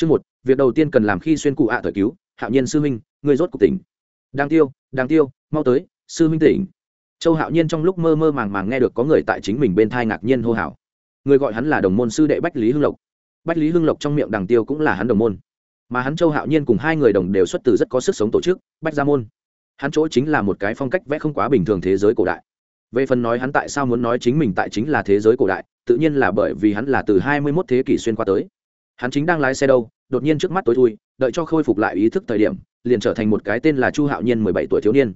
chương một, việc đầu tiên cần làm khi xuyên cụ ạ thời cứu, hạo nhiên sư huynh người rốt cuộc tỉnh. Đang tiêu đang tiêu, mau tới, sư huynh tỉnh. Châu hạo nhiên trong lúc mơ mơ màng màng nghe được có người tại chính mình bên thai ngạc nhiên hô hào. Người gọi hắn là đồng môn sư đệ bách lý hưng lộc. Bách lý hưng lộc trong miệng đằng tiêu cũng là hắn đồng môn. Mà hắn châu hạo nhiên cùng hai người đồng đều xuất từ rất có sức sống tổ chức, bách gia môn. Hắn chỗ chính là một cái phong cách vẽ không quá bình thường thế giới cổ đại. Về phần nói hắn tại sao muốn nói chính mình tại chính là thế giới cổ đại, tự nhiên là bởi vì hắn là từ hai mươi 21 thế kỷ xuyên qua tới hắn chính đang lái xe đâu, đột nhiên trước mắt tối thui, đợi cho khôi phục lại ý thức thời điểm, liền trở thành một cái tên là chu hạo nhiên mười bảy tuổi thiếu niên.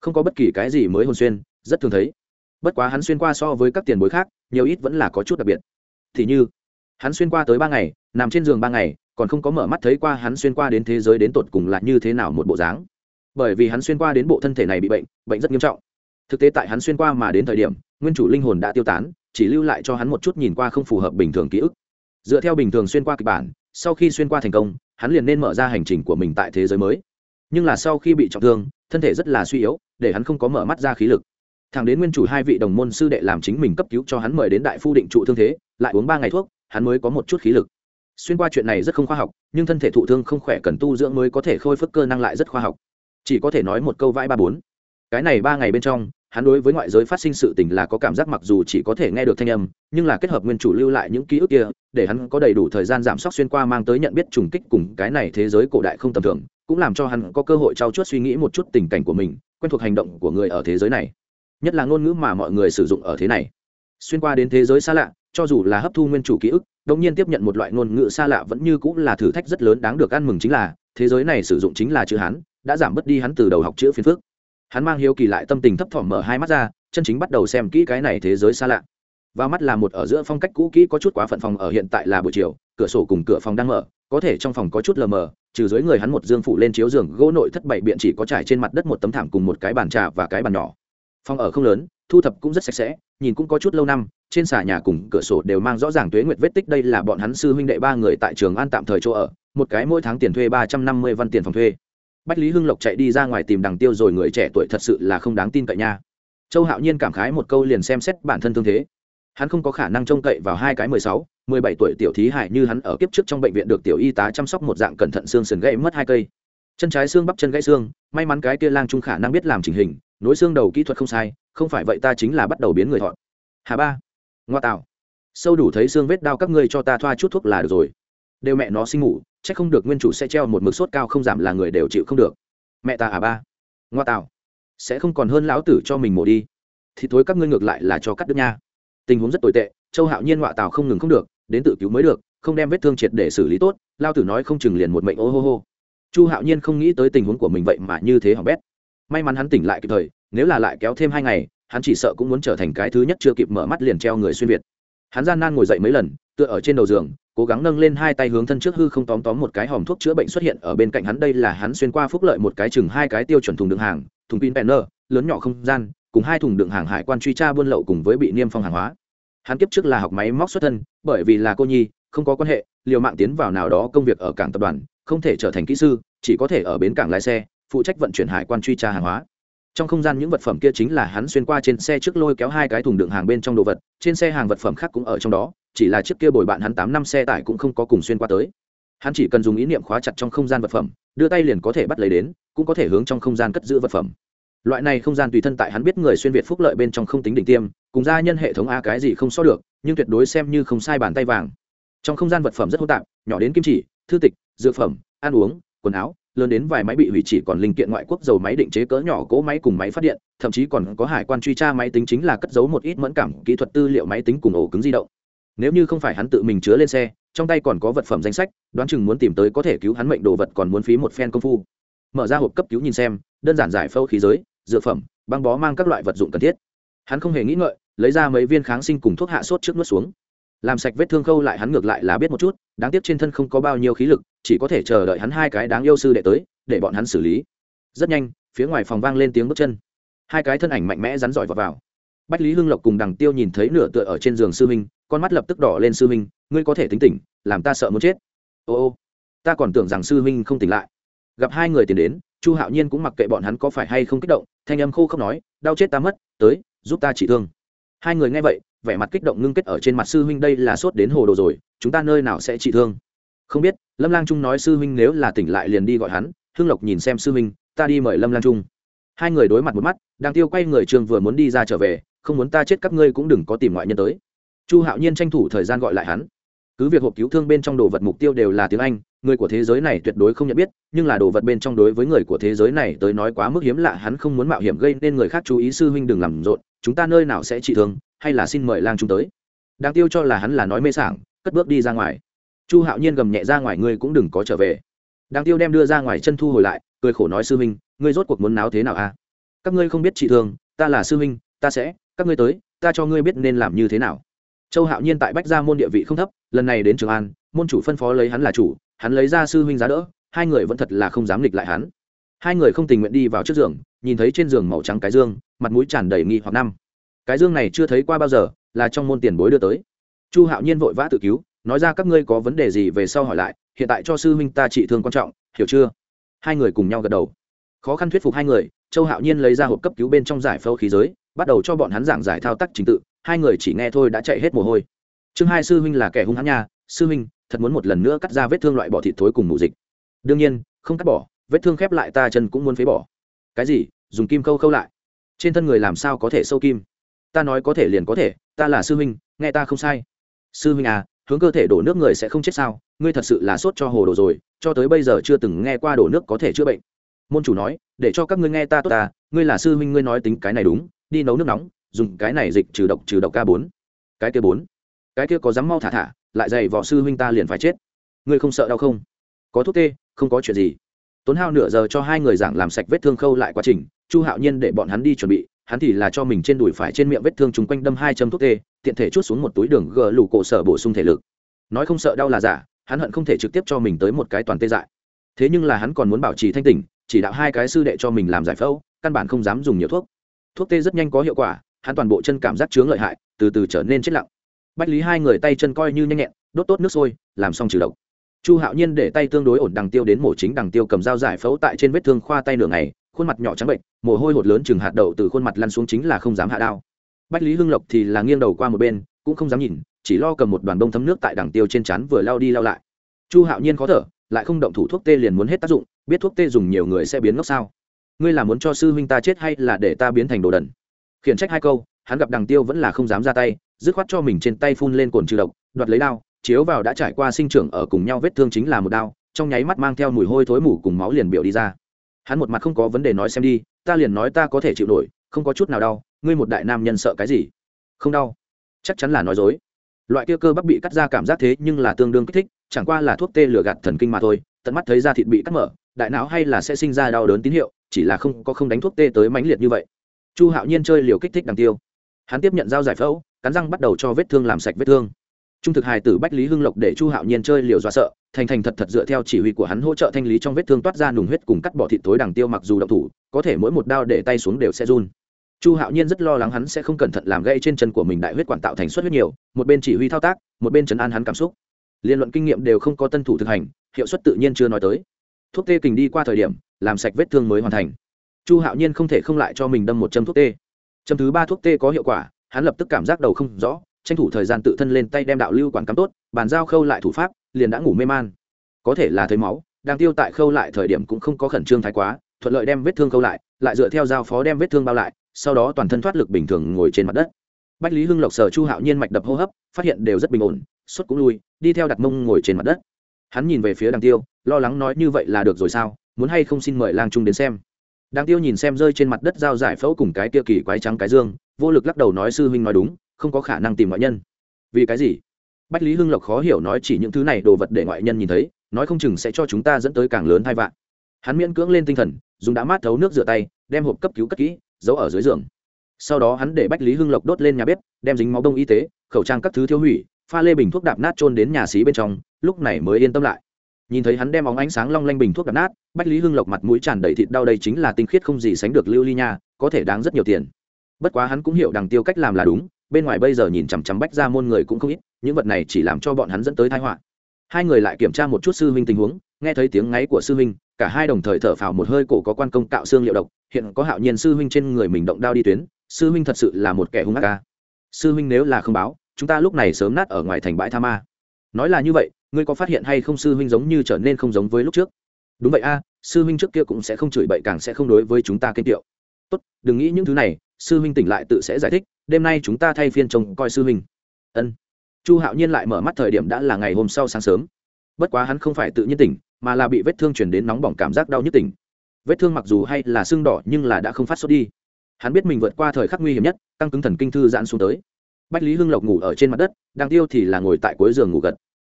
Không có bất kỳ cái gì mới hồn xuyên, rất thường thấy. Bất quá hắn xuyên qua so với các tiền bối khác, nhiều ít vẫn là có chút đặc biệt. Thì như, hắn xuyên qua tới ba ngày, nằm trên giường ba ngày, còn không có mở mắt thấy qua hắn xuyên qua đến thế giới đến tột cùng là như thế nào một bộ dáng. Bởi vì hắn xuyên qua đến bộ thân thể này bị bệnh bệnh rất nghiêm trọng. Thực tế tại hắn xuyên qua mà đến thời điểm, nguyên chủ linh hồn đã tiêu tán, chỉ lưu lại cho hắn một chút nhìn qua không phù hợp bình thường ký ức dựa theo bình thường xuyên qua kịch bản, sau khi xuyên qua thành công, hắn liền nên mở ra hành trình của mình tại thế giới mới. Nhưng là sau khi bị trọng thương, thân thể rất là suy yếu, để hắn không có mở mắt ra khí lực. Thằng đến nguyên chủ hai vị đồng môn sư đệ làm chính mình cấp cứu cho hắn mời đến đại phu định trụ thương thế, lại uống ba ngày thuốc, hắn mới có một chút khí lực. Xuyên qua chuyện này rất không khoa học, nhưng thân thể thụ thương không khỏe cần tu dưỡng mới có thể khôi phức cơ năng lại rất khoa học. Chỉ có thể nói một câu vãi ba bốn. Cái này ba ngày bên trong hắn đối với ngoại giới phát sinh sự tình là có cảm giác mặc dù chỉ có thể nghe được thanh âm, nhưng là kết hợp nguyên chủ lưu lại những ký ức kia, để hắn có đầy đủ thời gian giảm sốc xuyên qua mang tới nhận biết trùng kích cùng cái này thế giới cổ đại không tầm thường, cũng làm cho hắn có cơ hội trao chuốt suy nghĩ một chút tình cảnh của mình, quen thuộc hành động của người ở thế giới này nhất là ngôn ngữ mà mọi người sử dụng ở thế này xuyên qua đến thế giới xa lạ, cho dù là hấp thu nguyên chủ ký ức đống nhiên tiếp nhận một loại ngôn ngữ xa lạ vẫn như cũng là thử thách rất lớn đáng được ăn mừng chính là, thế giới này sử dụng chính là chữ hán, đã giảm bớt đi hắn từ đầu học chữ phiền phức hắn mang hiếu kỳ lại tâm tình thấp thỏm mở hai mắt ra, chân chính bắt đầu xem kỹ cái này thế giới xa lạ. Và mắt là một ở giữa phong cách cũ kỹ có chút quá phận phòng, ở hiện tại là buổi chiều, cửa sổ cùng cửa phòng đang mở, có thể trong phòng có chút lờ mờ, trừ dưới người hắn một dương phụ lên chiếu giường, gỗ nội thất bảy biện chỉ có trải trên mặt đất một tấm thảm cùng một cái bàn trà và cái bàn nhỏ. Phòng ở không lớn, thu thập cũng rất sạch sẽ, nhìn cũng có chút lâu năm, trên xà nhà cùng cửa sổ đều mang rõ ràng tuế nguyệt vết tích, đây là bọn hắn sư huynh đệ ba người tại trường an tạm thời chỗ ở, một cái mỗi tháng tiền thuê ba trăm năm mươi văn tiền phòng thuê bách lý hưng lộc chạy đi ra ngoài tìm đằng tiêu rồi người trẻ tuổi thật sự là không đáng tin cậy nha. Châu hạo nhiên cảm khái một câu liền xem xét bản thân thương thế. Hắn không có khả năng trông cậy vào hai cái mười sáu, mười bảy tuổi tiểu thí hải như hắn ở kiếp trước trong bệnh viện được tiểu y tá chăm sóc một dạng cẩn thận xương sườn gãy mất hai cây. Chân trái xương bắp chân gãy xương, may mắn cái kia lang trung khả năng biết làm chỉnh hình, nối xương đầu kỹ thuật không sai, không phải vậy ta chính là bắt đầu biến người thọ. hà ba, ngoa tạo sâu đủ thấy xương vết đau các ngươi cho ta thoa chút thuốc là được rồi. Đều mẹ nó sinh ngủ chắc không được nguyên chủ sẽ treo một mực sốt cao không giảm là người đều chịu không được. Mẹ ta à ba. Ngoa tạo. Sẽ không còn hơn lão tử cho mình mổ đi. Thì thối các ngươi ngược lại là cho cắt đứt nha. Tình huống rất tồi tệ, châu hạo nhiên ngoại tào không ngừng không được, đến tự cứu mới được, không đem vết thương triệt để xử lý tốt, lao tử nói không chừng liền một mệnh ô hô hô. Chu hạo nhiên không nghĩ tới tình huống của mình vậy mà như thế hỏng bét. May mắn hắn tỉnh lại kịp thời, nếu là lại kéo thêm hai ngày, hắn chỉ sợ cũng muốn trở thành cái thứ nhất chưa kịp mở mắt liền treo người xuyên việt. Hắn gian nan ngồi dậy mấy lần, tựa ở trên đầu giường cố gắng nâng lên hai tay hướng thân trước hư không tóm tóm một cái hòm thuốc chữa bệnh xuất hiện ở bên cạnh hắn. Đây là hắn xuyên qua phúc lợi một cái chừng hai cái tiêu chuẩn thùng đựng hàng, thùng pin penner, lớn nhỏ không gian, cùng hai thùng đựng hàng hải quan truy tra buôn lậu cùng với bị niêm phong hàng hóa. Hắn kiếp trước là học máy móc xuất thân, bởi vì là cô nhi, không có quan hệ, liều mạng tiến vào nào đó công việc ở cảng tập đoàn, không thể trở thành kỹ sư, chỉ có thể ở bến cảng lái xe, phụ trách vận chuyển hải quan truy tra hàng hóa trong không gian những vật phẩm kia chính là hắn xuyên qua trên xe trước lôi kéo hai cái thùng đựng hàng bên trong đồ vật, trên xe hàng vật phẩm khác cũng ở trong đó, chỉ là chiếc kia bồi bạn hắn tám năm xe tải cũng không có cùng xuyên qua tới. Hắn chỉ cần dùng ý niệm khóa chặt trong không gian vật phẩm, đưa tay liền có thể bắt lấy đến, cũng có thể hướng trong không gian cất giữ vật phẩm. Loại này không gian tùy thân tại hắn biết người xuyên việt phúc lợi bên trong không tính đỉnh tiêm, cùng gia nhân hệ thống a cái gì không so được, nhưng tuyệt đối xem như không sai bàn tay vàng. Trong không gian vật phẩm rất hỗn tạp, nhỏ đến kim chỉ, thư tịch, dược phẩm, ăn uống, quần áo lớn đến vài máy bị hủy chỉ còn linh kiện ngoại quốc dầu máy định chế cỡ nhỏ cỗ máy cùng máy phát điện, thậm chí còn có hải quan truy tra máy tính chính là cất giấu một ít mẫn cảm kỹ thuật tư liệu máy tính cùng ổ cứng di động. Nếu như không phải hắn tự mình chứa lên xe, trong tay còn có vật phẩm danh sách, đoán chừng muốn tìm tới có thể cứu hắn mệnh đồ vật còn muốn phí một phen công phu. Mở ra hộp cấp cứu nhìn xem, đơn giản giải phẫu khí giới, dược phẩm, băng bó mang các loại vật dụng cần thiết. Hắn không hề nghĩ ngợi, lấy ra mấy viên kháng sinh cùng thuốc hạ sốt trước nuốt xuống làm sạch vết thương khâu lại hắn ngược lại là biết một chút đáng tiếc trên thân không có bao nhiêu khí lực chỉ có thể chờ đợi hắn hai cái đáng yêu sư đệ tới để bọn hắn xử lý. Rất nhanh phía ngoài phòng vang lên tiếng bước chân. Hai cái thân ảnh mạnh mẽ rắn giỏi vào, vào. bách lý hưng lộc cùng đằng tiêu nhìn thấy nửa tựa ở trên giường sư minh con mắt lập tức đỏ lên sư minh ngươi có thể tính tỉnh làm ta sợ muốn chết. Ô ô ta còn tưởng rằng sư minh không tỉnh lại. Gặp hai người tiền đến chu hạo nhiên cũng mặc kệ bọn hắn có phải hay không kích động thanh âm khô không nói đau chết ta mất tới giúp ta trị thương. Hai người nghe vậy vẻ mặt kích động ngưng kết ở trên mặt sư huynh đây là sốt đến hồ đồ rồi, chúng ta nơi nào sẽ trị thương? Không biết, lâm lang trung nói sư huynh nếu là tỉnh lại liền đi gọi hắn, hương lộc nhìn xem sư huynh, ta đi mời lâm lang trung. Hai người đối mặt một mắt đang tiêu quay người trường vừa muốn đi ra trở về, không muốn ta chết các ngươi cũng đừng có tìm ngoại nhân tới. Chu hạo nhiên tranh thủ thời gian gọi lại hắn. Cứ việc hộp cứu thương bên trong đồ vật mục tiêu đều là tiếng anh, người của thế giới này tuyệt đối không nhận biết, nhưng là đồ vật bên trong đối với người của thế giới này tới nói quá mức hiếm lạ, hắn không muốn mạo hiểm gây nên người khác chú ý, sư huynh đừng làm rộn, chúng ta nơi nào sẽ trị thương? Hay là xin mời lang trung tới? Đang tiêu cho là hắn là nói mê sảng, cất bước đi ra ngoài. Chu hạo nhiên gầm nhẹ ra ngoài, ngươi cũng đừng có trở về. Đang tiêu đem đưa ra ngoài chân thu hồi lại, cười khổ nói, sư huynh ngươi rốt cuộc muốn náo thế nào a à? các ngươi không biết trị thương, ta là sư huynh ta sẽ, các ngươi tới, ta cho ngươi biết nên làm như thế nào. Châu hạo nhiên tại bách gia môn địa vị không thấp, lần này đến trường an, môn chủ phân phó lấy hắn là chủ, hắn lấy ra sư huynh giá đỡ, hai người vẫn thật là không dám nghịch lại hắn. Hai người không tình nguyện đi vào trước giường, nhìn thấy trên giường màu trắng cái dương, mặt mũi tràn đầy nghi hoặc năm cái dương này chưa thấy qua bao giờ, là trong môn tiền bối đưa tới. Chu hạo nhiên vội vã tự cứu, nói ra các ngươi có vấn đề gì về sau hỏi lại, hiện tại cho sư huynh ta trị thương quan trọng, hiểu chưa? Hai người cùng nhau gật đầu. Khó khăn thuyết phục hai người, châu hạo nhiên lấy ra hộp cấp cứu bên trong giải phẫu khí giới, bắt đầu cho bọn hắn giảng giải thao tác trình tự, hai người chỉ nghe thôi đã chạy hết mồ hôi. Chương hai sư huynh là kẻ hung hãn nha, sư huynh, thật muốn một lần nữa cắt ra vết thương loại bỏ thịt thối cùng mù dịch. Đương nhiên, không cắt bỏ, vết thương khép lại ta chân cũng muốn phế bỏ. Cái gì? Dùng kim câu khâu lại. Trên thân người làm sao có thể sâu kim? Ta nói có thể liền có thể, ta là sư huynh, nghe ta không sai. Sư huynh à hướng cơ thể đổ nước người sẽ không chết sao? Ngươi thật sự là sốt cho hồ đồ rồi, cho tới bây giờ chưa từng nghe qua đổ nước có thể chữa bệnh. Môn chủ nói, để cho các ngươi nghe ta tốt ta, ngươi là sư huynh ngươi nói tính cái này đúng, đi nấu nước nóng, dùng cái này dịch trừ độc trừ độc k bốn. Cái kia bốn. Cái kia có dám mau thả thả, lại dày vỏ sư huynh ta liền phải chết. Ngươi không sợ đau không? Có thuốc tê, không có chuyện gì. Tốn hao nửa giờ cho hai người giảng làm sạch vết thương khâu lại quá trình, chu hạo nhiên để bọn hắn đi chuẩn bị hắn thì là cho mình trên đùi phải trên miệng vết thương chung quanh đâm hai châm thuốc tê, tiện thể chút xuống một túi đường gờ lủ cổ sở bổ sung thể lực. Nói không sợ đau là giả, hắn hận không thể trực tiếp cho mình tới một cái toàn tê dại. Thế nhưng là hắn còn muốn bảo trì thanh tỉnh, chỉ đạo hai cái sư đệ cho mình làm giải phẫu, căn bản không dám dùng nhiều thuốc. Thuốc tê rất nhanh có hiệu quả, hắn toàn bộ chân cảm giác chướng lợi hại, từ từ trở nên chết lặng. Bách lý hai người tay chân coi như nhanh nhẹn, đốt tốt nước sôi, làm xong trừ độc. Chu hạo nhiên để tay tương đối ổn đằng tiêu đến mổ chính đằng tiêu cầm dao giải phẫu tại trên vết thương khoa tay nửa ngày khuôn mặt nhỏ trắng bệnh, mồ hôi hột lớn chừng hạt đậu từ khuôn mặt lăn xuống chính là không dám hạ đao. Bách lý hưng lộc thì là nghiêng đầu qua một bên, cũng không dám nhìn, chỉ lo cầm một đoàn bông thấm nước tại đằng tiêu trên chắn vừa lao đi lao lại. Chu hạo nhiên khó thở, lại không động thủ thuốc tê liền muốn hết tác dụng, biết thuốc tê dùng nhiều người sẽ biến ngốc sao? Ngươi là muốn cho sư huynh ta chết hay là để ta biến thành đồ đần? Khiển trách hai câu, hắn gặp đằng tiêu vẫn là không dám ra tay, dứt khoát cho mình trên tay phun lên cồn trừ độc, đoạt lấy đao, chiếu vào đã trải qua sinh trưởng ở cùng nhau vết thương chính là một đao, trong nháy mắt mang theo mùi hôi thối mủ cùng máu liền biểu đi ra hắn một mặt không có vấn đề nói xem đi, ta liền nói ta có thể chịu nổi, không có chút nào đau, ngươi một đại nam nhân sợ cái gì? Không đau. Chắc chắn là nói dối. Loại kia cơ bắp bị cắt ra cảm giác thế nhưng là tương đương kích thích, chẳng qua là thuốc tê lửa gạt thần kinh mà thôi, tận mắt thấy da thịt bị cắt mở, đại não hay là sẽ sinh ra đau đớn tín hiệu, chỉ là không có không đánh thuốc tê tới mãnh liệt như vậy. Chu hạo nhiên chơi liều kích thích đằng tiêu. Hắn tiếp nhận dao giải phẫu, cắn răng bắt đầu cho vết thương làm sạch vết thương trung thực hài tử bách lý hưng lộc để chu hạo nhiên chơi liều dọa sợ, thành thành thật thật dựa theo chỉ huy của hắn hỗ trợ thanh lý trong vết thương toát ra nùng huyết cùng cắt bỏ thịt tối đằng tiêu mặc dù động thủ, có thể mỗi một đao để tay xuống đều sẽ run. Chu hạo nhiên rất lo lắng hắn sẽ không cẩn thận làm gây trên chân của mình đại huyết quản tạo thành suất huyết nhiều, một bên chỉ huy thao tác, một bên chấn an hắn cảm xúc. Liên luận kinh nghiệm đều không có tân thủ thực hành, hiệu suất tự nhiên chưa nói tới. Thuốc tê kình đi qua thời điểm, làm sạch vết thương mới hoàn thành. Chu hạo nhiên không thể không lại cho mình đâm một châm thuốc tê. Châm thứ ba thuốc tê có hiệu quả, hắn lập tức cảm giác đầu không rõ tranh thủ thời gian tự thân lên tay đem đạo lưu quản cắm tốt, bàn giao khâu lại thủ pháp, liền đã ngủ mê man. Có thể là thấy máu, đang tiêu tại khâu lại thời điểm cũng không có khẩn trương thái quá, thuận lợi đem vết thương khâu lại lại dựa theo giao phó đem vết thương bao lại, sau đó toàn thân thoát lực bình thường ngồi trên mặt đất. Bách lý hưng lộc sờ chu hạo nhiên mạch đập hô hấp, phát hiện đều rất bình ổn suất cũng lui, đi theo đặt mông ngồi trên mặt đất. Hắn nhìn về phía đằng tiêu, lo lắng nói như vậy là được rồi sao, muốn hay không xin mời lang trung đến xem. Đằng tiêu nhìn xem rơi trên mặt đất dao giải phẫu cùng cái kia kỳ quái trắng cái dương, vô lực lắc đầu nói sư huynh nói đúng không có khả năng tìm ngoại nhân. Vì cái gì? Bách lý hưng lộc khó hiểu nói chỉ những thứ này đồ vật để ngoại nhân nhìn thấy, nói không chừng sẽ cho chúng ta dẫn tới càng lớn hai vạn. Hắn miễn cưỡng lên tinh thần, dùng đã mát thấu nước rửa tay, đem hộp cấp cứu cất kỹ, giấu ở dưới giường. Sau đó hắn để bách lý hưng lộc đốt lên nhà bếp, đem dính máu đông y tế, khẩu trang các thứ thiếu hủy, pha lê bình thuốc đạp nát trôn đến nhà xí bên trong, lúc này mới yên tâm lại. Nhìn thấy hắn đem óng ánh sáng long lanh bình thuốc đạp nát, bách lý hưng lộc mặt mũi tràn đầy thịt đau đây chính là tinh khiết không gì sánh được lưu ly nha, có thể đáng rất nhiều tiền. Bất quá hắn cũng hiểu đằng tiêu cách làm là đúng bên ngoài bây giờ nhìn chằm chằm bách ra môn người cũng không ít, những vật này chỉ làm cho bọn hắn dẫn tới thái họa. Hai người lại kiểm tra một chút sư huynh tình huống, nghe thấy tiếng ngáy của sư huynh, cả hai đồng thời thở phào một hơi cổ có quan công cạo xương liệu độc, hiện có hạo nhiên sư huynh trên người mình động đao đi tuyến, sư huynh thật sự là một kẻ hung ác ca. Sư huynh nếu là không báo, chúng ta lúc này sớm nát ở ngoài thành bãi tha ma. Nói là như vậy, ngươi có phát hiện hay không sư huynh giống như trở nên không giống với lúc trước? Đúng vậy a, sư huynh trước kia cũng sẽ không chửi bậy càng sẽ không đối với chúng ta kênh tiệu. Tốt, đừng nghĩ những thứ này sư huynh tỉnh lại tự sẽ giải thích, đêm nay chúng ta thay phiên trông coi sư huynh. Ân. Chu hạo nhiên lại mở mắt thời điểm đã là ngày hôm sau sáng sớm. Bất quá hắn không phải tự nhiên tỉnh, mà là bị vết thương chuyển đến nóng bỏng cảm giác đau nhất tỉnh. Vết thương mặc dù hay là sưng đỏ nhưng là đã không phát sốt đi. Hắn biết mình vượt qua thời khắc nguy hiểm nhất tăng cứng thần kinh thư giãn xuống tới. Bách lý hưng lộc ngủ ở trên mặt đất đang tiêu thì là ngồi tại cuối giường ngủ gật.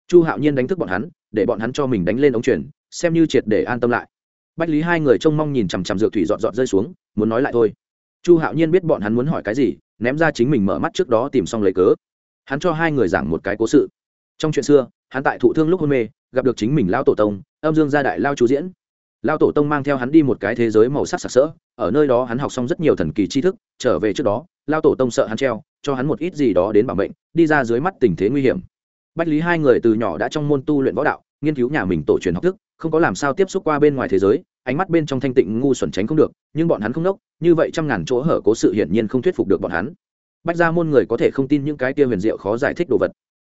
Chu hạo nhiên đánh thức bọn hắn, để bọn hắn cho mình đánh lên ống truyền, xem như triệt để an tâm lại. Bách lý hai người trông mong nhìn chằm chằm dược thủy dọn dọn rơi xuống, muốn nói lại thôi chu hạo nhiên biết bọn hắn muốn hỏi cái gì, ném ra chính mình mở mắt trước đó tìm xong lấy cớ. Hắn cho hai người giảng một cái cố sự. Trong chuyện xưa, hắn tại thụ thương lúc hôn mê, gặp được chính mình lao tổ tông, âm dương gia đại lao chú diễn. Lao tổ tông mang theo hắn đi một cái thế giới màu sắc sặc sỡ, ở nơi đó hắn học xong rất nhiều thần kỳ tri thức, trở về trước đó lao tổ tông sợ hắn treo, cho hắn một ít gì đó đến bảo mệnh, đi ra dưới mắt tình thế nguy hiểm. Bách lý hai người từ nhỏ đã trong môn tu luyện võ đạo, nghiên cứu nhà mình tổ truyền học thức, không có làm sao tiếp xúc qua bên ngoài thế giới ánh mắt bên trong thanh tịnh ngu xuẩn tránh không được, nhưng bọn hắn không nốc, như vậy trăm ngàn chỗ hở cố sự hiển nhiên không thuyết phục được bọn hắn. Bách ra môn người có thể không tin những cái kia huyền diệu khó giải thích đồ vật.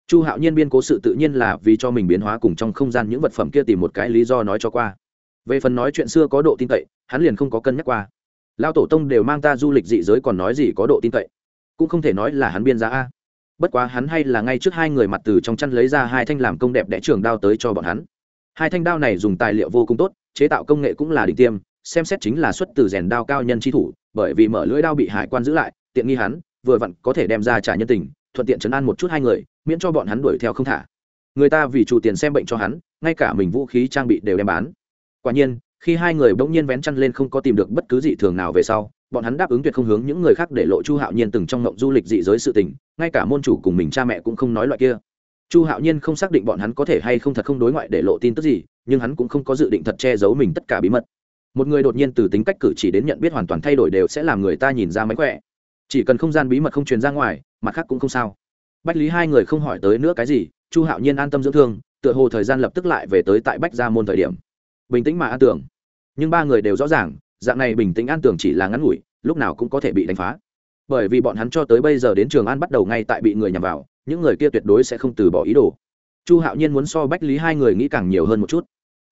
Chu hạo nhiên biên cố sự tự nhiên là vì cho mình biến hóa cùng trong không gian những vật phẩm kia tìm một cái lý do nói cho qua. Về phần nói chuyện xưa có độ tin cậy, hắn liền không có cân nhắc qua. Lao tổ tông đều mang ta du lịch dị giới còn nói gì có độ tin cậy? Cũng không thể nói là hắn biên ra a. Bất quá hắn hay là ngay trước hai người mặt từ trong chăn lấy ra hai thanh làm công đẹp đẽ trường đao tới cho bọn hắn. Hai thanh đao này dùng tài liệu vô cùng tốt chế tạo công nghệ cũng là đỉnh tiêm, xem xét chính là xuất từ rèn đao cao nhân chi thủ, bởi vì mở lưỡi đao bị hải quan giữ lại, tiện nghi hắn, vừa vặn có thể đem ra trả nhân tình, thuận tiện chấn an một chút hai người, miễn cho bọn hắn đuổi theo không thả. Người ta vì chủ tiền xem bệnh cho hắn, ngay cả mình vũ khí trang bị đều đem bán. Quả nhiên, khi hai người bỗng nhiên vén chăn lên không có tìm được bất cứ dị thường nào về sau, bọn hắn đáp ứng tuyệt không hướng những người khác để lộ chu hạo nhiên từng trong ngộng du lịch dị giới sự tình, ngay cả môn chủ cùng mình cha mẹ cũng không nói loại kia chu hạo nhiên không xác định bọn hắn có thể hay không thật không đối ngoại để lộ tin tức gì, nhưng hắn cũng không có dự định thật che giấu mình tất cả bí mật. Một người đột nhiên từ tính cách cử chỉ đến nhận biết hoàn toàn thay đổi đều sẽ làm người ta nhìn ra máy khỏe. Chỉ cần không gian bí mật không truyền ra ngoài, mặt khác cũng không sao. Bách lý hai người không hỏi tới nữa cái gì, chu hạo nhiên an tâm dưỡng thương, tựa hồ thời gian lập tức lại về tới tại bách gia môn thời điểm. Bình tĩnh mà an tưởng. Nhưng ba người đều rõ ràng, dạng này bình tĩnh an tưởng chỉ là ngắn ngủi, lúc nào cũng có thể bị đánh phá. Bởi vì bọn hắn cho tới bây giờ đến trường an bắt đầu ngay tại bị người nhằm vào những người kia tuyệt đối sẽ không từ bỏ ý đồ. Chu hạo nhiên muốn so bách lý hai người nghĩ càng nhiều hơn một chút.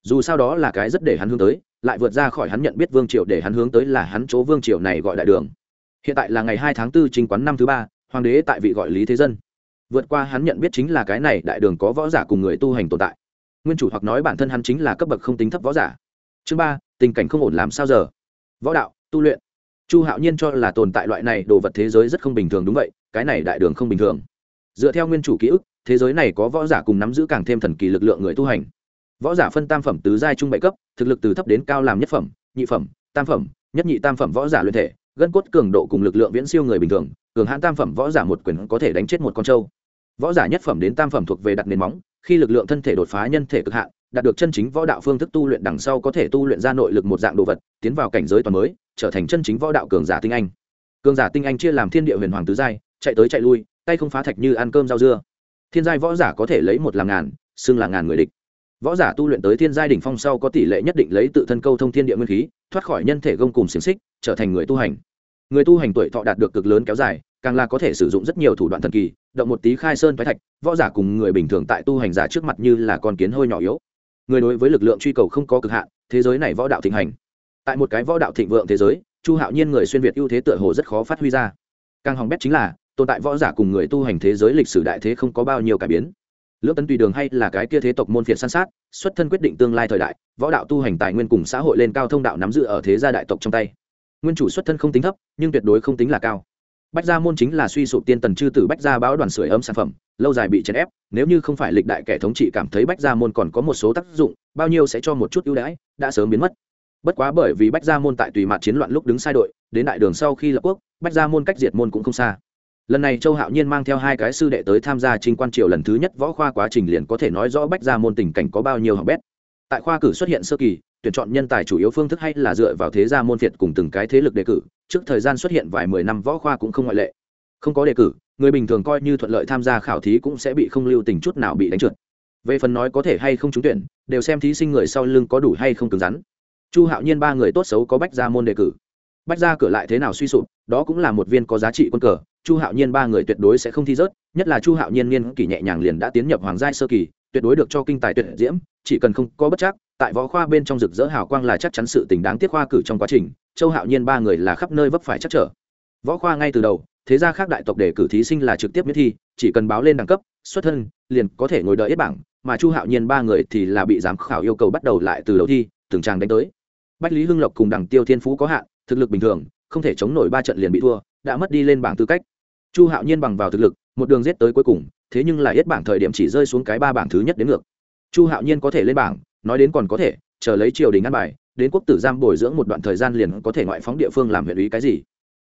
Dù sao đó là cái rất để hắn hướng tới, lại vượt ra khỏi hắn nhận biết vương triều để hắn hướng tới là hắn chỗ vương triều này gọi đại đường. Hiện tại là ngày hai tháng 4 chính quán năm thứ ba, hoàng đế tại vị gọi lý thế dân. Vượt qua hắn nhận biết chính là cái này đại đường có võ giả cùng người tu hành tồn tại. Nguyên chủ hoặc nói bản thân hắn chính là cấp bậc không tính thấp võ giả. Chương ba, tình cảnh không ổn làm sao giờ? Võ đạo, tu luyện. Chu hạo nhiên cho là tồn tại loại này đồ vật thế giới rất không bình thường đúng vậy, cái này đại đường không bình thường dựa theo nguyên chủ ký ức, thế giới này có võ giả cùng nắm giữ càng thêm thần kỳ lực lượng người tu hành. Võ giả phân tam phẩm tứ giai trung bảy cấp, thực lực từ thấp đến cao làm nhất phẩm, nhị phẩm, tam phẩm, nhất nhị tam phẩm võ giả luyện thể, gân cốt cường độ cùng lực lượng viễn siêu người bình thường, cường hãn tam phẩm võ giả một quyền có thể đánh chết một con trâu. Võ giả nhất phẩm đến tam phẩm thuộc về đặt nền móng, khi lực lượng thân thể đột phá nhân thể cực hạn, đạt được chân chính võ đạo phương thức tu luyện đằng sau có thể tu luyện ra nội lực một dạng đồ vật, tiến vào cảnh giới toàn mới, trở thành chân chính võ đạo cường giả tinh anh. Cường giả tinh anh chia làm thiên địa huyền hoàng tứ giai, chạy tới chạy lui tay không phá thạch như ăn cơm rau dưa. Thiên giai võ giả có thể lấy một làm ngàn, xưng là ngàn người địch. Võ giả tu luyện tới thiên giai đỉnh phong sau có tỷ lệ nhất định lấy tự thân câu thông thiên địa nguyên khí, thoát khỏi nhân thể gông cùng xiềng xích, trở thành người tu hành. Người tu hành tuổi thọ đạt được cực lớn kéo dài, càng là có thể sử dụng rất nhiều thủ đoạn thần kỳ, động một tí khai sơn thoái thạch, võ giả cùng người bình thường tại tu hành giả trước mặt như là con kiến hơi nhỏ yếu. Người đối với lực lượng truy cầu không có cực hạn, thế giới này võ đạo thịnh hành. Tại một cái võ đạo thịnh vượng thế giới, chu hạo nhiên người xuyên việt ưu thế tựa hồ rất khó phát huy ra. Càng hỏng bét chính là tồn tại võ giả cùng người tu hành thế giới lịch sử đại thế không có bao nhiêu cải biến. Lưỡng tấn tùy đường hay là cái kia thế tộc môn phiệt san sát, xuất thân quyết định tương lai thời đại, võ đạo tu hành tài nguyên cùng xã hội lên cao thông đạo nắm giữ ở thế gia đại tộc trong tay. Nguyên chủ xuất thân không tính thấp, nhưng tuyệt đối không tính là cao. Bách gia môn chính là suy sụp tiên tần chư tử bách gia báo đoàn sưởi ấm sản phẩm, lâu dài bị chèn ép, nếu như không phải lịch đại kẻ thống trị cảm thấy bách gia môn còn có một số tác dụng, bao nhiêu sẽ cho một chút ưu đãi, đã sớm biến mất. Bất quá bởi vì bách gia môn tại tùy mặt chiến loạn lúc đứng sai đội, đến đại đường sau khi lập quốc, bách gia môn cách diệt môn cũng không xa lần này châu hạo nhiên mang theo hai cái sư đệ tới tham gia trinh quan triều lần thứ nhất võ khoa quá trình liền có thể nói rõ bách gia môn tình cảnh có bao nhiêu học bét. Tại khoa cử xuất hiện sơ kỳ, tuyển chọn nhân tài chủ yếu phương thức hay là dựa vào thế gia môn phiệt cùng từng cái thế lực đề cử, trước thời gian xuất hiện vài mười năm võ khoa cũng không ngoại lệ. Không có đề cử, người bình thường coi như thuận lợi tham gia khảo thí cũng sẽ bị không lưu tình chút nào bị đánh trượt. Về phần nói có thể hay không trúng tuyển, đều xem thí sinh người sau lưng có đủ hay không cứng rắn. Chu hạo nhiên ba người tốt xấu có bách gia môn đề cử bách gia cửa lại thế nào suy sụp, đó cũng là một viên có giá trị quân cờ, chu hạo nhiên ba người tuyệt đối sẽ không thi rớt, nhất là chu hạo nhiên niên kỷ nhẹ nhàng liền đã tiến nhập hoàng giai sơ kỳ, tuyệt đối được cho kinh tài tuyệt diễm, chỉ cần không có bất chắc, tại võ khoa bên trong rực rỡ hào quang là chắc chắn sự tình đáng tiếc khoa cử trong quá trình, châu hạo nhiên ba người là khắp nơi vấp phải chắc trở. Võ khoa ngay từ đầu, thế ra khác đại tộc để cử thí sinh là trực tiếp miễn thi, chỉ cần báo lên đẳng cấp, xuất thân, liền có thể ngồi đợi ít bảng, mà chu hạo nhiên ba người thì là bị giám khảo yêu cầu bắt đầu lại từ đầu thi, từng tràng đánh tới. Bách lý hưng lộc cùng đằng tiêu thiên phú có hạn thực lực bình thường, không thể chống nổi ba trận liền bị thua, đã mất đi lên bảng tư cách. Chu hạo nhiên bằng vào thực lực, một đường giết tới cuối cùng, thế nhưng là ít bảng thời điểm chỉ rơi xuống cái ba bảng thứ nhất đến ngược. Chu hạo nhiên có thể lên bảng, nói đến còn có thể, chờ lấy triều đình ăn bài, đến quốc tử giam bồi dưỡng một đoạn thời gian liền có thể ngoại phóng địa phương làm huyện ý cái gì.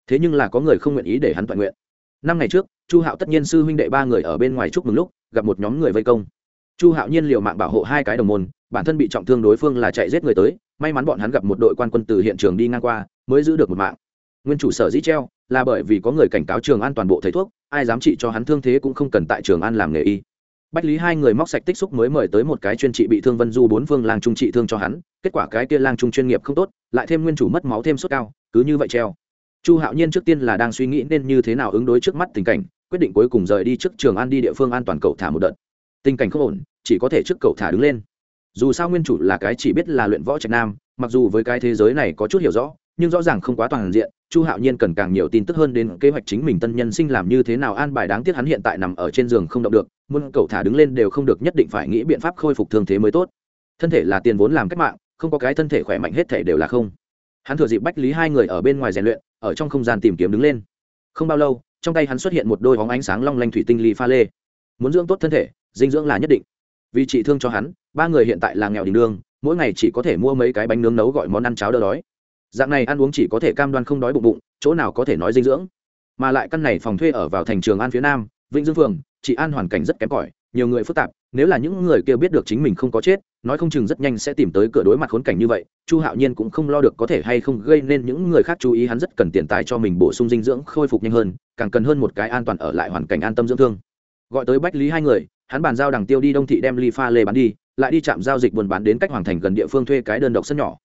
Thế nhưng là có người không nguyện ý để hắn toàn nguyện. Năm ngày trước, chu hạo tất nhiên sư huynh đệ ba người ở bên ngoài chúc mừng lúc, gặp một nhóm người vây công. Chu hạo nhiên liều mạng bảo hộ hai cái đồng môn, bản thân bị trọng thương đối phương là chạy giết người tới may mắn bọn hắn gặp một đội quan quân từ hiện trường đi ngang qua, mới giữ được một mạng. Nguyên chủ sở dĩ treo là bởi vì có người cảnh cáo trường an toàn bộ thầy thuốc, ai dám trị cho hắn thương thế cũng không cần tại trường an làm nghề y. Bách lý hai người móc sạch tích xúc mới mời tới một cái chuyên trị bị thương vân du bốn phương lang trung trị thương cho hắn, kết quả cái kia lang trung chuyên nghiệp không tốt, lại thêm nguyên chủ mất máu thêm sốt cao, cứ như vậy treo. Chu hạo nhiên trước tiên là đang suy nghĩ nên như thế nào ứng đối trước mắt tình cảnh, quyết định cuối cùng rời đi trước trường an đi địa phương an toàn cậu thả một đợt. Tình cảnh không ổn, chỉ có thể trước cậu thả đứng lên dù sao nguyên chủ là cái chỉ biết là luyện võ trạch nam, mặc dù với cái thế giới này có chút hiểu rõ, nhưng rõ ràng không quá toàn diện, chu hạo nhiên cần càng nhiều tin tức hơn đến kế hoạch chính mình tân nhân sinh làm như thế nào an bài đáng tiếc hắn hiện tại nằm ở trên giường không động được, muốn cậu thả đứng lên đều không được nhất định phải nghĩ biện pháp khôi phục thương thế mới tốt. Thân thể là tiền vốn làm cách mạng, không có cái thân thể khỏe mạnh hết thể đều là không. Hắn thừa dịp bách lý hai người ở bên ngoài rèn luyện, ở trong không gian tìm kiếm đứng lên. Không bao lâu, trong tay hắn xuất hiện một đôi bóng ánh sáng long lanh thủy tinh ly pha lê. Muốn dưỡng tốt thân thể, dinh dưỡng là nhất định vì trị thương cho hắn, ba người hiện tại là nghèo đình đương, mỗi ngày chỉ có thể mua mấy cái bánh nướng nấu gọi món ăn cháo đỡ đói. Dạng này ăn uống chỉ có thể cam đoan không đói bụng bụng, chỗ nào có thể nói dinh dưỡng. Mà lại căn này phòng thuê ở vào thành trường an phía nam, vĩnh dương phường, chị an hoàn cảnh rất kém cỏi, nhiều người phức tạp, nếu là những người kia biết được chính mình không có chết, nói không chừng rất nhanh sẽ tìm tới cửa đối mặt khốn cảnh như vậy, chu hạo nhiên cũng không lo được có thể hay không gây nên những người khác chú ý, hắn rất cần tiền tài cho mình bổ sung dinh dưỡng khôi phục nhanh hơn, càng cần hơn một cái an toàn ở lại hoàn cảnh an tâm dưỡng thương. Gọi tới bách lý hai người hắn bàn giao đằng tiêu đi đông thị đem ly pha lê bán đi, lại đi chạm giao dịch buôn bán đến cách hoàng thành gần địa phương thuê cái đơn độc sân nhỏ.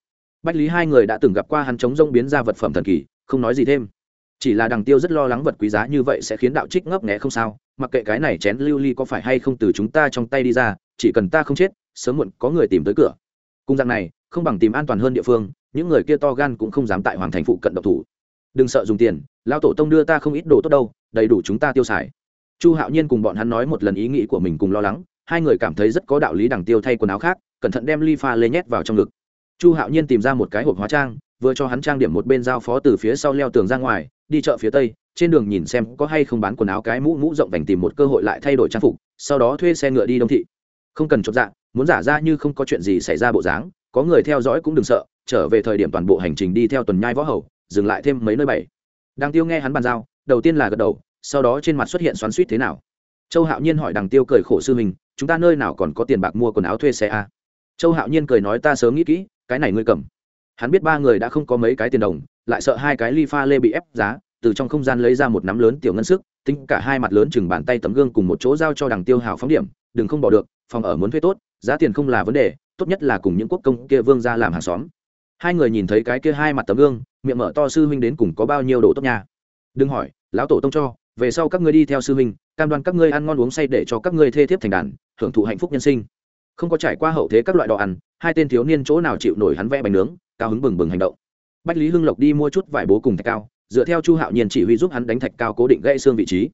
Bách lý hai người đã từng gặp qua hắn chống rông biến ra vật phẩm thần kỳ, không nói gì thêm. Chỉ là đằng tiêu rất lo lắng vật quý giá như vậy sẽ khiến đạo trích ngấp nghẽ không sao, mặc kệ cái này chén lưu ly có phải hay không từ chúng ta trong tay đi ra, chỉ cần ta không chết, sớm muộn có người tìm tới cửa. Cung rằng này, không bằng tìm an toàn hơn địa phương, những người kia to gan cũng không dám tại hoàng thành phụ cận độc thủ. Đừng sợ dùng tiền lao tổ tông đưa ta không ít đồ tốt đâu, đầy đủ chúng ta tiêu xài chu hạo nhiên cùng bọn hắn nói một lần ý nghĩ của mình cùng lo lắng, hai người cảm thấy rất có đạo lý đằng tiêu thay quần áo khác, cẩn thận đem ly pha lê nhét vào trong ngực. Chu hạo nhiên tìm ra một cái hộp hóa trang, vừa cho hắn trang điểm một bên giao phó từ phía sau leo tường ra ngoài, đi chợ phía tây, trên đường nhìn xem có hay không bán quần áo cái mũ mũ rộng vành tìm một cơ hội lại thay đổi trang phục, sau đó thuê xe ngựa đi đông thị. Không cần chột dạ muốn giả ra như không có chuyện gì xảy ra bộ dáng, có người theo dõi cũng đừng sợ, trở về thời điểm toàn bộ hành trình đi theo tuần nhai võ hầu, dừng lại thêm mấy nơi bảy đang tiêu nghe hắn bàn giao, đầu tiên là gật đầu sau đó trên mặt xuất hiện xoắn suýt thế nào? Châu hạo nhiên hỏi đằng tiêu cười khổ sư mình chúng ta nơi nào còn có tiền bạc mua quần áo thuê xe a châu hạo nhiên cười nói ta sớm nghĩ kỹ, cái này ngươi cầm. Hắn biết ba người đã không có mấy cái tiền đồng, lại sợ hai cái ly pha lê bị ép giá, từ trong không gian lấy ra một nắm lớn tiểu ngân sức, tính cả hai mặt lớn chừng bàn tay tấm gương cùng một chỗ giao cho đằng tiêu hào phóng điểm, đừng không bỏ được, phòng ở muốn thuê tốt, giá tiền không là vấn đề, tốt nhất là cùng những quốc công kia vương ra làm hàng xóm. Hai người nhìn thấy cái kia hai mặt tấm gương, miệng mở to sư huynh đến cùng có bao nhiêu đồ tốt nhà đừng hỏi, lão tổ tông cho về sau các ngươi đi theo sư huynh, cam đoan các ngươi ăn ngon uống say để cho các ngươi thê thiếp thành đàn, hưởng thụ hạnh phúc nhân sinh. Không có trải qua hậu thế các loại đồ ăn, hai tên thiếu niên chỗ nào chịu nổi hắn vẽ bánh nướng, cao hứng bừng bừng hành động. Bách lý hưng lộc đi mua chút vải bố cùng thạch cao, dựa theo chu hạo nhiên chỉ huy giúp hắn đánh thạch cao cố định gãy xương vị trí.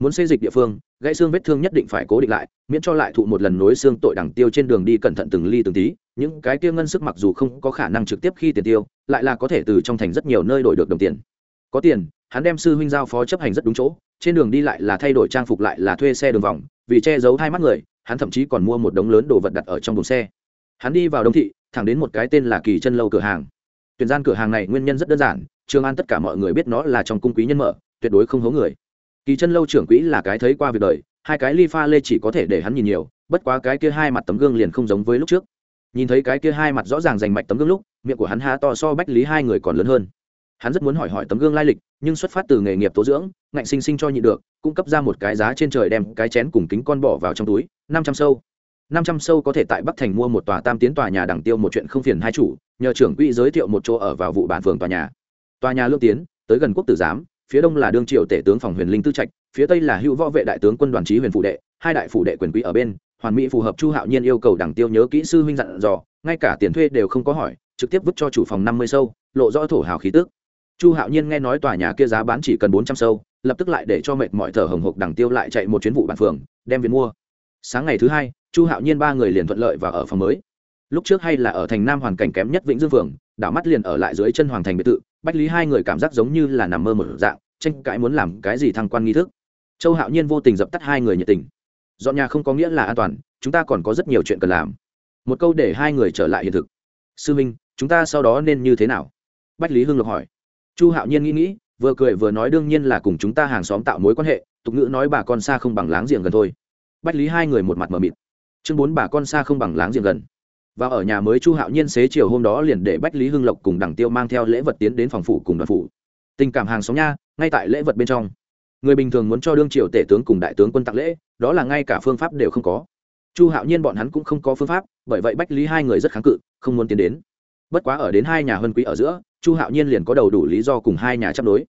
Muốn xây dịch địa phương, gãy xương vết thương nhất định phải cố định lại, miễn cho lại thụ một lần nối xương tội đẳng tiêu trên đường đi cẩn thận từng ly từng tí, những cái kia ngân sức mặc dù không có khả năng trực tiếp khi tiền tiêu, lại là có thể từ trong thành rất nhiều nơi đổi được đồng tiền. Có tiền hắn đem sư huynh giao phó chấp hành rất đúng chỗ, trên đường đi lại là thay đổi trang phục lại là thuê xe đường vòng, vì che giấu hai mắt người, hắn thậm chí còn mua một đống lớn đồ vật đặt ở trong đồn xe. Hắn đi vào đông thị, thẳng đến một cái tên là kỳ chân lâu cửa hàng. Tuyển gian cửa hàng này nguyên nhân rất đơn giản, trường an tất cả mọi người biết nó là trong cung quý nhân mở, tuyệt đối không hố người. Kỳ chân lâu trưởng quỹ là cái thấy qua việc đời, hai cái ly pha lê chỉ có thể để hắn nhìn nhiều, bất quá cái kia hai mặt tấm gương liền không giống với lúc trước. Nhìn thấy cái kia hai mặt rõ ràng rành mạch tấm gương lúc, miệng của hắn há to so bách lý hai người còn lớn hơn hắn rất muốn hỏi hỏi tấm gương lai lịch, nhưng xuất phát từ nghề nghiệp tố dưỡng, ngạnh sinh sinh cho nhị được cung cấp ra một cái giá trên trời đem cái chén cùng kính con bỏ vào trong túi, năm trăm sâu. Năm trăm sâu có thể tại bắc thành mua một tòa tam tiến tòa nhà đẳng tiêu một chuyện không phiền hai chủ, nhờ trưởng quỹ giới thiệu một chỗ ở vào vụ bản phường tòa nhà. Tòa nhà lương tiến, tới gần quốc tử giám, phía đông là đương triều tể tướng phòng huyền linh tư trạch, phía tây là hữu võ vệ đại tướng quân đoàn trí huyền phụ đệ, hai đại phụ đệ quyền quý ở bên, hoàn mỹ phù hợp chu hạo nhiên yêu cầu đẳng tiêu nhớ kỹ sư huynh dặn dò, ngay cả tiền thuê đều không có hỏi, trực tiếp vứt cho chủ phòng năm mươi sâu, lộ rõ thổ hào khí tức chu hạo nhiên nghe nói tòa nhà kia giá bán chỉ cần bốn trăm sâu, lập tức lại để cho mệt mọi thở hồng hộc đằng tiêu lại chạy một chuyến vụ bản phường, đem viên mua. Sáng ngày thứ hai, chu hạo nhiên ba người liền thuận lợi và ở phòng mới. Lúc trước hay là ở thành nam hoàn cảnh kém nhất vĩnh dương phường, đảo mắt liền ở lại dưới chân hoàng thành biệt thự, bách lý hai người cảm giác giống như là nằm mơ một dạng, tranh cãi muốn làm cái gì thăng quan nghi thức. Châu hạo nhiên vô tình dập tắt hai người nhiệt tình. Dọn nhà không có nghĩa là an toàn, chúng ta còn có rất nhiều chuyện cần làm. Một câu để hai người trở lại hiện thực. Sư minh, chúng ta sau đó nên như thế nào? Bách lý hưng lộc hỏi chu hạo nhiên nghĩ nghĩ, vừa cười vừa nói đương nhiên là cùng chúng ta hàng xóm tạo mối quan hệ, tục ngữ nói bà con xa không bằng láng giềng gần thôi. Bách lý hai người một mặt mờ mịt. Chương bốn bà con xa không bằng láng giềng gần. Và ở nhà mới chu hạo nhiên xế chiều hôm đó liền để bách lý hưng lộc cùng đằng tiêu mang theo lễ vật tiến đến phòng phủ cùng đoàn phủ. Tình cảm hàng xóm nha, ngay tại lễ vật bên trong. Người bình thường muốn cho đương triều tể tướng cùng đại tướng quân tặng lễ, đó là ngay cả phương pháp đều không có. Chu hạo nhiên bọn hắn cũng không có phương pháp, bởi vậy bách lý hai người rất kháng cự, không muốn tiến đến. Bất quá ở đến hai nhà hân quý ở giữa chu hạo nhiên liền có đầu đủ lý do cùng hai nhà chấp đối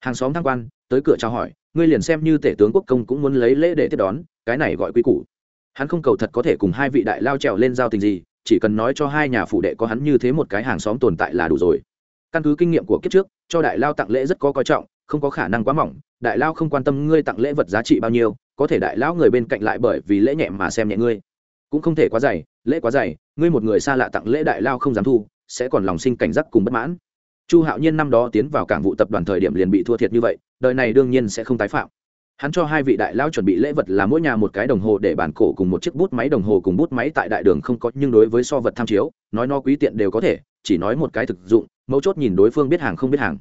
hàng xóm thăng quan, tới cửa trao hỏi, ngươi liền xem như tể tướng quốc công cũng muốn lấy lễ để tiếp đón, cái này gọi quy củ. Hắn không cầu thật có thể cùng hai vị đại lao trèo lên giao tình gì, chỉ cần nói cho hai nhà phụ đệ có hắn như thế một cái hàng xóm tồn tại là đủ rồi. Căn cứ kinh nghiệm của kiếp trước, cho đại lao tặng lễ rất có coi trọng, không có khả năng quá mỏng, đại lao không quan tâm ngươi tặng lễ vật giá trị bao nhiêu, có thể đại lão người bên cạnh lại bởi vì lễ nhẹ mà xem nhẹ ngươi. Cũng không thể quá dày, lễ quá dày, ngươi một người xa lạ tặng lễ đại lao không dám thu, sẽ còn lòng sinh cảnh giác cùng bất mãn chu hạo nhiên năm đó tiến vào cảng vụ tập đoàn thời điểm liền bị thua thiệt như vậy, đời này đương nhiên sẽ không tái phạm. Hắn cho hai vị đại lao chuẩn bị lễ vật là mỗi nhà một cái đồng hồ để bản cổ cùng một chiếc bút máy đồng hồ cùng bút máy tại đại đường không có, nhưng đối với so vật tham chiếu, nói no quý tiện đều có thể, chỉ nói một cái thực dụng, mấu chốt nhìn đối phương biết hàng không biết hàng.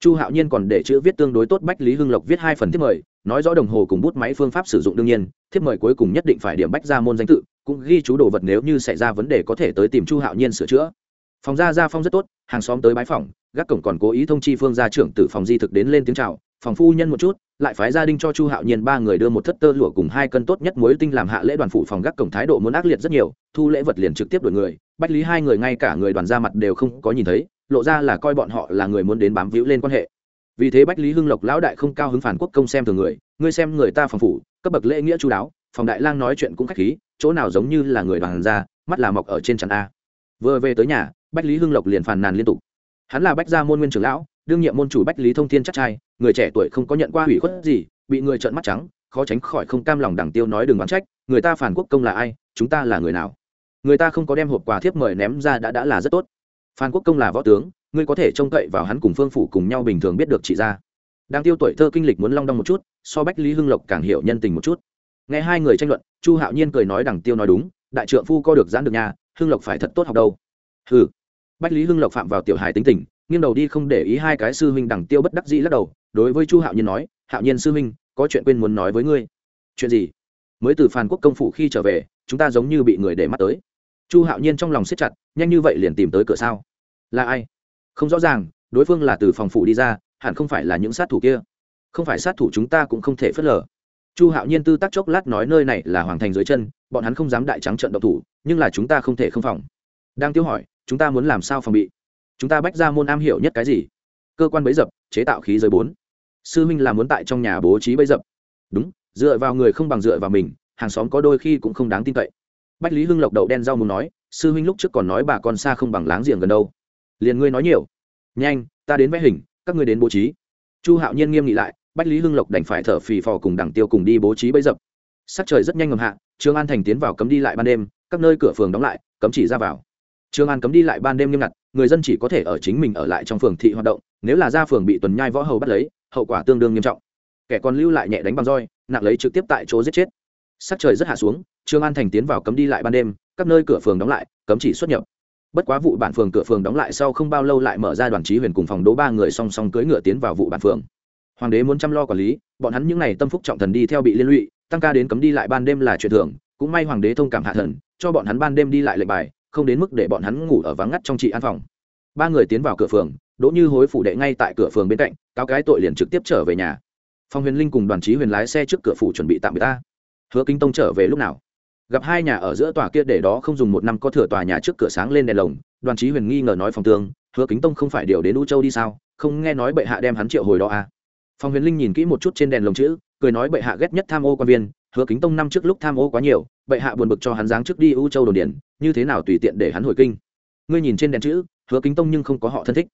Chu hạo nhiên còn để chữ viết tương đối tốt bách lý hưng lộc viết hai phần thiết mời, nói rõ đồng hồ cùng bút máy phương pháp sử dụng đương nhiên thiết mời cuối cùng nhất định phải điểm bách ra môn danh tự, cũng ghi chú đồ vật nếu như xảy ra vấn đề có thể tới tìm chu hạo nhiên sửa chữa phòng gia gia phong rất tốt, hàng xóm tới bái phòng, gác cổng còn cố ý thông chi phương gia trưởng từ phòng di thực đến lên tiếng chào, phòng phu nhân một chút, lại phái gia đình cho chu hạo nhiên ba người đưa một thất tơ lụa cùng hai cân tốt nhất muối tinh làm hạ lễ đoàn phụ phòng gác cổng thái độ muốn ác liệt rất nhiều, thu lễ vật liền trực tiếp đổi người, bách lý hai người ngay cả người đoàn ra mặt đều không có nhìn thấy, lộ ra là coi bọn họ là người muốn đến bám víu lên quan hệ. Vì thế bách lý hưng lộc lão đại không cao hứng phản quốc công xem thường người, ngươi xem người ta phòng phủ, cấp bậc lễ nghĩa chú đáo, phòng đại lang nói chuyện cũng khách khí, chỗ nào giống như là người đoàn ra, mắt là mọc ở trên trần a. Vừa về tới nhà bách lý hưng lộc liền phàn nàn liên tục. Hắn là bách gia môn nguyên trưởng lão, đương nhiệm môn chủ bách lý thông thiên chắc trai, người trẻ tuổi không có nhận qua hủy khuất gì, bị người trợn mắt trắng, khó tránh khỏi không cam lòng đằng tiêu nói đừng oán trách, người ta phản quốc công là ai, chúng ta là người nào? Người ta không có đem hộp quà thiếp mời ném ra đã đã là rất tốt. Phan quốc công là võ tướng, ngươi có thể trông cậy vào hắn cùng phương phủ cùng nhau bình thường biết được chị ra. Đang tiêu tuổi thơ kinh lịch muốn long đong một chút, so bách lý hưng lộc càng hiểu nhân tình một chút. Nghe hai người tranh luận, chu hạo nhiên cười nói đằng tiêu nói đúng, đại trượng phu co được giãn được nhà, hưng lộc phải thật tốt học đâu. Ừ bách lý hưng lộc phạm vào tiểu hài tính tình, nghiêng đầu đi không để ý hai cái sư huynh đằng tiêu bất đắc dĩ lắc đầu, đối với chu hạo nhiên nói, hạo nhiên sư huynh, có chuyện quên muốn nói với ngươi. Chuyện gì? Mới từ phàn quốc công phủ khi trở về, chúng ta giống như bị người để mắt tới. Chu hạo nhiên trong lòng siết chặt, nhanh như vậy liền tìm tới cửa sao? Là ai? Không rõ ràng, đối phương là từ phòng phủ đi ra, hẳn không phải là những sát thủ kia. Không phải sát thủ chúng ta cũng không thể phớt lờ. Chu hạo nhiên tư tác chốc lát nói nơi này là hoàng thành dưới chân, bọn hắn không dám đại trắng trận độc thủ, nhưng là chúng ta không thể không phòng. Đang tiêu hỏi chúng ta muốn làm sao phòng bị? Chúng ta bách ra môn am hiểu nhất cái gì? Cơ quan bấy dập, chế tạo khí giới bốn. Sư minh là muốn tại trong nhà bố trí bấy dập. Đúng, dựa vào người không bằng dựa vào mình, hàng xóm có đôi khi cũng không đáng tin cậy. Bách lý hưng lộc đậu đen rau muốn nói, sư huynh lúc trước còn nói bà con xa không bằng láng giềng gần đâu. Liền ngươi nói nhiều. Nhanh, ta đến vẽ hình, các ngươi đến bố trí. Chu hạo nhiên nghiêm nghị lại, bách lý hưng lộc đành phải thở phì phò cùng đằng tiêu cùng đi bố trí bấy dập. Sắc trời rất nhanh ngầm hạ, trương an thành tiến vào cấm đi lại ban đêm, các nơi cửa phường đóng lại, cấm chỉ ra vào trương an cấm đi lại ban đêm nghiêm ngặt, người dân chỉ có thể ở chính mình ở lại trong phường thị hoạt động, nếu là ra phường bị tuần nhai võ hầu bắt lấy, hậu quả tương đương nghiêm trọng. Kẻ còn lưu lại nhẹ đánh bằng roi, nặng lấy trực tiếp tại chỗ giết chết. Sắc trời rất hạ xuống, trương an thành tiến vào cấm đi lại ban đêm, các nơi cửa phường đóng lại, cấm chỉ xuất nhập. Bất quá vụ bản phường cửa phường đóng lại sau không bao lâu lại mở ra đoàn trí huyền cùng phòng đố ba người song song cưỡi ngựa tiến vào vụ bản phường. Hoàng đế muốn chăm lo quản lý, bọn hắn những n à y tâm phúc trọng thần đi theo bị liên lụy, tăng ca đến cấm đi lại ban đêm là chuyện thường, cũng may hoàng đế thông cảm hạ thần, cho bọn hắn ban đêm đi lại lệnh bài không đến mức để bọn hắn ngủ ở vắng ngắt trong trị an phòng. Ba người tiến vào cửa phường, đỗ như hối phủ đệ ngay tại cửa phường bên cạnh, cáo cái tội liền trực tiếp trở về nhà. Phong huyền linh cùng đoàn Chí huyền lái xe trước cửa phủ chuẩn bị tạm biệt ta. Hứa Kính tông trở về lúc nào? Gặp hai nhà ở giữa tòa kia để đó không dùng một năm có thừa tòa nhà trước cửa sáng lên đèn lồng, đoàn Chí huyền nghi ngờ nói phòng tương, hứa kính tông không phải điều đến u châu đi sao? Không nghe nói bệ hạ đem hắn triệu hồi đó à. Phong huyền linh nhìn kỹ một chút trên đèn lồng chữ, cười nói bệ hạ ghét nhất tham ô quan viên hứa kính tông năm trước lúc tham ô quá nhiều, bệ hạ buồn bực cho hắn giáng trước đi u châu đồn điển như thế nào tùy tiện để hắn hồi kinh? Ngươi nhìn trên đèn chữ, hứa kính tông nhưng không có họ thân thích.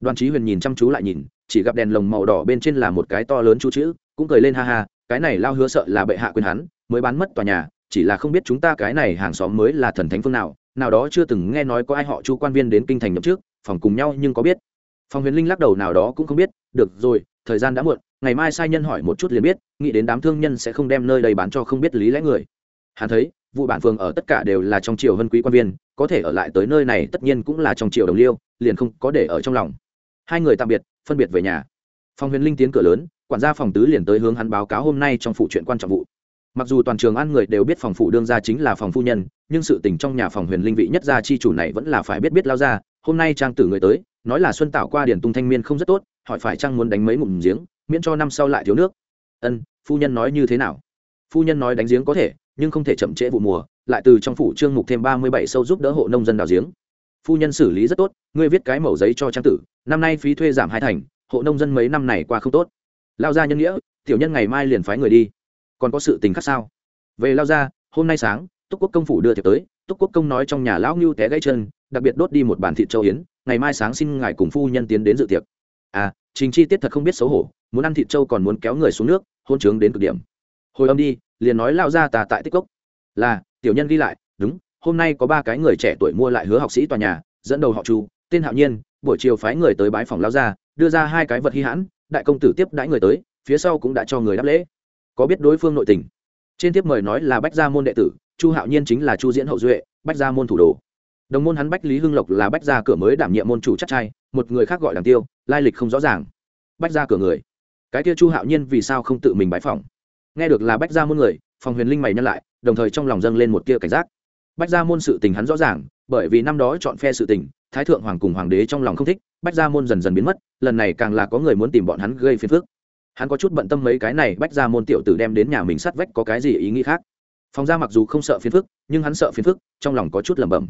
Đoàn trí huyền nhìn chăm chú lại nhìn, chỉ gặp đèn lồng màu đỏ bên trên là một cái to lớn chú chữ, cũng cười lên ha ha, cái này lao hứa sợ là bệ hạ quên hắn, mới bán mất tòa nhà, chỉ là không biết chúng ta cái này hàng xóm mới là thần thánh phương nào nào đó chưa từng nghe nói có ai họ chu quan viên đến kinh thành nhậm trước phòng cùng nhau nhưng có biết. Phòng huyền linh lắc đầu nào đó cũng không biết, được rồi, thời gian đã muộn ngày mai sai nhân hỏi một chút liền biết, nghĩ đến đám thương nhân sẽ không đem nơi đây bán cho không biết lý lẽ người. Hắn thấy, vụ bản phường ở tất cả đều là trong triều vân quý quan viên, có thể ở lại tới nơi này tất nhiên cũng là trong triều đồng liêu, liền không có để ở trong lòng. Hai người tạm biệt, phân biệt về nhà. Phòng huyền linh tiến cửa lớn, quản gia phòng tứ liền tới hướng hắn báo cáo hôm nay trong phụ chuyện quan trọng vụ. Mặc dù toàn trường ăn người đều biết phòng phủ đương gia chính là phòng phu nhân, nhưng sự tình trong nhà phòng huyền linh vị nhất gia chi chủ này vẫn là phải biết biết lao ra, hôm nay trang tử người tới, nói là xuân tạo qua điển tung thanh miên không rất tốt, hỏi phải chăng muốn đánh mấy ngụm giếng miễn cho năm sau lại thiếu nước. Ân phu nhân nói như thế nào? Phu nhân nói đánh giếng có thể nhưng không thể chậm trễ vụ mùa lại từ trong phủ trương mục thêm ba mươi bảy sâu giúp đỡ hộ nông dân đào giếng. Phu nhân xử lý rất tốt ngươi viết cái mẩu giấy cho trang tử năm nay phí thuê giảm hai thành hộ nông dân mấy năm này qua không tốt. Lao gia nhân nghĩa tiểu nhân ngày mai liền phái người đi. Còn có sự tình khác sao? Về lao gia, hôm nay sáng túc quốc công phủ đưa thiệp tới túc quốc công nói trong nhà lão ngưu té gãy chân đặc biệt đốt đi một bàn thịt châu yến ngày mai sáng xin ngài cùng phu nhân tiến đến dự tiệc à trình chi tiết thật không biết xấu hổ, muốn ăn thịt trâu còn muốn kéo người xuống nước, hôn trướng đến cực điểm. Hồi âm đi, liền nói lao ra tà tại tích cốc. Là, tiểu nhân ghi lại, đúng, hôm nay có ba cái người trẻ tuổi mua lại hứa học sĩ tòa nhà, dẫn đầu họ chu, tên hạo nhiên, buổi chiều phái người tới bái phòng lao ra đưa ra hai cái vật hy hãn, đại công tử tiếp đãi người tới, phía sau cũng đã cho người đáp lễ. Có biết đối phương nội tình? Trên tiếp mời nói là bách gia môn đệ tử, chu hạo nhiên chính là chu diễn hậu duệ, bách gia môn thủ đồ. Đồng môn hắn bách lý hưng lộc là bách gia cửa mới đảm nhiệm môn chủ chắc trai một người khác gọi đằng tiêu, lai lịch không rõ ràng. Bách gia cửa người. Cái kia chu hạo nhiên vì sao không tự mình bãi phòng nghe được là bách gia môn người, phòng huyền linh mày nhân lại, đồng thời trong lòng dâng lên một tia cảnh giác. Bách gia môn sự tình hắn rõ ràng, bởi vì năm đó chọn phe sự tình, thái thượng hoàng cùng hoàng đế trong lòng không thích, bách gia môn dần dần biến mất, lần này càng là có người muốn tìm bọn hắn gây phiền phức. Hắn có chút bận tâm mấy cái này, bách gia môn tiểu tử đem đến nhà mình sát vách có cái gì ý nghĩ khác. Phòng gia mặc dù không sợ phiền phức, nhưng hắn sợ phiền phức, trong lòng có chút lẩm bẩm.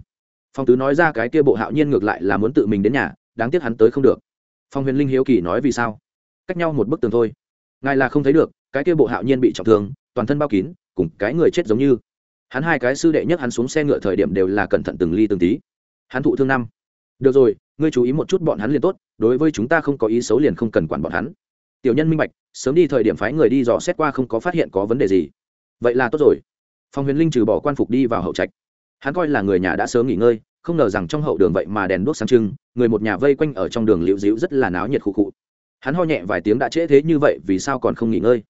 Phong tứ nói ra cái kia bộ hạo nhiên ngược lại là muốn tự mình đến nhà đáng tiếc hắn tới không được. Phong huyền linh hiếu kỳ nói vì sao? Cách nhau một bức tường thôi. Ngài là không thấy được, cái kia bộ hạo nhiên bị trọng thương, toàn thân bao kín, cùng cái người chết giống như. Hắn hai cái sư đệ nhất hắn xuống xe ngựa thời điểm đều là cẩn thận từng ly từng tí. Hắn thụ thương năm. Được rồi, ngươi chú ý một chút bọn hắn liền tốt, đối với chúng ta không có ý xấu liền không cần quản bọn hắn. Tiểu nhân minh bạch, sớm đi thời điểm phái người đi dò xét qua không có phát hiện có vấn đề gì. Vậy là tốt rồi. Phong huyền linh trừ bỏ quan phục đi vào hậu trạch. Hắn coi là người nhà đã sớm nghỉ ngơi không ngờ rằng trong hậu đường vậy mà đèn đuốc sáng trưng, người một nhà vây quanh ở trong đường liễu dĩu rất là náo nhiệt khu cụ hắn ho nhẹ vài tiếng đã trễ thế như vậy, vì sao còn không nghỉ ngơi?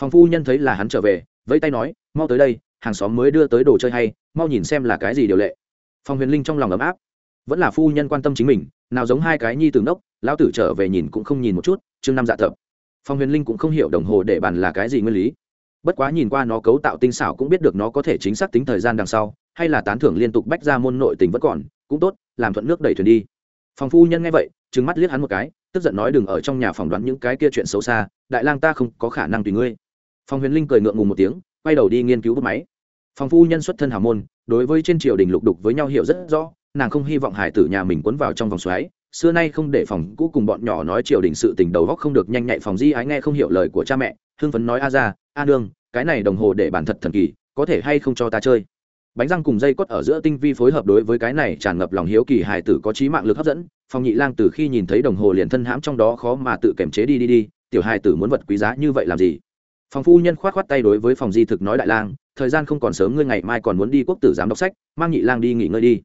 Phòng phu nhân thấy là hắn trở về, vẫy tay nói, mau tới đây, hàng xóm mới đưa tới đồ chơi hay, mau nhìn xem là cái gì điều lệ. Phòng huyền linh trong lòng ấm áp. Vẫn là phu nhân quan tâm chính mình, nào giống hai cái nhi từ ngốc, lão tử trở về nhìn cũng không nhìn một chút, chương năm dạ thập. Phòng huyền linh cũng không hiểu đồng hồ để bàn là cái gì nguyên lý. Bất quá nhìn qua nó cấu tạo tinh xảo cũng biết được nó có thể chính xác tính thời gian đằng sau hay là tán thưởng liên tục bách ra môn nội tình vẫn còn, cũng tốt, làm thuận nước đẩy thuyền đi. Phòng phu nhân nghe vậy, trừng mắt liếc hắn một cái, tức giận nói đừng ở trong nhà phỏng đoán những cái kia chuyện xấu xa, đại lang ta không có khả năng tùy ngươi. Phòng huyền linh cười ngượng ngùng một tiếng, quay đầu đi nghiên cứu bút máy. Phòng phu nhân xuất thân hào môn, đối với trên triều đình lục đục với nhau hiểu rất rõ, nàng không hy vọng hải tử nhà mình cuốn vào trong vòng xoáy, xưa nay không để phòng cũ cùng bọn nhỏ nói triều đình sự tình đầu góc không được nhanh nhạy phòng di ái nghe không hiểu lời của cha mẹ, hưng phấn nói a ra, a nương, cái này đồng hồ để bản thật thần kỳ, có thể hay không cho ta chơi? Bánh răng cùng dây cốt ở giữa tinh vi phối hợp đối với cái này tràn ngập lòng hiếu kỳ hài tử có trí mạng lực hấp dẫn, Phong nhị lang từ khi nhìn thấy đồng hồ liền thân hãm trong đó khó mà tự kiềm chế đi đi đi, tiểu hài tử muốn vật quý giá như vậy làm gì? Phòng phu nhân khoát khoát tay đối với phòng di thực nói đại lang, thời gian không còn sớm ngươi ngày mai còn muốn đi quốc tử giám đọc sách, mang nhị lang đi nghỉ ngơi đi.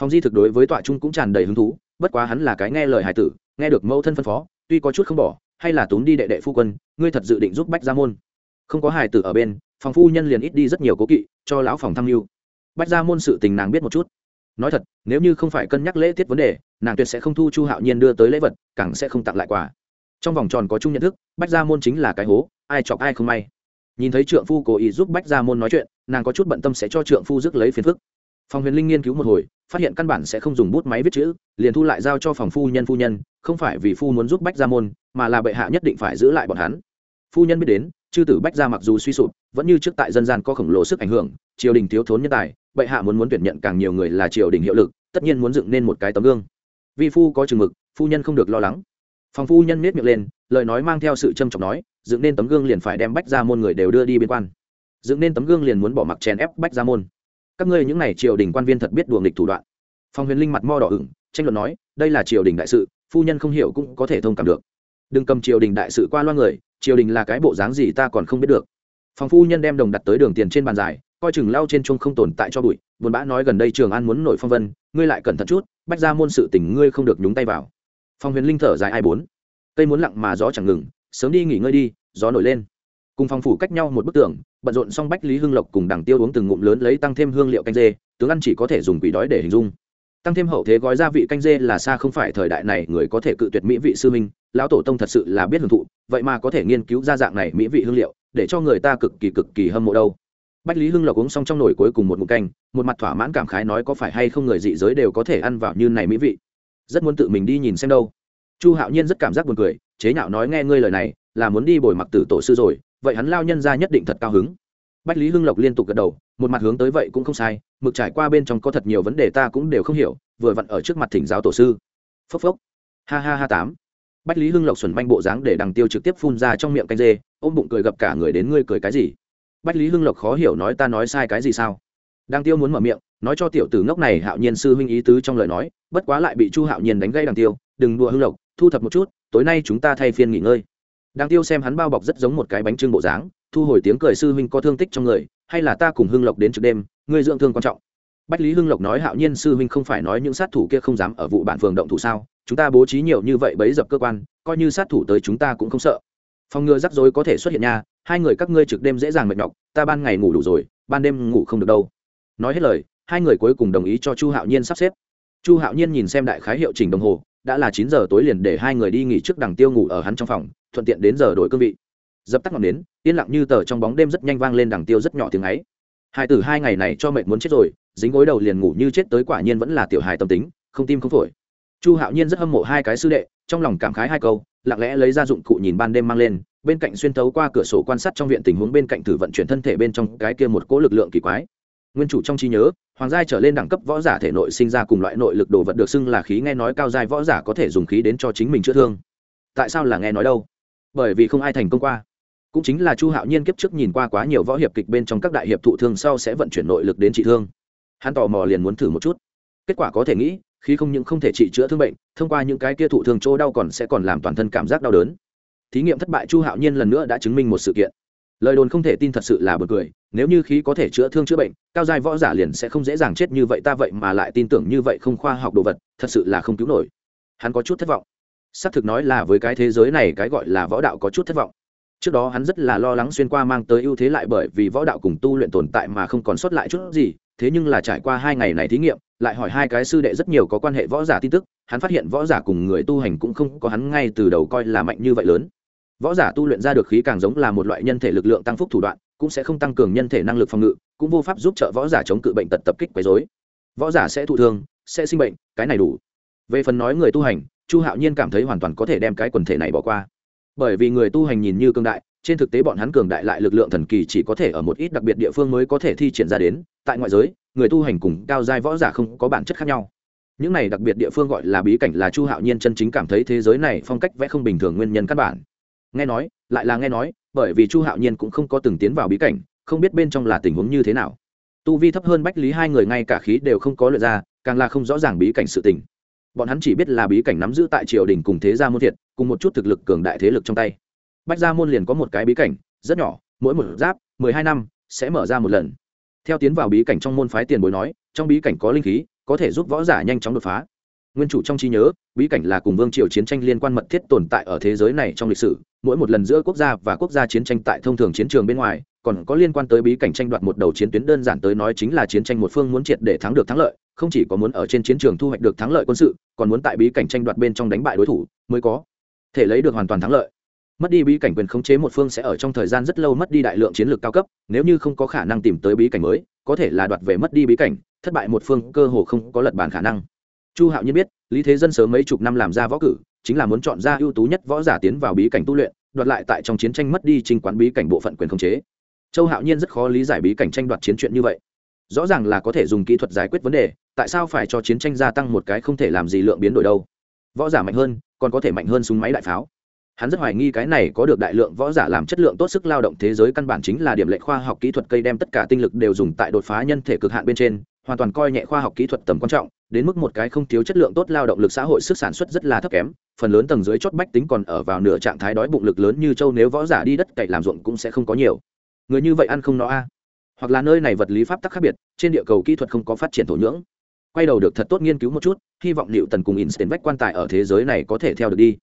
Phòng di thực đối với tọa trung cũng tràn đầy hứng thú, bất quá hắn là cái nghe lời hài tử, nghe được mẫu thân phân phó, tuy có chút không bỏ, hay là túm đi đệ đệ phu quân, ngươi thật dự định giúp bách gia môn. Không có hài tử ở bên, phòng phu nhân liền ít đi rất nhiều cố kỵ, cho lão phòng tham mưu bách gia môn sự tình nàng biết một chút. Nói thật, nếu như không phải cân nhắc lễ tiết vấn đề, nàng tuyệt sẽ không thu chu hạo nhiên đưa tới lễ vật, càng sẽ không tặng lại quà. Trong vòng tròn có chung nhận thức, bách gia môn chính là cái hố, ai chọc ai không may. Nhìn thấy trượng phu cố ý giúp bách gia môn nói chuyện, nàng có chút bận tâm sẽ cho trượng phu rước lấy phiền phức. Phòng huyền linh nghiên cứu một hồi, phát hiện căn bản sẽ không dùng bút máy viết chữ, liền thu lại giao cho phòng phu nhân phu nhân, không phải vì phu muốn giúp bách gia môn, mà là bệ hạ nhất định phải giữ lại bọn hắn. Phu nhân biết đến, chư tử bách gia mặc dù suy sụp, vẫn như trước tại dân gian có khổng lồ sức ảnh hưởng, triều đình thiếu thốn nhân tài bệ hạ muốn muốn tuyển nhận càng nhiều người là triều đình hiệu lực, tất nhiên muốn dựng nên một cái tấm gương. Vi phu có chừng mực, phu nhân không được lo lắng. Phòng phu nhân miết miệng lên, lời nói mang theo sự trâm trọng nói, dựng nên tấm gương liền phải đem bách ra môn người đều đưa đi biên quan. Dựng nên tấm gương liền muốn bỏ mặc chèn ép bách ra môn. Các ngươi những n à y triều đình quan viên thật biết đùa nghịch thủ đoạn. Phong huyền linh mặt mo đỏ ửng, tranh luận nói, đây là triều đình đại sự, phu nhân không hiểu cũng có thể thông cảm được. Đừng cầm triều đình đại sự qua loa người, triều đình là cái bộ dáng gì ta còn không biết được. Phòng phu nhân đem đồng đặt tới đường tiền trên bàn dài coi chừng lao trên chung không tồn tại cho bụi, buồn bã nói gần đây trường an muốn nổi phong vân, ngươi lại cẩn thận chút, bách ra môn sự tình ngươi không được nhúng tay vào. Phong huyền linh thở dài ai bốn. Cây muốn lặng mà gió chẳng ngừng, sớm đi nghỉ ngơi đi, gió nổi lên. Cùng phòng phủ cách nhau một bức tường, bận rộn xong bách lý hưng lộc cùng đằng tiêu uống từng ngụm lớn lấy tăng thêm hương liệu canh dê, tướng ăn chỉ có thể dùng quỷ đói để hình dung. Tăng thêm hậu thế gói gia vị canh dê là xa không phải thời đại này người có thể cự tuyệt mỹ vị sư minh lão tổ tông thật sự là biết hưởng thụ, vậy mà có thể nghiên cứu ra dạng này mỹ vị hương liệu, để cho người ta cực kỳ cực kỳ hâm mộ đâu bách lý hưng lộc uống xong trong nồi cuối cùng một mục canh, một mặt thỏa mãn cảm khái nói có phải hay không người dị giới đều có thể ăn vào như này mỹ vị. Rất muốn tự mình đi nhìn xem đâu. Chu hạo nhiên rất cảm giác buồn cười, chế nhạo nói nghe ngươi lời này, là muốn đi bồi mặc tử tổ sư rồi, vậy hắn lao nhân ra nhất định thật cao hứng. Bách lý hưng lộc liên tục gật đầu, một mặt hướng tới vậy cũng không sai, mực trải qua bên trong có thật nhiều vấn đề ta cũng đều không hiểu, vừa vặn ở trước mặt thỉnh giáo tổ sư. Phốc phốc. Ha ha ha tám. Bách lý hưng lộc xuẩn manh bộ dáng để đằng tiêu trực tiếp phun ra trong miệng canh dê, ôm bụng cười gặp cả người đến ngươi cười cái gì? Bách lý hưng lộc khó hiểu nói ta nói sai cái gì sao? Đang tiêu muốn mở miệng, nói cho tiểu tử ngốc này hạo nhiên sư huynh ý tứ trong lời nói, bất quá lại bị chu hạo nhiên đánh gây đằng tiêu, đừng đùa hưng lộc, thu thập một chút, tối nay chúng ta thay phiên nghỉ ngơi. Đang tiêu xem hắn bao bọc rất giống một cái bánh trưng bộ dáng, thu hồi tiếng cười sư huynh có thương tích trong người, hay là ta cùng hưng lộc đến trước đêm, ngươi dưỡng thương quan trọng. Bách lý hưng lộc nói hạo nhiên sư huynh không phải nói những sát thủ kia không dám ở vụ bản phường động thủ sao? Chúng ta bố trí nhiều như vậy bấy dập cơ quan, coi như sát thủ tới chúng ta cũng không sợ phòng ngừa rắc rối có thể xuất hiện nha, hai người các ngươi trực đêm dễ dàng mệt nhọc, ta ban ngày ngủ đủ rồi, ban đêm ngủ không được đâu. Nói hết lời, hai người cuối cùng đồng ý cho chu hạo nhiên sắp xếp. Chu hạo nhiên nhìn xem đại khái hiệu chỉnh đồng hồ, đã là chín giờ tối liền để hai người đi nghỉ trước đằng tiêu ngủ ở hắn trong phòng, thuận tiện đến giờ đổi cương vị. Dập tắt ngọn nến, yên lặng như tờ trong bóng đêm rất nhanh vang lên đằng tiêu rất nhỏ tiếng ấy. Hai từ hai ngày này cho mệt muốn chết rồi, dính gối đầu liền ngủ như chết tới quả nhiên vẫn là tiểu hài tâm tính, không tim không phổi. Chu hạo nhiên rất hâm mộ hai cái sư đệ, trong lòng cảm khái hai câu lặng lẽ lấy ra dụng cụ nhìn ban đêm mang lên, bên cạnh xuyên thấu qua cửa sổ quan sát trong viện tình huống bên cạnh thử vận chuyển thân thể bên trong cái kia một cỗ lực lượng kỳ quái. Nguyên chủ trong trí nhớ, hoàng giai trở lên đẳng cấp võ giả thể nội sinh ra cùng loại nội lực đồ vật được xưng là khí, nghe nói cao giai võ giả có thể dùng khí đến cho chính mình chữa thương. Tại sao là nghe nói đâu? Bởi vì không ai thành công qua. Cũng chính là chu hạo nhiên kiếp trước nhìn qua quá nhiều võ hiệp kịch bên trong các đại hiệp thụ thương sau sẽ vận chuyển nội lực đến trị thương. Hắn tò mò liền muốn thử một chút. Kết quả có thể nghĩ khí không những không thể trị chữa thương bệnh, thông qua những cái kia thụ thương chỗ đau còn sẽ còn làm toàn thân cảm giác đau đớn. Thí nghiệm thất bại chu hạo nhiên lần nữa đã chứng minh một sự kiện. Lời đồn không thể tin thật sự là bật cười, nếu như khí có thể chữa thương chữa bệnh, cao giai võ giả liền sẽ không dễ dàng chết như vậy, ta vậy mà lại tin tưởng như vậy không khoa học đồ vật, thật sự là không cứu nổi. Hắn có chút thất vọng. Xác thực nói là với cái thế giới này cái gọi là võ đạo có chút thất vọng. Trước đó hắn rất là lo lắng xuyên qua mang tới ưu thế lại bởi vì võ đạo cùng tu luyện tồn tại mà không còn sót lại chút gì, thế nhưng là trải qua hai ngày này thí nghiệm lại hỏi hai cái sư đệ rất nhiều có quan hệ võ giả tin tức, hắn phát hiện võ giả cùng người tu hành cũng không có hắn ngay từ đầu coi là mạnh như vậy lớn. Võ giả tu luyện ra được khí càng giống là một loại nhân thể lực lượng tăng phúc thủ đoạn, cũng sẽ không tăng cường nhân thể năng lực phòng ngự, cũng vô pháp giúp trợ võ giả chống cự bệnh tật tập kích quấy dối võ giả sẽ thụ thương, sẽ sinh bệnh, cái này đủ. Về phần nói người tu hành, chu hạo nhiên cảm thấy hoàn toàn có thể đem cái quần thể này bỏ qua. Bởi vì người tu hành nhìn như cương đại, trên thực tế bọn hắn cường đại lại lực lượng thần kỳ chỉ có thể ở một ít đặc biệt địa phương mới có thể thi triển ra đến, tại ngoại giới người tu hành cùng cao giai võ giả không có bản chất khác nhau. Những này đặc biệt địa phương gọi là bí cảnh là chu hạo nhiên chân chính cảm thấy thế giới này phong cách vẽ không bình thường nguyên nhân căn bản. Nghe nói, lại là nghe nói, bởi vì chu hạo nhiên cũng không có từng tiến vào bí cảnh, không biết bên trong là tình huống như thế nào. Tu vi thấp hơn bách lý hai người ngay cả khí đều không có lượt ra, càng là không rõ ràng bí cảnh sự tình. Bọn hắn chỉ biết là bí cảnh nắm giữ tại triều đình cùng thế gia môn thiệt, cùng một chút thực lực cường đại thế lực trong tay. Bách gia môn liền có một cái bí cảnh, rất nhỏ, mỗi một giáp, mười hai năm, sẽ mở ra một lần theo tiến vào bí cảnh trong môn phái tiền bối nói, trong bí cảnh có linh khí, có thể giúp võ giả nhanh chóng đột phá. Nguyên chủ trong trí nhớ, bí cảnh là cùng vương triều chiến tranh liên quan mật thiết tồn tại ở thế giới này trong lịch sử. Mỗi một lần giữa quốc gia và quốc gia chiến tranh tại thông thường chiến trường bên ngoài, còn có liên quan tới bí cảnh tranh đoạt một đầu chiến tuyến đơn giản tới nói chính là chiến tranh một phương muốn triệt để thắng được thắng lợi, không chỉ có muốn ở trên chiến trường thu hoạch được thắng lợi quân sự, còn muốn tại bí cảnh tranh đoạt bên trong đánh bại đối thủ mới có thể lấy được hoàn toàn thắng lợi mất đi bí cảnh quyền khống chế một phương sẽ ở trong thời gian rất lâu mất đi đại lượng chiến lược cao cấp, nếu như không có khả năng tìm tới bí cảnh mới, có thể là đoạt về mất đi bí cảnh, thất bại một phương cơ hồ không có lật bàn khả năng. Chu hạo nhiên biết, lý thế dân sớm mấy chục năm làm ra võ cử, chính là muốn chọn ra ưu tú nhất võ giả tiến vào bí cảnh tu luyện, đoạt lại tại trong chiến tranh mất đi trình quán bí cảnh bộ phận quyền khống chế. Châu hạo nhiên rất khó lý giải bí cảnh tranh đoạt chiến chuyện như vậy. Rõ ràng là có thể dùng kỹ thuật giải quyết vấn đề, tại sao phải cho chiến tranh gia tăng một cái không thể làm gì lượng biến đổi đâu? Võ giả mạnh hơn, còn có thể mạnh hơn súng máy đại pháo hắn rất hoài nghi cái này có được đại lượng võ giả làm chất lượng tốt sức lao động thế giới căn bản chính là điểm lệ khoa học kỹ thuật cây đem tất cả tinh lực đều dùng tại đột phá nhân thể cực hạn bên trên, hoàn toàn coi nhẹ khoa học kỹ thuật tầm quan trọng, đến mức một cái không thiếu chất lượng tốt lao động lực xã hội sức sản xuất rất là thấp kém, phần lớn tầng dưới chót bách tính còn ở vào nửa trạng thái đói bụng lực lớn như châu nếu võ giả đi đất cày làm ruộng cũng sẽ không có nhiều. Người như vậy ăn không nó a. Hoặc là nơi này vật lý pháp tắc khác biệt, trên địa cầu kỹ thuật không có phát triển thổ nhưỡng. Quay đầu được thật tốt nghiên cứu một chút, hy vọng liệu tần cùng instant vách quan tài ở thế giới này có thể theo được đi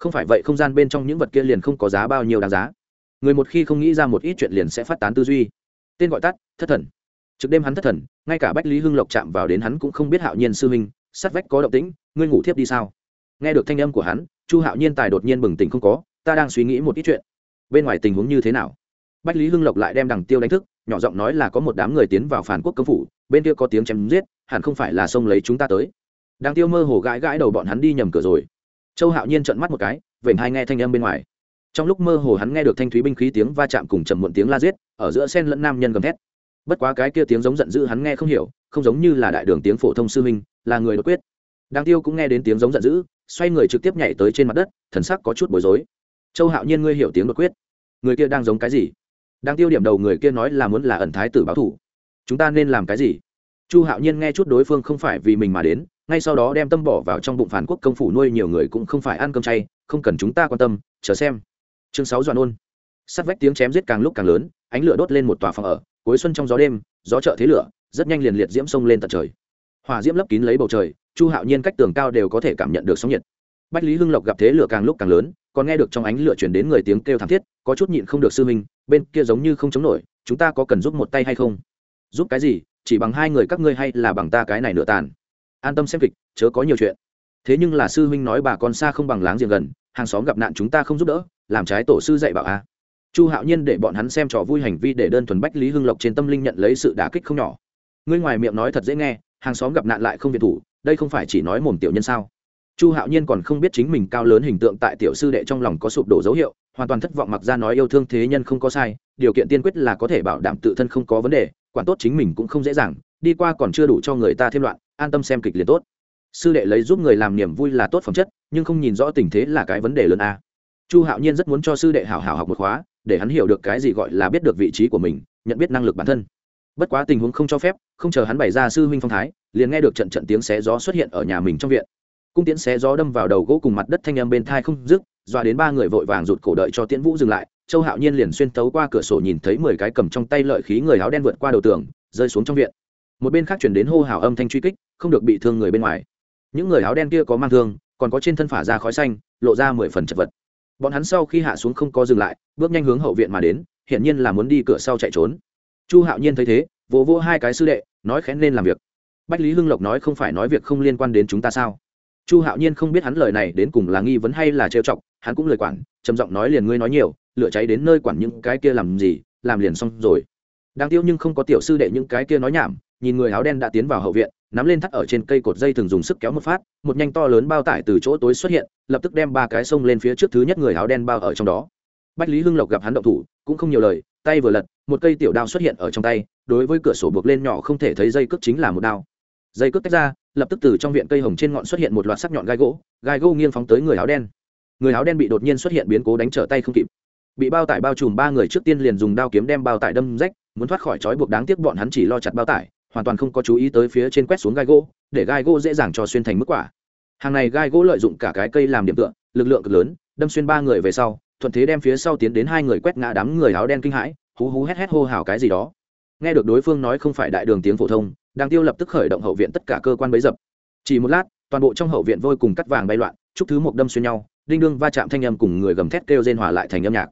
không phải vậy không gian bên trong những vật kia liền không có giá bao nhiêu đáng giá. Người một khi không nghĩ ra một ít chuyện liền sẽ phát tán tư duy. Tên gọi tắt, thất thần. Trực đêm hắn thất thần, ngay cả bách lý hưng lộc chạm vào đến hắn cũng không biết hạo nhiên sư huynh sát vách có động tĩnh, ngươi ngủ thiếp đi sao? Nghe được thanh âm của hắn, chu hạo nhiên tài đột nhiên bừng tỉnh không có, ta đang suy nghĩ một ít chuyện. Bên ngoài tình huống như thế nào? Bách lý hưng lộc lại đem đằng tiêu đánh thức, nhỏ giọng nói là có một đám người tiến vào phản quốc công phủ, bên kia có tiếng chém giết, hẳn không phải là xông lấy chúng ta tới. Đằng tiêu mơ hồ gãi gãi đầu bọn hắn đi nhầm cửa rồi châu hạo nhiên trợn mắt một cái, vểnh hai nghe thanh âm bên ngoài. Trong lúc mơ hồ hắn nghe được thanh thúy binh khí tiếng va chạm cùng trầm muộn tiếng la giết, ở giữa sen lẫn nam nhân gầm thét. Bất quá cái kia tiếng giống giận dữ hắn nghe không hiểu, không giống như là đại đường tiếng phổ thông sư minh là người đột quyết. Đang tiêu cũng nghe đến tiếng giống giận dữ, xoay người trực tiếp nhảy tới trên mặt đất, thần sắc có chút bối rối. Châu hạo nhiên ngươi hiểu tiếng đột quyết. Người kia đang giống cái gì? Đang tiêu điểm đầu người kia nói là muốn là ẩn thái tử báo thủ. Chúng ta nên làm cái gì? Chu hạo nhiên nghe chút đối phương không phải vì mình mà đến ngay sau đó đem tâm bỏ vào trong bụng phản quốc công phủ nuôi nhiều người cũng không phải ăn cơm chay, không cần chúng ta quan tâm, chờ xem. Chương sáu dọn ôn. Sắt vách tiếng chém giết càng lúc càng lớn, ánh lửa đốt lên một tòa phòng ở, cuối xuân trong gió đêm, gió chợ thế lửa, rất nhanh liền liệt diễm sông lên tận trời. Hỏa diễm lấp kín lấy bầu trời, chu hạo nhiên cách tường cao đều có thể cảm nhận được sóng nhiệt. Bách lý hưng lộc gặp thế lửa càng lúc càng lớn, còn nghe được trong ánh lửa chuyển đến người tiếng kêu thảm thiết, có chút nhịn không được sư minh bên kia giống như không chống nổi, chúng ta có cần giúp một tay hay không? Giúp cái gì, chỉ bằng hai người các ngươi hay là bằng ta cái này nửa tàn? An tâm xem kịch, chớ có nhiều chuyện. Thế nhưng là sư huynh nói bà con xa không bằng láng giềng gần, hàng xóm gặp nạn chúng ta không giúp đỡ, làm trái tổ sư dạy bảo a chu hạo nhiên để bọn hắn xem trò vui hành vi để đơn thuần bách lý hưng lộc trên tâm linh nhận lấy sự đả kích không nhỏ. Ngươi ngoài miệng nói thật dễ nghe, hàng xóm gặp nạn lại không việt thủ, đây không phải chỉ nói mồm tiểu nhân sao? Chu hạo nhiên còn không biết chính mình cao lớn hình tượng tại tiểu sư đệ trong lòng có sụp đổ dấu hiệu, hoàn toàn thất vọng mặc ra nói yêu thương thế nhân không có sai, điều kiện tiên quyết là có thể bảo đảm tự thân không có vấn đề, quản tốt chính mình cũng không dễ dàng đi qua còn chưa đủ cho người ta thêm loạn, an tâm xem kịch liền tốt. Sư đệ lấy giúp người làm niềm vui là tốt phẩm chất, nhưng không nhìn rõ tình thế là cái vấn đề lớn a. Chu hạo nhiên rất muốn cho sư đệ hảo hảo học một khóa, để hắn hiểu được cái gì gọi là biết được vị trí của mình, nhận biết năng lực bản thân. Bất quá tình huống không cho phép, không chờ hắn bày ra sư huynh phong thái, liền nghe được trận trận tiếng xé gió xuất hiện ở nhà mình trong viện. Cung tiễn xé gió đâm vào đầu gỗ cùng mặt đất thanh âm bên thai không dứt dọa đến ba người vội vàng rụt cổ đợi cho tiễn vũ dừng lại châu hạo nhiên liền xuyên tấu qua cửa sổ nhìn thấy mười cái cầm trong tay lợi khí người áo đen vượt qua đầu tường, rơi xuống trong viện một bên khác chuyển đến hô hào âm thanh truy kích, không được bị thương người bên ngoài. Những người áo đen kia có mang thương, còn có trên thân phả ra khói xanh, lộ ra mười phần chật vật. Bọn hắn sau khi hạ xuống không có dừng lại, bước nhanh hướng hậu viện mà đến, hiển nhiên là muốn đi cửa sau chạy trốn. Chu hạo nhiên thấy thế, vỗ vỗ hai cái sư đệ, nói khẽ nên làm việc. Bách lý hưng lộc nói không phải nói việc không liên quan đến chúng ta sao? Chu hạo nhiên không biết hắn lời này đến cùng là nghi vấn hay là trêu chọc, hắn cũng lời quản, trầm giọng nói liền ngươi nói nhiều, lửa cháy đến nơi quản những cái kia làm gì, làm liền xong rồi. Đang tiêu nhưng không có tiểu sư đệ những cái kia nói nhảm nhìn người áo đen đã tiến vào hậu viện, nắm lên thắt ở trên cây cột dây thường dùng sức kéo một phát, một nhanh to lớn bao tải từ chỗ tối xuất hiện, lập tức đem ba cái sông lên phía trước thứ nhất người áo đen bao ở trong đó. Bách lý hưng lộc gặp hắn động thủ, cũng không nhiều lời, tay vừa lật, một cây tiểu đao xuất hiện ở trong tay, đối với cửa sổ buộc lên nhỏ không thể thấy dây cước chính là một đao. Dây cước tách ra, lập tức từ trong viện cây hồng trên ngọn xuất hiện một loạt sắc nhọn gai gỗ gai gỗ nghiêng phóng tới người áo đen. Người áo đen bị đột nhiên xuất hiện biến cố đánh trở tay không kịp. Bị bao tải bao trùm ba người trước tiên liền dùng đao kiếm đem bao tải đâm rách, muốn thoát khỏi trói buộc đáng tiếc bọn hắn chỉ lo chặt bao tải hoàn toàn không có chú ý tới phía trên quét xuống gai gỗ, để gai gỗ dễ dàng cho xuyên thành mức quả. Hàng này gai gỗ lợi dụng cả cái cây làm điểm tựa, lực lượng cực lớn, đâm xuyên ba người về sau, thuận thế đem phía sau tiến đến hai người quét ngã đám người áo đen kinh hãi, hú hú hét hét hô hào cái gì đó. Nghe được đối phương nói không phải đại đường tiếng phổ thông đang tiêu lập tức khởi động hậu viện tất cả cơ quan bấy dập. Chỉ một lát, toàn bộ trong hậu viện vôi cùng cắt vàng bay loạn, chúc thứ một đâm xuyên nhau, đinh đương va chạm thanh âm cùng người gầm thét kêu rên hòa lại thành âm nhạc.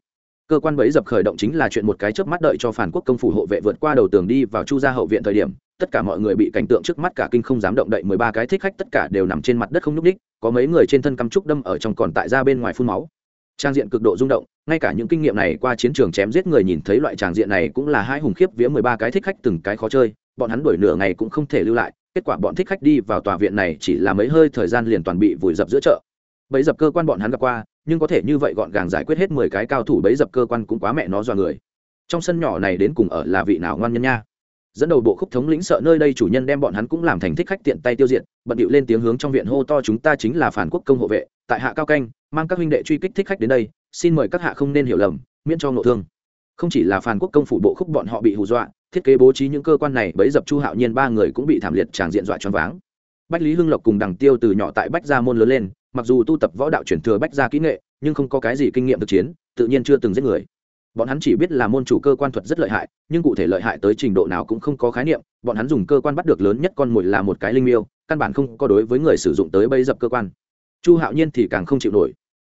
Cơ quan bấy dập khởi động chính là chuyện một cái chớp mắt đợi cho phản quốc công phủ hộ vệ vượt qua đầu tường đi vào chu gia hậu viện thời điểm tất cả mọi người bị cảnh tượng trước mắt cả kinh không dám động đậy, mười ba cái thích khách tất cả đều nằm trên mặt đất không nhúc ních có mấy người trên thân cắm trúc đâm ở trong còn tại ra bên ngoài phun máu. Trang diện cực độ rung động, ngay cả những kinh nghiệm này qua chiến trường chém giết người nhìn thấy loại tràng diện này cũng là hai hùng khiếp vía mười ba cái thích khách từng cái khó chơi, bọn hắn đuổi nửa ngày cũng không thể lưu lại, kết quả bọn thích khách đi vào tòa viện này chỉ là mấy hơi thời gian liền toàn bị vùi dập giữa chợ. Bấy dập cơ quan bọn hắn gặp qua, nhưng có thể như vậy gọn gàng giải quyết hết mười cái cao thủ bấy dập cơ quan cũng quá mẹ nó dọa người. Trong sân nhỏ này đến cùng ở là vị nào ngoan nhân nha? Dẫn đầu bộ khúc thống lĩnh sợ nơi đây chủ nhân đem bọn hắn cũng làm thành thích khách tiện tay tiêu diệt, bận điệu lên tiếng hướng trong viện hô to chúng ta chính là phản quốc công hộ vệ, tại hạ cao canh, mang các huynh đệ truy kích thích khách đến đây, xin mời các hạ không nên hiểu lầm, miễn cho ngộ thương. Không chỉ là phản quốc công phủ bộ khúc bọn họ bị hù dọa, thiết kế bố trí những cơ quan này bấy dập chu hạo nhiên ba người cũng bị thảm liệt tràng diện dọa choáng váng. Bách lý hưng lộc cùng đằng tiêu từ nhỏ tại bách gia môn lớn lên, mặc dù tu tập võ đạo chuyển thừa bách gia kỹ nghệ, nhưng không có cái gì kinh nghiệm thực chiến, tự nhiên chưa từng giết người bọn hắn chỉ biết là môn chủ cơ quan thuật rất lợi hại, nhưng cụ thể lợi hại tới trình độ nào cũng không có khái niệm, bọn hắn dùng cơ quan bắt được lớn nhất con mồi là một cái linh miêu, căn bản không có đối với người sử dụng tới bây dập cơ quan. Chu hạo nhiên thì càng không chịu nổi.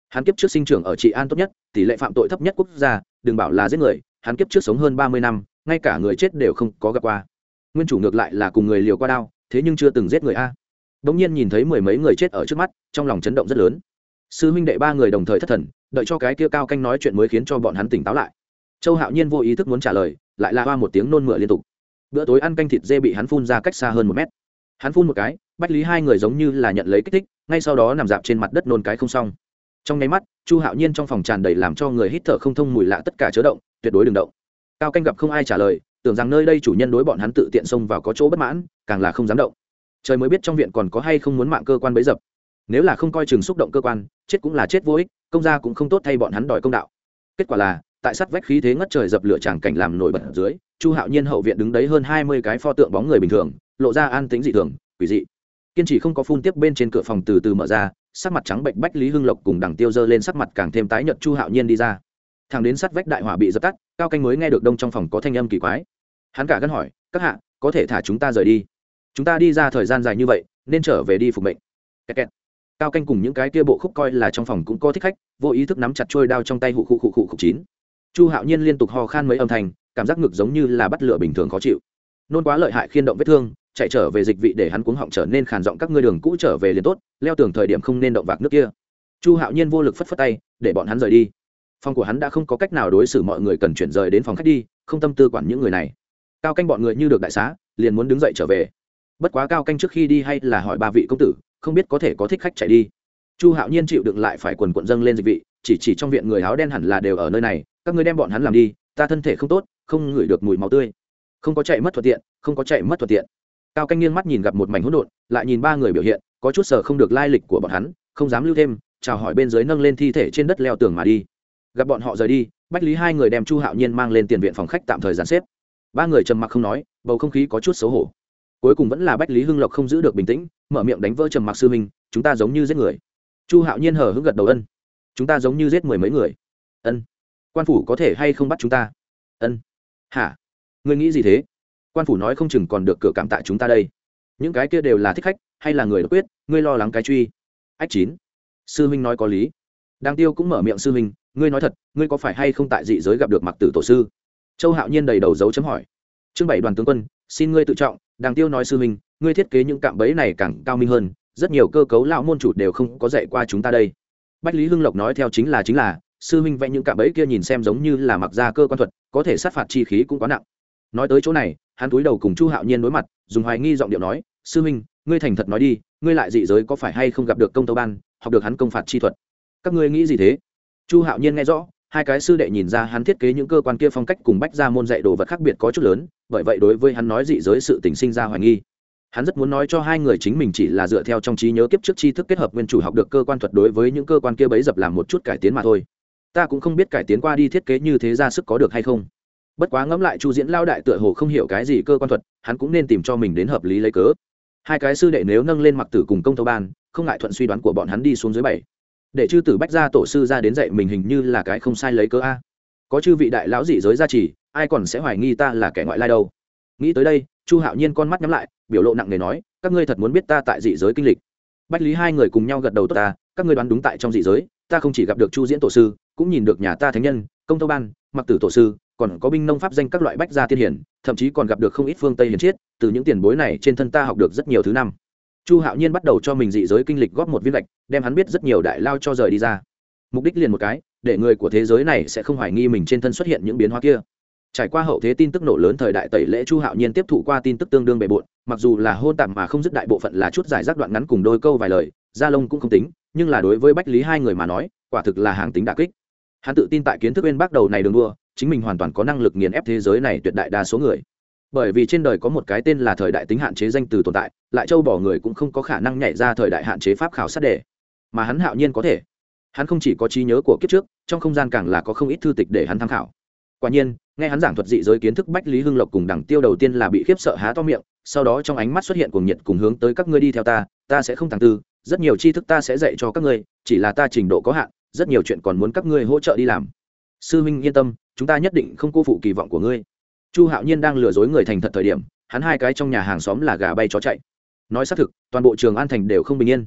Hắn kiếp trước sinh trưởng ở trị an tốt nhất, tỷ lệ phạm tội thấp nhất quốc gia, đừng bảo là giết người, hắn kiếp trước sống hơn ba mươi năm, ngay cả người chết đều không có gặp qua. Nguyên chủ ngược lại là cùng người liều qua đao, thế nhưng chưa từng giết người a. Đ ỗ n g nhiên nhìn thấy mười mấy người chết ở trước mắt, trong lòng chấn động rất lớn. Sư huynh đệ ba người đồng thời thất thần đợi cho cái kia cao canh nói chuyện mới khiến cho bọn hắn tỉnh táo lại. Châu hạo nhiên vô ý thức muốn trả lời, lại la hoa một tiếng nôn mửa liên tục. Bữa tối ăn canh thịt dê bị hắn phun ra cách xa hơn một mét. Hắn phun một cái, bách lý hai người giống như là nhận lấy kích thích, ngay sau đó nằm dạp trên mặt đất nôn cái không xong. Trong nháy mắt, chu hạo nhiên trong phòng tràn đầy làm cho người hít thở không thông mùi lạ tất cả chớ động, tuyệt đối đừng động. Cao canh gặp không ai trả lời, tưởng rằng nơi đây chủ nhân đối bọn hắn tự tiện xông vào có chỗ bất mãn, càng là không dám động. Trời mới biết trong viện còn có hay không muốn mạng cơ quan bấy dập nếu là không coi chừng xúc động cơ quan, chết cũng là chết vô ích, công gia cũng không tốt thay bọn hắn đòi công đạo. Kết quả là, tại sát vách khí thế ngất trời dập lửa tràng cảnh làm nổi bật ở dưới, chu hạo nhiên hậu viện đứng đấy hơn hai mươi cái pho tượng bóng người bình thường, lộ ra an tính dị thường, quỷ dị. Kiên trì không có phun tiếp bên trên cửa phòng từ từ mở ra, sắc mặt trắng bệnh bách lý hưng lộc cùng đằng tiêu dơ lên sắc mặt càng thêm tái nhợt chu hạo nhiên đi ra. Thằng đến sát vách đại hỏa bị dập tắt, cao canh mới nghe được đông trong phòng có thanh âm kỳ quái. Hắn cả gân hỏi, các hạ, có thể thả chúng ta rời đi? Chúng ta đi ra thời gian dài như vậy, nên trở về đi phục mệnh. Kẹt kẹt cao canh cùng những cái kia bộ khúc coi là trong phòng cũng có thích khách, vô ý thức nắm chặt trôi đao trong tay hụ khụ khụ khụ khụ chín. Chu hạo nhiên liên tục ho khan mấy âm thanh, cảm giác ngực giống như là bắt lửa bình thường khó chịu. Nôn quá lợi hại khiên động vết thương, chạy trở về dịch vị để hắn cuống họng trở nên khàn giọng các ngươi đường cũ trở về liền tốt, leo tường thời điểm không nên động vạc nước kia. Chu hạo nhiên vô lực phất phất tay, để bọn hắn rời đi. Phòng của hắn đã không có cách nào đối xử mọi người cần chuyển rời đến phòng khách đi, không tâm tư quản những người này. Cao canh bọn người như được đại xá, liền muốn đứng dậy trở về. Bất quá cao canh trước khi đi hay là hỏi ba vị công tử không biết có thể có thích khách chạy đi. Chu hạo nhiên chịu đựng lại phải quần quận dâng lên dịch vị, chỉ chỉ trong viện người áo đen hẳn là đều ở nơi này, các ngươi đem bọn hắn làm đi, ta thân thể không tốt, không ngửi được mùi máu tươi. Không có chạy mất thuận tiện, không có chạy mất thuận tiện. Cao canh nghiêng mắt nhìn gặp một mảnh hỗn độn, lại nhìn ba người biểu hiện, có chút sờ không được lai lịch của bọn hắn, không dám lưu thêm, chào hỏi bên dưới nâng lên thi thể trên đất leo tường mà đi. Gặp bọn họ rời đi, bách lý hai người đem chu hạo nhiên mang lên tiền viện phòng khách tạm thời giàn xếp. Ba người trầm mặc không nói, bầu không khí có chút xấu hổ. Cuối cùng vẫn là bách lý hưng lộc không giữ được bình tĩnh mở miệng đánh vỡ trầm mặc sư minh chúng ta giống như giết người. Chu hạo nhiên hờ hững gật đầu ân. Chúng ta giống như giết mười mấy người. Ân. Quan phủ có thể hay không bắt chúng ta? Ân. Hả? Ngươi nghĩ gì thế? Quan phủ nói không chừng còn được cửa cảm tạ chúng ta đây. Những cái kia đều là thích khách, hay là người đ quyết, ngươi lo lắng cái truy. Ách chín. Sư huynh nói có lý. Đang tiêu cũng mở miệng sư huynh, ngươi nói thật, ngươi có phải hay không tại dị giới gặp được mặc tử tổ sư? Châu hạo nhiên đầy đầu dấu chấm hỏi. Trưng bảy đoàn tướng quân, xin ngươi tự trọng đàng tiêu nói sư minh, ngươi thiết kế những cạm bẫy này càng cao minh hơn rất nhiều cơ cấu lão môn chủ đều không có dạy qua chúng ta đây. Bách lý hưng lộc nói theo chính là chính là sư minh vẽ những cạm bẫy kia nhìn xem giống như là mặc ra cơ quan thuật có thể sát phạt chi khí cũng quá nặng. Nói tới chỗ này hắn túi đầu cùng chu hạo nhiên đối mặt dùng hoài nghi giọng điệu nói sư minh, ngươi thành thật nói đi ngươi lại dị giới có phải hay không gặp được công tâu ban học được hắn công phạt chi thuật? Các ngươi nghĩ gì thế? Chu hạo nhiên nghe rõ hai cái sư đệ nhìn ra hắn thiết kế những cơ quan kia phong cách cùng bách ra môn dạy đồ vật khác biệt có chút lớn, bởi vậy đối với hắn nói dị giới sự tình sinh ra hoài nghi. Hắn rất muốn nói cho hai người chính mình chỉ là dựa theo trong trí nhớ kiếp trước tri thức kết hợp nguyên chủ học được cơ quan thuật đối với những cơ quan kia bấy dập làm một chút cải tiến mà thôi. Ta cũng không biết cải tiến qua đi thiết kế như thế ra sức có được hay không. Bất quá ngẫm lại chu diễn lao đại tựa hồ không hiểu cái gì cơ quan thuật, hắn cũng nên tìm cho mình đến hợp lý lấy cớ. Hai cái sư đệ nếu nâng lên mặc tử cùng công thâu ban, không ngại thuận suy đoán của bọn hắn đi xuống dưới bảy để chư tử bách gia tổ sư ra đến dạy mình hình như là cái không sai lấy cớ a. Có chư vị đại lão dị giới gia trì, ai còn sẽ hoài nghi ta là kẻ ngoại lai đâu? Nghĩ tới đây, chu hạo nhiên con mắt nhắm lại, biểu lộ nặng nề nói, các ngươi thật muốn biết ta tại dị giới kinh lịch. Bách lý hai người cùng nhau gật đầu tốt ta, các ngươi đoán đúng tại trong dị giới, ta không chỉ gặp được chu diễn tổ sư, cũng nhìn được nhà ta thánh nhân, công tâu ban, mặc tử tổ sư, còn có binh nông pháp danh các loại bách gia tiên hiển, thậm chí còn gặp được không ít phương tây hiền chiết từ những tiền bối này trên thân ta học được rất nhiều thứ năm chu hạo nhiên bắt đầu cho mình dị giới kinh lịch góp một viên lệch đem hắn biết rất nhiều đại lao cho rời đi ra. Mục đích liền một cái, để người của thế giới này sẽ không hoài nghi mình trên thân xuất hiện những biến hóa kia. Trải qua hậu thế tin tức nổ lớn thời đại tẩy lễ chu hạo nhiên tiếp thụ qua tin tức tương đương bề bộn, mặc dù là hôn tạm mà không dứt đại bộ phận là chút giải rác đoạn ngắn cùng đôi câu vài lời, gia lông cũng không tính, nhưng là đối với bách lý hai người mà nói, quả thực là hàng tính đà kích. Hắn tự tin tại kiến thức bên bắt đầu này đường đua, chính mình hoàn toàn có năng lực nghiền ép thế giới này tuyệt đại đa số người bởi vì trên đời có một cái tên là thời đại tính hạn chế danh từ tồn tại, lại châu bỏ người cũng không có khả năng nhảy ra thời đại hạn chế pháp khảo sát đề. Mà hắn hạo nhiên có thể. Hắn không chỉ có trí nhớ của kiếp trước, trong không gian càng là có không ít thư tịch để hắn tham khảo. Quả nhiên, nghe hắn giảng thuật dị giới kiến thức bách lý hưng lộc cùng đẳng tiêu đầu tiên là bị khiếp sợ há to miệng, sau đó trong ánh mắt xuất hiện cuồng nhiệt cùng hướng tới các ngươi đi theo ta ta sẽ không thẳng tư, rất nhiều tri thức ta sẽ dạy cho các ngươi, chỉ là ta trình độ có hạn, rất nhiều chuyện còn muốn các ngươi hỗ trợ đi làm. Sư minh yên tâm, chúng ta nhất định không cô phụ kỳ vọng của ngươi chu hạo nhiên đang lừa dối người thành thật thời điểm, hắn hai cái trong nhà hàng xóm là gà bay chó chạy. Nói xác thực, toàn bộ trường an thành đều không bình yên.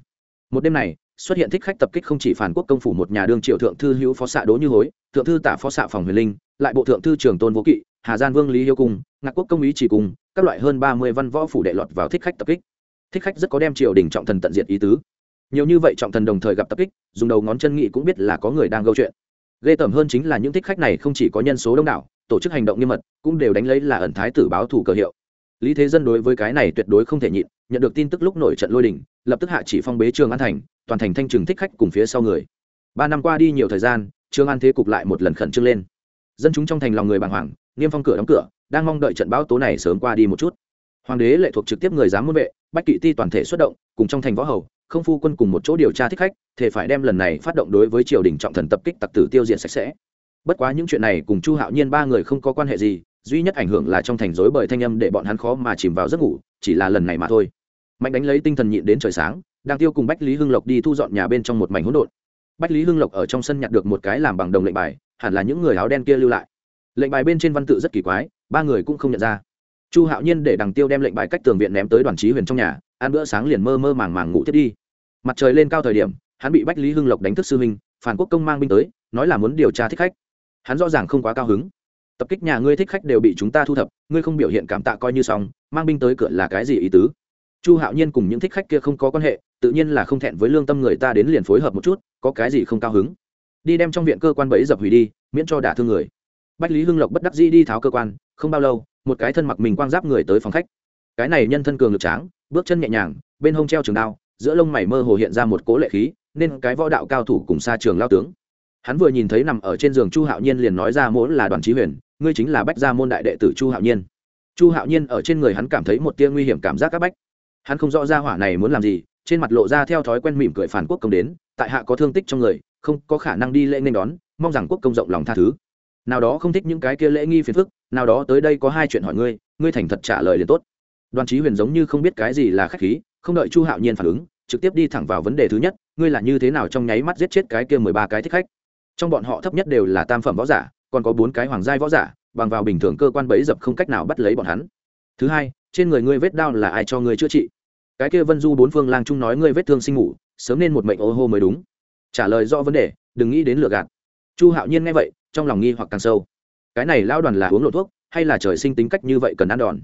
Một đêm này, xuất hiện thích khách tập kích không chỉ phản quốc công phủ một nhà đương triệu thượng thư hữu phó xạ đỗ như hối, thượng thư tả phó xạ phòng huyền linh, lại bộ thượng thư trường tôn vô kỵ, hà giang vương lý hiếu cung, ngạc quốc công ý chỉ cùng các loại hơn ba mươi văn võ phủ đệ lọt vào thích khách tập kích. Thích khách rất có đem triều đình trọng thần tận diệt ý tứ. Nhiều như vậy trọng thần đồng thời gặp tập kích, dùng đầu ngón chân nghị cũng biết là có người đang câu chuyện. Ghê tởm hơn chính là những thích khách này không chỉ có nhân số đông đảo tổ chức hành động nghiêm mật, cũng đều đánh lấy là ẩn thái tử báo thủ cờ hiệu. Lý thế dân đối với cái này tuyệt đối không thể nhịn, nhận được tin tức lúc nổi trận lôi đình, lập tức hạ chỉ phong bế trường an thành, toàn thành thanh trừng thích khách cùng phía sau người. Ba năm qua đi nhiều thời gian, trương an thế cục lại một lần khẩn trương lên. Dân chúng trong thành lòng người bàng hoàng, niêm phong cửa đóng cửa, đang mong đợi trận bão tố này sớm qua đi một chút. Hoàng đế lệ thuộc trực tiếp người dám muôn vệ, bách kỵ ti toàn thể xuất động, cùng trong thành võ hầu, không phu quân cùng một chỗ điều tra thích khách thể phải đem lần này phát động đối với triều đình trọng thần tập kích tặc tử tiêu diệt sạch sẽ bất quá những chuyện này cùng chu hạo nhiên ba người không có quan hệ gì, duy nhất ảnh hưởng là trong thành rối bởi thanh âm để bọn hắn khó mà chìm vào giấc ngủ, chỉ là lần này mà thôi. Mạnh đánh lấy tinh thần nhịn đến trời sáng đang tiêu cùng bách lý hưng lộc đi thu dọn nhà bên trong một mảnh hỗn độn. Bách lý hưng lộc ở trong sân nhặt được một cái làm bằng đồng lệnh bài, hẳn là những người áo đen kia lưu lại. Lệnh bài bên trên văn tự rất kỳ quái, ba người cũng không nhận ra. Chu hạo nhiên để đằng tiêu đem lệnh bài cách tường viện ném tới đoàn trí huyền trong nhà, ăn bữa sáng liền mơ mơ màng màng ngủ thiết đi. Mặt trời lên cao thời điểm, hắn bị bách lý hưng lộc đánh thức sư minh phản quốc công mang binh tới, nói là muốn điều tra thích khách hắn rõ ràng không quá cao hứng. Tập kích nhà ngươi thích khách đều bị chúng ta thu thập, ngươi không biểu hiện cảm tạ coi như xong, mang binh tới cửa là cái gì ý tứ? Chu hạo nhiên cùng những thích khách kia không có quan hệ, tự nhiên là không thẹn với lương tâm người ta đến liền phối hợp một chút, có cái gì không cao hứng? Đi đem trong viện cơ quan bẫy dập hủy đi, miễn cho đả thương người. Bách lý hưng lộc bất đắc dĩ đi tháo cơ quan, không bao lâu, một cái thân mặc mình quang giáp người tới phòng khách. Cái này nhân thân cường lực tráng, bước chân nhẹ nhàng, bên hông treo trường đao, giữa lông mày mơ hồ hiện ra một cố lệ khí, nên cái võ đạo cao thủ cùng xa trường lao tướng hắn vừa nhìn thấy nằm ở trên giường chu hạo nhiên liền nói ra mỗi là đoàn trí huyền, ngươi chính là bách gia môn đại đệ tử chu hạo nhiên. Chu hạo nhiên ở trên người hắn cảm thấy một tia nguy hiểm cảm giác các bách. Hắn không rõ ra hỏa này muốn làm gì, trên mặt lộ ra theo thói quen mỉm cười phản quốc công đến, tại hạ có thương tích trong người, không có khả năng đi lễ nên đón, mong rằng quốc công rộng lòng tha thứ. Nào đó không thích những cái kia lễ nghi phiền phức, nào đó tới đây có hai chuyện hỏi ngươi ngươi thành thật trả lời liền tốt. Đoàn trí huyền giống như không biết cái gì là khách khí, không đợi chu hạo nhiên phản ứng, trực tiếp đi thẳng vào vấn đề thứ nhất, ngươi là như thế nào trong nháy mắt giết chết cái kia mười ba cái thích khách? Trong bọn họ thấp nhất đều là tam phẩm võ giả, còn có bốn cái hoàng giai võ giả, bằng vào bình thường cơ quan bẫy dập không cách nào bắt lấy bọn hắn. Thứ hai, trên người ngươi vết đau là ai cho ngươi chữa trị? Cái kia vân du bốn phương lang trung nói ngươi vết thương sinh ngủ, sớm nên một mệnh ô hô mới đúng. Trả lời rõ vấn đề, đừng nghĩ đến lừa gạt. Chu hạo nhiên nghe vậy, trong lòng nghi hoặc càng sâu. Cái này lao đoàn là uống lộ thuốc, hay là trời sinh tính cách như vậy cần ăn đòn?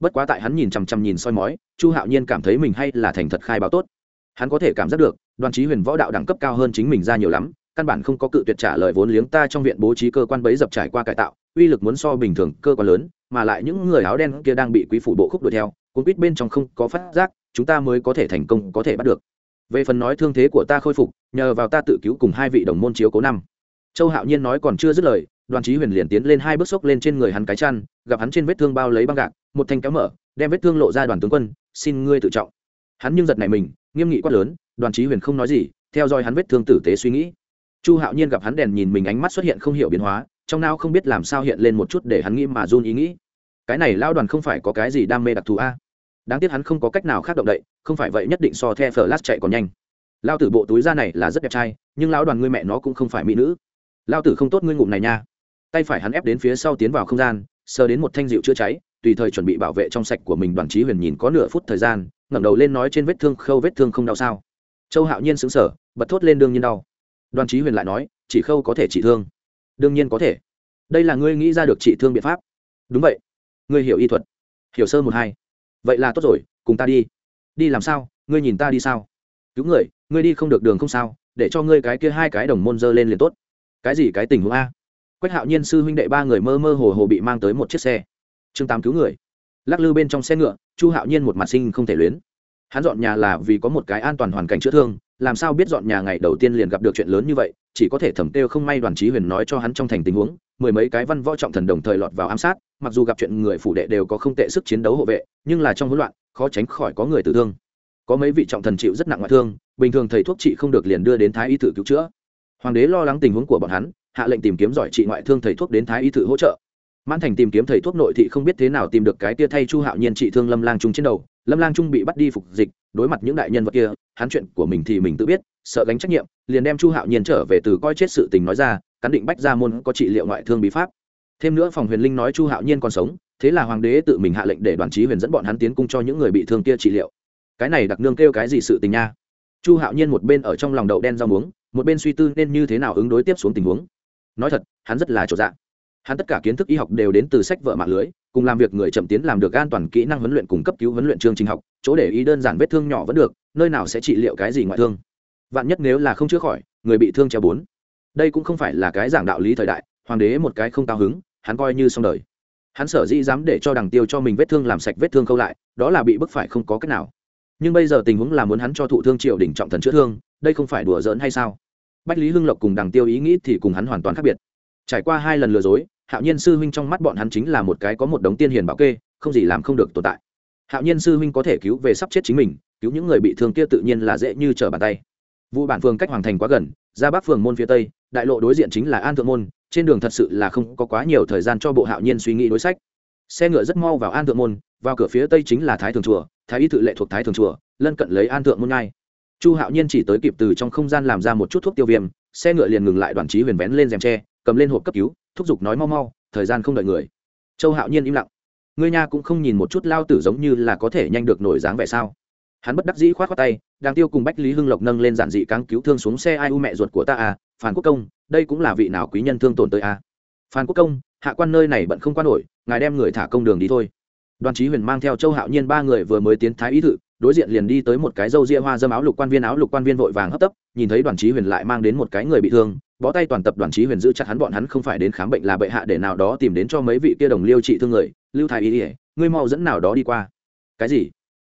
Bất quá tại hắn nhìn chằm chằm nhìn soi mói, chu hạo nhiên cảm thấy mình hay là thành thật khai báo tốt. Hắn có thể cảm giác được, đoàn trí huyền võ đạo đẳng cấp cao hơn chính mình ra nhiều lắm căn bản không có cự tuyệt trả lời vốn liếng ta trong viện bố trí cơ quan bấy dập trải qua cải tạo, uy lực muốn so bình thường cơ quan lớn, mà lại những người áo đen kia đang bị quý phủ bộ khúc đuổi theo, cuốn quýt bên trong không có phát giác, chúng ta mới có thể thành công, có thể bắt được. Về phần nói thương thế của ta khôi phục, nhờ vào ta tự cứu cùng hai vị đồng môn chiếu cố năm. Châu hạo nhiên nói còn chưa dứt lời, đoàn trí huyền liền tiến lên hai bước xốc lên trên người hắn cái chăn, gặp hắn trên vết thương bao lấy băng gạc, một thanh kéo mở, đem vết thương lộ ra đoàn tướng quân, xin ngươi tự trọng. Hắn nhưng giật này mình, nghiêm nghị quát lớn, đoàn trí huyền không nói gì, theo dõi hắn vết thương tử tế suy nghĩ chu hạo nhiên gặp hắn đèn nhìn mình ánh mắt xuất hiện không hiểu biến hóa, trong não không biết làm sao hiện lên một chút để hắn nghĩ mà run ý nghĩ. Cái này lao đoàn không phải có cái gì đam mê đặc thù a? Đáng tiếc hắn không có cách nào khác động đậy, không phải vậy nhất định so the phở lát chạy còn nhanh. Lao tử bộ túi da này là rất đẹp trai, nhưng lão đoàn ngươi mẹ nó cũng không phải mỹ nữ. Lao tử không tốt ngươi ngụm này nha. Tay phải hắn ép đến phía sau tiến vào không gian, sờ đến một thanh dịu chữa cháy, tùy thời chuẩn bị bảo vệ trong sạch của mình đoàn trí huyền nhìn có nửa phút thời gian, ngẩng đầu lên nói trên vết thương khâu vết thương không đau sao. Châu hạo nhiên sững sờ, bật thốt lên đương nhiên đau đoàn Chí huyền lại nói, chỉ khâu có thể trị thương. Đương nhiên có thể. Đây là ngươi nghĩ ra được trị thương biện pháp. Đúng vậy. Ngươi hiểu y thuật. Hiểu sơ một hai. Vậy là tốt rồi, cùng ta đi. Đi làm sao? Ngươi nhìn ta đi sao? Cứu người, ngươi đi không được đường không sao, để cho ngươi cái kia hai cái đồng môn dơ lên liền tốt. Cái gì cái tình huống a? Quách hạo nhiên sư huynh đệ ba người mơ mơ hồ hồ bị mang tới một chiếc xe. Chương tám cứu người. Lắc lư bên trong xe ngựa, chu hạo nhiên một mặt sinh không thể luyến. Hắn dọn nhà là vì có một cái an toàn hoàn cảnh chữa thương làm sao biết dọn nhà ngày đầu tiên liền gặp được chuyện lớn như vậy, chỉ có thể thẩm têu không may đoàn trí huyền nói cho hắn trong thành tình huống, mười mấy cái văn võ trọng thần đồng thời lọt vào ám sát, mặc dù gặp chuyện người phủ đệ đều có không tệ sức chiến đấu hộ vệ, nhưng là trong hỗn loạn, khó tránh khỏi có người tử thương. Có mấy vị trọng thần chịu rất nặng ngoại thương, bình thường thầy thuốc trị không được liền đưa đến thái y thử cứu chữa. Hoàng đế lo lắng tình huống của bọn hắn, hạ lệnh tìm kiếm giỏi trị ngoại thương thầy thuốc đến thái y thử hỗ trợ. Mãn thành tìm kiếm thầy thuốc nội thị không biết thế nào tìm được cái tia thay chu hạo nhiên trị thương lâm lang trung trên đầu lâm lang trung bị bắt đi phục dịch, đối mặt những đại nhân vật kia, hắn chuyện của mình thì mình tự biết, sợ gánh trách nhiệm, liền đem chu hạo nhiên trở về từ coi chết sự tình nói ra, cán định bách gia môn có trị liệu ngoại thương bí pháp. Thêm nữa phòng huyền linh nói chu hạo nhiên còn sống, thế là hoàng đế tự mình hạ lệnh để đoàn trí huyền dẫn bọn hắn tiến cung cho những người bị thương kia trị liệu. Cái này đặc nương kêu cái gì sự tình nha? Chu hạo nhiên một bên ở trong lòng đậu đen rau muống, một bên suy tư nên như thế nào ứng đối tiếp xuống tình huống. Nói thật, hắn rất là trộn dạng hắn tất cả kiến thức y học đều đến từ sách vợ mạng lưới, cùng làm việc người chậm tiến làm được an toàn kỹ năng huấn luyện cùng cấp cứu huấn luyện chương trình học, chỗ để ý đơn giản vết thương nhỏ vẫn được, nơi nào sẽ trị liệu cái gì ngoại thương. Vạn nhất nếu là không chữa khỏi, người bị thương treo bốn. Đây cũng không phải là cái giảng đạo lý thời đại, hoàng đế một cái không cao hứng, hắn coi như xong đời. Hắn sở dĩ dám để cho đằng tiêu cho mình vết thương làm sạch vết thương khâu lại, đó là bị bức phải không có cách nào. Nhưng bây giờ tình huống là muốn hắn cho thụ thương triều đỉnh trọng thần chữa thương, đây không phải đùa giỡn hay sao? Bách lý hưng lộc cùng đằng tiêu ý nghĩ thì cùng hắn hoàn toàn khác biệt. Trải qua hai lần lừa dối hạo nhiên sư huynh trong mắt bọn hắn chính là một cái có một đống tiên hiền bảo kê, không gì làm không được tồn tại. Hạo nhiên sư huynh có thể cứu về sắp chết chính mình, cứu những người bị thương kia tự nhiên là dễ như trở bàn tay. Vụ bản phường cách hoàng thành quá gần, ra bắc phường môn phía tây, đại lộ đối diện chính là an thượng môn, trên đường thật sự là không có quá nhiều thời gian cho bộ hạo nhiên suy nghĩ đối sách. Xe ngựa rất mau vào an thượng môn, vào cửa phía tây chính là thái thường chùa, thái y tự lệ thuộc thái thường chùa, lân cận lấy an thượng môn ngay. Chu hạo nhiên chỉ tới kịp từ trong không gian làm ra một chút thuốc tiêu viêm, xe ngựa liền ngừng lại đoàn trí huyền vén lên rèm tre, cầm lên hộp cấp cứu thúc giục nói mau mau, thời gian không đợi người. Châu hạo nhiên im lặng. Ngươi nha cũng không nhìn một chút lao tử giống như là có thể nhanh được nổi dáng vẻ sao? Hắn bất đắc dĩ khoát khoát tay đang tiêu cùng bách lý hưng lộc nâng lên giản dị cáng cứu thương xuống xe ai u mẹ ruột của ta à phan quốc công, đây cũng là vị nào quý nhân thương tổn tới à? Phan quốc công, hạ quan nơi này bận không quan nổi, ngài đem người thả công đường đi thôi. Đoàn Chí huyền mang theo châu hạo nhiên ba người vừa mới tiến thái ý thự đối diện liền đi tới một cái râu ria hoa dâm áo lục quan viên, áo lục quan viên vội vàng hấp tấp, nhìn thấy đoàn Chí huyền lại mang đến một cái người bị thương bó tay toàn tập đoàn trí huyền giữ chặt hắn, bọn hắn không phải đến khám bệnh là bệ hạ để nào đó tìm đến cho mấy vị kia đồng liêu trị thương người. Lưu thái y ỉa ngươi mau dẫn nào đó đi qua. Cái gì?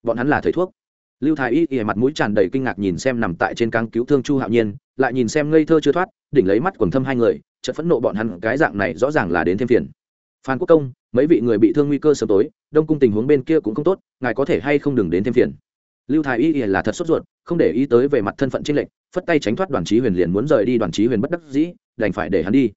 Bọn hắn là thầy thuốc. Lưu thái y ỉa mặt mũi tràn đầy kinh ngạc nhìn xem nằm tại trên cáng cứu thương chu hạo nhiên, lại nhìn xem ngây thơ chưa thoát, đỉnh lấy mắt quần thâm hai người, chợt phẫn nộ bọn hắn, cái dạng này rõ ràng là đến thêm phiền. Phan quốc công, mấy vị người bị thương nguy cơ sớm tối, đông cung tình huống bên kia cũng không tốt, ngài có thể hay không đừng đến thêm phiền. Lưu thái y là thật sốt ruột không để ý tới về mặt thân phận chính lệch, phất tay tránh thoát đoàn trí huyền liền muốn rời đi đoàn trí huyền bất đắc dĩ, đành phải để hắn đi.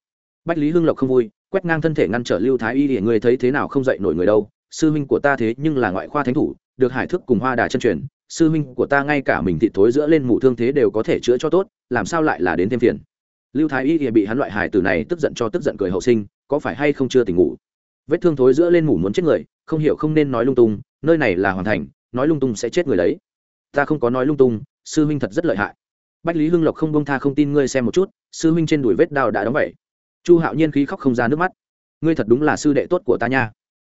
Bách lý hưng lộc không vui, quét ngang thân thể ngăn trở lưu thái y để người thấy thế nào không dậy nổi người đâu, sư huynh của ta thế nhưng là ngoại khoa thánh thủ, được hải thức cùng hoa đà chân truyền, sư huynh của ta ngay cả mình thị thối giữa lên mụ thương thế đều có thể chữa cho tốt, làm sao lại là đến thêm phiền. Lưu thái y thì bị hắn loại hải tử này tức giận cho tức giận cười hậu sinh, có phải hay không chưa tỉnh ngủ? Vết thương thối giữa lên mủ muốn chết người, không hiểu không nên nói lung tung, nơi này là hoàn thành, nói lung tung sẽ chết người đấy ta không có nói lung tung, sư huynh thật rất lợi hại. Bách lý hưng lộc không bông tha không tin ngươi xem một chút, sư huynh trên đùi vết đao đã đóng vậy. Chu hạo nhiên khí khóc không ra nước mắt. Ngươi thật đúng là sư đệ tốt của ta nha.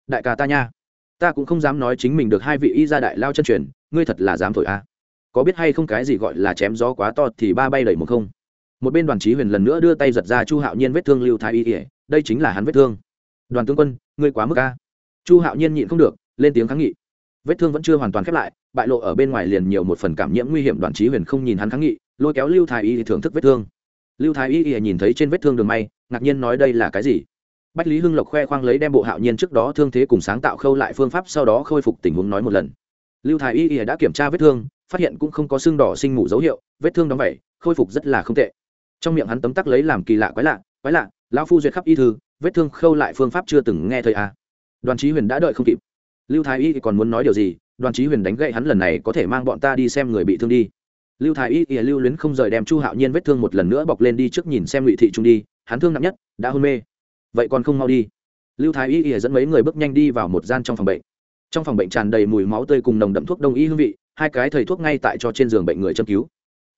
Đại ca ta nha. Ta cũng không dám nói chính mình được hai vị y gia đại lao chân truyền, ngươi thật là dám thổi a. Có biết hay không cái gì gọi là chém gió quá to thì ba bay đầy một không. Một bên đoàn trí huyền lần nữa đưa tay giật ra chu hạo nhiên vết thương lưu thái y ỉa đây chính là hắn vết thương. Đoàn tướng quân, ngươi quá mức a. Chu hạo nhiên nhịn không được, lên tiếng kháng nghị. Vết thương vẫn chưa hoàn toàn khép lại bại lộ ở bên ngoài liền nhiều một phần cảm nhiễm nguy hiểm, đoàn trí huyền không nhìn hắn kháng nghị, lôi kéo lưu thái y thưởng thức vết thương. Lưu thái y nhìn thấy trên vết thương đường may, ngạc nhiên nói đây là cái gì? Bách lý hưng lộc khoe khoang lấy đem bộ hạo nhiên trước đó thương thế cùng sáng tạo khâu lại phương pháp sau đó khôi phục tình huống nói một lần. Lưu thái y đã kiểm tra vết thương, phát hiện cũng không có xương đỏ sinh mủ dấu hiệu, vết thương đóng vẩy khôi phục rất là không tệ. Trong miệng hắn tấm tắc lấy làm kỳ lạ quái lạ quái lạ, lão phu duyệt khắp y thư, vết thương khâu lại phương pháp chưa từng nghe thầy à. đoàn trí huyền đã đợi không kịp lưu thái y còn muốn nói điều gì? Đoàn Chí huyền đánh gậy hắn lần này có thể mang bọn ta đi xem người bị thương đi. Lưu thái y ỉa lưu luyến không rời đem chu hạo nhiên vết thương một lần nữa bọc lên đi trước nhìn xem ngụy thị trung đi. Hắn thương nặng nhất, đã hôn mê. Vậy còn không mau đi. Lưu thái y ỉa dẫn mấy người bước nhanh đi vào một gian trong phòng bệnh. Trong phòng bệnh tràn đầy mùi máu tươi cùng nồng đậm thuốc đông y hương vị, hai cái thầy thuốc ngay tại cho trên giường bệnh người châm cứu.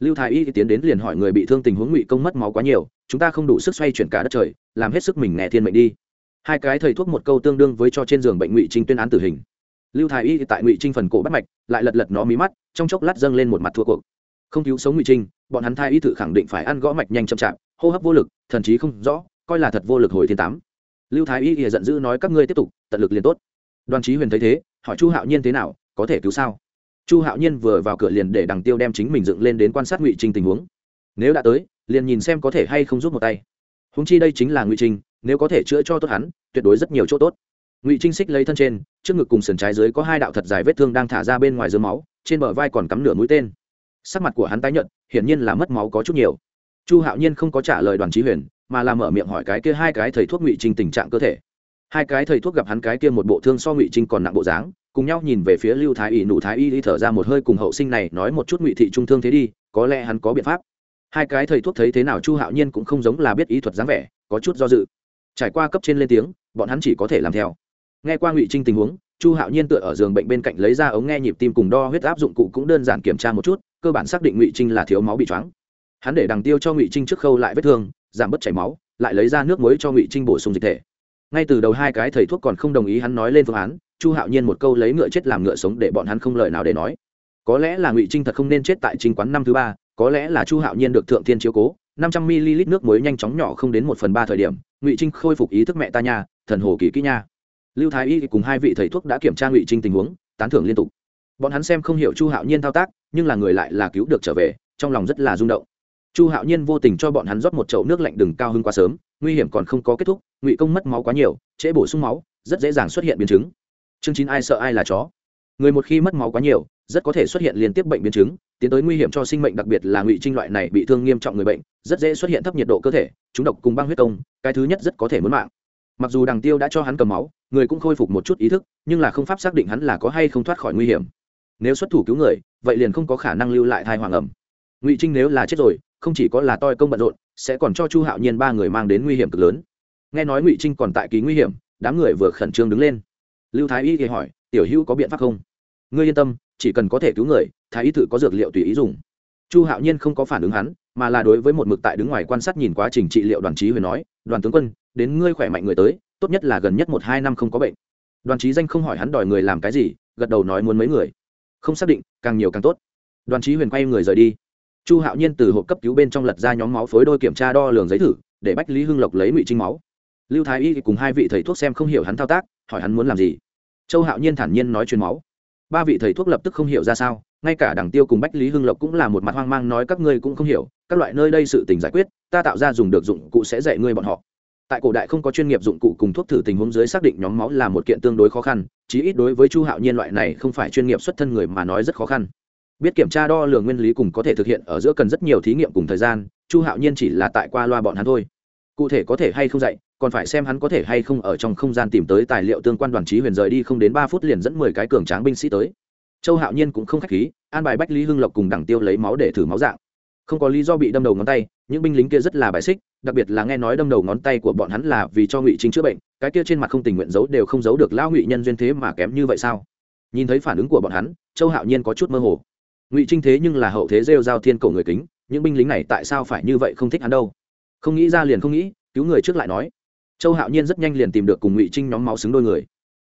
Lưu thái y tiến đến liền hỏi người bị thương tình huống ngụy công mất máu quá nhiều, chúng ta không đủ sức xoay chuyển cả đất trời, làm hết sức mình nghe thiên mệnh đi hai cái thầy thuốc một câu tương đương với cho trên giường bệnh ngụy trinh tuyên án tử hình lưu thái y tại ngụy trinh phần cổ bắt mạch lại lật lật nó mí mắt trong chốc lát dâng lên một mặt thua cuộc không cứu sống ngụy trinh bọn hắn thai y tự khẳng định phải ăn gõ mạch nhanh chậm chạp hô hấp vô lực thần chí không rõ coi là thật vô lực hồi thiên tám lưu thái y ỉa giận dữ nói các ngươi tiếp tục tận lực liền tốt đoàn trí huyền thấy thế hỏi chu hạo nhiên thế nào có thể cứu sao chu hạo nhiên vừa vào cửa liền để đằng tiêu đem chính mình dựng lên đến quan sát ngụy trinh tình huống nếu đã tới liền nhìn xem có thể hay không giúp một tay húng chi đây chính là ngụy trinh nếu có thể chữa cho tốt hắn tuyệt đối rất nhiều chỗ tốt. Ngụy trinh xích lấy thân trên, trước ngực cùng sườn trái dưới có hai đạo thật dài vết thương đang thả ra bên ngoài dưới máu, trên bờ vai còn cắm nửa mũi tên. Sắc mặt của hắn tái nhợt, hiển nhiên là mất máu có chút nhiều. Chu hạo nhiên không có trả lời đoàn trí huyền, mà là mở miệng hỏi cái kia hai cái thầy thuốc ngụy trinh tình trạng cơ thể. Hai cái thầy thuốc gặp hắn cái kia một bộ thương so ngụy trinh còn nặng bộ dáng, cùng nhau nhìn về phía lưu thái y, nụ thái y đi thở ra một hơi cùng hậu sinh này nói một chút ngụy thị trung thương thế đi, có lẽ hắn có biện pháp. Hai cái thầy thuốc thấy thế nào chu hạo nhiên cũng không giống là biết ý thuật dáng vẻ, có chút do dự trải qua cấp trên lên tiếng, bọn hắn chỉ có thể làm theo. Nghe qua ngụy trinh tình huống, chu hạo nhiên tựa ở giường bệnh bên cạnh lấy ra ống nghe nhịp tim cùng đo huyết áp dụng cụ cũng đơn giản kiểm tra một chút, cơ bản xác định ngụy trinh là thiếu máu bị choáng. Hắn để đằng tiêu cho ngụy trinh trước khâu lại vết thương, giảm bớt chảy máu, lại lấy ra nước muối cho ngụy trinh bổ sung dịch thể. Ngay từ đầu hai cái thầy thuốc còn không đồng ý hắn nói lên phương án, chu hạo nhiên một câu lấy ngựa chết làm ngựa sống để bọn hắn không lời nào để nói. Có lẽ là ngụy trinh thật không nên chết tại trinh quán năm thứ ba, có lẽ là chu hạo nhiên được thượng thiên chiếu cố, năm trăm ml nước muối nhanh chóng nhỏ không đến một phần ba thời điểm ngụy trinh khôi phục ý thức mẹ ta nhà, thần hồ kỳ kỹ nha. Lưu thái y cùng hai vị thầy thuốc đã kiểm tra ngụy trinh tình huống tán thưởng liên tục. Bọn hắn xem không hiểu chu hạo nhiên thao tác nhưng là người lại là cứu được trở về trong lòng rất là rung động. Chu hạo nhiên vô tình cho bọn hắn rót một chậu nước lạnh đừng cao hơn quá sớm nguy hiểm còn không có kết thúc ngụy công mất máu quá nhiều trễ bổ sung máu rất dễ dàng xuất hiện biến chứng. Chương chín ai sợ ai là chó. Người một khi mất máu quá nhiều rất có thể xuất hiện liên tiếp bệnh biến chứng, tiến tới nguy hiểm cho sinh mệnh, đặc biệt là ngụy trinh loại này bị thương nghiêm trọng người bệnh, rất dễ xuất hiện thấp nhiệt độ cơ thể, chúng độc cùng băng huyết công, cái thứ nhất rất có thể muốn mạng. Mặc dù đằng tiêu đã cho hắn cầm máu, người cũng khôi phục một chút ý thức, nhưng là không pháp xác định hắn là có hay không thoát khỏi nguy hiểm. Nếu xuất thủ cứu người, vậy liền không có khả năng lưu lại thai hoàng ẩm. Ngụy trinh nếu là chết rồi, không chỉ có là toi công bận rộn, sẽ còn cho chu hạo nhiên ba người mang đến nguy hiểm cực lớn. Nghe nói ngụy trinh còn tại ký nguy hiểm, đám người vừa khẩn trương đứng lên. Lưu thái y thì hỏi, tiểu hữu có biện pháp không? Ngươi yên tâm chỉ cần có thể cứu người, thái y tự có dược liệu tùy ý dùng. Chu hạo nhiên không có phản ứng hắn, mà là đối với một mực tại đứng ngoài quan sát nhìn quá trình trị liệu đoàn trí huyền nói, đoàn tướng quân, đến ngươi khỏe mạnh người tới, tốt nhất là gần nhất một hai năm không có bệnh. Đoàn trí danh không hỏi hắn đòi người làm cái gì, gật đầu nói muốn mấy người. Không xác định, càng nhiều càng tốt. Đoàn trí huyền quay người rời đi. Chu hạo nhiên từ hộp cấp cứu bên trong lật ra nhóm máu phối đôi kiểm tra đo lường giấy thử, để bách lý hưng lộc lấy ngụy trinh máu. Lưu thái y cùng hai vị thầy thuốc xem không hiểu hắn thao tác, hỏi hắn muốn làm gì. Châu hạo nhiên thản nhiên nói truyền máu ba vị thầy thuốc lập tức không hiểu ra sao, ngay cả đảng tiêu cùng bách lý hưng lộc cũng là một mặt hoang mang nói các ngươi cũng không hiểu, các loại nơi đây sự tình giải quyết, ta tạo ra dùng được dụng cụ sẽ dạy ngươi bọn họ. Tại cổ đại không có chuyên nghiệp dụng cụ cùng thuốc thử tình huống dưới xác định nhóm máu là một kiện tương đối khó khăn, chí ít đối với chu hạo nhiên loại này không phải chuyên nghiệp xuất thân người mà nói rất khó khăn. Biết kiểm tra đo lường nguyên lý cùng có thể thực hiện ở giữa cần rất nhiều thí nghiệm cùng thời gian, chu hạo nhiên chỉ là tại qua loa bọn hắn thôi cụ thể có thể hay không dạy, còn phải xem hắn có thể hay không ở trong không gian tìm tới tài liệu tương quan đoàn trí huyền rời đi không đến ba phút liền dẫn mười cái cường tráng binh sĩ tới. Châu hạo nhiên cũng không k h á c h khí, an bài bách lý hưng lộc cùng đẳng tiêu lấy máu để thử máu dạng. Không có lý do bị đâm đầu ngón tay, những binh lính kia rất là bài xích, đặc biệt là nghe nói đâm đầu ngón tay của bọn hắn là vì cho ngụy trinh chữa bệnh, cái kia trên mặt không tình nguyện giấu đều không giấu được lão ngụy nhân duyên thế mà kém như vậy sao? Nhìn thấy phản ứng của bọn hắn, châu hạo nhiên có chút mơ hồ. Ngụy trinh thế nhưng là hậu thế rêu giao thiên cổ người kính, những binh lính này tại sao phải như vậy không thích hắn đâu? Không nghĩ ra liền không nghĩ, cứu người trước lại nói. Châu hạo nhiên rất nhanh liền tìm được cùng ngụy trinh nhóm máu xứng đôi người.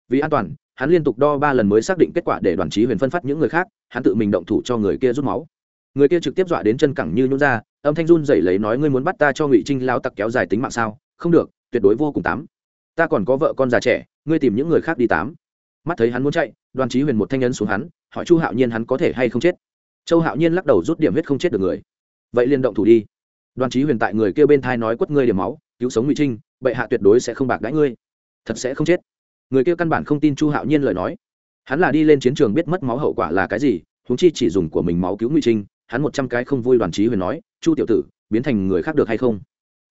Vì an toàn, hắn liên tục đo ba lần mới xác định kết quả để đoàn trí huyền phân phát những người khác, hắn tự mình động thủ cho người kia rút máu. Người kia trực tiếp dọa đến chân cẳng như nhún ra, âm thanh run dậy lấy nói, ngươi muốn bắt ta cho ngụy trinh lao tặc kéo dài tính mạng sao? Không được, tuyệt đối vô cùng tám. Ta còn có vợ con già trẻ, ngươi tìm những người khác đi tám. Mắt thấy hắn muốn chạy, đoàn trí huyền một thanh nhân xuống hắn, hỏi chu hạo nhiên hắn có thể hay không chết. Châu hạo nhiên lắc đầu rút điểm huyết không chết được người. Vậy liền động thủ đi đoàn trí huyền tại người kêu bên thai nói quất ngươi điểm máu, cứu sống ngụy trinh, bệ hạ tuyệt đối sẽ không bạc đãi ngươi. Thật sẽ không chết. Người kia căn bản không tin chu hạo nhiên lời nói. Hắn là đi lên chiến trường biết mất máu hậu quả là cái gì húng chi chỉ dùng của mình máu cứu ngụy trinh, hắn một trăm cái không vui đoàn trí huyền nói, chu tiểu tử, biến thành người khác được hay không?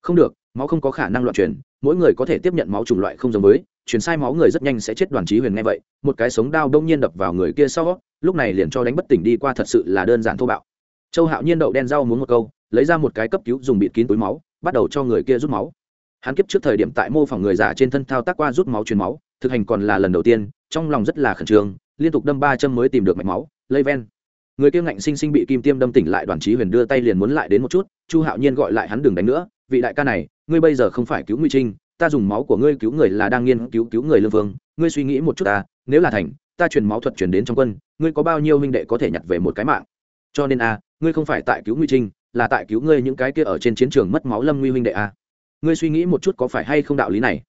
Không được, máu không có khả năng loạn truyền, mỗi người có thể tiếp nhận máu chủng loại không giống với chuyển sai máu người rất nhanh sẽ chết. Đoàn trí huyền nghe vậy, một cái sống đao đông nhiên đập vào người kia sau, lúc này liền cho đánh bất tỉnh đi qua thật sự là đơn giản thô bạo. Châu hạo nhiên đậu đen rau muốn một câu lấy ra một cái cấp cứu dùng bịt kín túi máu, bắt đầu cho người kia rút máu. Hắn kiếp trước thời điểm tại mô phỏng người giả trên thân thao tác qua rút máu truyền máu, thực hành còn là lần đầu tiên, trong lòng rất là khẩn trương, liên tục đâm ba châm mới tìm được mạch máu, lây ven. Người kia ngạnh sinh sinh bị kim tiêm đâm tỉnh lại đoàn trí huyền đưa tay liền muốn lại đến một chút, chu hạo nhiên gọi lại hắn đừng đánh nữa, vị đại ca này, ngươi bây giờ không phải cứu nguy trinh, ta dùng máu của ngươi cứu người là đang nghiên cứu cứu người lương vương, ngươi suy nghĩ một chút ta, nếu là thành, ta truyền máu thuật truyền đến trong quân, ngươi có bao nhiêu huynh đệ có thể nhặt về một cái mạng? Cho nên a, ngươi không phải tại cứu nguy trinh là tại cứu ngươi những cái kia ở trên chiến trường mất máu lâm nguy huynh đệ a. Ngươi suy nghĩ một chút có phải hay không đạo lý này?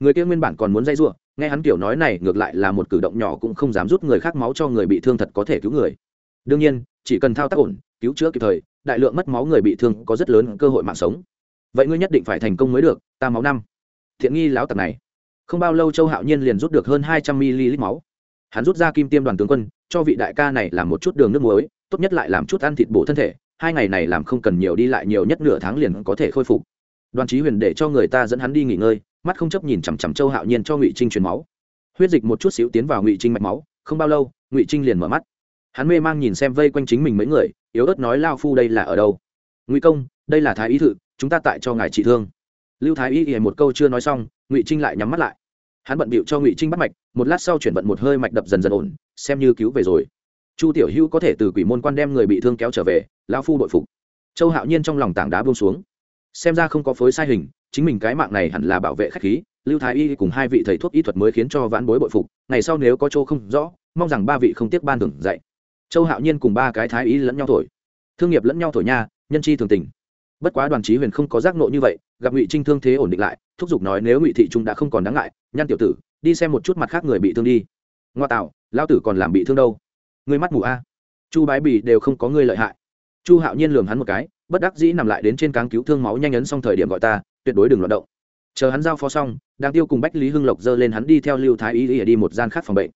Người kia nguyên bản còn muốn dây giụa nghe hắn kiểu nói này, ngược lại là một cử động nhỏ cũng không dám rút người khác máu cho người bị thương thật có thể cứu người. Đương nhiên, chỉ cần thao tác ổn, cứu chữa kịp thời, đại lượng mất máu người bị thương có rất lớn cơ hội mạng sống. Vậy ngươi nhất định phải thành công mới được, ta máu năm. Thiện nghi lão tặc này. Không bao lâu châu hạo nhiên liền rút được hơn hai trăm ml máu. Hắn rút ra kim tiêm đoàn tướng quân, cho vị đại ca này làm một chút đường nước muối, tốt nhất lại làm chút ăn thịt bổ thân thể hai ngày này làm không cần nhiều đi lại nhiều nhất nửa tháng liền có thể khôi phục. Đoàn chí huyền để cho người ta dẫn hắn đi nghỉ ngơi, mắt không chấp nhìn chằm chằm châu hạo nhiên cho ngụy trinh truyền máu. Huyết dịch một chút xíu tiến vào ngụy trinh mạch máu, không bao lâu, ngụy trinh liền mở mắt. Hắn mê mang nhìn xem vây quanh chính mình mấy người, yếu ớt nói lao phu đây là ở đâu? Ngụy công, đây là thái ý thự, chúng ta tại cho ngài trị thương. Lưu thái y thì một câu chưa nói xong, ngụy trinh lại nhắm mắt lại. Hắn bận bịu cho ngụy trinh bắt mạch, một lát sau chuyển vận một hơi mạch đập dần dần ổn, xem như cứu về rồi. Chu tiểu hữu có thể từ quỷ môn quan đem người bị thương kéo trở về lão phu đội phục. Châu hạo nhiên trong lòng tảng đá buông xuống. Xem ra không có phối sai hình, chính mình cái mạng này hẳn là bảo vệ khách khí, lưu thái y cùng hai vị thầy thuốc y thuật mới khiến cho vãn bối bội phục, ngày sau nếu có chỗ không rõ, mong rằng ba vị không tiếc ban thưởng dạy. Châu hạo nhiên cùng ba cái thái y lẫn nhau thổi. Thương nghiệp lẫn nhau thổi nha, nhân chi thường tình. Bất quá đoàn chí huyền không có giác nộ như vậy, gặp ngụy trinh thương thế ổn định lại, thúc giục nói nếu ngụy thị trung đã không còn đáng ngại nhăn tiểu tử, đi xem một chút mặt khác người bị thương đi. Ngoa tạo lao tử còn làm bị thương đâu? Người mắt mù a. Chu bái bì đều không có người lợi hại chu hạo nhiên lường hắn một cái, bất đắc dĩ nằm lại đến trên cáng cứu thương máu nhanh ấn xong thời điểm gọi ta, tuyệt đối đừng loạt động. Chờ hắn giao phó xong đang tiêu cùng bách lý hưng lộc dơ lên hắn đi theo lưu thái y ỉa đi một gian khác phòng bệnh.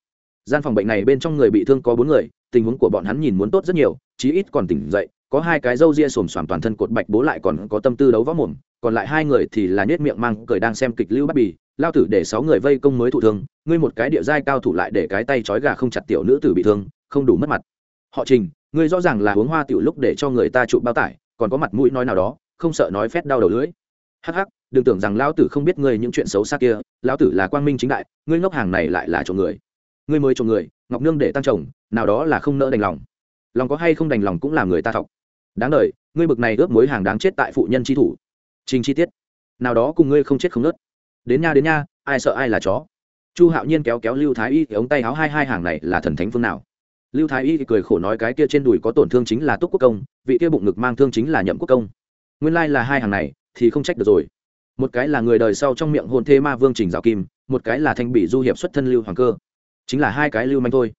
Gian phòng bệnh này bên trong người bị thương có bốn người, tình huống của bọn hắn nhìn muốn tốt rất nhiều, chí ít còn tỉnh dậy, có hai cái râu ria xồm xoàm toàn thân cột bạch bố lại còn có tâm tư đấu võ mồm, còn lại hai người thì là nhét miệng mang cười đang xem kịch lưu bắt bì, lao tử để sáu người vây công mới thụ thương, ngươi một cái địa giai cao thủ lại để cái tay trói gà không chặt tiểu nữ tử bị thương, không đủ mất mặt. Họ trình ngươi rõ ràng là uống hoa tiểu lúc để cho người ta trụ bao tải, còn có mặt mũi nói nào đó, không sợ nói phét đau đầu lưỡi. Hắc hắc, đừng tưởng rằng lão tử không biết ngươi những chuyện xấu xa kia, lão tử là quang minh chính đại, ngươi ngốc hàng này lại là chồng người. Ngươi mới chồng người, ngọc nương để tăng chồng, nào đó là không nỡ đành lòng. Lòng có hay không đành lòng cũng là người ta thọc. Đáng đ ngươi bực này ướp mối hàng đáng chết tại phụ nhân chi thủ. Trình chi tiết. Nào đó cùng ngươi không chết không nớt. Đến nha đến nha, ai sợ ai là chó. Chu hạo nhiên kéo kéo lưu thái y thì ống tay áo hai hai hàng này là thần thánh phương nào? Lưu thái y thì cười khổ nói cái kia trên đùi có tổn thương chính là túc quốc công, vị kia bụng ngực mang thương chính là nhậm quốc công. Nguyên lai là hai hàng này, thì không trách được rồi. Một cái là người đời sau trong miệng hôn thê ma vương trình giáo kim, một cái là thanh bị du hiệp xuất thân lưu hoàng cơ. Chính là hai cái lưu manh thôi.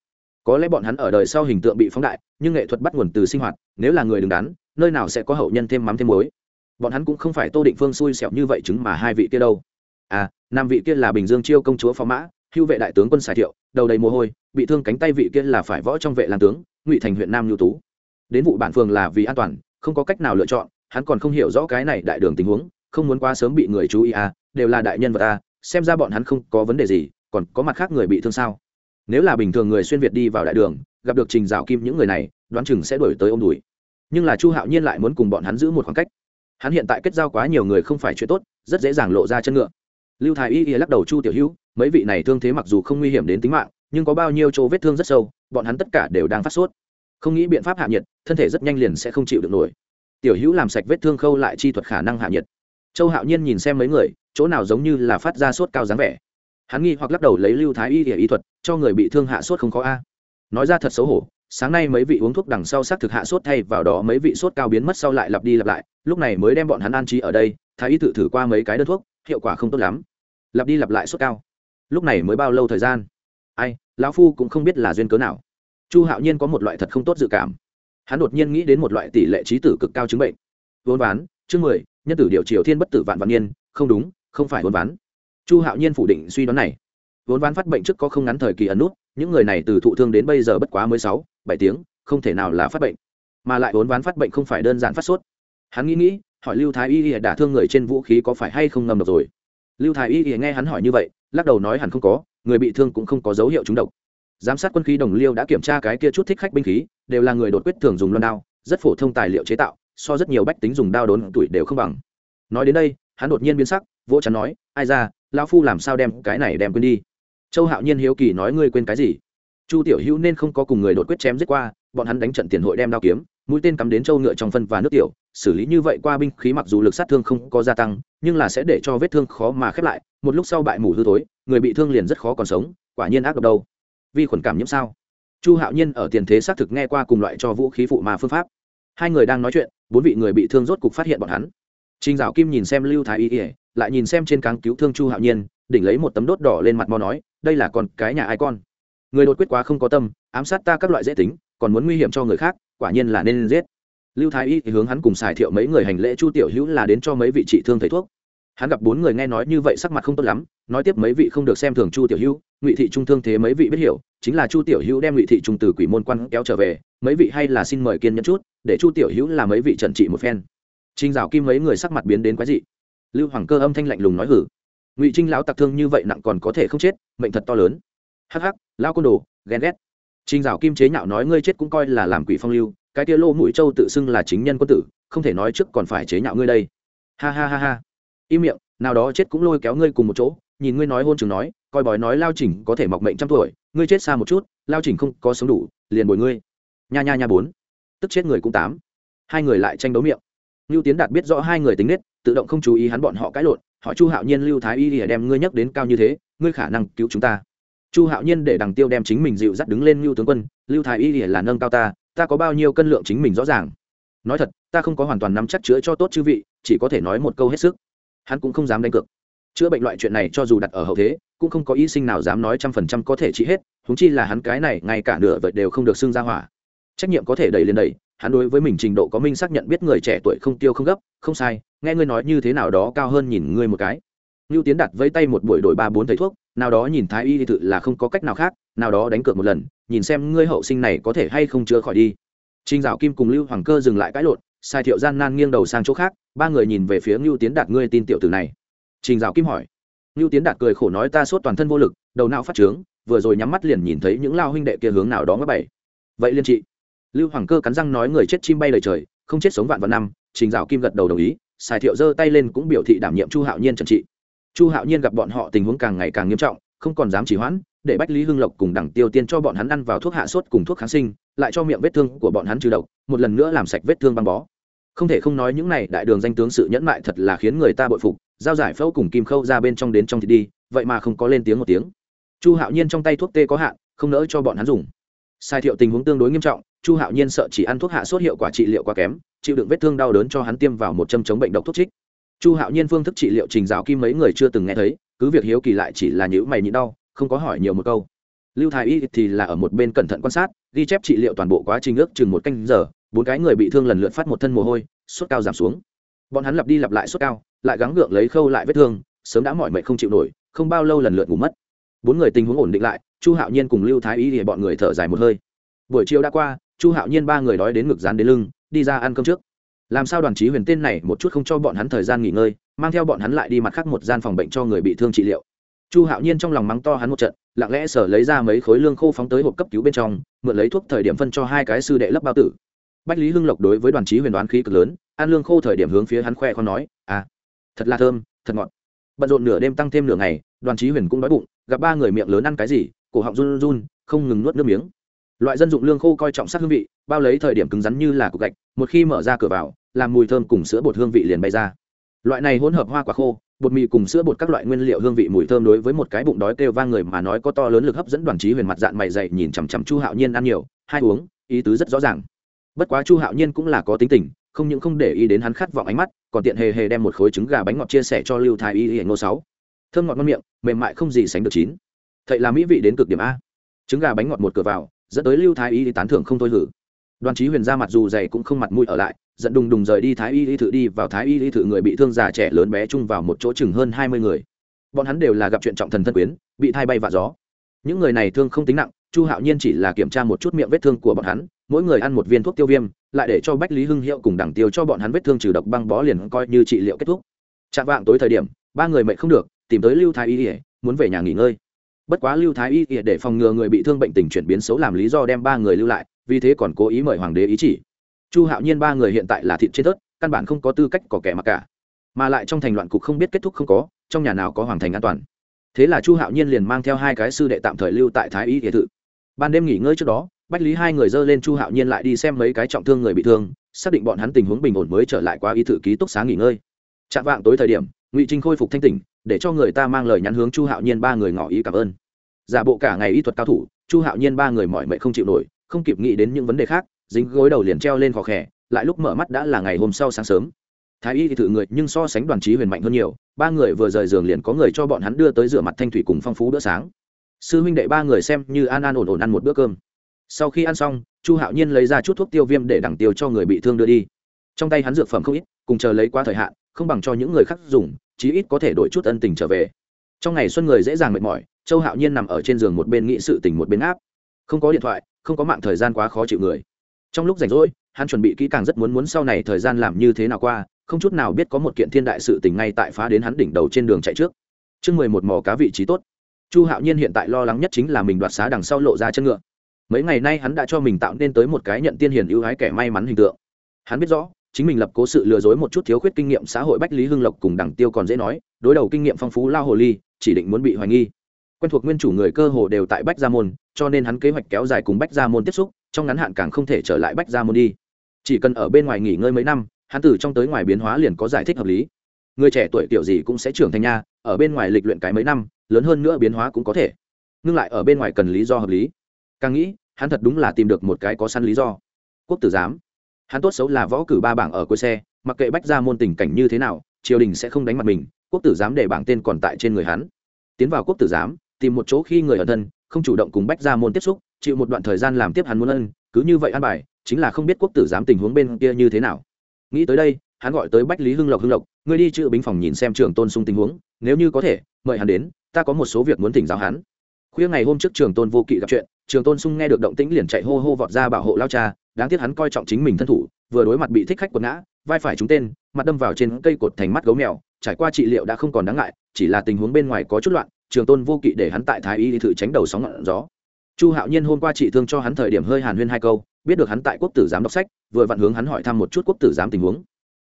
Có lẽ bọn hắn ở đời sau hình tượng bị phóng đại, nhưng nghệ thuật bắt nguồn từ sinh hoạt, nếu là người đứng đắn, nơi nào sẽ có hậu nhân thêm mắm thêm muối. Bọn hắn cũng không phải tô định phương xui xẻo như vậy chứng mà hai vị kia đâu. À nam vị kia là bình dương chiêu công chúa phó mã hưu vệ đại tướng quân sài thiệu, đầu đầy mồ hôi, bị thương cánh tay vị kia là phải võ trong vệ làm tướng, ngụy thành huyện nam nhu tú. Đến vụ bản phường là vì an toàn, không có cách nào lựa chọn, hắn còn không hiểu rõ cái này đại đường tình huống, không muốn quá sớm bị người chú ý à đều là đại nhân vật à xem ra bọn hắn không có vấn đề gì, còn có mặt khác người bị thương sao? Nếu là bình thường người xuyên việt đi vào đại đường, gặp được trình dạo kim những người này, đoán chừng sẽ đổi tới ôm đùi nhưng là chu hạo nhiên lại muốn cùng bọn hắn giữ một khoảng cách. Hắn hiện tại kết giao quá nhiều người không phải chuyện tốt, rất dễ dàng lộ ra chân ngựa. Lưu thái y y lắc đầu chu tiểu hữu mấy vị này thương thế mặc dù không nguy hiểm đến tính mạng, nhưng có bao nhiêu chỗ vết thương rất sâu, bọn hắn tất cả đều đang phát sốt. Không nghĩ biện pháp hạ nhiệt, thân thể rất nhanh liền sẽ không chịu được nổi. Tiểu hữu làm sạch vết thương khâu lại chi thuật khả năng hạ nhiệt. Châu hạo nhiên nhìn xem mấy người, chỗ nào giống như là phát ra sốt cao dáng vẻ. Hắn nghi hoặc lắc đầu lấy lưu thái y ỉa y thuật, cho người bị thương hạ sốt không có a. Nói ra thật xấu hổ, sáng nay mấy vị uống thuốc đằng sau xác thực hạ sốt thay vào đó mấy vị sốt cao biến mất sau lại lặp đi lặp lại, lúc này mới đem bọn hắn an trí ở đây, thái y tự thử qua mấy cái đơn thuốc, hiệu quả không tốt lắm. Lặp đi lặp lại sốt cao lúc này mới bao lâu thời gian? Ai, lão phu cũng không biết là duyên cớ nào. Chu hạo nhiên có một loại thật không tốt dự cảm. Hắn đột nhiên nghĩ đến một loại tỷ lệ trí tử cực cao chứng bệnh. Vốn ván, chương mười, nhân tử điều triều thiên bất tử vạn vạn niên, không đúng, không phải vốn ván. Chu hạo nhiên phủ định suy đoán này. Vốn ván phát bệnh trước có không ngắn thời kỳ ẩn nút, những người này từ thụ thương đến bây giờ bất quá mới sáu, bảy tiếng, không thể nào là phát bệnh. Mà lại vốn ván phát bệnh không phải đơn giản phát sốt. Hắn nghĩ nghĩ, hỏi lưu thái y đã đả thương người trên vũ khí có phải hay không ngầm độc rồi? Lưu thái y y nghe hắn hỏi như vậy lắc đầu nói hẳn không có, người bị thương cũng không có dấu hiệu trúng độc. Giám sát quân khí đồng liêu đã kiểm tra cái kia chút thích khách binh khí, đều là người đột quyết thường dùng loan đao, rất phổ thông tài liệu chế tạo, so rất nhiều bách tính dùng đao đốn tuổi đều không bằng. Nói đến đây, hắn đột nhiên biến sắc, vỗ chắn nói, ai ra, lão phu làm sao đem cái này đem quên đi? Châu hạo nhiên hiếu kỳ nói, ngươi quên cái gì? Chu tiểu hữu nên không có cùng người đột quyết chém giết qua, bọn hắn đánh trận tiền hội đem đao kiếm, mũi tên cắm đến châu ngựa trong phân và nước tiểu xử lý như vậy qua binh khí mặc dù lực sát thương không có gia tăng nhưng là sẽ để cho vết thương khó mà khép lại một lúc sau bại mù hư thối người bị thương liền rất khó còn sống quả nhiên ác độc đâu. Vi khuẩn cảm nhiễm sao? Chu hạo nhiên ở tiền thế xác thực nghe qua cùng loại cho vũ khí phụ mà phương pháp. Hai người đang nói chuyện bốn vị người bị thương rốt cục phát hiện bọn hắn. Trình Dạo Kim nhìn xem Lưu Thái Y Y, lại nhìn xem trên cáng cứu thương Chu Hạo Nhiên, đỉnh lấy một tấm đốt đỏ lên mặt mo nói, đây là con cái nhà ai con? Người đột quyết quá không có tâm, ám sát ta các loại dễ tính, còn muốn nguy hiểm cho người khác quả nhiên là nên giết lưu thái y thì hướng hắn cùng xài thiệu mấy người hành lễ, chu tiểu hữu là đến cho mấy vị trị thương thầy thuốc. Hắn gặp bốn người nghe nói như vậy sắc mặt không tốt lắm, nói tiếp mấy vị không được xem thường chu tiểu hữu, ngụy thị trung thương thế mấy vị biết hiểu, chính là chu tiểu hữu đem ngụy thị trung từ quỷ môn quan kéo trở về, mấy vị hay là xin mời kiên nhẫn chút, để chu tiểu hữu là mấy vị trần trị một phen. Trinh dạo kim mấy người sắc mặt biến đến quái dị. Lưu hoàng cơ âm thanh lạnh lùng nói hử. Ngụy trinh lão tặc thương như vậy nặng còn có thể không chết, mệnh thật to lớn. Hắc hắc lao côn đồ, ghen ghét. Trinh dạo kim chế nhạo nói ngươi chết cũng coi là làm quỷ phong lưu cái tia lô mũi châu tự xưng là chính nhân quân tử, không thể nói trước còn phải chế nhạo ngươi đây. Ha ha ha ha. Im miệng, nào đó chết cũng lôi kéo ngươi cùng một chỗ, nhìn ngươi nói hôn chừng nói, coi bói nói lao chỉnh có thể mọc mệnh trăm tuổi, ngươi chết xa một chút, lao chỉnh không có sống đủ, liền bồi ngươi. Nha nha nha bốn. Tức chết người cũng tám. Hai người lại tranh đấu miệng. Lưu tiến đạt biết rõ hai người tính nết, tự động không chú ý hắn bọn họ cãi lộn, hỏi chu hạo nhiên lưu thái y để đem ngươi nhắc đến cao như thế, ngươi khả năng cứu chúng ta. Chu hạo nhiên để đằng tiêu đem chính mình dịu dắt đứng lên lưu tướng quân, lưu thái y là nâng cao ta ta có bao nhiêu cân lượng chính mình rõ ràng. Nói thật ta không có hoàn toàn nắm chắc chữa cho tốt chư vị chỉ có thể nói một câu hết sức. Hắn cũng không dám đánh cược. Chữa bệnh loại chuyện này cho dù đặt ở hậu thế cũng không có y sinh nào dám nói trăm phần trăm có thể trị hết húng chi là hắn cái này ngay cả nửa vậy đều không được xưng ra hỏa. Trách nhiệm có thể đẩy lên đẩy hắn đối với mình trình độ có minh xác nhận biết người trẻ tuổi không tiêu không gấp không sai nghe ngươi nói như thế nào đó cao hơn nhìn ngươi một cái. Ngưu Tiến đặt vây tay một buổi đổi ba bốn thầy thuốc, nào đó nhìn Thái y thì tự là không có cách nào khác, nào đó đánh cược một lần, nhìn xem ngươi hậu sinh này có thể hay không chữa khỏi đi. Trình Dạo Kim cùng Lưu Hoàng Cơ dừng lại cãi lộn, Sai Thiệu gian nan nghiêng đầu sang chỗ khác, ba người nhìn về phía ngưu Tiến đạt ngươi tin tiểu tử này. Trình Dạo Kim hỏi. ngưu Tiến đạt cười khổ nói ta sốt toàn thân vô lực, đầu não phát trướng, vừa rồi nhắm mắt liền nhìn thấy những lao huynh đệ kia hướng nào đó ngã bảy. Vậy liên trị. Lưu Hoàng Cơ cắn răng nói người chết chim bay lời trời, không chết sống vạn vạn năm, Trình Dạo Kim gật đầu đồng ý, Sai Thiệu giơ tay lên cũng biểu thị đảm nhiệm Chu Hạo Nhiên trần trị chu hạo nhiên gặp bọn họ tình huống càng ngày càng nghiêm trọng, không còn dám chỉ hoãn, để bách lý hưng lộc cùng đẳng tiêu tiên cho bọn hắn ăn vào thuốc hạ sốt cùng thuốc kháng sinh, lại cho miệng vết thương của bọn hắn trừ độc, một lần nữa làm sạch vết thương băng bó. Không thể không nói những này đại đường danh tướng sự nhẫn mại thật là khiến người ta bội phục, giao giải phẫu cùng kim khâu ra bên trong đến trong thì đi, vậy mà không có lên tiếng một tiếng. Chu hạo nhiên trong tay thuốc tê có hạn, không nỡ cho bọn hắn dùng. Sai thiệu tình huống tương đối nghiêm trọng, chu hạo nhiên sợ chỉ ăn thuốc hạ sốt hiệu quả trị liệu quá kém, chịu đựng vết thương đau đớn cho hắn tiêm vào một châm chống bệnh độc thuốc trích chu hạo nhiên phương thức trị liệu trình rào kim mấy người chưa từng nghe thấy, cứ việc hiếu kỳ lại chỉ là nhữ mày nhịn đau, không có hỏi nhiều một câu. Lưu thái y thì là ở một bên cẩn thận quan sát, ghi chép trị liệu toàn bộ quá trình ước chừng một canh giờ, bốn cái người bị thương lần lượt phát một thân mồ hôi, sốt cao giảm xuống. Bọn hắn lặp đi lặp lại sốt cao, lại gắng gượng lấy khâu lại vết thương, sớm đã mỏi mệt không chịu nổi, không bao lâu lần lượt ngủ mất. Bốn người tình huống ổn định lại, chu hạo nhiên cùng lưu thái y thì bọn người thở dài một hơi. Buổi chiều đã qua, chu hạo nhiên ba người đói đến ngực dán đến lưng, đi ra ăn cơm trước làm sao đoàn trí huyền tên này một chút không cho bọn hắn thời gian nghỉ ngơi, mang theo bọn hắn lại đi mặt khác một gian phòng bệnh cho người bị thương trị liệu. Chu hạo nhiên trong lòng mắng to hắn một trận, lặng lẽ sở lấy ra mấy khối lương khô phóng tới hộp cấp cứu bên trong, mượn lấy thuốc thời điểm phân cho hai cái sư đệ lấp bao tử. Bách lý hưng lộc đối với đoàn trí huyền đoán khí cực lớn, ăn lương khô thời điểm hướng phía hắn khoe con nói à thật là thơm, thật ngọt. Bận rộn nửa đêm tăng thêm nửa ngày, đoàn trí huyền cũng đói bụng, gặp ba người miệng lớn ăn cái gì, cổ họng run run, không ngừng nuốt nước miếng loại dân dụng lương khô coi trọng sắc hương vị, bao lấy thời điểm cứng rắn như là cục gạch, một khi mở ra cửa vào, làm mùi thơm cùng sữa bột hương vị liền bay ra. Loại này hỗn hợp hoa quả khô, bột mì cùng sữa bột các loại nguyên liệu hương vị mùi thơm đối với một cái bụng đói kêu vang người mà nói có to lớn lực hấp dẫn đoàn trí huyền mặt dạng mày dậy nhìn chằm chằm chu hạo nhiên ăn nhiều, hai uống, ý tứ rất rõ ràng. Bất quá chu hạo nhiên cũng là có tính tình, không những không để ý đến hắn khát vọng ánh mắt, còn tiện hề hề đem một khối trứng gà bánh ngọt chia sẻ cho lưu thái y hệ ngô sáu. Thơm ngọt ngon miệng, mềm mại không gì sánh được chín. Thậy là mỹ vị đến cực điểm a. Trứng gà bánh ngọt một cửa vào dẫn tới lưu thái y tán thưởng không thôi hử. Đoàn Chí huyền ra mặt dù dày cũng không mặt mũi ở lại dẫn đùng đùng rời đi thái y Lý thự đi, vào thái y Lý thự người bị thương già trẻ lớn bé chung vào một chỗ chừng hơn hai mươi người. Bọn hắn đều là gặp chuyện trọng thần thân quyến, bị thai bay vạ gió. Những người này thương không tính nặng, chu hạo nhiên chỉ là kiểm tra một chút miệng vết thương của bọn hắn, mỗi người ăn một viên thuốc tiêu viêm, lại để cho bách lý hưng hiệu cùng đẳng tiêu cho bọn hắn vết thương trừ độc băng bó liền coi như trị liệu kết thúc. Chạm vạng tối thời điểm, ba người mệnh không được, tìm tới lưu thái y ỉa muốn về nhà nghỉ ngơi bất quá lưu thái y ỉa để phòng ngừa người bị thương bệnh tình chuyển biến xấu làm lý do đem ba người lưu lại, vì thế còn cố ý mời hoàng đế ý chỉ. Chu hạo nhiên ba người hiện tại là thịt trên tớt căn bản không có tư cách có kẻ mặc cả. Mà lại trong thành loạn cục không biết kết thúc không có, trong nhà nào có hoàng thành an toàn. Thế là chu hạo nhiên liền mang theo hai cái sư đệ tạm thời lưu tại thái y ỉa thự. Ban đêm nghỉ ngơi trước đó, bách lý hai người dơ lên chu hạo nhiên lại đi xem mấy cái trọng thương người bị thương, xác định bọn hắn tình huống bình ổn mới trở lại qua y thự ký túc xá nghỉ ngơi. Chạm vạng tối thời điểm, ngụy trinh khôi phục thanh tỉnh để cho người ta mang lời nhắn hướng chu hạo nhiên ba người ngỏ ý cảm ơn. Giả bộ cả ngày y thuật cao thủ, chu hạo nhiên ba người mọi mệnh không chịu nổi, không kịp nghĩ đến những vấn đề khác, dính gối đầu liền treo lên khó khẽ lại lúc mở mắt đã là ngày hôm sau sáng sớm. Thái y thì thử người, nhưng so sánh đoàn trí huyền mạnh hơn nhiều, ba người vừa rời giường liền có người cho bọn hắn đưa tới rửa mặt thanh thủy cùng phong phú bữa sáng. Sư huynh đệ ba người xem như an an ổn ổn ăn một bữa cơm. Sau khi ăn xong, chu hạo nhiên lấy ra chút thuốc tiêu viêm để đẳng tiêu cho người bị thương đưa đi. Trong tay hắn dược phẩm không ít, cùng chờ lấy qua thời hạn, không bằng cho những người khác dùng chí ít có thể đổi chút ân tình trở về. Trong ngày xuân người dễ dàng mệt mỏi, châu hạo nhiên nằm ở trên giường một bên nghĩ sự tình một bên áp. Không có điện thoại, không có mạng thời gian quá khó chịu người. Trong lúc rảnh rỗi, hắn chuẩn bị kỹ càng rất muốn muốn sau này thời gian làm như thế nào qua, không chút nào biết có một kiện thiên đại sự tình ngay tại phá đến hắn đỉnh đầu trên đường chạy trước. Chương mười một mò cá vị trí tốt. Chu hạo nhiên hiện tại lo lắng nhất chính là mình đoạt xá đằng sau lộ ra chân ngựa. Mấy ngày nay hắn đã cho mình tạo nên tới một cái nhận tiên hiền ưu ái kẻ may mắn hình tượng. Hắn biết rõ chính mình lập cố sự lừa dối một chút thiếu khuyết kinh nghiệm xã hội bách lý hưng lộc cùng đẳng tiêu còn dễ nói, đối đầu kinh nghiệm phong phú lao hồ ly, chỉ định muốn bị hoài nghi. Quen thuộc nguyên chủ người cơ hồ đều tại bách gia môn, cho nên hắn kế hoạch kéo dài cùng bách gia môn tiếp xúc, trong ngắn hạn càng không thể trở lại bách gia môn đi. Chỉ cần ở bên ngoài nghỉ ngơi mấy năm, hắn từ trong tới ngoài biến hóa liền có giải thích hợp lý. Người trẻ tuổi kiểu gì cũng sẽ trưởng thành nha, ở bên ngoài lịch luyện cái mấy năm, lớn hơn nữa biến hóa cũng có thể. Ngưng lại ở bên ngoài cần lý do hợp lý. Càng nghĩ, hắn thật đúng là tìm được một cái có săn lý do. Quốc tử giám hắn tốt xấu là võ cử ba bảng ở cuối xe, mặc kệ bách ra môn tình cảnh như thế nào, triều đình sẽ không đánh mặt mình, quốc tử giám để bảng tên còn tại trên người hắn. Tiến vào quốc tử giám, tìm một chỗ khi người ở thân, không chủ động cùng bách ra môn tiếp xúc, chịu một đoạn thời gian làm tiếp hắn muốn ân, cứ như vậy ăn bài, chính là không biết quốc tử giám tình huống bên kia như thế nào. Nghĩ tới đây, hắn gọi tới bách lý hưng lộc hưng lộc, ngươi đi chữ bính phòng nhìn xem trường tôn sung tình huống, nếu như có thể, mời hắn đến, ta có một số việc muốn thỉnh giáo hắn. Khuya ngày hôm trước trường tôn vô kỵ gặp chuyện, trường tôn sung nghe được động tĩnh liền chạy hô hô vọt ra bảo hộ lao cha đáng tiếc hắn coi trọng chính mình thân thủ, vừa đối mặt bị thích khách quật ngã, vai phải trúng tên, mặt đâm vào trên cây cột thành mắt gấu mèo, trải qua trị liệu đã không còn đáng ngại, chỉ là tình huống bên ngoài có chút loạn, trường tôn vô kỵ để hắn tại thái y đi thử tránh đầu sóng ngọn gió. Chu hạo nhiên hôm qua trị thương cho hắn thời điểm hơi hàn huyên hai câu, biết được hắn tại quốc tử giám đọc sách, vừa vặn hướng hắn hỏi thăm một chút quốc tử giám tình huống.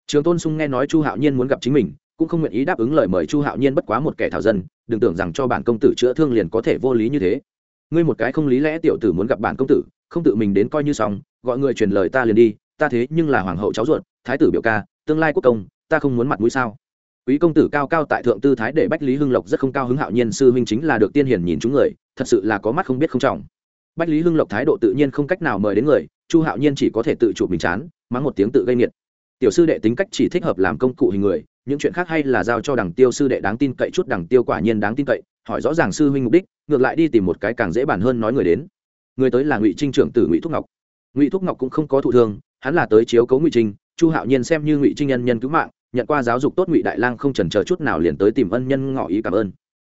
Trường tôn sung nghe nói chu hạo nhiên muốn gặp chính mình, cũng không nguyện ý đáp ứng lời mời chu hạo nhiên bất quá một kẻ thảo dân, đừng tưởng rằng cho bản công tử chữa thương liền có thể vô lý như thế. Ngươi một cái không lý lẽ tiểu tử muốn gặp bản công tử không tự mình đến coi như xong, gọi người truyền lời ta liền đi, ta thế nhưng là hoàng hậu cháu ruột, thái tử biểu ca, tương lai quốc công, ta không muốn mặt mũi sao? Quý công tử cao cao tại thượng tư thái để bách lý hưng lộc rất không cao hứng hạo nhiên, sư huynh chính là được tiên hiển nhìn chúng người, thật sự là có mắt không biết không trọng. Bách lý hưng lộc thái độ tự nhiên không cách nào mời đến người, chu hạo nhiên chỉ có thể tự chụp mình chán, mắng một tiếng tự gây nghiệt. Tiểu sư đệ tính cách chỉ thích hợp làm công cụ hình người, những chuyện khác hay là giao cho đằng tiêu sư đệ đáng tin cậy chút, đằng tiêu quả nhiên đáng tin cậy, hỏi rõ ràng sư huynh mục đích, ngược lại đi tìm một cái càng dễ bàn hơn nói người đến người tới là ngụy trinh trưởng tử ngụy thúc ngọc ngụy thúc ngọc cũng không có thụ thương hắn là tới chiếu cấu ngụy trinh chu hạo nhiên xem như ngụy trinh nhân nhân cứu mạng nhận qua giáo dục tốt ngụy đại lang không trần chờ chút nào liền tới tìm ân nhân ngỏ ý cảm ơn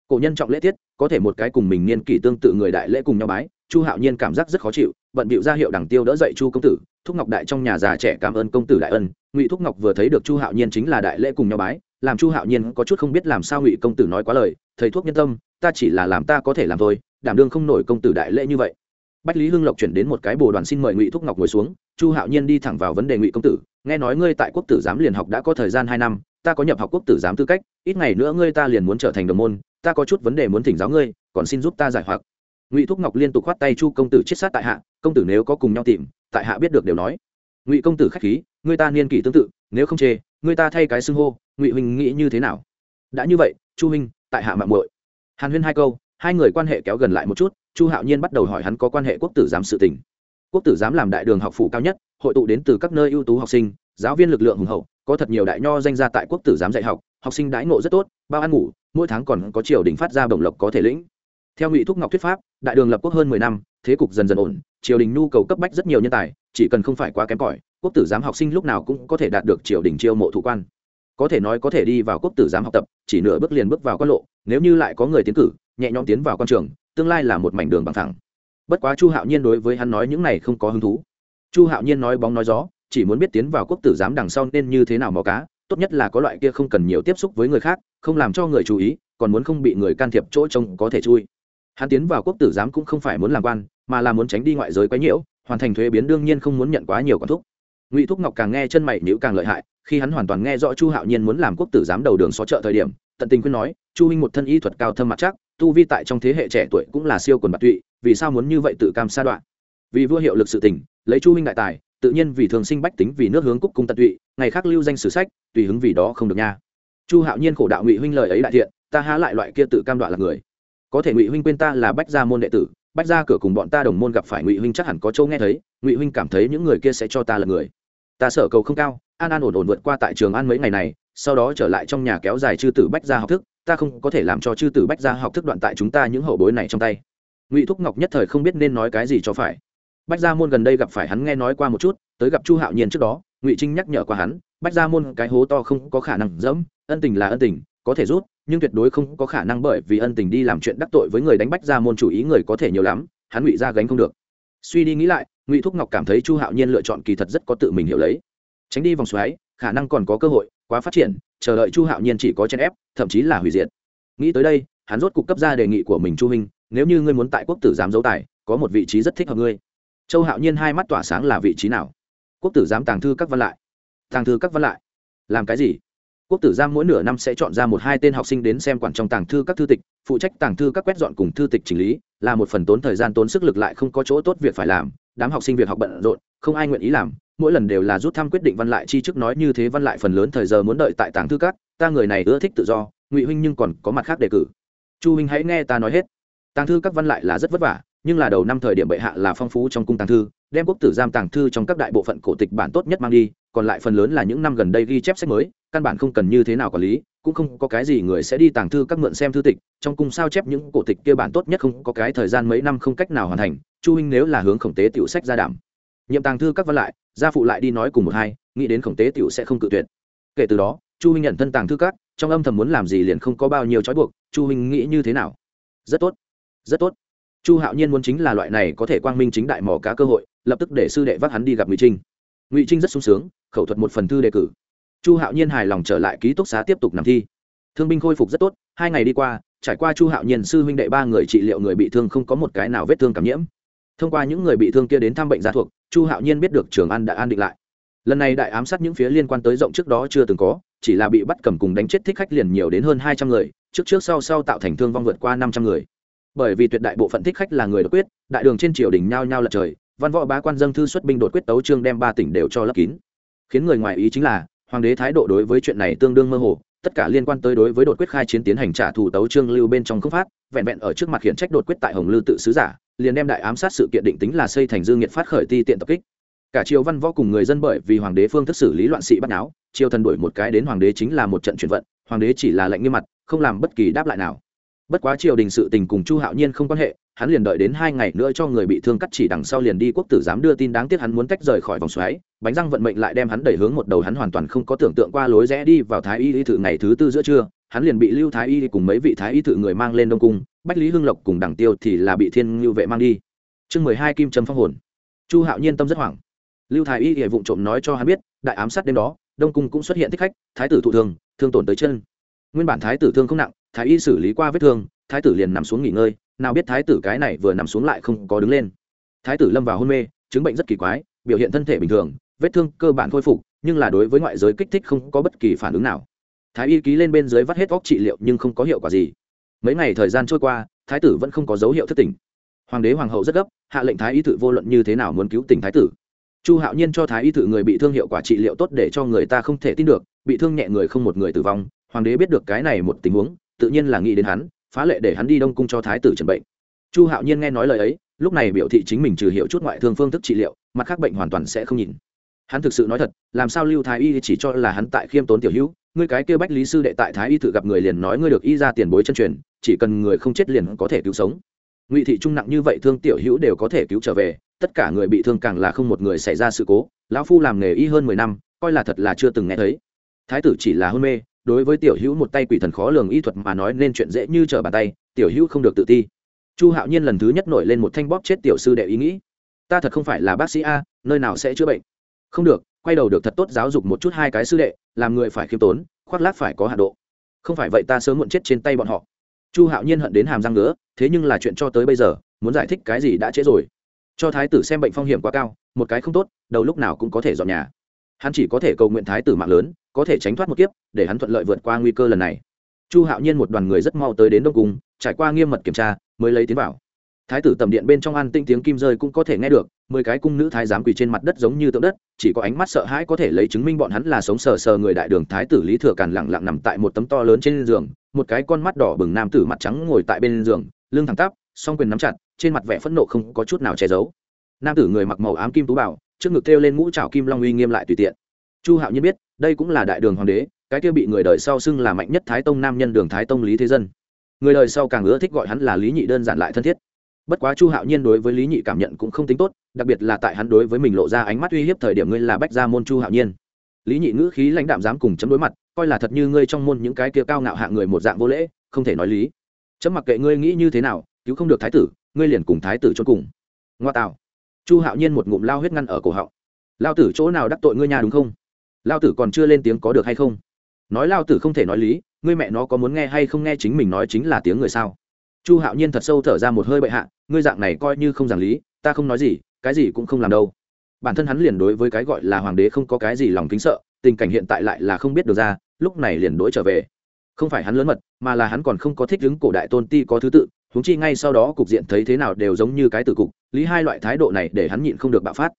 cổ nhân trọng lễ tiết có thể một cái cùng mình niên kỷ tương tự người đại lễ cùng nhau bái chu hạo nhiên cảm giác rất khó chịu bận bịu ra hiệu đằng tiêu đỡ dậy chu công tử thúc ngọc đại trong nhà già trẻ cảm ơn công tử đại ân ngụy thúc ngọc vừa thấy được chu hạo nhiên chính là đại lễ cùng nhau bái làm chu hạo nhiên có chút không biết làm sao ngụy công tử nói quá lời thầy thuốc nhân tâm ta chỉ là làm ta có thể làm thôi đảm đương không nổi công tử đại lễ như vậy bách lý hưng lộc chuyển đến một cái bồ đoàn xin mời ngụy thúc ngọc ngồi xuống, chu hạo nhiên đi thẳng vào vấn đề ngụy công tử, nghe nói ngươi tại quốc tử giám liền học đã có thời gian hai năm, ta có nhập học quốc tử giám tư cách, ít ngày nữa ngươi ta liền muốn trở thành đồng môn, ta có chút vấn đề muốn thỉnh giáo ngươi, còn xin giúp ta giải hoặc. Ngụy thúc ngọc liên tục khoát tay chu công tử chết sát tại hạ, công tử nếu có cùng nhau tìm, tại hạ biết được đều nói. Ngụy công tử k h á c h khí người ta niên kỷ tương tự, nếu không chê người ta thay cái xưng hô, ngụy huynh nghĩ như thế nào? Đã như vậy, chu huynh, tại hạ mạng muội. Hàn huyên hai câu, hai người quan hệ kéo gần lại một chút chu hạo nhiên bắt đầu hỏi hắn có quan hệ quốc tử giám sự tỉnh. quốc tử giám làm đại đường học phủ cao nhất, hội tụ đến từ các nơi ưu tú học sinh, giáo viên lực lượng hùng hậu, có thật nhiều đại nho danh gia tại quốc tử giám dạy học học sinh đãi ngộ rất tốt, bao ăn ngủ, mỗi tháng còn có triều đình phát ra bổng lộc có thể lĩnh theo ngụy thúc ngọc thuyết pháp, đại đường lập quốc hơn mười năm, thế cục dần dần ổn, triều đình nhu cầu cấp bách rất nhiều nhân tài, chỉ cần không phải quá kém cỏi, quốc tử giám học sinh lúc nào cũng có thể đạt được triều đình chiêu mộ thủ quan có thể nói có thể đi vào quốc tử giám học tập, chỉ nửa bước liền bước vào quan lộ, nếu như lại có người tiến cử, nhẹ nhõm tiến vào quan trường tương lai là một mảnh đường bằng thẳng bất quá chu hạo nhiên đối với hắn nói những này không có hứng thú. Chu hạo nhiên nói bóng nói gió, chỉ muốn biết tiến vào quốc tử giám đằng sau nên như thế nào mò cá, tốt nhất là có loại kia không cần nhiều tiếp xúc với người khác, không làm cho người chú ý, còn muốn không bị người can thiệp chỗ trông có thể chui. Hắn tiến vào quốc tử giám cũng không phải muốn làm quan, mà là muốn tránh đi ngoại giới quấy nhiễu, hoàn thành thuế biến đương nhiên không muốn nhận quá nhiều quản thúc. Ngụy thúc ngọc càng nghe chân mày nhữ càng lợi hại, khi hắn hoàn toàn nghe rõ chu hạo nhiên muốn làm quốc tử giám đầu đường xó chợ thời điểm, tận tình khuyên nói, chu huynh một thân y thuật cao thâm mặt chắc tu vi tại trong thế hệ trẻ tuổi cũng là siêu quần bạc tụy, vì sao muốn như vậy tự cam sa đoạn? Vì vua hiệu lực sự tình, lấy chu huynh đại tài, tự nhiên vì thường sinh bách tính vì nước hướng cúc cung tận tụy, ngày khác lưu danh sử sách, tùy hứng vì đó không được nha. Chu hạo nhiên khổ đạo ngụy huynh lời ấy đại thiện, ta há lại loại kia tự cam đoạn là người. Có thể ngụy huynh quên ta là bách gia môn đệ tử, bách gia cửa cùng bọn ta đồng môn gặp phải ngụy huynh chắc hẳn có châu nghe thấy, ngụy huynh cảm thấy những người kia sẽ cho ta là người. Ta sợ cầu không cao, an an ổn ổn vượt qua tại trường an mấy ngày này, sau đó trở lại trong nhà kéo dài chư tử bách gia học thức ta không có thể làm cho chư tử bách gia học thức đoạn tại chúng ta những hậu bối này trong tay. Ngụy thúc ngọc nhất thời không biết nên nói cái gì cho phải. Bách gia môn gần đây gặp phải hắn nghe nói qua một chút, tới gặp chu hạo nhiên trước đó, ngụy trinh nhắc nhở qua hắn, bách gia môn cái hố to không có khả năng dẫm, ân tình là ân tình, có thể rút, nhưng tuyệt đối không có khả năng bởi vì ân tình đi làm chuyện đắc tội với người đánh bách gia môn chủ ý người có thể nhiều lắm, hắn ngụy ra gánh không được. Suy đi nghĩ lại, ngụy thúc ngọc cảm thấy chu hạo nhiên lựa chọn kỳ thật rất có tự mình hiểu lấy. Tránh đi vòng xoáy, khả năng còn có cơ hội quá phát triển, chờ đợi chu hạo nhiên chỉ có chen ép, thậm chí là hủy diệt. Nghĩ tới đây, hắn rốt cục cấp ra đề nghị của mình chu minh, nếu như ngươi muốn tại quốc tử giám giấu tài, có một vị trí rất thích hợp ngươi. Châu hạo nhiên hai mắt tỏa sáng là vị trí nào? Quốc tử giám tàng thư các văn lại. Tàng thư các văn lại. Làm cái gì? Quốc tử giám mỗi nửa năm sẽ chọn ra một hai tên học sinh đến xem quản trong tàng thư các thư tịch, phụ trách tàng thư các quét dọn cùng thư tịch chỉnh lý, là một phần tốn thời gian tốn sức lực lại không có chỗ tốt việc phải làm, đám học sinh việc học bận rộn, không ai nguyện ý làm mỗi lần đều là rút thăm quyết định văn lại chi chức nói như thế văn lại phần lớn thời giờ muốn đợi tại tàng thư các, ta người này ưa thích tự do, ngụy huynh nhưng còn có mặt khác đề cử. Chu huynh hãy nghe ta nói hết. Tàng thư các văn lại là rất vất vả, nhưng là đầu năm thời điểm bệ hạ là phong phú trong cung tàng thư, đem quốc tử giam tàng thư trong các đại bộ phận cổ tịch bản tốt nhất mang đi, còn lại phần lớn là những năm gần đây ghi chép sách mới, căn bản không cần như thế nào quản lý, cũng không có cái gì người sẽ đi tàng thư các mượn xem thư tịch, trong cung sao chép những cổ tịch kia bản tốt nhất không có cái thời gian mấy năm không cách nào hoàn thành, chu huynh nếu là hướng khổng tế tiểu sách ra đảm nhiệm tàng thư các văn lại, gia phụ lại đi nói cùng một hai, nghĩ đến khổng tế tiểu sẽ không cự tuyệt. Kể từ đó, chu huynh nhận thân tàng thư các, trong âm thầm muốn làm gì liền không có bao nhiêu trói buộc, chu huynh nghĩ như thế nào? Rất tốt rất tốt. Chu hạo nhiên muốn chính là loại này có thể quang minh chính đại mỏ cá cơ hội, lập tức để sư đệ vác hắn đi gặp ngụy trinh. Ngụy trinh rất sung sướng, khẩu thuật một phần thư đề cử. Chu hạo nhiên hài lòng trở lại ký túc xá tiếp tục nằm thi. Thương binh khôi phục rất tốt, hai ngày đi qua, trải qua chu hạo nhiên sư huynh đệ ba người trị liệu người bị thương không có một cái nào vết thương cảm nhiễm thông qua những người bị thương kia đến thăm bệnh gia thuộc, chu hạo nhiên biết được trường an đã an định lại. Lần này đại ám sát những phía liên quan tới rộng trước đó chưa từng có, chỉ là bị bắt cầm cùng đánh chết thích khách liền nhiều đến hơn hai trăm người, trước trước sau sau tạo thành thương vong vượt qua năm trăm người. Bởi vì tuyệt đại bộ phận thích khách là người đột quyết, đại đường trên triều đình nhao nhao lật trời, văn võ bá quan dân thư xuất binh đột quyết tấu trương đem ba tỉnh đều cho lấp kín. Khiến người ngoài ý chính là, hoàng đế thái độ đối với chuyện này tương đương mơ hồ tất cả liên quan tới đối với đột quyết khai chiến tiến hành trả thù tấu trương lưu bên trong không phát, vẹn vẹn ở trước mặt khiển trách đột quyết tại hồng lư tự sứ giả, liền đem đại ám sát sự kiện định tính là xây thành dương nghiệt phát khởi ti tiện tập kích. Cả triều văn võ cùng người dân bởi vì hoàng đế phương thức xử lý loạn sĩ bắt náo, triều thần đuổi một cái đến hoàng đế chính là một trận chuyển vận, hoàng đế chỉ là lệnh nghiêm mặt, không làm bất kỳ đáp lại nào bất quá triều đình sự tình cùng chu hạo nhiên không quan hệ, hắn liền đợi đến hai ngày nữa cho người bị thương cắt chỉ đằng sau liền đi quốc tử giám đưa tin đáng tiếc hắn muốn tách rời khỏi vòng xoáy, bánh răng vận mệnh lại đem hắn đẩy hướng một đầu hắn hoàn toàn không có tưởng tượng qua lối rẽ đi vào thái y y thự ngày thứ tư giữa trưa, hắn liền bị lưu thái y cùng mấy vị thái y thự người mang lên đông cung, bách lý hưng lộc cùng đằng tiêu thì là bị thiên ngưu vệ mang đi. Chương mười hai kim trâm phong hồn. Chu hạo nhiên tâm rất hoảng. Lưu thái y hệ vụng trộm nói cho hắn biết, đại ám sát đêm đó, đông cung cũng xuất hiện thích khách, thái tử thụ thường thương tổn tới chân. Nguyên bản thái tử thương không nặng thái y xử lý qua vết thương, thái tử liền nằm xuống nghỉ ngơi, nào biết thái tử cái này vừa nằm xuống lại không có đứng lên. Thái tử lâm vào hôn mê, chứng bệnh rất kỳ quái, biểu hiện thân thể bình thường, vết thương cơ bản khôi phục, nhưng là đối với ngoại giới kích thích không có bất kỳ phản ứng nào. Thái y ký lên bên dưới vắt hết óc trị liệu nhưng không có hiệu quả gì. Mấy ngày thời gian trôi qua, thái tử vẫn không có dấu hiệu thất tỉnh hoàng đế hoàng hậu rất gấp, hạ lệnh thái y thự vô luận như thế nào muốn cứu tỉnh thái tử. Chu hạo nhiên cho thái y thự người bị thương hiệu quả trị liệu tốt để cho người ta không thể tin được, bị thương nhẹ người không một người tử vong, hoàng đế biết được cái này một tình huống tự nhiên là nghĩ đến hắn, phá lệ để hắn đi đông cung cho thái tử trần bệnh. Chu hạo nhiên nghe nói lời ấy, lúc này biểu thị chính mình trừ hiệu chút ngoại thương phương thức trị liệu, mặt khác bệnh hoàn toàn sẽ không nhìn. Hắn thực sự nói thật, làm sao lưu thái y chỉ cho là hắn tại khiêm tốn tiểu hữu, ngươi cái kêu bách lý sư đệ tại thái y tự gặp người liền nói ngươi được y ra tiền bối chân truyền, chỉ cần người không chết liền có thể cứu sống. Ngụy thị trung nặng như vậy thương tiểu hữu đều có thể cứu trở về, tất cả người bị thương càng là không một người xảy ra sự cố, lão phu làm nghề y hơn mười năm, coi là thật là chưa từng nghe thấy. Thái tử chỉ là hôn mê đối với tiểu hữu một tay quỷ thần khó lường y thuật mà nói nên chuyện dễ như trở bàn tay, tiểu hữu không được tự ti. Chu hạo nhiên lần thứ nhất nổi lên một thanh bóp chết tiểu sư đệ ý nghĩ. Ta thật không phải là bác sĩ a, nơi nào sẽ chữa bệnh? Không được, quay đầu được thật tốt giáo dục một chút hai cái sư đệ, làm người phải khiêm tốn, khoác lác phải có hạ độ. Không phải vậy ta sớm muộn chết trên tay bọn họ. Chu hạo nhiên hận đến hàm răng nữa thế nhưng là chuyện cho tới bây giờ, muốn giải thích cái gì đã trễ rồi. Cho thái tử xem bệnh phong hiểm quá cao, một cái không tốt, đầu lúc nào cũng có thể dọn nhà. Hắn chỉ có thể cầu nguyện thái tử mạng lớn có thể tránh thoát một kiếp, để hắn thuận lợi vượt qua nguy cơ lần này. Chu hạo nhiên một đoàn người rất mau tới đến đông cung, trải qua nghiêm mật kiểm tra, mới lấy tiến vào. Thái tử tầm điện bên trong an tinh tiếng kim rơi cũng có thể nghe được, mười cái cung nữ thái giám quỳ trên mặt đất giống như tượng đất, chỉ có ánh mắt sợ hãi có thể lấy chứng minh bọn hắn là sống sờ sờ người đại đường thái tử lý thừa càn lặng lặng nằm tại một tấm to lớn trên giường, một cái con mắt đỏ bừng nam tử mặt trắng ngồi tại bên giường, lưng thẳng tắp, song quyền nắm chặt, trên mặt vẻ phẫn nộ không có chút nào che giấu. Nam tử người mặc màu ám kim tú bảo, trước ngực thêu lên mũ trào kim long uy nghiêm lại tùy tiện. Chu hạo nhiên biết đây cũng là đại đường hoàng đế, cái kia bị người đời sau xưng là mạnh nhất thái tông nam nhân đường thái tông lý thế dân. Người đời sau càng ưa thích gọi hắn là lý nhị đơn giản lại thân thiết. Bất quá chu hạo nhiên đối với lý nhị cảm nhận cũng không tính tốt, đặc biệt là tại hắn đối với mình lộ ra ánh mắt uy hiếp thời điểm ngươi là bách gia môn chu hạo nhiên. Lý nhị ngữ khí lãnh đạm dám cùng chấm đối mặt, coi là thật như ngươi trong môn những cái kia cao ngạo hạ người một dạng vô lễ, không thể nói lý. Chấm mặc kệ ngươi nghĩ như thế nào, cứu không được thái tử, ngươi liền cùng thái tử cho cùng. Ngoa tạo. Chu hạo nhiên một ngụm lao huyết ngăn ở cổ họng. Lao tử chỗ nào đắc tội ngươi nhà đúng không? Lao tử còn chưa lên tiếng có được hay không? Nói lao tử không thể nói lý, ngươi mẹ nó có muốn nghe hay không nghe chính mình nói chính là tiếng người sao? Chu hạo nhiên thật sâu thở ra một hơi bệ hạ, ngươi dạng này coi như không giảng lý, ta không nói gì, cái gì cũng không làm đâu. Bản thân hắn liền đối với cái gọi là hoàng đế không có cái gì lòng kính sợ, tình cảnh hiện tại lại là không biết được ra, lúc này liền đối trở về. Không phải hắn lớn mật, mà là hắn còn không có thích ứng cổ đại tôn ti có thứ tự, huống chi ngay sau đó cục diện thấy thế nào đều giống như cái từ cục, lý hai loại thái độ này để hắn nhịn không được bạo phát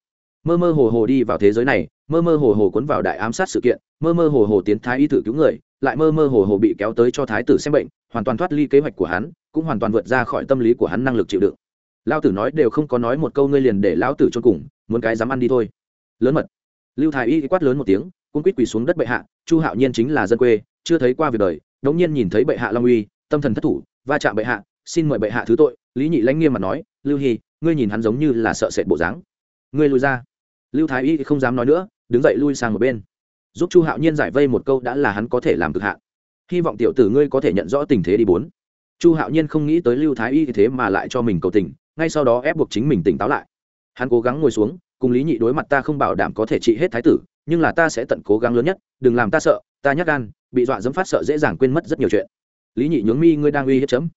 mơ mơ hồ hồ đi vào thế giới này, mơ mơ hồ hồ cuốn vào đại ám sát sự kiện, mơ mơ hồ hồ tiến thái y thử cứu người, lại mơ mơ hồ hồ bị kéo tới cho thái tử xem bệnh, hoàn toàn thoát ly kế hoạch của hắn, cũng hoàn toàn vượt ra khỏi tâm lý của hắn năng lực chịu đựng. Lao tử nói đều không có nói một câu ngươi liền để lão tử trôn cùng, muốn cái dám ăn đi thôi. Lớn mật. Lưu thái y quát lớn một tiếng cung quýt quỳ xuống đất bệ hạ, chu hạo nhiên chính là dân quê, chưa thấy qua việc đời, đống nhiên nhìn thấy bệ hạ long uy, tâm thần thất thủ, va chạm bệ hạ, xin mời bệ hạ thứ tội, lý nhị lãnh nghiêm mà nói, lưu hy, ngươi nhìn hắn giống như là sợ sệt bộ dáng. Ngươi lui ra lưu thái y không dám nói nữa, đứng dậy lui sang một bên. Giúp chu hạo nhiên giải vây một câu đã là hắn có thể làm cực hạn. Hy vọng tiểu tử ngươi có thể nhận rõ tình thế đi bốn. Chu hạo nhiên không nghĩ tới lưu thái y thế mà lại cho mình cầu tình, ngay sau đó ép buộc chính mình tỉnh táo lại. Hắn cố gắng ngồi xuống, cùng lý nhị đối mặt ta không bảo đảm có thể trị hết thái tử, nhưng là ta sẽ tận cố gắng lớn nhất, đừng làm ta sợ, ta nhắc gan, bị dọa dẫm phát sợ dễ dàng quên mất rất nhiều chuyện. Lý nhị nhướng mi, ngươi đang uy hiếp chấm.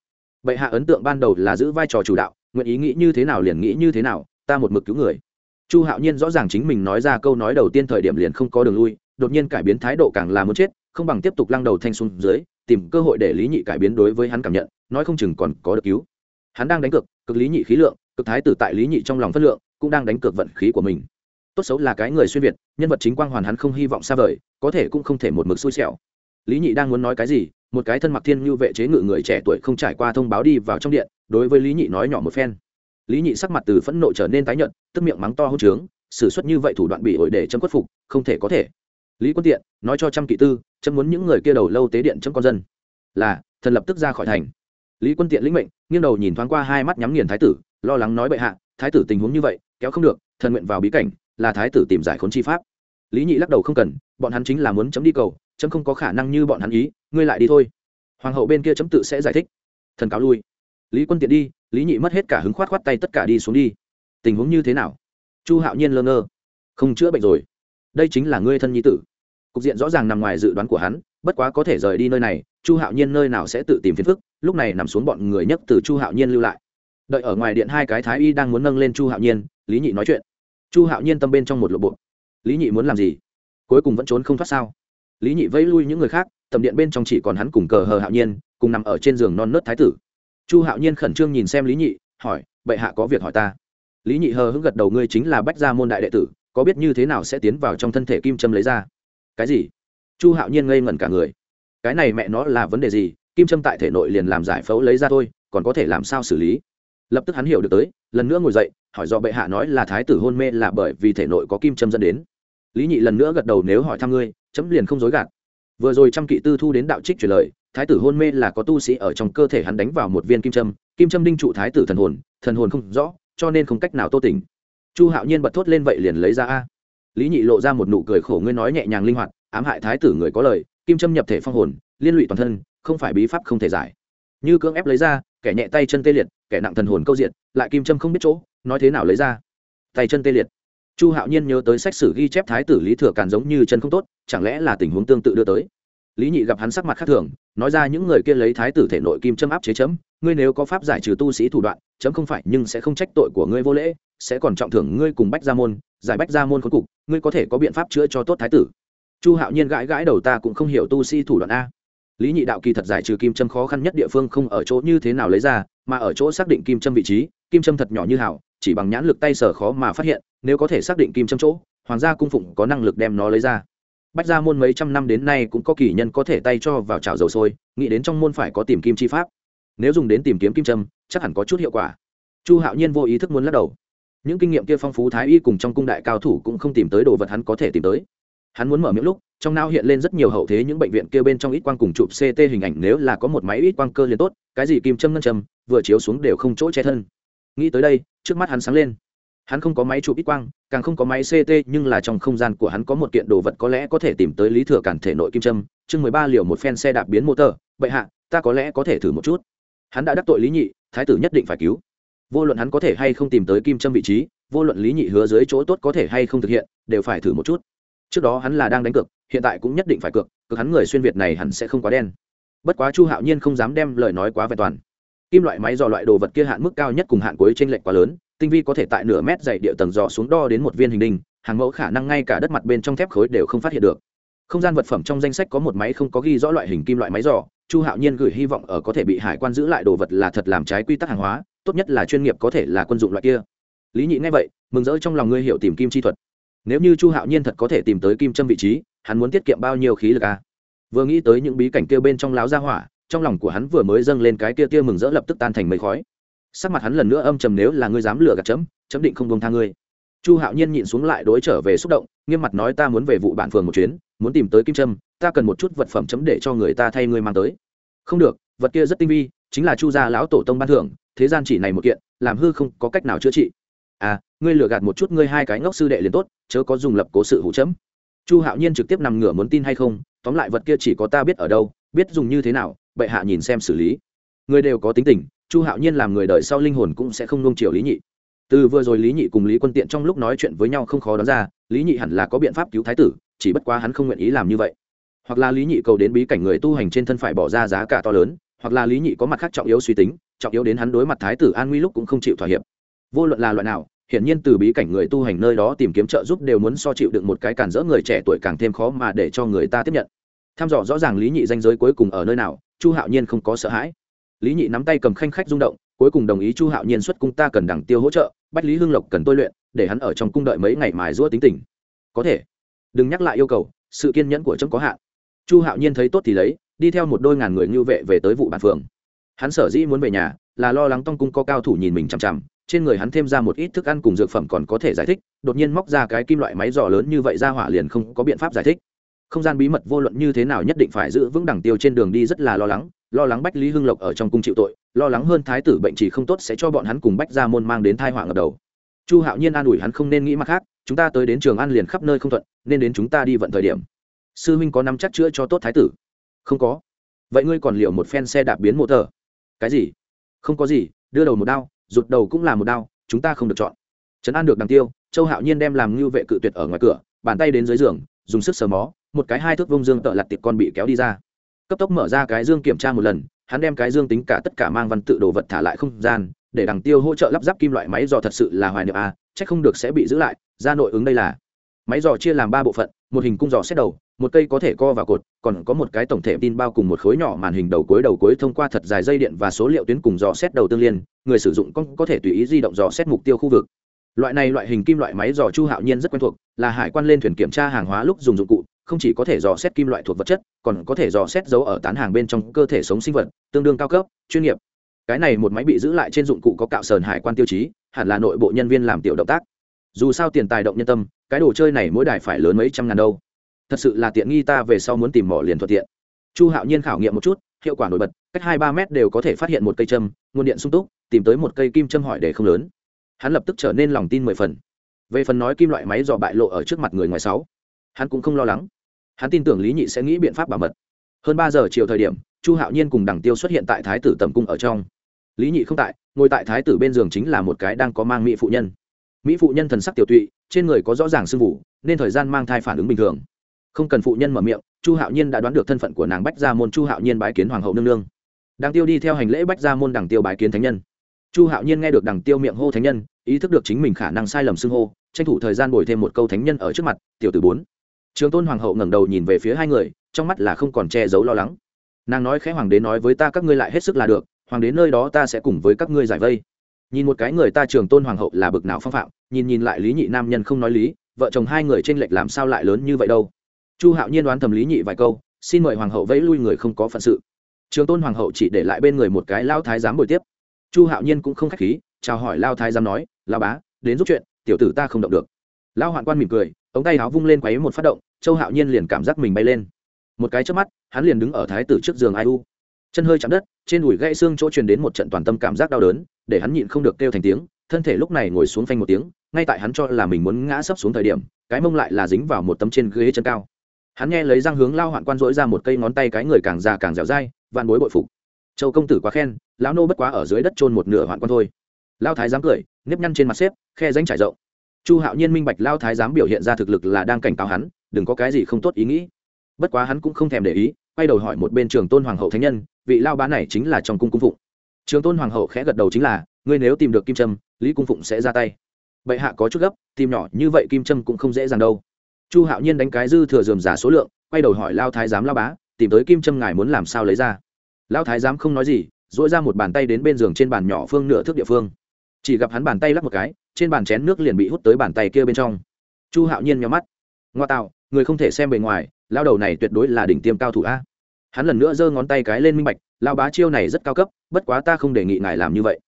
Bệ hạ ấn tượng ban đầu là giữ vai trò chủ đạo, nguyện ý nghĩ như thế nào liền nghĩ như thế nào, ta một mực cứu người chu hạo nhiên rõ ràng chính mình nói ra câu nói đầu tiên thời điểm liền không có đường lui, đột nhiên cải biến thái độ càng là muốn chết, không bằng tiếp tục lăng đầu thanh xuống dưới, tìm cơ hội để lý nhị cải biến đối với hắn cảm nhận, nói không chừng còn có được cứu. Hắn đang đánh cược, cực lý nhị khí lượng, cực thái tử tại lý nhị trong lòng phất lượng, cũng đang đánh cược vận khí của mình. Tốt xấu là cái người xuyên việt, nhân vật chính quang hoàn hắn không hy vọng xa vời, có thể cũng không thể một mực xui xẻo. Lý nhị đang muốn nói cái gì, một cái thân mặc thiên như vệ chế ngự người trẻ tuổi không trải qua thông báo đi vào trong điện, đối với lý nhị nói nhỏ một phen lý nhị sắc mặt từ phẫn nộ trở nên tái nhợt, tức miệng mắng to hôn trướng, xử suất như vậy thủ đoạn bị ổi để chấm khuất phục, không thể có thể. Lý quân tiện, nói cho trăm kỵ tư, chấm muốn những người kia đầu lâu tế điện chấm con dân. Là, thần lập tức ra khỏi thành. Lý quân tiện lĩnh mệnh, nghiêng đầu nhìn thoáng qua hai mắt nhắm nghiền thái tử, lo lắng nói bệ hạ, thái tử tình huống như vậy, kéo không được, thần nguyện vào bí cảnh, là thái tử tìm giải khốn chi pháp. Lý nhị lắc đầu không cần, bọn hắn chính là muốn chấm đi cầu, chấm không có khả năng như bọn hắn ý, ngươi lại đi thôi. Hoàng hậu bên kia chấm tự sẽ giải thích. Thần cáo lui lý quân tiện đi, lý nhị mất hết cả hứng khoát khoát tay tất cả đi xuống đi. Tình huống như thế nào? Chu hạo nhiên lơ ngơ. Không chữa bệnh rồi. Đây chính là ngươi thân nhi tử. Cục diện rõ ràng nằm ngoài dự đoán của hắn, bất quá có thể rời đi nơi này, chu hạo nhiên nơi nào sẽ tự tìm phiền phức, lúc này nằm xuống bọn người nhất từ chu hạo nhiên lưu lại. Đợi ở ngoài điện hai cái thái y đang muốn nâng lên chu hạo nhiên, lý nhị nói chuyện. Chu hạo nhiên tâm bên trong một lộ bộ. Lý nhị muốn làm gì? Cuối cùng vẫn trốn không thoát sao? Lý nhị vẫy lui những người khác, tầm điện bên trong chỉ còn hắn cùng cờ hờ hạo nhiên, cùng nằm ở trên giường non nớt thái tử chu hạo nhiên khẩn trương nhìn xem lý nhị, hỏi, bệ hạ có việc hỏi ta? Lý nhị hờ hững gật đầu, ngươi chính là bách gia môn đại đệ tử, có biết như thế nào sẽ tiến vào trong thân thể kim trâm lấy ra? Cái gì? Chu hạo nhiên ngây ngẩn cả người. Cái này mẹ nó là vấn đề gì? Kim trâm tại thể nội liền làm giải phẫu lấy ra thôi, còn có thể làm sao xử lý? Lập tức hắn hiểu được tới, lần nữa ngồi dậy, hỏi do bệ hạ nói là thái tử hôn mê là bởi vì thể nội có kim trâm dẫn đến. Lý nhị lần nữa gật đầu, nếu hỏi thăm ngươi, chấm liền không dối gạt. Vừa rồi trăm kỵ tư thu đến đạo trích truyền lời thái tử hôn mê là có tu sĩ ở trong cơ thể hắn đánh vào một viên kim trâm kim trâm đinh trụ thái tử thần hồn thần hồn không rõ, cho nên không cách nào tô tỉnh. Chu hạo nhiên bật thốt lên vậy liền lấy ra a. Lý nhị lộ ra một nụ cười khổ ngươi nói nhẹ nhàng linh hoạt, ám hại thái tử người có lời, kim trâm nhập thể phong hồn, liên lụy toàn thân, không phải bí pháp không thể giải. Như cưỡng ép lấy ra, kẻ nhẹ tay chân tê liệt, kẻ nặng thần hồn câu diện lại kim trâm không biết chỗ, nói thế nào lấy ra? Tay chân tê liệt. Chu hạo nhiên nhớ tới sách sử ghi chép thái tử lý thừa càn giống như chân không tốt, chẳng lẽ là tình huống tương tự đưa tới? Lý nhị gặp hắn sắc mặt khác thường nói ra những người kia lấy thái tử thể nội kim châm áp chế chấm, ngươi nếu có pháp giải trừ tu sĩ thủ đoạn, chấm không phải nhưng sẽ không trách tội của ngươi vô lễ, sẽ còn trọng thưởng ngươi cùng bách gia môn, giải bách gia môn khốn cục, ngươi có thể có biện pháp chữa cho tốt thái tử. Chu hạo nhiên gãi gãi đầu ta cũng không hiểu tu sĩ thủ đoạn a. Lý nhị đạo kỳ thật giải trừ kim châm khó khăn nhất địa phương không ở chỗ như thế nào lấy ra, mà ở chỗ xác định kim châm vị trí, kim châm thật nhỏ như hảo chỉ bằng nhãn lực tay sở khó mà phát hiện, nếu có thể xác định kim châm chỗ, hoàng gia cung phụng có năng lực đem nó lấy ra bách gia môn mấy trăm năm đến nay cũng có kỳ nhân có thể tay cho vào chảo dầu sôi, nghĩ đến trong môn phải có tìm kim chi pháp. Nếu dùng đến tìm kiếm kim châm, chắc hẳn có chút hiệu quả. Chu hạo nhiên vô ý thức muốn lắc đầu. Những kinh nghiệm kia phong phú thái y cùng trong cung đại cao thủ cũng không tìm tới đồ vật hắn có thể tìm tới. Hắn muốn mở miệng lúc, trong não hiện lên rất nhiều hậu thế những bệnh viện kia bên trong ít quang cùng chụp ct hình ảnh, nếu là có một máy ít quang cơ liền tốt, cái gì kim châm ngân châm, vừa chiếu xuống đều không chỗ che thân. Nghĩ tới đây, trước mắt hắn sáng lên hắn không có máy chụp ít quang, càng không có máy ct nhưng là trong không gian của hắn có một kiện đồ vật có lẽ có thể tìm tới lý thừa cản thể nội kim trâm chương mười ba liều một phen xe đạp biến motor. Bệ hạ, ta có lẽ có thể thử một chút. Hắn đã đắc tội lý nhị, thái tử nhất định phải cứu. Vô luận hắn có thể hay không tìm tới kim trâm vị trí, vô luận lý nhị hứa dưới chỗ tốt có thể hay không thực hiện, đều phải thử một chút. Trước đó hắn là đang đánh cược, hiện tại cũng nhất định phải cược cực hắn người xuyên việt này hẳn sẽ không quá đen. Bất quá chu hạo nhiên không dám đem lời nói quá vẹn toàn. Kim loại máy dò loại đồ vật kia hạn mức cao nhất cùng hạn cuối trên lệnh quá lớn tinh vi có thể tại nửa mét dày địa tầng dò xuống đo đến một viên hình đinh, hàng mẫu khả năng ngay cả đất mặt bên trong thép khối đều không phát hiện được. Không gian vật phẩm trong danh sách có một máy không có ghi rõ loại hình kim loại máy dò, chu hạo nhiên gửi hy vọng ở có thể bị hải quan giữ lại đồ vật là thật làm trái quy tắc hàng hóa, tốt nhất là chuyên nghiệp có thể là quân dụng loại kia. Lý nhị nghe vậy, mừng rỡ trong lòng ngươi hiểu tìm kim chi thuật. Nếu như chu hạo nhiên thật có thể tìm tới kim châm vị trí, hắn muốn tiết kiệm bao nhiêu khí lực à? vừa nghĩ tới những bí cảnh kia bên trong láo ra hỏa, trong lòng của hắn vừa mới dâng lên cái kia kia mừng rỡ lập tức tan thành mây khói sắc mặt hắn lần nữa âm trầm nếu là ngươi dám lừa gạt chấm chấm định không bông tha ngươi. Chu hạo nhiên nhịn xuống lại đối trở về xúc động, nghiêm mặt nói ta muốn về vụ bản phường một chuyến, muốn tìm tới kim trâm, ta cần một chút vật phẩm chấm để cho người ta thay ngươi mang tới. Không được, vật kia rất tinh vi, chính là chu gia lão tổ tông ban thưởng, thế gian chỉ này một kiện, làm hư không có cách nào chữa trị. À ngươi lừa gạt một chút ngươi hai cái ngốc sư đệ liền tốt, chớ có dùng lập cố sự hủ chấm. Chu hạo nhiên trực tiếp nằm ngửa muốn tin hay không, tóm lại vật kia chỉ có ta biết ở đâu, biết dùng như thế nào, bệ hạ nhìn xem xử lý. Người đều có tính tình chu hạo nhiên làm người đợi sau linh hồn cũng sẽ không nung chiều lý nhị. Từ vừa rồi lý nhị cùng lý quân tiện trong lúc nói chuyện với nhau không khó đoán ra, lý nhị hẳn là có biện pháp cứu thái tử, chỉ bất quá hắn không nguyện ý làm như vậy. Hoặc là lý nhị cầu đến bí cảnh người tu hành trên thân phải bỏ ra giá cả to lớn, hoặc là lý nhị có mặt khác trọng yếu suy tính, trọng yếu đến hắn đối mặt thái tử an nguy lúc cũng không chịu thỏa hiệp. Vô luận là loại nào, hiển nhiên từ bí cảnh người tu hành nơi đó tìm kiếm trợ giúp đều muốn so chịu đựng một cái cản rỡ người trẻ tuổi càng thêm khó mà để cho người ta tiếp nhận. Tham dò rõ ràng lý nhị danh giới cuối cùng ở nơi nào, chu hạo nhiên không có sợ hãi lý nhị nắm tay cầm khanh khách rung động, cuối cùng đồng ý chu hạo nhiên xuất cung ta cần đằng tiêu hỗ trợ, bách lý hưng lộc cần tôi luyện, để hắn ở trong cung đợi mấy ngày mài giũa tính tình. Có thể. Đừng nhắc lại yêu cầu, sự kiên nhẫn của trẫm có hạn. Chu hạo nhiên thấy tốt thì lấy, đi theo một đôi ngàn người ngưu vệ về tới vụ bản phường. Hắn sở dĩ muốn về nhà, là lo lắng tông cung có cao thủ nhìn mình chằm chằm, trên người hắn thêm ra một ít thức ăn cùng dược phẩm còn có thể giải thích, đột nhiên móc ra cái kim loại máy dò lớn như vậy ra hỏa liền không có biện pháp giải thích không gian bí mật vô luận như thế nào nhất định phải giữ vững đẳng tiêu trên đường đi rất là lo lắng lo lắng bách lý hưng lộc ở trong cung chịu tội, lo lắng hơn thái tử bệnh chỉ không tốt sẽ cho bọn hắn cùng bách ra môn mang đến thai họa ngập đầu. Chu hạo nhiên an ủi hắn không nên nghĩ mặt khác, chúng ta tới đến trường an liền khắp nơi không thuận, nên đến chúng ta đi vận thời điểm. Sư huynh có nắm chắc chữa cho tốt thái tử? Không có. Vậy ngươi còn liệu một phen xe đạp biến mô tờ? Cái gì? Không có gì, đưa đầu một đao, rụt đầu cũng là một đao, chúng ta không được chọn. Trấn an được đằng tiêu, châu hạo nhiên đem làm ngưu vệ cự tuyệt ở ngoài cửa, bàn tay đến dưới giường, dùng sức sờ mó một cái hai thước vông dương tợ lặt tiệp con bị kéo đi ra. Cấp tốc mở ra cái dương kiểm tra một lần hắn đem cái dương tính cả tất cả mang văn tự đồ vật thả lại không gian để đằng tiêu hỗ trợ lắp ráp kim loại máy dò thật sự là hoài niệm a à, chắc không được sẽ bị giữ lại ra nội ứng đây là. Máy dò chia làm ba bộ phận một hình cung dò xét đầu một cây có thể co vào cột còn có một cái tổng thể tin bao cùng một khối nhỏ màn hình đầu cuối đầu cuối thông qua thật dài dây điện và số liệu tuyến cùng dò xét đầu tương liên người sử dụng cũng có thể tùy ý di động dò xét mục tiêu khu vực. Loại này loại hình kim loại máy dò chu hạo nhiên rất quen thuộc là hải quan lên thuyền kiểm tra hàng hóa lúc dùng dụng cụ không chỉ có thể dò xét kim loại thuộc vật chất, còn có thể dò xét dấu ở tán hàng bên trong cơ thể sống sinh vật, tương đương cao cấp, chuyên nghiệp. Cái này một máy bị giữ lại trên dụng cụ có cạo sờn hải quan tiêu chí, hẳn là nội bộ nhân viên làm tiểu động tác. Dù sao tiền tài động nhân tâm, cái đồ chơi này mỗi đài phải lớn mấy trăm ngàn đâu. Thật sự là tiện nghi ta về sau muốn tìm mỏ liền thuận tiện. Chu hạo nhiên khảo nghiệm một chút, hiệu quả nổi bật, cách hai ba mét đều có thể phát hiện một cây châm, nguồn điện sung túc, tìm tới một cây kim châm hỏi để không lớn. Hắn lập tức trở nên lòng tin mười phần. Về phần nói kim loại máy dò bại lộ ở trước mặt người ngoài sáu, hắn cũng không lo lắng hắn tin tưởng lý nhị sẽ nghĩ biện pháp bảo mật. Hơn ba giờ chiều thời điểm, chu hạo nhiên cùng đằng tiêu xuất hiện tại thái tử tầm cung ở trong. Lý nhị không tại, ngồi tại thái tử bên giường chính là một cái đang có mang mỹ phụ nhân. Mỹ phụ nhân thần sắc tiểu tụy, trên người có rõ ràng sưng vụ, nên thời gian mang thai phản ứng bình thường. Không cần phụ nhân mở miệng, chu hạo nhiên đã đoán được thân phận của nàng bách gia môn chu hạo nhiên bái kiến hoàng hậu nương nương. Đằng tiêu đi theo hành lễ bách gia môn đằng tiêu bái kiến thánh nhân. Chu hạo nhiên nghe được đằng tiêu miệng hô thánh nhân, ý thức được chính mình khả năng sai lầm xưng hô, tranh thủ thời gian bồi thêm một câu thánh nhân ở trước mặt, tiểu tử bốn trường tôn hoàng hậu ngẩng đầu nhìn về phía hai người, trong mắt là không còn che giấu lo lắng. Nàng nói khẽ hoàng đế nói với ta các ngươi lại hết sức là được, hoàng đế nơi đó ta sẽ cùng với các ngươi giải vây. Nhìn một cái người ta trường tôn hoàng hậu là bực nào phong phạm, nhìn nhìn lại lý nhị nam nhân không nói lý, vợ chồng hai người tranh lệch làm sao lại lớn như vậy đâu. Chu hạo nhiên đoán thầm lý nhị vài câu, xin mời hoàng hậu vẫy lui người không có phận sự. Trường tôn hoàng hậu chỉ để lại bên người một cái lao thái giám bồi tiếp. Chu hạo nhiên cũng không k h á c h khí, chào hỏi lao thái giám nói lao bá, đến giúp chuyện, tiểu tử ta không động được. Lao hoạn quan mỉm cười ống tay áo vung lên quấy một phát động, châu hạo nhiên liền cảm giác mình bay lên. Một cái trước mắt, hắn liền đứng ở thái tử trước giường ai u. Chân hơi chạm đất, trên đùi gãy xương chỗ truyền đến một trận toàn tâm cảm giác đau đớn, để hắn nhịn không được kêu thành tiếng, thân thể lúc này ngồi xuống phanh một tiếng, ngay tại hắn cho là mình muốn ngã sấp xuống thời điểm, cái mông lại là dính vào một tấm trên ghế chân cao. Hắn nghe lấy răng hướng lao hoạn quan dỗi ra một cây ngón tay cái người càng già càng dẻo dai, vạn bối bội phục. Châu công tử quá khen, lão nô bất quá ở dưới đất trôn một nửa hoạn quan thôi. Lao thái dám cười, nếp nhăn trên mặt xếp, khe danh trải rộng chu hạo nhiên minh bạch lao thái Giám biểu hiện ra thực lực là đang cảnh cáo hắn, đừng có cái gì không tốt ý nghĩ. Bất quá hắn cũng không thèm để ý, quay đầu hỏi một bên trường tôn hoàng hậu thánh nhân, vị lao bá này chính là trong cung cung phụng. Trường tôn hoàng hậu khẽ gật đầu chính là, ngươi nếu tìm được kim trâm, lý cung phụng sẽ ra tay. Bệ hạ có chút gấp, tìm nhỏ như vậy kim trâm cũng không dễ dàng đâu. Chu hạo nhiên đánh cái dư thừa dườm giả số lượng, quay đầu hỏi lao thái giám lao bá, tìm tới kim trâm ngài muốn làm sao lấy ra? Lao thái giám không nói gì dỗi ra một bàn tay đến bên giường trên bàn nhỏ phương nửa thước địa phương chỉ gặp hắn bàn tay lắc một cái, trên bàn chén nước liền bị hút tới bàn tay kia bên trong. Chu hạo nhiên nhắm mắt. Ngoa tạo, người không thể xem bề ngoài, lao đầu này tuyệt đối là đỉnh tiêm cao thủ a. Hắn lần nữa giơ ngón tay cái lên minh bạch, lao bá chiêu này rất cao cấp, bất quá ta không đề nghị ngài làm như vậy.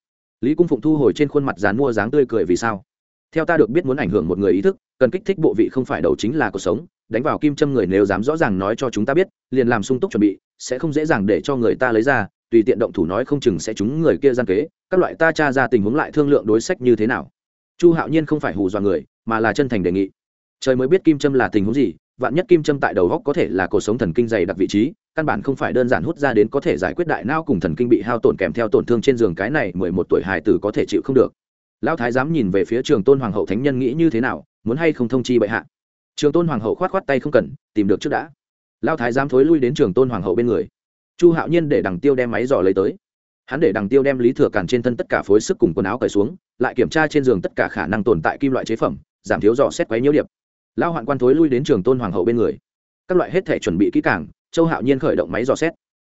Lý cung phụng thu hồi trên khuôn mặt dán mua dáng tươi cười vì sao? Theo ta được biết muốn ảnh hưởng một người ý thức, cần kích thích bộ vị không phải đầu chính là cuộc sống, đánh vào kim châm người nếu dám rõ ràng nói cho chúng ta biết, liền làm sung túc chuẩn bị, sẽ không dễ dàng để cho người ta lấy ra tùy tiện động thủ nói không chừng sẽ chúng người kia gian kế, các loại ta tra ra tình huống lại thương lượng đối sách như thế nào. Chu hạo nhiên không phải hù dọa người, mà là chân thành đề nghị. Trời mới biết kim châm là tình huống gì, vạn nhất kim châm tại đầu góc có thể là cuộc sống thần kinh dày đặc vị trí, căn bản không phải đơn giản hút ra đến có thể giải quyết đại não cùng thần kinh bị hao tổn kèm theo tổn thương trên giường cái này mười một tuổi hài tử có thể chịu không được. Lão thái dám nhìn về phía trường tôn hoàng hậu thánh nhân nghĩ như thế nào, muốn hay không thông chi bệ hạ. Trường tôn hoàng hậu khoát khoát tay không cần, tìm được trước đã. Lão thái dám thối lui đến trường tôn hoàng hậu bên người chu hạo nhiên để đằng tiêu đem máy dò lấy tới. Hắn để đằng tiêu đem lý thừa càn trên thân tất cả phối sức cùng quần áo cởi xuống, lại kiểm tra trên giường tất cả khả năng tồn tại kim loại chế phẩm, giảm thiếu dò xét quấy nhiễu điệp. Lao hoạn quan thối lui đến trường tôn hoàng hậu bên người. Các loại hết thể chuẩn bị kỹ càng, châu hạo nhiên khởi động máy dò xét.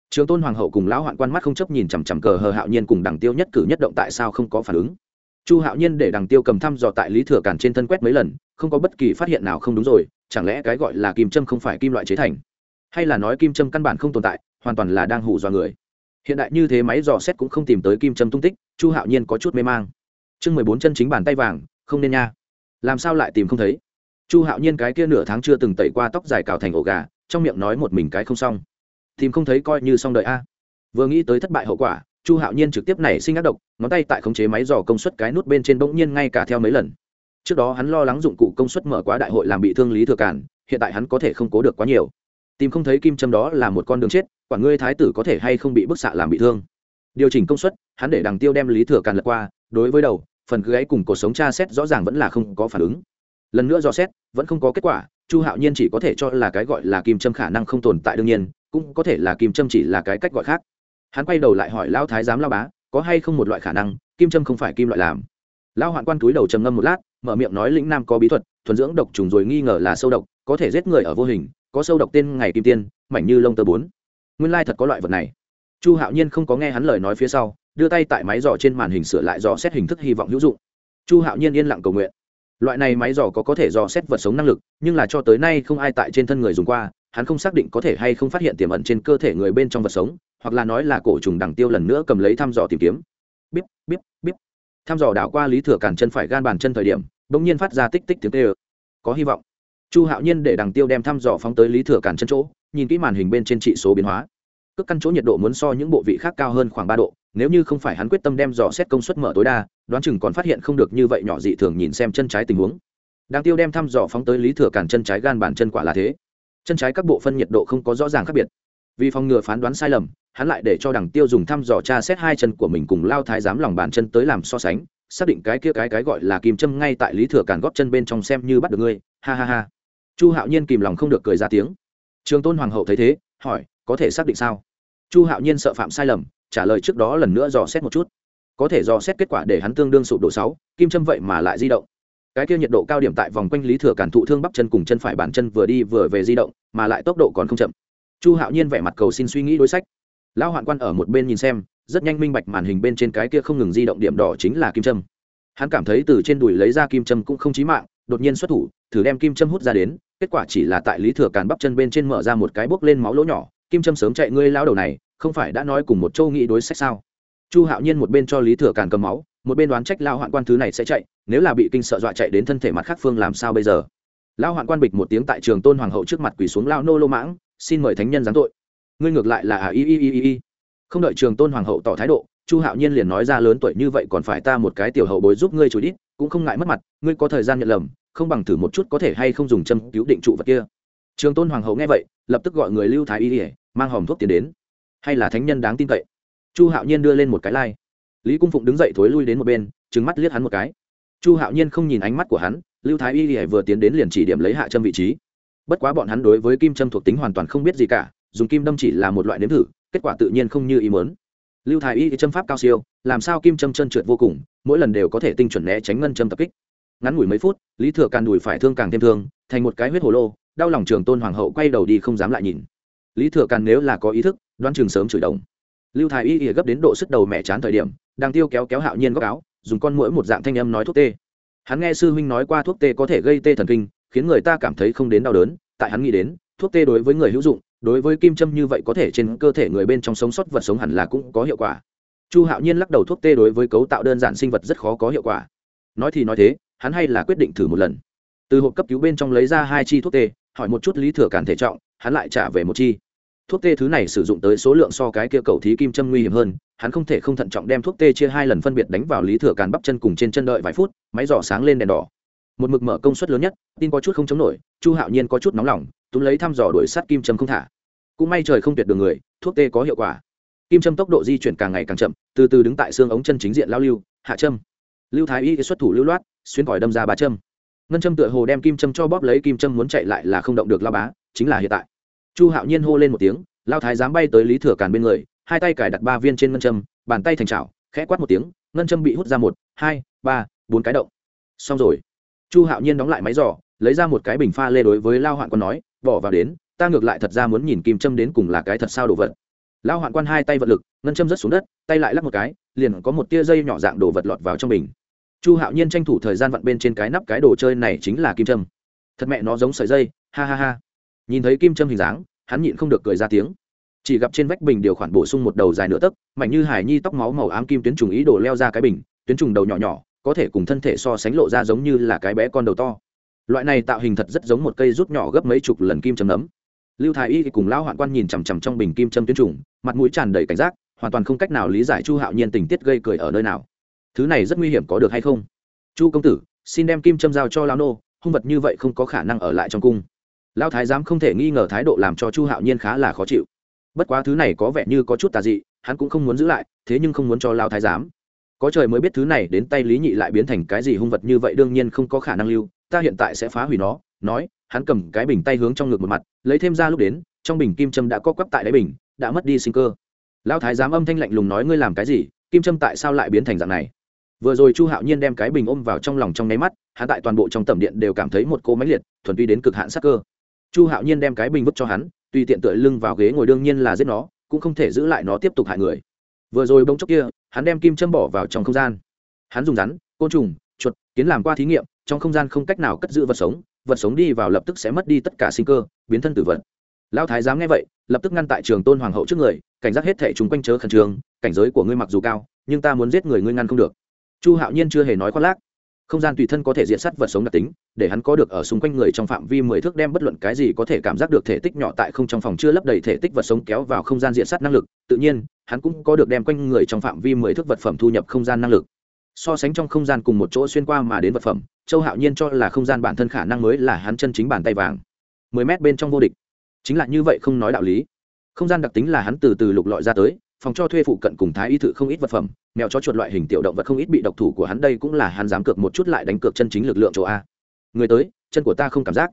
Trường tôn hoàng hậu cùng lão hoạn quan mắt không chấp nhìn chằm chằm cờ hờ hạo nhiên cùng đằng tiêu nhất cử nhất động tại sao không có phản ứng. Chu hạo nhiên để đằng tiêu cầm thăm dò tại lý thừa cản trên thân quét mấy lần, không có bất kỳ phát hiện nào không đúng rồi, chẳng lẽ cái gọi là kim trâm không phải kim loại chế thành? Hay là nói kim trâm căn bản không tồn tại hoàn toàn là đang hủ dọa người. Hiện đại như thế máy dò xét cũng không tìm tới kim châm tung tích, chu hạo nhiên có chút mê mang. Chương mười bốn chân chính bàn tay vàng, không nên nha. Làm sao lại tìm không thấy? Chu hạo nhiên cái kia nửa tháng chưa từng tẩy qua tóc dài cào thành ổ gà, trong miệng nói một mình cái không xong. Tìm không thấy coi như xong đợi a. Vừa nghĩ tới thất bại hậu quả, chu hạo nhiên trực tiếp nảy sinh ác độc, ngón tay tại khống chế máy dò công suất cái nút bên trên bỗng nhiên ngay cả theo mấy lần. Trước đó hắn lo lắng dụng cụ công suất mở quá đại hội làm bị thương lý thừa cản hiện tại hắn có thể không cố được quá nhiều tìm không thấy kim châm đó là một con đường chết, quả ngươi thái tử có thể hay không bị bức xạ làm bị thương. Điều chỉnh công suất, hắn để đằng tiêu đem lý thừa càn lật qua, đối với đầu, phần gáy cùng cuộc sống tra xét rõ ràng vẫn là không có phản ứng. Lần nữa dò xét, vẫn không có kết quả, chu hạo nhiên chỉ có thể cho là cái gọi là kim châm khả năng không tồn tại đương nhiên, cũng có thể là kim châm chỉ là cái cách gọi khác. Hắn quay đầu lại hỏi lão thái giám lao bá, có hay không một loại khả năng, kim châm không phải kim loại làm? Lão hoạn quan túi đầu trầm ngâm một lát, mở miệng nói lĩnh nam có bí thuật, thuần dưỡng độc trùng rồi nghi ngờ là sâu độc, có thể giết người ở vô hình có sâu độc tên ngày kim tiên, mảnh như lông tơ bốn. Nguyên lai thật có loại vật này. Chu hạo nhiên không có nghe hắn lời nói phía sau, đưa tay tại máy dò trên màn hình sửa lại dò xét hình thức hy vọng hữu dụng. Chu hạo nhiên yên lặng cầu nguyện. Loại này máy dò có có thể dò xét vật sống năng lực, nhưng là cho tới nay không ai tại trên thân người dùng qua, hắn không xác định có thể hay không phát hiện tiềm ẩn trên cơ thể người bên trong vật sống, hoặc là nói là cổ trùng đằng tiêu lần nữa cầm lấy thăm dò tìm kiếm. Bíp bíp bíp. Thăm dò đảo qua lý thừa càn chân phải gan bàn chân thời điểm, bỗng nhiên phát ra tích tích tiếng tê ơ có hy vọng chu hạo nhiên để đằng tiêu đem thăm dò phóng tới lý thừa càn chân chỗ, nhìn kỹ màn hình bên trên trị số biến hóa. Cước căn chỗ nhiệt độ muốn so những bộ vị khác cao hơn khoảng ba độ, nếu như không phải hắn quyết tâm đem dò xét công suất mở tối đa, đoán chừng còn phát hiện không được như vậy nhỏ dị thường nhìn xem chân trái tình huống. Đằng tiêu đem thăm dò phóng tới lý thừa càn chân trái gan bàn chân quả là thế. Chân trái các bộ phân nhiệt độ không có rõ ràng khác biệt. Vì phòng ngừa phán đoán sai lầm, hắn lại để cho đằng tiêu dùng thăm dò tra xét hai chân của mình cùng lao thái giám lòng bàn chân tới làm so sánh, xác định cái kia cái cái gọi là kim châm ngay tại lý thừa càn góp chân bên trong xem như bắt được ngươi. Ha ha ha chu hạo nhiên kìm lòng không được cười ra tiếng. Trường tôn hoàng hậu thấy thế, hỏi, có thể xác định sao? Chu hạo nhiên sợ phạm sai lầm, trả lời trước đó lần nữa dò xét một chút. Có thể dò xét kết quả để hắn tương đương sụp độ sáu, kim châm vậy mà lại di động. Cái kia nhiệt độ cao điểm tại vòng quanh lý thừa cản thụ thương bắp chân cùng chân phải bàn chân vừa đi vừa về di động, mà lại tốc độ còn không chậm. Chu hạo nhiên vẻ mặt cầu xin suy nghĩ đối sách. Lão hoạn quan ở một bên nhìn xem, rất nhanh minh bạch màn hình bên trên cái kia không ngừng di động điểm đỏ chính là kim châm. Hắn cảm thấy từ trên đùi lấy ra kim châm cũng không chí mạng đột nhiên xuất thủ, thử đem kim châm hút ra đến, kết quả chỉ là tại lý thừa càn bắp chân bên trên mở ra một cái bốc lên máu lỗ nhỏ, kim châm sớm chạy ngươi lao đầu này, không phải đã nói cùng một châu nghĩ đối sách sao? Chu hạo nhiên một bên cho lý thừa càn cầm máu, một bên đoán trách lao hoạn quan thứ này sẽ chạy, nếu là bị kinh sợ dọa chạy đến thân thể mặt khác phương làm sao bây giờ? Lao hoạn quan bịch một tiếng tại trường tôn hoàng hậu trước mặt quỳ xuống lao nô lô mãng, xin mời thánh nhân giáng tội. Ngươi ngược lại là à y y y y y. Không đợi trường tôn hoàng hậu tỏ thái độ chu hạo nhiên liền nói ra lớn tuổi như vậy còn phải ta một cái tiểu hậu bối giúp ngươi chú ít cũng không ngại mất mặt, ngươi có thời gian nhận lầm, không bằng thử một chút có thể hay không dùng châm cứu định trụ vật kia. Trường tôn hoàng hậu nghe vậy, lập tức gọi người lưu thái y ỉa mang hòm thuốc tiền đến. Hay là thánh nhân đáng tin cậy? Chu hạo nhiên đưa lên một cái lai、like. lý cung phụng đứng dậy thối lui đến một bên trứng mắt liếc hắn một cái. Chu hạo nhiên không nhìn ánh mắt của hắn, lưu thái y ỉa vừa tiến đến liền chỉ điểm lấy hạ châm vị trí. Bất quá bọn hắn đối với kim châm thuộc tính hoàn toàn không biết gì cả, dùng kim đâm chỉ là một loại nếm thử, kết quả tự nhiên không như ý mớn lưu thái y châm pháp cao siêu, làm sao kim châm chân trượt vô cùng, mỗi lần đều có thể tinh chuẩn né tránh ngân châm tập kích. Ngắn ngủi mấy phút, lý thừa càn đùi phải thương càng thêm thương, thành một cái huyết hồ lô, đau lòng trường tôn hoàng hậu quay đầu đi không dám lại nhìn. Lý thừa càn nếu là có ý thức, đoán chừng sớm chửi đồng. Lưu thái y ỉa gấp đến độ sức đầu mẹ chán thời điểm, đang tiêu kéo kéo hạo nhiên góc áo, dùng con mũi một dạng thanh âm nói thuốc tê. Hắn nghe sư huynh nói qua thuốc tê có thể gây tê thần kinh, khiến người ta cảm thấy không đến đau đớn, tại hắn nghĩ đến thuốc tê đối với người hữu dụng, đối với kim châm như vậy có thể trên cơ thể người bên trong sống sót vật sống hẳn là cũng có hiệu quả. Chu hạo nhiên lắc đầu thuốc tê đối với cấu tạo đơn giản sinh vật rất khó có hiệu quả. Nói thì nói thế, hắn hay là quyết định thử một lần. Từ hộp cấp cứu bên trong lấy ra hai chi thuốc tê, hỏi một chút lý thừa cản thể trọng, hắn lại trả về một chi. Thuốc tê thứ này sử dụng tới số lượng so cái kia cầu thí kim châm nguy hiểm hơn, hắn không thể không thận trọng đem thuốc tê chia hai lần phân biệt đánh vào lý thừa càn bắp chân cùng trên chân đợi vài phút, máy giỏ sáng lên đèn đỏ. Một mực mở công suất lớn nhất, tin có chút không chống nổi, chu hạo nhiên có chút nóng lòng túm lấy thăm dò đuổi sát kim châm không thả. Cũng may trời không tuyệt đường người, thuốc tê có hiệu quả. Kim châm tốc độ di chuyển càng ngày càng chậm, từ từ đứng tại xương ống chân chính diện lao lưu, hạ châm lưu thái y xuất thủ lưu loát, xuyên còi đâm ra ba châm ngân châm tựa hồ đem kim châm cho bóp lấy, kim châm muốn chạy lại là không động được lao bá, chính là hiện tại. Chu hạo nhiên hô lên một tiếng, lao thái dám bay tới lý thừa càn bên người, hai tay cài đặt ba viên trên ngân châm bàn tay thành trào khẽ quát một tiếng, ngân châm bị hút ra một, hai, ba, bốn cái động. Xong rồi. Chu hạo nhiên đóng lại máy giỏ lấy ra một cái bình pha lê đối với lao hoạn quan nói, bỏ vào đến, ta ngược lại thật ra muốn nhìn kim châm đến cùng là cái thật sao đồ vật. Lao hoạn quan hai tay vật lực, ngân châm rớt xuống đất, tay lại lắc một cái, liền có một tia dây nhỏ dạng đồ vật lọt vào trong bình. Chu hạo nhiên tranh thủ thời gian vặn bên trên cái nắp cái đồ chơi này chính là kim châm. Thật mẹ nó giống sợi dây, ha ha ha. Nhìn thấy kim châm hình dáng, hắn nhịn không được cười ra tiếng. Chỉ gặp trên vách bình điều khoản bổ sung một đầu dài nửa tấc mạnh như hải nhi tóc máu màu ám kim tuyến trùng ý đồ leo ra cái bình, tuyến trùng đầu nhỏ nhỏ, có thể cùng thân thể so sánh lộ ra giống như là cái bé con đầu to loại này tạo hình thật rất giống một cây rút nhỏ gấp mấy chục lần kim châm nấm. Lưu thái y cùng lão hoạn quan nhìn chằm chằm trong bình kim châm tuyến trùng, mặt mũi tràn đầy cảnh giác, hoàn toàn không cách nào lý giải chu hạo nhiên tình tiết gây cười ở nơi nào. Thứ này rất nguy hiểm có được hay không? Chu công tử, xin đem kim châm giao cho lao nô, hung vật như vậy không có khả năng ở lại trong cung. Lao thái giám không thể nghi ngờ thái độ làm cho chu hạo nhiên khá là khó chịu. Bất quá thứ này có vẻ như có chút tà dị, hắn cũng không muốn giữ lại, thế nhưng không muốn cho lao thái giám. Có trời mới biết thứ này đến tay lý nhị lại biến thành cái gì hung vật như vậy đương nhiên không có khả năng lưu ta hiện tại sẽ phá hủy nó, nói, hắn cầm cái bình tay hướng trong ngực một mặt, lấy thêm ra lúc đến, trong bình kim trâm đã co quắp tại đáy bình, đã mất đi sinh cơ. Lão thái giám âm thanh lạnh lùng nói ngươi làm cái gì, kim trâm tại sao lại biến thành dạng này? Vừa rồi chu hạo nhiên đem cái bình ôm vào trong lòng trong nháy mắt, hắn tại toàn bộ trong tầm điện đều cảm thấy một cô máy liệt, thuần tuy đến cực hạn sắc cơ. Chu hạo nhiên đem cái bình vứt cho hắn, tùy tiện tựa lưng vào ghế ngồi đương nhiên là giết nó, cũng không thể giữ lại nó tiếp tục hại người. Vừa rồi bông chốc kia, hắn đem kim châm bỏ vào trong không gian. Hắn dùng rắn, côn trùng, chuột, kiến làm qua thí nghiệm trong không gian không cách nào cất giữ vật sống vật sống đi vào lập tức sẽ mất đi tất cả sinh cơ, biến thân tử vật. Lao thái giám nghe vậy, lập tức ngăn tại trường tôn hoàng hậu trước người, cảnh giác hết thệ chúng quanh chớ khẩn trương, cảnh giới của ngươi mặc dù cao, nhưng ta muốn giết người ngươi ngăn không được. Chu hạo nhiên chưa hề nói khoác lác. Không gian tùy thân có thể diện sát vật sống đặc tính, để hắn có được ở xung quanh người trong phạm vi mười thước đem bất luận cái gì có thể cảm giác được thể tích nhỏ tại không trong phòng chưa lấp đầy thể tích vật sống kéo vào không gian diện sát năng lực. Tự nhiên, hắn cũng có được đem quanh người trong phạm vi mười thước vật phẩm thu nhập không gian năng lực so sánh trong không gian cùng một chỗ xuyên qua mà đến vật phẩm, châu hạo nhiên cho là không gian bản thân khả năng mới là hắn chân chính bàn tay vàng. Mười mét bên trong vô địch. Chính là như vậy không nói đạo lý. Không gian đặc tính là hắn từ từ lục lọi ra tới, phòng cho thuê phụ cận cùng thái y thự không ít vật phẩm, mèo cho chuột loại hình tiểu động vật không ít bị độc thủ của hắn đây cũng là hắn dám cược một chút lại đánh cược chân chính lực lượng chỗ a. Người tới, chân của ta không cảm giác.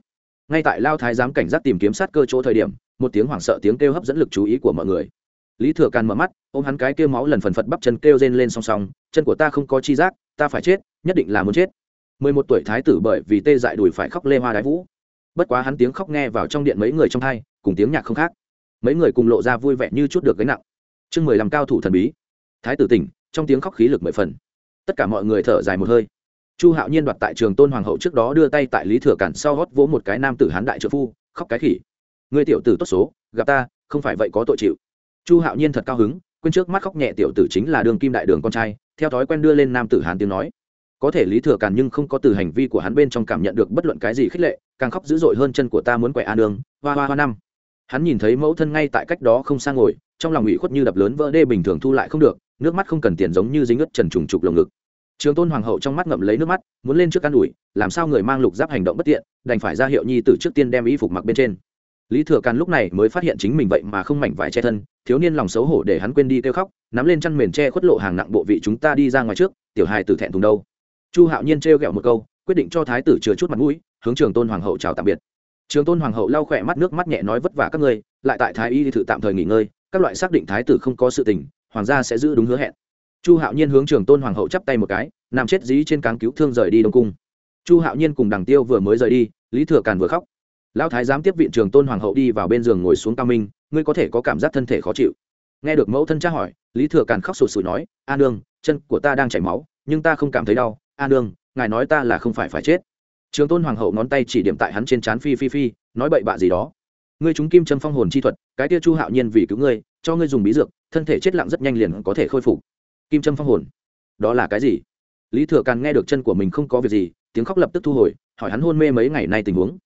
Ngay tại lao thái giám cảnh giác tìm kiếm sát cơ chỗ thời điểm, một tiếng hoảng sợ tiếng kêu hấp dẫn lực chú ý của mọi người lý thừa càn mở mắt, ôm hắn cái kêu máu lần phần phật bắp chân kêu rên lên song song, chân của ta không có chi giác, ta phải chết, nhất định là muốn chết. Mười một tuổi thái tử bởi vì tê dại đùi phải khóc lê hoa đái vũ. Bất quá hắn tiếng khóc nghe vào trong điện mấy người trong hai cùng tiếng nhạc không khác. Mấy người cùng lộ ra vui vẻ như chút được gánh nặng. Chương mười làm cao thủ thần bí. Thái tử tỉnh, trong tiếng khóc khí lực mười phần. Tất cả mọi người thở dài một hơi. Chu hạo nhiên đoạt tại trường tôn hoàng hậu trước đó đưa tay tại lý thừa cản sau hót vỗ một cái nam tử hán đại trợ phu, khóc cái khỉ. Người tiểu tử tốt số, gặp ta, không phải vậy có tội chịu chu hạo nhiên thật cao hứng, quên trước mắt khóc nhẹ tiểu tử chính là đường kim đại đường con trai, theo thói quen đưa lên nam tử hán tiếng nói. Có thể lý thừa càn nhưng không có từ hành vi của hắn bên trong cảm nhận được bất luận cái gì khích lệ, càng khóc dữ dội hơn chân của ta muốn quậy a đường, hoa hoa hoa năm. Hắn nhìn thấy mẫu thân ngay tại cách đó không sang ngồi, trong lòng ủy khuất như đập lớn vỡ đê bình thường thu lại không được, nước mắt không cần tiền giống như dính ướt trần trùng trục lồng ngực. Trường tôn hoàng hậu trong mắt ngậm lấy nước mắt, muốn lên trước can ủi, làm sao người mang lục giáp hành động bất tiện, đành phải ra hiệu nhi t trước tiên đem y phục mặc bên trên lý thừa càn lúc này mới phát hiện chính mình vậy mà không mảnh vải che thân, thiếu niên lòng xấu hổ để hắn quên đi kêu khóc, nắm lên chăn mền che khuất lộ hàng nặng bộ vị chúng ta đi ra ngoài trước, tiểu hài tử thẹn thùng đâu. Chu hạo nhiên trêu ghẹo một câu, quyết định cho thái tử chừa chút mặt mũi, hướng trường tôn hoàng hậu chào tạm biệt. Trường tôn hoàng hậu lau khỏe mắt nước mắt nhẹ nói vất vả các ngươi, lại tại thái y thử tạm thời nghỉ ngơi, các loại xác định thái tử không có sự tình, hoàng gia sẽ giữ đúng hứa hẹn. Chu hạo nhiên hướng trường tôn hoàng hậu chắp tay một cái, nằm chết dí trên cáng cứu thương rời đi đông cung. Chu hạo nhiên cùng đằng tiêu vừa mới rời đi, lý thừa càn vừa khóc lão thái giám tiếp viện trường tôn hoàng hậu đi vào bên giường ngồi xuống cao minh, ngươi có thể có cảm giác thân thể khó chịu. Nghe được mẫu thân tra hỏi, lý thừa càn khóc sụt sùi nói, a nương, chân của ta đang chảy máu, nhưng ta không cảm thấy đau. A nương, ngài nói ta là không phải phải chết. Trường tôn hoàng hậu ngón tay chỉ điểm tại hắn trên trán phi phi phi, nói bậy bạ gì đó. Ngươi chúng kim châm phong hồn chi thuật, cái tia chu hạo nhiên vì cứu ngươi, cho ngươi dùng bí dược, thân thể chết lặng rất nhanh liền có thể khôi phục. Kim châm phong hồn? Đó là cái gì? Lý thừa càn nghe được chân của mình không có việc gì, tiếng khóc lập tức thu hồi, hỏi hắn hôn mê mấy ngày nay tình huống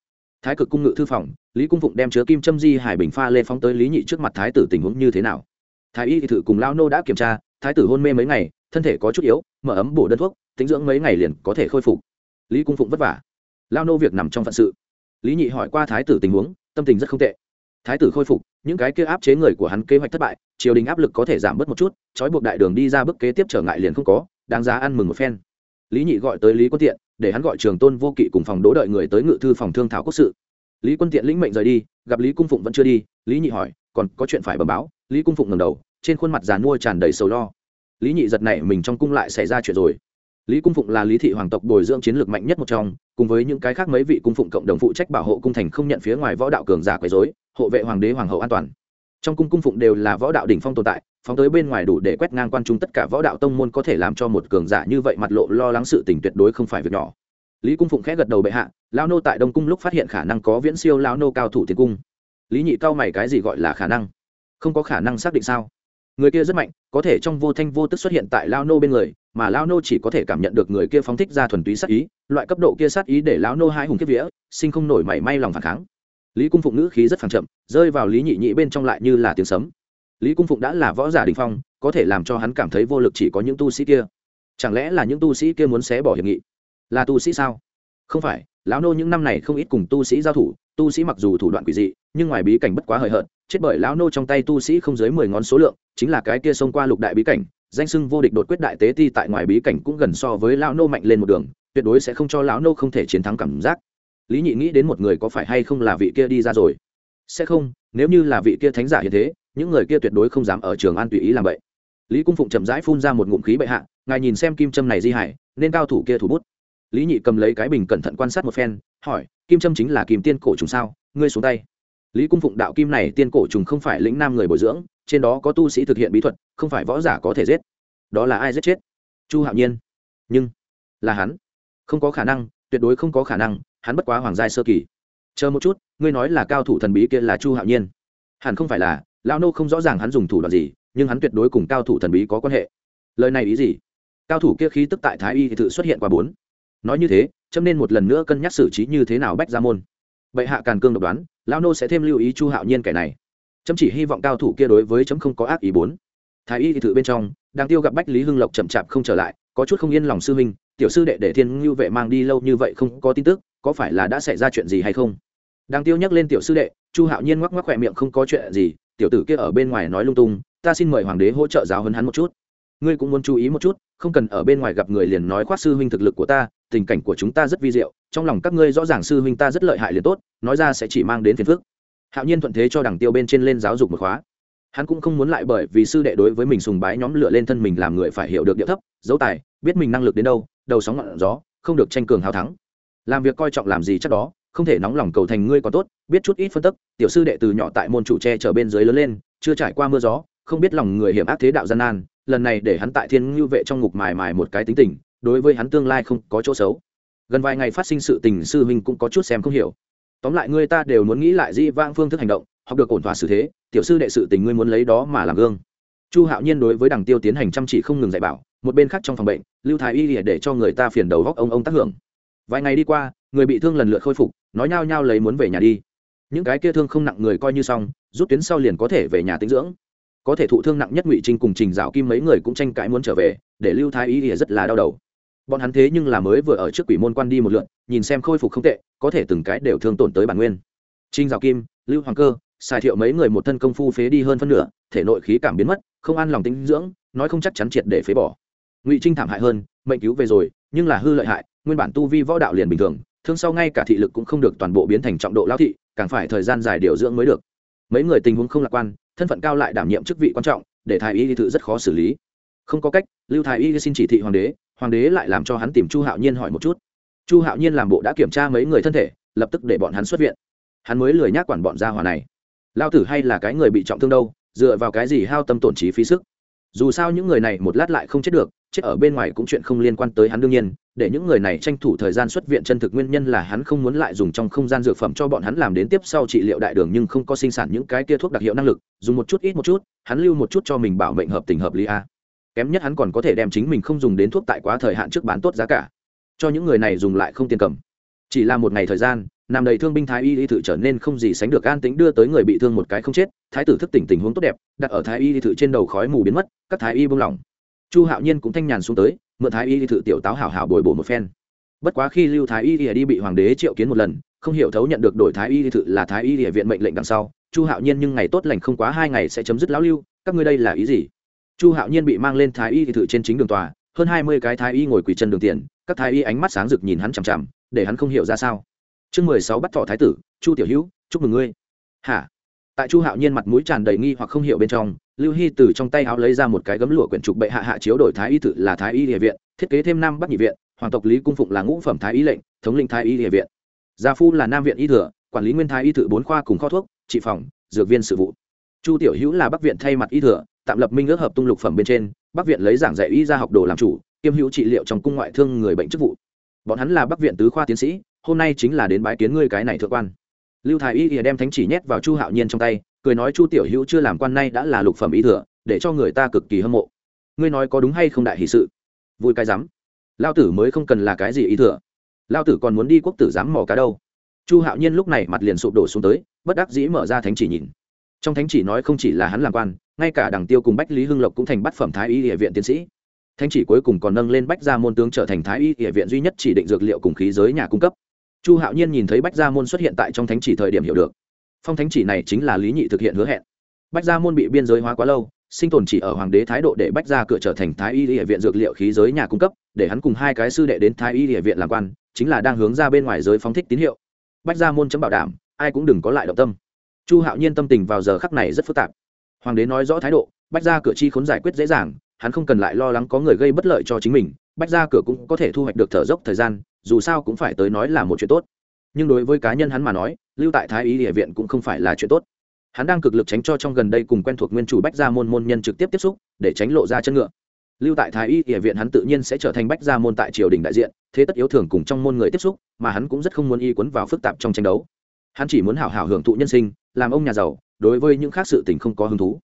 thái cực cung ngự thư phòng, lý cung phụng đem chứa kim châm di hải bình pha lê phóng tới lý nhị trước mặt thái tử tình huống như thế nào? Thái y thị thự cùng lao nô đã kiểm tra, thái tử hôn mê mấy ngày, thân thể có chút yếu, mở ấm bổ đơn thuốc, tính dưỡng mấy ngày liền có thể khôi phục. Lý cung phụng vất vả. Lao nô việc nằm trong phận sự. Lý nhị hỏi qua thái tử tình huống, tâm tình rất không tệ. Thái tử khôi phục, những cái kia áp chế người của hắn kế hoạch thất bại, triều đình áp lực có thể giảm bớt một chút, trói buộc đại đường đi ra bước kế tiếp trở ngại liền không có, đáng giá ăn mừng một phen. Lý nhị gọi tới lý quân tiện để hắn gọi trường tôn vô kỵ cùng phòng đỗ đợi người tới ngự thư phòng thương thảo quốc sự. Lý quân tiện lĩnh mệnh rời đi, gặp lý cung phụng vẫn chưa đi, lý nhị hỏi, còn có chuyện phải bẩm báo? Lý cung phụng ngầm đầu, trên khuôn mặt giàn mua tràn đầy sầu lo. Lý nhị giật này mình trong cung lại xảy ra chuyện rồi. Lý cung phụng là lý thị hoàng tộc bồi dưỡng chiến lược mạnh nhất một trong, cùng với những cái khác mấy vị cung phụng cộng đồng phụ trách bảo hộ cung thành không nhận phía ngoài võ đạo cường giả quấy dối hộ vệ hoàng đế hoàng hậu an toàn. Trong cung cung phụng đều là võ đạo đỉnh phong tồn tại phóng tới bên ngoài đủ để quét ngang quan trung tất cả võ đạo tông môn có thể làm cho một cường giả như vậy mặt lộ lo lắng sự tình tuyệt đối không phải việc nhỏ. Lý cung phụng khẽ gật đầu bệ hạ lao nô tại đông cung lúc phát hiện khả năng có viễn siêu lao nô cao thủ tiến cung. Lý nhị cao mày cái gì gọi là khả năng? Không có khả năng xác định sao? Người kia rất mạnh, có thể trong vô thanh vô tức xuất hiện tại lao nô bên người, mà lao nô chỉ có thể cảm nhận được người kia phóng thích ra thuần túy sát ý, loại cấp độ kia sát ý để lao nô hai hùng kiếp vía, sinh không nổi mảy may lòng phản kháng. Lý cung phụng ngữ khí rất phản chậm, rơi vào lý nhị nhị bên trong lại như là tiếng sấm lý cung phụng đã là võ giả đình phong, có thể làm cho hắn cảm thấy vô lực chỉ có những tu sĩ kia. Chẳng lẽ là những tu sĩ kia muốn xé bỏ hiệp nghị? Là tu sĩ sao? Không phải, lão nô những năm này không ít cùng tu sĩ giao thủ, tu sĩ mặc dù thủ đoạn quỷ dị, nhưng ngoài bí cảnh bất quá hời hợt, chết bởi lão nô trong tay tu sĩ không dưới mười ngón số lượng, chính là cái kia xông qua lục đại bí cảnh, danh sưng vô địch đột quyết đại tế ti tại ngoài bí cảnh cũng gần so với lão nô mạnh lên một đường, tuyệt đối sẽ không cho lão nô không thể chiến thắng cảm giác. Lý nhị nghĩ đến một người có phải hay không là vị kia đi ra rồi? Sẽ không, nếu như là vị kia thánh giả như thế những người kia tuyệt đối không dám ở trường an tùy ý làm vậy. Lý cung phụng chậm rãi phun ra một ngụm khí bệ hạ, ngài nhìn xem kim trâm này di hải, nên cao thủ kia thủ bút. Lý nhị cầm lấy cái bình cẩn thận quan sát một phen, hỏi, kim trâm chính là kim tiên cổ trùng sao? Ngươi xuống tay. Lý cung phụng đạo kim này tiên cổ trùng không phải lĩnh nam người bồi dưỡng, trên đó có tu sĩ thực hiện bí thuật, không phải võ giả có thể giết. Đó là ai giết chết? Chu hạo nhiên. Nhưng, là hắn. Không có khả năng, tuyệt đối không có khả năng, hắn bất quá hoàng giai sơ kỳ. Chờ một chút, ngươi nói là cao thủ thần bí kia là chu hạo nhiên. Hẳn không phải là lao nô không rõ ràng hắn dùng thủ đoạn gì, nhưng hắn tuyệt đối cùng cao thủ thần bí có quan hệ. Lời này ý gì? Cao thủ kia khí tức tại thái y thì tự xuất hiện qua bốn. Nói như thế, chấm nên một lần nữa cân nhắc xử trí như thế nào bách ra môn. Bệ hạ càn cương độc đoán lao nô sẽ thêm lưu ý chu hạo nhiên kẻ này. Chấm chỉ hy vọng cao thủ kia đối với chấm không có ác ý bốn. Thái y thì tự bên trong đang tiêu gặp bách lý hưng lộc chậm chạp không trở lại, có chút không yên lòng sư huynh, tiểu sư đệ để thiên ngưu vệ mang đi lâu như vậy không có tin tức, có phải là đã xảy ra chuyện gì hay không? Đang tiêu nhắc lên tiểu sư đệ, chu hạo nhiên ngoắc ngoắc khỏe miệng không có chuyện gì tiểu tử kia ở bên ngoài nói lung tung, ta xin mời hoàng đế hỗ trợ giáo hấn hắn một chút. Ngươi cũng muốn chú ý một chút, không cần ở bên ngoài gặp người liền nói khoác sư huynh thực lực của ta, tình cảnh của chúng ta rất vi diệu, trong lòng các ngươi rõ ràng sư huynh ta rất lợi hại liền tốt, nói ra sẽ chỉ mang đến phiền phức. Hạo nhiên thuận thế cho đằng tiêu bên trên lên giáo dục một khóa. Hắn cũng không muốn lại bởi vì sư đệ đối với mình sùng bái nhóm lửa lên thân mình làm người phải hiểu được địa thấp, dấu tài, biết mình năng lực đến đâu, đầu sóng ngọn gió, không được tranh cường hào thắng. Làm việc coi trọng làm gì chắc đó không thể nóng lòng cầu thành ngươi còn tốt, biết chút ít phân tức, tiểu sư đệ từ nhỏ tại môn chủ tre trở bên dưới lớn lên, chưa trải qua mưa gió, không biết lòng người hiểm ác thế đạo gian nan, lần này để hắn tại thiên ngưu vệ trong ngục mài mài một cái tính tình, đối với hắn tương lai không có chỗ xấu. Gần vài ngày phát sinh sự tình sư huynh cũng có chút xem không hiểu. Tóm lại ngươi ta đều muốn nghĩ lại di vang phương thức hành động, học được ổn thỏa xử thế, tiểu sư đệ sự tình ngươi muốn lấy đó mà làm gương. Chu hạo nhiên đối với đằng tiêu tiến hành chăm chỉ không ngừng dạy bảo, một bên khác trong phòng bệnh, lưu thái y để cho người ta phiền đầu góc ông ông tác hưởng vài ngày đi qua, người bị thương lần lượt khôi phục, nói nhao nhao lấy muốn về nhà đi. Những cái kia thương không nặng người coi như xong, rút tuyến sau liền có thể về nhà tĩnh dưỡng. Có thể thụ thương nặng nhất ngụy trinh cùng trình dạo kim mấy người cũng tranh cãi muốn trở về, để lưu thái Ý thì rất là đau đầu. Bọn hắn thế nhưng là mới vừa ở trước quỷ môn quan đi một lượn nhìn xem khôi phục không tệ, có thể từng cái đều thương tổn tới bản nguyên. Trình dạo kim, lưu hoàng cơ xài thiệu mấy người một thân công phu phế đi hơn phân nửa, thể nội khí cảm biến mất, không an lòng tinh dưỡng, nói không chắc chắn triệt để phế bỏ. Ngụy trinh thảm hại hơn, mệnh cứu về rồi, nhưng là hư lợi hại nguyên bản tu vi võ đạo liền bình thường, thương sau ngay cả thị lực cũng không được toàn bộ biến thành trọng độ lao thị, càng phải thời gian dài điều dưỡng mới được. Mấy người tình huống không lạc quan, thân phận cao lại đảm nhiệm chức vị quan trọng, để thái y tự rất khó xử lý. Không có cách, lưu thái y xin chỉ thị hoàng đế hoàng đế lại làm cho hắn tìm chu hạo nhiên hỏi một chút. Chu hạo nhiên làm bộ đã kiểm tra mấy người thân thể, lập tức để bọn hắn xuất viện. Hắn mới lười nhác quản bọn gia hòa này. Lao tử hay là cái người bị trọng thương đâu, dựa vào cái gì hao tâm tổn trí phí sức? Dù sao những người này một lát lại không chết được chết ở bên ngoài cũng chuyện không liên quan tới hắn đương nhiên, để những người này tranh thủ thời gian xuất viện chân thực nguyên nhân là hắn không muốn lại dùng trong không gian dược phẩm cho bọn hắn làm đến tiếp sau trị liệu đại đường nhưng không có sinh sản những cái kia thuốc đặc hiệu năng lực, dùng một chút ít một chút, hắn lưu một chút cho mình bảo mệnh hợp tình hợp lý a. Kém nhất hắn còn có thể đem chính mình không dùng đến thuốc tại quá thời hạn trước bán tốt giá cả. Cho những người này dùng lại không tiền cầm. Chỉ là một ngày thời gian nằm đầy thương binh thái y y thự trở nên không gì sánh được an tính đưa tới người bị thương một cái không chết, thái tử thức tỉnh tình huống tốt đẹp, đặt ở thái y y thự trên đầu khói mù biến mất, các thái y buông lỏng chu hạo nhiên cũng thanh nhàn xuống tới, mượn thái y đi thự tiểu táo hảo hảo bồi bổ một phen. Bất quá khi lưu thái y y đi bị hoàng đế triệu kiến một lần, không hiểu thấu nhận được đổi thái y đi thự là thái y y viện mệnh lệnh đằng sau, chu hạo nhiên nhưng ngày tốt lành không quá hai ngày sẽ chấm dứt lão lưu, các ngươi đây là ý gì? Chu hạo nhiên bị mang lên thái y đi thự trên chính đường tòa, hơn hai mươi cái thái y ngồi quỳ chân đường tiền, các thái y ánh mắt sáng rực nhìn hắn chằm chằm, để hắn không hiểu ra sao. Chương mười sáu bắt thọ thái tử, chu tiểu hữu, chúc mừng ngươi. Hả? Tại chu hạo nhiên mặt mũi tràn đầy nghi hoặc không hiểu bên trong lưu hy từ trong tay áo lấy ra một cái gấm lụa quyển trục bệ hạ hạ chiếu đổi thái y tự là thái y địa viện, thiết kế thêm năm bắc nhị viện, hoàng tộc lý cung phụng là ngũ phẩm thái y lệnh, thống linh thái y địa viện. Gia phu là nam viện y thừa, quản lý nguyên thái y tự bốn khoa cùng kho thuốc, trị phòng, dược viên sự vụ. Chu tiểu hữu là bắc viện thay mặt y thừa, tạm lập minh ước hợp tung lục phẩm bên trên, bắc viện lấy giảng dạy y ra học đồ làm chủ, kiêm hữu trị liệu trong cung ngoại thương người bệnh chức vụ. Bọn hắn là bắc viện tứ khoa tiến sĩ, hôm nay chính là đến bái kiến ngươi cái này thượng quan. Lưu thái y ỉa đem thánh chỉ nhét vào chu hạo nhiên trong tay cười nói chu tiểu hữu chưa làm quan nay đã là lục phẩm ý thừa, để cho người ta cực kỳ hâm mộ. Ngươi nói có đúng hay không đại hì sự? Vui cái rắm. Lao tử mới không cần là cái gì ý thừa. Lao tử còn muốn đi quốc tử dám mò cá đâu. Chu hạo nhiên lúc này mặt liền sụp đổ xuống tới, bất đắc dĩ mở ra thánh chỉ nhìn. Trong thánh chỉ nói không chỉ là hắn làm quan, ngay cả đằng tiêu cùng bách lý hưng lộc cũng thành bát phẩm thái y địa viện tiến sĩ. Thánh chỉ cuối cùng còn nâng lên bách gia môn tướng trở thành thái y địa viện duy nhất chỉ định dược liệu cùng khí giới nhà cung cấp. Chu hạo nhiên nhìn thấy bách gia môn xuất hiện tại trong thánh chỉ thời điểm hiểu được phong thánh chỉ này chính là lý nhị thực hiện hứa hẹn. Bách gia môn bị biên giới hóa quá lâu, sinh tồn chỉ ở hoàng đế thái độ để bách gia cửa trở thành thái y địa viện dược liệu khí giới nhà cung cấp, để hắn cùng hai cái sư đệ đến thái y địa viện làm quan, chính là đang hướng ra bên ngoài giới phóng thích tín hiệu. Bách gia môn chấm bảo đảm, ai cũng đừng có lại động tâm. Chu hạo nhiên tâm tình vào giờ khắc này rất phức tạp. Hoàng đế nói rõ thái độ, bách gia cửa chi khốn giải quyết dễ dàng, hắn không cần lại lo lắng có người gây bất lợi cho chính mình, bách gia cửa cũng có thể thu hoạch được thở dốc thời gian, dù sao cũng phải tới nói là một chuyện tốt. Nhưng đối với cá nhân hắn mà nói lưu tại thái y địa viện cũng không phải là chuyện tốt. Hắn đang cực lực tránh cho trong gần đây cùng quen thuộc nguyên chủ bách gia môn môn nhân trực tiếp tiếp xúc, để tránh lộ ra chân ngựa. Lưu tại thái y địa viện hắn tự nhiên sẽ trở thành bách gia môn tại triều đình đại diện, thế tất yếu thường cùng trong môn người tiếp xúc, mà hắn cũng rất không muốn y quấn vào phức tạp trong tranh đấu. Hắn chỉ muốn hảo hảo hưởng thụ nhân sinh, làm ông nhà giàu, đối với những khác sự tình không có hứng thú.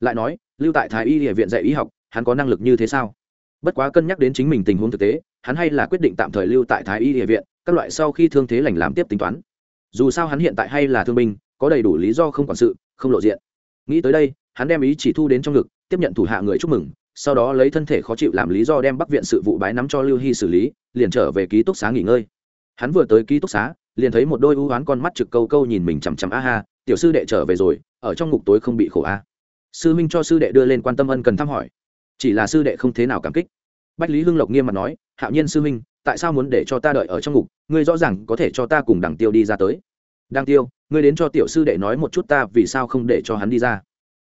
Lại nói, lưu tại thái y địa viện dạy y học, hắn có năng lực như thế sao? Bất quá cân nhắc đến chính mình tình huống thực tế, hắn hay là quyết định tạm thời lưu tại thái y địa viện, các loại sau khi thương thế lành làm tiếp tính toán dù sao hắn hiện tại hay là thương binh, có đầy đủ lý do không quản sự, không lộ diện. Nghĩ tới đây, hắn đem ý chỉ thu đến trong ngực, tiếp nhận thủ hạ người chúc mừng, sau đó lấy thân thể khó chịu làm lý do đem bắc viện sự vụ bái nắm cho lưu hy xử lý, liền trở về ký túc xá nghỉ ngơi. Hắn vừa tới ký túc xá, liền thấy một đôi ưu oán con mắt trực câu câu nhìn mình chằm chằm a ha, tiểu sư đệ trở về rồi, ở trong ngục tối không bị khổ a. Sư minh cho sư đệ đưa lên quan tâm ân cần thăm hỏi. Chỉ là sư đệ không thế nào cảm kích. Bách lý hưng lộc nghiêm mặt nói, hạo nhiên sư minh tại sao muốn để cho ta đợi ở trong ngục? Ngươi rõ ràng có thể cho ta cùng đằng tiêu đi ra tới. Đằng tiêu, ngươi đến cho tiểu sư đệ nói một chút ta vì sao không để cho hắn đi ra.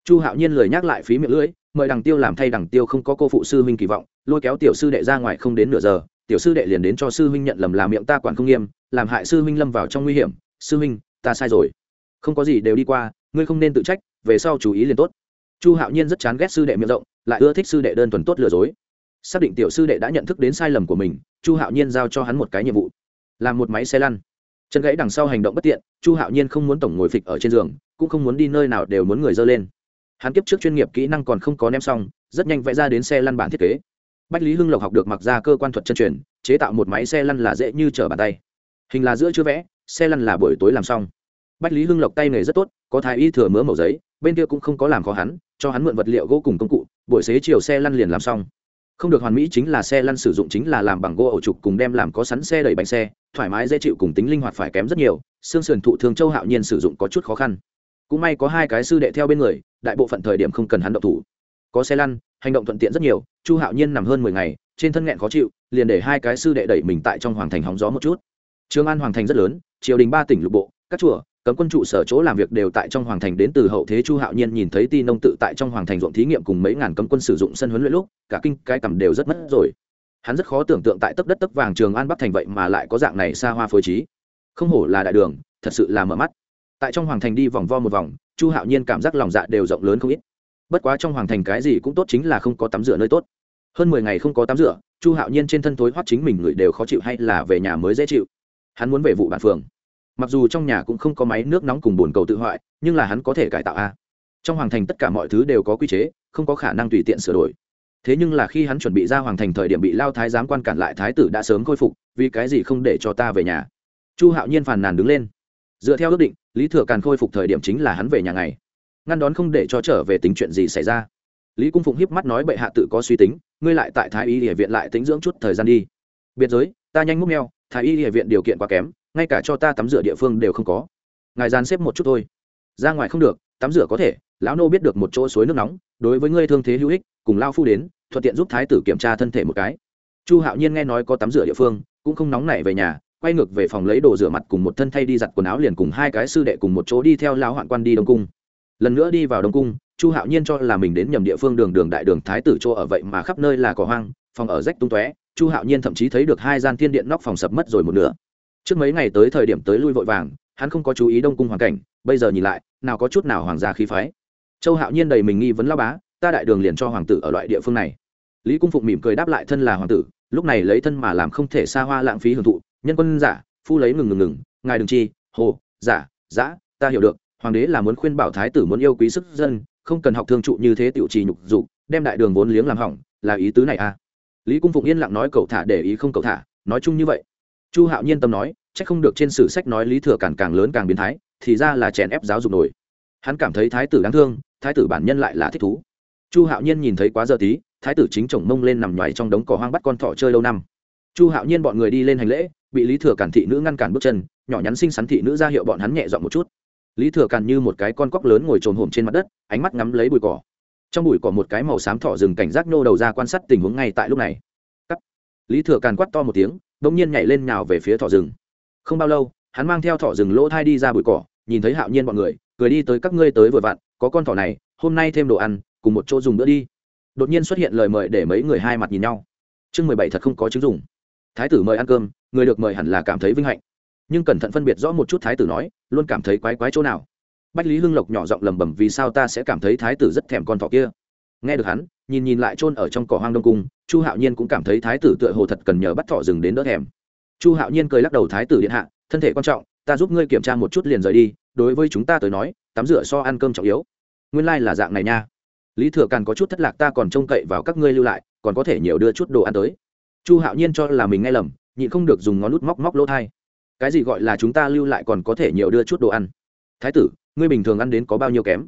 Chu hạo nhiên lời nhắc lại phí miệng lưỡi, mời đằng tiêu làm thay đằng tiêu không có cô phụ sư huynh kỳ vọng, lôi kéo tiểu sư đệ ra ngoài không đến nửa giờ, tiểu sư đệ liền đến cho sư huynh nhận lầm làm miệng ta quản không nghiêm, làm hại sư huynh lâm vào trong nguy hiểm. Sư huynh, ta sai rồi. Không có gì đều đi qua, ngươi không nên tự trách, về sau chú ý liền tốt. Chu hạo nhiên rất chán ghét sư đệ miệng rộng, lại ưa thích sư đệ đơn thuần tốt lừa dối xác định tiểu sư đệ đã nhận thức đến sai lầm của mình, chu hạo nhiên giao cho hắn một cái nhiệm vụ làm một máy xe lăn. Chân gãy đằng sau hành động bất tiện, chu hạo nhiên không muốn tổng ngồi phịch ở trên giường, cũng không muốn đi nơi nào đều muốn người dơ lên. Hắn kiếp trước chuyên nghiệp kỹ năng còn không có ném xong, rất nhanh vẽ ra đến xe lăn bản thiết kế. Bách lý hưng lộc học được mặc ra cơ quan thuật chân truyền, chế tạo một máy xe lăn là dễ như trở bàn tay. Hình là giữa chưa vẽ, xe lăn là buổi tối làm xong. Bách lý hưng lộc tay nghề rất tốt, có thái y thừa mứa màu giấy, bên kia cũng không có làm khó hắn, cho hắn mượn vật liệu gỗ cùng công cụ, buổi xế chiều xe lăn liền làm xong không được hoàn mỹ chính là xe lăn sử dụng chính là làm bằng gỗ ổ trục cùng đem làm có sắn xe đẩy bánh xe, thoải mái dễ chịu cùng tính linh hoạt phải kém rất nhiều, xương sườn thụ thường châu hạo nhiên sử dụng có chút khó khăn. Cũng may có hai cái sư đệ theo bên người, đại bộ phận thời điểm không cần hắn động thủ. Có xe lăn, hành động thuận tiện rất nhiều, chu hạo nhiên nằm hơn mười ngày, trên thân nghẹn khó chịu, liền để hai cái sư đệ đẩy mình tại trong hoàng thành hóng gió một chút. Trường an hoàng thành rất lớn, triều đình ba tỉnh lục bộ, các chùa cấm quân trụ sở chỗ làm việc đều tại trong hoàng thành đến từ hậu thế chu hạo nhiên nhìn thấy ti nông tự tại trong hoàng thành ruộng thí nghiệm cùng mấy ngàn cấm quân sử dụng sân huấn luyện lúc, cả kinh, cái cầm đều rất mất rồi. Hắn rất khó tưởng tượng tại tấp đất tấp vàng trường an bắc thành vậy mà lại có dạng này xa hoa phối trí. Không hổ là đại đường, thật sự là mở mắt. Tại trong hoàng thành đi vòng vo một vòng, chu hạo nhiên cảm giác lòng dạ đều rộng lớn không ít. Bất quá trong hoàng thành cái gì cũng tốt chính là không có tắm rửa nơi tốt. Hơn mười ngày không có tắm rửa, chu hạo nhiên trên thân thối hoắt chính mình người đều khó chịu hay là về nhà mới dễ chịu. Hắn muốn về vụ bản phường mặc dù trong nhà cũng không có máy nước nóng cùng bồn cầu tự hoại, nhưng là hắn có thể cải tạo a. Trong hoàng thành tất cả mọi thứ đều có quy chế, không có khả năng tùy tiện sửa đổi. Thế nhưng là khi hắn chuẩn bị ra hoàng thành thời điểm bị lao thái giám quan cản lại, thái tử đã sớm khôi phục, vì cái gì không để cho ta về nhà? Chu hạo nhiên phàn nàn đứng lên. Dựa theo ước định, lý thừa càn khôi phục thời điểm chính là hắn về nhà ngày. Ngăn đón không để cho trở về tính chuyện gì xảy ra. Lý cung phụng hiếp mắt nói bệ hạ tự có suy tính, ngươi lại tại thái y địa viện lại tính dưỡng chút thời gian đi. Biệt giới, ta nhanh múc neo thái y địa viện điều kiện quá kém ngay cả cho ta tắm rửa địa phương đều không có. Ngài gian xếp một chút thôi. Ra ngoài không được, tắm rửa có thể, lão nô biết được một chỗ suối nước nóng, đối với ngươi thương thế hữu ích, cùng lao phu đến, thuận tiện giúp thái tử kiểm tra thân thể một cái. Chu hạo nhiên nghe nói có tắm rửa địa phương, cũng không nóng nảy về nhà, quay ngược về phòng lấy đồ rửa mặt cùng một thân thay đi giặt quần áo liền cùng hai cái sư đệ cùng một chỗ đi theo lão hoạn quan đi đông cung. Lần nữa đi vào đông cung, chu hạo nhiên cho là mình đến nhầm địa phương đường đường đại đường thái tử chỗ ở vậy mà khắp nơi là cỏ hoang, phòng ở rách tung tóe, chu hạo nhiên thậm chí thấy được hai gian thiên điện nóc phòng sập mất rồi một nửa trước mấy ngày tới thời điểm tới lui vội vàng, hắn không có chú ý đông cung hoàn cảnh, bây giờ nhìn lại, nào có chút nào hoàng gia khí phái. Châu hạo nhiên đầy mình nghi vấn lao bá, ta đại đường liền cho hoàng tử ở loại địa phương này. Lý cung phụng mỉm cười đáp lại thân là hoàng tử, lúc này lấy thân mà làm không thể xa hoa lãng phí hưởng thụ, nhân quân giả, phu lấy ngừng ngừng ngừng, ngài đừng chi, hồ, giả, giã, ta hiểu được, hoàng đế là muốn khuyên bảo thái tử muốn yêu quý sức dân, không cần học thương trụ như thế tiểu trì nhục dục, đem đại đường vốn liếng làm hỏng, là ý tứ này à? Lý cung phụng yên lặng nói cậu thả để ý không cậu thả, nói chung như vậy chu hạo nhiên tâm nói c h ắ c không được trên sử sách nói lý thừa càng càng lớn càng biến thái, thì ra là chèn ép giáo dục nổi. Hắn cảm thấy thái tử đáng thương, thái tử bản nhân lại là thích thú. Chu hạo nhiên nhìn thấy quá giờ tí, thái tử chính chồng mông lên nằm nhoài trong đống cỏ hoang bắt con thỏ chơi lâu năm. Chu hạo nhiên bọn người đi lên hành lễ, bị lý thừa cản thị nữ ngăn cản bước chân, nhỏ nhắn xinh xắn thị nữ ra hiệu bọn hắn nhẹ dọn một chút. Lý thừa cản như một cái con cóc lớn ngồi trồn hổm trên mặt đất, ánh mắt ngắm lấy bụi cỏ. Trong bụi cỏ một cái màu xám thỏ rừng cảnh giác nô đầu ra quan sát tình huống ngay tại lúc này. Cắt. lý thừa càn quát to một tiếng đông nhiên nhảy lên nhào về phía thỏ rừng. Không bao lâu, hắn mang theo thỏ rừng lỗ thai đi ra bụi cỏ, nhìn thấy hạo nhiên bọn người, cười đi tới các ngươi tới vừa vặn, có con thỏ này, hôm nay thêm đồ ăn, cùng một chỗ dùng bữa đi. Đột nhiên xuất hiện lời mời để mấy người hai mặt nhìn nhau. Chương mười bảy thật không có chứng dùng thái tử mời ăn cơm, người được mời hẳn là cảm thấy vinh hạnh. Nhưng cẩn thận phân biệt rõ một chút thái tử nói, luôn cảm thấy quái quái chỗ nào. Bách lý hưng lộc nhỏ giọng lầm bầm vì sao ta sẽ cảm thấy thái tử rất thèm con thỏ kia? Nghe được hắn nhìn nhìn lại chôn ở trong cỏ hoang đông cung, chu hạo nhiên cũng cảm thấy thái tử tựa hồ thật cần nhờ bắt thỏ rừng đến đỡ thèm. Chu hạo nhiên cười lắc đầu, thái tử điện hạ, thân thể quan trọng, ta giúp ngươi kiểm tra một chút liền rời đi, đối với chúng ta tới nói, tắm rửa so ăn cơm trọng yếu. Nguyên lai、like、là dạng này nha. Lý thừa càn có chút thất lạc, ta còn trông cậy vào các ngươi lưu lại, còn có thể nhiều đưa chút đồ ăn tới. Chu hạo nhiên cho là mình nghe lầm, nhịn không được dùng ngón nút móc móc lỗ thai. Cái gì gọi là chúng ta lưu lại còn có thể nhiều đưa chút đồ ăn? Thái tử, ngươi bình thường ăn đến có bao nhiêu kém?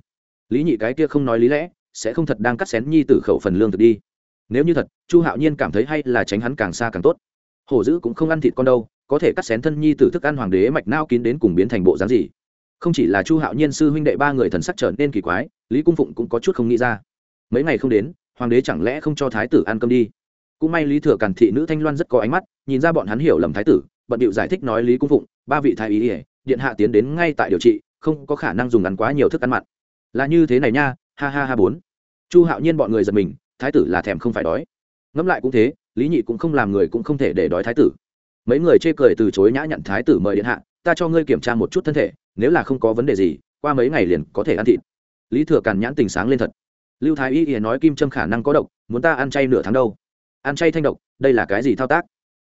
Lý nhị cái kia không nói lý lẽ sẽ không thật đang cắt xén nhi tử khẩu phần lương thực đi. Nếu như thật, chu hạo nhiên cảm thấy hay là tránh hắn càng xa càng tốt. Hổ dữ cũng không ăn thịt con đâu, có thể cắt xén thân nhi tử thức ăn hoàng đế mạch nao kín đến cùng biến thành bộ dáng gì. Không chỉ là chu hạo nhiên sư huynh đệ ba người thần sắc trở nên kỳ quái, lý cung phụng cũng có chút không nghĩ ra. Mấy ngày không đến, hoàng đế chẳng lẽ không cho thái tử ăn cơm đi? Cũng may lý thừa càn thị nữ thanh loan rất có ánh mắt, nhìn ra bọn hắn hiểu lầm thái tử, bận điệu giải thích nói lý cung phụng, ba vị thái ý ỉa điện hạ tiến đến ngay tại điều trị, không có khả năng dùng ăn quá nhiều thức ăn mặn. Là như thế này nha ha ha ha bốn. Chu hạo nhiên bọn người giật mình, thái tử là thèm không phải đói. Ngẫm lại cũng thế, lý nhị cũng không làm người cũng không thể để đói thái tử. Mấy người chê cười từ chối nhã nhận thái tử mời điện hạ, ta cho ngươi kiểm tra một chút thân thể, nếu là không có vấn đề gì, qua mấy ngày liền có thể ăn thịt. Lý thừa càn nhãn tình sáng lên thật. Lưu thái y nói kim trâm khả năng có độc, muốn ta ăn chay nửa tháng đâu? Ăn chay thanh độc, đây là cái gì thao tác?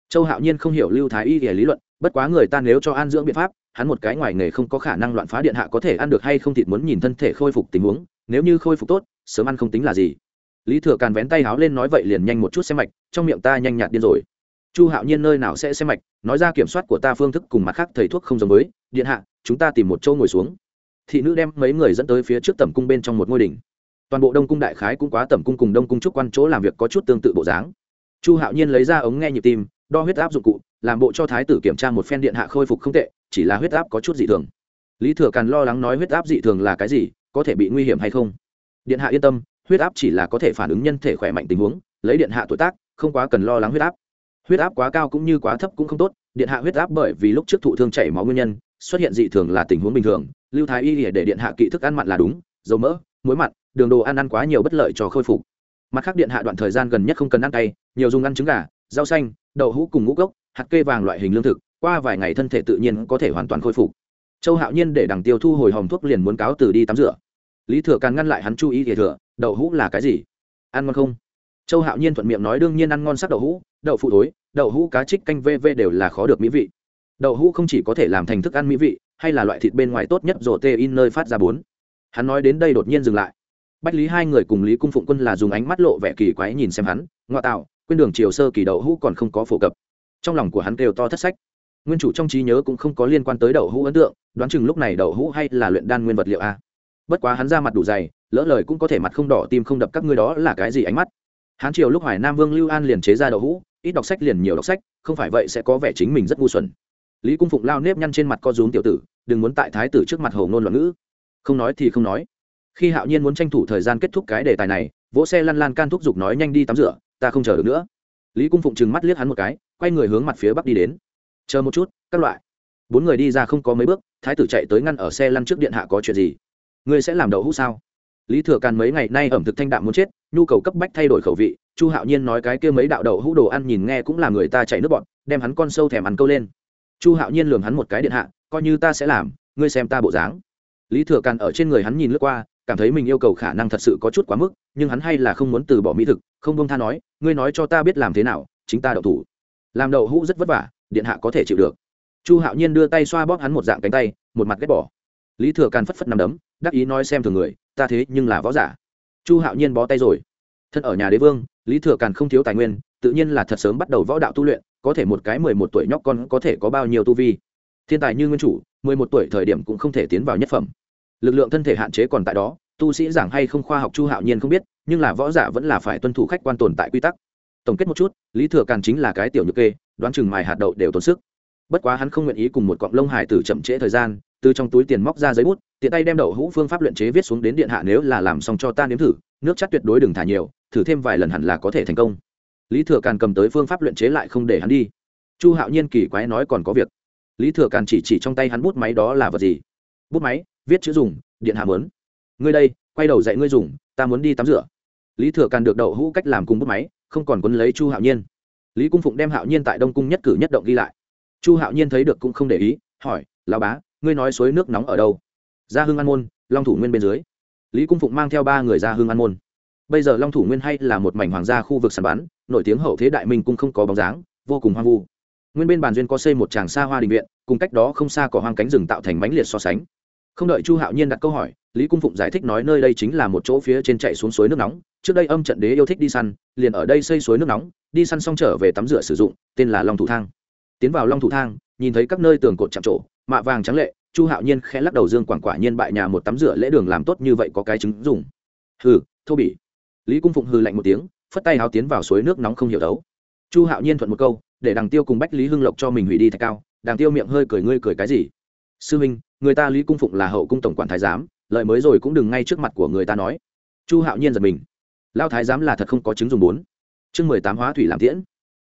Châu hạo nhiên không hiểu lưu thái y thì lý luận, bất quá người ta nếu cho ăn dưỡng biện pháp, hắn một cái ngoài nghề không có khả năng loạn phá điện hạ có thể ăn được hay không thịt muốn nhìn thân thể khôi phục tình huống nếu như khôi phục tốt, sớm ăn không tính là gì lý thừa càn vén tay háo lên nói vậy liền nhanh một chút xem mạch, trong miệng ta nhanh nhạt điên rồi chu hạo nhiên nơi nào sẽ xem mạch, nói ra kiểm soát của ta phương thức cùng mặt khác thầy thuốc không giống mới. điện hạ, chúng ta tìm một chỗ ngồi xuống thị nữ đem mấy người dẫn tới phía trước tẩm cung bên trong một ngôi đình. toàn bộ đông cung đại khái cũng quá tẩm cung cùng đông cung trúc quan chỗ làm việc có chút tương tự bộ dáng chu hạo nhiên lấy ra ống nghe nhịp tim, đo huyết áp dụng cụ, làm bộ cho thái tử kiểm tra một phen điện hạ khôi phục không tệ, chỉ là huyết áp có chút dị thường lý thừa càn lo lắng nói huyết áp dị thường là cái gì có thể bị nguy hiểm hay không? Điện hạ yên tâm, huyết áp chỉ là có thể phản ứng nhân thể khỏe mạnh tình huống, lấy điện hạ tuổi tác, không quá cần lo lắng huyết áp. Huyết áp quá cao cũng như quá thấp cũng không tốt, điện hạ huyết áp bởi vì lúc trước thụ thương chảy máu nguyên nhân, xuất hiện dị thường là tình huống bình thường, lưu thái y để điện hạ kỹ thức ăn mặn là đúng, dầu mỡ, muối mặn, đường đồ ăn ăn quá nhiều bất lợi cho khôi phục. Mặt khác điện hạ đoạn thời gian gần nhất không cần ăn cay, nhiều dùng ăn trứng gà, rau xanh, đậu hũ cùng ngũ cốc, hạt kê vàng loại hình lương thực, qua vài ngày thân thể tự nhiên có thể hoàn toàn khôi phục. Châu hạo nhiên để đằng tiêu thu hồi hòm thuốc liền muốn cáo từ đi tắm rửa lý thừa càng ngăn lại hắn chú ý thì thừa, đậu hũ là cái gì? Ăn ngon không? Châu hạo nhiên thuận miệng nói đương nhiên ăn ngon sắc đậu hũ, đậu phụ thối, đậu hũ cá trích canh vv đều là khó được mỹ vị. Đậu hũ không chỉ có thể làm thành thức ăn mỹ vị, hay là loại thịt bên ngoài tốt nhất rổ tê in nơi phát ra bốn. Hắn nói đến đây đột nhiên dừng lại. Bách lý hai người cùng lý cung phụng quân là dùng ánh mắt lộ vẻ kỳ quái nhìn xem hắn, ngoại tạo, quên đường chiều sơ kỳ đậu hũ còn không có phổ cập. Trong lòng của hắn kêu to thất sách. Nguyên chủ trong trí nhớ cũng không có liên quan tới đậu hũ ấn tượng, đoán chừng lúc này đậu hũ hay là luyện đan nguyên vật liệu a? Bất quá hắn ra mặt đủ dày, lỡ lời cũng có thể mặt không đỏ tim không đập các ngươi đó là cái gì ánh mắt. Hán triều lúc hoài nam vương lưu an liền chế ra đậu hũ, ít đọc sách liền nhiều đọc sách, không phải vậy sẽ có vẻ chính mình rất ngu xuẩn. Lý cung phụng lao nếp nhăn trên mặt co rúm tiểu tử, đừng muốn tại thái tử trước mặt hầu ngôn loạn ngữ. Không nói thì không nói. Khi hạo nhiên muốn tranh thủ thời gian kết thúc cái đề tài này, vỗ xe lăn lan can thúc giục nói nhanh đi tắm rửa, ta không chờ được nữa. Lý cung phụng trừng mắt liếc hắn một cái, quay người hướng mặt phía bắc đi đến. Chờ một chút, các loại. Bốn người đi ra không có mấy bước, thái tử chạy tới ngăn ở xe lăn trước điện hạ có chuyện gì ngươi sẽ làm đậu hũ sao? Lý thừa càn mấy ngày nay ẩm thực thanh đạm muốn chết, nhu cầu cấp bách thay đổi khẩu vị, chu hạo nhiên nói cái kia mấy đạo đậu hũ đồ ăn nhìn nghe cũng là người ta chạy nước bọn đem hắn con sâu thèm ăn câu lên. Chu hạo nhiên lường hắn một cái điện hạ, coi như ta sẽ làm, ngươi xem ta bộ dáng. Lý thừa càn ở trên người hắn nhìn lướt qua, cảm thấy mình yêu cầu khả năng thật sự có chút quá mức, nhưng hắn hay là không muốn từ bỏ mỹ thực, không bông tha nói, ngươi nói cho ta biết làm thế nào, chính ta đậu thủ. Làm đậu hũ rất vất vả, điện hạ có thể chịu được. Chu hạo nhiên đưa tay xoa bóp hắn một dạng cánh tay, một mặt ghét bỏ. Lý thừa càn phất phất nằm đấm đắc ý nói xem thường người, ta thế nhưng là võ giả. Chu hạo nhiên bó tay rồi. Thân ở nhà đế vương, lý thừa càn không thiếu tài nguyên, tự nhiên là thật sớm bắt đầu võ đạo tu luyện, có thể một cái mười một tuổi nhóc con có thể có bao nhiêu tu vi. Thiên tài như nguyên chủ, mười một tuổi thời điểm cũng không thể tiến vào nhất phẩm. Lực lượng thân thể hạn chế còn tại đó, tu sĩ giảng hay không khoa học chu hạo nhiên không biết, nhưng là võ giả vẫn là phải tuân thủ khách quan tồn tại quy tắc. Tổng kết một chút, lý thừa càn chính là cái tiểu nhược kê, đoán chừng mài hạt đậu đều tốn sức. Bất quá hắn không nguyện ý cùng một cọng lông hải tử chậm trễ thời gian từ trong túi tiền móc ra giấy bút, tiện tay đem đậu hũ phương pháp luyện chế viết xuống đến điện hạ nếu là làm xong cho ta nếm thử, nước chắc tuyệt đối đừng thả nhiều, thử thêm vài lần hẳn là có thể thành công. Lý thừa càn cầm tới phương pháp luyện chế lại không để hắn đi. Chu hạo nhiên kỳ quái nói còn có việc. Lý thừa càn chỉ chỉ trong tay hắn bút máy đó là vật gì? Bút máy, viết chữ dùng, điện hạ mớn ngươi đây, quay đầu dạy ngươi dùng, ta muốn đi tắm rửa. Lý thừa càn được đậu hũ cách làm cùng bút máy, không còn quấn lấy chu hạo nhiên. Lý cung phụng đem hạo nhiên tại đông cung nhất cử nhất động ghi lại. Chu hạo nhiên thấy được cũng không để ý, hỏi lao bá ngươi nói suối nước nóng ở đâu? Ra hưng an môn, long thủ nguyên bên dưới. Lý cung phụng mang theo ba người ra hưng an môn. Bây giờ long thủ nguyên hay là một mảnh hoàng gia khu vực sàn bán nổi tiếng hậu thế đại minh cung không có bóng dáng, vô cùng hoang vu. Nguyên bên bàn duyên có xây một tràng xa hoa đình viện, cùng cách đó không xa có hoang cánh rừng tạo thành mánh liệt so sánh. Không đợi chu hạo nhiên đặt câu hỏi, lý cung phụng giải thích nói nơi đây chính là một chỗ phía trên chạy xuống suối nước nóng, trước đây âm trận đế yêu thích đi săn, liền ở đây xây suối nước nóng, đi săn xong trở về tắm rửa sử dụng, tên là long thủ thang. Tiến vào long thủ thang, nhìn thấy các nơi tường cột chạm trổ mạ vàng trắng lệ, chu hạo nhiên khẽ lắc đầu dương quảng quả nhiên bại nhà một tắm rửa lễ đường làm tốt như vậy có cái chứng dùng. Hừ, thô bỉ. Lý cung phụng hừ lạnh một tiếng, phất tay háo tiến vào suối nước nóng không hiểu đấu. Chu hạo nhiên thuận một câu, để đằng tiêu cùng bách lý hưng lộc cho mình hủy đi thạch cao. Đằng tiêu miệng hơi cười ngươi cười cái gì? Sư huynh người ta lý cung phụng là hậu cung tổng quản thái giám lợi mới rồi cũng đừng ngay trước mặt của người ta nói. Chu hạo nhiên giật mình. Lao thái giám là thật không có chứng dùng bốn. Chương mười tám hóa thủy làm tiễn.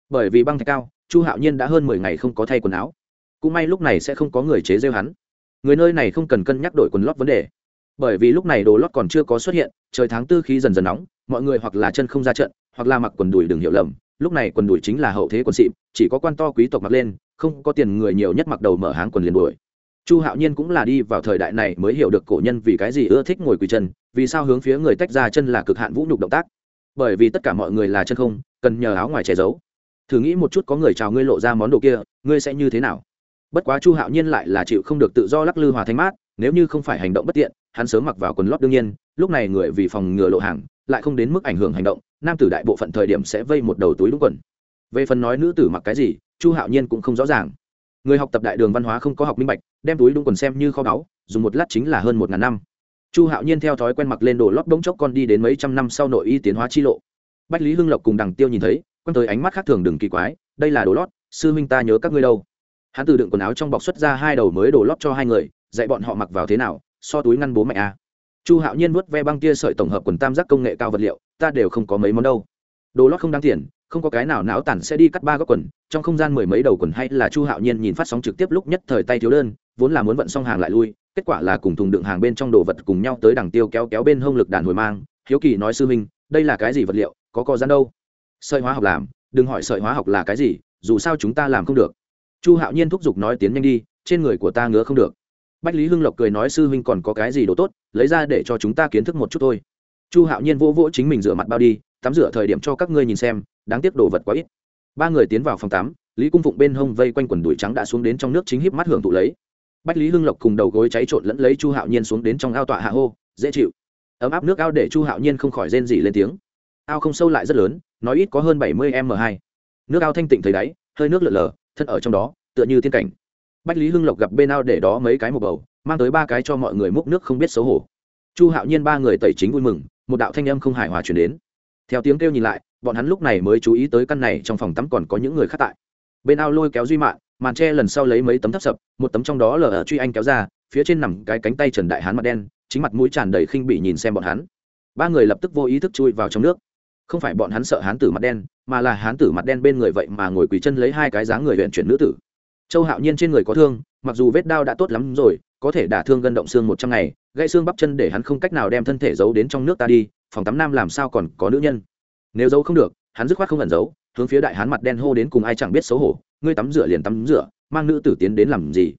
Bởi vì băng thạch cao, chu hạo nhiên đã hơn mười ngày không có thay quần áo cũng may lúc này sẽ không có người chế rêu hắn. Người nơi này không cần cân nhắc đổi quần lót vấn đề. Bởi vì lúc này đồ lót còn chưa có xuất hiện, trời tháng tư khí dần dần nóng, mọi người hoặc là chân không ra trận, hoặc là mặc quần đùi đừng hiểu lầm. Lúc này quần đùi chính là hậu thế quần xịm chỉ có quan to quý tộc mặc lên, không có tiền người nhiều nhất mặc đầu mở háng quần liền đuổi. Chu hạo nhiên cũng là đi vào thời đại này mới hiểu được cổ nhân vì cái gì ưa thích ngồi quỳ chân, vì sao hướng phía người tách ra chân là cực hạn vũ nhục động tác. Bởi vì tất cả mọi người là chân không, cần nhờ áo ngoài che giấu. Thử nghĩ một chút có người chào ngươi lộ ra món đồ kia, ngươi sẽ như thế nào? Bất quá chu hạo nhiên lại là chịu không được tự do lắc lư hòa thanh mát, nếu như không phải hành động bất tiện, hắn sớm mặc vào quần lót đương nhiên, lúc này người vì phòng ngừa lộ hàng, lại không đến mức ảnh hưởng hành động, nam tử đại bộ phận thời điểm sẽ vây một đầu túi đúng quần. Về phần nói nữ tử mặc cái gì, chu hạo nhiên cũng không rõ ràng. Người học tập đại đường văn hóa không có học minh bạch, đem túi đúng quần xem như kho báu, dùng một lát chính là hơn một ngàn năm. Chu hạo nhiên theo thói quen mặc lên đồ lót đống chốc con đi đến mấy trăm năm sau nội y tiến hóa chi lộ. Bách lý hưng lộc cùng đằng tiêu nhìn thấy quan tới ánh mắt khác thường đừng kỳ quái, đây là đồ lót, sư huynh ta nhớ các ngươi đâu hắn từ đựng quần áo trong bọc xuất ra hai đầu mới đồ lót cho hai người, dạy bọn họ mặc vào thế nào, so túi ngăn bố mạnh a à. chu hạo nhiên vuốt ve băng kia sợi tổng hợp quần tam giác công nghệ cao vật liệu, ta đều không có mấy món đâu. Đồ lót không đáng tiền, không có cái nào não tản sẽ đi cắt ba góc quần, trong không gian mười mấy đầu quần hay là chu hạo nhiên nhìn phát sóng trực tiếp lúc nhất thời tay thiếu đơn, vốn là muốn vận xong hàng lại lui, kết quả là cùng thùng đựng hàng bên trong đồ vật cùng nhau tới đằng tiêu kéo kéo bên hông lực đàn hồi mang. Hiếu kỳ nói sư minh đây là cái gì vật liệu, có co gian đâu? Sợi hóa học làm, đừng hỏi sợi hóa học là cái gì, dù sao chúng ta làm không được chu hạo nhiên thúc giục nói tiến nhanh đi, trên người của ta ngứa không được. Bách lý hưng lộc cười nói sư huynh còn có cái gì đồ tốt, lấy ra để cho chúng ta kiến thức một chút thôi. Chu hạo nhiên vỗ vỗ chính mình rửa mặt bao đi, tắm rửa thời điểm cho các ngươi nhìn xem, đáng tiếc đồ vật quá ít. Ba người tiến vào phòng tắm, lý cung phụng bên hông vây quanh quần đùi trắng đã xuống đến trong nước chính híp mắt hưởng thụ lấy. Bách lý hưng lộc cùng đầu gối cháy trộn lẫn lấy chu hạo nhiên xuống đến trong ao tọa hạ hô, dễ chịu. Ấm áp nước ao để chu hạo nhiên không khỏi rên gì lên tiếng. Ao không sâu lại rất lớn nói ít có hơn bảy mươi m hai. Nước ao thanh tịnh thấy đáy, hơi nước lợn lờ thân ở trong đó, tựa như tiên cảnh. Bách lý hưng lộc gặp bên ao để đó mấy cái một bầu, mang tới ba cái cho mọi người múc nước không biết xấu hổ. Chu hạo nhiên ba người tẩy chính vui mừng, một đạo thanh âm không hài hòa chuyển đến. Theo tiếng kêu nhìn lại, bọn hắn lúc này mới chú ý tới căn này trong phòng tắm còn có những người khác tại. Bên ao lôi kéo duy mạng màn tre lần sau lấy mấy tấm thấp sập, một tấm trong đó lờ ở truy anh kéo ra, phía trên nằm cái cánh tay trần đại hán mặt đen, chính mặt mũi tràn đầy khinh bị nhìn xem bọn hắn. Ba người lập tức vô ý thức chui vào trong nước không phải bọn hắn sợ hán tử mặt đen, mà là hán tử mặt đen bên người vậy mà ngồi quỳ chân lấy hai cái dáng người huyện chuyển nữ tử. Châu hạo nhiên trên người có thương, mặc dù vết đao đã tốt lắm rồi, có thể đả thương gân động xương một trăm ngày, gãy xương bắp chân để hắn không cách nào đem thân thể giấu đến trong nước ta đi, phòng tắm nam làm sao còn có nữ nhân. Nếu giấu không được, hắn dứt khoát không ẩn giấu, hướng phía đại hán mặt đen hô đến cùng ai chẳng biết xấu hổ, ngươi tắm rửa liền tắm rửa, mang nữ tử tiến đến làm gì?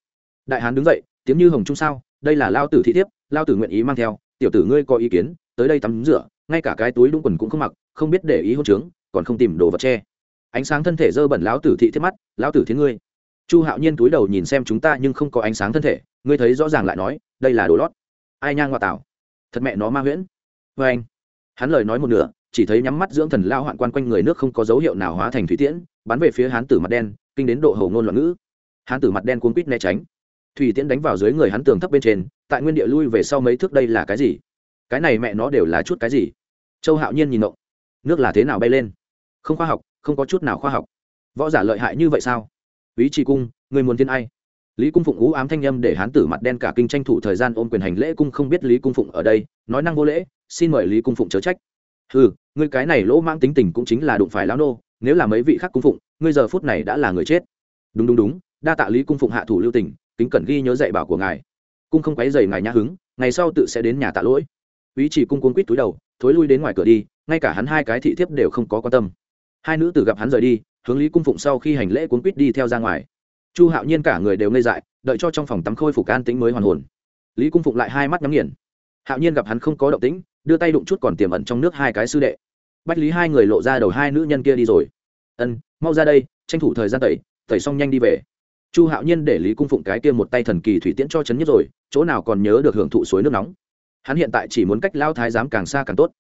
Đại hán đứng dậy, tiếng như hồng trung sao, đây là lao tử thị thiếp, lao tử nguyện ý mang theo, tiểu tử ngươi có ý kiến, tới đây tắm rửa, ngay cả cái túi đúng quần cũng không mặc không biết để ý hôn trướng, còn không tìm đồ vật che. Ánh sáng thân thể dơ bẩn lão tử thị thiết mắt, lão tử thiến ngươi. Chu hạo nhiên túi đầu nhìn xem chúng ta nhưng không có ánh sáng thân thể, ngươi thấy rõ ràng lại nói, đây là đồ lót. Ai nhang ngoại tảo. Thật mẹ nó ma huyễn. Vê anh. Hắn lời nói một nửa, chỉ thấy nhắm mắt dưỡng thần lao hoạn quan quanh người nước không có dấu hiệu nào hóa thành thủy tiễn, bắn về phía hán tử mặt đen, kinh đến độ hầu ngôn loạn ngữ. Hán tử mặt đen cuốn quýt né tránh. Thủy tiễn đánh vào dưới người hắn tường thấp bên trên, tại nguyên địa lui về sau mấy thước đây là cái gì? Cái này mẹ nó đều là chút cái gì? Châu hạo nhiên nhìn động nước là thế nào bay lên? Không khoa học, không có chút nào khoa học. Võ giả lợi hại như vậy sao? Ý chị cung, người muốn thiên ai? Lý cung phụng ú ám thanh â m để hán tử mặt đen cả kinh tranh thủ thời gian ôm quyền hành lễ cung không biết lý cung phụng ở đây, nói năng vô lễ, xin mời lý cung phụng chớ trách. Ừ người cái này lỗ mang tính tình cũng chính là đụng phải lão nô, nếu là mấy vị khác cung phụng, ngươi giờ phút này đã là người chết. Đúng đúng đúng, đa tạ lý cung phụng hạ thủ lưu tình, kính cẩn ghi nhớ dạy bảo của ngài. Cung không quấy dày ngài nhã hứng, ngày sau tự sẽ đến nhà tạ lỗi. Ý chỉ cung cuốn quýt túi đầu thối lui đến ngoài cửa đi, ngay cả hắn hai cái thị thiếp đều không có quan tâm. Hai nữ tử gặp hắn rời đi, hướng lý cung phụng sau khi hành lễ cuốn quýt đi theo ra ngoài. Chu hạo nhiên cả người đều ngây dại, đợi cho trong phòng tắm khôi phục an tính mới hoàn hồn. Lý cung phụng lại hai mắt nhắm nghiền. Hạo nhiên gặp hắn không có động tĩnh, đưa tay đụng chút còn tiềm ẩn trong nước hai cái sư đệ. Bách lý hai người lộ ra đầu hai nữ nhân kia đi rồi. Ân, mau ra đây, tranh thủ thời gian tẩy tẩy xong nhanh đi về. Chu hạo nhiên để lý cung phụng cái kia một tay thần kỳ thủy tiễn cho chấn nhất rồi, chỗ nào còn nhớ được hưởng thụ suối nước nóng hắn hiện tại chỉ muốn cách lao thái giám càng xa càng tốt.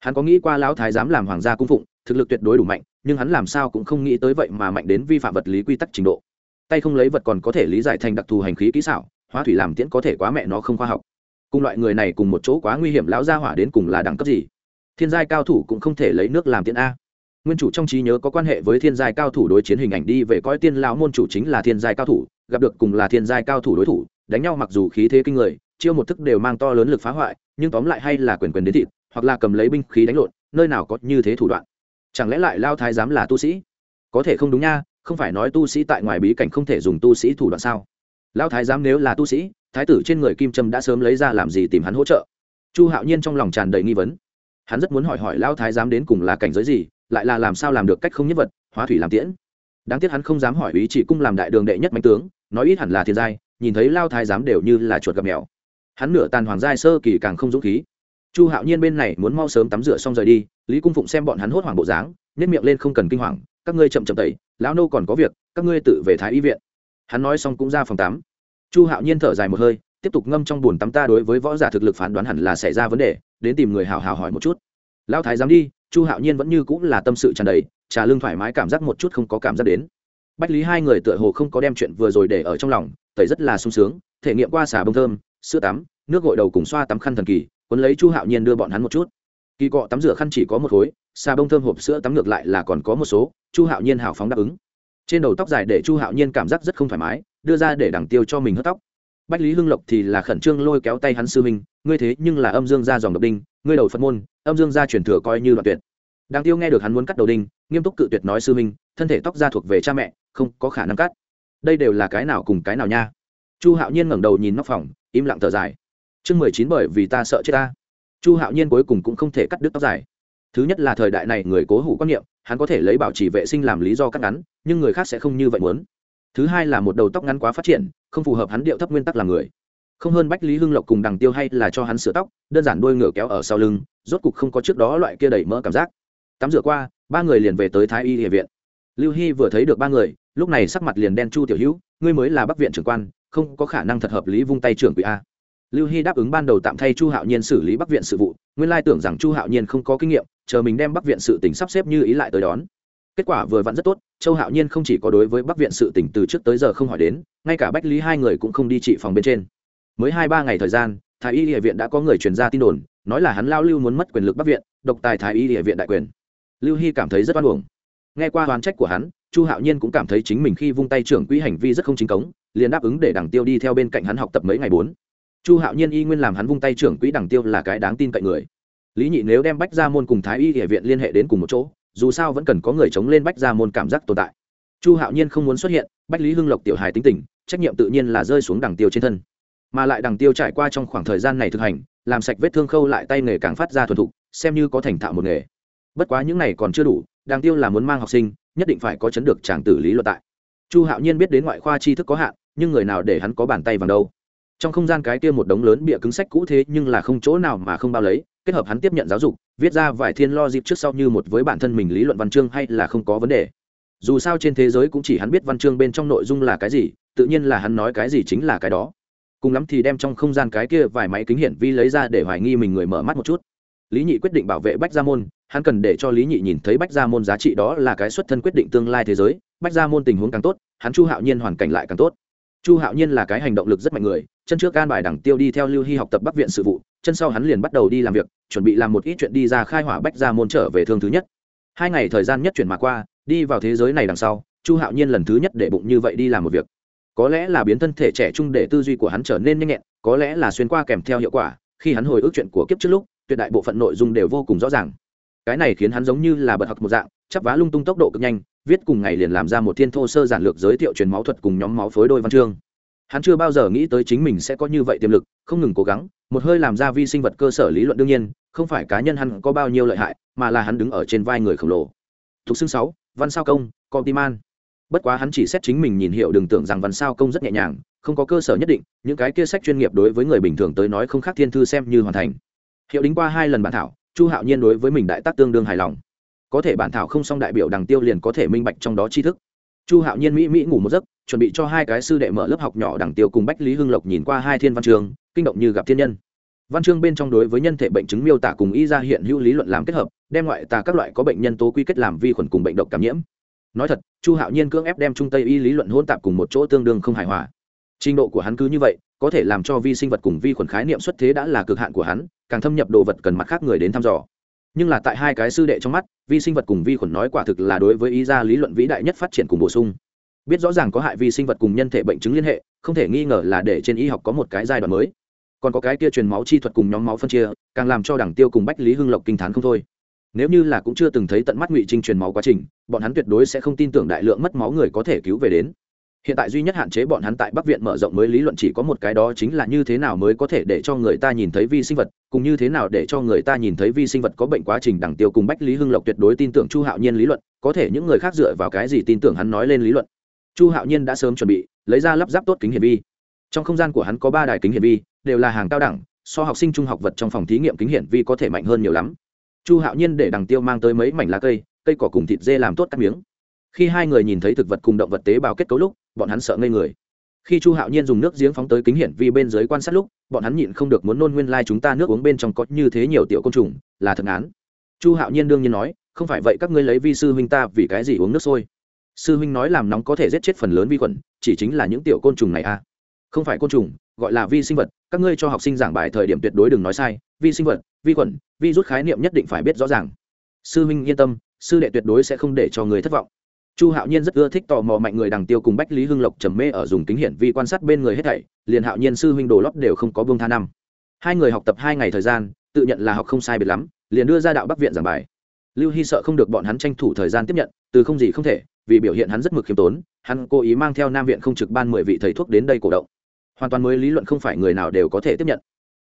Hắn có nghĩ qua lão thái giám làm hoàng gia cung phụng, thực lực tuyệt đối đủ mạnh, nhưng hắn làm sao cũng không nghĩ tới vậy mà mạnh đến vi phạm vật lý quy tắc trình độ. Tay không lấy vật còn có thể lý giải thành đặc thù hành khí kỹ xảo, hóa thủy làm tiễn có thể quá mẹ nó không khoa học. Cùng loại người này cùng một chỗ quá nguy hiểm, lão gia hỏa đến cùng là đẳng cấp gì? Thiên giai cao thủ cũng không thể lấy nước làm tiễn a. Nguyên chủ trong trí nhớ có quan hệ với thiên giai cao thủ đối chiến hình ảnh đi về coi tiên lão môn chủ chính là thiên giai cao thủ, gặp được cùng là thiên giai cao thủ đối thủ, đánh nhau mặc dù khí thế kinh người chiêu một thức đều mang to lớn lực phá hoại, nhưng tóm lại hay là quyền quyền đến thịt, hoặc là cầm lấy binh khí đánh lộn, nơi nào có như thế thủ đoạn. Chẳng lẽ lại lao thái giám là tu sĩ? Có thể không đúng nha, không phải nói tu sĩ tại ngoài bí cảnh không thể dùng tu sĩ thủ đoạn sao? Lao thái giám nếu là tu sĩ, thái tử trên người kim trâm đã sớm lấy ra làm gì tìm hắn hỗ trợ? Chu hạo nhiên trong lòng tràn đầy nghi vấn. Hắn rất muốn hỏi hỏi lao thái giám đến cùng là cảnh giới gì, lại là làm sao làm được cách không nhất vật, hóa thủy làm tiễn. Đáng tiếc hắn không dám hỏi ý chỉ cung làm đại đường đệ nhất mạnh tướng, nói ít hẳn là thiên giai, nhìn thấy lao thái giám đều như là chuột gặp mèo hắn nửa tàn hoàng giai sơ kỳ càng không dũng khí. Chu hạo nhiên bên này muốn mau sớm tắm rửa xong rời đi, lý cung phụng xem bọn hắn hốt hoảng bộ dáng nhét miệng lên không cần kinh hoàng, các ngươi chậm chậm tẩy, lão nô còn có việc, các ngươi tự về thái y viện. Hắn nói xong cũng ra phòng tắm. Chu hạo nhiên thở dài một hơi, tiếp tục ngâm trong bùn tắm ta đối với võ giả thực lực phán đoán hẳn là xảy ra vấn đề, đến tìm người hào hào hỏi một chút. Lão thái dám đi. Chu hạo nhiên vẫn như cũng là tâm sự tràn đầy, trà lưng thoải mái cảm giác một chút không có cảm giác đến. Bách lý hai người tựa hồ không có đem chuyện vừa rồi để ở trong lòng, tẩy rất là sung sướng, thể nghiệm qua xà bông thơm sữa tắm, nước gội đầu cùng xoa tắm khăn thần kỳ quấn lấy chu hạo nhiên đưa bọn hắn một chút. Kỳ cọ tắm rửa khăn chỉ có một khối, xà bông thơm hộp sữa tắm ngược lại là còn có một số, chu hạo nhiên hào phóng đáp ứng. Trên đầu tóc dài để chu hạo nhiên cảm giác rất không thoải mái, đưa ra để đằng tiêu cho mình hớt tóc. Bách lý hưng lộc thì là khẩn trương lôi kéo tay hắn sư minh ngươi thế nhưng là âm dương ra dòng độc đinh, ngươi đầu phật môn, âm dương gia truyền thừa coi như đoạn tuyệt. Đằng tiêu nghe được hắn muốn cắt đầu đinh, nghiêm túc cự tuyệt nói sư minh thân thể tóc ra thuộc về cha mẹ, không có khả năng cắt. Đây đều là cái nào cùng cái nào nha. Chu hạo nhiên ngẩng đầu nhìn nóc phòng im lặng thở dài. Chương mười chín bởi vì ta sợ chết ta. Chu hạo nhiên cuối cùng cũng không thể cắt đứt tóc dài. Thứ nhất là thời đại này người cố hủ quan niệm, hắn có thể lấy bảo trì vệ sinh làm lý do cắt ngắn, nhưng người khác sẽ không như vậy muốn. Thứ hai là một đầu tóc ngắn quá phát triển, không phù hợp hắn điệu thấp nguyên tắc làm người. Không hơn bách lý hưng lộc cùng đằng tiêu hay là cho hắn sửa tóc, đơn giản đuôi ngựa kéo ở sau lưng, rốt cục không có trước đó loại kia đẩy mỡ cảm giác. Tắm rửa qua, ba người liền về tới thái y địa viện. Lưu hy vừa thấy được ba người, lúc này sắc mặt liền đen chu tiểu hữu, ngươi mới là bắc viện trưởng quan không có khả năng thật hợp lý vung tay trưởng quỹ a. Lưu hy đáp ứng ban đầu tạm thay chu hạo nhiên xử lý bắc viện sự vụ, nguyên lai tưởng rằng chu hạo nhiên không có kinh nghiệm, chờ mình đem bắc viện sự tỉnh sắp xếp như ý lại tới đón. Kết quả vừa vặn rất tốt, châu hạo nhiên không chỉ có đối với bắc viện sự tỉnh từ trước tới giờ không hỏi đến, ngay cả bách lý hai người cũng không đi trị phòng bên trên. Mới hai ba ngày thời gian, thái y địa viện đã có người truyền ra tin đồn, nói là hắn lao lưu muốn mất quyền lực bắc viện, độc tài thái y địa viện đại quyền. Lưu hy cảm thấy rất oan uổng. Nghe qua hoàn trách của hắn, chu hạo nhiên cũng cảm thấy chính mình khi vung tay trưởng quỹ hành vi rất không chính cống liền đáp ứng để đằng tiêu đi theo bên cạnh hắn học tập mấy ngày bốn. Chu hạo nhiên y nguyên làm hắn vung tay trưởng quỹ đằng tiêu là cái đáng tin cậy người. Lý nhị nếu đem bách ra môn cùng thái y địa viện liên hệ đến cùng một chỗ, dù sao vẫn cần có người chống lên bách ra môn cảm giác tồn tại. Chu hạo nhiên không muốn xuất hiện, bách lý hưng lộc tiểu hài tính tình, trách nhiệm tự nhiên là rơi xuống đằng tiêu trên thân. Mà lại đằng tiêu trải qua trong khoảng thời gian này thực hành, làm sạch vết thương khâu lại tay nghề càng phát ra thuần thục, xem như có thành thạo một nghề. Bất quá những này còn chưa đủ, đằng tiêu là muốn mang học sinh, nhất định phải có chấn được tràng tử lý luận tại. Chu hạo nhiên biết đến ngoại khoa tri thức có hạn nhưng người nào để hắn có bàn tay vào đâu. Trong không gian cái kia một đống lớn bịa cứng sách cũ thế nhưng là không chỗ nào mà không bao lấy, kết hợp hắn tiếp nhận giáo dục, viết ra vài thiên lo dịp trước sau như một với bản thân mình lý luận văn chương hay là không có vấn đề. Dù sao trên thế giới cũng chỉ hắn biết văn chương bên trong nội dung là cái gì, tự nhiên là hắn nói cái gì chính là cái đó. Cùng lắm thì đem trong không gian cái kia vài máy kính hiển vi lấy ra để hoài nghi mình người mở mắt một chút. Lý nhị quyết định bảo vệ bách gia môn, hắn cần để cho lý nhị nhìn thấy bách gia môn giá trị đó là cái xuất thân quyết định tương lai thế giới, bách gia môn tình huống càng tốt, hắn chu hạo nhiên hoàn cảnh lại càng tốt chu hạo nhiên là cái hành động lực rất mạnh người, chân trước can bài đẳng tiêu đi theo lưu hy học tập bắc viện sự vụ, chân sau hắn liền bắt đầu đi làm việc, chuẩn bị làm một ít chuyện đi ra khai hỏa bách gia môn trở về thương thứ nhất. Hai ngày thời gian nhất chuyển mà qua, đi vào thế giới này đằng sau, chu hạo nhiên lần thứ nhất để bụng như vậy đi làm một việc. Có lẽ là biến thân thể trẻ trung để tư duy của hắn trở nên nhanh nhẹn, có lẽ là xuyên qua kèm theo hiệu quả, khi hắn hồi ức chuyện của kiếp trước lúc, tuyệt đại bộ phận nội dung đều vô cùng rõ ràng. Cái này khiến hắn giống như là bật học một dạng, chắp vá lung tung tốc độ cực nhanh viết cùng ngày liền làm ra một thiên thô sơ giản lược giới thiệu truyền máu thuật cùng nhóm máu phối đôi văn chương. Hắn chưa bao giờ nghĩ tới chính mình sẽ có như vậy tiềm lực, không ngừng cố gắng, một hơi làm ra vi sinh vật cơ sở lý luận đương nhiên, không phải cá nhân hắn có bao nhiêu lợi hại, mà là hắn đứng ở trên vai người khổng lồ. Thục xương sáu, văn sao công công tim an bất quá hắn chỉ xét chính mình nhìn hiệu đừng tưởng rằng văn sao công rất nhẹ nhàng, không có cơ sở nhất định, những cái kia sách chuyên nghiệp đối với người bình thường tới nói không khác thiên thư xem như hoàn thành. Hiệu đính qua hai lần bản thảo, chu hạo nhiên đối với mình đại tác tương đương hài lòng có thể bản thảo không xong đại biểu đằng tiêu liền có thể minh bạch trong đó tri thức. Chu hạo nhiên mỹ mỹ ngủ một giấc, chuẩn bị cho hai cái sư đệ mở lớp học nhỏ đằng tiêu cùng bách lý hưng lộc nhìn qua hai thiên văn trường, kinh động như gặp thiên nhân. Văn chương bên trong đối với nhân thể bệnh chứng miêu tả cùng y ra hiện hữu lý luận làm kết hợp, đem ngoại tà các loại có bệnh nhân tố quy kết làm vi khuẩn cùng bệnh độc cảm nhiễm. Nói thật, chu hạo nhiên cưỡng ép đem trung tây y lý luận hôn tạp cùng một chỗ tương đương không hài hòa. Trình độ của hắn cứ như vậy, có thể làm cho vi sinh vật cùng vi khuẩn khái niệm xuất thế đã là cực hạn của hắn, càng thâm nhập đồ vật cần mặt khác người đến thăm dò nhưng là tại hai cái sư đệ trong mắt, vi sinh vật cùng vi khuẩn nói quả thực là đối với ý ra lý luận vĩ đại nhất phát triển cùng bổ sung. Biết rõ ràng có hại vi sinh vật cùng nhân thể bệnh chứng liên hệ, không thể nghi ngờ là để trên y học có một cái giai đoạn mới. Còn có cái kia truyền máu chi thuật cùng nhóm máu phân chia, càng làm cho đảng tiêu cùng bách lý hưng lộc kinh t h á n không thôi. Nếu như là cũng chưa từng thấy tận mắt ngụy trinh truyền máu quá trình, bọn hắn tuyệt đối sẽ không tin tưởng đại lượng mất máu người có thể cứu về đến hiện tại duy nhất hạn chế bọn hắn tại bắc viện mở rộng mới lý luận chỉ có một cái đó chính là như thế nào mới có thể để cho người ta nhìn thấy vi sinh vật cũng như thế nào để cho người ta nhìn thấy vi sinh vật có bệnh quá trình đẳng tiêu cùng bách lý hưng lộc tuyệt đối tin tưởng chu hạo nhiên lý luận, có thể những người khác dựa vào cái gì tin tưởng hắn nói lên lý luận. Chu hạo nhiên đã sớm chuẩn bị, lấy ra lắp ráp tốt kính hiển vi. Trong không gian của hắn có ba đài kính hiển vi, đều là hàng cao đẳng, so học sinh trung học vật trong phòng thí nghiệm kính hiển vi có thể mạnh hơn nhiều lắm. Chu hạo nhiên để đằng tiêu mang tới mấy mảnh lá cây cây cỏ cùng thịt dê làm tốt các miếng. Khi hai người nhìn thấy thực vật cùng động vật tế bào kết cấu lúc bọn hắn sợ ngây người. Khi chu hạo nhiên dùng nước giếng phóng tới kính hiển vi bên dưới quan sát lúc, bọn hắn nhịn không được muốn nôn nguyên lai、like、chúng ta nước uống bên trong có như thế nhiều tiểu côn trùng, là thật án chu hạo nhiên đương nhiên nói, không phải vậy các ngươi lấy vi sư huynh ta vì cái gì uống nước sôi? Sư huynh nói làm nóng có thể giết chết phần lớn vi khuẩn, chỉ chính là những tiểu côn trùng này à. Không phải côn trùng, gọi là vi sinh vật, các ngươi cho học sinh giảng bài thời điểm tuyệt đối đừng nói sai, vi sinh vật, vi khuẩn, vi rút khái niệm nhất định phải biết rõ ràng. Sư huynh yên tâm, sư đệ tuyệt đối sẽ không để cho người thất vọng chu hạo nhiên rất ưa thích tò mò mạnh người đằng tiêu cùng bách lý hưng lộc trầm mê ở dùng kính hiển vi quan sát bên người hết thảy, liền hạo nhiên sư huynh đồ lót đều không có vương tha năm. Hai người học tập hai ngày thời gian, tự nhận là học không sai biệt lắm, liền đưa ra đạo bắc viện giảng bài. Lưu hy sợ không được bọn hắn tranh thủ thời gian tiếp nhận, từ không gì không thể, vì biểu hiện hắn rất mực khiêm tốn, hắn cố ý mang theo nam viện không trực ban mười vị thầy thuốc đến đây cổ động. Hoàn toàn mới lý luận không phải người nào đều có thể tiếp nhận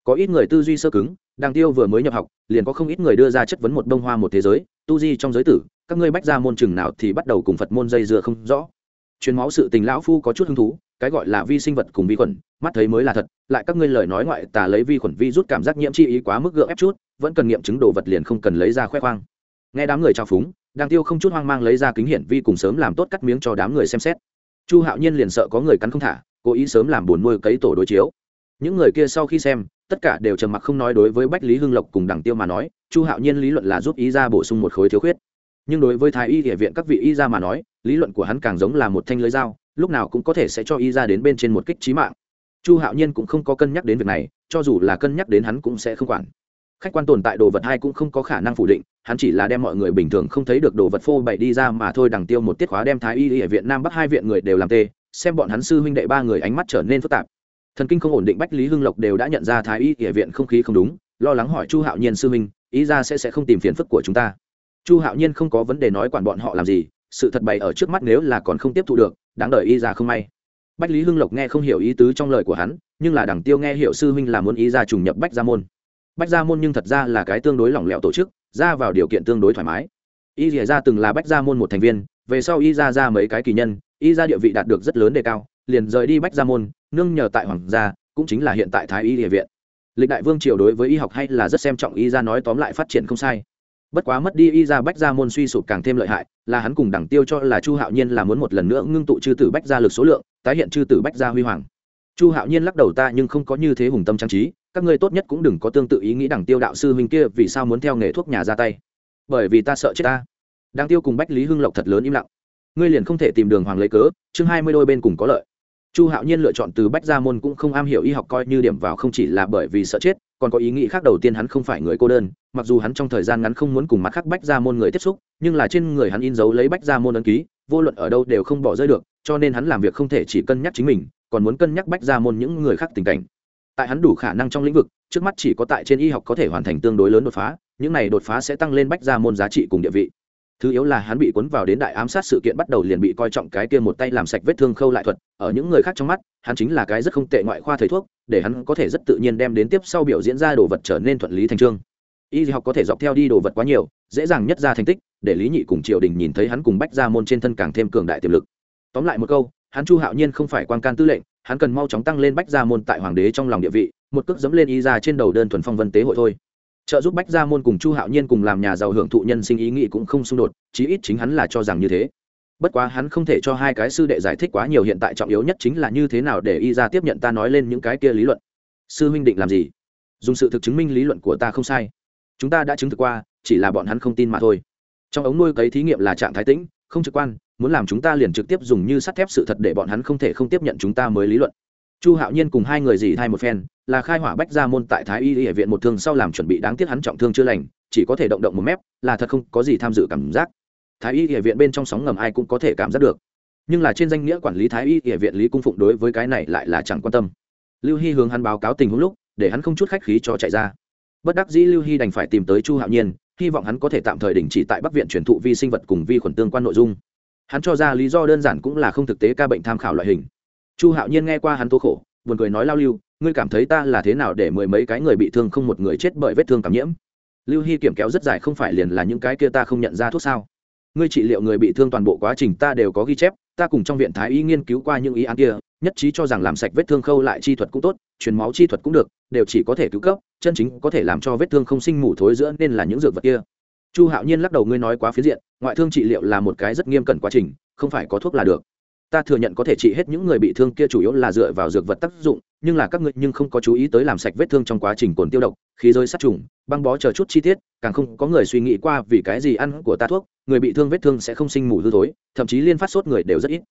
có ít người tư duy sơ cứng đàng tiêu vừa mới nhập học, liền có không ít người đưa ra chất vấn một bông hoa một thế giới, tu di trong giới tử, các ngươi bách ra môn chừng nào thì bắt đầu cùng phật môn dây dưa không rõ. Chuyến máu sự tình lão phu có chút hứng thú, cái gọi là vi sinh vật cùng vi khuẩn, mắt thấy mới là thật, lại các ngươi lời nói ngoại tà lấy vi khuẩn vi rút cảm giác nhiễm chi ý quá mức gượng ép chút, vẫn cần nghiệm chứng đồ vật liền không cần lấy ra khoe khoang. Nghe đám người trao phúng đang tiêu không chút hoang mang lấy ra kính hiển vi cùng sớm làm tốt cắt miếng cho đám người xem xét. Chu hạo nhiên liền sợ có người cắn không thả, cố ý sớm làm buồn nuôi cấy tổ đối chiếu. Những người kia sau khi xem tất cả đều trầm mặc không nói đối với bách lý hưng lộc cùng đằng tiêu mà nói, chu hạo nhiên lý luận là giúp ý ra bổ sung một khối thiếu khuyết. Nhưng đối với thái y địa viện các vị y ra mà nói, lý luận của hắn càng giống là một thanh lưới dao, lúc nào cũng có thể sẽ cho y ra đến bên trên một kích trí mạng. Chu hạo nhiên cũng không có cân nhắc đến việc này, cho dù là cân nhắc đến hắn cũng sẽ không quản. Khách quan tồn tại đồ vật hai cũng không có khả năng phủ định, hắn chỉ là đem mọi người bình thường không thấy được đồ vật phô bày đi ra mà thôi. Đằng tiêu một tiết khóa đem thái y địa viện nam bắc hai viện người đều làm tê, xem bọn hắn sư huynh đệ ba người ánh mắt trở nên phức tạp thần kinh không ổn định bách lý hưng lộc đều đã nhận ra thái y địa viện không khí không đúng lo lắng hỏi chu hạo nhiên sư Minh, ý ra sẽ sẽ không tìm phiền phức của chúng ta. Chu hạo nhiên không có vấn đề nói quản bọn họ làm gì sự thật bày ở trước mắt nếu là còn không tiếp thu được đáng đợi y ra không may. Bách lý hưng lộc nghe không hiểu ý tứ trong lời của hắn nhưng là đằng tiêu nghe hiểu sư huynh là muốn ý ra trùng nhập bách gia môn. Bách gia môn nhưng thật ra là cái tương đối lỏng lẻo tổ chức ra vào điều kiện tương đối thoải mái. Y rỉa ra từng là bách gia môn một thành viên về sau y ra ra mấy cái kỳ nhân y ra địa vị đạt được rất lớn đề cao liền rời đi bách gia môn, nương nhờ tại hoàng gia, cũng chính là hiện tại thái y địa viện. Lịch đại vương triều đối với y học hay là rất xem trọng, y ra nói tóm lại phát triển không sai. Bất quá mất đi y ra bách gia môn suy sụp càng thêm lợi hại, là hắn cùng đẳng tiêu cho là chu hạo nhiên là muốn một lần nữa ngưng tụ chư tử bách gia lực số lượng, tái hiện chư tử bách gia huy hoàng. Chu hạo nhiên lắc đầu ta nhưng không có như thế hùng tâm trang trí, các ngươi tốt nhất cũng đừng có tương tự ý nghĩ đẳng tiêu đạo sư huynh kia, vì sao muốn theo nghề thuốc nhà ra tay? Bởi vì ta sợ chết ta. Đáng tiêu cùng bách lý hưng lộc thật lớn im lặng. Ngươi liền không thể tìm đường hoàng lấy cớ, chương hai mươi đôi bên cùng có lợi chu hạo nhiên lựa chọn từ bách gia môn cũng không am hiểu y học coi như điểm vào không chỉ là bởi vì sợ chết, còn có ý nghĩ khác đầu tiên hắn không phải người cô đơn, mặc dù hắn trong thời gian ngắn không muốn cùng mặt khác bách gia môn người tiếp xúc, nhưng là trên người hắn in dấu lấy bách gia môn ấn ký, vô luận ở đâu đều không bỏ rơi được, cho nên hắn làm việc không thể chỉ cân nhắc chính mình, còn muốn cân nhắc bách gia môn những người khác tình cảnh. Tại hắn đủ khả năng trong lĩnh vực, trước mắt chỉ có tại trên y học có thể hoàn thành tương đối lớn đột phá, những này đột phá sẽ tăng lên bách gia môn giá trị cùng địa vị thứ yếu là hắn bị cuốn vào đến đại ám sát sự kiện bắt đầu liền bị coi trọng cái kia một tay làm sạch vết thương khâu lại thuật. Ở những người khác trong mắt, hắn chính là cái rất không tệ ngoại khoa thầy thuốc, để hắn có thể rất tự nhiên đem đến tiếp sau biểu diễn ra đồ vật trở nên thuận lý thành trương. Y học có thể dọc theo đi đồ vật quá nhiều, dễ dàng nhất ra thành tích, để lý nhị cùng triều đình nhìn thấy hắn cùng bách gia môn trên thân càng thêm cường đại tiềm lực. Tóm lại một câu, hắn chu hạo nhiên không phải quan can tư lệnh, hắn cần mau chóng tăng lên bách gia môn tại hoàng đế trong lòng địa vị, một cước dẫm lên y ra trên đầu đơn thuần phong vân tế hội thôi trợ giúp bách gia môn cùng chu hạo nhiên cùng làm nhà giàu hưởng thụ nhân sinh ý nghĩ cũng không xung đột, chí ít chính hắn là cho rằng như thế. Bất quá hắn không thể cho hai cái sư đệ giải thích quá nhiều, hiện tại trọng yếu nhất chính là như thế nào để y ra tiếp nhận ta nói lên những cái kia lý luận. Sư huynh định làm gì? Dùng sự thực chứng minh lý luận của ta không sai. Chúng ta đã chứng thực qua, chỉ là bọn hắn không tin mà thôi. Trong ống nuôi cấy thí nghiệm là trạng thái tĩnh, không trực quan, muốn làm chúng ta liền trực tiếp dùng như sắt thép sự thật để bọn hắn không thể không tiếp nhận chúng ta mới lý luận. Chu hạo nhiên cùng hai người dì thay một phen là khai hỏa bách gia môn tại thái y y viện một thương sau làm chuẩn bị đáng tiếc hắn trọng thương chưa lành, chỉ có thể động động một mép, là thật không có gì tham dự cảm giác. Thái y y viện bên trong sóng ngầm ai cũng có thể cảm giác được. Nhưng là trên danh nghĩa quản lý thái y y viện lý cung phụng đối với cái này lại là chẳng quan tâm. Lưu hy hướng hắn báo cáo tình huống lúc, để hắn không chút khách khí cho chạy ra. Bất đắc dĩ lưu hy đành phải tìm tới chu hạo nhiên, hy vọng hắn có thể tạm thời đình chỉ tại bắc viện truyền thụ vi sinh vật cùng vi khuẩn tương quan nội dung. Hắn cho ra lý do đơn giản cũng là không thực tế ca bệnh tham khảo loại hình. Chu hạo nhiên nghe qua hắn tố khổ buồn cười nói lao lưu, ngươi cảm thấy ta là thế nào để mười mấy cái người bị thương không một người chết bởi vết thương cảm nhiễm? Lưu hy kiểm kéo rất dài, không phải liền là những cái kia ta không nhận ra thuốc sao? Ngươi trị liệu người bị thương toàn bộ quá trình ta đều có ghi chép, ta cùng trong viện thái y nghiên cứu qua những ý án kia, nhất trí cho rằng làm sạch vết thương khâu lại chi thuật cũng tốt, truyền máu chi thuật cũng được, đều chỉ có thể cứu cấp, chân chính có thể làm cho vết thương không sinh mủ thối giữa nên là những dược vật kia. Chu hạo nhiên lắc đầu, ngươi nói quá phía diện, ngoại thương trị liệu là một cái rất nghiêm cẩn quá trình, không phải có thuốc là được ta thừa nhận có thể trị hết những người bị thương kia chủ yếu là dựa vào dược vật tác dụng, nhưng là các ngươi nhưng không có chú ý tới làm sạch vết thương trong quá trình cồn tiêu độc, khí rơi sát trùng, băng bó chờ chút chi tiết, càng không có người suy nghĩ qua vì cái gì ăn của ta thuốc, người bị thương vết thương sẽ không sinh mù hư thối, thậm chí liên phát sốt người đều rất ít.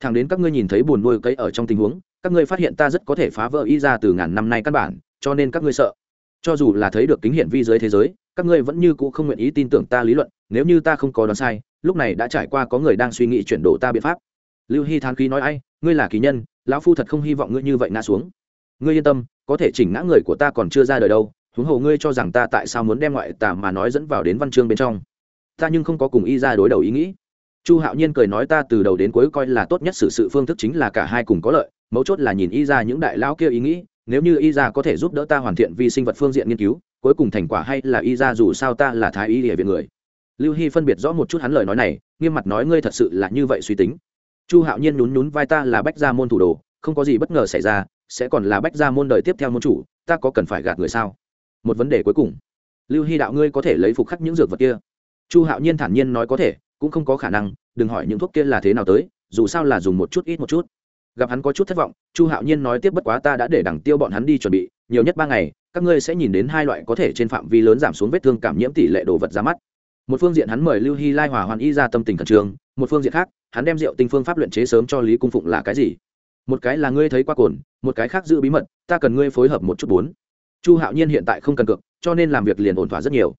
Thẳng đến các ngươi nhìn thấy buồn nuôi cây ở trong tình huống, các ngươi phát hiện ta rất có thể phá vỡ y ra từ ngàn năm nay căn bản, cho nên các ngươi sợ. Cho dù là thấy được kính hiển vi dưới thế giới, các ngươi vẫn như c ũ không nguyện ý tin tưởng ta lý luận, nếu như ta không có đoán sai, lúc này đã trải qua có người đang suy nghĩ chuyển đổi ta biện pháp lưu hy thán khí nói, ai, ngươi là kỳ nhân, lão phu thật không hy vọng ngươi như vậy ngã xuống. Ngươi yên tâm, có thể chỉnh ngã người của ta còn chưa ra đời đâu, huống hồ ngươi cho rằng ta tại sao muốn đem ngoại tà mà nói dẫn vào đến văn chương bên trong. Ta nhưng không có cùng y ra đối đầu ý nghĩ. Chu hạo nhiên cười nói, ta từ đầu đến cuối coi là tốt nhất xử sự phương thức chính là cả hai cùng có lợi, mấu chốt là nhìn y ra những đại lão kia ý nghĩ, nếu như y ra có thể giúp đỡ ta hoàn thiện vi sinh vật phương diện nghiên cứu, cuối cùng thành quả hay là y ra dù sao ta là thái y địa viện người. Lưu hy phân biệt rõ một chút hắn lời nói này, nghiêm mặt nói, ngươi thật sự là như vậy suy tính chu hạo nhiên nhún nhún vai ta là bách gia môn thủ đồ, không có gì bất ngờ xảy ra, sẽ còn là bách gia môn đời tiếp theo môn chủ, ta có cần phải gạt người sao? Một vấn đề cuối cùng. Lưu hy đạo ngươi có thể lấy phục khắc những dược vật kia. Chu hạo nhiên thản nhiên nói có thể, cũng không có khả năng, đừng hỏi những thuốc kia là thế nào tới, dù sao là dùng một chút ít một chút. Gặp hắn có chút thất vọng, chu hạo nhiên nói tiếp bất quá ta đã để đằng tiêu bọn hắn đi chuẩn bị, nhiều nhất ba ngày, các ngươi sẽ nhìn đến hai loại có thể trên phạm vi lớn giảm xuống vết thương cảm nhiễm tỷ lệ đồ vật ra mắt. Một phương diện hắn mời lưu hy lai hòa hoàn y ra tâm tình khẩn trương, một phương diện khác hắn đem rượu tinh phương pháp luyện chế sớm cho lý cung phụng là cái gì? Một cái là ngươi thấy qua cồn, một cái khác giữ bí mật, ta cần ngươi phối hợp một chút bốn. Chu hạo nhiên hiện tại không cần cược, cho nên làm việc liền ổn thỏa rất nhiều.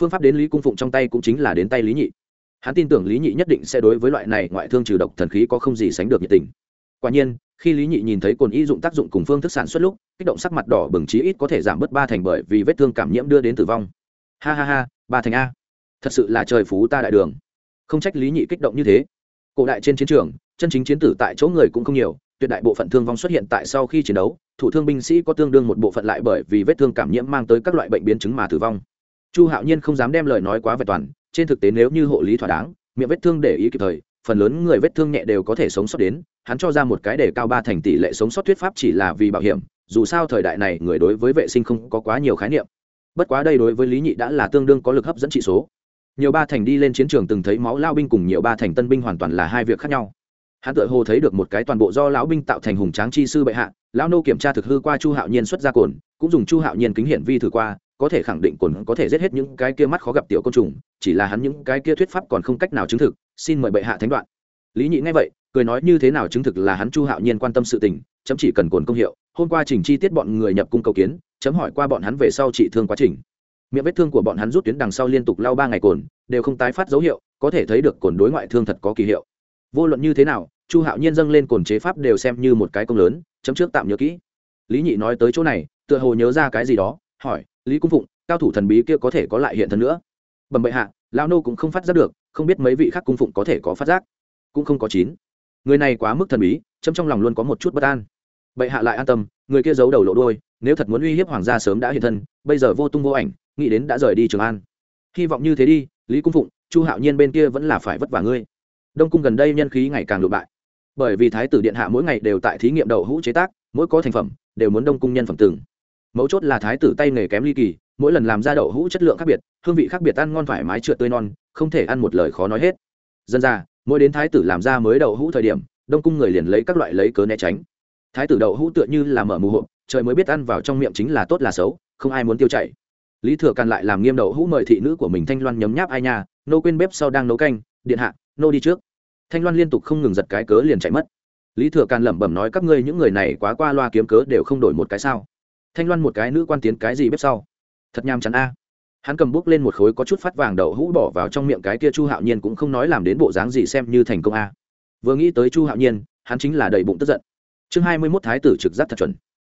Phương pháp đến lý cung phụng trong tay cũng chính là đến tay lý nhị. Hắn tin tưởng lý nhị nhất định sẽ đối với loại này ngoại thương trừ độc thần khí có không gì sánh được nhiệt tình. Quả nhiên, khi lý nhị nhìn thấy cồn y dụng tác dụng cùng phương thức sản xuất lúc, kích động sắc mặt đỏ bừng chí ít có thể giảm bớt ba thành bởi vì vết thương cảm nhiễm đưa đến tử vong. Ha ha ha, ba thành a. Thật sự là trời phú ta đại đường. Không trách lý nhị kích động như thế cổ đại trên chiến trường, chân chính chiến tử tại chỗ người cũng không nhiều, tuyệt đại bộ phận thương vong xuất hiện tại sau khi chiến đấu, thủ thương binh sĩ có tương đương một bộ phận lại bởi vì vết thương cảm nhiễm mang tới các loại bệnh biến chứng mà tử vong. Chu hạo nhiên không dám đem lời nói quá vẹn toàn, trên thực tế nếu như hộ lý thỏa đáng, miệng vết thương để ý kịp thời, phần lớn người vết thương nhẹ đều có thể sống sót đến, hắn cho ra một cái để cao ba thành tỷ lệ sống sót thuyết pháp chỉ là vì bảo hiểm, dù sao thời đại này người đối với vệ sinh không có quá nhiều khái niệm. Bất quá đây đối với lý nhị đã là tương đương có lực hấp dẫn trị số nhiều ba thành đi lên chiến trường từng thấy máu lao binh cùng nhiều ba thành tân binh hoàn toàn là hai việc khác nhau. Hắn tự hồ thấy được một cái toàn bộ do lão binh tạo thành hùng tráng chi sư bệ hạ, lão nô kiểm tra thực hư qua chu hạo nhiên xuất ra cồn, cũng dùng chu hạo nhiên kính hiển vi thử qua, có thể khẳng định cồn có thể giết hết những cái kia mắt khó gặp tiểu côn trùng, chỉ là hắn những cái kia thuyết pháp còn không cách nào chứng thực, xin mời bệ hạ thánh đoạn. Lý nhị nghe vậy, cười nói như thế nào chứng thực là hắn chu hạo nhiên quan tâm sự tình, chấm chỉ cần cồn công hiệu, hôm qua trình chi tiết bọn người nhập cung cầu kiến, chấm hỏi qua bọn hắn về sau trị thương quá trình miệng vết thương của bọn hắn rút tuyến đằng sau liên tục lao ba ngày cồn, đều không tái phát dấu hiệu, có thể thấy được cồn đối ngoại thương thật có kỳ hiệu. Vô luận như thế nào, chu hạo nhiên dâng lên cồn chế pháp đều xem như một cái công lớn, chấm trước tạm nhớ kỹ. Lý nhị nói tới chỗ này, tựa hồ nhớ ra cái gì đó, hỏi, lý cung phụng, cao thủ thần bí kia có thể có lại hiện thân nữa? Bẩm bệ hạ lao nô cũng không phát giác được, không biết mấy vị khác cung phụng có thể có phát giác. Cũng không có chín. Người này quá mức thần bí, chấm trong lòng luôn có một chút bất an. Bệ hạ lại an tâm, người kia giấu đầu lộ đôi nếu thật muốn uy hiếp hoàng gia sớm đã hiện thân, bây giờ vô tung vô ảnh nghĩ đến đã rời đi trường an. Hy vọng như thế đi, lý cung phụng, chu hạo nhiên bên kia vẫn là phải vất vả ngươi. Đông cung gần đây nhân khí ngày càng lụt bại. Bởi vì thái tử điện hạ mỗi ngày đều tại thí nghiệm đậu hũ chế tác, mỗi có thành phẩm, đều muốn đông cung nhân phẩm từng. Mấu chốt là thái tử tay nghề kém ly kỳ, mỗi lần làm ra đậu hũ chất lượng khác biệt, hương vị khác biệt ăn ngon thoải mái trượt tươi non, không thể ăn một lời khó nói hết. Dân ra, mỗi đến thái tử làm ra mới đậu hũ thời điểm, đông cung người liền lấy các loại lấy cớ né tránh. Thái tử đậu hũ tựa như là mở mù hộp, trời mới biết ăn vào trong miệng chính là tốt là xấu, không ai muốn tiêu chảy lý thừa càn lại làm nghiêm đậu hũ mời thị nữ của mình thanh loan nhấm nháp ai nha, nô quên bếp sau đang nấu canh, điện hạ, nô đi trước. Thanh loan liên tục không ngừng giật cái cớ liền chạy mất. Lý thừa càn lẩm bẩm nói, các ngươi những người này quá qua loa kiếm cớ đều không đổi một cái sao? Thanh loan một cái nữ quan tiến cái gì bếp sau? Thật nham chắn a. Hắn cầm bút lên một khối có chút phát vàng đậu hũ bỏ vào trong miệng cái kia chu hạo nhiên cũng không nói làm đến bộ dáng gì xem như thành công a. Vừa nghĩ tới chu hạo nhiên, hắn chính là đầy bụng tức giận. Chương hai mươi mốt thái tử trực giác thật chuẩn.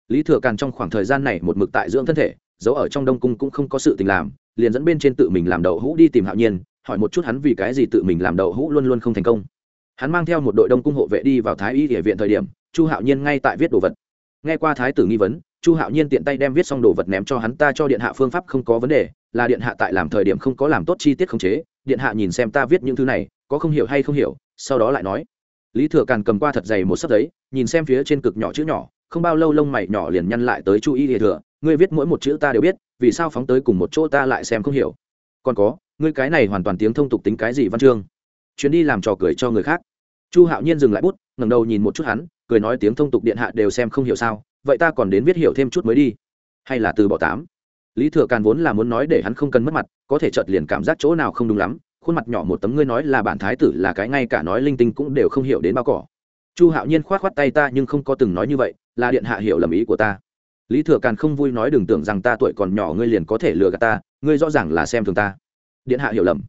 Lý thừa càn trong khoảng thời gian này một mực tại dưỡng thân thể giấu ở trong đông cung cũng không có sự tình làm, liền dẫn bên trên tự mình làm đậu hũ đi tìm hạo nhiên, hỏi một chút hắn vì cái gì tự mình làm đậu hũ luôn luôn không thành công. Hắn mang theo một đội đông cung hộ vệ đi vào thái y địa viện thời điểm, chu hạo nhiên ngay tại viết đồ vật. Nghe qua thái tử nghi vấn, chu hạo nhiên tiện tay đem viết xong đồ vật ném cho hắn, ta cho điện hạ phương pháp không có vấn đề, là điện hạ tại làm thời điểm không có làm tốt chi tiết khống chế, điện hạ nhìn xem ta viết những thứ này, có không hiểu hay không hiểu, sau đó lại nói. Lý thừa càn cầm qua thật dày một sấp giấy, nhìn xem phía trên cực nhỏ chữ nhỏ, không bao lâu lông mày nhỏ liền nhăn lại tới chu y địa thừa ngươi viết mỗi một chữ ta đều biết, vì sao phóng tới cùng một chỗ ta lại xem không hiểu? Còn có, ngươi cái này hoàn toàn tiếng thông tục tính cái gì văn chương? Chuyến đi làm trò cười cho người khác. Chu hạo nhiên dừng lại bút, ngẩng đầu nhìn một chút hắn, cười nói tiếng thông tục điện hạ đều xem không hiểu sao, vậy ta còn đến viết hiểu thêm chút mới đi. Hay là từ bỏ tám? Lý thừa càn vốn là muốn nói để hắn không cần mất mặt, có thể chợt liền cảm giác chỗ nào không đúng lắm, khuôn mặt nhỏ một tấm ngươi nói là bản thái tử là cái ngay cả nói linh tinh cũng đều không hiểu đến bao cỏ. Chu hạo nhiên k h o á t k h o á t tay ta nhưng không có từng nói như vậy, là điện hạ hiểu lầm ý của ta lý thừa càn không vui nói đừng tưởng rằng ta tuổi còn nhỏ ngươi liền có thể lừa gạt ta, ngươi rõ ràng là xem thường ta. Điện hạ hiểu lầm.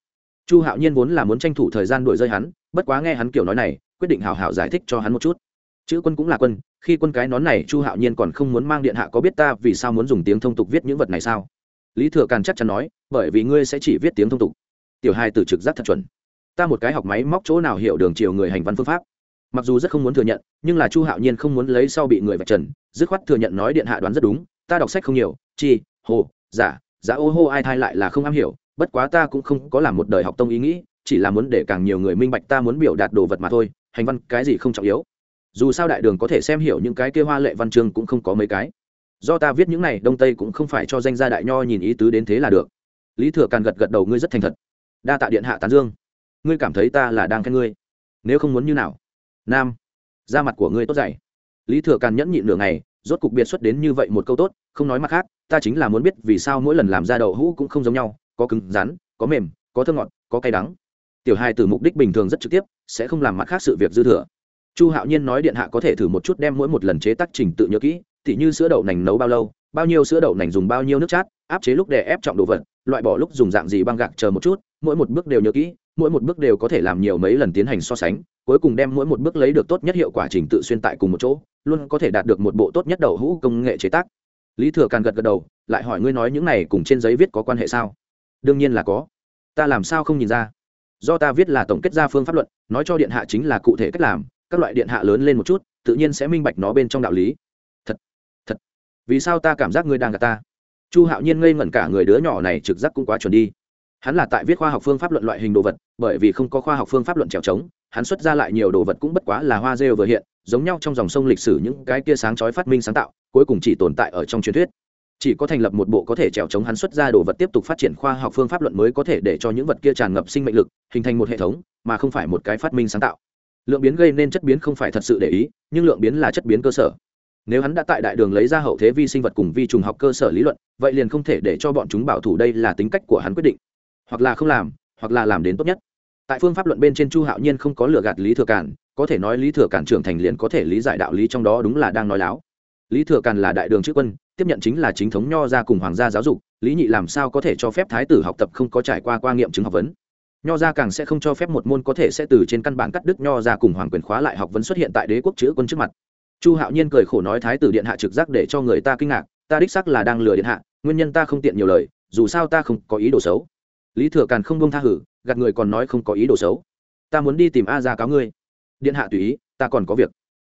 Chu hạo nhiên vốn là muốn tranh thủ thời gian đuổi rơi hắn, bất quá nghe hắn kiểu nói này, quyết định hào hào giải thích cho hắn một chút. Chữ quân cũng là quân, khi quân cái nón này chu hạo nhiên còn không muốn mang điện hạ có biết ta vì sao muốn dùng tiếng thông tục viết những vật này sao? Lý thừa càn chắc chắn nói, bởi vì ngươi sẽ chỉ viết tiếng thông tục. Tiểu hai từ trực giác thật chuẩn. Ta một cái học máy móc chỗ nào hiểu đường chiều người hành văn phương pháp mặc dù rất không muốn thừa nhận, nhưng là chu hạo nhiên không muốn lấy sau bị người vạch trần, dứt khoát thừa nhận nói điện hạ đoán rất đúng, ta đọc sách không nhiều, chi, hồ, giả giả ô hô ai thai lại là không am hiểu, bất quá ta cũng không có làm một đời học tông ý nghĩ, chỉ là muốn để càng nhiều người minh bạch ta muốn biểu đạt đồ vật mà thôi, hành văn cái gì không trọng yếu. Dù sao đại đường có thể xem hiểu những cái kia hoa lệ văn chương cũng không có mấy cái. Do ta viết những này, đông tây cũng không phải cho danh gia đại nho nhìn ý tứ đến thế là được. Lý thừa càng gật gật đầu, ngươi rất thành thật. Đa tạ điện hạ tán dương. Ngươi cảm thấy ta là đang khen ngươi. Nếu không muốn như nào? Nam, da mặt của ngươi tốt dày. Lý thừa càn nhẫn nhịn nửa ngày, rốt cục biệt xuất đến như vậy một câu tốt, không nói mặt khác, ta chính là muốn biết vì sao mỗi lần làm ra đậu hũ cũng không giống nhau, có cứng, rắn, có mềm, có thơ ngọt, có cay đắng. Tiểu hai từ mục đích bình thường rất trực tiếp, sẽ không làm mặt khác sự việc dư thừa. Chu hạo nhiên nói điện hạ có thể thử một chút đem mỗi một lần chế tác trình tự nhớ kỹ, tỉ như sữa đậu nành nấu bao lâu, bao nhiêu sữa đậu nành dùng bao nhiêu nước chát, áp chế lúc để ép trọng đồ vật, loại bỏ lúc dùng dạng gì băng gạc chờ một chút, mỗi một bước đều nhớ kỹ, mỗi một bước đều có thể làm nhiều mấy lần tiến hành so sánh cuối cùng đem mỗi một bước lấy được tốt nhất hiệu quả trình tự xuyên tại cùng một chỗ, luôn có thể đạt được một bộ tốt nhất đầu hũ công nghệ chế tác. Lý thừa càng gật gật đầu, lại hỏi ngươi nói những này cùng trên giấy viết có quan hệ sao? Đương nhiên là có. Ta làm sao không nhìn ra? Do ta viết là tổng kết ra phương pháp luận, nói cho điện hạ chính là cụ thể cách làm, các loại điện hạ lớn lên một chút, tự nhiên sẽ minh bạch nó bên trong đạo lý. Thật thật. Vì sao ta cảm giác ngươi đang gạt ta? Chu hạo nhiên ngây ngẩn cả người, đứa nhỏ này trực giác cũng quá chuẩn đi hắn là tại viết khoa học phương pháp luận loại hình đồ vật, bởi vì không có khoa học phương pháp luận trèo trống, hắn xuất ra lại nhiều đồ vật cũng bất quá là hoa rêu vừa hiện, giống nhau trong dòng sông lịch sử những cái kia sáng chói phát minh sáng tạo, cuối cùng chỉ tồn tại ở trong truyền thuyết. Chỉ có thành lập một bộ có thể trèo chống hắn xuất ra đồ vật tiếp tục phát triển khoa học phương pháp luận mới có thể để cho những vật kia tràn ngập sinh mệnh lực, hình thành một hệ thống, mà không phải một cái phát minh sáng tạo. Lượng biến gây nên chất biến không phải thật sự để ý, nhưng lượng biến là chất biến cơ sở. Nếu hắn đã tại đại đường lấy ra hậu thế vi sinh vật cùng vi trùng học cơ sở lý luận, vậy liền không thể để cho bọn chúng bảo thủ đây là tính cách của hắn quyết định hoặc là không làm, hoặc là làm đến tốt nhất. Tại phương pháp luận bên trên chu hạo nhiên không có lừa gạt lý thừa cản có thể nói lý thừa cản trưởng thành liền có thể lý giải đạo lý trong đó đúng là đang nói láo. Lý thừa cản là đại đường chữ quân, tiếp nhận chính là chính thống nho ra cùng hoàng gia giáo dục, lý nhị làm sao có thể cho phép thái tử học tập không có trải qua qua nghiệm chứng học vấn? Nho ra càng sẽ không cho phép một môn có thể sẽ từ trên căn bản cắt đứt nho ra cùng hoàng quyền khóa lại học vấn xuất hiện tại đế quốc chữ quân trước mặt. Chu hạo nhiên cười khổ nói thái tử điện hạ trực giác để cho người ta kinh ngạc, ta đích sắc là đang lừa điện hạ, nguyên nhân ta không tiện nhiều lời, dù sao ta không có ý đồ xấu lý thừa càn không bông tha hử, gạt người còn nói không có ý đồ xấu. Ta muốn đi tìm a ra cáo ngươi. Điện hạ tùy ý, ta còn có việc.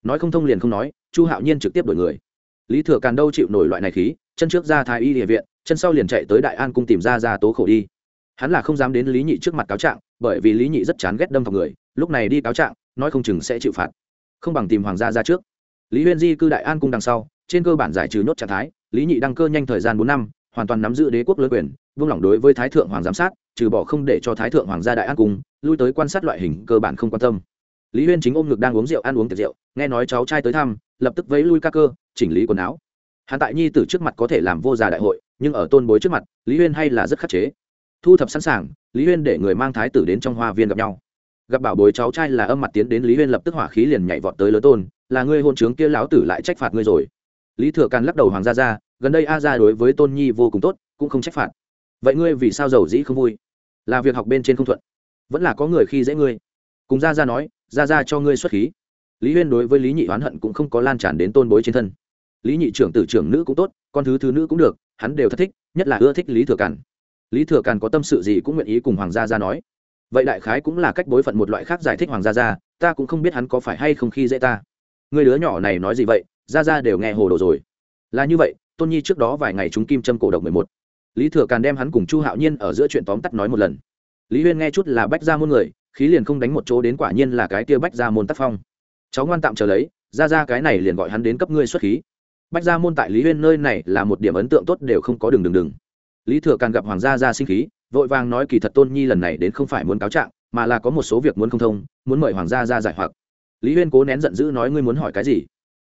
Nói không thông liền không nói, chu hạo nhiên trực tiếp đổi người. Lý thừa càn đâu chịu nổi loại này khí, chân trước ra thái y địa viện, chân sau liền chạy tới đại an cung tìm ra ra tố khổ đi. Hắn là không dám đến lý nhị trước mặt cáo trạng, bởi vì lý nhị rất chán ghét đâm vào người, lúc này đi cáo trạng, nói không chừng sẽ chịu phạt. Không bằng tìm hoàng gia ra trước. Lý huyên di cư đại an cung đằng sau, trên cơ bản giải trừ nốt trạng thái, lý nhị đăng cơ nhanh thời gian bốn năm, hoàn toàn nắm giữ đế quốc lớn quyền vương lỏng đối với thái thượng hoàng giám sát, trừ bỏ không để cho thái thượng hoàng gia đại an cung, lui tới quan sát loại hình cơ bản không quan tâm. Lý huyên chính ôm ngực đang uống rượu ăn uống tiệc rượu, nghe nói cháu trai tới thăm, lập tức vẫy lui ca cơ, chỉnh lý quần áo. Hắn tại nhi tử trước mặt có thể làm vô già đại hội, nhưng ở tôn bối trước mặt, lý huyên hay là rất khắc chế. Thu thập sẵn sàng, lý huyên để người mang thái tử đến trong hoa viên gặp nhau. Gặp bảo bối cháu trai là âm mặt tiến đến, lý huyên lập tức hỏa khí liền nhảy vọt tới lớn tôn, là ngươi hôn trướng kia lão tử lại trách phạt ngươi rồi. Lý thừa càn lắc đầu hoàng gia ra gần đây a gia đối với tôn nhi vô cùng tốt, cũng không trách phạt vậy ngươi vì sao giàu dĩ không vui? Là việc học bên trên không thuận. Vẫn là có người khi dễ ngươi. Cùng gia gia nói, gia gia cho ngươi xuất khí. Lý huyên đối với lý nhị oán hận cũng không có lan tràn đến tôn bối trên thân. Lý nhị trưởng tử trưởng nữ cũng tốt, con thứ thứ nữ cũng được, hắn đều thất thích, nhất là ưa thích lý thừa càn. Lý thừa càn có tâm sự gì cũng nguyện ý cùng hoàng gia gia nói. Vậy đại khái cũng là cách bối phận một loại khác giải thích hoàng gia gia, ta cũng không biết hắn có phải hay không khi dễ ta. Người đứa nhỏ này nói gì vậy, gia gia đều nghe hồ đồ rồi. Là như vậy, tôn nhi trước đó vài ngày chúng kim châm cổ độc mười một lý thừa càn đem hắn cùng chu hạo nhiên ở giữa chuyện tóm tắt nói một lần. Lý huyên nghe chút là bách ra môn người, khí liền không đánh một chỗ đến quả nhiên là cái kia bách ra môn tác phong. Cháu ngoan tạm chờ lấy, ra ra cái này liền gọi hắn đến cấp ngươi xuất khí. Bách ra môn tại lý huyên nơi này là một điểm ấn tượng tốt đều không có đường đường đường. Lý thừa càn gặp hoàng gia ra sinh khí, vội vàng nói kỳ thật tôn nhi lần này đến không phải muốn cáo trạng, mà là có một số việc muốn không thông, muốn mời hoàng gia ra giải hoặc. Lý huyên cố nén giận dữ nói ngươi muốn hỏi cái gì?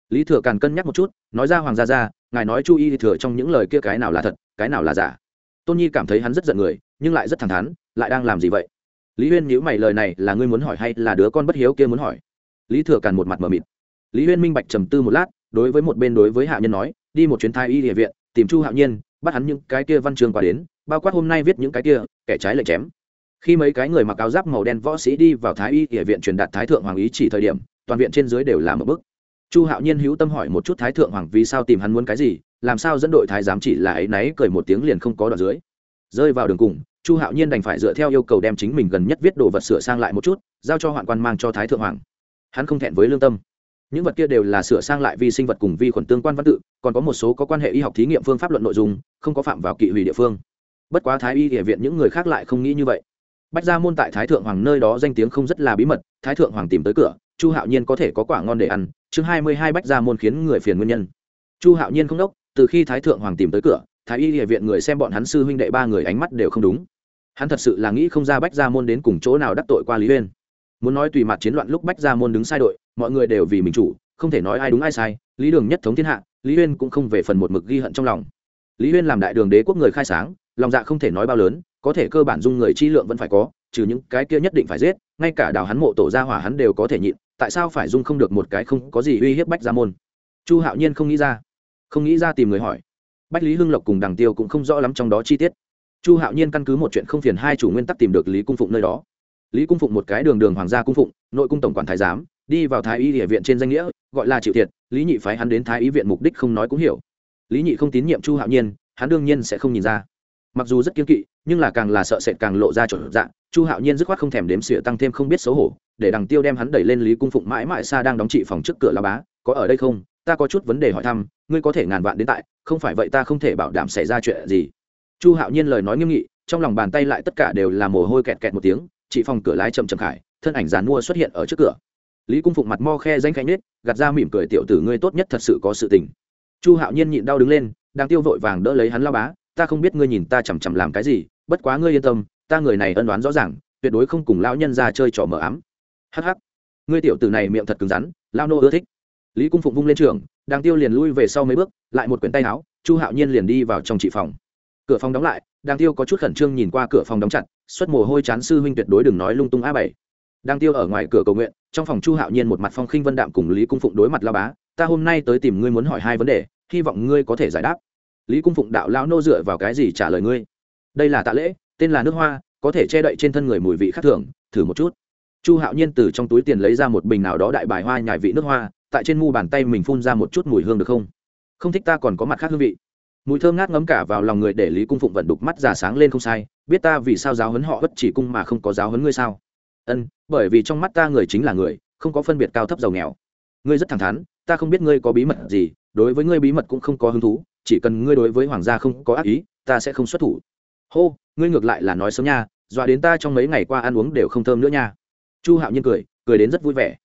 Lý thừa càn cân nhắc một chút, nói ra hoàng gia ra ngài nói chu y thừa trong những lời kia cái nào là thật, cái nào là giả. Tôn nhi cảm thấy hắn rất giận người, nhưng lại rất thẳng thắn, lại đang làm gì vậy? Lý huyên nhữ mày lời này là ngươi muốn hỏi hay là đứa con bất hiếu kia muốn hỏi? Lý thừa càn một mặt mờ mịt. Lý huyên minh bạch trầm tư một lát, đối với một bên đối với hạ nhân nói, đi một chuyến thai y địa viện, tìm chu hạo nhiên, bắt hắn những cái kia văn chương qua đến, bao quát hôm nay viết những cái kia, kẻ trái lệnh chém. Khi mấy cái người mặc áo giáp màu đen võ sĩ đi vào thái y địa viện truyền đạt thái thượng hoàng ý chỉ thời điểm, toàn viện trên dưới đều là một bức chu hạo nhiên hữu tâm hỏi một chút thái thượng hoàng vì sao tìm hắn muốn cái gì, làm sao dẫn đội thái giám chỉ là ấy náy cười một tiếng liền không có đoạn dưới. Rơi vào đường cùng, chu hạo nhiên đành phải dựa theo yêu cầu đem chính mình gần nhất viết đồ vật sửa sang lại một chút, giao cho hoạn quan mang cho thái thượng hoàng. Hắn không thẹn với lương tâm. Những vật kia đều là sửa sang lại vi sinh vật cùng vi khuẩn tương quan văn tự, còn có một số có quan hệ y học thí nghiệm phương pháp luận nội dung, không có phạm vào kỵ hủy địa phương. Bất quá thái y địa viện những người khác lại không nghĩ như vậy. Bách gia môn tại thái thượng hoàng nơi đó danh tiếng không rất là bí mật, thái thượng hoàng tìm tới cửa chu hạo nhiên có thể có quả ngon để ăn, chương hai mươi hai bách gia môn khiến người phiền nguyên nhân. Chu hạo nhiên không đốc, từ khi thái thượng hoàng tìm tới cửa, thái y địa viện người xem bọn hắn sư huynh đệ ba người ánh mắt đều không đúng. Hắn thật sự là nghĩ không ra bách gia môn đến cùng chỗ nào đắc tội qua lý uyên. Muốn nói tùy mặt chiến loạn lúc bách gia môn đứng sai đội, mọi người đều vì mình chủ, không thể nói ai đúng ai sai, lý đường nhất thống thiên hạ, lý uyên cũng không về phần một mực ghi hận trong lòng. Lý uyên làm đại đường đế quốc người khai sáng, lòng dạ không thể nói bao lớn, có thể cơ bản dung người chi lượng vẫn phải có, trừ những cái kia nhất định phải giết, ngay cả đào hắn mộ tổ gia hỏa hắn đều có thể nhịn tại sao phải dung không được một cái không có gì uy hiếp bách gia môn? Chu hạo nhiên không nghĩ ra, không nghĩ ra tìm người hỏi. Bách lý hưng lộc cùng đằng tiêu cũng không rõ lắm trong đó chi tiết. Chu hạo nhiên căn cứ một chuyện không phiền hai chủ nguyên tắc tìm được lý cung phụng nơi đó. Lý cung phụng một cái đường đường hoàng gia cung phụng, nội cung tổng quản thái giám, đi vào thái y địa viện trên danh nghĩa, gọi là chịu thiệt, lý nhị phái hắn đến thái y viện mục đích không nói cũng hiểu. Lý nhị không tín nhiệm chu hạo nhiên, hắn đương nhiên sẽ không nhìn ra. Mặc dù rất kiên kỵ nhưng là càng là sợ sệt càng lộ ra trộn dạng, chu hạo nhiên dứt khoát không thèm đếm xỉa tăng thêm không biết xấu hổ, để đằng tiêu đem hắn đẩy lên lý cung phụng mãi mãi xa đang đóng trị phòng trước cửa la bá, có ở đây không? Ta có chút vấn đề hỏi thăm, ngươi có thể ngàn vạn đến tại, không phải vậy ta không thể bảo đảm xảy ra chuyện gì. Chu hạo nhiên lời nói nghiêm nghị, trong lòng bàn tay lại tất cả đều là mồ hôi kẹt kẹt một tiếng chị phòng cửa lái chậm chậm khải, thân ảnh dàn mua xuất hiện ở trước cửa. Lý cung phụng mặt mo khe danh khánh nết gạt ra mỉm cười, tiểu tử ngươi tốt nhất thật sự có sự tình. Chu hạo nhiên nhịn đau đứng lên đang tiêu vội vàng đỡ lấy hắn lao bá, ta không biết ngươi nhìn ta chằm chằm làm cái gì bất quá ngươi yên tâm, ta người này ân đoán rõ ràng, tuyệt đối không cùng lão nhân ra chơi trò mờ ám. Hh ngươi tiểu tử này miệng thật cứng rắn lao nô ưa thích. Lý cung phụng vung lên trường đang tiêu liền lui về sau mấy bước, lại một quyển tay áo, chu hạo nhiên liền đi vào trong trị phòng. Cửa phòng đóng lại đang tiêu có chút khẩn trương nhìn qua cửa phòng đóng chặt, xuất mồ hôi chán sư huynh tuyệt đối đừng nói lung tung a bảy. Đang tiêu ở ngoài cửa cầu nguyện, trong phòng chu hạo nhiên một mặt phong khinh vân đạm cùng lý cung phụng đối mặt lao bá, ta hôm nay tới tìm ngươi muốn hỏi hai vấn đề, hy vọng ngươi có thể giải đáp. Lý cung phụng đạo, lão nô dựa vào cái gì trả lời ngươi? Đây là tạ lễ, tên là nước hoa, có thể che đậy trên thân người mùi vị khác thường, thử một chút. Chu hạo nhiên từ trong túi tiền lấy ra một bình nào đó đại bài hoa nhài vị nước hoa, tại trên mu bàn tay mình phun ra một chút mùi hương được không? Không thích ta còn có mặt khác hương vị. Mùi thơm ngát ngấm cả vào lòng người để lý cung phụng vận đục mắt giả sáng lên không sai, biết ta vì sao giáo hấn họ bất chỉ cung mà không có giáo hấn ngươi sao? Ân, bởi vì trong mắt ta người chính là người, không có phân biệt cao thấp giàu nghèo. Ngươi rất thẳng thắn, ta không biết ngươi có bí mật gì, đối với ngươi bí mật cũng không có hứng thú, chỉ cần ngươi đối với hoàng gia không có ác ý, ta sẽ không xuất thủ hô, ngươi ngược lại là nói sớm nha, dọa đến ta trong mấy ngày qua ăn uống đều không thơm nữa nha. Chu hạo nhiên cười cười đến rất vui vẻ.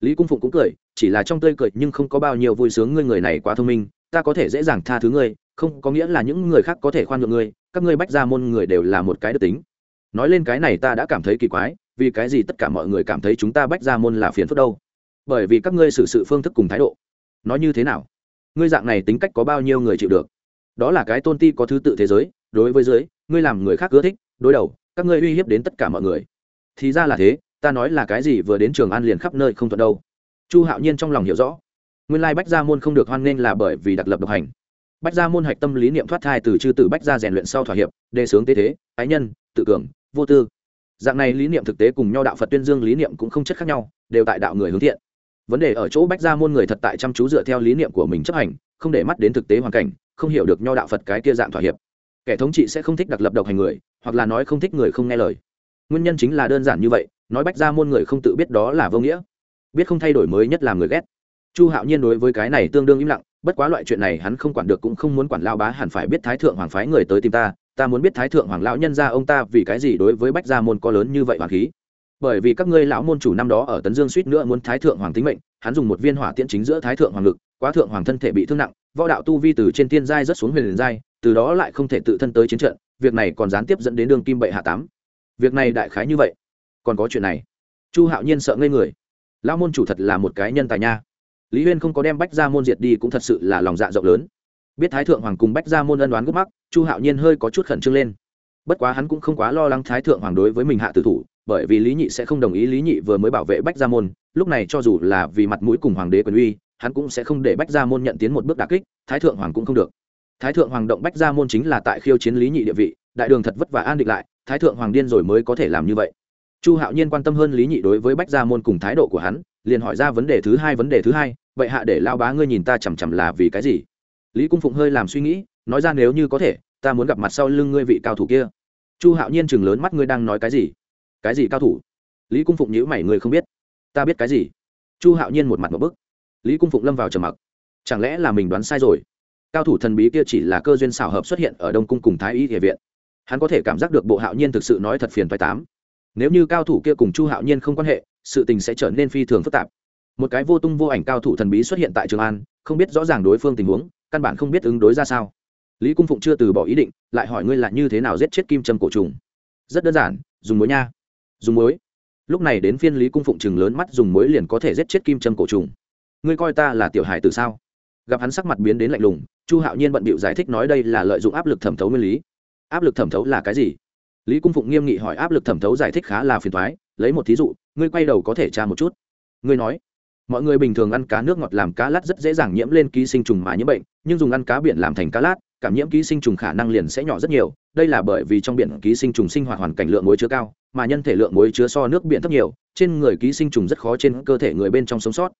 Lý cung phụng cũng cười, chỉ là trong tươi cười nhưng không có bao nhiêu vui sướng ngươi người này quá thông minh, ta có thể dễ dàng tha thứ ngươi, không có nghĩa là những người khác có thể khoan nhượng ngươi, các ngươi bách ra môn người đều là một cái đức tính. Nói lên cái này ta đã cảm thấy kỳ quái, vì cái gì tất cả mọi người cảm thấy chúng ta bách ra môn là phiền phức đâu? Bởi vì các ngươi xử sự phương thức cùng thái độ. Nói như thế nào? Ngươi dạng này tính cách có bao nhiêu người chịu được? Đó là cái tôn ti có thứ tự thế giới, đối với dưới ngươi làm người khác ưa thích, đối đầu, các ngươi uy hiếp đến tất cả mọi người. Thì ra là thế, ta nói là cái gì vừa đến trường an liền khắp nơi không thuận đâu. Chu hạo nhiên trong lòng hiểu rõ. Nguyên lai bách gia môn không được hoan nghênh là bởi vì đặc lập độc hành. Bách gia môn hạch tâm lý niệm thoát thai từ chư tử bách gia rèn luyện sau thỏa hiệp, đề sướng tế thế, ái nhân, tự cường, vô tư. Dạng này lý niệm thực tế cùng nho đạo phật tuyên dương lý niệm cũng không chất khác nhau, đều tại đạo người hướng thiện. Vấn đề ở chỗ bách gia môn người thật tại chăm chú dựa theo lý niệm của mình chấp hành, không để mắt đến thực tế hoàn cảnh, không hiểu được nho đạo phật cái kia dạng thỏa hiệp kẻ thống trị sẽ không thích đặc lập độc hành người, hoặc là nói không thích người không nghe lời. Nguyên nhân chính là đơn giản như vậy, nói bách gia môn người không tự biết đó là vô nghĩa. Biết không thay đổi mới nhất là người ghét. Chu hạo nhiên đối với cái này tương đương im lặng, bất quá loại chuyện này hắn không quản được cũng không muốn quản lao bá, hẳn phải biết thái thượng hoàng phái người tới tìm ta ta muốn biết thái thượng hoàng lão nhân ra ông ta vì cái gì đối với bách gia môn có lớn như vậy hoàng khí. Bởi vì các ngươi lão môn chủ năm đó ở tấn dương suýt nữa muốn thái thượng hoàng tính mệnh, hắn dùng một viên hỏa tiễn chính giữa thái thượng hoàng lực quá thượng hoàng thân thể bị thương nặng, võ đạo tu vi từ trên tiên giai rất xuống huyền giai từ đó lại không thể tự thân tới chiến trận, việc này còn gián tiếp dẫn đến đường kim bệ hạ tám. Việc này đại khái như vậy. Còn có chuyện này. Chu hạo nhiên sợ ngây người. Lao môn chủ thật là một cái nhân tài nha. Lý huyên không có đem bách ra môn diệt đi cũng thật sự là lòng dạ rộng lớn. Biết thái thượng hoàng cùng bách ra môn ân đoán gốc mắc, chu hạo nhiên hơi có chút khẩn trương lên. Bất quá hắn cũng không quá lo lắng thái thượng hoàng đối với mình hạ tử thủ, bởi vì lý nhị sẽ không đồng ý lý nhị vừa mới bảo vệ bách gia môn, lúc này cho dù là vì mặt mũi cùng hoàng đế quyền uy, hắn cũng sẽ không để bách gia môn nhận tiến một bước đà kích, thái thượng hoàng cũng không được thái thượng hoàng động bách gia môn chính là tại khiêu chiến lý nhị địa vị, đại đường thật vất vả an định lại, thái thượng hoàng điên rồi mới có thể làm như vậy. Chu hạo nhiên quan tâm hơn lý nhị đối với bách gia môn cùng thái độ của hắn, liền hỏi ra vấn đề thứ hai, vấn đề thứ hai, vậy hạ để lao bá ngươi nhìn ta chằm chằm là vì cái gì? Lý cung phụng hơi làm suy nghĩ, nói ra, nếu như có thể, ta muốn gặp mặt sau lưng ngươi vị cao thủ kia. Chu hạo nhiên chừng lớn mắt, ngươi đang nói cái gì? Cái gì cao thủ? Lý cung phụng nhữ mày, ngươi không biết. Ta biết cái gì? Chu hạo nhiên một mặt một bức. Lý cung phụng lâm vào trầm mặc. Chẳng lẽ là mình đoán sai rồi? Cao thủ thần bí kia chỉ là cơ duyên xảo hợp xuất hiện ở đông cung cùng thái y địa viện. Hắn có thể cảm giác được bộ hạo nhiên thực sự nói thật phiền phái tám. Nếu như cao thủ kia cùng chu hạo nhiên không quan hệ, sự tình sẽ trở nên phi thường phức tạp. Một cái vô tung vô ảnh cao thủ thần bí xuất hiện tại trường an, không biết rõ ràng đối phương tình huống, căn bản không biết ứng đối ra sao. Lý cung phụng chưa từ bỏ ý định, lại hỏi ngươi là như thế nào giết chết kim trâm cổ trùng. Rất đơn giản, dùng muối nha. Dùng muối. Lúc này đến phiên lý cung phụng chừng lớn mắt dùng muối liền có thể giết chết kim trâm cổ trùng. Ngươi coi ta là tiểu hài từ sao? Gặp hắn sắc mặt biến đến lạnh lùng chu hạo nhiên bận bịu giải thích nói đây là lợi dụng áp lực thẩm thấu nguyên lý. Áp lực thẩm thấu là cái gì? Lý cung phụng nghiêm nghị hỏi áp lực thẩm thấu giải thích khá là phiền thoái lấy một thí dụ, ngươi quay đầu có thể tra một chút. Ngươi nói, mọi người bình thường ăn cá nước ngọt làm cá lát rất dễ dàng nhiễm lên ký sinh trùng mà nhiễm bệnh, nhưng dùng ăn cá biển làm thành cá lát, cảm nhiễm ký sinh trùng khả năng liền sẽ nhỏ rất nhiều. Đây là bởi vì trong biển ký sinh trùng sinh hoạt hoàn cảnh lượng muối chứa cao, mà nhân thể lượng muối chứa so nước biển thấp nhiều, trên người ký sinh trùng rất khó trên cơ thể người bên trong sống sót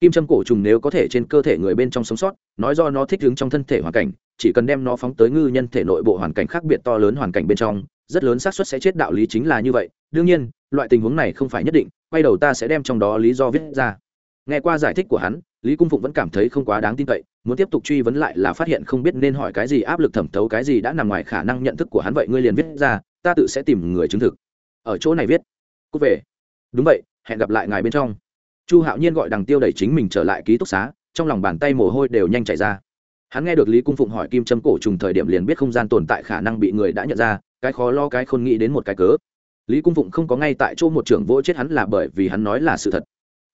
kim châm cổ trùng nếu có thể trên cơ thể người bên trong sống sót, nói do nó thích ứng trong thân thể hoàn cảnh, chỉ cần đem nó phóng tới ngư nhân thể nội bộ hoàn cảnh khác biệt to lớn hoàn cảnh bên trong, rất lớn xác suất sẽ chết. Đạo lý chính là như vậy. Đương nhiên, loại tình huống này không phải nhất định, quay đầu ta sẽ đem trong đó lý do viết ra. Nghe qua giải thích của hắn, lý cung phụng vẫn cảm thấy không quá đáng tin cậy, muốn tiếp tục truy vấn lại là phát hiện không biết nên hỏi cái gì, áp lực thẩm thấu cái gì đã nằm ngoài khả năng nhận thức của hắn. Vậy ngươi liền viết ra, ta tự sẽ tìm người chứng thực. Ở chỗ này viết cúc về. Đúng vậy, hẹn gặp lại ngài bên trong chu hạo nhiên gọi đằng tiêu đẩy chính mình trở lại ký túc xá, trong lòng bàn tay mồ hôi đều nhanh chảy ra. Hắn nghe được lý cung phụng hỏi kim châm cổ trùng thời điểm liền biết không gian tồn tại khả năng bị người đã nhận ra, cái khó lo, cái khôn nghĩ đến một cái cớ. Lý cung phụng không có ngay tại chỗ một trưởng vỗ chết hắn là bởi vì hắn nói là sự thật.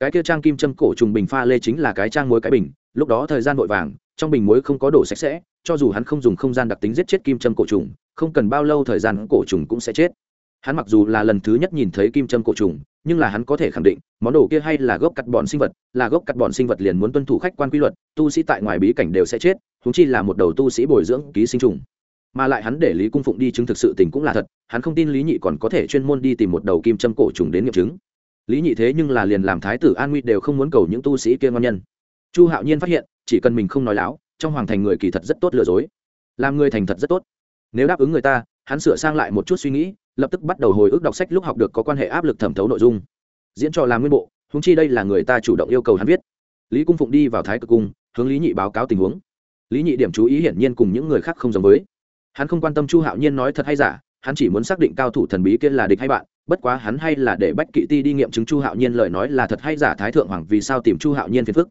Cái kia trang kim châm cổ trùng bình pha lê chính là cái trang muối cái bình, lúc đó thời gian vội vàng, trong bình muối không có đổ sạch sẽ, cho dù hắn không dùng không gian đặc tính giết chết kim châm cổ trùng, không cần bao lâu thời gian cổ trùng cũng sẽ chết hắn mặc dù là lần thứ nhất nhìn thấy kim châm cổ trùng, nhưng là hắn có thể khẳng định, món đồ kia hay là gốc cắt bọn sinh vật, là gốc cắt bọn sinh vật liền muốn tuân thủ khách quan quy luật, tu sĩ tại ngoài bí cảnh đều sẽ chết húng chi là một đầu tu sĩ bồi dưỡng ký sinh trùng. Mà lại hắn để lý cung phụng đi chứng thực sự tình cũng là thật, hắn không tin lý nhị còn có thể chuyên môn đi tìm một đầu kim châm cổ trùng đến nghiệm chứng. Lý nhị thế nhưng là liền làm thái tử an nguy đều không muốn cầu những tu sĩ kia ngon nhân. Chu hạo nhiên phát hiện, chỉ cần mình không nói láo, trong hoàng thành người kỳ thật rất tốt lừa dối. Làm người thành thật rất tốt. Nếu đáp ứng người ta, hắn sửa sang lại một chút suy nghĩ lập tức bắt đầu hồi ức đọc sách lúc học được có quan hệ áp lực thẩm thấu nội dung. Diễn trò làm nguyên bộ húng chi đây là người ta chủ động yêu cầu hắn viết. Lý cung phụng đi vào thái cực cung, hướng lý nhị báo cáo tình huống. Lý nhị điểm chú ý hiển nhiên cùng những người khác không giống với. Hắn không quan tâm chu hạo nhiên nói thật hay giả, hắn chỉ muốn xác định cao thủ thần bí kia là địch hay bạn, bất quá hắn hay là để bách kỵ ti đi nghiệm chứng chu hạo nhiên lời nói là thật hay giả thái thượng hoàng vì sao tìm chu hạo nhiên phiền phức.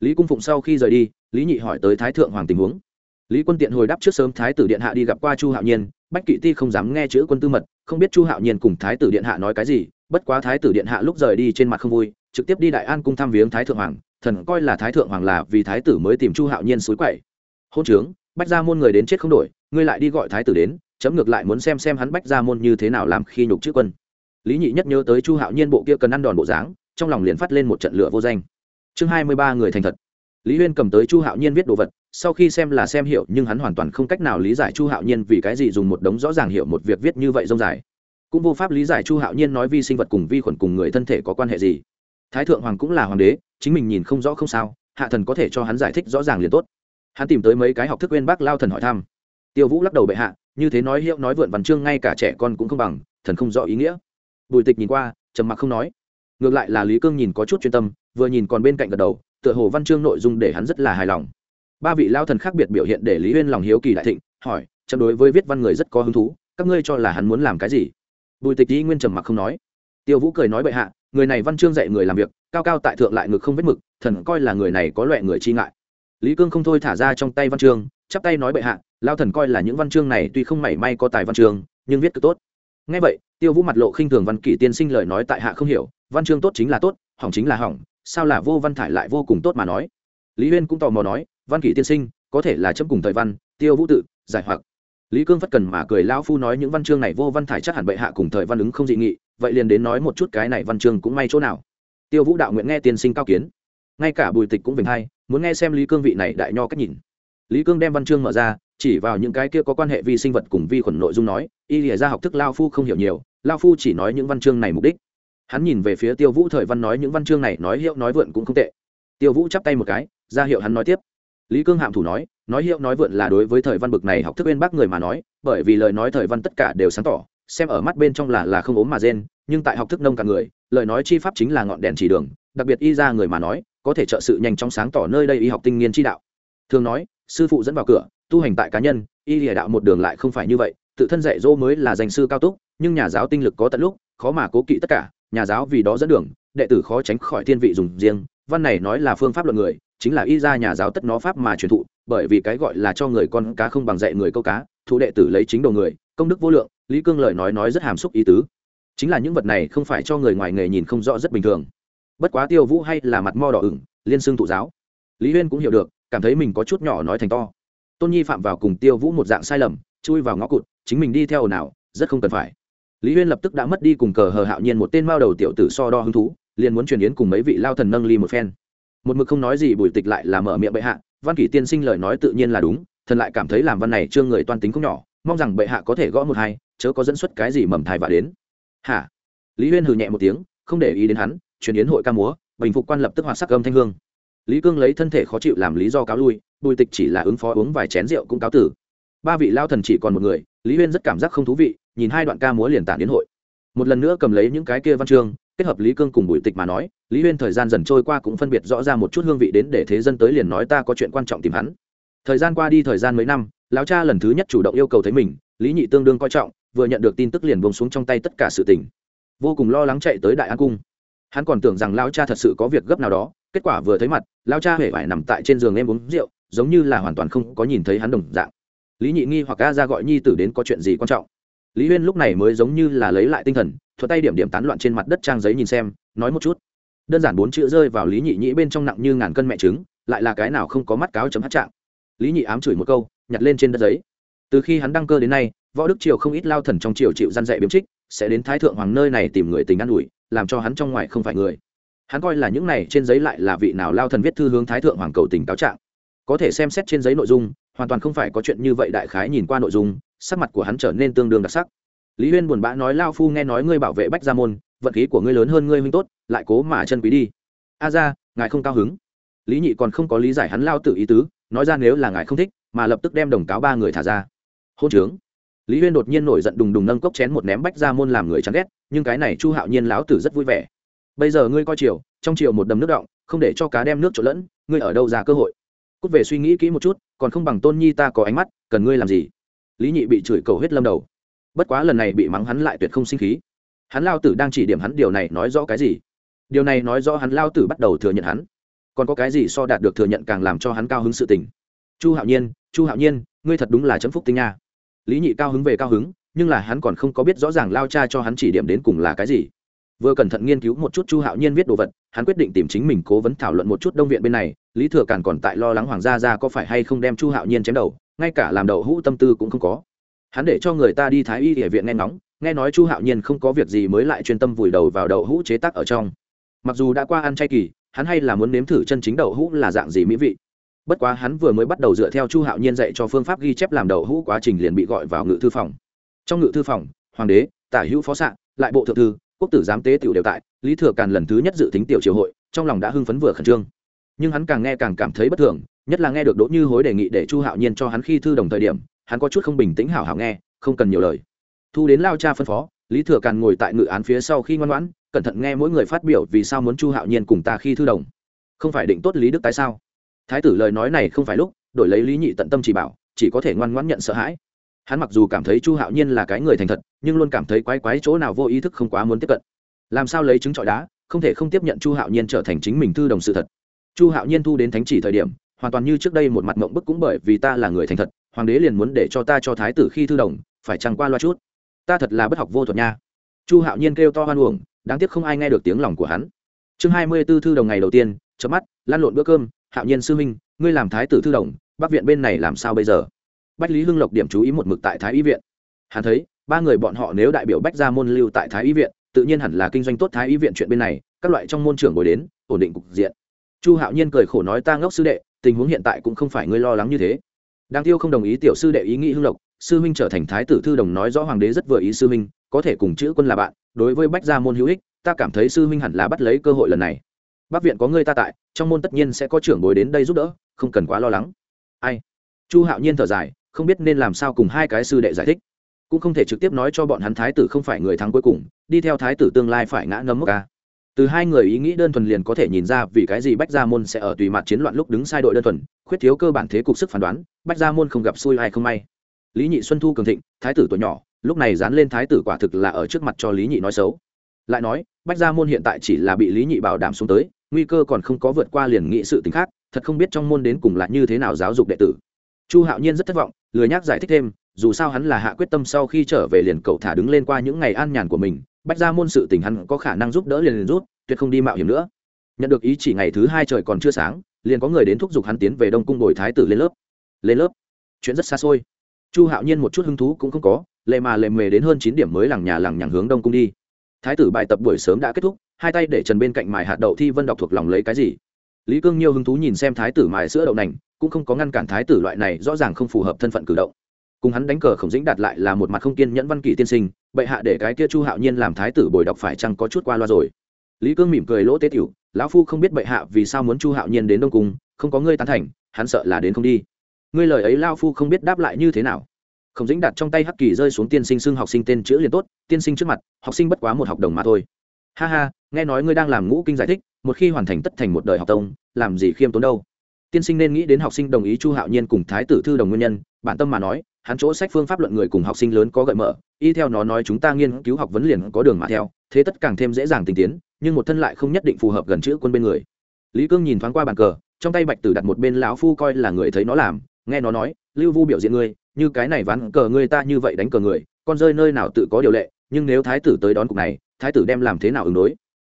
Lý cung phụng sau khi rời đi, lý nhị hỏi tới thái thượng hoàng tình huống. Lý quân tiện hồi đáp trước sớm thái tử điện hạ đi gặp qua chu hạo nhiên, bách kỵ ti không dám nghe chữ quân tư mật không biết chu hạo nhiên cùng thái tử điện hạ nói cái gì, bất quá thái tử điện hạ lúc rời đi trên mặt không vui, trực tiếp đi đại an cung thăm viếng thái thượng hoàng, thần coi là thái thượng hoàng là vì thái tử mới tìm chu hạo nhiên suối quậy. Hôn trướng, bách ra môn người đến chết không đổi, ngươi lại đi gọi thái tử đến, chấm ngược lại muốn xem xem hắn bách ra môn như thế nào làm khi nhục chữ quân. Lý nhị nhất nhớ tới chu hạo nhiên bộ kia cần ăn đòn bộ dáng, trong lòng liền phát lên một trận lửa vô danh. Chương hai mươi ba người thành thật lý huyên cầm tới chu hạo nhiên viết đồ vật, sau khi xem là xem hiểu, nhưng hắn hoàn toàn không cách nào lý giải chu hạo nhiên vì cái gì dùng một đống rõ ràng hiểu một việc viết như vậy rông dài. Cũng vô pháp lý giải chu hạo nhiên nói vi sinh vật cùng vi khuẩn cùng người thân thể có quan hệ gì. Thái thượng hoàng cũng là hoàng đế, chính mình nhìn không rõ không sao, hạ thần có thể cho hắn giải thích rõ ràng liền tốt. Hắn tìm tới mấy cái học thức quên bác lao thần hỏi thăm. Tiêu vũ lắc đầu bệ hạ, như thế nói hiệu nói vượn văn chương ngay cả trẻ con cũng không bằng, thần không rõ ý nghĩa. Bùi tịch nhìn qua, trầm mặc không nói. Ngược lại là lý cương nhìn có chút chuyên tâm, vừa nhìn còn bên cạnh gật đầu tựa hồ văn chương nội dung để hắn rất là hài lòng. Ba vị lao thần khác biệt biểu hiện để lý huyên lòng hiếu kỳ đại thịnh, hỏi chậm đối với viết văn người rất có hứng thú, các ngươi cho là hắn muốn làm cái gì? Bùi tịch dĩ nguyên trầm mặc không nói. Tiêu vũ cười nói, bệ hạ, người này văn chương dạy người làm việc, cao cao tại thượng lại ngực không vết mực, thần coi là người này có loại người chi ngại. Lý cương không thôi thả ra trong tay văn chương, chắp tay nói, bệ hạ, lao thần coi là những văn chương này tuy không mảy may có tài văn chương, nhưng viết cực tốt. Ngay vậy, tiêu vũ mặt lộ khinh thường văn kỷ tiên sinh lời nói tại hạ không hiểu, văn chương tốt chính là tốt, hỏng chính là hỏng sao là vô văn thải lại vô cùng tốt mà nói? Lý huyên cũng tò mò nói, văn kỷ tiên sinh, có thể là chấm cùng thời văn, tiêu vũ tự, giải hoặc. Lý cương phất cần mà cười lao phu nói những văn chương này vô văn thải chắc hẳn bệ hạ cùng thời văn ứng không dị nghị, vậy liền đến nói một chút cái này văn chương cũng may chỗ nào. Tiêu vũ đạo nguyện nghe tiên sinh cao kiến. Ngay cả bùi tịch cũng vinh hay muốn nghe xem lý cương vị này đại nho cách nhìn. Lý cương đem văn chương mở ra, chỉ vào những cái kia có quan hệ vi sinh vật cùng vi khuẩn nội dung nói, y lìa ra học thức lao phu không hiểu nhiều lao phu chỉ nói những văn chương này mục đích hắn nhìn về phía tiêu vũ thời văn nói những văn chương này nói hiệu nói vượn cũng không tệ. Tiêu vũ chắp tay một cái, ra hiệu hắn nói tiếp. Lý cương hạm thủ nói nói hiệu nói vượn là đối với thời văn bực này học thức bên bác người mà nói, bởi vì lời nói thời văn tất cả đều sáng tỏ, xem ở mắt bên trong là là không ốm mà rên, nhưng tại học thức nông cả người, lời nói chi pháp chính là ngọn đèn chỉ đường, đặc biệt y ra người mà nói, có thể trợ sự nhanh chóng sáng tỏ nơi đây y học tinh nghiên chi đạo. Thường nói, sư phụ dẫn vào cửa, tu hành tại cá nhân, y lìa đạo một đường lại không phải như vậy, tự thân dạy dỗ mới là danh sư cao túc, nhưng nhà giáo tinh lực có tận lúc, khó mà cố kỵ tất cả nhà giáo vì đó dẫn đường, đệ tử khó tránh khỏi thiên vị dùng riêng. Văn này nói là phương pháp luận người, chính là y ra nhà giáo tất nó pháp mà truyền thụ, bởi vì cái gọi là cho người con cá không bằng dạy người câu cá, thụ đệ tử lấy chính đồ người, công đức vô lượng, lý cương lời nói nói rất hàm xúc ý tứ. Chính là những vật này không phải cho người ngoài nghề nhìn không rõ rất bình thường. Bất quá tiêu vũ hay là mặt mo đỏ ửng, liên xương thụ giáo. Lý huyên cũng hiểu được, cảm thấy mình có chút nhỏ nói thành to. Tôn nhi phạm vào cùng tiêu vũ một dạng sai lầm, chui vào ngõ cụt, chính mình đi theo ồn ào rất không cần phải lý huyên lập tức đã mất đi cùng cờ hờ hạo nhiên một tên mao đầu tiểu tử so đo hứng thú, liền muốn truyền yến cùng mấy vị lao thần nâng ly một phen. Một mực không nói gì bùi tịch lại là mở miệng bệ hạ, văn kỷ tiên sinh lời nói tự nhiên là đúng, thần lại cảm thấy làm văn này trương người toan tính không nhỏ, mong rằng bệ hạ có thể gõ một hai, chớ có dẫn xuất cái gì mầm thai và đến. Hả? Lý huyên hừ nhẹ một tiếng, không để ý đến hắn, truyền yến hội ca múa, bình phục quan lập tức hoạt sắc âm thanh hương. Lý cương lấy thân thể khó chịu làm lý do cáo lui, bùi tịch chỉ là ứng phó uống vài chén rượu cũng cáo tử. Ba vị lao thần chỉ còn một người, lý huyên rất cảm giác không thú vị nhìn hai đoạn ca múa liền tản đến hội. Một lần nữa cầm lấy những cái kia văn chương, kết hợp lý cương cùng bùi tịch mà nói, lý huyên thời gian dần trôi qua cũng phân biệt rõ ra một chút hương vị đến để thế dân tới liền nói ta có chuyện quan trọng tìm hắn. Thời gian qua đi thời gian mấy năm, lão cha lần thứ nhất chủ động yêu cầu thấy mình, lý nhị tương đương coi trọng, vừa nhận được tin tức liền bông xuống trong tay tất cả sự tình. Vô cùng lo lắng chạy tới đại an cung. Hắn còn tưởng rằng lão cha thật sự có việc gấp nào đó, kết quả vừa thấy mặt, lão cha hề phải nằm tại trên giường em uống rượu, giống như là hoàn toàn không có nhìn thấy hắn đồng dạng. Lý nhị nghi hoặc ca ra gọi nhi tử đến có chuyện gì quan trọng lý huyên lúc này mới giống như là lấy lại tinh thần thuật tay điểm điểm tán loạn trên mặt đất trang giấy nhìn xem, nói một chút. Đơn giản bốn chữ rơi vào lý nhị nhĩ bên trong nặng như ngàn cân mẹ trứng, lại là cái nào không có mắt cáo chấm hát trạng. Lý nhị ám chửi một câu, nhặt lên trên đất giấy. Từ khi hắn đăng cơ đến nay, võ đức triều không ít lao thần trong triều chịu gian dạy biếm trích, sẽ đến thái thượng hoàng nơi này tìm người tình an ủi, làm cho hắn trong ngoài không phải người. Hắn coi là những này trên giấy lại là vị nào lao thần viết thư hướng thái thượng hoàng cầu tình cáo trạng. Có thể xem xét trên giấy nội dung, hoàn toàn không phải có chuyện như vậy đại khái nhìn qua nội dung sắc mặt của hắn trở nên tương đương đặc sắc. Lý huyên buồn bã nói, lao phu nghe nói ngươi bảo vệ bách gia môn, vận khí của ngươi lớn hơn ngươi huynh tốt, lại cố mà chân quý đi. A ra ngài không cao hứng. Lý nhị còn không có lý giải hắn lao tự ý tứ, nói ra nếu là ngài không thích, mà lập tức đem đồng cáo ba người thả ra. Hôn trướng. Lý huyên đột nhiên nổi giận đùng đùng nâng cốc chén một ném bách gia môn làm người chán ghét, nhưng cái này chu hạo nhiên lão tử rất vui vẻ. Bây giờ ngươi coi chiều trong chiều một đầm nước động, không để cho cá đem nước trộn lẫn, ngươi ở đâu ra cơ hội? Cút về suy nghĩ kỹ một chút, còn không bằng tôn nhi ta có ánh mắt, cần ngươi làm gì? Lý nhị bị chửi cầu hết lâm đầu. Bất quá lần này bị mắng hắn lại tuyệt không sinh khí. Hắn lao tử đang chỉ điểm hắn điều này nói rõ cái gì? Điều này nói rõ hắn lao tử bắt đầu thừa nhận hắn. Còn có cái gì so đạt được thừa nhận càng làm cho hắn cao hứng sự tình? Chu hạo nhiên, chu hạo nhiên, ngươi thật đúng là chấm phúc tinh nha. Lý nhị cao hứng về cao hứng, nhưng là hắn còn không có biết rõ ràng lao cha cho hắn chỉ điểm đến cùng là cái gì. Vừa cẩn thận nghiên cứu một chút chu hạo nhiên viết đồ vật, hắn quyết định tìm chính mình cố vấn thảo luận một chút đông viện bên này, lý thừa càn còn tại lo lắng hoàng gia ra có phải hay không đem chu hạo nhiên chém đầu ngay cả làm đậu hũ tâm tư cũng không có. Hắn để cho người ta đi thái y địa viện nghe ngóng, nghe nói chu hạo nhiên không có việc gì mới lại chuyên tâm vùi đầu vào đậu hũ chế tác ở trong. Mặc dù đã qua ăn chay kỳ, hắn hay là muốn nếm thử chân chính đậu hũ là dạng gì mỹ vị. Bất quá hắn vừa mới bắt đầu dựa theo chu hạo nhiên dạy cho phương pháp ghi chép làm đậu hũ quá trình liền bị gọi vào ngự thư phòng. Trong ngự thư phòng, hoàng đế, tả hữu phó s lại bộ thượng thư, quốc tử giám tế tiểu đều tại, lý thừa càn lần thứ nhất dự tính tiểu triều hội, trong lòng đã hưng phấn vừa khẩn trương. Nhưng hắn càng nghe càng cảm thấy bất thường nhất là nghe được đỗ như hối đề nghị để chu hạo nhiên cho hắn khi thư đồng thời điểm, hắn có chút không bình tĩnh hảo hảo nghe, không cần nhiều lời. Thu đến lao cha phân phó, lý thừa càn ngồi tại ngự án phía sau khi ngoan ngoãn, cẩn thận nghe mỗi người phát biểu vì sao muốn chu hạo nhiên cùng ta khi thư đồng. Không phải định tốt lý đức tại sao? Thái tử lời nói này không phải lúc, đổi lấy lý nhị tận tâm chỉ bảo, chỉ có thể ngoan ngoãn nhận sợ hãi. Hắn mặc dù cảm thấy chu hạo nhiên là cái người thành thật, nhưng luôn cảm thấy quái quái chỗ nào vô ý thức không quá muốn tiếp cận. Làm sao lấy chứng trọi đá, không thể không tiếp nhận chu hạo nhiên trở thành chính mình thư đồng sự thật. Chu hạo nhiên thu đến thánh chỉ thời điểm hoàn toàn như trước đây một mặt mộng bức cũng bởi vì ta là người thành thật, hoàng đế liền muốn để cho ta cho thái tử khi thư đồng, phải chẳng qua loa chút? Ta thật là bất học vô thuật nha. Chu hạo nhiên kêu to hoan uổng, đáng tiếc không ai nghe được tiếng lòng của hắn. Chương hai mươi b ố thư đồng ngày đầu tiên, chớp mắt, lan lộn bữa cơm, hạo nhiên sư minh ngươi làm thái tử thư đồng, bắc viện bên này làm sao bây giờ? Bách lý hưng lộc điểm chú ý một mực tại thái y viện. Hắn thấy, ba người bọn họ nếu đại biểu bách gia môn lưu tại thái y viện, tự nhiên hẳn là kinh doanh tốt thái y viện chuyện bên này, các loại trong môn trưởng ngồi đến, ổn định cục diện. Chu hạo nhiên cười khổ nói, ta ngốc sư đệ tình huống hiện tại cũng không phải ngươi lo lắng như thế. Đang tiêu không đồng ý tiểu sư đệ ý nghĩ hưng lộc, sư huynh trở thành thái tử thư đồng nói rõ hoàng đế rất vừa ý sư huynh, có thể cùng chữ quân là bạn, đối với bách gia môn hữu ích, ta cảm thấy sư huynh hẳn là bắt lấy cơ hội lần này. Bắc viện có ngươi ta tại, trong môn tất nhiên sẽ có trưởng bồi đến đây giúp đỡ, không cần quá lo lắng. Ai? Chu hạo nhiên thở dài, không biết nên làm sao cùng hai cái sư đệ giải thích. Cũng không thể trực tiếp nói cho bọn hắn thái tử không phải người thắng cuối cùng, đi theo thái tử tương lai phải ngã ngấm mốc ca từ hai người ý nghĩ đơn thuần liền có thể nhìn ra vì cái gì bách gia môn sẽ ở tùy mặt chiến loạn lúc đứng sai đội đơn thuần, khuyết thiếu cơ bản thế cục sức phán đoán, bách gia môn không gặp xui ai không may. Lý nhị xuân thu cường thịnh, thái tử tuổi nhỏ, lúc này dán lên thái tử quả thực là ở trước mặt cho lý nhị nói xấu. Lại nói, bách gia môn hiện tại chỉ là bị lý nhị bảo đảm xuống tới, nguy cơ còn không có vượt qua liền nghị sự t khác, thật không biết trong môn đến cùng là như thế nào giáo dục đệ tử. Chu hạo nhiên rất thất vọng, lười nhác giải thích thêm, dù sao hắn là hạ quyết tâm sau khi trở về liền cậu thả đứng lên qua những ngày an nhàn của mình bách ra môn sự tình hắn có khả năng giúp đỡ liền liền rút tuyệt không đi mạo hiểm nữa. Nhận được ý chỉ ngày thứ hai trời còn chưa sáng, liền có người đến thúc giục hắn tiến về đông cung bồi thái tử lên lớp. Lên lớp? Chuyện rất xa xôi. Chu hạo nhiên một chút hứng thú cũng không có, lệ mà lệ mề đến hơn chín điểm mới làng nhà làng nhằng hướng đông cung đi. Thái tử bài tập buổi sớm đã kết thúc, hai tay để trần bên cạnh mài hạt đậu thi vân đọc thuộc lòng lấy cái gì? Lý cương nhiều hứng thú nhìn xem thái tử mài sữa đậu nành, cũng không có ngăn cản thái tử loại này, rõ ràng không phù hợp thân phận cử động. Cùng hắn đánh cờ khổng dĩnh đạt lại là một mặt không kiên nhẫn văn kỷ tiên sinh bệ hạ để cái kia chu hạo nhiên làm thái tử bồi đọc phải chăng có chút qua loa rồi. Lý cương mỉm cười lỗ tế tiểu, lão phu không biết bệ hạ vì sao muốn chu hạo nhiên đến đông cung, không có ngươi tán thành, hắn sợ là đến không đi. Ngươi lời ấy lao phu không biết đáp lại như thế nào. Khổng dĩnh đặt trong tay hắc kỳ rơi xuống tiên sinh xưng học sinh tên chữ liền tốt, tiên sinh trước mặt, học sinh bất quá một học đồng mà thôi. Ha ha, nghe nói ngươi đang làm ngũ kinh giải thích, một khi hoàn thành tất thành một đời học tông, làm gì khiêm tốn đâu. Tiên sinh nên nghĩ đến học sinh đồng ý chu hạo nhiên cùng thái tử thư đồng nguyên nhân, bản tâm mà nói hắn chỗ sách phương pháp luận người cùng học sinh lớn có gợi mở, y theo nó nói chúng ta nghiên cứu học vấn liền có đường mà theo, thế tất càng thêm dễ dàng tình tiến, nhưng một thân lại không nhất định phù hợp gần chữ quân bên người. Lý cương nhìn thoáng qua bàn cờ, trong tay bạch tử đặt một bên lão phu coi là người thấy nó làm, nghe nó nói, lưu vu biểu diễn ngươi, như cái này ván cờ ngươi ta như vậy đánh cờ người, con rơi nơi nào tự có điều lệ, nhưng nếu thái tử tới đón cục này, thái tử đem làm thế nào ứng đối?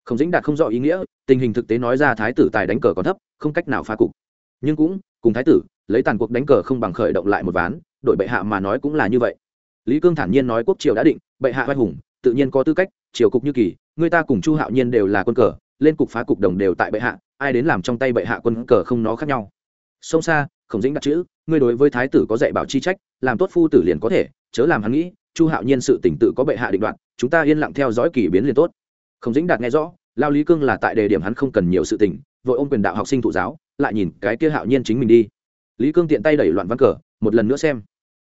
Không dĩnh đạt không rõ ý nghĩa, tình hình thực tế nói ra thái tử tài đánh cờ còn thấp, không cách nào phá cục nhưng cũng, cùng thái tử, lấy tàn cuộc đánh cờ không bằng khởi động lại một ván đội bệ hạ mà nói cũng là như vậy. Lý cương thản nhiên nói quốc triều đã định, bệ hạ vai hùng, tự nhiên có tư cách, triều cục như kỳ, người ta cùng chu hạo nhiên đều là quân cờ, lên cục phá cục đồng đều tại bệ hạ, ai đến làm trong tay bệ hạ quân cờ không nó khác nhau. Sông xa, khổng dĩnh đặt chữ ngươi đối với thái tử có dạy bảo chi trách, làm tốt phu tử liền có thể, chớ làm hắn nghĩ, chu hạo nhiên sự tỉnh tự có bệ hạ định đoạn chúng ta yên lặng theo dõi kỳ biến liền tốt. Khổng dĩnh đạt nghe rõ, lao lý cương là tại đề điểm hắn không cần nhiều sự tỉnh vội ôm quyền đạo học sinh thụ giáo lại nhìn cái kia hạo nhiên chính mình đi. Lý cương tiện tay đẩy loạn văn cờ, một lần nữa xem.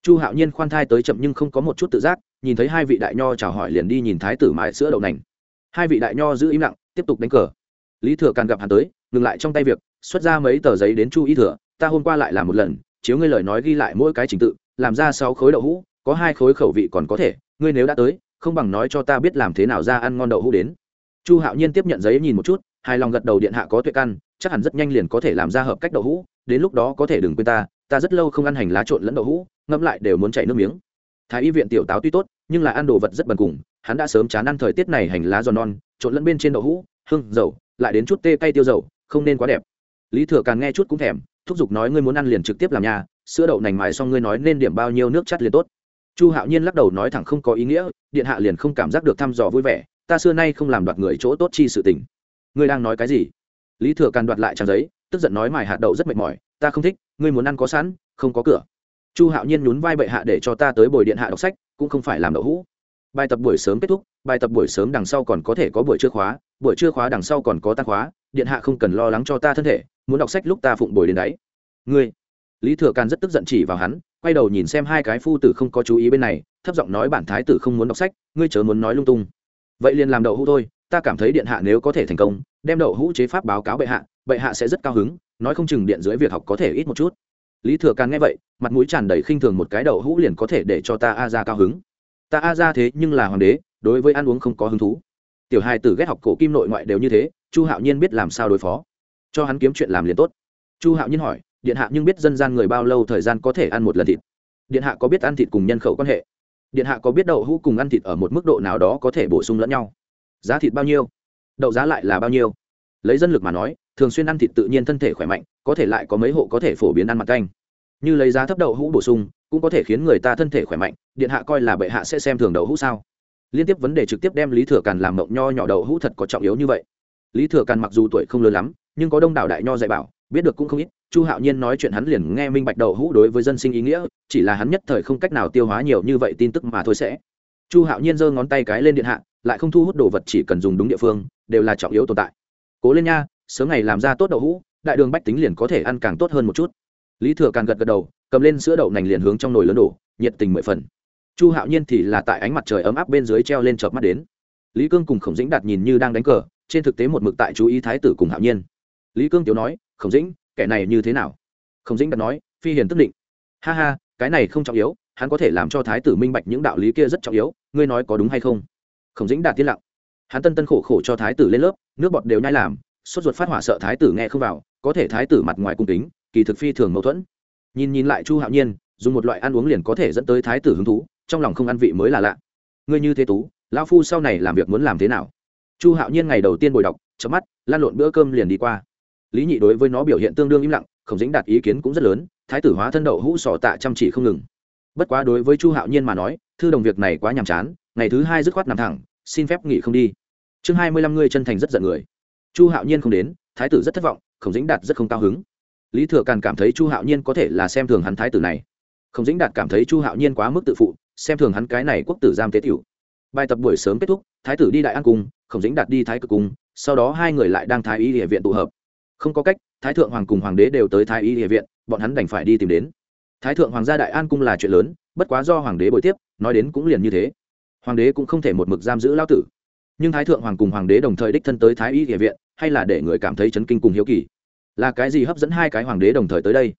Chu hạo nhiên khoan thai tới chậm nhưng không có một chút tự giác, nhìn thấy hai vị đại nho chào hỏi liền đi nhìn thái tử mại sữa đậu nành. Hai vị đại nho giữ im lặng, tiếp tục đánh cờ. Lý thừa càng gặp hắn tới, ngừng lại trong tay việc, xuất ra mấy tờ giấy đến chu ý thừa, ta hôm qua lại làm một lần, chiếu ngươi lời nói ghi lại mỗi cái trình tự, làm ra sáu khối đậu hũ, có hai khối khẩu vị còn có thể, ngươi nếu đã tới, không bằng nói cho ta biết làm thế nào ra ăn ngon đậu hũ đến. Chu hạo nhiên tiếp nhận giấy nhìn một chút, hài lòng gật đầu điện hạ có tuệ căn chắc hẳn rất nhanh liền có thể làm ra hợp cách đậu hũ, đến lúc đó có thể đừng quên ta ta rất lâu không ăn hành lá trộn lẫn đậu hũ, ngẫm lại đều muốn chảy nước miếng. Thái y viện tiểu táo tuy tốt, nhưng là ăn đồ vật rất bần cùng, hắn đã sớm chán ăn thời tiết này hành lá giòn non, trộn lẫn bên trên đậu hũ, hương, dầu, lại đến chút tê cay tiêu dầu, không nên quá đẹp. Lý thừa càng nghe chút cũng thèm, thúc giục nói ngươi muốn ăn liền trực tiếp làm nhà, sữa đậu nành mài xong ngươi nói nên điểm bao nhiêu nước chắt liền tốt. Chu hạo nhiên lắc đầu nói thẳng không có ý nghĩa, điện hạ liền không cảm giác được thăm dò vui vẻ, ta xưa nay không làm đoạt người chỗ tốt chi sự tình. Ngươi đang nói cái gì? Lý thừa càn đoạt lại trang giấy, tức giận nói mài hạt đậu rất mệt mỏi, ta không thích, ngươi muốn ăn có sẵn, không có cửa. Chu hạo nhiên nhún vai bệ hạ để cho ta tới bồi điện hạ đọc sách, cũng không phải làm đậu hũ. Bài tập buổi sớm kết thúc, bài tập buổi sớm đằng sau còn có thể có buổi trưa khóa, buổi trưa khóa đằng sau còn có tăng khóa, điện hạ không cần lo lắng cho ta thân thể, muốn đọc sách lúc ta phụng bồi đến đấy. Ngươi. Lý thừa càn rất tức giận chỉ vào hắn, quay đầu nhìn xem hai cái phu tử không có chú ý bên này, thấp giọng nói bản thái tử không muốn đọc sách, ngươi chớ muốn nói lung tung. Vậy liền làm đậu hũ thôi ta cảm thấy điện hạ nếu có thể thành công, đem đậu hũ chế pháp báo cáo bệ hạ bệ hạ sẽ rất cao hứng, nói không chừng điện dưới việc học có thể ít một chút. Lý thừa càng nghe vậy, mặt mũi tràn đầy khinh thường một cái đậu hũ liền có thể để cho ta a ra cao hứng. Ta a ra thế nhưng là hoàng đế, đối với ăn uống không có hứng thú. Tiểu hai tử ghét học cổ kim nội ngoại đều như thế, chu hạo nhiên biết làm sao đối phó. Cho hắn kiếm chuyện làm liền tốt. Chu hạo nhiên hỏi, điện hạ nhưng biết dân gian người bao lâu thời gian có thể ăn một lần thịt? Điện hạ có biết ăn thịt cùng nhân khẩu quan hệ? Điện hạ có biết đậu hũ cùng ăn thịt ở một mức độ nào đó có thể bổ sung lẫn nhau? Giá thịt bao nhiêu, đậu giá lại là bao nhiêu. Lấy dân lực mà nói, thường xuyên ăn thịt tự nhiên thân thể khỏe mạnh, có thể lại có mấy hộ có thể phổ biến ăn mặt canh. Như lấy giá thấp đậu hũ bổ sung, cũng có thể khiến người ta thân thể khỏe mạnh, điện hạ coi là bệ hạ sẽ xem thường đậu hũ sao? Liên tiếp vấn đề trực tiếp đem lý thừa càn làm mộng nho nhỏ đậu hũ thật có trọng yếu như vậy. Lý thừa càn mặc dù tuổi không lớn lắm, nhưng có đông đảo đại nho dạy bảo, biết được cũng không ít, chu hạo nhiên nói chuyện hắn liền nghe minh bạch đậu hũ đối với dân sinh ý nghĩa, chỉ là hắn nhất thời không cách nào tiêu hóa nhiều như vậy tin tức mà thôi sẽ. Chu hạo nhiên giơ ngón tay cái lên điện hạ lại không thu hút đồ vật chỉ cần dùng đúng địa phương, đều là trọng yếu tồn tại. Cố lên nha, sớm ngày làm ra tốt đậu hũ, đại đường bách tính liền có thể ăn càng tốt hơn một chút. Lý thừa càng gật gật đầu, cầm lên sữa đậu nành liền hướng trong nồi lớn đổ, nhiệt tình mười phần. Chu hạo nhiên thì là tại ánh mặt trời ấm áp bên dưới treo lên chợp mắt đến. Lý cương cùng khổng dĩnh đạt nhìn như đang đánh cờ, trên thực tế một mực tại chú ý thái tử cùng hạo nhiên. Lý cương tiểu nói, khổng dĩnh, kẻ này như thế nào? Khổng dĩnh đạt nói, phi hiền tức định. Ha ha, cái này không trọng yếu, hắn có thể làm cho thái tử minh bạch những đạo lý kia rất trọng yếu, ngươi nói có đúng hay không? Khổng dĩnh đạt tiên lặng. Hắn tân tân khổ khổ cho thái tử lên lớp, nước bọt đều nhai làm, sốt ruột phát hỏa sợ thái tử nghe không vào, có thể thái tử mặt ngoài cung kính, kỳ thực phi thường mâu thuẫn. Nhìn nhìn lại chu hạo nhiên, dùng một loại ăn uống liền có thể dẫn tới thái tử hứng thú, trong lòng không ăn vị mới là lạ. Ngươi như thế tú, lão phu sau này làm việc muốn làm thế nào? Chu hạo nhiên ngày đầu tiên bồi đọc, chớp mắt, lan lộn bữa cơm liền đi qua. Lý nhị đối với nó biểu hiện tương đương im lặng, khổng dính đạt ý kiến cũng rất lớn, thái tử hóa thân đậu hũ sỏ tạ chăm chỉ không ngừng. Bất quá đối với chu hạo nhiên mà nói, thư đồng việc này quá nhàm chán ngày thứ hai dứt khoát nằm thẳng, xin phép nghỉ không đi. Chương hai mươi lăm ngươi chân thành rất giận người. Chu hạo nhiên không đến, thái tử rất thất vọng, khổng dĩnh đạt rất không cao hứng. Lý thừa càn cảm thấy chu hạo nhiên có thể là xem thường hắn thái tử này. Khổng dĩnh đạt cảm thấy chu hạo nhiên quá mức tự phụ, xem thường hắn cái này quốc tử giam tế tiểu. Bài tập buổi sớm kết thúc, thái tử đi đại an cung, khổng dĩnh đạt đi thái cực cung, sau đó hai người lại đang thái y địa viện tụ hợp. Không có cách, thái thượng hoàng cùng hoàng đế đều tới thái y địa viện, bọn hắn đành phải đi tìm đến. Thái thượng hoàng gia đại an cung là chuyện lớn, bất quá do hoàng đế bồi tiếp, nói đến cũng liền như thế hoàng đế cũng không thể một mực giam giữ lao tử. Nhưng thái thượng hoàng cùng hoàng đế đồng thời đích thân tới thái y địa viện, hay là để người cảm thấy chấn kinh cùng hiếu kỳ? Là cái gì hấp dẫn hai cái hoàng đế đồng thời tới đây?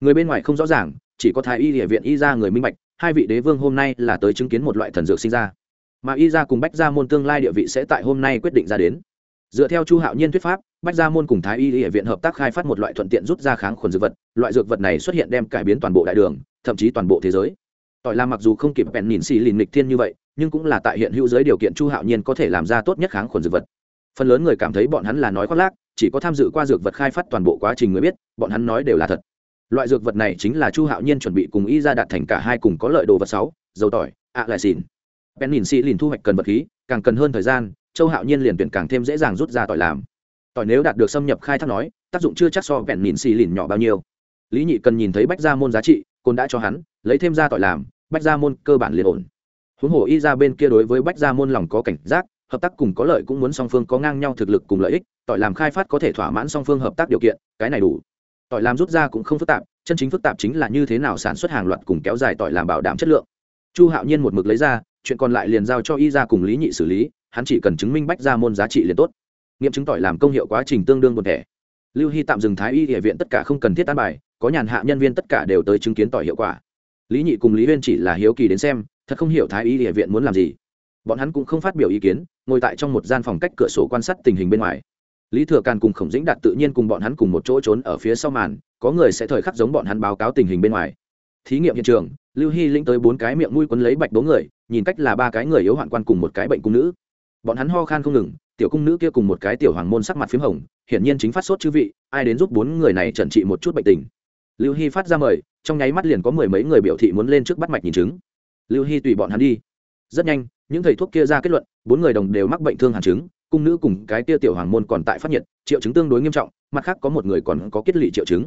Người bên ngoài không rõ ràng, chỉ có thái y địa viện y ra người minh bạch, hai vị đế vương hôm nay là tới chứng kiến một loại thần dược sinh ra. Mà y ra cùng bách gia môn tương lai địa vị sẽ tại hôm nay quyết định ra đến. Dựa theo chu hạo nhiên thuyết pháp, bách gia môn cùng thái y địa viện hợp tác khai phát một loại thuận tiện rút ra kháng khuẩn dược vật, loại dược vật này xuất hiện đem cải biến toàn bộ đại đường, thậm chí toàn bộ thế giới tỏi lam mặc dù không kịp bèn nhìn xì lìn lịch thiên như vậy, nhưng cũng là tại hiện hữu giới điều kiện chu hạo nhiên có thể làm ra tốt nhất kháng khuẩn dược vật. Phần lớn người cảm thấy bọn hắn là nói khoác lác, chỉ có tham dự qua dược vật khai phát toàn bộ quá trình người biết, bọn hắn nói đều là thật. Loại dược vật này chính là chu hạo nhiên chuẩn bị cùng y ra đạt thành cả hai cùng có lợi đồ vật sáu, dầu tỏi, ạ lại xỉn. Bèn nhìn xì lìn thu hoạch cần vật khí, càng cần hơn thời gian châu hạo nhiên liền tuyển càng thêm dễ dàng rút ra tỏi làm. Tỏi nếu đạt được xâm nhập khai thác nói, tác dụng chưa chắc so bèn nhìn xì lìn nhỏ bao nhiêu. Lý nhị cần nhìn thấy bách gia môn giá trị côn đã cho hắn, lấy thêm ra tỏi làm, bách gia môn cơ bản liền ổn. Huống hồ y ra bên kia đối với bách gia môn lòng có cảnh giác, hợp tác cùng có lợi cũng muốn song phương có ngang nhau thực lực cùng lợi ích tỏi làm khai phát có thể thỏa mãn song phương hợp tác điều kiện, cái này đủ. Tỏi làm rút ra cũng không phức tạp, chân chính phức tạp chính là như thế nào sản xuất hàng loạt cùng kéo dài tỏi làm bảo đảm chất lượng. Chu hạo nhiên một mực lấy ra, chuyện còn lại liền giao cho y ra cùng lý nhị xử lý, hắn chỉ cần chứng minh bách ra môn giá trị liền tốt. Nghiệm chứng tỏi làm công hiệu quá trình tương đương một thẻ lưu hy tạm dừng thái y địa viện tất cả không cần thiết an bài, có nhàn hạ nhân viên tất cả đều tới chứng kiến tỏi hiệu quả. Lý nhị cùng lý huyên chỉ là hiếu kỳ đến xem, thật không hiểu thái y địa viện muốn làm gì. Bọn hắn cũng không phát biểu ý kiến, ngồi tại trong một gian phòng cách cửa sổ quan sát tình hình bên ngoài. Lý thừa càn cùng khổng dĩnh đạt tự nhiên cùng bọn hắn cùng một chỗ trốn ở phía sau màn, có người sẽ thời khắc giống bọn hắn báo cáo tình hình bên ngoài. Thí nghiệm hiện trường, lưu hy lĩnh tới bốn cái miệng mũi quấn lấy bạch đố người, nhìn cách là ba cái người yếu hoạn quan cùng một cái bệnh cung nữ. Bọn hắn ho khan không ngừng tiểu cung nữ kia cùng một cái tiểu hoàng môn sắc mặt p h í m hồng, hiển nhiên chính phát sốt chư vị, ai đến giúp bốn người này trần trị một chút bệnh tình. Lưu hy phát ra mời, trong nháy mắt liền có mười mấy người biểu thị muốn lên trước bắt mạch nhìn chứng. Lưu hy tùy bọn hắn đi. Rất nhanh, những thầy thuốc kia ra kết luận, bốn người đồng đều mắc bệnh thương hàn chứng, cung nữ cùng cái tia tiểu hoàng môn còn tại phát nhiệt, triệu chứng tương đối nghiêm trọng, mặt khác có một người còn có kết lị triệu chứng.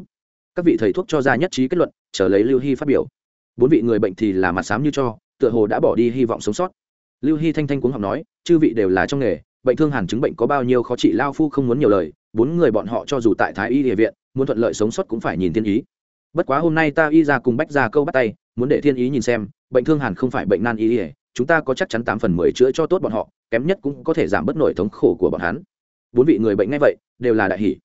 Các vị thầy thuốc cho ra nhất trí kết luận, chờ lấy lưu hy phát biểu. Bốn vị người bệnh thì là mặt sám như cho, tựa hồ đã bỏ đi hy vọng sống sót. Lưu hy thanh thanh cuống học nói, chư vị đều là trong nghề bệnh thương hàn chứng bệnh có bao nhiêu khó trị, lao phu không muốn nhiều lời. Bốn người bọn họ cho dù tại thái y địa viện, muốn thuận lợi sống sót cũng phải nhìn thiên ý. Bất quá hôm nay ta y ra cùng bách ra câu bắt tay, muốn để thiên ý nhìn xem, bệnh thương hàn không phải bệnh nan y ỉa chúng ta có chắc chắn tám phần mười chữa cho tốt bọn họ, kém nhất cũng có thể giảm bớt nổi thống khổ của bọn hắn. Bốn vị người bệnh ngay vậy, đều là đại hỷ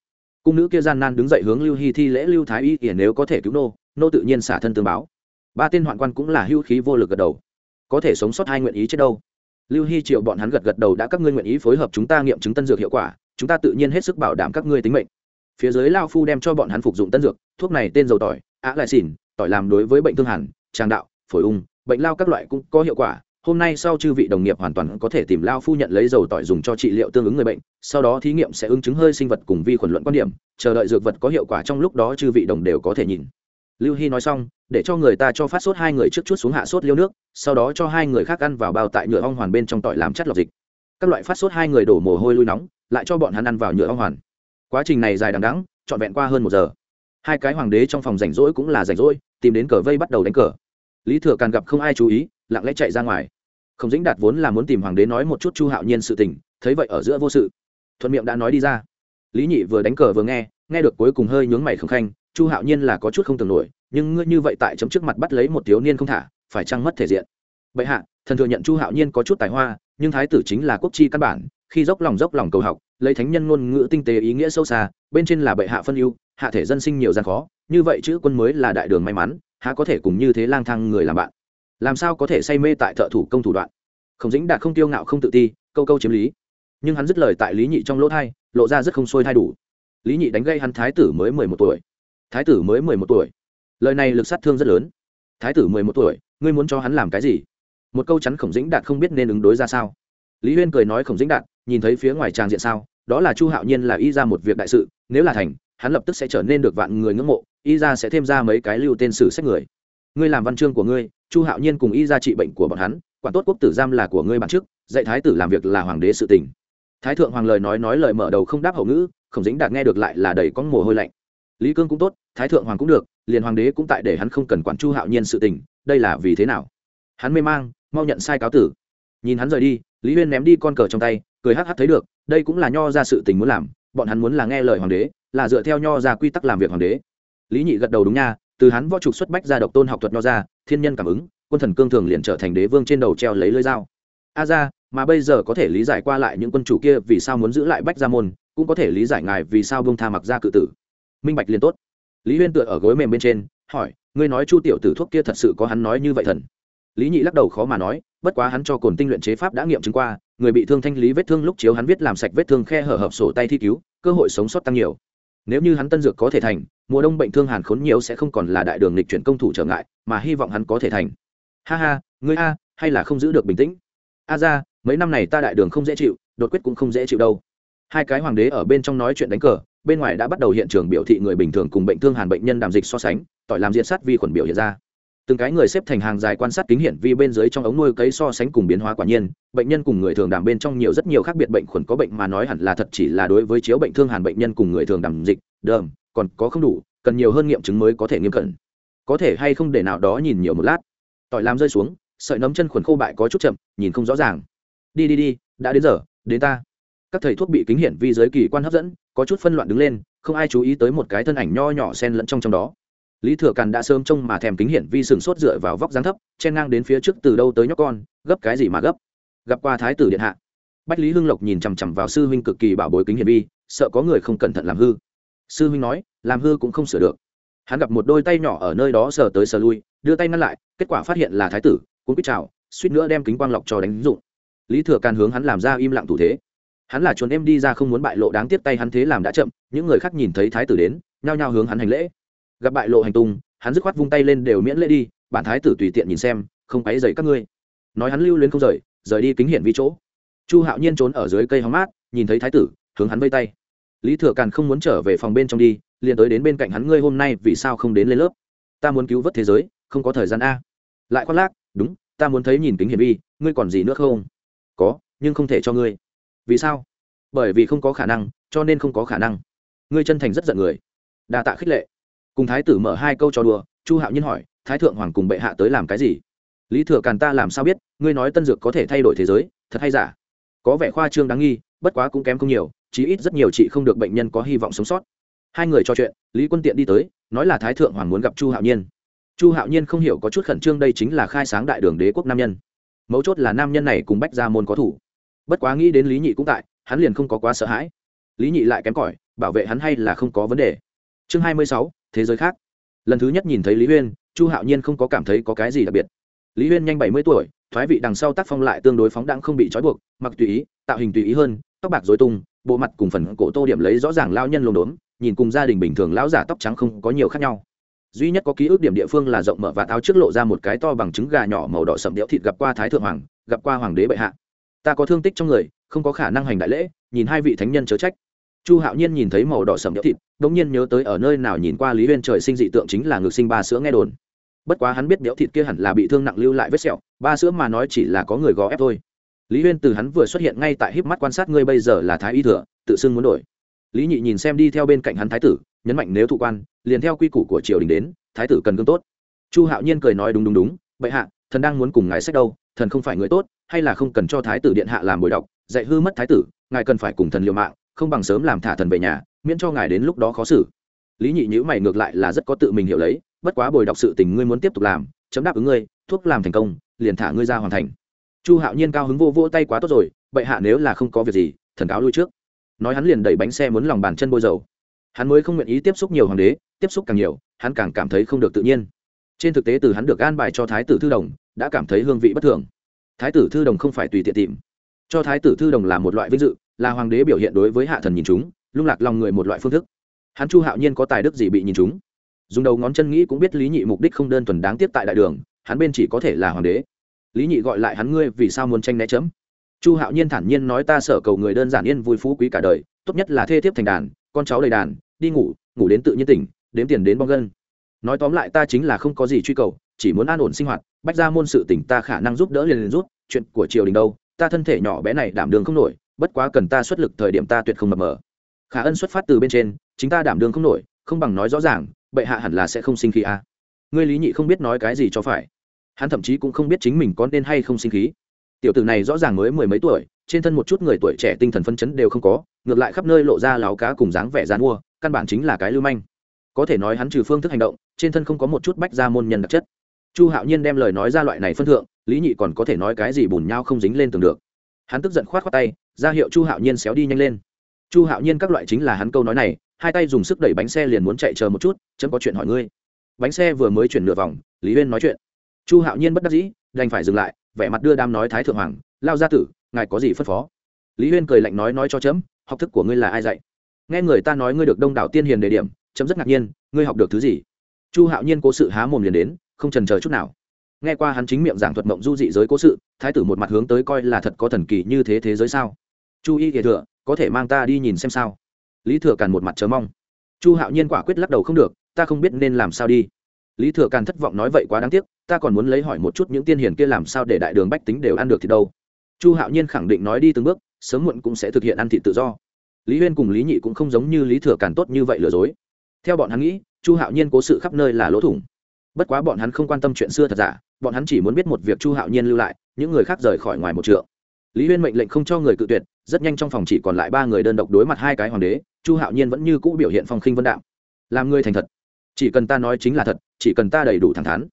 cung nữ kia gian nan đứng dậy hướng lưu hy thi lễ lưu thái y ỉa nếu có thể cứu nô nô tự nhiên xả thân tương báo. Ba tên hoạn quan cũng là hưu khí vô lực gật đầu. Có thể sống sót hai nguyện ý chết đâu? Lưu hy triệu bọn hắn gật gật đầu đã các ngươi nguyện ý phối hợp chúng ta nghiệm chứng tân dược hiệu quả, chúng ta tự nhiên hết sức bảo đảm các ngươi tính mệnh. Phía dưới lao phu đem cho bọn hắn phục dụng tân dược, thuốc này tên dầu tỏi, ạ lại xỉn, tỏi làm đối với bệnh thương hàn, tràng đạo, phổi ung, bệnh lao các loại cũng có hiệu quả. Hôm nay sau chư vị đồng nghiệp hoàn toàn có thể tìm lao phu nhận lấy dầu tỏi dùng cho trị liệu tương ứng người bệnh, sau đó thí nghiệm sẽ ứng chứng hơi sinh vật cùng vi khuẩn luận quan điểm, chờ đợi dược vật có hiệu quả trong lúc đó chư vị đồng đều có thể nhìn lưu hy nói xong, để cho người ta cho phát sốt hai người trước chút xuống hạ sốt liêu nước, sau đó cho hai người khác ăn vào bao tại nhựa ong hoàn bên trong tỏi làm chất lọc dịch. Các loại phát sốt hai người đổ mồ hôi lui nóng, lại cho bọn hắn ăn vào nhựa ong hoàn. Quá trình này dài đằng đắng trọn vẹn qua hơn một giờ. Hai cái hoàng đế trong phòng rảnh rỗi cũng là rảnh rỗi, tìm đến cờ vây bắt đầu đánh cờ. Lý thừa càng gặp không ai chú ý, lặng lẽ chạy ra ngoài. Không dĩnh đạt vốn là muốn tìm hoàng đế nói một chút chu hạo nhiên sự tình, thấy vậy ở giữa vô sự. Thuận miệng đã nói đi ra. Lý nhị vừa đánh cờ vừa nghe nghe được cuối cùng hơi nhướng mày khẩn khanh chu hạo nhiên là có chút không tưởng nổi, nhưng ngươi như vậy tại chấm trước mặt bắt lấy một thiếu niên không thả, phải chăng mất thể diện? Bệ hạ, thần thừa nhận chu hạo nhiên có chút tài hoa, nhưng thái tử chính là quốc chi căn bản, khi dốc lòng dốc lòng cầu học, lấy thánh nhân ngôn ngữ tinh tế ý nghĩa sâu xa, bên trên là bệ hạ phân ưu, hạ thể dân sinh nhiều gian khó, như vậy chữ quân mới là đại đường may mắn, há có thể cùng như thế lang thang người làm bạn? Làm sao có thể say mê tại thợ thủ công thủ đoạn? Không dĩnh đạt không tiêu ngạo không tự ti, câu câu chiếm lý. Nhưng hắn dứt lời tại lý nhị trong lỗ thai, lộ ra rất không sôi thai đủ. Lý nhị đánh gây hắn thái tử mới mười một tuổi thái tử mới mười một tuổi. Lời này lực sát thương rất lớn. Thái tử mười một tuổi, ngươi muốn cho hắn làm cái gì? Một câu chắn khổng dĩnh đạt không biết nên ứng đối ra sao. Lý huyên cười nói khổng dĩnh đạt, nhìn thấy phía ngoài tràng diện sao, đó là chu hạo nhiên là y ra một việc đại sự, nếu là thành, hắn lập tức sẽ trở nên được vạn người ngưỡng mộ, y ra sẽ thêm ra mấy cái lưu tên sử sách người. Ngươi làm văn chương của ngươi, chu hạo nhiên cùng y ra trị bệnh của bọn hắn, quản tốt quốc tử giam là của ngươi bản chức, dạy thái tử làm việc là hoàng đế sự tình. Thái thượng hoàng lời nói nói lời mở đầu không đáp hậu ngữ, khổng dính đạt nghe được lại là đầy con mồ hôi lạnh lý cương cũng tốt, thái thượng hoàng cũng được liền hoàng đế cũng tại để hắn không cần quản chu hạo nhiên sự tình, đây là vì thế nào? Hắn mê mang, mau nhận sai cáo tử. Nhìn hắn rời đi, lý huyên ném đi con cờ trong tay, cười hắc hắc thấy được, đây cũng là nho ra sự tình muốn làm, bọn hắn muốn là nghe lời hoàng đế, là dựa theo nho ra quy tắc làm việc hoàng đế. Lý nhị gật đầu đúng nha, từ hắn võ trục xuất bách ra độc tôn học thuật nho ra, thiên nhân cảm ứng, quân thần cương thường liền trở thành đế vương trên đầu treo lấy lưới dao. A ra, mà bây giờ có thể lý giải qua lại những quân chủ kia vì sao muốn giữ lại bách gia môn, cũng có thể lý giải ngài vì sao bông tha mặc ra cự tử minh bạch liền tốt. Lý huyên tựa ở gối mềm bên trên, hỏi, ngươi nói chu tiểu tử thuốc kia thật sự có hắn nói như vậy thần? Lý nhị lắc đầu khó mà nói, bất quá hắn cho cồn tinh luyện chế pháp đã nghiệm chứng qua, người bị thương thanh lý vết thương lúc chiếu hắn viết làm sạch vết thương khe hở hợp sổ tay thi cứu, cơ hội sống sót tăng nhiều. Nếu như hắn tân dược có thể thành, mùa đông bệnh thương hàn khốn nhiều sẽ không còn là đại đường lịch chuyển công thủ trở ngại, mà hy vọng hắn có thể thành. Ha ha, ngươi a, hay là không giữ được bình tĩnh? A ra, mấy năm này ta đại đường không dễ chịu, đột quyết cũng không dễ chịu đâu. Hai cái hoàng đế ở bên trong nói chuyện đánh cờ bên ngoài đã bắt đầu hiện trường biểu thị người bình thường cùng bệnh thương hàn bệnh nhân đàm dịch so sánh, tỏi làm diện sát vi khuẩn biểu hiện ra. Từng cái người xếp thành hàng dài quan sát kính hiển vi bên dưới trong ống nuôi cấy so sánh cùng biến hóa quả nhiên, bệnh nhân cùng người thường đàm bên trong nhiều rất nhiều khác biệt bệnh khuẩn có bệnh mà nói hẳn là thật chỉ là đối với chiếu bệnh thương hàn bệnh nhân cùng người thường đàm dịch, đờm, còn có không đủ, cần nhiều hơn nghiệm chứng mới có thể nghiêm cẩn. Có thể hay không để nào đó nhìn nhiều một lát. Tỏi làm rơi xuống, sợi nấm chân khuẩn khô bại có chút chậm, nhìn không rõ ràng. Đi đi đi, đã đến giờ, đến ta. Các thầy thuốc bị kính hiển vi giới kỳ quan hấp dẫn có chút phân loạn đứng lên, không ai chú ý tới một cái thân ảnh nho nhỏ sen lẫn trong trong đó. Lý thừa càn đã sớm trông mà thèm kính hiển vi sừng sốt dựa vào vóc dáng thấp, chen ngang đến phía trước từ đâu tới nhóc con, gấp cái gì mà gấp. Gặp qua thái tử điện hạ. Bách lý hưng lộc nhìn chằm chằm vào sư huynh cực kỳ bảo bối kính hiển vi, sợ có người không cẩn thận làm hư. Sư huynh nói, làm hư cũng không sửa được. Hắn gặp một đôi tay nhỏ ở nơi đó sờ tới sờ lui, đưa tay ngăn lại, kết quả phát hiện là thái tử cũng biết chào, suýt nữa đem kính quang lọc cho đánh dụng. Lý thừa càn hướng hắn làm ra im lặng thủ thế hắn là chuồn em đi ra không muốn bại lộ đáng tiếc tay hắn thế làm đã chậm, những người khác nhìn thấy thái tử đến, nhao nhao hướng hắn hành lễ. Gặp bại lộ hành tung, hắn dứt khoát vung tay lên đều miễn lễ đi, bản thái tử tùy tiện nhìn xem, không quấy dày các ngươi. Nói hắn lưu luyến không rời rời đi kính hiển vi chỗ. Chu hạo nhiên trốn ở dưới cây hóng mát, nhìn thấy thái tử, hướng hắn vây tay. Lý thừa càn không muốn trở về phòng bên trong đi, liền tới đến bên cạnh hắn, ngươi hôm nay vì sao không đến lên lớp? Ta muốn cứu vớt thế giới, không có thời gian a. Lại khoác lác, đúng, ta muốn thấy nhìn kính hiển vi, ngươi còn gì nữa không? Có, nhưng không thể cho ngươi vì sao? Bởi vì không có khả năng, cho nên không có khả năng. Ngươi chân thành rất giận người. Đa tạ khích lệ. Cùng thái tử mở hai câu trò đùa, chu hạo nhiên hỏi, thái thượng hoàng cùng bệ hạ tới làm cái gì? Lý thừa càn ta làm sao biết, ngươi nói tân dược có thể thay đổi thế giới, thật hay giả? Có vẻ khoa trương đáng nghi, bất quá cũng kém không nhiều, chí ít rất nhiều chị không được bệnh nhân có hy vọng sống sót. Hai người trò chuyện, lý quân tiện đi tới, nói là thái thượng hoàng muốn gặp chu hạo nhiên. Chu hạo nhiên không hiểu có chút khẩn trương đây chính là khai sáng đại đường đế quốc nam nhân. Mấu chốt là nam nhân này cùng bách gia môn có thủ bất quá nghĩ đến lý nhị cũng tại, hắn liền không có quá sợ hãi. Lý nhị lại kém cỏi, bảo vệ hắn hay là không có vấn đề. Chương hai mươi sáu, thế giới khác. Lần thứ nhất nhìn thấy lý huyên, chu hạo nhiên không có cảm thấy có cái gì đặc biệt. Lý huyên nhanh bảy mươi tuổi, thoái vị đằng sau tác phong lại tương đối phóng đãng không bị trói buộc, mặc tùy ý, tạo hình tùy ý hơn, tóc bạc dối tung, bộ mặt cùng phần cổ tô điểm lấy rõ ràng lao nhân lồn đốn nhìn cùng gia đình bình thường lão giả tóc trắng không có nhiều khác nhau. Duy nhất có ký ức điểm địa phương là rộng mở và tháo trước lộ ra một cái to bằng trứng gà nhỏ màu đỏ sậm đẽo thịt gặp qua thái thượng hoàng, gặp qua hoàng đế bệ hạ ta có thương tích trong người, không có khả năng hành đại lễ, nhìn hai vị thánh nhân chớ trách. Chu hạo nhiên nhìn thấy màu đỏ sầm nhỡ thịt đ ỗ n g nhiên nhớ tới ở nơi nào nhìn qua lý huyên trời sinh dị tượng chính là ngược sinh ba sữa nghe đồn. Bất quá hắn biết béo thịt kia hẳn là bị thương nặng lưu lại vết sẹo, ba sữa mà nói chỉ là có người gò ép thôi. Lý huyên từ hắn vừa xuất hiện ngay tại híp mắt quan sát ngươi bây giờ là thái y thừa, tự xưng muốn đổi. Lý nhị nhìn xem đi theo bên cạnh hắn thái tử, nhấn mạnh nếu thụ quan, liền theo quy củ của triều đình đến, thái tử cần cương tốt. Chu hạo nhiên cười nói đúng đúng đúng, bệ hạ, thần đang muốn cùng ngài sách đâu, thần không phải người tốt hay là không cần cho thái tử điện hạ làm bồi đọc, dạy hư mất thái tử, ngài cần phải cùng thần liều mạng, không bằng sớm làm thả thần về nhà, miễn cho ngài đến lúc đó khó xử. Lý nhị nhữ mày ngược lại là rất có tự mình hiểu lấy, bất quá bồi đọc sự tình ngươi muốn tiếp tục làm, chấm đáp ứng ngươi, thuốc làm thành công, liền thả ngươi ra hoàn thành. Chu hạo nhiên cao hứng vô vô tay quá tốt rồi, bệ hạ nếu là không có việc gì, thần cáo lui trước. Nói hắn liền đẩy bánh xe muốn lòng bàn chân bôi dầu. Hắn mới không nguyện ý tiếp xúc nhiều hoàng đế, tiếp xúc càng nhiều, hắn càng cảm thấy không được tự nhiên. Trên thực tế từ hắn được an bài cho thái tử thư đồng, đã cảm thấy hương vị bất thường thái tử thư đồng không phải tùy tiện tìm. Cho thái tử thư đồng là một loại vinh dự, là hoàng đế biểu hiện đối với hạ thần nhìn chúng, lung lạc lòng người một loại phương thức. Hắn chu hạo nhiên có tài đức gì bị nhìn chúng? Dùng đầu ngón chân nghĩ cũng biết lý nhị mục đích không đơn thuần đáng tiếp tại đại đường, hắn bên chỉ có thể là hoàng đế. Lý nhị gọi lại hắn, ngươi vì sao muốn tranh né chấm? Chu hạo nhiên thản nhiên nói, ta sở cầu người đơn giản yên vui phú quý cả đời, tốt nhất là thê thiếp thành đàn, con cháu đầy đàn, đi ngủ ngủ đến tự nhiên tỉnh, đếm tiền đến bong gân. Nói tóm lại ta chính là không có gì truy cầu chỉ muốn an ổn sinh hoạt, bách ra môn sự tỉnh ta khả năng giúp đỡ liền liền rút chuyện của triều đình đâu, ta thân thể nhỏ bé này đảm đường không nổi, bất quá cần ta xuất lực thời điểm ta tuyệt không mập mờ. Khả ân xuất phát từ bên trên, chính ta đảm đường không nổi, không bằng nói rõ ràng, bệ hạ hẳn là sẽ không sinh khí a à. ngươi lý nhị không biết nói cái gì cho phải. Hắn thậm chí cũng không biết chính mình có nên hay không sinh khí. Tiểu tử này rõ ràng mới mười mấy tuổi, trên thân một chút người tuổi trẻ tinh thần phân chấn đều không có, ngược lại khắp nơi lộ ra láo cá cùng dáng vẻ dán mua, căn bản chính là cái lưu manh. Có thể nói hắn trừ phương thức hành động, trên thân không có một chút bách ra môn nhân đặc chất chu hạo nhiên đem lời nói ra loại này phân thượng, lý nhị còn có thể nói cái gì bùn nhau không dính lên tường được. Hắn tức giận khoát khoát tay, ra hiệu chu hạo nhiên xéo đi nhanh lên. Chu hạo nhiên các loại chính là hắn câu nói này, hai tay dùng sức đẩy bánh xe liền muốn chạy chờ một chút, chấm có chuyện hỏi ngươi. Bánh xe vừa mới chuyển nửa vòng, lý huyên nói chuyện. Chu hạo nhiên bất đắc dĩ, đành phải dừng lại, vẻ mặt đưa đam nói thái thượng hoàng, lao gia tử, ngài có gì phân phó? Lý huyên cười lạnh nói nói cho chấm, học thức của ngươi là ai dạy? Nghe người ta nói ngươi được đông đảo tiên hiền đề điểm, chấm rất ngạc nhiên, ngươi học được thứ gì? Chu hạo nhiên cố sự há mồm liền đến không trần chờ chút nào. Nghe qua hắn chính miệng giảng thuật mộng du dị giới cố sự, thái tử một mặt hướng tới coi là thật có thần kỳ như thế thế giới sao? Chu y kể thừa, có thể mang ta đi nhìn xem sao? Lý thừa càn một mặt chờ mong. Chu hạo nhiên quả quyết lắc đầu không được, ta không biết nên làm sao đi. Lý thừa càn thất vọng nói vậy quá đáng tiếc, ta còn muốn lấy hỏi một chút những tiên hiền kia làm sao để đại đường bách tính đều ăn được thì đâu? Chu hạo nhiên khẳng định nói đi từng bước, sớm muộn cũng sẽ thực hiện ăn thị tự do. Lý huyên cùng lý nhị cũng không giống như lý thừa càn tốt như vậy lừa dối. Theo bọn hắn nghĩ, chu hạo nhiên cố sự khắp nơi là lỗ thủng bất quá bọn hắn không quan tâm chuyện xưa thật giả, bọn hắn chỉ muốn biết một việc chu hạo nhiên lưu lại, những người khác rời khỏi ngoài một trượng. Lý huyên mệnh lệnh không cho người cự tuyệt, rất nhanh trong phòng chỉ còn lại ba người đơn độc đối mặt hai cái hoàng đế, chu hạo nhiên vẫn như cũ biểu hiện phong khinh vân đạo làm người thành thật. Chỉ cần ta nói chính là thật, chỉ cần ta đầy đủ thẳng thắn.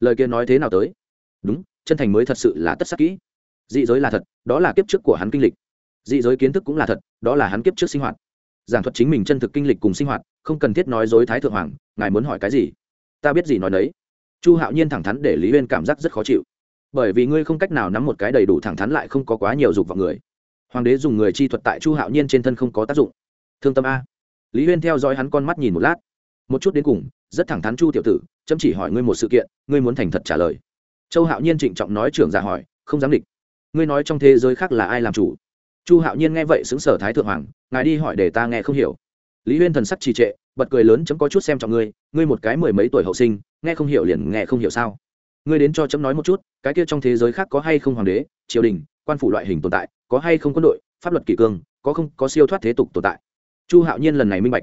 Lời kia nói thế nào tới? Đúng, chân thành mới thật sự là tất sắc kỹ. Dị giới là thật, đó là kiếp trước của hắn kinh lịch. Dị giới kiến thức cũng là thật, đó là hắn kiếp trước sinh hoạt. Giảng thuật chính mình chân thực kinh lịch cùng sinh hoạt, không cần thiết nói dối thái thượng hoàng, ngài muốn hỏi cái gì? Ta biết gì nói đấy chu hạo nhiên thẳng thắn để lý huyên cảm giác rất khó chịu. Bởi vì ngươi không cách nào nắm một cái đầy đủ thẳng thắn lại không có quá nhiều dục vào người. Hoàng đế dùng người chi thuật tại chu hạo nhiên trên thân không có tác dụng. Thương tâm a. Lý huyên theo dõi hắn con mắt nhìn một lát. Một chút đến cùng, rất thẳng thắn chu tiểu tử, chấm chỉ hỏi ngươi một sự kiện, ngươi muốn thành thật trả lời. Châu hạo nhiên trịnh trọng nói trưởng giả hỏi, không dám địch. Ngươi nói trong thế giới khác là ai làm chủ? Chu hạo nhiên nghe vậy xứng sở thái thượng hoàng, ngài đi hỏi để ta nghe không hiểu lý huyên thần sắc trì trệ, bật cười lớn chấm có chút xem trọng ngươi ngươi một cái mười mấy tuổi hậu sinh, nghe không hiểu liền nghe không hiểu sao? Ngươi đến cho chấm nói một chút, cái kia trong thế giới khác có hay không hoàng đế, triều đình, quan phủ loại hình tồn tại, có hay không quân đội, pháp luật kỷ cương, có không, có siêu thoát thế tục tồn tại? Chu hạo nhiên lần này minh bạch.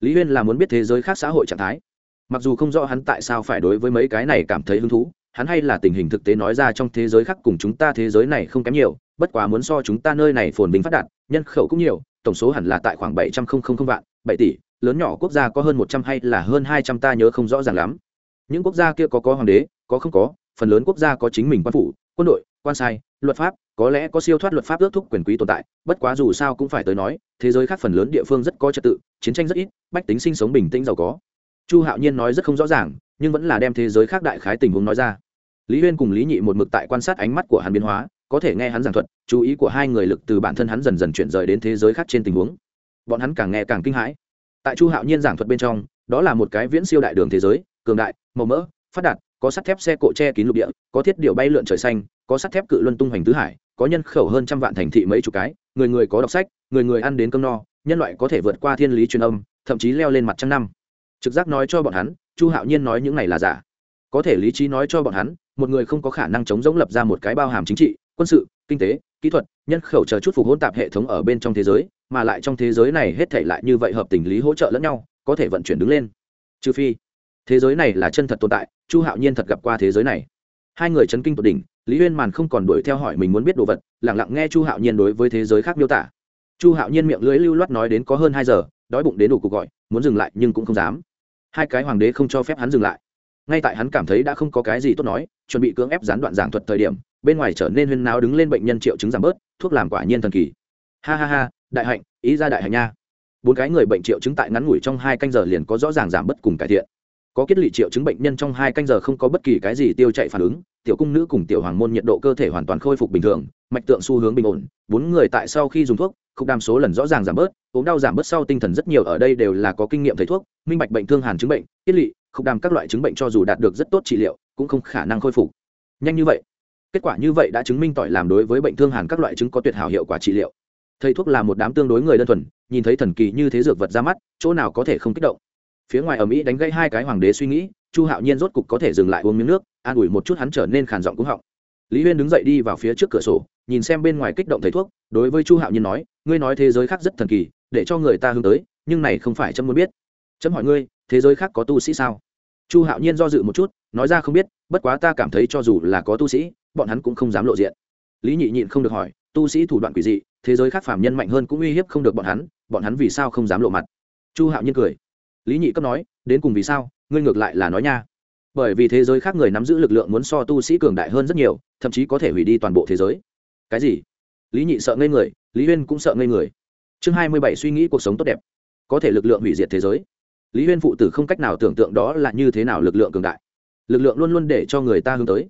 Lý huyên là muốn biết thế giới khác xã hội trạng thái. Mặc dù không rõ hắn tại sao phải đối với mấy cái này cảm thấy hứng thú, hắn hay là tình hình thực tế nói ra trong thế giới khác cùng chúng ta thế giới này không kém nhiều, bất quá muốn so chúng ta nơi này phồn bình phát đạt, nhân khẩu cũng nhiều, tổng số hẳn là tại khoảng bảy trăm linh vạn bảy tỷ, lớn nhỏ quốc gia có hơn một trăm hay là hơn hai trăm ta nhớ không rõ ràng lắm. Những quốc gia kia có có hoàng đế, có không có, phần lớn quốc gia có chính mình quan phủ, quân đội, quan sai, luật pháp, có lẽ có siêu thoát luật pháp ước thúc quyền quý tồn tại, bất quá dù sao cũng phải tới nói, thế giới khác phần lớn địa phương rất có trật tự, chiến tranh rất ít, bách tính sinh sống bình tĩnh giàu có. Chu hạo nhiên nói rất không rõ ràng, nhưng vẫn là đem thế giới khác đại khái tình huống nói ra. Lý huyên cùng lý nhị một mực tại quan sát ánh mắt của hắn biến hóa, có thể nghe hắn giảng thuật, chú ý của hai người lực từ bản thân hắn dần dần chuyển rời đến thế giới khác trên tình huống bọn hắn càng nghe càng kinh hãi. Tại chu hạo nhiên giảng thuật bên trong, đó là một cái viễn siêu đại đường thế giới, cường đại, màu mỡ, phát đạt, có sắt thép xe cộ che kín lục địa, có thiết điệu bay lượn trời xanh, có sắt thép cự luân tung hoành tứ hải, có nhân khẩu hơn trăm vạn thành thị mấy chục cái, người người có đọc sách, người người ăn đến cơm no, nhân loại có thể vượt qua thiên lý truyền âm, thậm chí leo lên mặt trăng năm. Trực giác nói cho bọn hắn, chu hạo nhiên nói những này là giả. Có thể lý trí nói cho bọn hắn, một người không có khả năng chống giống lập ra một cái bao hàm chính trị, quân sự, kinh tế, kỹ thuật, nhân khẩu chờ chút phục hỗn tạp hệ thống ở bên trong thế giới mà lại trong thế giới này hết thể lại như vậy hợp tình lý hỗ trợ lẫn nhau, có thể vận chuyển đứng lên. Trừ phi, thế giới này là chân thật tồn tại, chu hạo nhiên thật gặp qua thế giới này. Hai người chấn kinh tột đỉnh, lý huyên màn không còn đuổi theo hỏi mình muốn biết đồ vật lẳng lặng nghe chu hạo nhiên đối với thế giới khác miêu tả. Chu hạo nhiên miệng lưỡi lưu loát nói đến có hơn hai giờ, đói bụng đến đủ cuộc gọi, muốn dừng lại nhưng cũng không dám. Hai cái hoàng đế không cho phép hắn dừng lại. Ngay tại hắn cảm thấy đã không có cái gì tốt nói, chuẩn bị cưỡng ép gián đoạn giảng thuật thời điểm, bên ngoài trở nên huyên náo đứng lên bệnh nhân triệu chứng giảm bớt, thuốc làm quả nhiên thần kỳ ha ha ha, đại hạnh, ý ra đại hạnh nha. Bốn cái người bệnh triệu chứng tại ngắn ngủi trong hai canh giờ liền có rõ ràng giảm bớt cùng cải thiện. Có kết lị triệu chứng bệnh nhân trong hai canh giờ không có bất kỳ cái gì tiêu chạy phản ứng, tiểu cung nữ cùng tiểu hoàng môn nhiệt độ cơ thể hoàn toàn khôi phục bình thường, mạch tượng xu hướng bình ổn, bốn người tại sau khi dùng thuốc, khúc đam số lần rõ ràng giảm bớt, ốm đau giảm bớt sau tinh thần rất nhiều ở đây đều là có kinh nghiệm thầy thuốc, minh bạch bệnh thương hàn chứng bệnh, kết lị, khúc đam các loại chứng bệnh cho dù đạt được rất tốt trị liệu, cũng không khả năng khôi phục. Nhanh như vậy. Kết quả như vậy đã chứng minh tỏi làm đối với bệnh thương hàn các loại chứng có tuyệt hảo hiệu quả trị liệu thầy thuốc là một đám tương đối người đơn thuần, nhìn thấy thần kỳ như thế dược vật ra mắt, chỗ nào có thể không kích động. Phía ngoài ở mỹ đánh gây hai cái hoàng đế suy nghĩ, chu hạo nhiên rốt cục có thể dừng lại uống miếng nước, an ủi một chút hắn trở nên khàn giọng cúng họng. Lý huyên đứng dậy đi vào phía trước cửa sổ, nhìn xem bên ngoài kích động thầy thuốc, đối với chu hạo nhiên nói, ngươi nói thế giới khác rất thần kỳ, để cho người ta hướng tới, nhưng này không phải chấm muốn biết. Chấm hỏi ngươi, thế giới khác có tu sĩ sao? Chu hạo nhiên do dự một chút, nói ra không biết, bất quá ta cảm thấy cho dù là có tu sĩ, bọn hắn cũng không dám lộ diện. Lý nhị nhịn không được hỏi tu sĩ thủ đoạn quỷ dị, thế giới khác phàm nhân mạnh hơn cũng uy hiếp không được bọn hắn bọn hắn vì sao không dám lộ mặt? Chu hạo nhiên cười. Lý nhị cấp nói, đến cùng vì sao? Ngươi ngược lại là nói nha. Bởi vì thế giới khác người nắm giữ lực lượng muốn so tu sĩ cường đại hơn rất nhiều, thậm chí có thể hủy đi toàn bộ thế giới. Cái gì? Lý nhị sợ ngây người, lý huyên cũng sợ ngây người. Chương hai mươi bảy suy nghĩ cuộc sống tốt đẹp. Có thể lực lượng hủy diệt thế giới. Lý huyên phụ tử không cách nào tưởng tượng đó là như thế nào lực lượng cường đại. Lực lượng luôn luôn để cho người ta hướng tới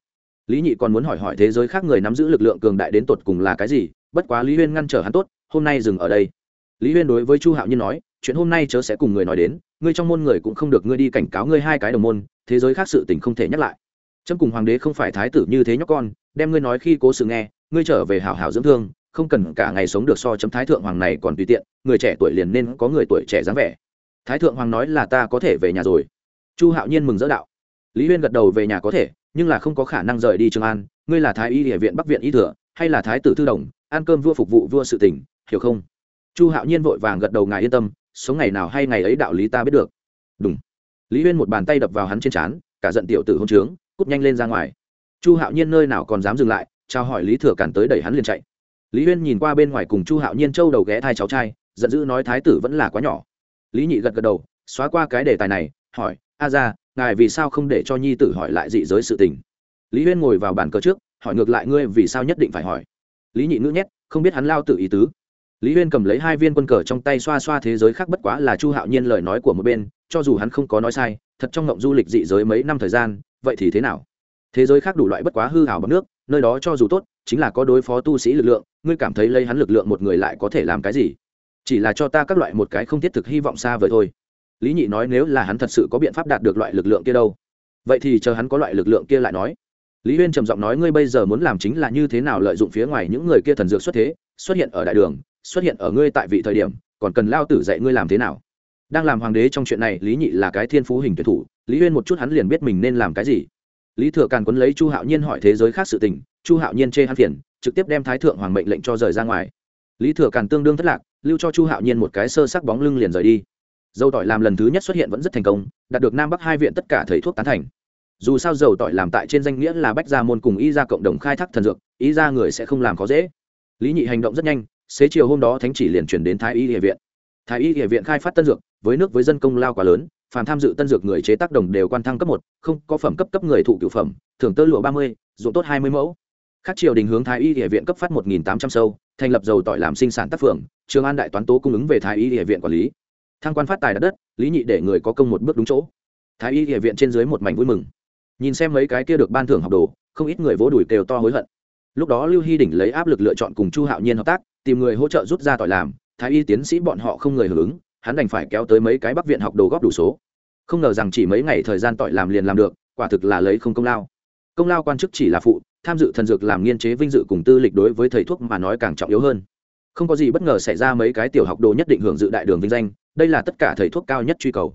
lý nhị còn muốn hỏi hỏi thế giới khác người nắm giữ lực lượng cường đại đến tột cùng là cái gì, bất quá lý huyên ngăn trở hắn tốt, hôm nay dừng ở đây. Lý huyên đối với chu hạo nhiên nói, chuyện hôm nay chớ sẽ cùng người nói đến, ngươi trong môn người cũng không được ngươi đi cảnh cáo ngươi hai cái đồng môn, thế giới khác sự tình không thể nhắc lại. Trâm cùng hoàng đế không phải thái tử như thế nhóc con, đem ngươi nói khi cố sự nghe, ngươi trở về hảo hảo dưỡng thương, không cần cả ngày sống được so chấm thái thượng hoàng này còn tùy tiện, người trẻ tuổi liền nên có người tuổi trẻ dáng vẻ. Thái thượng hoàng nói là ta có thể về nhà rồi. Chu hạo nhiên mừng dỡ đạo. Lý huyên gật đầu về nhà có thể nhưng là không có khả năng rời đi trường an ngươi là thái y địa viện bắc viện y thừa hay là thái tử thư đồng ăn cơm vua phục vụ vua sự tỉnh hiểu không chu hạo nhiên vội vàng gật đầu ngài yên tâm sống ngày nào hay ngày ấy đạo lý ta biết được đúng lý huyên một bàn tay đập vào hắn trên trán cả giận tiểu tử hôn trướng cút nhanh lên ra ngoài chu hạo nhiên nơi nào còn dám dừng lại trao hỏi lý thừa cản tới đẩy hắn liền chạy lý huyên nhìn qua bên ngoài cùng chu hạo nhiên trâu đầu ghé thai cháu trai giận dữ nói thái tử vẫn là quá nhỏ lý nhị gật gật đầu xóa qua cái đề tài này hỏi a ra ngài vì sao không để cho nhi tử hỏi lại dị giới sự tình? Lý huyên ngồi vào bàn cờ trước, hỏi ngược lại ngươi vì sao nhất định phải hỏi. Lý nhị ngữ nhét, không biết hắn lao tự ý tứ. Lý huyên cầm lấy hai viên quân cờ trong tay xoa xoa thế giới khác bất quá là chu hạo nhiên lời nói của một bên, cho dù hắn không có nói sai, thật trong ngộng du lịch dị giới mấy năm thời gian, vậy thì thế nào? Thế giới khác đủ loại bất quá hư hảo bằng nước, nơi đó cho dù tốt, chính là có đối phó tu sĩ lực lượng, ngươi cảm thấy lấy hắn lực lượng một người lại có thể làm cái gì? Chỉ là cho ta các loại một cái không thiết thực hy vọng xa vời thôi lý nhị nói nếu là hắn thật sự có biện pháp đạt được loại lực lượng kia đâu? Vậy thì chờ hắn có loại lực lượng kia lại nói. Lý huyên trầm giọng nói, ngươi bây giờ muốn làm chính là như thế nào lợi dụng phía ngoài những người kia thần dược xuất thế, xuất hiện ở đại đường, xuất hiện ở ngươi tại vị thời điểm, còn cần lao tử dạy ngươi làm thế nào? Đang làm hoàng đế trong chuyện này, lý nhị là cái thiên phú hình tuyệt thủ, lý huyên một chút hắn liền biết mình nên làm cái gì. Lý thừa càn quấn lấy chu hạo nhiên hỏi thế giới khác sự tình, chu hạo nhiên chê hắn phiền, trực tiếp đem thái thượng hoàng mệnh lệnh cho rời ra ngoài. Lý thừa càn tương đương thất lạc, lưu cho chu hạo nhiên một cái sơ sắc bóng lưng liền rời đi dầu tỏi làm lần thứ nhất xuất hiện vẫn rất thành công, đạt được nam bắc hai viện tất cả thầy thuốc tán thành. Dù sao dầu tỏi làm tại trên danh nghĩa là bách gia môn cùng y gia cộng đồng khai thác thần dược, y ra người sẽ không làm khó dễ. Lý nhị hành động rất nhanh, xế chiều hôm đó thánh chỉ liền chuyển đến thái y địa viện. Thái y địa viện khai phát tân dược, với nước với dân công lao quá lớn, phàm tham dự tân dược người chế tác đồng đều quan thăng cấp một, không có phẩm cấp cấp người thụ cửu phẩm, thưởng tơ lụa ba mươi dụng tốt hai mươi mẫu. Khác triều đình hướng thái y địa viện cấp phát một nghìn tám trăm sâu, thành lập dầu tỏi làm sinh sản tác phường, trường an đại toán tố cung ứng về thái y địa viện quản lý thăng quan phát tài đất đất, lý nhị để người có công một bước đúng chỗ. Thái y địa viện trên dưới một mảnh vui mừng. Nhìn xem mấy cái kia được ban thưởng học đồ, không ít người vỗ đùi kêu to hối hận. Lúc đó lưu hy đỉnh lấy áp lực lựa chọn cùng chu hạo nhiên hợp tác, tìm người hỗ trợ rút ra tỏi làm, thái y tiến sĩ bọn họ không người hưởng ứng, hắn đành phải kéo tới mấy cái bắc viện học đồ góp đủ số. Không ngờ rằng chỉ mấy ngày thời gian tỏi làm liền làm được, quả thực là lấy không công lao. Công lao quan chức chỉ là phụ, tham dự thần dược làm nghiên chế vinh dự cùng tư lịch đối với thầy thuốc mà nói càng trọng yếu hơn. Không có gì bất ngờ xảy ra mấy cái tiểu học đồ nhất định hưởng dự đại đường vinh danh đây là tất cả thầy thuốc cao nhất truy cầu.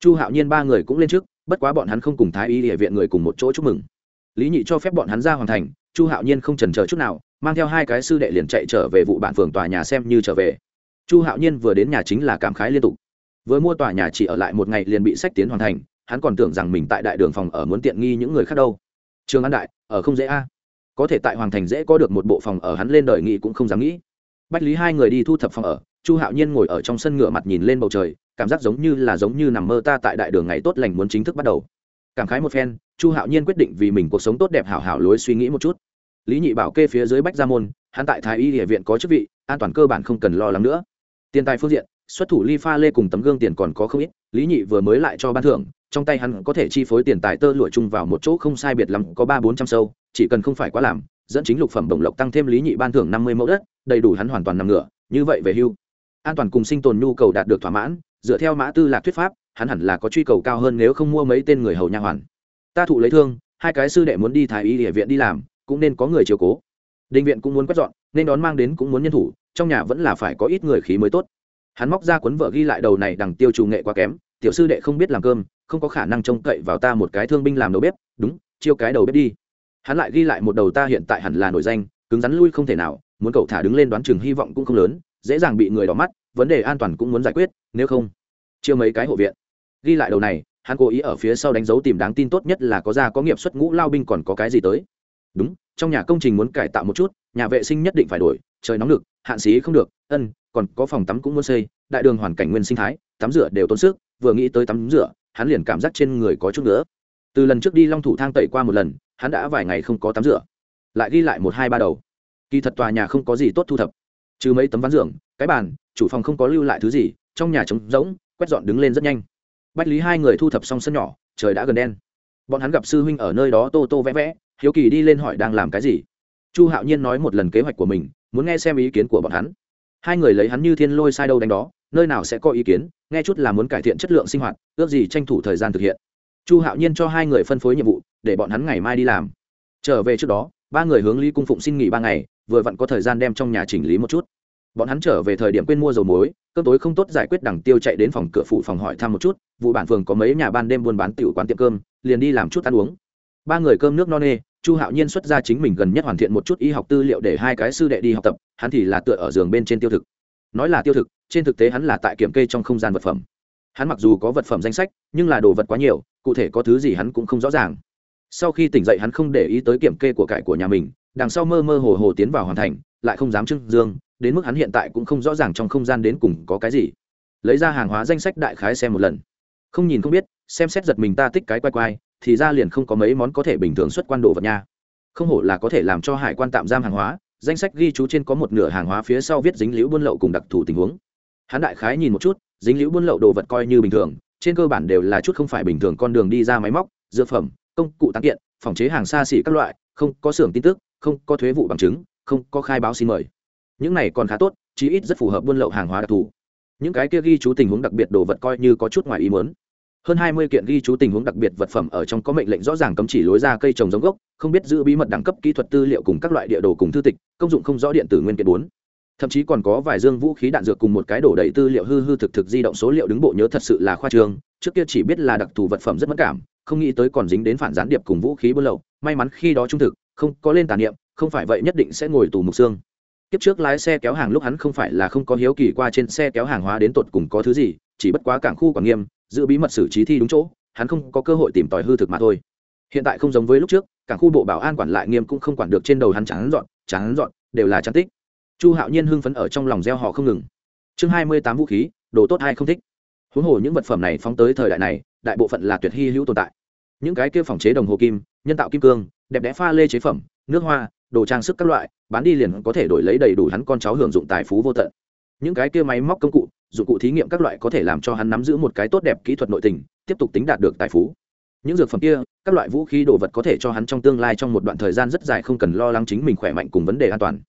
Chu hạo nhiên ba người cũng lên trước, bất quá bọn hắn không cùng thái y địa viện người cùng một chỗ chúc mừng. Lý nhị cho phép bọn hắn ra hoàn thành, chu hạo nhiên không trần chờ chút nào, mang theo hai cái sư đệ liền chạy trở về vụ bản phường tòa nhà xem như trở về. Chu hạo nhiên vừa đến nhà chính là cảm khái liên tục. Vừa mua tòa nhà chỉ ở lại một ngày liền bị sách tiến hoàn thành, hắn còn tưởng rằng mình tại đại đường phòng ở muốn tiện nghi những người khác đâu. Trường an đại, ở không dễ a. Có thể tại hoàng thành dễ có được một bộ phòng ở hắn lên đời nghị cũng không dám nghĩ. Bách lý hai người đi thu thập phòng ở chu hạo nhiên ngồi ở trong sân ngựa mặt nhìn lên bầu trời, cảm giác giống như là giống như nằm mơ ta tại đại đường ngày tốt lành muốn chính thức bắt đầu. Cảm khái một phen, chu hạo nhiên quyết định vì mình cuộc sống tốt đẹp hảo hảo lối suy nghĩ một chút. Lý nhị bảo kê phía dưới bách gia môn, hắn tại thái y địa viện có chức vị, an toàn cơ bản không cần lo lắng nữa. Tiền tài phương diện, xuất thủ ly pha lê cùng tấm gương tiền còn có không ít, lý nhị vừa mới lại cho ban thưởng, trong tay hắn có thể chi phối tiền tài tơ lụa chung vào một chỗ không sai biệt lắm, có ba bốn trăm sâu, chỉ cần không phải quá làm, dẫn chính lục phẩm đồng lộc tăng thêm lý nhị ban thưởng năm mươi mẫu đất, đầy đủ hắn hoàn toàn nằm ngửa như vậy về hưu an toàn cùng sinh tồn nhu cầu đạt được thỏa mãn, dựa theo mã tư lạc thuyết pháp, hắn hẳn là có truy cầu cao hơn nếu không mua mấy tên người hầu nha hoàn. Ta thụ lấy thương, hai cái sư đệ muốn đi thái y địa viện đi làm, cũng nên có người chiều cố. Định viện cũng muốn quét dọn, nên đón mang đến cũng muốn nhân thủ, trong nhà vẫn là phải có ít người khí mới tốt. Hắn móc ra cuốn vợ ghi lại đầu này đằng tiêu trù nghệ quá kém, tiểu sư đệ không biết làm cơm, không có khả năng trông cậy vào ta một cái thương binh làm đầu bếp, đúng, chiêu cái đầu bếp đi. Hắn lại ghi lại một đầu ta hiện tại hẳn là nổi danh, cứng rắn lui không thể nào, muốn cậu thả đứng lên đoán chừng hy vọng cũng không lớn dễ dàng bị người đỏ mắt, vấn đề an toàn cũng muốn giải quyết, nếu không chưa mấy cái hộ viện. Ghi lại đầu này, hắn cố ý ở phía sau đánh dấu tìm đáng tin tốt nhất là có ra có nghiệp xuất ngũ lao binh còn có cái gì tới. Đúng, trong nhà công trình muốn cải tạo một chút, nhà vệ sinh nhất định phải đổi, trời nóng lực, hạn xí không được, ân, còn có phòng tắm cũng muốn xây, đại đường hoàn cảnh nguyên sinh thái, tắm rửa đều tốn sức, vừa nghĩ tới tắm rửa, hắn liền cảm giác trên người có chút nữa từ lần trước đi long thủ thang tẩy qua một lần, hắn đã vài ngày không có tắm rửa. Lại ghi lại một hai ba đầu. Kỳ thật tòa nhà không có gì tốt thu thập trừ mấy tấm ván giường, cái bàn, chủ phòng không có lưu lại thứ gì, trong nhà trống rỗng, quét dọn đứng lên rất nhanh. Bách lý hai người thu thập xong sân nhỏ, trời đã gần đen. Bọn hắn gặp sư huynh ở nơi đó tô tô vẽ vẽ, hiếu kỳ đi lên hỏi đang làm cái gì. Chu hạo nhiên nói một lần kế hoạch của mình, muốn nghe xem ý kiến của bọn hắn. Hai người lấy hắn như thiên lôi sai đâu đánh đó, nơi nào sẽ có ý kiến, nghe chút là muốn cải thiện chất lượng sinh hoạt, ước gì tranh thủ thời gian thực hiện. Chu hạo nhiên cho hai người phân phối nhiệm vụ, để bọn hắn ngày mai đi làm. Trở về trước đó, ba người hướng lý cung phụng xin nghỉ ba ngày vừa vặn có thời gian đem trong nhà chỉnh lý một chút. Bọn hắn trở về thời điểm quên mua dầu muối, cơm tối không tốt giải quyết đằng tiêu chạy đến phòng cửa phụ phòng hỏi thăm một chút, vụ bản phường có mấy nhà ban đêm buôn bán tiểu quán tiệm cơm, liền đi làm chút ăn uống. Ba người cơm nước no nê, chu hạo nhiên xuất ra chính mình gần nhất hoàn thiện một chút y học tư liệu để hai cái sư đệ đi học tập, hắn thì là tựa ở giường bên trên tiêu thực. Nói là tiêu thực, trên thực tế hắn là tại kiểm kê trong không gian vật phẩm. Hắn mặc dù có vật phẩm danh sách, nhưng là đồ vật quá nhiều, cụ thể có thứ gì hắn cũng không rõ ràng. Sau khi tỉnh dậy hắn không để ý tới kiểm kê của cải của nhà mình đằng sau mơ mơ hồ hồ tiến vào hoàn thành, lại không dám trưng dương, đến mức hắn hiện tại cũng không rõ ràng trong không gian đến cùng có cái gì. Lấy ra hàng hóa danh sách đại khái xem một lần. Không nhìn không biết, xem xét giật mình ta tích cái quay quay, thì ra liền không có mấy món có thể bình thường xuất quan đồ vật nha. Không hổ là có thể làm cho hải quan tạm giam hàng hóa, danh sách ghi chú trên có một nửa hàng hóa phía sau viết dính liễu buôn lậu cùng đặc thù tình huống. Hắn đại khái nhìn một chút, dính liễu buôn lậu đồ vật coi như bình thường, trên cơ bản đều là chút không phải bình thường con đường đi ra máy móc, dược phẩm, công cụ tăng kiện, phòng chế hàng xa xỉ các loại, không có xưởng tin tức không có thuế vụ bằng chứng, không có khai báo xin mời. Những này còn khá tốt, chí ít rất phù hợp buôn lậu hàng hóa đặc thù. Những cái kia ghi chú tình huống đặc biệt đồ vật coi như có chút ngoài ý muốn. Hơn hai mươi kiện ghi chú tình huống đặc biệt vật phẩm ở trong có mệnh lệnh rõ ràng cấm chỉ lối ra cây trồng giống gốc, không biết giữ bí mật đẳng cấp kỹ thuật tư liệu cùng các loại địa đồ cùng thư tịch, công dụng không rõ điện tử nguyên kiện bốn. Thậm chí còn có vài dương vũ khí đạn dược cùng một cái đổ đầy tư liệu hư hư thực thực di động số liệu đứng bộ nhớ thật sự là khoa trương, trước kia chỉ biết là đặc thù vật phẩm rất mất cảm, không nghĩ tới còn dính đến phản gián điệp cùng vũ khí buôn lậu, may mắn khi đó trung thực không có lên tàn niệm, không phải vậy nhất định sẽ ngồi tù mục xương. Kiếp trước lái xe kéo hàng lúc hắn không phải là không có hiếu kỳ qua trên xe kéo hàng hóa đến tột cùng có thứ gì, chỉ bất quá cảng khu quản nghiêm, giữ bí mật xử trí thi đúng chỗ, hắn không có cơ hội tìm tòi hư thực mà thôi. Hiện tại không giống với lúc trước, cảng khu bộ bảo an quản lại nghiêm cũng không quản được trên đầu hắn chán dọn chán dọn đều là chán tích. Chu hạo nhiên hưng phấn ở trong lòng gieo họ không ngừng. Chương hai mươi tám vũ khí, đồ tốt hay không thích. Huống hồ những vật phẩm này phóng tới thời đại này, đại bộ phận là tuyệt hy hữu tồn tại. Những cái kia phòng chế đồng hồ kim, nhân tạo kim cương đẹp đẽ pha lê chế phẩm, nước hoa, đồ trang sức các loại, bán đi liền có thể đổi lấy đầy đủ hắn con cháu hưởng dụng tài phú vô tận. Những cái kia máy móc công cụ, dụng cụ thí nghiệm các loại có thể làm cho hắn nắm giữ một cái tốt đẹp kỹ thuật nội tình, tiếp tục tính đạt được tài phú. Những dược phẩm kia, các loại vũ khí đồ vật có thể cho hắn trong tương lai trong một đoạn thời gian rất dài không cần lo lắng chính mình khỏe mạnh cùng vấn đề an toàn.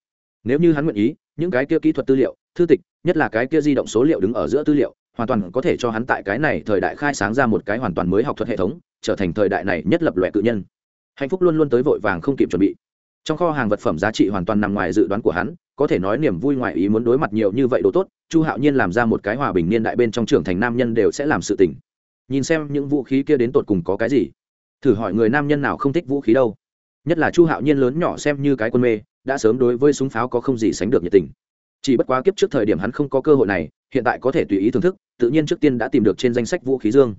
Nếu như hắn nguyện ý, những cái kia kỹ thuật tư liệu, thư tịch, nhất là cái kia di động số liệu đứng ở giữa tư liệu, hoàn toàn có thể cho hắn tại cái này thời đại khai sáng ra một cái hoàn toàn mới học thuật hệ thống, trở thành thời đại này nhất lập loại cự nhân hạnh phúc luôn luôn tới vội vàng không kịp chuẩn bị. Trong kho hàng vật phẩm giá trị hoàn toàn nằm ngoài dự đoán của hắn, có thể nói niềm vui ngoài ý muốn đối mặt nhiều như vậy đồ tốt, chu hạo nhiên làm ra một cái hòa bình niên đại bên trong trưởng thành nam nhân đều sẽ làm sự tình. Nhìn xem những vũ khí kia đến tột cùng có cái gì, thử hỏi người nam nhân nào không thích vũ khí đâu. Nhất là chu hạo nhiên lớn nhỏ xem như cái quân mê, đã sớm đối với súng pháo có không gì sánh được nhiệt tình. Chỉ bất quá kiếp trước thời điểm hắn không có cơ hội này, hiện tại có thể tùy ý thưởng thức, tự nhiên trước tiên đã tìm được trên danh sách vũ khí dương.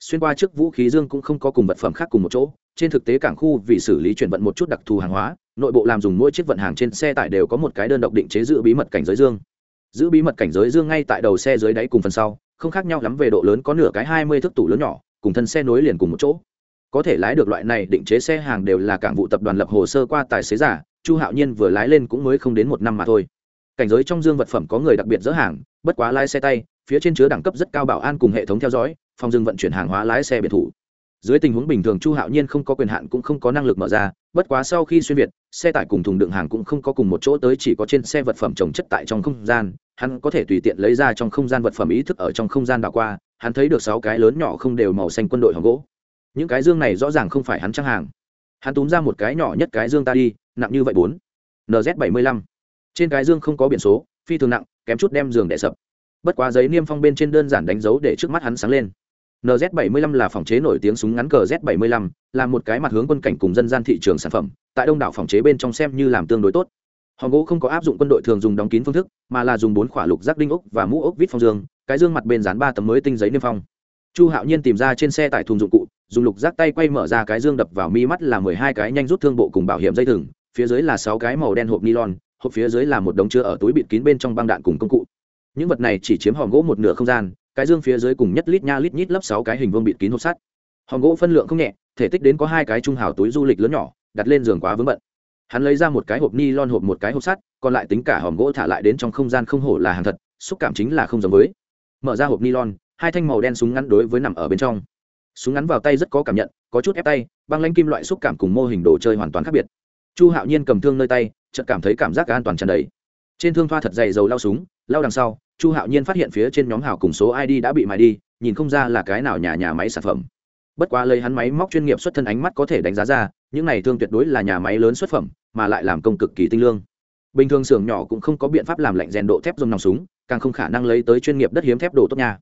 Xuyên qua trước vũ khí dương cũng không có cùng vật phẩm khác cùng một chỗ trên thực tế cảng khu vì xử lý chuyển vận một chút đặc thù hàng hóa, nội bộ làm dùng mỗi chiếc vận hàng trên xe tải đều có một cái đơn độc định chế giữ bí mật cảnh giới dương. Giữ bí mật cảnh giới dương ngay tại đầu xe dưới đáy cùng phần sau, không khác nhau lắm về độ lớn có nửa cái hai mươi thước tủ lớn nhỏ, cùng thân xe nối liền cùng một chỗ. Có thể lái được loại này định chế xe hàng đều là cảng vụ tập đoàn lập hồ sơ qua tài xế giả, chu hạo nhiên vừa lái lên cũng mới không đến một năm mà thôi. Cảnh giới trong dương vật phẩm có người đặc biệt dỡ hàng, bất quá lái xe tay, phía trên chứa đẳng cấp rất cao bảo an cùng hệ thống theo dõi, phòng dừng vận chuyển hàng hóa lái xe biệt thủ dưới tình huống bình thường chu hạo nhiên không có quyền hạn cũng không có năng lực mở ra, bất quá sau khi xuyên việt, xe tải cùng thùng đựng hàng cũng không có cùng một chỗ tới, chỉ có trên xe vật phẩm trồng chất tại trong không gian, hắn có thể tùy tiện lấy ra trong không gian vật phẩm ý thức ở trong không gian đảo qua, hắn thấy được sáu cái lớn nhỏ không đều màu xanh quân đội hồng gỗ. Những cái dương này rõ ràng không phải hắn trang hàng. Hắn túm ra một cái nhỏ nhất cái dương ta đi, nặng như vậy bốn. Nz bảy mươi lăm. Trên cái dương không có biển số, phi thường nặng, kém chút đem giường đẻ sập. Bất quá giấy niêm phong bên trên đơn giản đánh dấu để trước mắt hắn sáng lên nz 75 là phòng chế nổi tiếng súng ngắn cờ z 75 là một cái mặt hướng quân cảnh cùng dân gian thị trường sản phẩm, tại đông đảo phòng chế bên trong xem như làm tương đối tốt. Hòn gỗ không có áp dụng quân đội thường dùng đóng kín phương thức, mà là dùng bốn khỏa lục giác đinh ốc và mũ ốc vít phong dương, cái dương mặt bên dán ba tấm mới tinh giấy niêm phong. Chu hạo nhiên tìm ra trên xe tải thùng dụng cụ, dùng lục giác tay quay mở ra cái dương đập vào mi mắt là mười hai cái nhanh rút thương bộ cùng bảo hiểm dây thừng, phía dưới là sáu cái màu đen hộp nylon, hộp phía dưới là một đống chứa ở túi bịt kín bên trong băng đạn cùng công cụ. Những vật này chỉ chiếm hòm gỗ một nửa không gian cái dương phía dưới cùng nhất lít nha lít nhít lấp sáu cái hình vuông bịt kín hộp sắt. Hòm gỗ phân lượng không nhẹ, thể tích đến có hai cái trung hào túi du lịch lớn nhỏ, đặt lên giường quá vướng bận. Hắn lấy ra một cái hộp ni lon hộp một cái hộp sắt, còn lại tính cả hòm gỗ thả lại đến trong không gian không hổ là hàng thật, xúc cảm chính là không giống với. Mở ra hộp ni lon hai thanh màu đen súng ngắn đối với nằm ở bên trong. Súng ngắn vào tay rất có cảm nhận, có chút ép tay, băng lanh kim loại xúc cảm cùng mô hình đồ chơi hoàn toàn khác biệt. Chu hạo nhiên cầm thương nơi tay, chợt cảm thấy cảm giác an toàn tràn đầy trên thương thoa thật dày dầu lao súng lao đằng sau, chu hạo nhiên phát hiện phía trên nhóm hào cùng số id đã bị mài đi, nhìn không ra là cái nào nhà nhà máy sản phẩm. Bất quá lấy hắn máy móc chuyên nghiệp xuất thân ánh mắt có thể đánh giá ra, những này thương tuyệt đối là nhà máy lớn xuất phẩm, mà lại làm công cực kỳ tinh lương. Bình thường xưởng nhỏ cũng không có biện pháp làm lạnh rèn độ thép dùng nòng súng, càng không khả năng lấy tới chuyên nghiệp đất hiếm thép đồ tốt nhà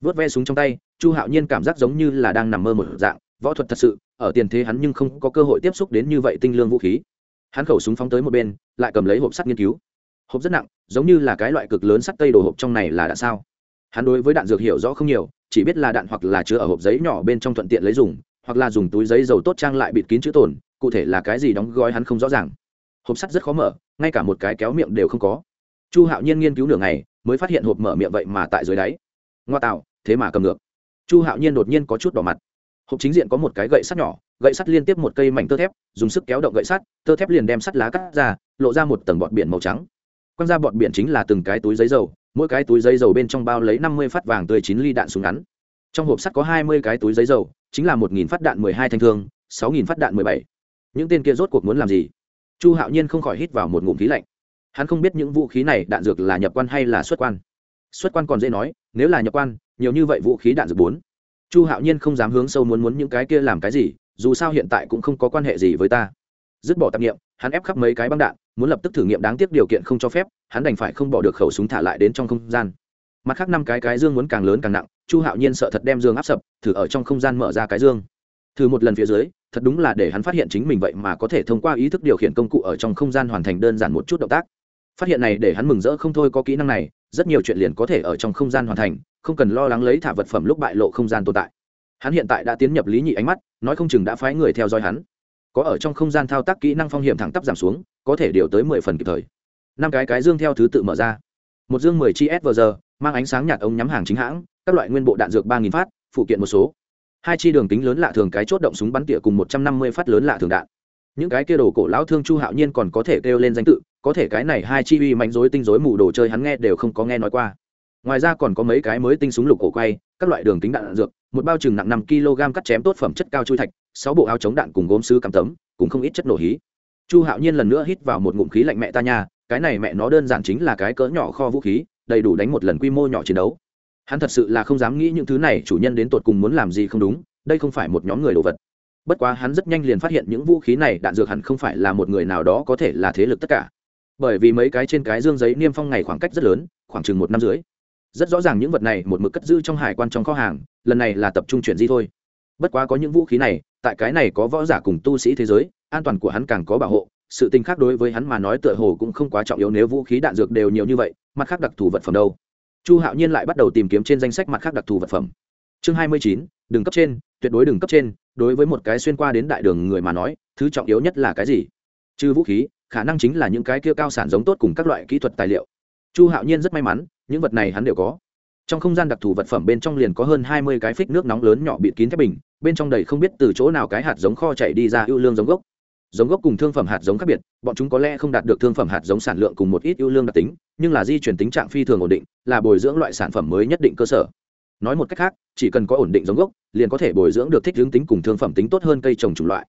vớt ve súng trong tay, chu hạo nhiên cảm giác giống như là đang nằm mơ một dạng, võ thuật thật sự, ở tiền thế hắn nhưng không có cơ hội tiếp xúc đến như vậy tinh lương vũ khí. Hắn khẩu súng phóng tới một bên, lại cầm lấy hộp sắt nghiên cứu hộp rất nặng, giống như là cái loại cực lớn sắt tây đồ hộp trong này là đạn sao? Hắn đối với đạn dược hiểu rõ không nhiều, chỉ biết là đạn hoặc là chứa ở hộp giấy nhỏ bên trong thuận tiện lấy dùng, hoặc là dùng túi giấy dầu tốt trang lại bịt kín chữ tồn, cụ thể là cái gì đóng gói hắn không rõ ràng. Hộp sắt rất khó mở, ngay cả một cái kéo miệng đều không có. Chu hạo nhiên nghiên cứu nửa ngày, mới phát hiện hộp mở miệng vậy mà tại dưới đáy. Ngoa tạo, thế mà cầm ngược. Chu hạo nhiên đột nhiên có chút đỏ mặt. Hộp chính diện có một cái gậy sắt nhỏ, gậy sắt liên tiếp một cây mảnh tơ thép, dùng sức kéo động gậy sắt, tơ thép liền đem sắt lá cắt ra, lộ ra một tầng bọt biển màu trắng quăng ra bọn biển chính là từng cái túi giấy dầu, mỗi cái túi giấy dầu bên trong bao lấy năm mươi phát vàng tươi chín ly đạn súng ngắn. Trong hộp sắt có hai mươi cái túi giấy dầu, chính là một nghìn phát đạn mười hai thanh thương, sáu nghìn phát đạn mười bảy. Những tên kia rốt cuộc muốn làm gì? Chu hạo nhiên không khỏi hít vào một ngụm khí lạnh. Hắn không biết những vũ khí này đạn dược là nhập quan hay là xuất quan. Xuất quan còn dễ nói, nếu là nhập quan, nhiều như vậy vũ khí đạn dược bốn. Chu hạo nhiên không dám hướng sâu muốn muốn những cái kia làm cái gì, dù sao hiện tại cũng không có quan hệ gì với ta. Dứt bỏ tạp nghiệm hắn ép khắp mấy cái băng đạn, muốn lập tức thử nghiệm đáng tiếc điều kiện không cho phép, hắn đành phải không bỏ được khẩu súng thả lại đến trong không gian. Mặt khác năm cái cái dương muốn càng lớn càng nặng, chu hạo nhiên sợ thật đem dương áp sập, thử ở trong không gian mở ra cái dương. Thử một lần phía dưới, thật đúng là để hắn phát hiện chính mình vậy mà có thể thông qua ý thức điều khiển công cụ ở trong không gian hoàn thành đơn giản một chút động tác. Phát hiện này để hắn mừng rỡ không thôi có kỹ năng này, rất nhiều chuyện liền có thể ở trong không gian hoàn thành, không cần lo lắng lấy thả vật phẩm lúc bại lộ không gian tồn tại. Hắn hiện tại đã tiến nhập lý nhị ánh mắt, nói không chừng đã phái người theo dõi hắn có ở trong không gian thao tác kỹ năng phong hiểm thẳng tắp giảm xuống có thể điều tới mười phần kịp thời. Năm cái cái dương theo thứ tự mở ra. Một dương mười chi s vờ giờ mang ánh sáng nhạt ống nhắm hàng chính hãng các loại nguyên bộ đạn dược ba nghìn phát phụ kiện một số. Hai chi đường kính lớn lạ thường cái chốt động súng bắn tỉa cùng một trăm năm mươi phát lớn lạ thường đạn. Những cái kia đồ cổ lão thương chu hạo nhiên còn có thể kêu lên danh tự có thể cái này hai chi uy mạnh dối tinh dối mù đồ chơi hắn nghe đều không có nghe nói qua. Ngoài ra còn có mấy cái mới tinh súng lục cổ quay các loại đường kính đạn, đạn dược một bao chừng nặng năm kg cắt chém tốt phẩm chất cao chui thạch sáu bộ áo chống đạn cùng gốm sứ cắm tấm, cùng không ít chất nổ hí. Chu hạo nhiên lần nữa hít vào một ngụm khí lạnh mẹ ta nha, cái này mẹ nó đơn giản chính là cái cỡ nhỏ kho vũ khí, đầy đủ đánh một lần quy mô nhỏ chiến đấu. Hắn thật sự là không dám nghĩ những thứ này, chủ nhân đến tột cùng muốn làm gì không đúng, đây không phải một nhóm người đồ vật. Bất quá hắn rất nhanh liền phát hiện những vũ khí này đạn dược hẳn không phải là một người nào đó có thể là thế lực tất cả. Bởi vì mấy cái trên cái dương giấy niêm phong ngày khoảng cách rất lớn, khoảng chừng một năm dưới rất rõ ràng những vật này một mực cất giữ trong hải quan trong kho hàng, lần này là tập trung chuyển di thôi bất quá có những vũ khí này, tại cái này có võ giả cùng tu sĩ thế giới, an toàn của hắn càng có bảo hộ, sự tình khác đối với hắn mà nói tựa hồ cũng không quá trọng yếu nếu vũ khí đạn dược đều nhiều như vậy, mặt khác đặc thù vật phẩm đâu. Chu hạo nhiên lại bắt đầu tìm kiếm trên danh sách mặt khác đặc thù vật phẩm. Chương hai mươi chín, đừng cấp trên, tuyệt đối đừng cấp trên, đối với một cái xuyên qua đến đại đường người mà nói, thứ trọng yếu nhất là cái gì? Trừ vũ khí, khả năng chính là những cái kia cao sản giống tốt cùng các loại kỹ thuật tài liệu. Chu hạo nhiên rất may mắn, những vật này hắn đều có trong không gian đặc thù vật phẩm bên trong liền có hơn hai mươi cái phích nước nóng lớn nhỏ bịt kín thép bình, bên trong đầy không biết từ chỗ nào cái hạt giống kho chạy đi ra ưu lương giống gốc. Giống gốc cùng thương phẩm hạt giống khác biệt, bọn chúng có lẽ không đạt được thương phẩm hạt giống sản lượng cùng một ít ưu lương đặc tính, nhưng là di chuyển tính trạng phi thường ổn định, là bồi dưỡng loại sản phẩm mới nhất định cơ sở. Nói một cách khác, chỉ cần có ổn định giống gốc, liền có thể bồi dưỡng được thích hướng tính cùng thương phẩm tính tốt hơn cây trồng chủng loại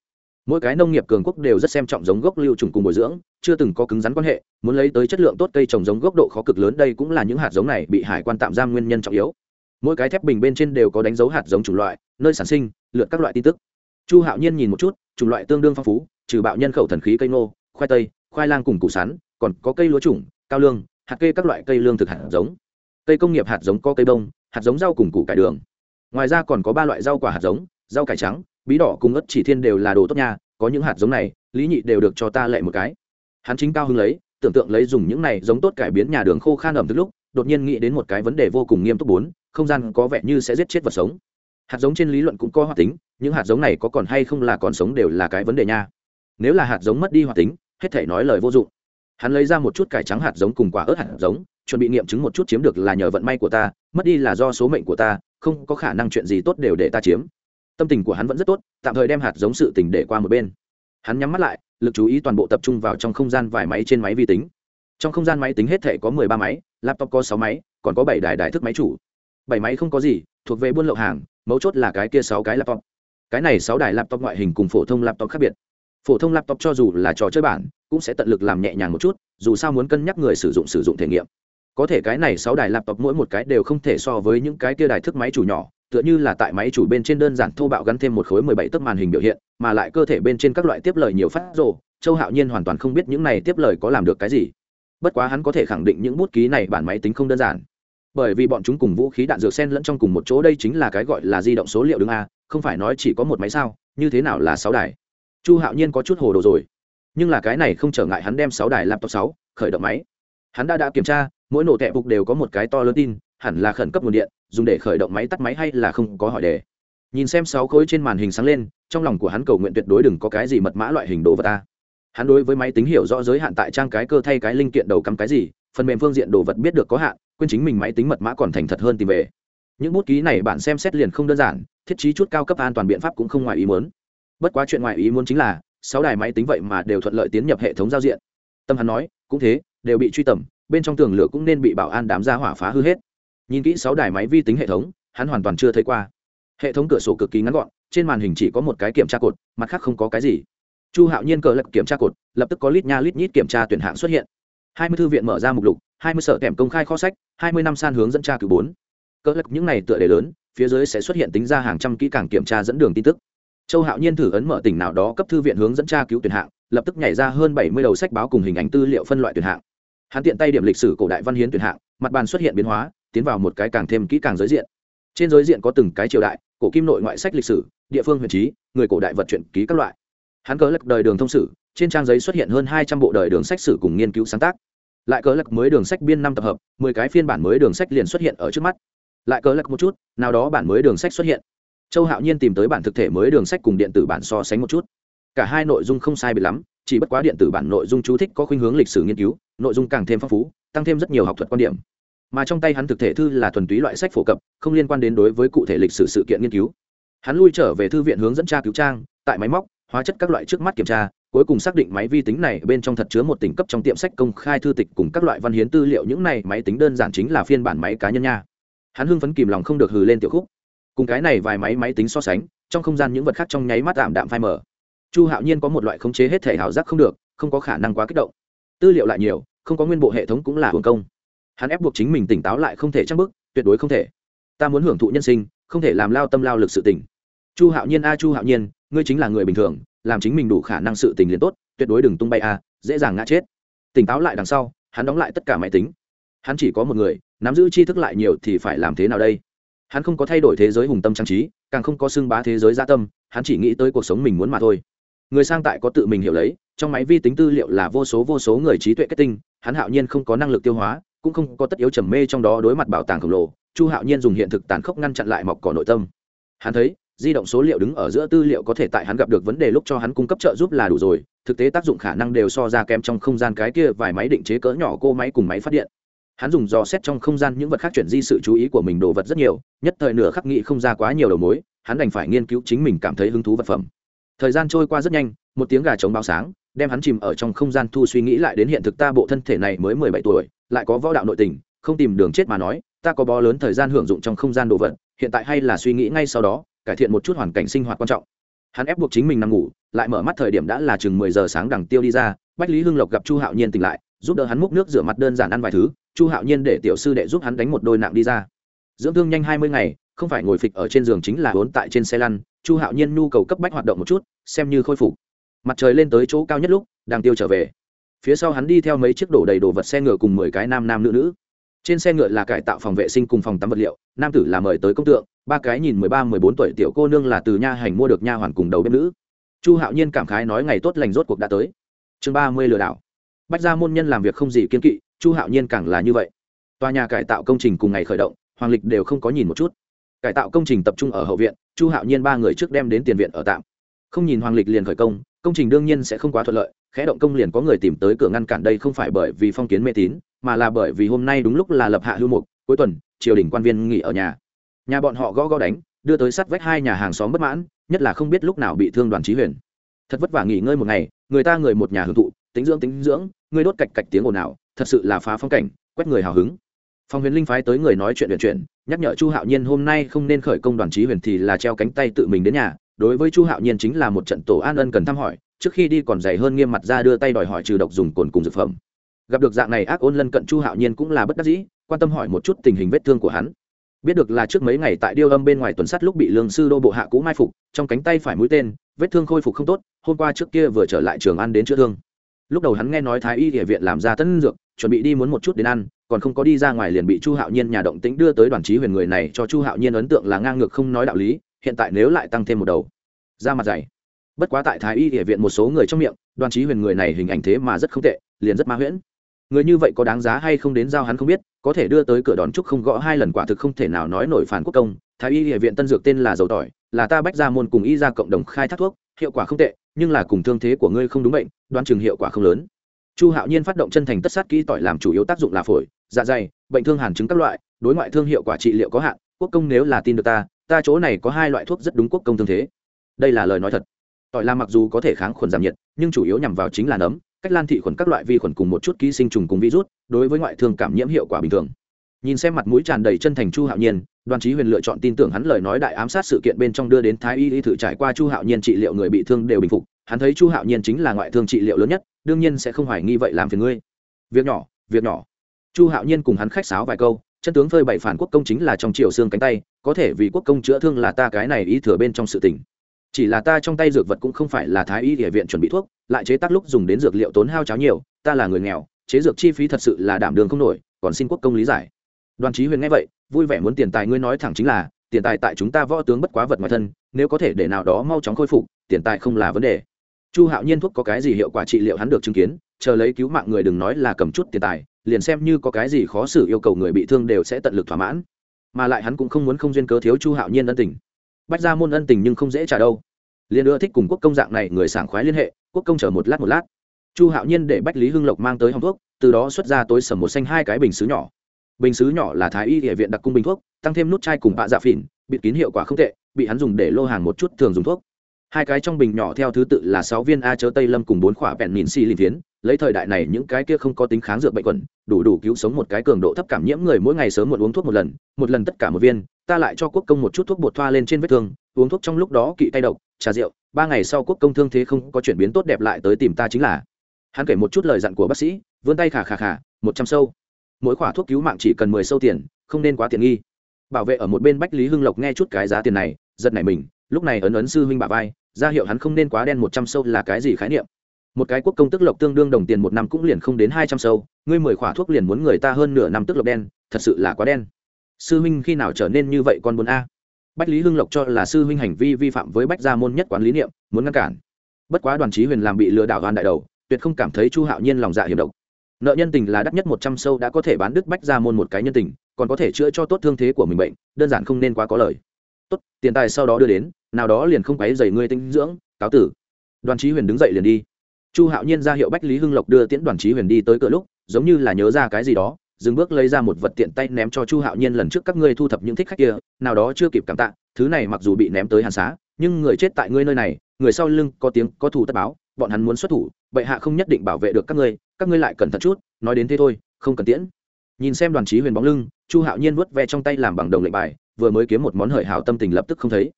mỗi cái nông nghiệp cường quốc đều rất xem trọng giống gốc lưu trùng cùng bồi dưỡng, chưa từng có cứng rắn quan hệ, muốn lấy tới chất lượng tốt cây trồng giống gốc độ khó cực lớn đây cũng là những hạt giống này bị hải quan tạm giam nguyên nhân trọng yếu. Mỗi cái thép bình bên trên đều có đánh dấu hạt giống chủng loại, nơi sản sinh, lượt các loại tin tức. Chu hạo nhiên nhìn một chút, chủng loại tương đương phong phú, trừ bạo nhân khẩu thần khí cây ngô, khoai tây, khoai lang cùng củ sắn, còn có cây lúa trùng cao lương, hạt kê các loại cây lương thực hạt giống. Cây công nghiệp hạt giống có cây bông, hạt giống rau cùng củ cải đường. Ngoài ra còn có ba loại rau quả hạt giống, rau cải trắng bí đỏ cùng ớt chỉ thiên đều là đồ tốt nha, có những hạt giống này, lý nhị đều được cho ta lệ một cái. Hắn chính cao hưng lấy, tưởng tượng lấy dùng những này giống tốt cải biến nhà đường khô khan ẩm từ lúc, đột nhiên nghĩ đến một cái vấn đề vô cùng nghiêm túc bốn, không gian có vẻ như sẽ giết chết vật sống. Hạt giống trên lý luận cũng có hoạt tính, những hạt giống này có còn hay không là còn sống đều là cái vấn đề nha. Nếu là hạt giống mất đi hoạt tính, hết thể nói lời vô dụng. Hắn lấy ra một chút cải trắng hạt giống cùng quả ớt hạt giống, chuẩn bị nghiệm chứng một chút chiếm được là nhờ vận may của ta, mất đi là do số mệnh của ta, không có khả năng chuyện gì tốt đều để ta chiếm tâm tình của hắn vẫn rất tốt, tạm thời đem hạt giống sự tình để qua một bên. Hắn nhắm mắt lại, lực chú ý toàn bộ tập trung vào trong không gian vài máy trên máy vi tính. Trong không gian máy tính hết thể có mười ba máy, laptop có sáu máy, còn có bảy đài đài thức máy chủ. Bảy máy không có gì, thuộc về buôn lậu hàng, mấu chốt là cái kia sáu cái laptop. Cái này sáu đài laptop ngoại hình cùng phổ thông laptop khác biệt. Phổ thông laptop cho dù là trò chơi bản, cũng sẽ tận lực làm nhẹ nhàng một chút, dù sao muốn cân nhắc người sử dụng sử dụng thể nghiệm. Có thể cái này sáu đài laptop mỗi một cái đều không thể so với những cái kia đài thức máy chủ nhỏ tựa như là tại máy chủ bên trên đơn giản thô bạo gắn thêm một khối mười bảy tấc màn hình biểu hiện, mà lại cơ thể bên trên các loại tiếp lời nhiều phát rồ, châu hạo nhiên hoàn toàn không biết những này tiếp lời có làm được cái gì. Bất quá hắn có thể khẳng định những bút ký này bản máy tính không đơn giản. Bởi vì bọn chúng cùng vũ khí đạn dược sen lẫn trong cùng một chỗ đây chính là cái gọi là di động số liệu đứng a, không phải nói chỉ có một máy sao, như thế nào là sáu đài? Chu hạo nhiên có chút hồ đồ rồi. Nhưng là cái này không trở ngại hắn đem sáu đài laptop sáu khởi động máy. Hắn đã đã kiểm tra, mỗi nổ tệ phục đều có một cái to lớn tin hẳn là khẩn cấp nguồn điện, dùng để khởi động máy tắt máy hay là không có hỏi đề. Nhìn xem sáu khối trên màn hình sáng lên, trong lòng của hắn cầu nguyện tuyệt đối đừng có cái gì mật mã loại hình đồ vật ta. Hắn đối với máy tính hiểu rõ giới hạn tại trang cái cơ thay cái linh kiện đầu cắm cái gì, phần mềm phương diện đồ vật biết được có hạn, quên chính mình máy tính mật mã còn thành thật hơn tìm về. Những bút ký này bạn xem xét liền không đơn giản, thiết trí chút cao cấp an toàn biện pháp cũng không ngoài ý muốn. Bất quá chuyện ngoài ý muốn chính là, sáu đài máy tính vậy mà đều thuận lợi tiến nhập hệ thống giao diện. Tâm hắn nói, cũng thế, đều bị truy tầm, bên trong tường lửa cũng nên bị bảo an đám ra hỏa phá hư hết nhìn kỹ sáu đài máy vi tính hệ thống, hắn hoàn toàn chưa thấy qua. Hệ thống cửa sổ cực kỳ ngắn gọn, trên màn hình chỉ có một cái kiểm tra cột, mặt khác không có cái gì. Chu hạo nhiên cờ lật kiểm tra cột, lập tức có lít nha lít nhít kiểm tra tuyển hạng xuất hiện. Hai mươi thư viện mở ra mục lục, hai mươi sở kèm công khai kho sách, hai mươi năm san hướng dẫn tra cử bốn. Cờ lật những này tựa đề lớn, phía dưới sẽ xuất hiện tính ra hàng trăm kỹ càng kiểm tra dẫn đường tin tức. Châu hạo nhiên thử ấn mở tỉnh nào đó cấp thư viện hướng dẫn tra cứu tuyển hạng, lập tức nhảy ra hơn bảy mươi đầu sách báo cùng hình ảnh tư liệu phân loại tuyển hạng. Hắn tiện tay điểm lịch sử cổ đại văn hiến tuyển hạng, mặt bàn xuất hiện biến hóa tiến vào một cái càng thêm kỹ càng giới diện. Trên giới diện có từng cái triều đại, cổ kim nội ngoại sách lịch sử, địa phương huyền trí, người cổ đại vật truyện ký các loại. Hắn cớ lật đời đường thông sử, trên trang giấy xuất hiện hơn hai trăm bộ đời đường sách sử cùng nghiên cứu sáng tác. Lại cớ lật mới đường sách biên năm tập hợp, mười cái phiên bản mới đường sách liền xuất hiện ở trước mắt. Lại cớ lật một chút, nào đó bản mới đường sách xuất hiện. Châu hạo nhiên tìm tới bản thực thể mới đường sách cùng điện tử bản so sánh một chút. Cả hai nội dung không sai biệt lắm, chỉ bất quá điện tử bản nội dung chú thích có khuynh hướng lịch sử nghiên cứu, nội dung càng thêm phong phú, tăng thêm rất nhiều học thuật quan điểm mà trong tay hắn thực thể thư là thuần túy loại sách phổ cập, không liên quan đến đối với cụ thể lịch sử sự kiện nghiên cứu. Hắn lui trở về thư viện hướng dẫn tra cứu trang, tại máy móc, hóa chất các loại trước mắt kiểm tra, cuối cùng xác định máy vi tính này bên trong thật chứa một tỉnh cấp trong tiệm sách công khai thư tịch cùng các loại văn hiến tư liệu, những này máy tính đơn giản chính là phiên bản máy cá nhân nha. Hắn hưng phấn kìm lòng không được hừ lên tiểu khúc. Cùng cái này vài máy máy tính so sánh, trong không gian những vật khác trong nháy mắt tạm đạm phai mở chu hạo nhiên có một loại khống chế hết thể hảo giác không được, không có khả năng quá kích động. Tư liệu lại nhiều, không có nguyên bộ hệ thống cũng là hưởng công hắn ép buộc chính mình tỉnh táo lại không thể chắc bức tuyệt đối không thể. Ta muốn hưởng thụ nhân sinh, không thể làm lao tâm lao lực sự tỉnh chu hạo nhiên a, chu hạo nhiên, ngươi chính là người bình thường, làm chính mình đủ khả năng sự tình liền tốt, tuyệt đối đừng tung bay a, dễ dàng ngã chết. Tỉnh táo lại đằng sau, hắn đóng lại tất cả máy tính. Hắn chỉ có một người, nắm giữ tri thức lại nhiều thì phải làm thế nào đây? Hắn không có thay đổi thế giới hùng tâm trang trí, càng không có xưng bá thế giới gia tâm, hắn chỉ nghĩ tới cuộc sống mình muốn mà thôi. Người sang tại có tự mình hiểu lấy, trong máy vi tính tư liệu là vô số vô số người trí tuệ kết tinh, hắn hạo nhiên không có năng lực tiêu hóa cũng không có tất yếu trầm mê trong đó đối mặt bảo tàng khổng lồ, chu hạo nhiên dùng hiện thực tàn khốc ngăn chặn lại mọc cỏ nội tâm. Hắn thấy, di động số liệu đứng ở giữa tư liệu có thể tại hắn gặp được vấn đề lúc cho hắn cung cấp trợ giúp là đủ rồi, thực tế tác dụng khả năng đều so ra kém trong không gian cái kia vài máy định chế cỡ nhỏ cô máy cùng máy phát điện. Hắn dùng dò xét trong không gian những vật khác chuyển di sự chú ý của mình đồ vật rất nhiều, nhất thời nửa khắc nghị không ra quá nhiều đầu mối, hắn đành phải nghiên cứu chính mình cảm thấy hứng thú vật phẩm. Thời gian trôi qua rất nhanh, một tiếng gà trống báo sáng đem hắn chìm ở trong không gian thu suy nghĩ lại đến hiện thực ta bộ thân thể này mới mười bảy tuổi, lại có võ đạo nội tình, không tìm đường chết mà nói, ta có bó lớn thời gian hưởng dụng trong không gian đồ vật, hiện tại hay là suy nghĩ ngay sau đó, cải thiện một chút hoàn cảnh sinh hoạt quan trọng. Hắn ép buộc chính mình nằm ngủ, lại mở mắt thời điểm đã là chừng mười giờ sáng đằng tiêu đi ra, bách lý hưng lộc gặp chu hạo nhiên tỉnh lại, giúp đỡ hắn múc nước rửa mặt đơn giản ăn vài thứ, chu hạo nhiên để tiểu sư đệ giúp hắn đánh một đôi nặng đi ra. Dưỡng thương nhanh hai mươi ngày, không phải ngồi phịch ở trên giường chính là vốn tại trên xe lăn, chu hạo nhiên nhu cầu cấp bách hoạt động một chút, xem như khôi phục mặt trời lên tới chỗ cao nhất lúc đang tiêu trở về. Phía sau hắn đi theo mấy chiếc đổ đầy đồ vật xe ngựa cùng mười cái nam nam nữ nữ. Trên xe ngựa là cải tạo phòng vệ sinh cùng phòng tắm vật liệu, nam tử là mời tới công tượng, ba cái nhìn mười ba, mười bốn tuổi tiểu cô nương là từ nha hành mua được nha hoàn cùng đầu bếp nữ. Chu hạo nhiên cảm khái nói ngày tốt lành rốt cuộc đã tới. Chương ba mươi lừa đảo. Bách gia môn nhân làm việc không gì kiên kỵ, chu hạo nhiên càng là như vậy. Tòa nhà cải tạo công trình cùng ngày khởi động, hoàng lịch đều không có nhìn một chút. Cải tạo công trình tập trung ở hậu viện, chu hạo nhiên ba người trước đem đến tiền viện ở tạm. Không nhìn hoàng lịch liền khởi công công trình đương nhiên sẽ không quá thuận lợi, khẽ động công liền có người tìm tới cửa ngăn cản đây không phải bởi vì phong kiến mê tín, mà là bởi vì hôm nay đúng lúc là lập hạ hưu mục, cuối tuần, triều đình quan viên nghỉ ở nhà. Nhà bọn họ gõ gõ đánh, đưa tới sắt vách hai nhà hàng xóm bất mãn, nhất là không biết lúc nào bị thương đoàn trí huyền. Thật vất vả nghỉ ngơi một ngày, người ta người một nhà hưởng thụ, tính dưỡng tính dưỡng, người đốt cạch cạch tiếng ồn ào, thật sự là phá phong cảnh, quét người hào hứng. Phong huyền linh phái tới người nói chuyện huyền chuyện nhắc nhở chu hạo nhiên hôm nay không nên khởi công đoàn trí huyền thì là treo cánh tay tự mình đến nhà đối với chu hạo nhiên chính là một trận tổ an ân cần thăm hỏi, trước khi đi còn dày hơn nghiêm mặt ra đưa tay đòi hỏi trừ độc dùng cồn cùng dược phẩm. Gặp được dạng này ác ôn lân cận chu hạo nhiên cũng là bất đắc dĩ, quan tâm hỏi một chút tình hình vết thương của hắn. Biết được là trước mấy ngày tại điêu âm bên ngoài tuần sắt lúc bị lương sư đô bộ hạ cũ mai phục, trong cánh tay phải mũi tên, vết thương khôi phục không tốt, hôm qua trước kia vừa trở lại trường ăn đến chữa thương. Lúc đầu hắn nghe nói thái y địa viện làm ra tân dược, chuẩn bị đi muốn một chút đến ăn, còn không có đi ra ngoài liền bị chu hạo nhiên nhà động tĩnh đưa tới đoàn trí huyền người này cho chu hạo nhiên ấn tượng là ngang ngược không nói đạo lý hiện tại nếu lại tăng thêm một đầu. Ra mặt dày. Bất quá tại thái y địa viện một số người trong miệng, đoàn trí huyền người này hình ảnh thế mà rất không tệ, liền rất ma huyễn. Người như vậy có đáng giá hay không đến giao hắn không biết, có thể đưa tới cửa đón trúc không gõ hai lần quả thực không thể nào nói nổi phản quốc công. Thái y địa viện tân dược tên là dầu tỏi, là ta bách ra môn cùng y ra cộng đồng khai thác thuốc, hiệu quả không tệ, nhưng là cùng thương thế của ngươi không đúng bệnh đoan chừng hiệu quả không lớn. Chu hạo nhiên phát động chân thành tất sát kỹ tỏi làm chủ yếu tác dụng là phổi dạ dày, bệnh thương hàn chứng các loại, đối ngoại thương hiệu quả trị liệu có hạn, quốc công nếu là tin được ta ta chỗ này có hai loại thuốc rất đúng quốc công thương thế. Đây là lời nói thật. Tỏi la mặc dù có thể kháng khuẩn giảm nhiệt, nhưng chủ yếu nhằm vào chính là nấm, cách lan thị khuẩn các loại vi khuẩn cùng một chút ký sinh trùng cùng virus, đối với ngoại thương cảm nhiễm hiệu quả bình thường. Nhìn xem mặt mũi tràn đầy chân thành chu hạo nhiên, đoàn Chí huyền lựa chọn tin tưởng hắn lời nói đại ám sát sự kiện bên trong đưa đến thái y y thử trải qua chu hạo nhiên trị liệu người bị thương đều bình phục, hắn thấy chu hạo nhiên chính là ngoại thương trị liệu lớn nhất, đương nhiên sẽ không hoài nghi vậy làm phiền ngươi. Việc nhỏ việc nhỏ. Chu hạo nhiên cùng hắn khách sáo vài câu, chân tướng phơi bày phản quốc công chính là trong triều xương cánh tay có thể vì quốc công chữa thương là ta cái này ý thừa bên trong sự tình. Chỉ là ta trong tay dược vật cũng không phải là thái y địa viện chuẩn bị thuốc, lại chế tác lúc dùng đến dược liệu tốn hao cháo nhiều, ta là người nghèo, chế dược chi phí thật sự là đảm đường không nổi, còn xin quốc công lý giải. Đoàn trí huyền nghe vậy, vui vẻ muốn tiền tài ngươi nói thẳng chính là, tiền tài tại chúng ta võ tướng bất quá vật ngoài thân, nếu có thể để nào đó mau chóng khôi phục, tiền tài không là vấn đề. Chu hạo nhiên thuốc có cái gì hiệu quả trị liệu hắn được chứng kiến, chờ lấy cứu mạng người đừng nói là cầm chút tiền tài, liền xem như có cái gì khó xử yêu cầu người bị thương đều sẽ tận lực thỏa mãn mà lại hắn cũng không muốn không duyên cớ thiếu chu hạo nhiên ân tình. Bách ra môn ân tình nhưng không dễ trả đâu. Liền ưa thích cùng quốc công dạng này người sảng khoái liên hệ, quốc công chờ một lát một lát. Chu hạo nhiên để bách lý hưng lộc mang tới hòng thuốc, từ đó xuất ra tối sầm một xanh hai cái bình xứ nhỏ. Bình xứ nhỏ là thái y địa viện đặc cung bình thuốc, tăng thêm nút chai cùng bạ dạ phỉn, bịt kín hiệu quả không tệ, bị hắn dùng để lô hàng một chút thường dùng thuốc. Hai cái trong bình nhỏ theo thứ tự là sáu viên a chớ tây lâm cùng bốn khỏa bẹn mìn xì linh phiến lấy thời đại này những cái kia không có tính kháng dược bệnh quẩn, đủ đủ cứu sống một cái cường độ thấp cảm nhiễm người mỗi ngày sớm muộn uống thuốc một lần một lần tất cả một viên, ta lại cho quốc công một chút thuốc bột thoa lên trên vết thương, uống thuốc trong lúc đó kỵ tay độc, trà rượu, ba ngày sau quốc công thương thế không có chuyển biến tốt đẹp lại tới tìm ta chính là. Hắn kể một chút lời dặn của bác sĩ, vươn tay khả khả khả một trăm sâu. Mỗi khoả thuốc cứu mạng chỉ cần mười sâu tiền, không nên quá tiện nghi. Bảo vệ ở một bên bách lý hưng lộc nghe chút cái giá tiền này, giật này mình, lúc này ấn ấn sư huynh bà vai, ra hiệu hắn không nên quá đen một trăm sâu là cái gì khái niệm một cái quốc công tức lộc tương đương đồng tiền một năm cũng liền không đến hai trăm sâu, ngươi mười khỏa thuốc liền muốn người ta hơn nửa năm tức lộc đen, thật sự là quá đen. Sư huynh khi nào trở nên như vậy con muốn a? Bách lý hưng lộc cho là sư huynh hành vi vi phạm với bách gia môn nhất quán lý niệm, muốn ngăn cản. Bất quá đoàn trí huyền làm bị lừa đảo gan đại đầu, tuyệt không cảm thấy chu hạo nhiên lòng dạ hiểm độc. Nợ nhân tình là đắt nhất một trăm sâu đã có thể bán đứt bách gia môn một cái nhân tình, còn có thể chữa cho tốt thương thế của mình bệnh, đơn giản không nên quá có lời. Tốt, tiền tài sau đó đưa đến, nào đó liền không quấy dày ngươi tinh dưỡng, cáo tử. Đoàn trí huyền đứng dậy liền đi chu hạo nhiên ra hiệu bách lý hưng lộc đưa tiễn đoàn trí huyền đi tới cửa lúc, giống như là nhớ ra cái gì đó, dừng bước lấy ra một vật tiện tay ném cho chu hạo nhiên lần trước các ngươi thu thập những thích khách kia, nào đó chưa kịp cảm tạ, thứ này mặc dù bị ném tới hàn xá, nhưng người chết tại ngươi nơi này, người sau lưng có tiếng, có thủ tất báo, bọn hắn muốn xuất thủ, bệ hạ không nhất định bảo vệ được các ngươi các ngươi lại cẩn thận chút, nói đến thế thôi, không cần tiễn. Nhìn xem đoàn trí huyền bóng lưng, chu hạo nhiên vớt ve trong tay làm bằng đồng lệnh bài, vừa mới kiếm một món hời hảo tâm tình lập tức không thấy.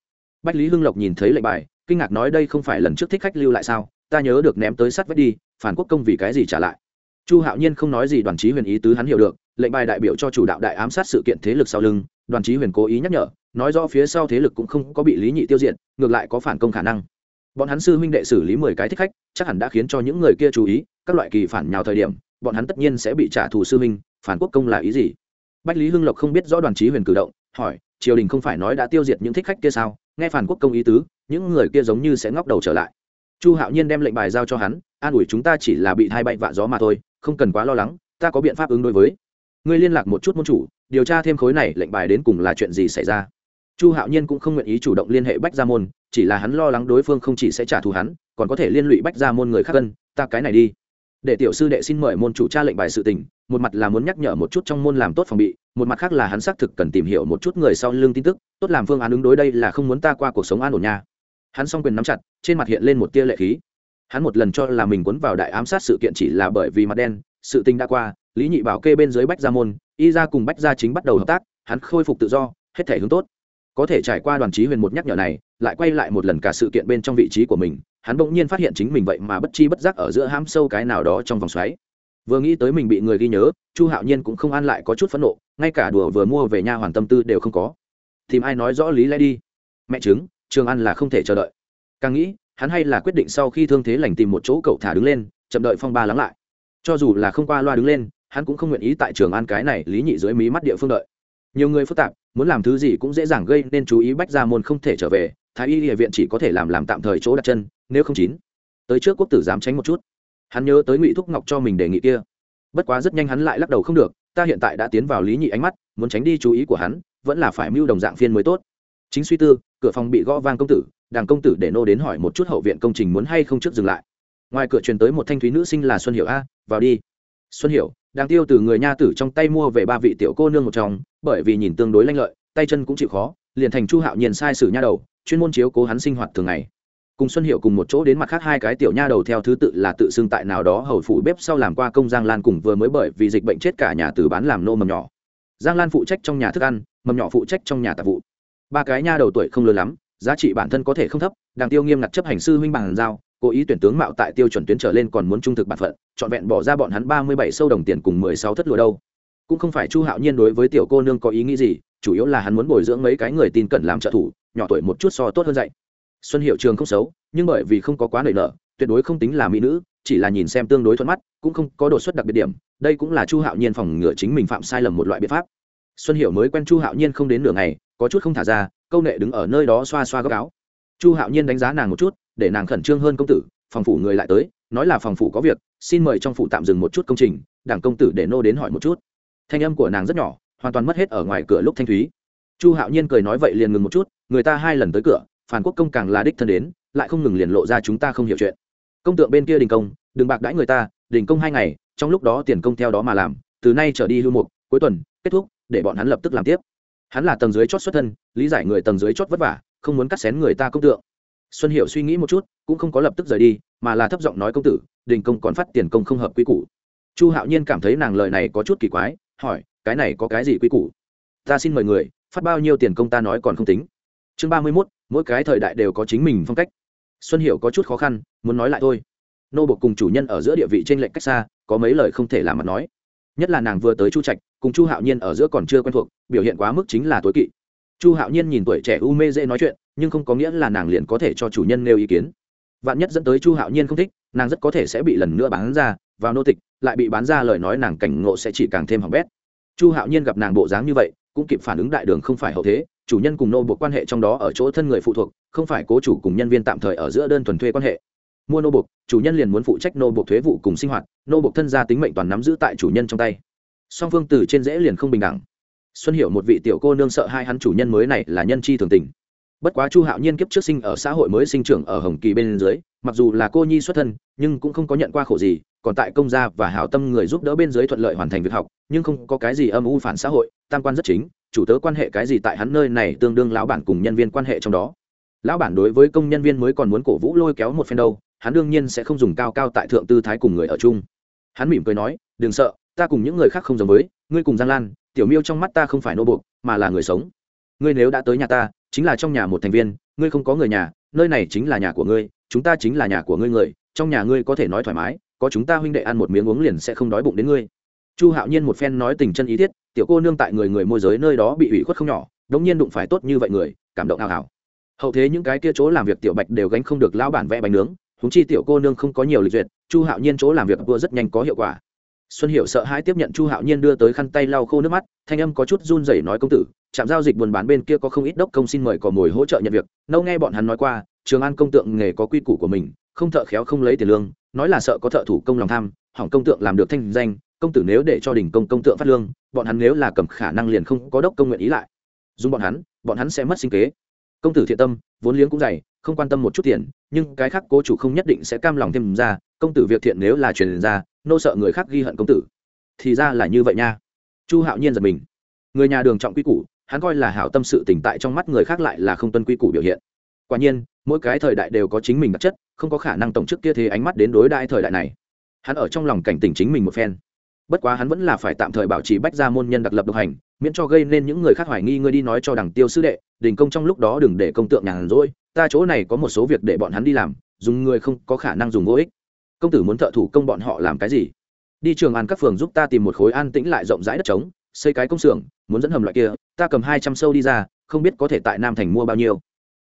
Bách lý hưng lộc nhìn thấy lệnh bài, kinh ngạc nói đây không phải lần trước thích khách lưu lại sao ta nhớ được ném tới sắt vết đi, phản quốc công vì cái gì trả lại? Chu hạo nhiên không nói gì, đoàn chí huyền ý tứ hắn hiểu được, lệnh bài đại biểu cho chủ đạo đại ám sát sự kiện thế lực sau lưng, đoàn chí huyền cố ý nhắc nhở, nói rõ phía sau thế lực cũng không có bị lý nhị tiêu diệt, ngược lại có phản công khả năng. Bọn hắn sư huynh đệ xử lý mười cái thích khách, chắc hẳn đã khiến cho những người kia chú ý, các loại kỳ phản nhào thời điểm, bọn hắn tất nhiên sẽ bị trả thù sư huynh, phản quốc công là ý gì? Bách lý hưng lộc không biết rõ đoàn chí huyền cử động, hỏi, triều đình không phải nói đã tiêu diệt những thích khách kia sao? Nghe phản quốc công ý tứ, những người kia giống như sẽ ngóc đầu trở lại chu hạo nhiên đem lệnh bài giao cho hắn, an ủi chúng ta chỉ là bị hai bậy vạ gió mà thôi, không cần quá lo lắng, ta có biện pháp ứng đối với. Ngươi liên lạc một chút môn chủ, điều tra thêm khối này lệnh bài đến cùng là chuyện gì xảy ra. Chu hạo nhiên cũng không nguyện ý chủ động liên hệ bách gia môn, chỉ là hắn lo lắng đối phương không chỉ sẽ trả thù hắn, còn có thể liên lụy bách gia môn người khác cân ta cái này đi. Để tiểu sư đệ xin mời môn chủ tra lệnh bài sự tình, một mặt là muốn nhắc nhở một chút trong môn làm tốt phòng bị, một mặt khác là hắn xác thực cần tìm hiểu một chút người sau lưng tin tức, tốt làm phương án ứng đối đây là không muốn ta qua cuộc sống an ổn nha hắn s o n g quyền nắm chặt, trên mặt hiện lên một tia lệ khí. Hắn một lần cho là mình cuốn vào đại ám sát sự kiện chỉ là bởi vì mặt đen, sự tình đã qua, lý nhị bảo kê bên dưới bách gia môn, y ra cùng bách gia chính bắt đầu hợp tác, hắn khôi phục tự do, hết thể hướng tốt. Có thể trải qua đoàn trí huyền một nhắc nhở này, lại quay lại một lần cả sự kiện bên trong vị trí của mình, hắn bỗng nhiên phát hiện chính mình vậy mà bất chi bất giác ở giữa ham sâu cái nào đó trong vòng xoáy. Vừa nghĩ tới mình bị người ghi nhớ, chu hạo nhiên cũng không an lại có chút phẫn nộ, ngay cả đùa vừa mua về nhà hoàn tâm tư đều không có. Tìm ai nói rõ lý lẽ đi? Mẹ chứng trường ăn là không thể chờ đợi. Càng nghĩ, hắn hay là quyết định sau khi thương thế lành tìm một chỗ cậu thả đứng lên, chậm đợi phong ba lắng lại. Cho dù là không qua loa đứng lên, hắn cũng không nguyện ý tại trường an cái này lý nhị dưới mí mắt địa phương đợi. Nhiều người phức tạp, muốn làm thứ gì cũng dễ dàng gây nên chú ý bách ra môn không thể trở về, thái y địa viện chỉ có thể làm làm tạm thời chỗ đặt chân, nếu không chín. Tới trước quốc tử dám tránh một chút. Hắn nhớ tới ngụy thúc ngọc cho mình đề nghị kia. Bất quá rất nhanh hắn lại lắc đầu không được, ta hiện tại đã tiến vào lý nhị ánh mắt, muốn tránh đi chú ý của hắn, vẫn là phải mưu đồng dạng phiên mới tốt chính suy tư, cửa phòng bị gõ vang công tử đàng công tử để nô đến hỏi một chút hậu viện công trình muốn hay không trước dừng lại. Ngoài cửa truyền tới một thanh thúy nữ sinh là xuân hiểu a, vào đi. Xuân hiểu, đang tiêu từ người nha tử trong tay mua về ba vị tiểu cô nương một chồng, bởi vì nhìn tương đối lanh lợi, tay chân cũng chịu khó, liền thành chu hạo nhiên sai sử nha đầu, chuyên môn chiếu cố hắn sinh hoạt thường ngày. Cùng xuân hiệu cùng một chỗ đến mặt khác hai cái tiểu nha đầu theo thứ tự là tự xưng tại nào đó hầu phủ bếp sau làm qua công giang lan cùng vừa mới bởi vì dịch bệnh chết cả nhà từ bán làm nô mầm nhỏ. Giang lan phụ trách trong nhà thức ăn, mầm nhỏ phụ trách trong nhà tạp vụ ba cái nha đầu tuổi không lớn lắm, giá trị bản thân có thể không thấp đàng tiêu nghiêm ngặt chấp hành sư huynh bằng giao, cố ý tuyển tướng mạo tại tiêu chuẩn tuyến trở lên còn muốn trung thực bản phận, trọn vẹn bỏ ra bọn hắn ba mươi bảy sâu đồng tiền cùng mười sáu thất lụa đâu. Cũng không phải chu hạo nhiên đối với tiểu cô nương có ý nghĩ gì, chủ yếu là hắn muốn bồi dưỡng mấy cái người tin cẩn làm trợ thủ, nhỏ tuổi một chút so tốt hơn dạy. Xuân hiệu trường không xấu, nhưng bởi vì không có quá nảy nở, tuyệt đối không tính là mỹ nữ, chỉ là nhìn xem tương đối thuận mắt, cũng không có đột xuất đặc biệt điểm, đây cũng là chu hạo nhiên phòng ngừa chính mình phạm sai lầm một loại biện pháp. Xuân hiệu mới quen chu hạo nhiên không đến nửa ngày có chút không thả ra, câu nệ đứng ở nơi đó xoa xoa góc áo. Chu hạo nhiên đánh giá nàng một chút, để nàng khẩn trương hơn công tử, phòng phủ người lại tới, nói là phòng phủ có việc, xin mời trong phủ tạm dừng một chút công trình, đảng công tử để nô đến hỏi một chút. Thanh âm của nàng rất nhỏ, hoàn toàn mất hết ở ngoài cửa lúc thanh thúy. Chu hạo nhiên cười nói vậy liền ngừng một chút, người ta hai lần tới cửa phản quốc công càng là đích thân đến, lại không ngừng liền lộ ra chúng ta không hiểu chuyện. Công tượng bên kia đình công, đừng bạc đãi người ta, đình công hai ngày, trong lúc đó tiền công theo đó mà làm, từ nay trở đi lưu mục, cuối tuần, kết thúc, để bọn hắn lập tức làm tiếp hắn là tầng dưới chót xuất thân, lý giải người tầng dưới chót vất vả, không muốn cắt xén người ta công tượng. Xuân hiệu suy nghĩ một chút, cũng không có lập tức rời đi, mà là thấp giọng nói công tử, đình công còn phát tiền công không hợp quy củ. Chu hạo nhiên cảm thấy nàng lời này có chút kỳ quái, hỏi, cái này có cái gì quy củ? Ta xin mời người, phát bao nhiêu tiền công ta nói còn không tính. Chương ba mươi mốt, mỗi cái thời đại đều có chính mình phong cách. Xuân hiệu có chút khó khăn, muốn nói lại thôi. Nô bột cùng chủ nhân ở giữa địa vị trên lệch cách xa, có mấy lời không thể làm mặt nói nhất là nàng vừa tới chu trạch, cùng chu hạo nhiên ở giữa còn chưa quen thuộc, biểu hiện quá mức chính là tối kỵ. Chu hạo nhiên nhìn tuổi trẻ u mê dễ nói chuyện, nhưng không có nghĩa là nàng liền có thể cho chủ nhân nêu ý kiến. Vạn nhất dẫn tới chu hạo nhiên không thích, nàng rất có thể sẽ bị lần nữa bán ra, vào nô tịch, lại bị bán ra lời nói nàng cảnh ngộ sẽ chỉ càng thêm hỏng bét. Chu hạo nhiên gặp nàng bộ dáng như vậy, cũng kịp phản ứng đại đường không phải hậu thế, chủ nhân cùng nô buộc quan hệ trong đó ở chỗ thân người phụ thuộc, không phải cố chủ cùng nhân viên tạm thời ở giữa đơn thuần thuê quan hệ mua nô buộc, chủ nhân liền muốn phụ trách nô buộc thuế vụ cùng sinh hoạt, nô buộc thân gia tính mệnh toàn nắm giữ tại chủ nhân trong tay. Song phương từ trên dễ liền không bình đẳng. Xuân hiểu một vị tiểu cô nương sợ hai hắn chủ nhân mới này là nhân chi thường tình. Bất quá chu hạo nhiên kiếp trước sinh ở xã hội mới sinh trưởng ở hồng kỳ bên dưới, mặc dù là cô nhi xuất thân, nhưng cũng không có nhận qua khổ gì, còn tại công gia và hảo tâm người giúp đỡ bên dưới thuận lợi hoàn thành việc học, nhưng không có cái gì âm u phản xã hội, tam quan rất chính, chủ tớ quan hệ cái gì tại hắn nơi này tương đương lão bản cùng nhân viên quan hệ trong đó. Lão bản đối với công nhân viên mới còn muốn cổ vũ lôi kéo một phen đâu hắn đương nhiên sẽ không dùng cao cao tại thượng tư thái cùng người ở chung. Hắn mỉm cười nói, đừng sợ, ta cùng những người khác không giống với, ngươi cùng giang lan, tiểu miêu trong mắt ta không phải nô buộc, mà là người sống. Ngươi nếu đã tới nhà ta, chính là trong nhà một thành viên, ngươi không có người nhà, nơi này chính là nhà của ngươi, chúng ta chính là nhà của ngươi người, trong nhà ngươi có thể nói thoải mái, có chúng ta huynh đệ ăn một miếng uống liền sẽ không đói bụng đến ngươi. Chu hạo nhiên một phen nói tình chân ý thiết tiểu cô nương tại người người môi giới nơi đó bị ủy khuất không nhỏ, đống nhiên đụng phải tốt như vậy người, cảm động ảo ảo hậu thế những cái kia chỗ làm việc tiểu bạch đều gánh không được lão bản vẽ bánh nướng húng chi tiểu cô nương không có nhiều lịch duyệt, chu hạo nhiên chỗ làm việc vừa rất nhanh có hiệu quả. Xuân hiệu sợ hãi tiếp nhận chu hạo nhiên đưa tới khăn tay lau khô nước mắt, thanh âm có chút run rẩy nói công tử, trạm giao dịch buôn bán bên kia có không ít đốc công xin mời cò mồi hỗ trợ nhận việc nâu nghe bọn hắn nói qua, trường an công tượng nghề có quy củ của mình, không thợ khéo không lấy tiền lương, nói là sợ có thợ thủ công lòng tham, hỏng công tượng làm được thanh danh, công tử nếu để cho đình công công tượng phát lương, bọn hắn nếu là cầm khả năng liền không có đốc công nguyện ý lại. Dùng bọn hắn bọn hắn sẽ mất sinh kế. Công tử thiện tâm, vốn liếng cũng dày không quan tâm một chút tiền, nhưng cái khác cố chủ không nhất định sẽ cam lòng thêm ra, công tử việc thiện nếu là truyền ra, nô sợ người khác ghi hận công tử. Thì ra là như vậy nha. Chu hạo nhiên giật mình. Người nhà đường trọng quy củ, hắn coi là hảo tâm sự tỉnh tại trong mắt người khác lại là không tuân quy củ biểu hiện. Quả nhiên, mỗi cái thời đại đều có chính mình đặc chất, không có khả năng tổng chức kia thế ánh mắt đến đối đại thời đại này. Hắn ở trong lòng cảnh tỉnh chính mình một phen. Bất quá hắn vẫn là phải tạm thời bảo trì bách ra môn nhân đặc lập độc hành, miễn cho gây nên những người khác hoài nghi ngươi đi nói cho đằng tiêu sư đệ, đình công trong lúc đó đừng để công tượng nhàn rỗi ta chỗ này có một số việc để bọn hắn đi làm, dùng người không có khả năng dùng vô ích. Công tử muốn thợ thủ công bọn họ làm cái gì? Đi trường an các phường giúp ta tìm một khối an tĩnh lại rộng rãi đất trống, xây cái công xưởng, muốn dẫn hầm loại kia, ta cầm hai trăm sâu đi ra, không biết có thể tại nam thành mua bao nhiêu.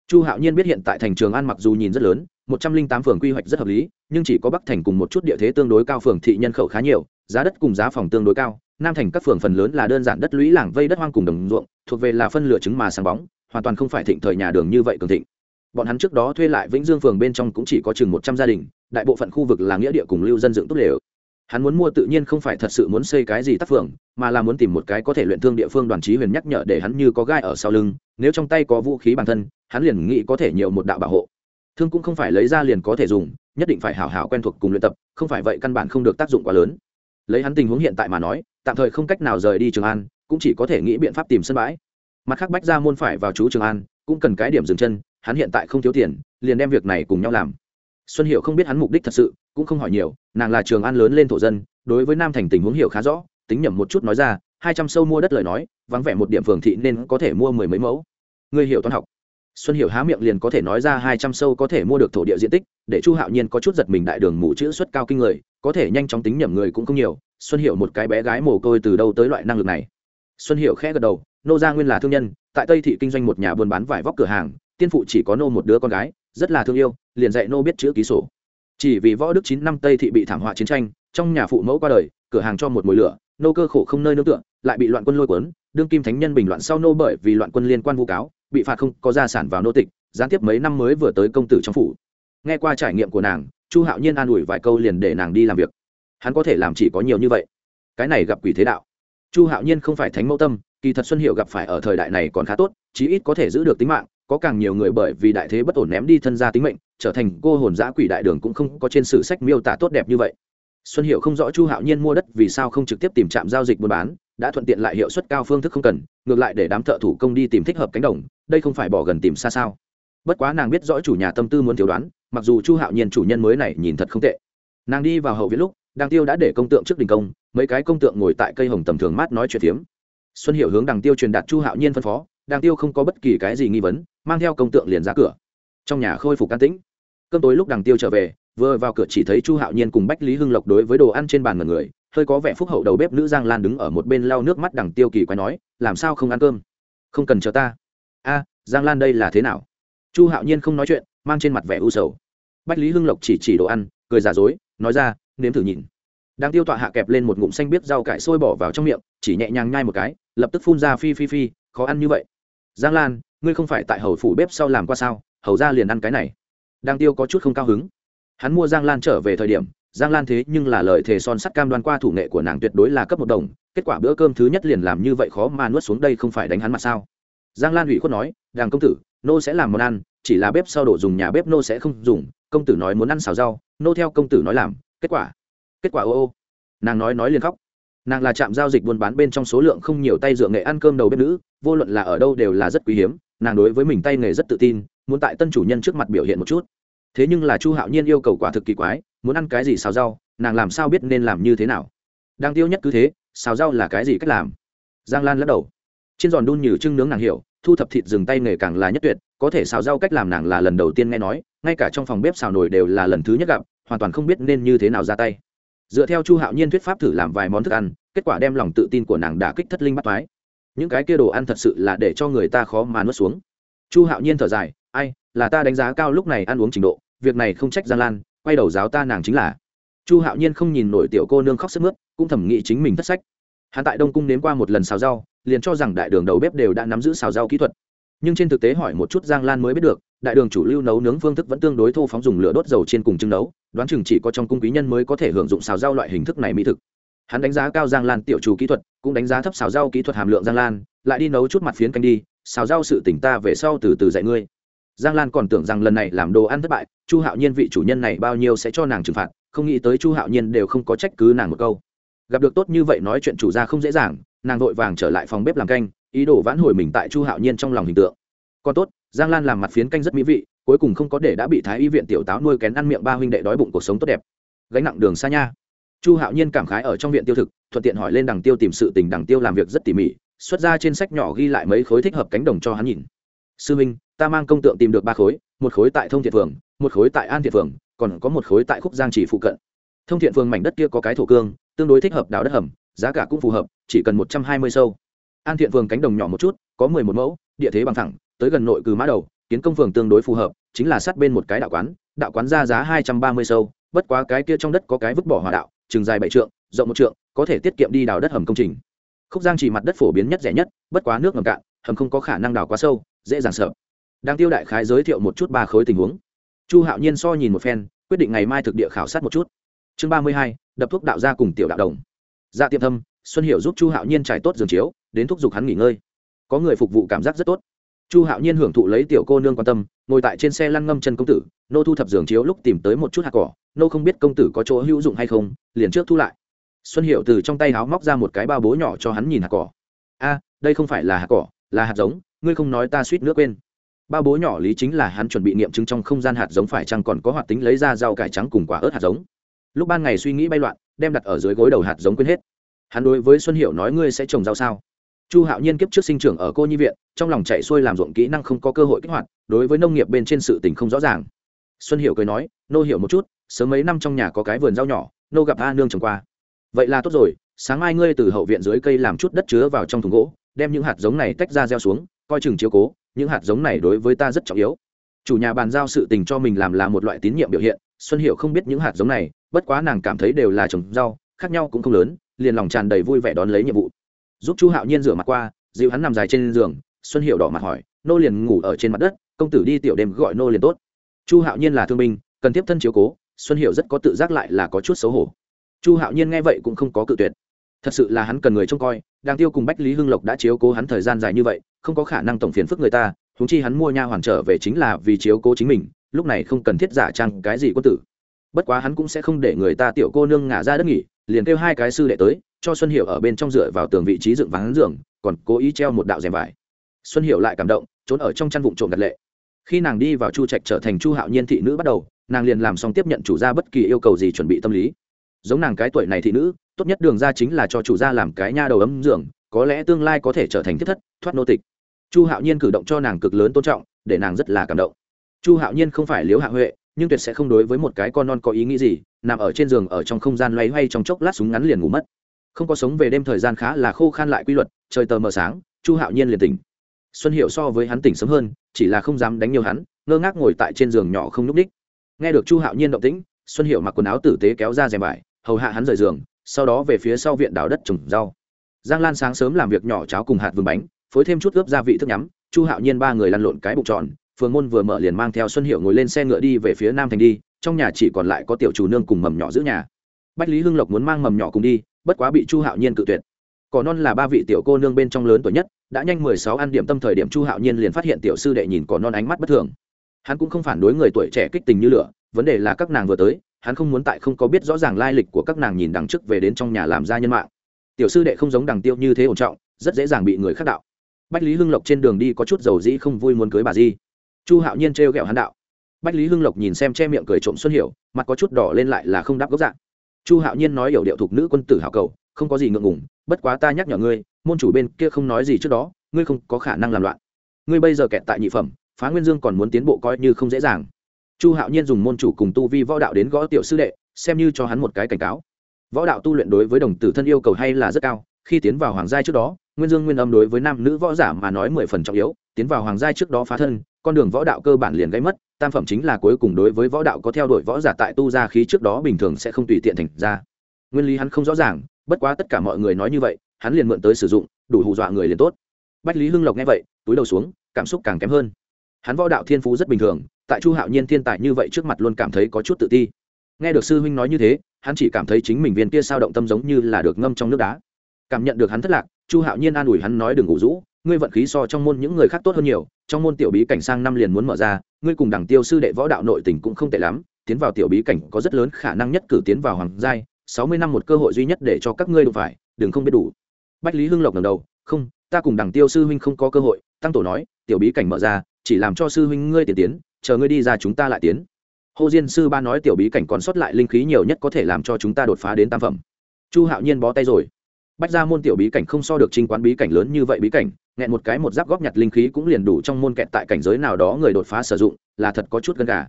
Chu hạo nhiên biết hiện tại thành trường an mặc dù nhìn rất lớn, một trăm linh tám phường quy hoạch rất hợp lý, nhưng chỉ có bắc thành cùng một chút địa thế tương đối cao phường thị nhân khẩu khá nhiều, giá đất cùng giá phòng tương đối cao, nam thành các phường phần lớn là đơn giản đất lũy làng vây đất hoang cùng đồng ruộng, thuộc về là phân lửa trứng mà sáng bóng, hoàn toàn không phải thịnh thời nhà đường như vậy cường thịnh bọn hắn trước đó thuê lại vĩnh dương phường bên trong cũng chỉ có chừng một trăm gia đình, đại bộ phận khu vực là nghĩa địa cùng lưu dân dựng tốt lều hắn muốn mua tự nhiên không phải thật sự muốn xây cái gì tác phường, mà là muốn tìm một cái có thể luyện thương địa phương đoàn trí huyền nhắc nhở để hắn như có gai ở sau lưng, nếu trong tay có vũ khí bản thân, hắn liền nghĩ có thể nhiều một đạo bảo hộ. Thương cũng không phải lấy ra liền có thể dùng, nhất định phải hảo hảo quen thuộc cùng luyện tập, không phải vậy căn bản không được tác dụng quá lớn. Lấy hắn tình huống hiện tại mà nói, tạm thời không cách nào rời đi trường an, cũng chỉ có thể nghĩ biện pháp tìm sân bãi. Mặt khác bách ra môn phải vào chú trường an, cũng cần cái điểm dừng chân hắn hiện tại không thiếu tiền, liền đem việc này cùng nhau làm. Xuân hiệu không biết hắn mục đích thật sự, cũng không hỏi nhiều, nàng là trường an lớn lên thổ dân, đối với nam thành tình huống hiểu khá rõ, tính nhầm một chút nói ra, hai trăm sâu mua đất lời nói, vắng vẻ một điểm phường thị nên có thể mua mười mấy mẫu. Người hiểu toán học. Xuân hiểu há miệng liền có thể nói ra hai trăm sâu có thể mua được thổ địa diện tích, để chu hạo nhiên có chút giật mình đại đường mù chữ xuất cao kinh người, có thể nhanh chóng tính nhầm người cũng không nhiều, xuân hiểu một cái bé gái mồ côi từ đâu tới loại năng lực này. Xuân hiểu khẽ gật đầu, nô gia nguyên là thương nhân, tại tây thị kinh doanh một nhà buôn bán vải vóc cửa hàng tiên phụ chỉ có nô một đứa con gái, rất là thương yêu, liền dạy nô biết chữ ký sổ. Chỉ vì võ đức chín năm tây thị bị thảm họa chiến tranh, trong nhà phụ mẫu qua đời, cửa hàng cho một mồi lửa, nô cơ khổ không nơi nương tựa, lại bị loạn quân lôi cuốn, đương kim thánh nhân bình loạn sau nô bởi vì loạn quân liên quan vu cáo, bị phạt không có gia sản vào nô tịch, gián tiếp mấy năm mới vừa tới công tử trong phủ. Nghe qua trải nghiệm của nàng, chu hạo nhiên an ủi vài câu liền để nàng đi làm việc. Hắn có thể làm chỉ có nhiều như vậy. Cái này gặp quỷ thế đạo. Chu hạo nhiên không phải thánh mẫu tâm, kỳ thật xuân hiệu gặp phải ở thời đại này còn khá tốt, chí ít có thể giữ được tính mạng có càng nhiều người bởi vì đại thế bất ổn ném đi thân gia tính mệnh, trở thành cô hồn giã quỷ đại đường cũng không có trên sử sách miêu tả tốt đẹp như vậy. Xuân hiệu không rõ chu hạo nhiên mua đất vì sao không trực tiếp tìm trạm giao dịch buôn bán, đã thuận tiện lại hiệu suất cao phương thức không cần, ngược lại để đám thợ thủ công đi tìm thích hợp cánh đồng, đây không phải bỏ gần tìm xa sao. Bất quá nàng biết rõ chủ nhà tâm tư muốn thiếu đoán, mặc dù chu hạo nhiên chủ nhân mới này nhìn thật không tệ. Nàng đi vào hậu viện lúc đàng tiêu đã để công tượng trước đình công, mấy cái công tượng ngồi tại cây hồng tầm thường mát nói chuyện phiếm. Xuân hiệu hướng đằng tiêu truyền đạt chu hạo nhiên phân phó đàng tiêu không có bất kỳ cái gì nghi vấn mang theo công tượng liền ra cửa. Trong nhà khôi phục can tĩnh. Cơm tối lúc đằng tiêu trở về, vừa vào cửa chỉ thấy chu hạo nhiên cùng bách lý hưng lộc đối với đồ ăn trên bàn ngần người, hơi có vẻ phúc hậu đầu bếp nữ giang lan đứng ở một bên lau nước mắt đằng tiêu kỳ quái nói, làm sao không ăn cơm? Không cần chờ ta. A, giang lan đây là thế nào? Chu hạo nhiên không nói chuyện, mang trên mặt vẻ u sầu. Bách lý hưng lộc chỉ chỉ đồ ăn, cười giả dối, nói ra, nếm thử nhìn. Đang tiêu tọa hạ kẹp lên một ngụm xanh biết rau cải sôi bỏ vào trong miệng, chỉ nhẹ nhàng nhai một cái, lập tức phun ra phi phi phi, khó ăn như vậy. Giang lan ngươi không phải tại hầu phủ bếp sau làm qua sao? Hầu ra liền ăn cái này. Đang tiêu có chút không cao hứng. Hắn mua giang lan trở về thời điểm, giang lan thế nhưng là lời thề son sắt cam đoan qua thủ nghệ của nàng tuyệt đối là cấp một đồng, kết quả bữa cơm thứ nhất liền làm như vậy khó mà nuốt xuống đây không phải đánh hắn mặt sao? Giang lan ủy khuất nói, đàng công tử, nô sẽ làm món ăn, chỉ là bếp sau đổ dùng nhà bếp nô sẽ không dùng, công tử nói muốn ăn xào rau, nô theo công tử nói làm, kết quả kết quả ô ô. Nàng nói nói liền khóc. Nàng là trạm giao dịch buôn bán bên trong số lượng không nhiều tay dựa nghệ ăn cơm đầu bếp nữ, vô luận là ở đâu đều là rất quý hiếm nàng đối với mình tay nghề rất tự tin, muốn tại tân chủ nhân trước mặt biểu hiện một chút. Thế nhưng là chu hạo nhiên yêu cầu quả thực kỳ quái, muốn ăn cái gì xào rau, nàng làm sao biết nên làm như thế nào? Đang tiêu nhất cứ thế, xào rau là cái gì cách làm? Giang lan lắc đầu. Trên giòn đun như trưng nướng nàng hiểu, thu thập thịt rừng tay nghề càng là nhất tuyệt, có thể xào rau cách làm nàng là lần đầu tiên nghe nói, ngay cả trong phòng bếp xào nồi đều là lần thứ nhất gặp, hoàn toàn không biết nên như thế nào ra tay. Dựa theo chu hạo nhiên thuyết pháp thử làm vài món thức ăn, kết quả đem lòng tự tin của nàng đã kích thất linh bắt toái những cái kia đồ ăn thật sự là để cho người ta khó mà nuốt xuống. Chu hạo nhiên thở dài, ai, là ta đánh giá cao lúc này ăn uống trình độ, việc này không trách giang lan, quay đầu giáo ta nàng chính là. Chu hạo nhiên không nhìn nổi tiểu cô nương khóc sức mướt, cũng thẩm nghĩ chính mình thất sách. Hắn tại đông cung nếm qua một lần xào rau, liền cho rằng đại đường đầu bếp đều đã nắm giữ xào rau kỹ thuật. Nhưng trên thực tế hỏi một chút giang lan mới biết được, đại đường chủ lưu nấu nướng phương thức vẫn tương đối thô phóng dùng lửa đốt dầu trên cùng trưng nấu, đoán chừng chỉ có trong cung quý nhân mới có thể hưởng dụng xào rau loại hình thức này mỹ thực hắn đánh giá cao giang lan tiểu chủ kỹ thuật, cũng đánh giá thấp xào rau kỹ thuật hàm lượng giang lan, lại đi nấu chút mặt phiến canh đi, xào rau sự tỉnh ta về sau từ từ dạy ngươi. Giang lan còn tưởng rằng lần này làm đồ ăn thất bại, chu hạo nhiên vị chủ nhân này bao nhiêu sẽ cho nàng trừng phạt, không nghĩ tới chu hạo nhiên đều không có trách cứ nàng một câu. Gặp được tốt như vậy nói chuyện chủ gia không dễ dàng, nàng vội vàng trở lại phòng bếp làm canh, ý đồ vãn hồi mình tại chu hạo nhiên trong lòng hình tượng. Còn tốt, giang lan làm mặt phiến canh rất mỹ vị, cuối cùng không có để đã bị thái y viện tiểu táo nuôi kén ăn miệng ba huynh đệ đói bụng cuộc sống tốt đẹp. Gánh nặng đường xa nha chu hạo nhiên cảm khái ở trong viện tiêu thực, thuận tiện hỏi lên đằng tiêu tìm sự tình, đằng tiêu làm việc rất tỉ mỉ, xuất ra trên sách nhỏ ghi lại mấy khối thích hợp cánh đồng cho hắn nhìn. Sư minh, ta mang công tượng tìm được ba khối, một khối tại thông thiện phường, một khối tại an thiện phường, còn có một khối tại khúc giang chỉ phụ cận. Thông thiện phường mảnh đất kia có cái thổ cương, tương đối thích hợp đào đất hầm, giá cả cũng phù hợp, chỉ cần một trăm hai mươi sâu. An thiện phường cánh đồng nhỏ một chút, có mười một mẫu, địa thế bằng thẳng tới gần nội cừ mã đầu, kiến công phường tương đối phù hợp, chính là sát bên một cái đạo quán đạo quán ra giá hai trăm ba mươi sâu, bất quá cái kia trong đất có cái vứt bỏ hòa đạo chừng dài bảy trượng, rộng một trượng, có thể tiết kiệm đi đào đất hầm công trình. Khúc giang chỉ mặt đất phổ biến nhất rẻ nhất, bất quá nước ngầm cạn, hầm không có khả năng đào quá sâu, dễ dàng sợ. Đang tiêu đại khái giới thiệu một chút ba khối tình huống. Chu hạo nhiên so nhìn một phen, quyết định ngày mai thực địa khảo sát một chút. Chương ba mươi hai, đập thuốc đạo ra cùng tiểu đạo đồng. Dạ tiệm thâm, xuân hiểu giúp chu hạo nhiên trải tốt giường chiếu, đến thúc giục hắn nghỉ ngơi. Có người phục vụ cảm giác rất tốt chu hạo nhiên hưởng thụ lấy tiểu cô nương quan tâm, ngồi tại trên xe lăn ngâm chân công tử, nô thu thập giường chiếu lúc tìm tới một chút hạt cỏ, nô không biết công tử có chỗ hữu dụng hay không, liền trước thu lại. Xuân hiệu từ trong tay háo móc ra một cái bao bố nhỏ cho hắn nhìn hạt cỏ. A, đây không phải là hạt cỏ, là hạt giống, ngươi không nói ta suýt nước quên. Bao bố nhỏ lý chính là hắn chuẩn bị nghiệm chứng trong không gian hạt giống phải chăng còn có hoạt tính lấy ra rau cải trắng cùng quả ớt hạt giống. Lúc ban ngày suy nghĩ bay loạn, đem đặt ở dưới gối đầu hạt giống quên hết. Hắn đối với xuân hiệu nói, ngươi sẽ trồng rau sao? Chu hạo nhiên kiếp trước sinh trưởng ở cô nhi viện, trong lòng chạy xuôi làm ruộng kỹ năng không có cơ hội kích hoạt, đối với nông nghiệp bên trên sự tình không rõ ràng. Xuân Hiểu cười nói, nô hiểu một chút, sớm mấy năm trong nhà có cái vườn rau nhỏ, nô gặp a nương trồng qua. Vậy là tốt rồi, sáng mai ngươi từ hậu viện dưới cây làm chút đất chứa vào trong thùng gỗ, đem những hạt giống này tách ra gieo xuống, coi chừng chiếu cố, những hạt giống này đối với ta rất trọng yếu. Chủ nhà bàn giao sự tình cho mình làm là một loại tín nhiệm biểu hiện, xuân Hiểu không biết những hạt giống này, bất quá nàng cảm thấy đều là trồng rau, khác nhau cũng không lớn, liền lòng tràn đầy vui vẻ đón lấy nhiệm vụ giúp chu hạo nhiên rửa mặt qua dịu hắn nằm dài trên giường, xuân hiệu đỏ mặt hỏi, nô liền ngủ ở trên mặt đất, công tử đi tiểu đêm gọi nô liền tốt. Chu hạo nhiên là thương binh, cần tiếp thân chiếu cố, xuân hiệu rất có tự giác lại là có chút xấu hổ. Chu hạo nhiên nghe vậy cũng không có cự tuyệt. Thật sự là hắn cần người trông coi đang tiêu cùng bách lý hưng lộc đã chiếu cố hắn thời gian dài như vậy, không có khả năng tổng phiền phức người ta thúng chi hắn mua nha hoàn trở về chính là vì chiếu cố chính mình, lúc này không cần thiết giả trang cái gì quân tử. Bất quá hắn cũng sẽ không để người ta tiểu cô nương ngả ra đất nghỉ, liền kêu hai cái sư đệ tới cho xuân hiệu ở bên trong dựa vào tường vị trí dựng vắng giường, còn cố ý treo một đạo rèm vải. Xuân hiệu lại cảm động, trốn ở trong chăn vụn trộm đặt lệ. Khi nàng đi vào chu trạch trở thành chu hạo nhiên thị nữ bắt đầu, nàng liền làm xong tiếp nhận chủ gia bất kỳ yêu cầu gì chuẩn bị tâm lý. Giống nàng cái tuổi này thị nữ, tốt nhất đường ra chính là cho chủ gia làm cái nha đầu ấm giường, có lẽ tương lai có thể trở thành thiết thất, thoát nô tịch. Chu hạo nhiên cử động cho nàng cực lớn tôn trọng, để nàng rất là cảm động. Chu hạo nhiên không phải liếu hạ huệ, nhưng tuyệt sẽ không đối với một cái con non có ý nghĩ gì, nằm ở trên giường ở trong không gian loay hoay trong chốc lát súng ngắn liền ngủ mất không có sống về đêm thời gian khá là khô khan lại quy luật, trời tờ mờ sáng, chu hạo nhiên liền tỉnh. Xuân hiệu so với hắn tỉnh sớm hơn, chỉ là không dám đánh nhiều hắn, ngơ ngác ngồi tại trên giường nhỏ không n ú c đích nghe được chu hạo nhiên động tĩnh, xuân hiệu mặc quần áo tử tế kéo ra rèm vải, hầu hạ hắn rời giường, sau đó về phía sau viện đào đất trồng rau. Giang lan sáng sớm làm việc nhỏ cháo cùng hạt vườn bánh, phối thêm chút ướp gia vị thức nhắm, chu hạo nhiên ba người lăn lộn cái bụng tròn, phường môn vừa mở liền mang theo xuân hiệu ngồi lên xe ngựa đi về phía nam thành đi, trong nhà chỉ còn lại có tiểu chủ nương cùng mầm nhỏ giữ nhà. Bách lý hưng lộc muốn mang mầm nhỏ cùng đi bất quá bị chu hạo nhiên cự tuyệt. Cỏ non là ba vị tiểu cô nương bên trong lớn tuổi nhất, đã nhanh mười sáu ăn điểm tâm thời điểm chu hạo nhiên liền phát hiện tiểu sư đệ nhìn cỏ non ánh mắt bất thường. Hắn cũng không phản đối người tuổi trẻ kích tình như lửa, vấn đề là các nàng vừa tới, hắn không muốn tại không có biết rõ ràng lai lịch của các nàng nhìn đằng trước về đến trong nhà làm ra nhân mạng. Tiểu sư đệ không giống đằng tiêu như thế ổn trọng, rất dễ dàng bị người khác đạo. Bách lý hưng lộc trên đường đi có chút dầu dĩ không vui muốn cưới bà di. Chu hạo nhiên trêu ghẹo hắn đạo. Bách lý hưng lộc nhìn xem che miệng cười trộm xuân hiểu, mặt có chút đỏ lên lại là không đáp gốc dạng chu hạo nhiên nói hiểu điệu thục nữ quân tử hảo cầu, không có gì ngượng ngùng, bất quá ta nhắc nhở ngươi, môn chủ bên kia không nói gì trước đó, ngươi không có khả năng làm loạn. Ngươi bây giờ kẹt tại nhị phẩm, phá nguyên dương còn muốn tiến bộ coi như không dễ dàng. Chu hạo nhiên dùng môn chủ cùng tu vi võ đạo đến gõ tiểu sư đệ, xem như cho hắn một cái cảnh cáo. Võ đạo tu luyện đối với đồng tử thân yêu cầu hay là rất cao, khi tiến vào hoàng gia trước đó, nguyên dương nguyên âm đối với nam nữ võ giả mà nói mười phần trọng yếu, tiến vào hoàng gia trước đó phá thân con đường võ đạo cơ bản liền gây mất, tam phẩm chính là cuối cùng đối với võ đạo có theo đuổi võ giả tại tu gia khí trước đó bình thường sẽ không tùy tiện thành ra. Nguyên lý hắn không rõ ràng, bất quá tất cả mọi người nói như vậy, hắn liền mượn tới sử dụng, đủ hù dọa người liền tốt. Bách lý hưng lộc nghe vậy, túi đầu xuống, cảm xúc càng kém hơn. Hắn võ đạo thiên phú rất bình thường, tại chu hạo nhiên thiên tài như vậy trước mặt luôn cảm thấy có chút tự ti. Nghe được sư huynh nói như thế, hắn chỉ cảm thấy chính mình viên kia sao động tâm giống như là được ngâm trong nước đá. Cảm nhận được hắn thất lạc, chu hạo nhiên an ủi hắn nói đừng ngủ rũ ngươi vận khí so trong môn những người khác tốt hơn nhiều, trong môn tiểu bí cảnh sang năm liền muốn mở ra, ngươi cùng đảng tiêu sư đệ võ đạo nội tình cũng không tệ lắm, tiến vào tiểu bí cảnh có rất lớn khả năng nhất cử tiến vào hoàng giai, sáu mươi năm một cơ hội duy nhất để cho các ngươi đụng phải, đừng không biết đủ. Bách lý hưng lộc ngầm đầu, không, ta cùng đảng tiêu sư huynh không có cơ hội. Tăng tổ nói, tiểu bí cảnh mở ra, chỉ làm cho sư huynh ngươi tiền tiến, chờ ngươi đi ra chúng ta lại tiến. Hồ diên sư ba nói, tiểu bí cảnh còn sót lại linh khí nhiều nhất có thể làm cho chúng ta đột phá đến tam phẩm. Chu hạo nhiên bó tay rồi. Bách ra môn tiểu bí cảnh không so được trinh quán bí cảnh lớn như vậy bí cảnh nghẹn một cái một giáp góp nhặt linh khí cũng liền đủ trong môn kẹt tại cảnh giới nào đó người đột phá sử dụng, là thật có chút gần cả.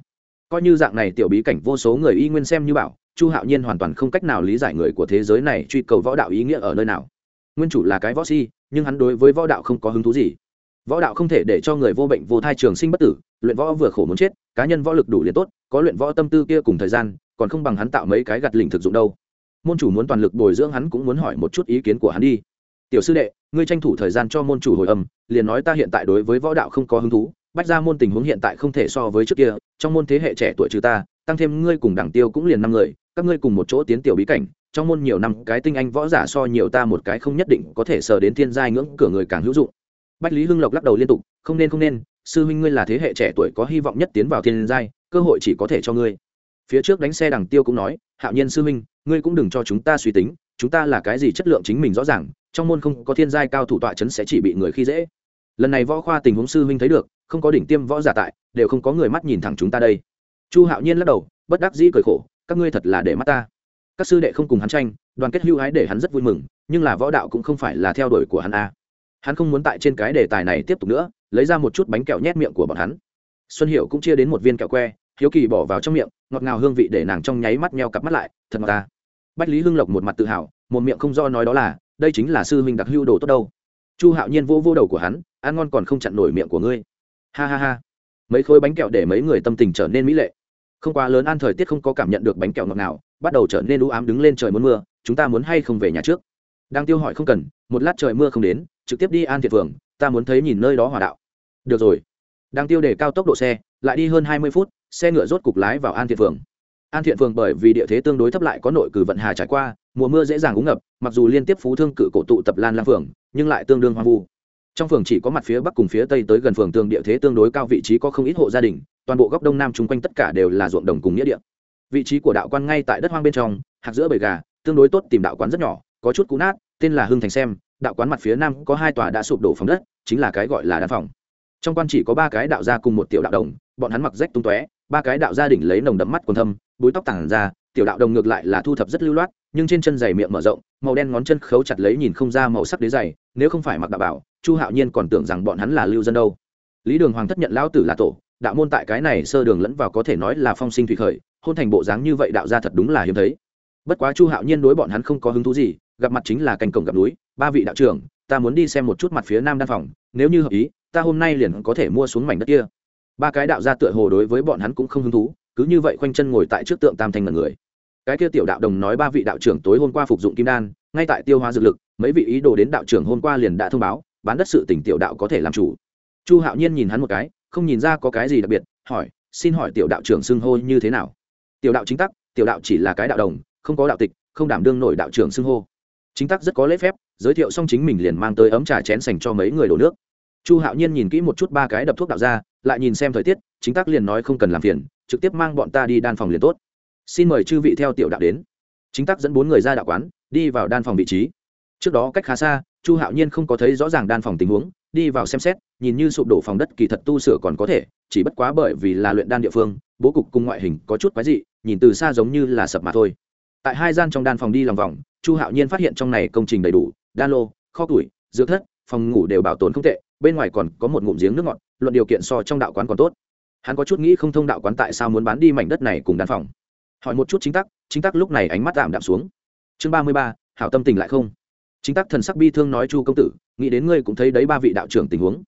coi như dạng này tiểu bí cảnh vô số người y nguyên xem như bảo, chu hạo nhiên hoàn toàn không cách nào lý giải người của thế giới này truy cầu võ đạo ý nghĩa ở nơi nào. Nguyên chủ là cái võ si, nhưng hắn đối với võ đạo không có hứng thú gì. Võ đạo không thể để cho người vô bệnh vô thai trường sinh bất tử, luyện võ vừa khổ muốn chết, cá nhân võ lực đủ liền tốt, có luyện võ tâm tư kia cùng thời gian, còn không bằng hắn tạo mấy cái gặt lình thực dụng đâu. Môn chủ muốn toàn lực bồi dưỡng hắn cũng muốn hỏi một chút ý kiến của hắn đi tiểu sư đệ, ngươi tranh thủ thời gian cho môn chủ hồi âm, liền nói ta hiện tại đối với võ đạo không có hứng thú, bách ra môn tình huống hiện tại không thể so với trước kia, trong môn thế hệ trẻ tuổi trừ ta, tăng thêm ngươi cùng đảng tiêu cũng liền năm người, các ngươi cùng một chỗ tiến tiểu bí cảnh, trong môn nhiều năm, cái tinh anh võ giả so nhiều ta một cái không nhất định có thể sờ đến thiên giai ngưỡng cửa người càng hữu dụng. Bách lý hưng lộc lắc đầu liên tục, không nên không nên, sư huynh ngươi là thế hệ trẻ tuổi có hy vọng nhất tiến vào thiên giai, cơ hội chỉ có thể cho ngươi. Phía trước đánh xe đằng tiêu cũng nói, hạo nhiên sư huynh, ngươi cũng đừng cho chúng ta suy tính, chúng ta là cái gì chất lượng chính mình rõ ràng trong môn không có thiên giai cao thủ tọa chấn sẽ chỉ bị người khi dễ. Lần này võ khoa tình huống sư huynh thấy được, không có đỉnh tiêm võ giả tại, đều không có người mắt nhìn thẳng chúng ta đây. Chu hạo nhiên lắc đầu, bất đắc dĩ cười khổ, các ngươi thật là để mắt ta. Các sư đệ không cùng hắn tranh, đoàn kết hưu hái để hắn rất vui mừng, nhưng là võ đạo cũng không phải là theo đuổi của hắn a. Hắn không muốn tại trên cái đề tài này tiếp tục nữa, lấy ra một chút bánh kẹo nhét miệng của bọn hắn. Xuân hiệu cũng chia đến một viên kẹo que, hiếu kỳ bỏ vào trong miệng, ngọt ngào hương vị để nàng trong nháy mắt meo cặp mắt lại, thật ngọt ta. Bách lý hưng lộc một mặt tự hào, một miệng không do nói đó là đây chính là sư huynh đặc hưu đồ tốt đâu. Chu hạo nhiên vô vô đầu của hắn, ăn ngon còn không chặn nổi miệng của ngươi. Ha ha ha. Mấy khối bánh kẹo để mấy người tâm tình trở nên mỹ lệ. Không quá lớn ăn thời tiết không có cảm nhận được bánh kẹo ngọt nào bắt đầu trở nên u ám đứng lên trời muốn mưa, chúng ta muốn hay không về nhà trước? Đang tiêu hỏi không cần, một lát trời mưa không đến, trực tiếp đi an thiệt phường, ta muốn thấy nhìn nơi đó hòa đạo. Được rồi. Đang tiêu để cao tốc độ xe, lại đi hơn hai mươi phút, xe ngựa rốt cục lái vào an thiện phường. An thiện phường bởi vì địa thế tương đối thấp lại có nội cử vận hà trải qua mùa mưa dễ dàng úng ngập, mặc dù liên tiếp phú thương cự cổ tụ tập lan lang phường, nhưng lại tương đương hoang vu. Trong phường chỉ có mặt phía bắc cùng phía tây tới gần phường tương địa thế tương đối cao, vị trí có không ít hộ gia đình, toàn bộ góc đông nam chung quanh tất cả đều là ruộng đồng cùng nghĩa địa. Vị trí của đạo quan ngay tại đất hoang bên trong hạt giữa bầy gà, tương đối tốt tìm đạo quán rất nhỏ, có chút cũ nát, tên là hưng thành xem, đạo quán mặt phía nam có hai tòa đã sụp đổ phòng đất, chính là cái gọi là đan phòng. Trong quan chỉ có ba cái đạo gia cùng một tiểu đạo đồng, bọn hắn mặc rách tung tóe, ba cái đạo gia đỉnh lấy nồng đấm mắt quần thâm búi tóc tản ra, tiểu đạo đồng ngược lại là thu thập rất lưu loát, nhưng trên chân giày miệng mở rộng, màu đen ngón chân khấu chặt lấy nhìn không ra màu sắc đế giày, nếu không phải mặc đạo bảo, chu hạo nhiên còn tưởng rằng bọn hắn là lưu dân đâu. Lý đường hoàng thất nhận lão tử là tổ, đạo môn tại cái này sơ đường lẫn vào có thể nói là phong sinh thủy khởi, hôn thành bộ dáng như vậy đạo gia thật đúng là hiếm thấy. Bất quá chu hạo nhiên đối bọn hắn không có hứng thú gì, gặp mặt chính là cành cổng gặp núi, ba vị đạo trưởng, ta muốn đi xem một chút mặt phía nam đan phòng, nếu như hợp ý, ta hôm nay liền có thể mua xuống mảnh đất kia. Ba cái đạo gia tựa hồ đối với bọn hắn cũng không hứng thú cứ như vậy khoanh chân ngồi tại trước tượng tam thanh mật người. Cái kia tiểu đạo đồng nói ba vị đạo trưởng tối hôm qua phục dụng kim đan, ngay tại tiêu hóa dược lực, mấy vị ý đồ đến đạo trưởng hôm qua liền đã thông báo, bán đất sự tỉnh tiểu đạo có thể làm chủ. Chu hạo nhiên nhìn hắn một cái, không nhìn ra có cái gì đặc biệt, hỏi, xin hỏi tiểu đạo trưởng xưng hô như thế nào? Tiểu đạo chính tắc, tiểu đạo chỉ là cái đạo đồng, không có đạo tịch, không đảm đương nổi đạo trưởng xưng hô. Chính tắc rất có lễ phép, giới thiệu xong chính mình liền mang tới ấm trà chén sành cho mấy người đổ nước. Chu hạo nhiên nhìn kỹ một chút ba cái đập thuốc đạo ra lại nhìn xem thời tiết, chính tắc liền nói không cần làm phiền, trực tiếp mang bọn ta đi đan phòng liền tốt. Xin mời chư vị theo tiểu đạo đến. Chính tắc dẫn bốn người ra đạo quán, đi vào đan phòng vị trí. Trước đó cách khá xa, chu hạo nhiên không có thấy rõ ràng đan phòng tình huống, đi vào xem xét, nhìn như sụp đổ phòng đất kỳ thật tu sửa còn có thể, chỉ bất quá bởi vì là luyện đan địa phương, bố cục cùng ngoại hình có chút quái dị, nhìn từ xa giống như là sập mà thôi. Tại hai gian trong đan phòng đi lòng vòng, chu hạo nhiên phát hiện trong này công trình đầy đủ, đan lô, kho củi dược thất, phòng ngủ đều bảo tồn không tệ, bên ngoài còn có một ngụm giếng nước ngọt luận điều kiện so trong đạo quán còn tốt. Hắn có chút nghĩ không thông đạo quán tại sao muốn bán đi mảnh đất này cùng đan phòng. Hỏi một chút chính tắc chính tắc lúc này ánh mắt tạm đạm xuống. Chương ba mươi ba, hảo tâm tình lại không. Chính tắc thần sắc bi thương nói chu công tử, nghĩ đến ngươi cũng thấy đấy ba vị đạo trưởng tình huống.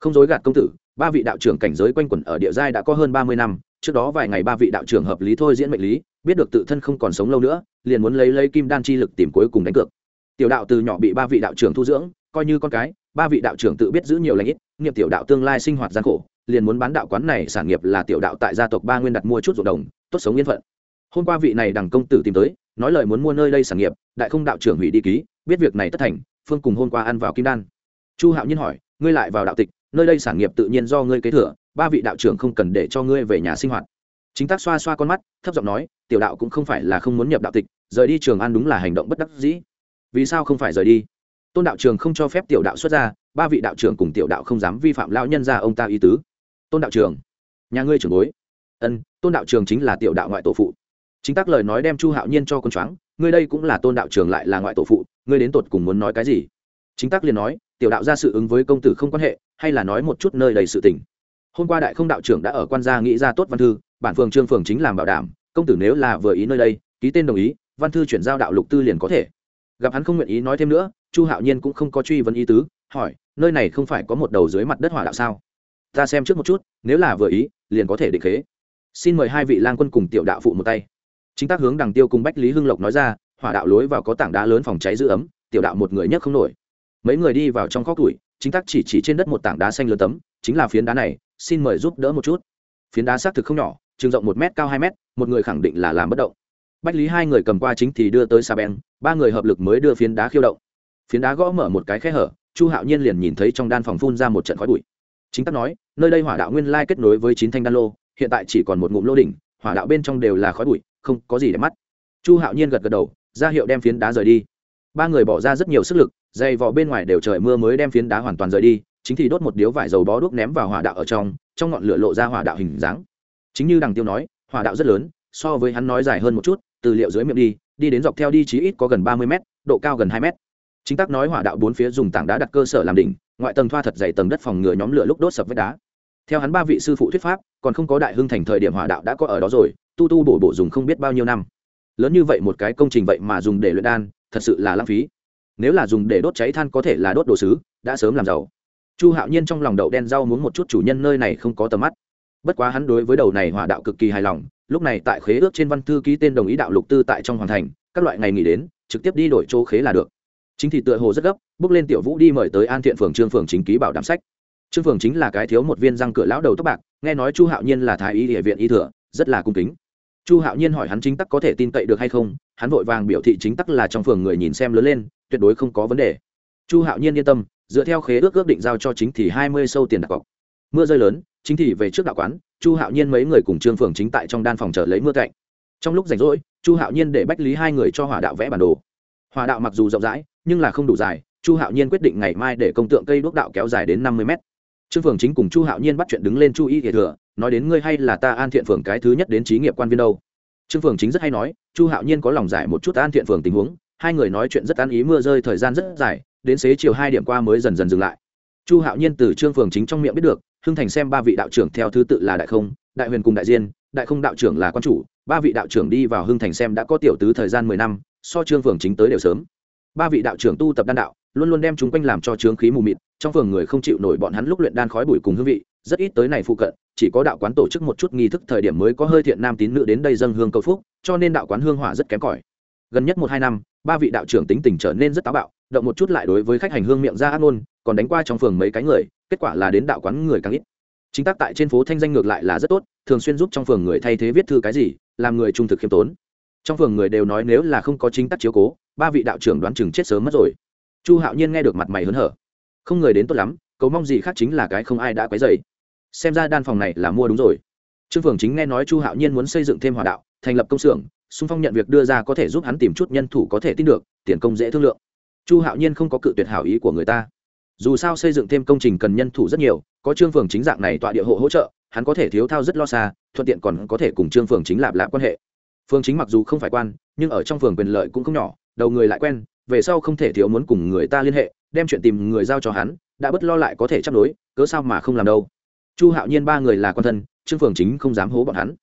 Không dối gạt công tử, ba vị đạo trưởng cảnh giới quanh quẩn ở địa giai đã có hơn ba mươi năm, trước đó vài ngày ba vị đạo trưởng hợp lý thôi diễn mệnh lý, biết được tự thân không còn sống lâu nữa, liền muốn lấy lấy kim đan chi lực tìm cuối cùng đánh cược. Tiểu đạo từ nhỏ bị ba vị đạo trưởng thu dưỡng, coi như con cái, ba vị đạo trưởng tự biết giữ nhiều lãnh ít nghiệp tiểu đạo tương lai sinh hoạt gian khổ, liền muốn bán đạo quán này sản nghiệp là tiểu đạo tại gia tộc ba nguyên đặt mua chút ruộng đồng, tốt sống yên phận. Hôm qua vị này đằng công tử tìm tới, nói lời muốn mua nơi đây sản nghiệp, đại không đạo trưởng hủy đi ký, biết việc này tất thành, phương cùng hôm qua ăn vào kim đan. Chu hạo nhiên hỏi, ngươi lại vào đạo tịch, nơi đây sản nghiệp tự nhiên do ngươi kế thừa, ba vị đạo trưởng không cần để cho ngươi về nhà sinh hoạt. Chính tác xoa xoa con mắt, thấp giọng nói, tiểu đạo cũng không phải là không muốn nhập đạo tịch, rời đi trường an đúng là hành động bất đắc dĩ. Vì sao không phải rời đi? Tôn đạo trường không cho phép tiểu đạo xuất ra, ba vị đạo trưởng cùng tiểu đạo không dám vi phạm lão nhân ra ông ta ý tứ. Tôn đạo trường, nhà ngươi trưởng bối. Ân, tôn đạo trường chính là tiểu đạo ngoại tổ phụ. Chính tác lời nói đem chu hạo nhiên cho con choáng, ngươi đây cũng là tôn đạo trường lại là ngoại tổ phụ, ngươi đến tột cùng muốn nói cái gì? Chính tác liền nói, tiểu đạo ra sự ứng với công tử không quan hệ, hay là nói một chút nơi đầy sự tình. Hôm qua đại không đạo trưởng đã ở quan gia nghĩ ra tốt văn thư, bản phường trương phường chính làm bảo đảm, công tử nếu là vừa ý nơi đây, ký tên đồng ý, văn thư chuyển giao đạo lục tư liền có thể gặp hắn không nguyện ý nói thêm nữa, chu hạo nhiên cũng không có truy vấn ý tứ, hỏi, nơi này không phải có một đầu dưới mặt đất hỏa đạo sao? Ta xem trước một chút, nếu là vừa ý, liền có thể định khế. Xin mời hai vị lang quân cùng tiểu đạo phụ một tay. Chính tác hướng đằng tiêu cùng bách lý hưng lộc nói ra, hỏa đạo lối vào có tảng đá lớn phòng cháy giữ ấm, tiểu đạo một người nhất không nổi. Mấy người đi vào trong khóc tuổi chính tác chỉ chỉ trên đất một tảng đá xanh lớn tấm, chính là phiến đá này, xin mời giúp đỡ một chút. Phiến đá xác thực không nhỏ chừng rộng một m cao hai m một người khẳng định là làm bất động bách lý hai người cầm qua chính thì đưa tới sa beng, ba người hợp lực mới đưa phiến đá khiêu động. Phiến đá gõ mở một cái khe hở, chu hạo nhiên liền nhìn thấy trong đan phòng phun ra một trận khói bụi. Chính tắc nói, nơi đây hỏa đạo nguyên lai kết nối với chín thanh đan lô, hiện tại chỉ còn một ngụm lô đỉnh, hỏa đạo bên trong đều là khói bụi, không có gì để mắt. Chu hạo nhiên gật gật đầu, ra hiệu đem phiến đá rời đi. Ba người bỏ ra rất nhiều sức lực dày vỏ bên ngoài đều trời mưa mới đem phiến đá hoàn toàn rời đi, chính thì đốt một điếu vải dầu bó đuốc ném vào hỏa đạo ở trong trong ngọn lửa lộ ra hỏa đạo hình dáng. Chính như đằng tiêu nói, hỏa đạo rất lớn, so với hắn nói dài hơn một chút từ liệu dưới miệng đi đi đến dọc theo đi chí ít có gần ba mươi mét, độ cao gần hai mét. Chính tác nói hỏa đạo bốn phía dùng tảng đá đặt cơ sở làm đỉnh, ngoại tầng thoa thật dày tầng đất phòng ngừa nhóm lửa lúc đốt sập vách đá. Theo hắn ba vị sư phụ thuyết pháp, còn không có đại hưng thành thời điểm hỏa đạo đã có ở đó rồi, tu tu bổ bổ dùng không biết bao nhiêu năm. Lớn như vậy một cái công trình vậy mà dùng để luyện đan, thật sự là lãng phí. Nếu là dùng để đốt cháy than có thể là đốt đồ sứ, đã sớm làm giàu. Chu hạo nhiên trong lòng đậu đen rau muốn một chút chủ nhân nơi này không có tầm mắt. Bất quá hắn đối với đầu này hỏa đạo cực kỳ hài lòng lúc này tại khế ước trên văn thư ký tên đồng ý đạo lục tư tại trong hoàn thành, các loại ngày nghỉ đến, trực tiếp đi đổi chỗ khế là được. Chính thì tựa hồ rất gấp, bước lên tiểu vũ đi mời tới an thiện phường trương phường chính ký bảo đảm sách. Trương phường chính là cái thiếu một viên răng cửa lão đầu tóc bạc, nghe nói chu hạo nhiên là thái y địa viện y thừa, rất là cung kính. Chu hạo nhiên hỏi hắn chính tắc có thể tin cậy được hay không, hắn vội vàng biểu thị chính tắc là trong phường người nhìn xem lớn lên, tuyệt đối không có vấn đề. Chu hạo nhiên yên tâm, dựa theo khế ước ước định giao cho chính thì hai mươi sâu tiền đặt cọc. Mưa rơi lớn chính thì về trước đạo quán, chu hạo nhiên mấy người cùng trương phường chính tại trong đan phòng chờ lấy mưa cạnh. Trong lúc rảnh rỗi, chu hạo nhiên để bách lý hai người cho hỏa đạo vẽ bản đồ. Hỏa đạo mặc dù rộng rãi, nhưng là không đủ dài, chu hạo nhiên quyết định ngày mai để công tượng cây đuốc đạo kéo dài đến năm mươi mét. Trương phường chính cùng chu hạo nhiên bắt chuyện đứng lên chu y kể thừa, nói đến ngươi hay là ta an thiện phường cái thứ nhất đến trí nghiệp quan viên đâu. Trương phường chính rất hay nói, chu hạo nhiên có lòng giải một chút an thiện phường tình huống, hai người nói chuyện rất an ý mưa rơi thời gian rất dài, đến xế chiều hai điểm qua mới dần dần dừng lại chu hạo nhiên từ trương phường chính trong miệng biết được, hưng thành xem ba vị đạo trưởng theo thứ tự là đại không, đại huyền cùng đại diên, đại không đạo trưởng là quan chủ, ba vị đạo trưởng đi vào hưng thành xem đã có tiểu tứ thời gian mười năm, so trương phường chính tới đều sớm. Ba vị đạo trưởng tu tập đan đạo, luôn luôn đem chúng quanh làm cho trướng khí mù mịt, trong phường người không chịu nổi bọn hắn lúc luyện đan khói bụi cùng hương vị, rất ít tới này phụ cận, chỉ có đạo quán tổ chức một chút nghi thức thời điểm mới có hơi thiện nam tín nữ đến đây dâng hương cầu phúc, cho nên đạo quán hương hỏa rất kém cỏi. Gần nhất một hai năm, ba vị đạo trưởng tính tình trở nên rất táo bạo, động một chút lại đối với khách hành hương miệng ra ác ngôn còn đánh qua trong phường mấy cái người, kết quả là đến đạo quán người càng ít. Chính tác tại trên phố thanh danh ngược lại là rất tốt, thường xuyên giúp trong phường người thay thế viết thư cái gì, làm người trung thực khiêm tốn. Trong phường người đều nói nếu là không có chính tác chiếu cố, ba vị đạo trưởng đoán chừng chết sớm mất rồi. Chu hạo nhiên nghe được mặt mày hớn hở. Không người đến tốt lắm, cầu mong gì khác chính là cái không ai đã quấy dày xem ra đan phòng này là mua đúng rồi. Trương phường chính nghe nói chu hạo nhiên muốn xây dựng thêm hòa đạo, thành lập công xưởng, xung phong nhận việc đưa ra có thể giúp hắn tìm chút nhân thủ có thể tin được, tiền công dễ thương lượng. Chu hạo nhiên không có cự tuyệt hảo ý của người ta dù sao xây dựng thêm công trình cần nhân thủ rất nhiều, có trương phường chính dạng này tọa địa hộ hỗ trợ, hắn có thể thiếu thao rất lo xa, thuận tiện còn có thể cùng trương phường chính lạp lạp quan hệ. Phường chính mặc dù không phải quan, nhưng ở trong phường quyền lợi cũng không nhỏ, đầu người lại quen, về sau không thể thiếu muốn cùng người ta liên hệ, đem chuyện tìm người giao cho hắn, đã bất lo lại có thể chấp đối cớ sao mà không làm đâu. Chu hạo nhiên ba người là con thân, trương phường chính không dám hố bọn hắn.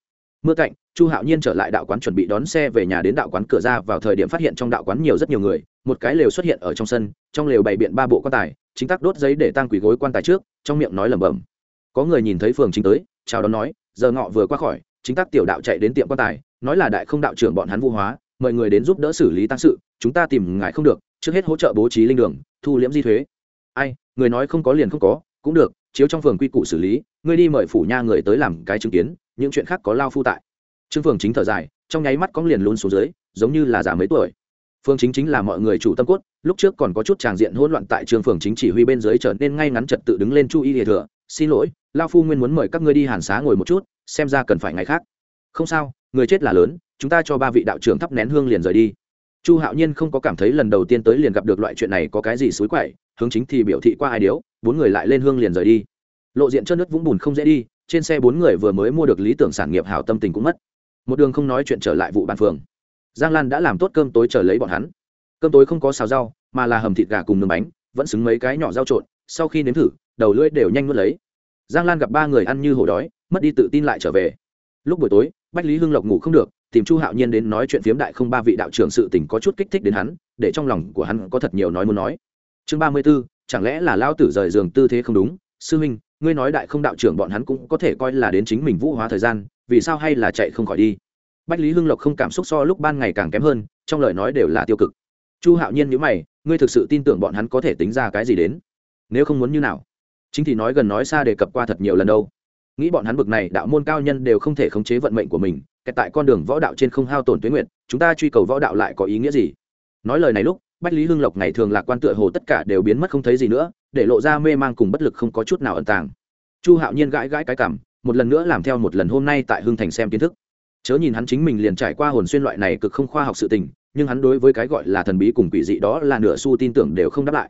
Mưa cạnh chu hạo nhiên trở lại đạo quán chuẩn bị đón xe về nhà đến đạo quán cửa ra, vào thời điểm phát hiện trong đạo quán nhiều rất nhiều người, một cái lều xuất hiện ở trong sân, trong lều bày biện ba bộ quan tài, chính tác đốt giấy để tăng quỷ gối quan tài trước, trong miệng nói lẩm bẩm. Có người nhìn thấy phường chính tới, chào đón nói, giờ ngọ vừa qua khỏi, chính tác tiểu đạo chạy đến tiệm quan tài, nói là đại không đạo trưởng bọn hắn vũ hóa, mời người đến giúp đỡ xử lý tăng sự, chúng ta tìm ngài không được, trước hết hỗ trợ bố trí linh đường, thu liễm di thuế. Ai, người nói không có liền không có, cũng được, chiếu trong phường quy củ xử lý, ngươi đi mời phủ nha người tới làm cái chứng kiến, những chuyện khác có lao phu tại trương phường chính thở dài, trong nháy mắt cong liền luôn xuống dưới, giống như là già mấy tuổi. Phương chính chính là mọi người chủ tâm cốt, lúc trước còn có chút tràng diện hỗn loạn tại trường phường chính chỉ huy bên dưới trở nên ngay ngắn trật tự đứng lên chu y địa thừa, xin lỗi, lao phu nguyên muốn mời các ngươi đi hàn xá ngồi một chút, xem ra cần phải ngày khác. Không sao, người chết là lớn, chúng ta cho ba vị đạo trưởng thắp nén hương liền rời đi. Chu hạo nhiên không có cảm thấy lần đầu tiên tới liền gặp được loại chuyện này có cái gì xối quậy, hướng chính thì biểu thị qua ai điếu, bốn người lại lên hương liền rời đi. Lộ diện chân nước vũng bùn không dễ đi, trên xe bốn người vừa mới mua được lý tưởng sản nghiệp hảo tâm tình cũng mất một đường không nói chuyện trở lại vụ bàn phường. Giang lan đã làm tốt cơm tối chờ lấy bọn hắn. Cơm tối không có xào rau, mà là hầm thịt gà cùng nướng bánh, vẫn xứng mấy cái nhỏ rau trộn, sau khi nếm thử, đầu lưỡi đều nhanh nuốt lấy. Giang lan gặp ba người ăn như hổ đói, mất đi tự tin lại trở về. Lúc buổi tối, bách lý hưng lộc ngủ không được, tìm chu hạo nhiên đến nói chuyện phiếm đại không ba vị đạo trưởng sự tình có chút kích thích đến hắn, để trong lòng của hắn có thật nhiều nói muốn nói. Chương ba mươi b ố chẳng lẽ là lao tử rời giường tư thế không đúng? Sư huynh ngươi nói đại không đạo trưởng bọn hắn cũng có thể coi là đến chính mình vũ hóa thời gian vì sao hay là chạy không khỏi đi? Bách lý hưng lộc không cảm xúc so lúc ban ngày càng kém hơn, trong lời nói đều là tiêu cực. Chu hạo nhiên nhữ mày, ngươi thực sự tin tưởng bọn hắn có thể tính ra cái gì đến? Nếu không muốn như nào? Chính thì nói gần nói xa đề cập qua thật nhiều lần đâu. Nghĩ bọn hắn bực này, đạo môn cao nhân đều không thể khống chế vận mệnh của mình kẹt tại con đường võ đạo trên không hao tổn tuyến nguyện chúng ta truy cầu võ đạo lại có ý nghĩa gì? Nói lời này lúc, bách lý hưng lộc ngày thường lạc quan tựa hồ tất cả đều biến mất không thấy gì nữa, để lộ ra mê mang cùng bất lực không có chút nào ẩn tàng. Chu hạo nhiên gãi gãi cái cảm một lần nữa làm theo một lần hôm nay tại hưng thành xem kiến thức. Chớ nhìn hắn chính mình liền trải qua hồn xuyên loại này cực không khoa học sự tình, nhưng hắn đối với cái gọi là thần bí cùng quỷ dị đó là nửa xu tin tưởng đều không đáp lại.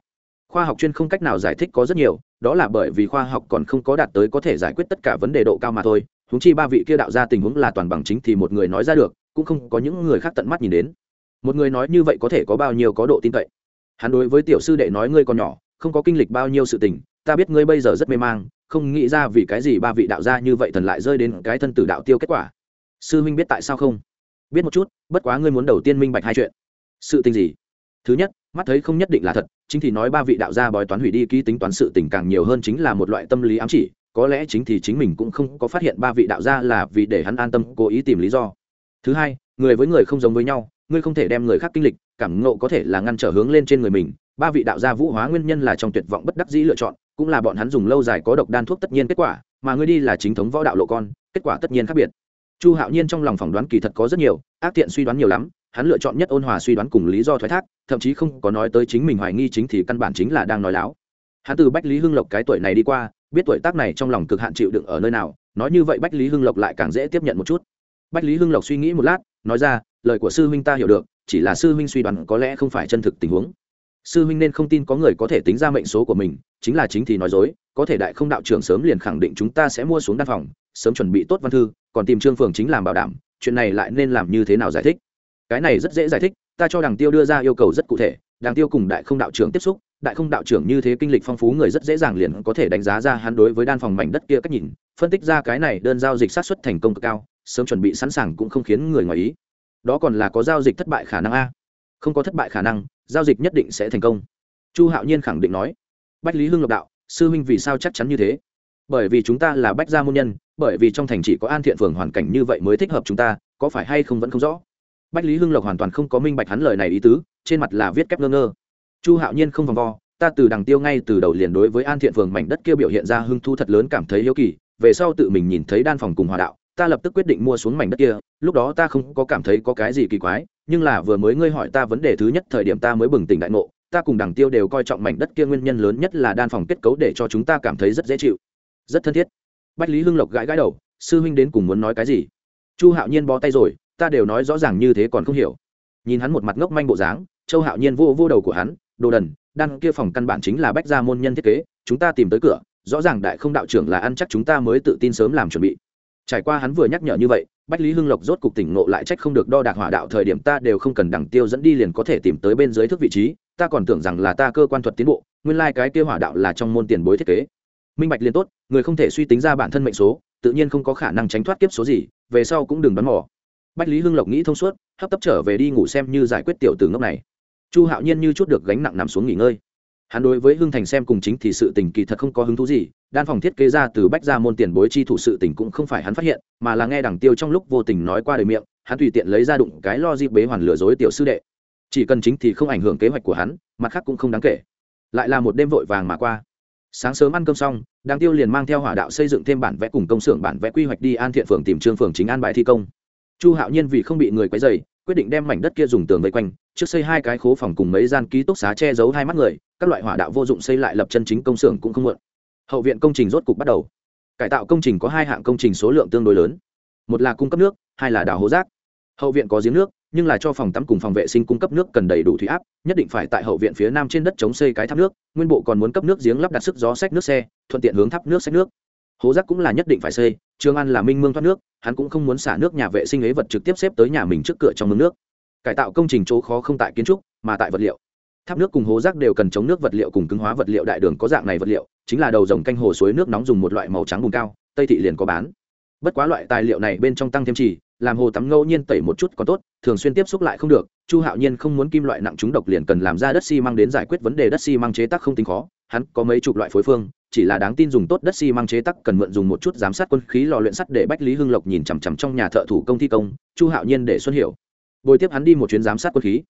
Khoa học chuyên không cách nào giải thích có rất nhiều, đó là bởi vì khoa học còn không có đạt tới có thể giải quyết tất cả vấn đề độ cao mà thôi. Húng chi ba vị kia đạo ra tình huống là toàn bằng chính thì một người nói ra được, cũng không có những người khác tận mắt nhìn đến. Một người nói như vậy có thể có bao nhiêu có độ tin cậy? Hắn đối với tiểu sư đệ nói ngươi còn nhỏ, không có kinh lịch bao nhiêu sự tình, ta biết ngươi bây giờ rất mê mang không nghĩ ra vì cái gì ba vị đạo gia như vậy thần lại rơi đến cái thân tử đạo tiêu kết quả. Sư minh biết tại sao không? Biết một chút, bất quá ngươi muốn đầu tiên minh bạch hai chuyện. Sự tình gì? Thứ nhất, mắt thấy không nhất định là thật, chính thì nói ba vị đạo gia bói toán hủy đi ký tính toán sự tình càng nhiều hơn chính là một loại tâm lý ám chỉ, có lẽ chính thì chính mình cũng không có phát hiện ba vị đạo gia là vì để hắn an tâm, cố ý tìm lý do. Thứ hai, người với người không giống với nhau, ngươi không thể đem người khác kinh lịch, cảm ngộ có thể là ngăn trở hướng lên trên người mình ba vị đạo gia vũ hóa nguyên nhân là trong tuyệt vọng bất đắc dĩ lựa chọn, cũng là bọn hắn dùng lâu dài có độc đan thuốc tất nhiên kết quả, mà ngươi đi là chính thống võ đạo lộ con, kết quả tất nhiên khác biệt. Chu hạo nhiên trong lòng phỏng đoán kỳ thật có rất nhiều, ác tiện suy đoán nhiều lắm, hắn lựa chọn nhất ôn hòa suy đoán cùng lý do thoái thác, thậm chí không có nói tới chính mình hoài nghi chính thì căn bản chính là đang nói láo. Hắn từ bách lý hưng lộc cái tuổi này đi qua, biết tuổi tác này trong lòng cực hạn chịu đựng ở nơi nào, nói như vậy bách lý hưng lộc lại càng dễ tiếp nhận một chút. Bách lý hưng lộc suy nghĩ một lát, nói ra, lời của sư huynh ta hiểu được, chỉ là sư huynh suy đoán có lẽ không phải chân thực tình huống sư huynh nên không tin có người có thể tính ra mệnh số của mình, chính là chính thì nói dối, có thể đại không đạo trưởng sớm liền khẳng định chúng ta sẽ mua xuống đan phòng, sớm chuẩn bị tốt văn thư, còn tìm trương phường chính làm bảo đảm, chuyện này lại nên làm như thế nào giải thích? Cái này rất dễ giải thích, ta cho đằng tiêu đưa ra yêu cầu rất cụ thể, đằng tiêu cùng đại không đạo trưởng tiếp xúc, đại không đạo trưởng như thế kinh lịch phong phú người rất dễ dàng liền có thể đánh giá ra hắn đối với đan phòng mảnh đất kia cách nhìn, phân tích ra cái này đơn giao dịch sát xuất thành công cực cao, sớm chuẩn bị sẵn sàng cũng không khiến người ngoài ý. Đó còn là có giao dịch thất bại khả năng a không có thất bại khả năng, giao dịch nhất định sẽ thành công. Chu hạo nhiên khẳng định nói. Bách lý hưng lộc đạo, sư huynh vì sao chắc chắn như thế? Bởi vì chúng ta là bách gia môn nhân, bởi vì trong thành chỉ có an thiện phường hoàn cảnh như vậy mới thích hợp chúng ta, có phải hay không vẫn không rõ? Bách lý hưng lộc hoàn toàn không có minh bạch hắn lời này ý tứ, trên mặt là viết kép ngơ ngơ. Chu hạo nhiên không vòng vo, ta từ đằng tiêu ngay từ đầu liền đối với an thiện phường mảnh đất kia biểu hiện ra hưng thu thật lớn cảm thấy hiếu kỳ, về sau tự mình nhìn thấy đan phòng cùng hòa đạo, ta lập tức quyết định mua xuống mảnh đất kia, lúc đó ta không có cảm thấy có cái gì kỳ quái nhưng là vừa mới ngươi hỏi ta vấn đề thứ nhất thời điểm ta mới bừng tỉnh đại ngộ, ta cùng đằng tiêu đều coi trọng mảnh đất kia nguyên nhân lớn nhất là đan phòng kết cấu để cho chúng ta cảm thấy rất dễ chịu, rất thân thiết. Bách lý hưng lộc gãi gãi đầu, sư huynh đến cùng muốn nói cái gì? Chu hạo nhiên bó tay rồi, ta đều nói rõ ràng như thế còn không hiểu. Nhìn hắn một mặt ngốc manh bộ dáng, châu hạo nhiên vô vô đầu của hắn, đồ đần, đan kia phòng căn bản chính là bách gia môn nhân thiết kế, chúng ta tìm tới cửa, rõ ràng đại không đạo trưởng là ăn chắc chúng ta mới tự tin sớm làm chuẩn bị trải qua hắn vừa nhắc nhở như vậy, bách lý hưng lộc rốt cục tỉnh ngộ lại trách không được đo đạc hỏa đạo thời điểm ta đều không cần đằng tiêu dẫn đi liền có thể tìm tới bên dưới thức vị trí, ta còn tưởng rằng là ta cơ quan thuật tiến bộ, nguyên lai、like、cái kia hỏa đạo là trong môn tiền bối thiết kế. Minh bạch liền tốt, người không thể suy tính ra bản thân mệnh số, tự nhiên không có khả năng tránh thoát kiếp số gì, về sau cũng đừng đoán mò. Bách lý hưng lộc nghĩ thông suốt, hấp tấp trở về đi ngủ xem như giải quyết tiểu từ ngốc này. Chu hạo nhiên như chút được gánh nặng nằm xuống nghỉ ngơi hắn đối với hưng thành xem cùng chính thì sự tình kỳ thật không có hứng thú gì, đan phòng thiết kế ra từ bách ra môn tiền bối chi thủ sự tình cũng không phải hắn phát hiện, mà là nghe đằng tiêu trong lúc vô tình nói qua đời miệng, hắn tùy tiện lấy ra đụng cái lo dịp bế hoàn lừa dối tiểu sư đệ. Chỉ cần chính thì không ảnh hưởng kế hoạch của hắn, mặt khác cũng không đáng kể. Lại là một đêm vội vàng mà qua. Sáng sớm ăn cơm xong, đằng tiêu liền mang theo hỏa đạo xây dựng thêm bản vẽ cùng công xưởng bản vẽ quy hoạch đi an thiện phường tìm trương phường chính an bài thi công. Chu hạo nhiên vì không bị người quấy dày quyết định đem mảnh đất kia dùng tường vây quanh, trước xây hai cái khố phòng cùng mấy gian ký túc xá che giấu hai mắt người, các loại hỏa đạo vô dụng xây lại lập chân chính công xưởng cũng không mượn hậu viện công trình rốt cục bắt đầu. Cải tạo công trình có hai hạng công trình số lượng tương đối lớn. Một là cung cấp nước, hai là đào hố rác. Hậu viện có giếng nước, nhưng là cho phòng tắm cùng phòng vệ sinh cung cấp nước cần đầy đủ thủy áp, nhất định phải tại hậu viện phía nam trên đất chống xây cái tháp nước, nguyên bộ còn muốn cấp nước giếng lắp đặt sức gió sách nước xe, thuận tiện hướng tháp nước sách nước hố rác cũng là nhất định phải xây trường an là minh mương thoát nước, hắn cũng không muốn xả nước nhà vệ sinh ấy vật trực tiếp xếp tới nhà mình trước cửa trong mương nước. Cải tạo công trình chỗ khó không tại kiến trúc, mà tại vật liệu. Tháp nước cùng hố rác đều cần chống nước vật liệu cùng cứng hóa vật liệu đại đường có dạng này vật liệu, chính là đầu dòng canh hồ suối nước nóng dùng một loại màu trắng bùn cao, tây thị liền có bán. Bất quá loại tài liệu này bên trong tăng thêm chỉ làm hồ tắm ngẫu nhiên tẩy một chút còn tốt, thường xuyên tiếp xúc lại không được, chu hạo nhiên không muốn kim loại nặng trúng độc liền cần làm ra đất xi măng đến giải quyết vấn đề đất xi măng chế tác không tính khó, hắn có mấy chục loại phối phương, chỉ là đáng tin dùng tốt đất xi măng chế tác cần mượn dùng một chút giám sát quân khí lò luyện sắt để bách lý hưng lộc nhìn chằm chằm trong nhà thợ thủ công thi công, chu hạo nhiên để xuân hiểu. Bồi tiếp hắn đi một chuyến giám sát quân khí.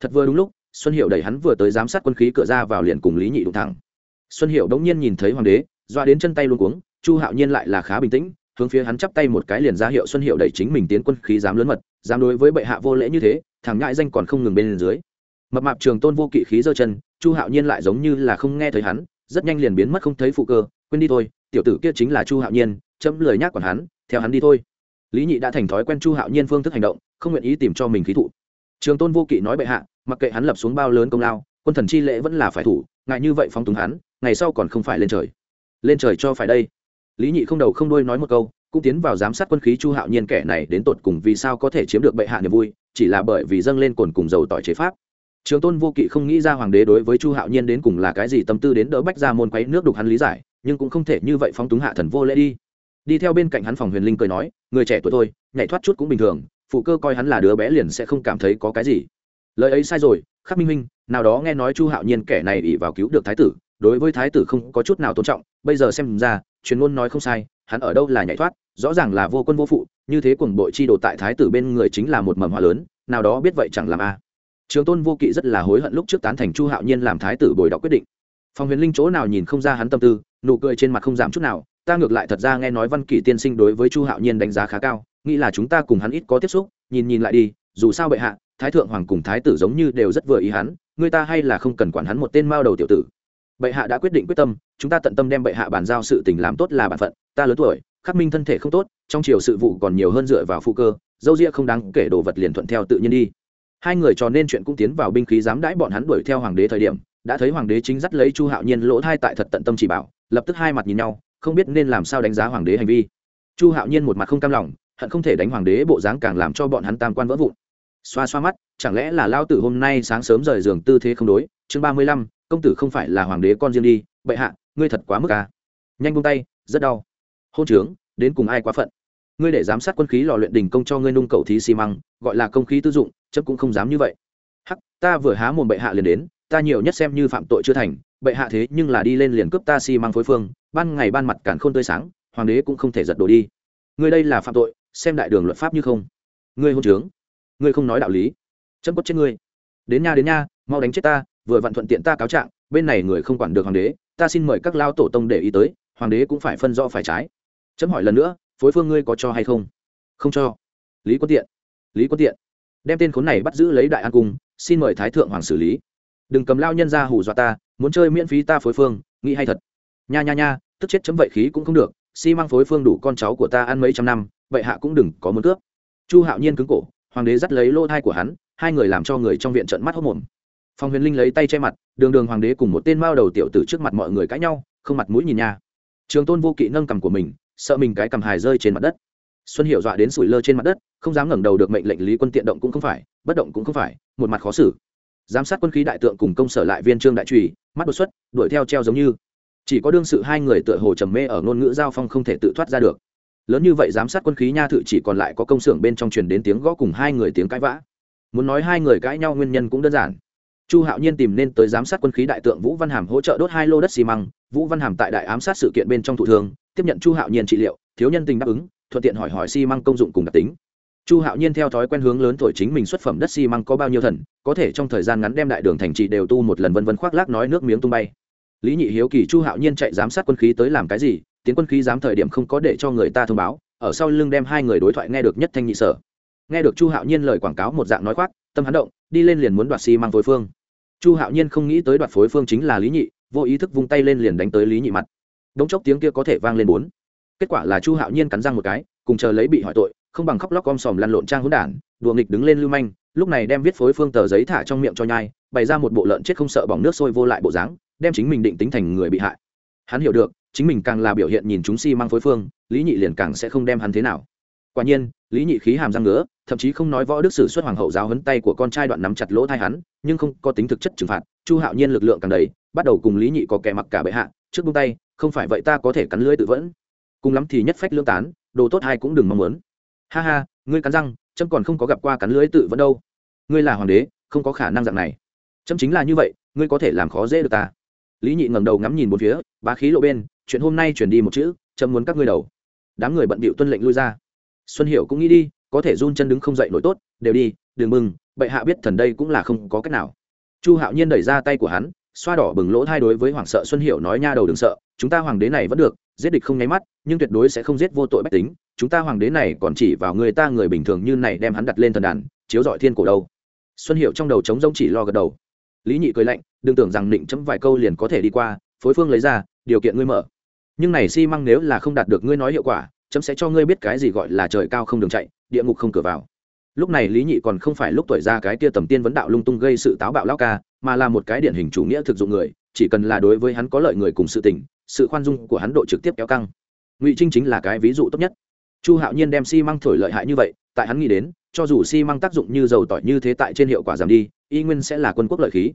Thật vừa đúng lúc, xuân hiệu đẩy hắn vừa tới giám sát quân khí cửa ra vào liền cùng lý nhị đụng thẳng. Xuân hiệu đống nhiên nhìn thấy hoàng đế, doa đến chân tay luôn cuống, chu hạo nhiên lại là khá bình tĩnh hướng phía hắn chắp tay một cái liền ra hiệu xuân hiệu đẩy chính mình tiến quân khí dám lớn mật, dám đối với bệ hạ vô lễ như thế, thằng ngại danh còn không ngừng bên dưới. Mập mạp trường tôn vô kỵ khí giơ chân, chu hạo nhiên lại giống như là không nghe thấy hắn, rất nhanh liền biến mất không thấy phụ cơ, quên đi thôi, tiểu tử kia chính là chu hạo nhiên, chấm lời nhắc còn hắn, theo hắn đi thôi. Lý nhị đã thành thói quen chu hạo nhiên phương thức hành động, không nguyện ý tìm cho mình khí thụ. Trường tôn vô kỵ nói bệ hạ, mặc kệ hắn lập xuống bao lớn công lao, quân thần chi lễ vẫn là phải thủ, ngại như vậy phong túng hắn, ngày sau còn không phải lên trời. Lên trời cho phải đây lý nhị không đầu không đuôi nói một câu, cũng tiến vào giám sát quân khí chu hạo nhiên kẻ này đến tột cùng vì sao có thể chiếm được bệ hạ niềm vui, chỉ là bởi vì dâng lên cồn cùng dầu tỏi chế pháp. Trường tôn vô kỵ không nghĩ ra hoàng đế đối với chu hạo nhiên đến cùng là cái gì tâm tư đến đỡ bách ra môn quấy nước đục hắn lý giải, nhưng cũng không thể như vậy phóng túng hạ thần vô lễ đi. Đi theo bên cạnh hắn phòng huyền linh cười nói, người trẻ tuổi thôi, nhảy thoát chút cũng bình thường, phụ cơ coi hắn là đứa bé liền sẽ không cảm thấy có cái gì. Lời ấy sai rồi, khắc minh minh, nào đó nghe nói chu hạo nhiên kẻ này ỉ vào cứu được thái tử, đối với thái tử không có chút nào tôn trọng, bây giờ xem ra truyền ngôn nói không sai, hắn ở đâu là nhảy thoát, rõ ràng là vô quân vô phụ, như thế cùng bội chi đồ tại thái tử bên người chính là một mầm hoa lớn, nào đó biết vậy chẳng làm a. Trường tôn vô kỵ rất là hối hận lúc trước tán thành chu hạo nhiên làm thái tử bồi đọc quyết định. Phòng huyền linh chỗ nào nhìn không ra hắn tâm tư, nụ cười trên mặt không giảm chút nào, ta ngược lại thật ra nghe nói văn kỷ tiên sinh đối với chu hạo nhiên đánh giá khá cao, nghĩ là chúng ta cùng hắn ít có tiếp xúc, nhìn nhìn lại đi, dù sao bệ hạ, thái thượng hoàng cùng thái tử giống như đều rất vừa ý hắn, người ta hay là không cần quản hắn một tên mao đầu tiểu tử. Bệ hạ đã quyết định quyết tâm chúng ta tận tâm đem bệ hạ bàn giao sự tình làm tốt là bản phận, ta lớn tuổi, khắc minh thân thể không tốt, trong chiều sự vụ còn nhiều hơn dựa vào phụ cơ, dâu ria không đáng kể đồ vật liền thuận theo tự nhiên đi. Hai người trò nên chuyện cũng tiến vào binh khí dám đãi bọn hắn đuổi theo hoàng đế thời điểm, đã thấy hoàng đế chính dắt lấy chu hạo nhiên lỗ thai tại thật tận tâm chỉ bảo, lập tức hai mặt nhìn nhau, không biết nên làm sao đánh giá hoàng đế hành vi. Chu hạo nhiên một mặt không cam lòng, hận không thể đánh hoàng đế bộ dáng càng làm cho bọn hắn tam quan vỡ vụn. Xoa xoa mắt, chẳng lẽ là lao tử hôm nay sáng sớm rời giường tư thế không đối? Chương ba mươi lăm công tử không phải là hoàng đế con riêng đi, bệ hạ, ngươi thật quá mức à. nhanh buông tay, rất đau. Hôn trướng, đến cùng ai quá phận? Ngươi để giám sát quân khí lò luyện đình công cho ngươi nung cầu thí xi măng, gọi là công khí tư dụng chấp cũng không dám như vậy. Hắc, ta vừa há mồm bệ hạ liền đến, ta nhiều nhất xem như phạm tội chưa thành, bệ hạ thế nhưng là đi lên liền cướp ta xi măng phối phương, ban ngày ban mặt cản khôn tươi sáng, hoàng đế cũng không thể giật đổ đi. Ngươi đây là phạm tội, xem đại đường luật pháp như không. Ngươi hôn trướng, ngươi không nói đạo lý. Chấm cốt chết ngươi. Đến nha đến nha, mau đánh chết ta vừa vặn thuận tiện ta cáo trạng, bên này người không quản được hoàng đế, ta xin mời các lao tổ tông để ý tới, hoàng đế cũng phải phân rõ phải trái. Chấm hỏi lần nữa, phối phương ngươi có cho hay không? Không cho. Lý quân tiện. Lý quân tiện. Đem tên khốn này bắt giữ lấy đại an cung, xin mời thái thượng hoàng xử lý. Đừng cầm lao nhân ra hù dọa ta, muốn chơi miễn phí ta phối phương, nghĩ hay thật. Nha nha nha, tức chết chấm vậy khí cũng không được, xi、si、măng phối phương đủ con cháu của ta ăn mấy trăm năm, vậy hạ cũng đừng có muốn cướp. Chu hạo nhiên cứng cổ, hoàng đế dắt lấy lỗ thai của hắn, hai người làm cho người trong viện trận mắt hốc mồm phong huyền linh lấy tay che mặt, đường đường hoàng đế cùng một tên mao đầu tiểu tử trước mặt mọi người cãi nhau, không mặt mũi nhìn nha. Trường tôn vô kỵ nâng cầm của mình, sợ mình cái cầm hài rơi trên mặt đất. Xuân hiệu dọa đến sủi lơ trên mặt đất, không dám ngẩng đầu được mệnh lệnh lý quân tiện động cũng không phải, bất động cũng không phải, một mặt khó xử. Giám sát quân khí đại tượng cùng công sở lại viên trương đại trùy, mắt đột xuất, đuổi theo treo giống như. Chỉ có đương sự hai người tựa hồ trầm mê ở ngôn ngữ giao phong không thể tự thoát ra được. Lớn như vậy giám sát quân khí nha thự chỉ còn lại có công xưởng bên trong truyền đến tiếng gõ cùng hai người tiếng cãi vã. Muốn nói hai người cãi nhau nguyên nhân cũng đơn giản chu hạo nhiên tìm nên tới giám sát quân khí đại tượng vũ văn hàm hỗ trợ đốt hai lô đất xi măng. Vũ văn hàm tại đại ám sát sự kiện bên trong thủ thường, tiếp nhận chu hạo nhiên trị liệu, thiếu nhân tình đáp ứng, thuận tiện hỏi hỏi xi măng công dụng cùng đặc tính. Chu hạo nhiên theo thói quen hướng lớn tuổi chính mình xuất phẩm đất xi măng có bao nhiêu thần, có thể trong thời gian ngắn đem đại đường thành trị đều tu một lần vân vân khoác lác nói nước miếng tung bay. Lý nhị hiếu kỳ chu hạo nhiên chạy giám sát quân khí tới làm cái gì, tiến quân khí giám thời điểm không có để cho người ta thông báo, ở sau lưng đem hai người đối thoại nghe được nhất thanh nhị sở. Nghe được chu hạo nhiên lời quảng cáo một dạng nói khoác, tâm hắn động, đi lên liền muốn đoạt xi măng phối phương chu hạo nhiên không nghĩ tới đoạt phối phương chính là lý nhị, vô ý thức vung tay lên liền đánh tới lý nhị mặt. Đống chốc tiếng kia có thể vang lên bốn. Kết quả là chu hạo nhiên cắn răng một cái, cùng chờ lấy bị hỏi tội, không bằng khóc lóc om sòm lăn lộn trang hỗn đản, đùa nghịch đứng lên lưu manh, lúc này đem viết phối phương tờ giấy thả trong miệng cho nhai, bày ra một bộ lợn chết không sợ bỏng nước sôi vô lại bộ dáng, đem chính mình định tính thành người bị hại. Hắn hiểu được, chính mình càng là biểu hiện nhìn chúng si mang phối phương, lý nhị liền càng sẽ không đem hắn thế nào. Quả nhiên, lý nhị khí hàm răng ngứa thậm chí không nói võ đức sử xuất hoàng hậu giáo hấn tay của con trai đoạn nắm chặt lỗ thai hắn, nhưng không có tính thực chất trừng phạt. Chu hạo nhiên lực lượng càng đầy, bắt đầu cùng lý nhị có kẻ mặc cả bệ hạ, trước buông tay, không phải vậy ta có thể cắn lưỡi tự vẫn. Cùng lắm thì nhất phách lương tán, đồ tốt hay cũng đừng mong muốn. Ha ha, ngươi cắn răng trâm còn không có gặp qua cắn lưới tự vẫn đâu. Ngươi là hoàng đế, không có khả năng dạng này. Trâm chính là như vậy, ngươi có thể làm khó dễ được ta. Lý nhị ngẩng đầu ngắm nhìn một phía, bá khí lộ bên, chuyện hôm nay chuyển đi một chữ trâm muốn các ngươi đầu. Đám người bận bịu tuân lệnh lui ra. Xuân hiểu cũng nghĩ đi có thể run chân đứng không dậy nổi tốt, đều đi, đừng mừng, bệ hạ biết thần đây cũng là không có cách nào. Chu hạo nhiên đẩy ra tay của hắn, xoa đỏ bừng lỗ thay đối với hoàng sợ xuân hiểu nói, nha đầu đừng sợ, chúng ta hoàng đế này vẫn được, giết địch không nháy mắt, nhưng tuyệt đối sẽ không giết vô tội bách tính, chúng ta hoàng đế này còn chỉ vào người ta người bình thường như này đem hắn đặt lên thần đàn, chiếu dọi thiên cổ đâu. Xuân hiệu trong đầu trống rông chỉ lo gật đầu. Lý nhị cười lạnh, đừng tưởng rằng định chấm vài câu liền có thể đi qua, phối phương lấy ra, điều kiện ngươi mở. Nhưng này si mang nếu là không đạt được ngươi nói hiệu quả, chấm sẽ cho ngươi biết cái gì gọi là trời cao không đường chạy địa ngục không cửa vào. Lúc này lý nhị còn không phải lúc tuổi ra cái kia tầm tiên vấn đạo lung tung gây sự táo bạo lao ca, mà là một cái điển hình chủ nghĩa thực dụng người, chỉ cần là đối với hắn có lợi người cùng sự tình, sự khoan dung của hắn độ trực tiếp kéo căng. Ngụy trinh chính là cái ví dụ tốt nhất. Chu hạo nhiên đem xi、si、măng thổi lợi hại như vậy, tại hắn nghĩ đến, cho dù xi、si、măng tác dụng như dầu tỏi như thế tại trên hiệu quả giảm đi, y nguyên sẽ là quân quốc lợi khí.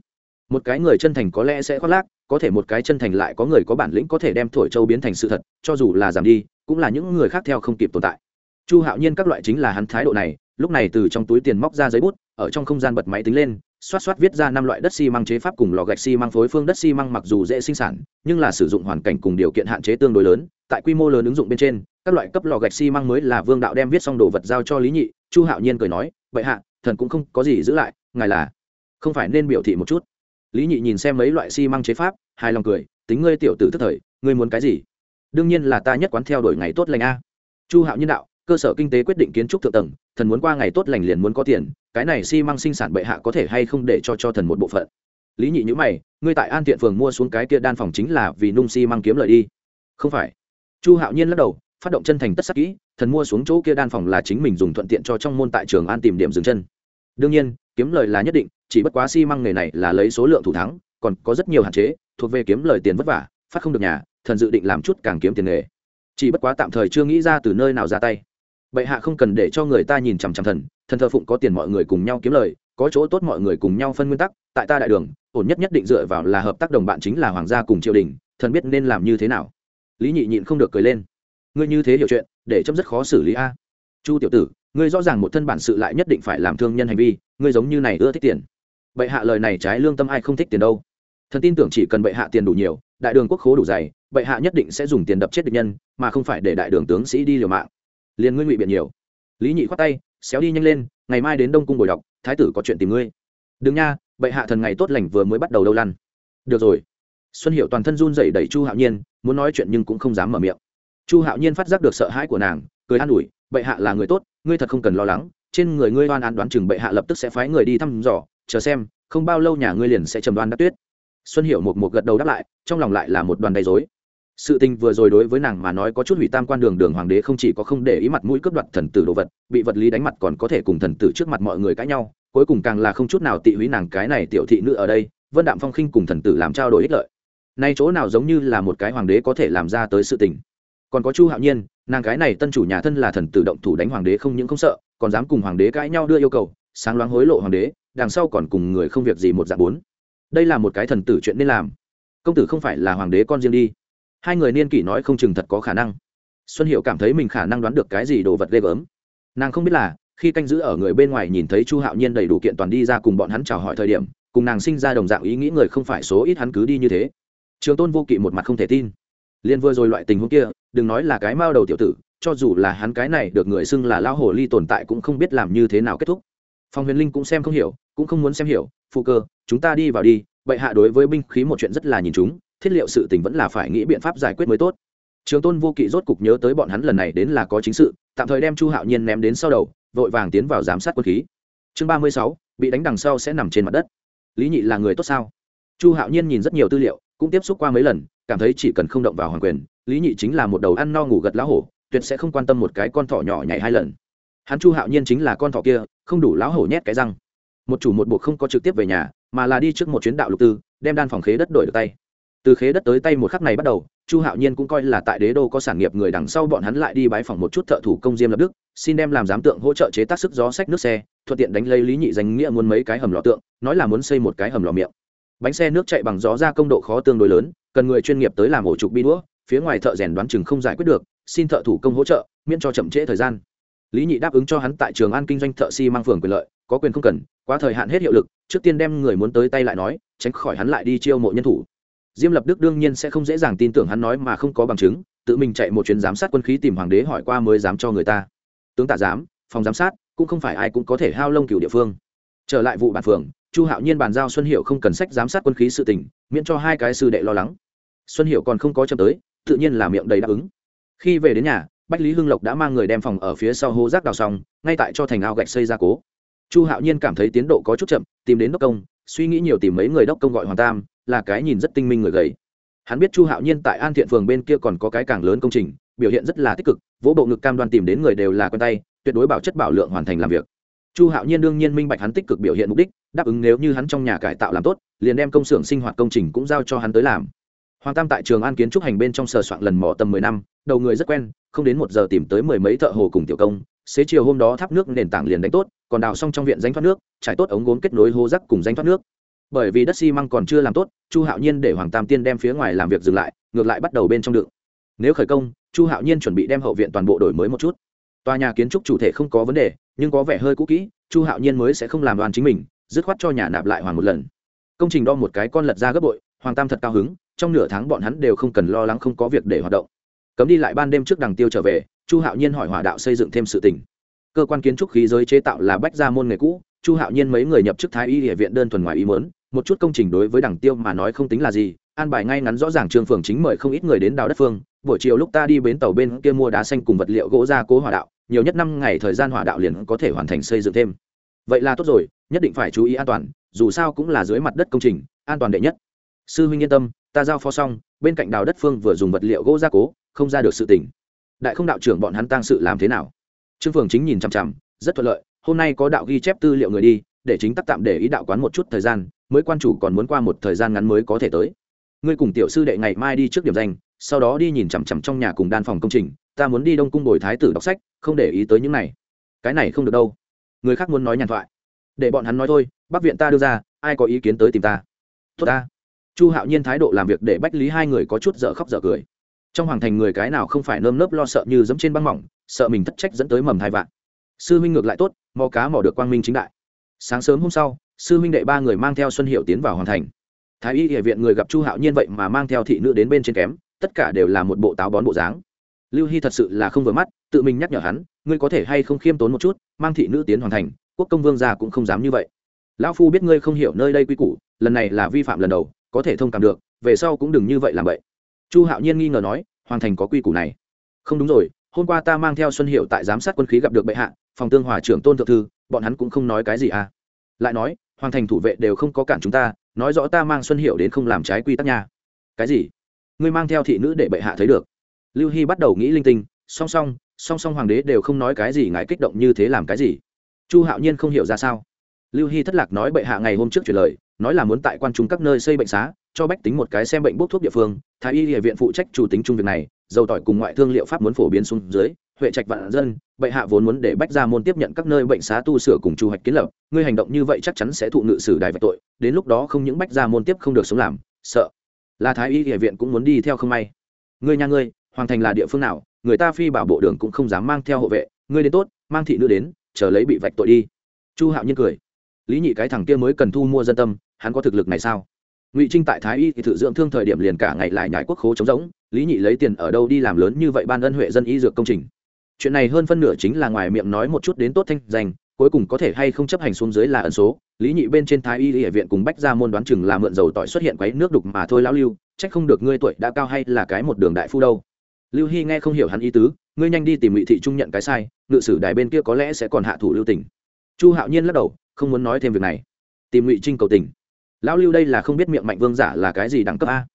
Một cái người chân thành có lẽ sẽ khoác lác, có thể một cái chân thành lại có người có bản lĩnh có thể đem thổi châu biến thành sự thật, cho dù là giảm đi, cũng là những người khác theo không kịp tồn tại chu hạo nhiên các loại chính là hắn thái độ này, lúc này từ trong túi tiền móc ra giấy bút, ở trong không gian bật máy tính lên, xoát xoát viết ra năm loại đất xi măng chế pháp cùng lò gạch xi măng phối phương đất xi măng mặc dù dễ sinh sản, nhưng là sử dụng hoàn cảnh cùng điều kiện hạn chế tương đối lớn, tại quy mô lớn ứng dụng bên trên, các loại cấp lò gạch xi măng mới là vương đạo đem viết xong đồ vật giao cho lý nhị, chu hạo nhiên cười nói vậy hạ, thần cũng không có gì giữ lại, ngài là không phải nên biểu thị một chút. Lý nhị nhìn xem mấy loại xi măng chế pháp, hài lòng cười, tính ngươi tiểu tử tức thời, ngươi muốn cái gì? Đương nhiên là ta nhất quán theo đuổi ngày tốt lành a. Chu hạo nhiên đạo cơ sở kinh tế quyết định kiến trúc thượng tầng, thần muốn qua ngày tốt lành liền muốn có tiền, cái này xi、si、măng sinh sản bệ hạ có thể hay không để cho cho thần một bộ phận? Lý nhị nhữ mày, ngươi tại an thiện phường mua xuống cái kia đan phòng chính là vì nung xi、si、măng kiếm lợi đi. Không phải. Chu hạo nhiên lắc đầu, phát động chân thành tất sắc kỹ, thần mua xuống chỗ kia đan phòng là chính mình dùng thuận tiện cho trong môn tại trường an tìm điểm dừng chân. Đương nhiên, kiếm lời là nhất định, chỉ bất quá xi、si、măng nghề này là lấy số lượng thủ thắng, còn có rất nhiều hạn chế, thuộc về kiếm lời tiền vất vả, phát không được nhà, thần dự định làm chút càng kiếm tiền nghề. Chỉ bất quá tạm thời chưa nghĩ ra từ nơi nào ra tay bệ hạ không cần để cho người ta nhìn chằm chằm thần thần thờ phụng có tiền mọi người cùng nhau kiếm lời, có chỗ tốt mọi người cùng nhau phân nguyên tắc, tại ta đại đường, ổn nhất nhất định dựa vào là hợp tác đồng bạn chính là hoàng gia cùng triều đình, thần biết nên làm như thế nào. Lý nhị nhịn không được cười lên. Ngươi như thế hiểu chuyện, để chấm rất khó xử lý a. Chu tiểu tử, ngươi rõ ràng một thân bản sự lại nhất định phải làm thương nhân hành vi, ngươi giống như này ưa thích tiền. Bệ hạ lời này trái lương tâm ai không thích tiền đâu. Thần tin tưởng chỉ cần bệ hạ tiền đủ nhiều, đại đường quốc khố đủ dày, bệ hạ nhất định sẽ dùng tiền đập chết địch nhân, mà không phải để đại đường tướng sĩ đi liều mạng liền ngươi ngụy biện nhiều. Lý nhị khoát tay, xéo đi nhanh lên, ngày mai đến đông cung bồi đọc, thái tử có chuyện tìm ngươi. Đừng nha, bệ hạ thần ngày tốt lành vừa mới bắt đầu đâu lăn. Được rồi. Xuân hiệu toàn thân run dậy đẩy chu hạo nhiên, muốn nói chuyện nhưng cũng không dám mở miệng. Chu hạo nhiên phát giác được sợ hãi của nàng, cười an ủi, bệ hạ là người tốt, ngươi thật không cần lo lắng, trên người ngươi oan án đoán chừng bệ hạ lập tức sẽ phái người đi thăm dò, chờ xem, không bao lâu nhà ngươi liền sẽ trầm đoan đắc tuyết. Xuân hiệu một một gật đầu đáp lại, trong lòng lại là một đoàn đầy dối sự tình vừa rồi đối với nàng mà nói có chút hủy tam quan đường đường hoàng đế không chỉ có không để ý mặt mũi cướp đoạt thần tử đồ vật, bị vật lý đánh mặt còn có thể cùng thần tử trước mặt mọi người cãi nhau, cuối cùng càng là không chút nào tị húy nàng cái này tiểu thị nữ ở đây, vân đạm phong khinh cùng thần tử làm trao đổi ích lợi. Nay chỗ nào giống như là một cái hoàng đế có thể làm ra tới sự tình. Còn có chu hạo nhiên, nàng cái này tân chủ nhà thân là thần tử động thủ đánh hoàng đế không những không sợ, còn dám cùng hoàng đế cãi nhau đưa yêu cầu, sáng loáng hối lộ hoàng đế, đằng sau còn cùng người không việc gì một dạng bốn. Đây là một cái thần tử chuyện nên làm. Công tử không phải là hoàng đế con riêng đi hai người niên kỷ nói không chừng thật có khả năng. Xuân hiệu cảm thấy mình khả năng đoán được cái gì đồ vật ghê gớm. Nàng không biết là, khi canh giữ ở người bên ngoài nhìn thấy chu hạo nhiên đầy đủ kiện toàn đi ra cùng bọn hắn chào hỏi thời điểm, cùng nàng sinh ra đồng dạng ý nghĩ người không phải số ít hắn cứ đi như thế. Trường tôn vô kỵ một mặt không thể tin. Liên vừa rồi loại tình huống kia, đừng nói là cái mao đầu tiểu tử, cho dù là hắn cái này được người xưng là lao hồ ly tồn tại cũng không biết làm như thế nào kết thúc. Phong huyền linh cũng xem không hiểu, cũng không muốn xem hiểu phụ cơ, chúng ta đi vào đi, bệ hạ đối với binh khí một chuyện rất là nhìn chúng thiết liệu sự tình vẫn là phải nghĩ biện pháp giải quyết mới tốt. Trường tôn vô kỵ rốt cục nhớ tới bọn hắn lần này đến là có chính sự, tạm thời đem chu hạo nhiên ném đến sau đầu, vội vàng tiến vào giám sát quân khí. Chương ba mươi sáu, bị đánh đằng sau sẽ nằm trên mặt đất. Lý nhị là người tốt sao? Chu hạo nhiên nhìn rất nhiều tư liệu, cũng tiếp xúc qua mấy lần, cảm thấy chỉ cần không động vào hoàng quyền, lý nhị chính là một đầu ăn no ngủ gật lá hổ, tuyệt sẽ không quan tâm một cái con thỏ nhỏ nhảy hai lần. Hắn chu hạo nhiên chính là con thỏ kia, không đủ lão hổ nhét cái răng. Một chủ một buộc không có trực tiếp về nhà, mà là đi trước một chuyến đạo lục tư, đem đan phòng khế đất đổi được tay từ khế đất tới tay một khắc này bắt đầu, chu hạo nhiên cũng coi là tại đế đô có sản nghiệp người đằng sau bọn hắn lại đi bái phỏng một chút thợ thủ công diêm lập đức, xin đem làm giám tượng hỗ trợ chế tác sức gió sách nước xe, thuận tiện đánh lấy lý nhị danh nghĩa muốn mấy cái hầm lò tượng, nói là muốn xây một cái hầm lò miệng. Bánh xe nước chạy bằng gió ra công độ khó tương đối lớn, cần người chuyên nghiệp tới làm ổ trục bi đũa, phía ngoài thợ rèn đoán chừng không giải quyết được, xin thợ thủ công hỗ trợ, miễn cho chậm trễ thời gian. Lý nhị đáp ứng cho hắn tại trường an kinh doanh thợ xi、si、mang phường quyền lợi, có quyền không cần, quá thời hạn hết hiệu lực, trước tiên đem người muốn tới tay lại nói, tránh khỏi hắn lại đi chiêu mộ nhân thủ diêm lập đức đương nhiên sẽ không dễ dàng tin tưởng hắn nói mà không có bằng chứng, tự mình chạy một chuyến giám sát quân khí tìm hoàng đế hỏi qua mới dám cho người ta. Tướng tạ giám, phòng giám sát, cũng không phải ai cũng có thể hao lông cửu địa phương. Trở lại vụ bản phường, chu hạo nhiên bàn giao xuân hiệu không cần sách giám sát quân khí sự tình, miễn cho hai cái sư đệ lo lắng. Xuân hiệu còn không có chậm tới, tự nhiên là miệng đầy đáp ứng. Khi về đến nhà, bách lý hưng lộc đã mang người đem phòng ở phía sau hô rác đào xong, ngay tại cho thành ao gạch xây ra cố. Chu hạo nhiên cảm thấy tiến độ có chút chậm, tìm đến đốc công, suy nghĩ nhiều tìm mấy người đốc công gọi hoàng tam là cái nhìn rất tinh minh người gầy. Hắn biết chu hạo nhiên tại an thiện phường bên kia còn có cái càng lớn công trình, biểu hiện rất là tích cực, vỗ bộ ngực cam đoan tìm đến người đều là quen tay, tuyệt đối bảo chất bảo lượng hoàn thành làm việc. Chu hạo nhiên đương nhiên minh bạch hắn tích cực biểu hiện mục đích, đáp ứng nếu như hắn trong nhà cải tạo làm tốt, liền đem công xưởng sinh hoạt công trình cũng giao cho hắn tới làm. Hoàng tam tại trường an kiến trúc hành bên trong sờ soạn lần mỏ tầm mười năm, đầu người rất quen, không đến một giờ tìm tới mười mấy thợ hồ cùng tiểu công, xế chiều hôm đó tháp nước nền tảng liền đánh tốt, còn đào xong trong viện danh thoát nước, trải tốt ống gốm kết nối hô rắc cùng danh thoát nước bởi vì đất xi măng còn chưa làm tốt, chu hạo nhiên để hoàng tam tiên đem phía ngoài làm việc dừng lại, ngược lại bắt đầu bên trong đựng nếu khởi công, chu hạo nhiên chuẩn bị đem hậu viện toàn bộ đổi mới một chút. Tòa nhà kiến trúc chủ thể không có vấn đề, nhưng có vẻ hơi cũ kỹ, chu hạo nhiên mới sẽ không làm đoàn chính mình, dứt khoát cho nhà nạp lại hoàng một lần. Công trình đo một cái con lật ra gấp bội, hoàng tam thật cao hứng, trong nửa tháng bọn hắn đều không cần lo lắng không có việc để hoạt động. Cấm đi lại ban đêm trước đằng tiêu trở về, chu hạo nhiên hỏi hỏa đạo xây dựng thêm sự tình. Cơ quan kiến trúc khí giới chế tạo là bách gia môn nghề cũ, chu hạo nhiên mấy người nhập chức thái y địa viện đơn thuần ngoài ý mớn một chút công trình đối với đằng tiêu mà nói không tính là gì, an bài ngay ngắn rõ ràng trương phường chính mời không ít người đến đào đất phương. Buổi chiều lúc ta đi bến tàu bên kia mua đá xanh cùng vật liệu gỗ ra cố hỏa đạo, nhiều nhất năm ngày thời gian hỏa đạo liền có thể hoàn thành xây dựng thêm. Vậy là tốt rồi, nhất định phải chú ý an toàn, dù sao cũng là dưới mặt đất công trình, an toàn đệ nhất. Sư huynh yên tâm, ta giao phó xong, bên cạnh đào đất phương vừa dùng vật liệu gỗ gia cố, không ra được sự tỉnh đại không đạo trưởng bọn hắn tăng sự làm thế nào? Trương phường chính nhìn chằm chằm, rất thuận lợi, hôm nay có đạo ghi chép tư liệu người đi để chính tắc tạm để ý đạo quán một chút thời gian, mới quan chủ còn muốn qua một thời gian ngắn mới có thể tới. Ngươi cùng tiểu sư đệ ngày mai đi trước điểm danh, sau đó đi nhìn chằm chằm trong nhà cùng đan phòng công trình, ta muốn đi đông cung bồi thái tử đọc sách, không để ý tới những này. Cái này không được đâu. Người khác muốn nói nhàn thoại. Để bọn hắn nói thôi bắc viện ta đưa ra, ai có ý kiến tới tìm ta? Tốt ta. Chu hạo nhiên thái độ làm việc để bách lý hai người có chút dở khóc dở cười. Trong hoàng thành người cái nào không phải nơm nớp lo sợ như dẫm trên băng mỏng, sợ mình thất trách dẫn tới mầm thai vạn. Sư huynh ngược lại tốt, mò cá mò được quang minh chính đại sáng sớm hôm sau, sư huynh đệ ba người mang theo xuân hiệu tiến vào hoàn thành. Thái y địa viện người gặp chu hạo nhiên vậy mà mang theo thị nữ đến bên trên kém, tất cả đều là một bộ táo bón bộ dáng. Lưu hy thật sự là không vừa mắt, tự mình nhắc nhở hắn, ngươi có thể hay không khiêm tốn một chút, mang thị nữ tiến hoàn thành, quốc công vương gia cũng không dám như vậy. Lão phu biết ngươi không hiểu nơi đây quy củ, lần này là vi phạm lần đầu, có thể thông cảm được, về sau cũng đừng như vậy làm vậy. Chu hạo nhiên nghi ngờ nói, hoàng thành có quy củ này. Không đúng rồi, hôm qua ta mang theo xuân hiệu tại giám sát quân khí gặp được bệ hạ phòng tương hòa trưởng tôn thượng thư, bọn hắn cũng không nói cái gì à. Lại nói, hoàng thành thủ vệ đều không có cản chúng ta, nói rõ ta mang xuân hiệu đến không làm trái quy tắc nha. Cái gì? Ngươi mang theo thị nữ để bệ hạ thấy được. Lưu hy bắt đầu nghĩ linh tinh, song song song song hoàng đế đều không nói cái gì ngại kích động như thế làm cái gì. Chu hạo nhiên không hiểu ra sao. Lưu hy thất lạc nói bệ hạ ngày hôm trước chuyển lời, nói là muốn tại quan chúng các nơi xây bệnh xá, cho bách tính một cái xem bệnh bốc thuốc địa phương, thái y địa viện phụ trách chủ tính chung việc này dầu tỏi cùng ngoại thương liệu pháp muốn phổ biến xuống dưới, huệ trạch vạn dân, bệ hạ vốn muốn để bách gia môn tiếp nhận các nơi bệnh xá tu sửa cùng chu hoạch kiến lập, ngươi hành động như vậy chắc chắn sẽ thụ ngự sử đài vạch tội, đến lúc đó không những bách gia môn tiếp không được sống làm, sợ. Là thái y địa viện cũng muốn đi theo không may. Ngươi nhà ngươi, hoàng thành là địa phương nào, người ta phi bảo bộ đường cũng không dám mang theo hộ vệ, ngươi đến tốt, mang thị nữ đến, chờ lấy bị vạch tội đi. Chu hạo nhiên cười. Lý nhị cái thằng kia mới cần thu mua dân tâm, hắn có thực lực này sao? Ngụy trinh tại thái y thì thử dưỡng thương thời điểm liền cả ngày lại nhải quốc khố trống rỗng lý nhị lấy tiền ở đâu đi làm lớn như vậy ban ân huệ dân y dược công trình? Chuyện này hơn phân nửa chính là ngoài miệng nói một chút đến tốt thanh danh, cuối cùng có thể hay không chấp hành xuống dưới là ẩn số. Lý nhị bên trên thái y y viện cùng bách ra môn đoán chừng là mượn dầu tỏi xuất hiện quấy nước đục mà thôi lão lưu trách không được ngươi tuổi đã cao hay là cái một đường đại phu đâu. Lưu hy nghe không hiểu hắn ý tứ, ngươi nhanh đi tìm ngụy thị trung nhận cái sai, ngự sử đài bên kia có lẽ sẽ còn hạ thủ lưu tỉnh chu hạo nhiên lắc đầu, không muốn nói thêm việc này. Tìm ngụy trinh cầu tình. Lão lưu đây là không biết miệng mạnh vương giả là cái gì đẳng cấp a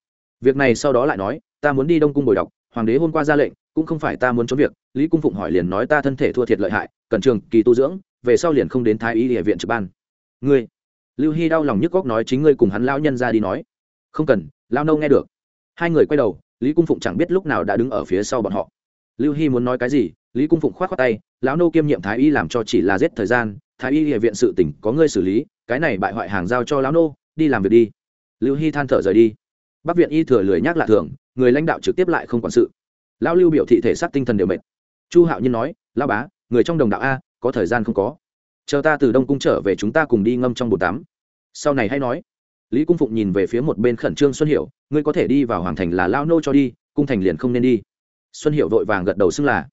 việc này sau đó lại nói, ta muốn đi đông cung bồi đọc, hoàng đế hôm qua ra lệnh, cũng không phải ta muốn trốn việc. Lý cung phụng hỏi liền nói ta thân thể thua thiệt lợi hại, cần trường, kỳ tu dưỡng, về sau liền không đến thái y địa viện trực ban. Ngươi, lưu hy đau lòng nhức góc nói chính ngươi cùng hắn lão nhân ra đi nói. Không cần lao nâu nghe được. Hai người quay đầu, lý cung phụng chẳng biết lúc nào đã đứng ở phía sau bọn họ. Lưu hy muốn nói cái gì, lý cung phụng k h o á t khoác tay, lão nô kiêm nhiệm thái y làm cho chỉ là giết thời gian, thái y địa viện sự tỉnh có ngươi xử lý, cái này bại hoại hàng giao cho lão nô đi làm việc đi. Lưu hy than thở rời đi bắc viện y thừa lười nhác lạ thường, người lãnh đạo trực tiếp lại không quản sự. Lão lưu biểu thị thể xác tinh thần đều mệt. Chu hạo nhiên nói lao bá, người trong đồng đạo a, có thời gian không có. Chờ ta từ đông cung trở về chúng ta cùng đi ngâm trong bồn tắm. Sau này hay nói. Lý cung phụng nhìn về phía một bên khẩn trương xuân hiểu, ngươi có thể đi vào hoàng thành là lao nô cho đi, cung thành liền không nên đi. Xuân hiểu vội vàng gật đầu xưng là.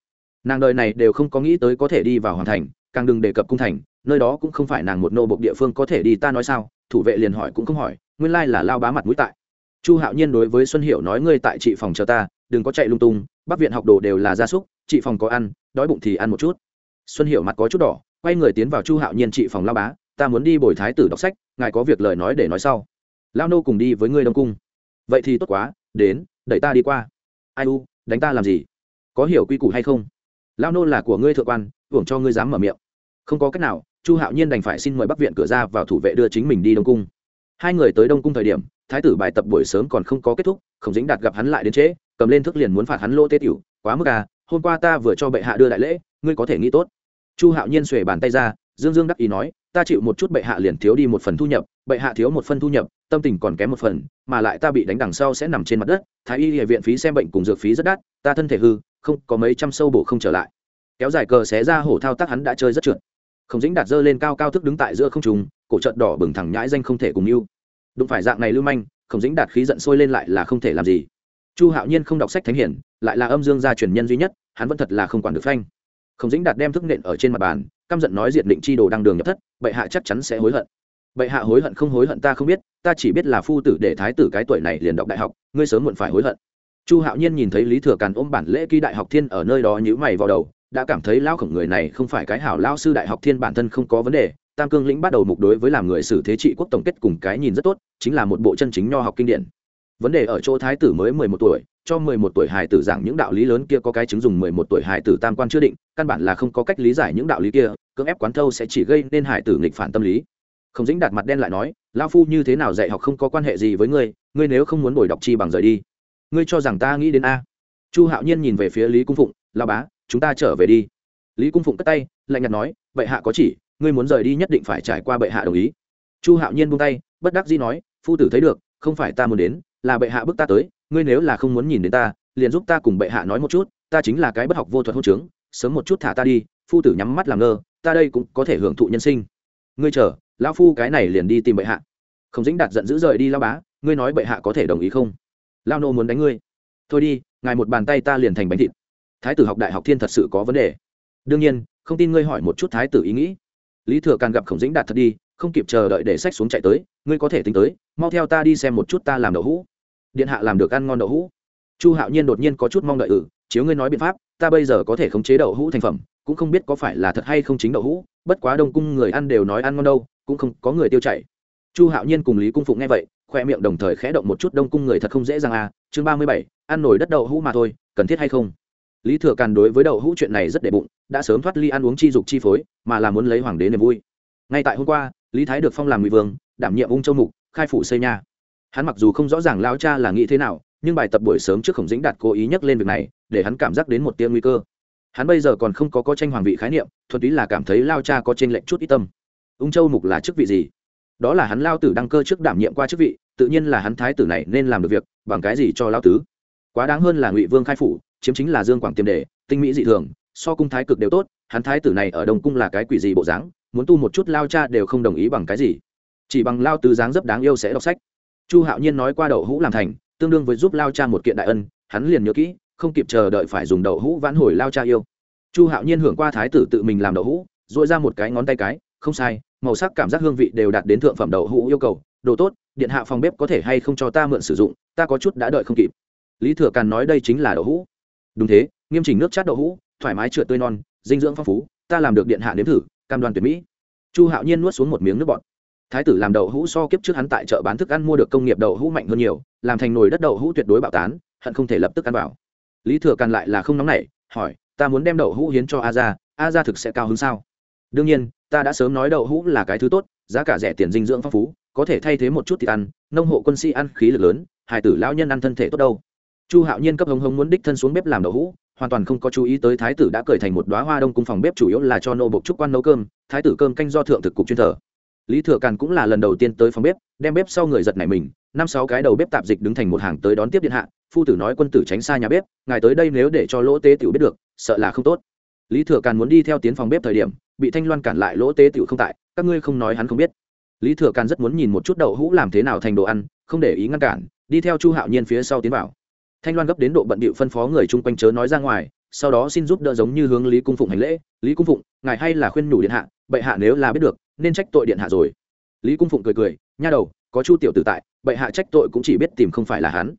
Nàng đời này đều không có nghĩ tới có thể đi vào hoàng thành, càng đừng đề cập cung thành, nơi đó cũng không phải nàng một nô bộc địa phương có thể đi, ta nói sao? Thủ vệ liền hỏi cũng không hỏi, nguyên lai là lao bá mặt mũi tại chu hạo nhiên đối với xuân Hiệu nói, ngươi tại chị phòng chờ ta, đừng có chạy lung tung, bắc viện học đồ đều là gia súc chị phòng có ăn, đói bụng thì ăn một chút. Xuân Hiệu mặt có chút đỏ, quay người tiến vào chu hạo nhiên chị phòng lao bá, ta muốn đi bồi thái tử đọc sách, ngài có việc lời nói để nói sau. Lao nô cùng đi với ngươi đông cung. Vậy thì tốt quá, đến, đẩy ta đi qua. Ai u, đánh ta làm gì? Có hiểu quy củ hay không? Lao nô là của ngươi thượng quan, hưởng cho ngươi dám mở miệng. Không có cách nào, chu hạo nhiên đành phải xin mời bắc viện cửa ra vào thủ vệ đưa chính mình đi đông cung. Hai người tới đông cung thời điểm thái tử bài tập buổi sớm còn không có kết thúc, khổng dính đạt gặp hắn lại đến trễ, cầm lên thức liền muốn phạt hắn lô tê tiểu, quá mức à hôm qua ta vừa cho bệ hạ đưa đại lễ, ngươi có thể nghĩ tốt. Chu hạo nhiên xuề bàn tay ra, dương dương đắc ý nói, ta chịu một chút bệ hạ liền thiếu đi một phần thu nhập, bệ hạ thiếu một phần thu nhập, tâm tình còn kém một phần, mà lại ta bị đánh đằng sau sẽ nằm trên mặt đất, thái y địa viện phí xem bệnh cùng dược phí rất đắt, ta thân thể hư, không có mấy trăm sâu bổ không trở lại. Kéo dài cờ xé ra hổ thao tác hắn đã chơi rất trượt. Không dính đạt dơ lên cao cao thức đứng tại giữa không trùng cổ trận đỏ bừng thẳng nhãi danh không thể cùng mưu đụng phải dạng này lưu manh không dính đạt khí giận sôi lên lại là không thể làm gì. Chu hạo nhiên không đọc sách thánh hiển, lại là âm dương gia truyền nhân duy nhất, hắn vẫn thật là không quản được phanh. Không dính đạt đem thức nện ở trên mặt bàn, căm giận nói diệt định chi đồ đang đường nhập thất, bệ hạ chắc chắn sẽ hối hận. Bệ hạ hối hận không hối hận ta không biết, ta chỉ biết là phu tử để thái tử cái tuổi này liền đọc đại học, ngươi sớm muộn phải hối hận. Chu hạo nhiên nhìn thấy lý thừa càn ôm bản lễ ký đại học thiên ở nơi đó nhữ mày vào đầu, đã cảm thấy lao khổng người này không phải cái hảo lao sư đại học thiên bản thân không có vấn đề tam cương lĩnh bắt đầu mục đối với làm người xử thế trị quốc tổng kết cùng cái nhìn rất tốt, chính là một bộ chân chính nho học kinh điển. Vấn đề ở chỗ thái tử mới mười một tuổi, cho mười một tuổi hài tử giảng những đạo lý lớn kia có cái chứng dùng mười một tuổi hài tử tam quan chưa định, căn bản là không có cách lý giải những đạo lý kia, cưỡng ép quán thâu sẽ chỉ gây nên hài tử nghịch phản tâm lý. Không dính đạt mặt đen lại nói lao phu như thế nào dạy học không có quan hệ gì với ngươi ngươi nếu không muốn bồi đọc chi bằng rời đi, ngươi cho rằng ta nghĩ đến a. Chu hạo nhiên nhìn về phía lý cung phụng lao bá, chúng ta trở về đi. Lý cung phụng cất tay, lạnh nhạt nói, vậy hạ có chỉ ngươi muốn rời đi nhất định phải trải qua bệ hạ đồng ý. Chu hạo nhiên buông tay, bất đắc dĩ nói, phu tử thấy được, không phải ta muốn đến, là bệ hạ bức ta tới, ngươi nếu là không muốn nhìn đến ta, liền giúp ta cùng bệ hạ nói một chút, ta chính là cái bất học vô thuật hôn trướng, sớm một chút thả ta đi. Phu tử nhắm mắt làm ngơ, ta đây cũng có thể hưởng thụ nhân sinh. Ngươi chờ, lão phu cái này liền đi tìm bệ hạ. Không dính đạt giận dữ rời đi lao bá, ngươi nói bệ hạ có thể đồng ý không? Lao nô muốn đánh ngươi. Thôi đi, ngài một bàn tay ta liền thành bánh thịt. Thái tử học đại học thiên thật sự có vấn đề. Đương nhiên, không tin ngươi hỏi một chút thái tử ý nghĩ lý thừa càn gặp khổng dĩnh đạt thật đi, không kịp chờ đợi để sách xuống chạy tới, ngươi có thể tính tới, mau theo ta đi xem một chút ta làm đậu hũ. Điện hạ làm được ăn ngon đậu hũ. Chu hạo nhiên đột nhiên có chút mong đợi ừ chiếu ngươi nói biện pháp, ta bây giờ có thể khống chế đậu hũ thành phẩm, cũng không biết có phải là thật hay không chính đậu hũ, bất quá đông cung người ăn đều nói ăn ngon đâu, cũng không có người tiêu chảy. Chu hạo nhiên cùng lý cung phụng nghe vậy, khoe miệng đồng thời khẽ động một chút, đông cung người thật không dễ dàng à chương ba mươi bảy, ăn nổi đất đậu hũ mà thôi, cần thiết hay không? Lý thừa càn đối với đậu hũ chuyện này rất đệ bụng đã sớm thoát ly ăn uống chi dục chi phối, mà là muốn lấy hoàng đế niềm vui. Ngay tại hôm qua, lý thái được phong làm ngụy vương, đảm nhiệm ung châu mục, khai phủ xây nhà. hắn mặc dù không rõ ràng lao cha là nghĩ thế nào, nhưng bài tập buổi sớm trước khổng dĩnh đạt cố ý nhắc lên việc này, để hắn cảm giác đến một tia nguy cơ. Hắn bây giờ còn không có có tranh hoàng vị khái niệm, thuần túy là cảm thấy lao cha có trên lệnh chút ít tâm. Ung châu mục là chức vị gì? Đó là hắn lao tử đăng cơ trước đảm nhiệm qua chức vị, tự nhiên là hắn thái tử này nên làm được việc, bằng cái gì cho lao tứ? Quá đáng hơn là ngụy vương khai phủ, chiếm chính là dương quảng tiềm đề, tinh mỹ dị thường so cung thái cực đều tốt, hắn thái tử này ở đông cung là cái quỷ gì bộ dáng, muốn tu một chút lao cha đều không đồng ý bằng cái gì. Chỉ bằng lao tứ dáng dấp đáng yêu sẽ đọc sách. Chu hạo nhiên nói qua đậu hũ làm thành, tương đương với giúp lao cha một kiện đại ân, hắn liền nhớ kỹ, không kịp chờ đợi phải dùng đậu hũ vãn hồi lao cha yêu. Chu hạo nhiên hưởng qua thái tử tự mình làm đậu hũ dội ra một cái ngón tay cái, không sai, màu sắc cảm giác hương vị đều đạt đến thượng phẩm đậu hũ yêu cầu, đồ tốt, điện hạ phòng bếp có thể hay không cho ta mượn sử dụng, ta có chút đã đợi không kịp. Lý thừa càn nói đây chính là đậu hũ. Đúng thế, nghiêm chỉnh nước chát đậu hũ thoải mái trượt tươi non, dinh dưỡng phong phú, ta làm được điện hạ nếm thử, cam đoan tuyệt mỹ. Chu hạo nhiên nuốt xuống một miếng nước bọt. Thái tử làm đậu hũ so kiếp trước hắn tại chợ bán thức ăn mua được công nghiệp đậu hũ mạnh hơn nhiều, làm thành nồi đất đậu hũ tuyệt đối bạo tán, hận không thể lập tức ăn vào. Lý thừa càn lại là không nóng nảy, hỏi, ta muốn đem đậu hũ hiến cho a ra a ra thực sẽ cao hơn sao? Đương nhiên, ta đã sớm nói đậu hũ là cái thứ tốt, giá cả rẻ tiền dinh dưỡng phong phú, có thể thay thế một chút thịt ăn, nông hộ quân sĩ ăn khí lực lớn hải tử lão nhân ăn thân thể tốt đâu. Chu hạo nhiên cấp hống hống muốn đích thân xuống bếp làm đậu hũ hoàn toàn không có chú ý tới thái tử đã cởi thành một đoá hoa đông cung phòng bếp chủ yếu là cho nô bộc trúc quan nấu cơm, thái tử cơm canh do thượng thực cục chuyên thờ. Lý thừa càn cũng là lần đầu tiên tới phòng bếp, đem bếp sau người giật này mình, năm sáu cái đầu bếp tạp dịch đứng thành một hàng tới đón tiếp điện hạ, phu tử nói quân tử tránh xa nhà bếp, ngài tới đây nếu để cho lỗ tế tiểu biết được, sợ là không tốt. Lý thừa càn muốn đi theo tiến phòng bếp thời điểm, bị thanh loan cản lại lỗ tế tiểu không tại, các ngươi không nói hắn không biết. Lý thừa càn rất muốn nhìn một chút đậu hũ làm thế nào thành đồ ăn, không để ý ngăn cản, đi theo chu hạo nhiên phía sau tiến vào thanh loan gấp đến độ bận bịu phân phó người chung quanh chớ nói ra ngoài, sau đó xin giúp đỡ giống như hướng lý cung phụng hành lễ. Lý cung phụng, ngài hay là khuyên nhủ điện hạ, bệ hạ nếu là biết được, nên trách tội điện hạ rồi. Lý cung phụng cười cười, nha đầu, có chu tiểu tử tại, bệ hạ trách tội cũng chỉ biết tìm không phải là hắn.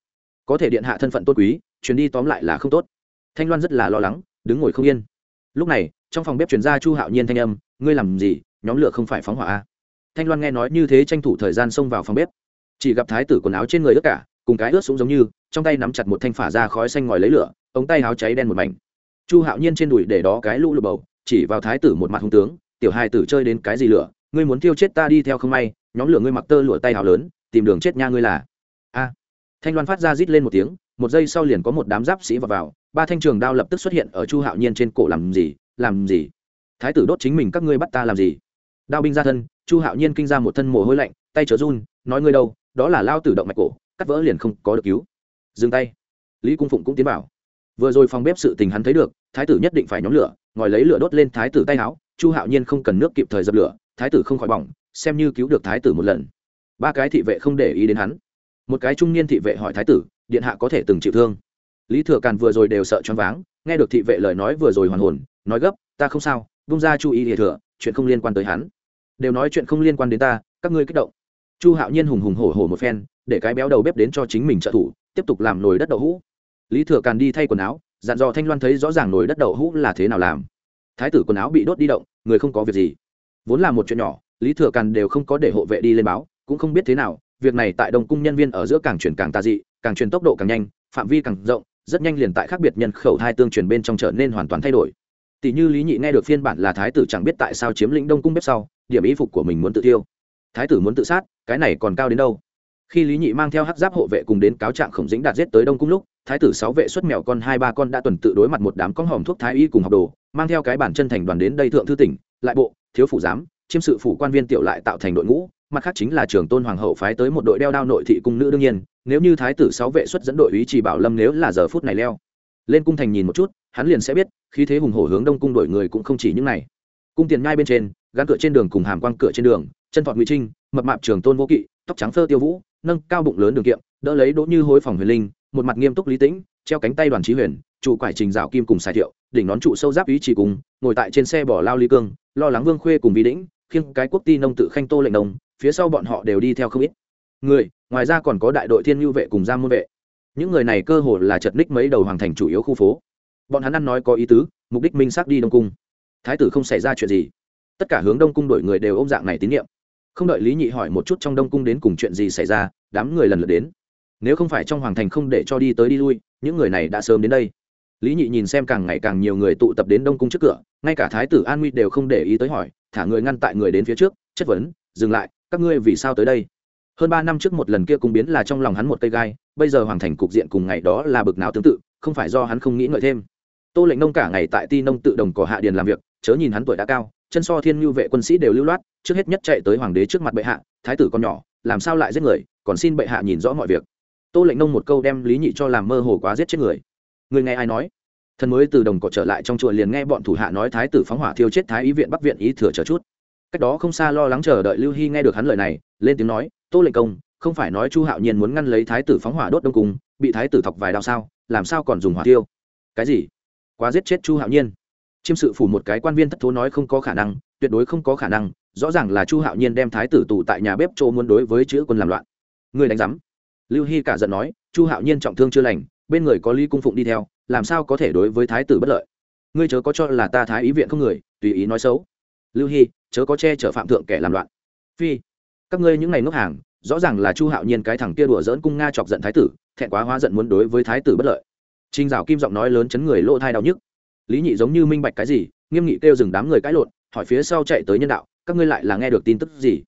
Có thể điện hạ thân phận tốt quý chuyến đi tóm lại là không tốt. Thanh loan rất là lo lắng, đứng ngồi không yên. Lúc này, trong phòng bếp chuyển ra chu hạo nhiên thanh âm, ngươi làm gì? Nhóm lửa không phải phóng hỏa a thanh loan nghe nói như thế tranh thủ thời gian xông vào phòng bếp. Chỉ gặp thái tử quần áo trên người ướt cả cùng cái ướt súng giống như, trong tay nắm chặt một thanh phả ra khói xanh ngòi lấy lửa, ống tay áo cháy đen một mảnh. Chu hạo nhiên trên đùi để đó cái lũ lụt bầu, chỉ vào thái tử một mặt hung tướng, tiểu hai tử chơi đến cái gì lửa, ngươi muốn tiêu chết ta đi theo không may, nhóm lửa ngươi mặc tơ lụa tay áo lớn, tìm đường chết nha ngươi là. A. Thanh loan phát ra rít lên một tiếng, một giây sau liền có một đám giáp sĩ vào vào, ba thanh trường đao lập tức xuất hiện ở chu hạo nhiên trên cổ làm gì làm gì? Thái tử đốt chính mình các ngươi bắt ta làm gì? Đao binh ra thân, chu hạo nhiên kinh ra một thân mồ hôi lạnh, tay chớ run, nói ngươi đâu, đó là lao tử động mạch cổ cắt vỡ liền không có được cứu. Dừng tay. Lý cung phụng cũng tiến bảo vừa rồi phòng bếp sự tình hắn thấy được, thái tử nhất định phải nhóm lửa ngòi lấy lửa đốt lên thái tử tay áo, chu hạo nhiên không cần nước kịp thời dập lửa, thái tử không khỏi bỏng, xem như cứu được thái tử một lần. Ba cái thị vệ không để ý đến hắn. Một cái trung niên thị vệ hỏi thái tử, điện hạ có thể từng chịu thương? Lý thừa càn vừa rồi đều sợ choáng váng, nghe được thị vệ lời nói vừa rồi hoàn hồn, nói gấp, ta không sao bung ra chú ý địa thừa, chuyện không liên quan tới hắn. Đều nói chuyện không liên quan đến ta, các ngươi kích động. Chu hạo nhiên hùng hùng hổ hổ một phen để cái béo đầu bếp đến cho chính mình trợ thủ, tiếp tục làm nồi đất đậu hũ. Lý thừa càn đi thay quần áo, dặn dò thanh loan thấy rõ ràng nồi đất đậu hũ là thế nào làm. Thái tử quần áo bị đốt đi động, người không có việc gì. Vốn là một chuyện nhỏ, lý thừa càn đều không có để hộ vệ đi lên báo, cũng không biết thế nào, việc này tại đông cung nhân viên ở giữa càng chuyển càng tà dị, càng truyền tốc độ càng nhanh, phạm vi càng rộng, rất nhanh liền tại khác biệt nhân khẩu hai tương truyền bên trong trở nên hoàn toàn thay đổi. Tỷ như lý nhị nghe được phiên bản là thái tử chẳng biết tại sao chiếm lĩnh đông cung bếp sau, điểm ý phục của mình muốn tự tiêu. Thái tử muốn tự sát, cái này còn cao đến đâu? Khi lý nhị mang theo hắc giáp hộ vệ cùng đến cáo trạng khổng dĩnh đạt giết tới đông cung lúc, thái tử sáu vệ xuất mèo con hai ba con đã tuần tự đối mặt một đám con hòm thuốc thái y cùng học đồ, mang theo cái bản chân thành đoàn đến đây thượng thư tỉnh, lại bộ, thiếu phủ giám, chiêm sự phủ quan viên tiểu lại tạo thành đội ngũ, mặt khác chính là trường tôn hoàng hậu phái tới một đội đeo đao nội thị cung nữ đương nhiên, nếu như thái tử sáu vệ xuất dẫn đội ý chỉ bảo lâm nếu là giờ phút này leo. Lên cung thành nhìn một chút, hắn liền sẽ biết khi thế hùng hổ hướng đông cung đổi người cũng không chỉ những này. Cung tiền nhai bên trên, gắn cửa trên đường cùng hàm quang cửa trên đường, chân thọt ngụy trinh, mập mạp trường tôn vô kỵ, tóc trắng phơ tiêu vũ nâng cao bụng lớn đường kiệm, đỡ lấy đỗ như hối phòng huyền linh, một mặt nghiêm túc lý tĩnh, treo cánh tay đoàn trí huyền, trụ quải trình dạo kim cùng xài thiệu, đỉnh nón trụ sâu giáp ý chỉ cùng, ngồi tại trên xe bỏ lao ly cương, lo lắng vương khuê cùng vi đĩnh, khiêng cái quốc ti nông tự khanh tô lệnh đồng phía sau bọn họ đều đi theo không ít. Người, ngoài ra còn có đại đội thiên nhu vệ cùng giam môn vệ. Những người này cơ hồ là chật ních mấy đầu hoàng thành chủ yếu khu phố. Bọn hắn ăn nói có ý tứ, mục đích minh xác đi đông cung. Thái tử không xảy ra chuyện gì. Tất cả hướng đông cung đổi người đều ôm dạng này tín nhiệm không đợi lý nhị hỏi một chút trong đông cung đến cùng chuyện gì xảy ra, đám người lần lượt đến. Nếu không phải trong hoàng thành không để cho đi tới đi lui, những người này đã sớm đến đây. Lý nhị nhìn xem càng ngày càng nhiều người tụ tập đến đông cung trước cửa, ngay cả thái tử an nguy đều không để ý tới hỏi, thả người ngăn tại người đến phía trước, chất vấn, dừng lại, các ngươi vì sao tới đây? Hơn ba năm trước một lần kia cung biến là trong lòng hắn một cây gai, bây giờ hoàng thành cục diện cùng ngày đó là bực nào tương tự, không phải do hắn không nghĩ ngợi thêm. Tô lệnh nông cả ngày tại ti nông tự đồng cỏ hạ điền làm việc, chớ nhìn hắn tuổi đã cao chân so thiên nhu vệ quân sĩ đều lưu loát, trước hết nhất chạy tới hoàng đế trước mặt bệ hạ, thái tử con nhỏ, làm sao lại giết người, còn xin bệ hạ nhìn rõ mọi việc. Tô lệnh nông một câu đem lý nhị cho làm mơ hồ quá giết chết người. Người nghe ai nói? Thần mới từ đồng cỏ trở lại trong chùa liền nghe bọn thủ hạ nói thái tử phóng hỏa thiêu chết thái ý viện bắc viện ý thừa chờ chút. Cách đó không xa lo lắng chờ đợi lưu hy nghe được hắn lời này, lên tiếng nói, tô lệnh công, không phải nói chu hạo nhiên muốn ngăn lấy thái tử phóng hỏa đốt đông cung, bị thái tử thọc vài đao sao, làm sao còn dùng hỏa tiêu cái gì? Quá giết chết chu hạo nhiên chiêm sự phủ một cái quan viên thất thố nói không có khả năng, tuyệt đối không có khả năng, rõ ràng là chu hạo nhiên đem thái tử tù tại nhà bếp chỗ muốn đối với chữ quân làm loạn. Người đánh giám. Lưu hy cả giận nói, chu hạo nhiên trọng thương chưa lành, bên người có ly cung phụng đi theo, làm sao có thể đối với thái tử bất lợi? Ngươi chớ có cho là ta thái ý viện không người, tùy ý nói xấu. Lưu hy, chớ có che chở phạm thượng kẻ làm loạn. Phi, các ngươi những ngày ngốc hàng, rõ ràng là chu hạo nhiên cái thằng kia đùa dỡn cung nga chọc giận thái tử, thẹn quá hóa giận muốn đối với thái tử bất lợi. Trinh dạo kim giọng nói lớn chấn người lỗ thai đau nhức lý nhị giống như minh bạch cái gì, nghiêm nghị kêu dừng đám người cãi lộn, hỏi phía sau chạy tới nhân đạo, các ngươi lại là nghe được tin tức gì?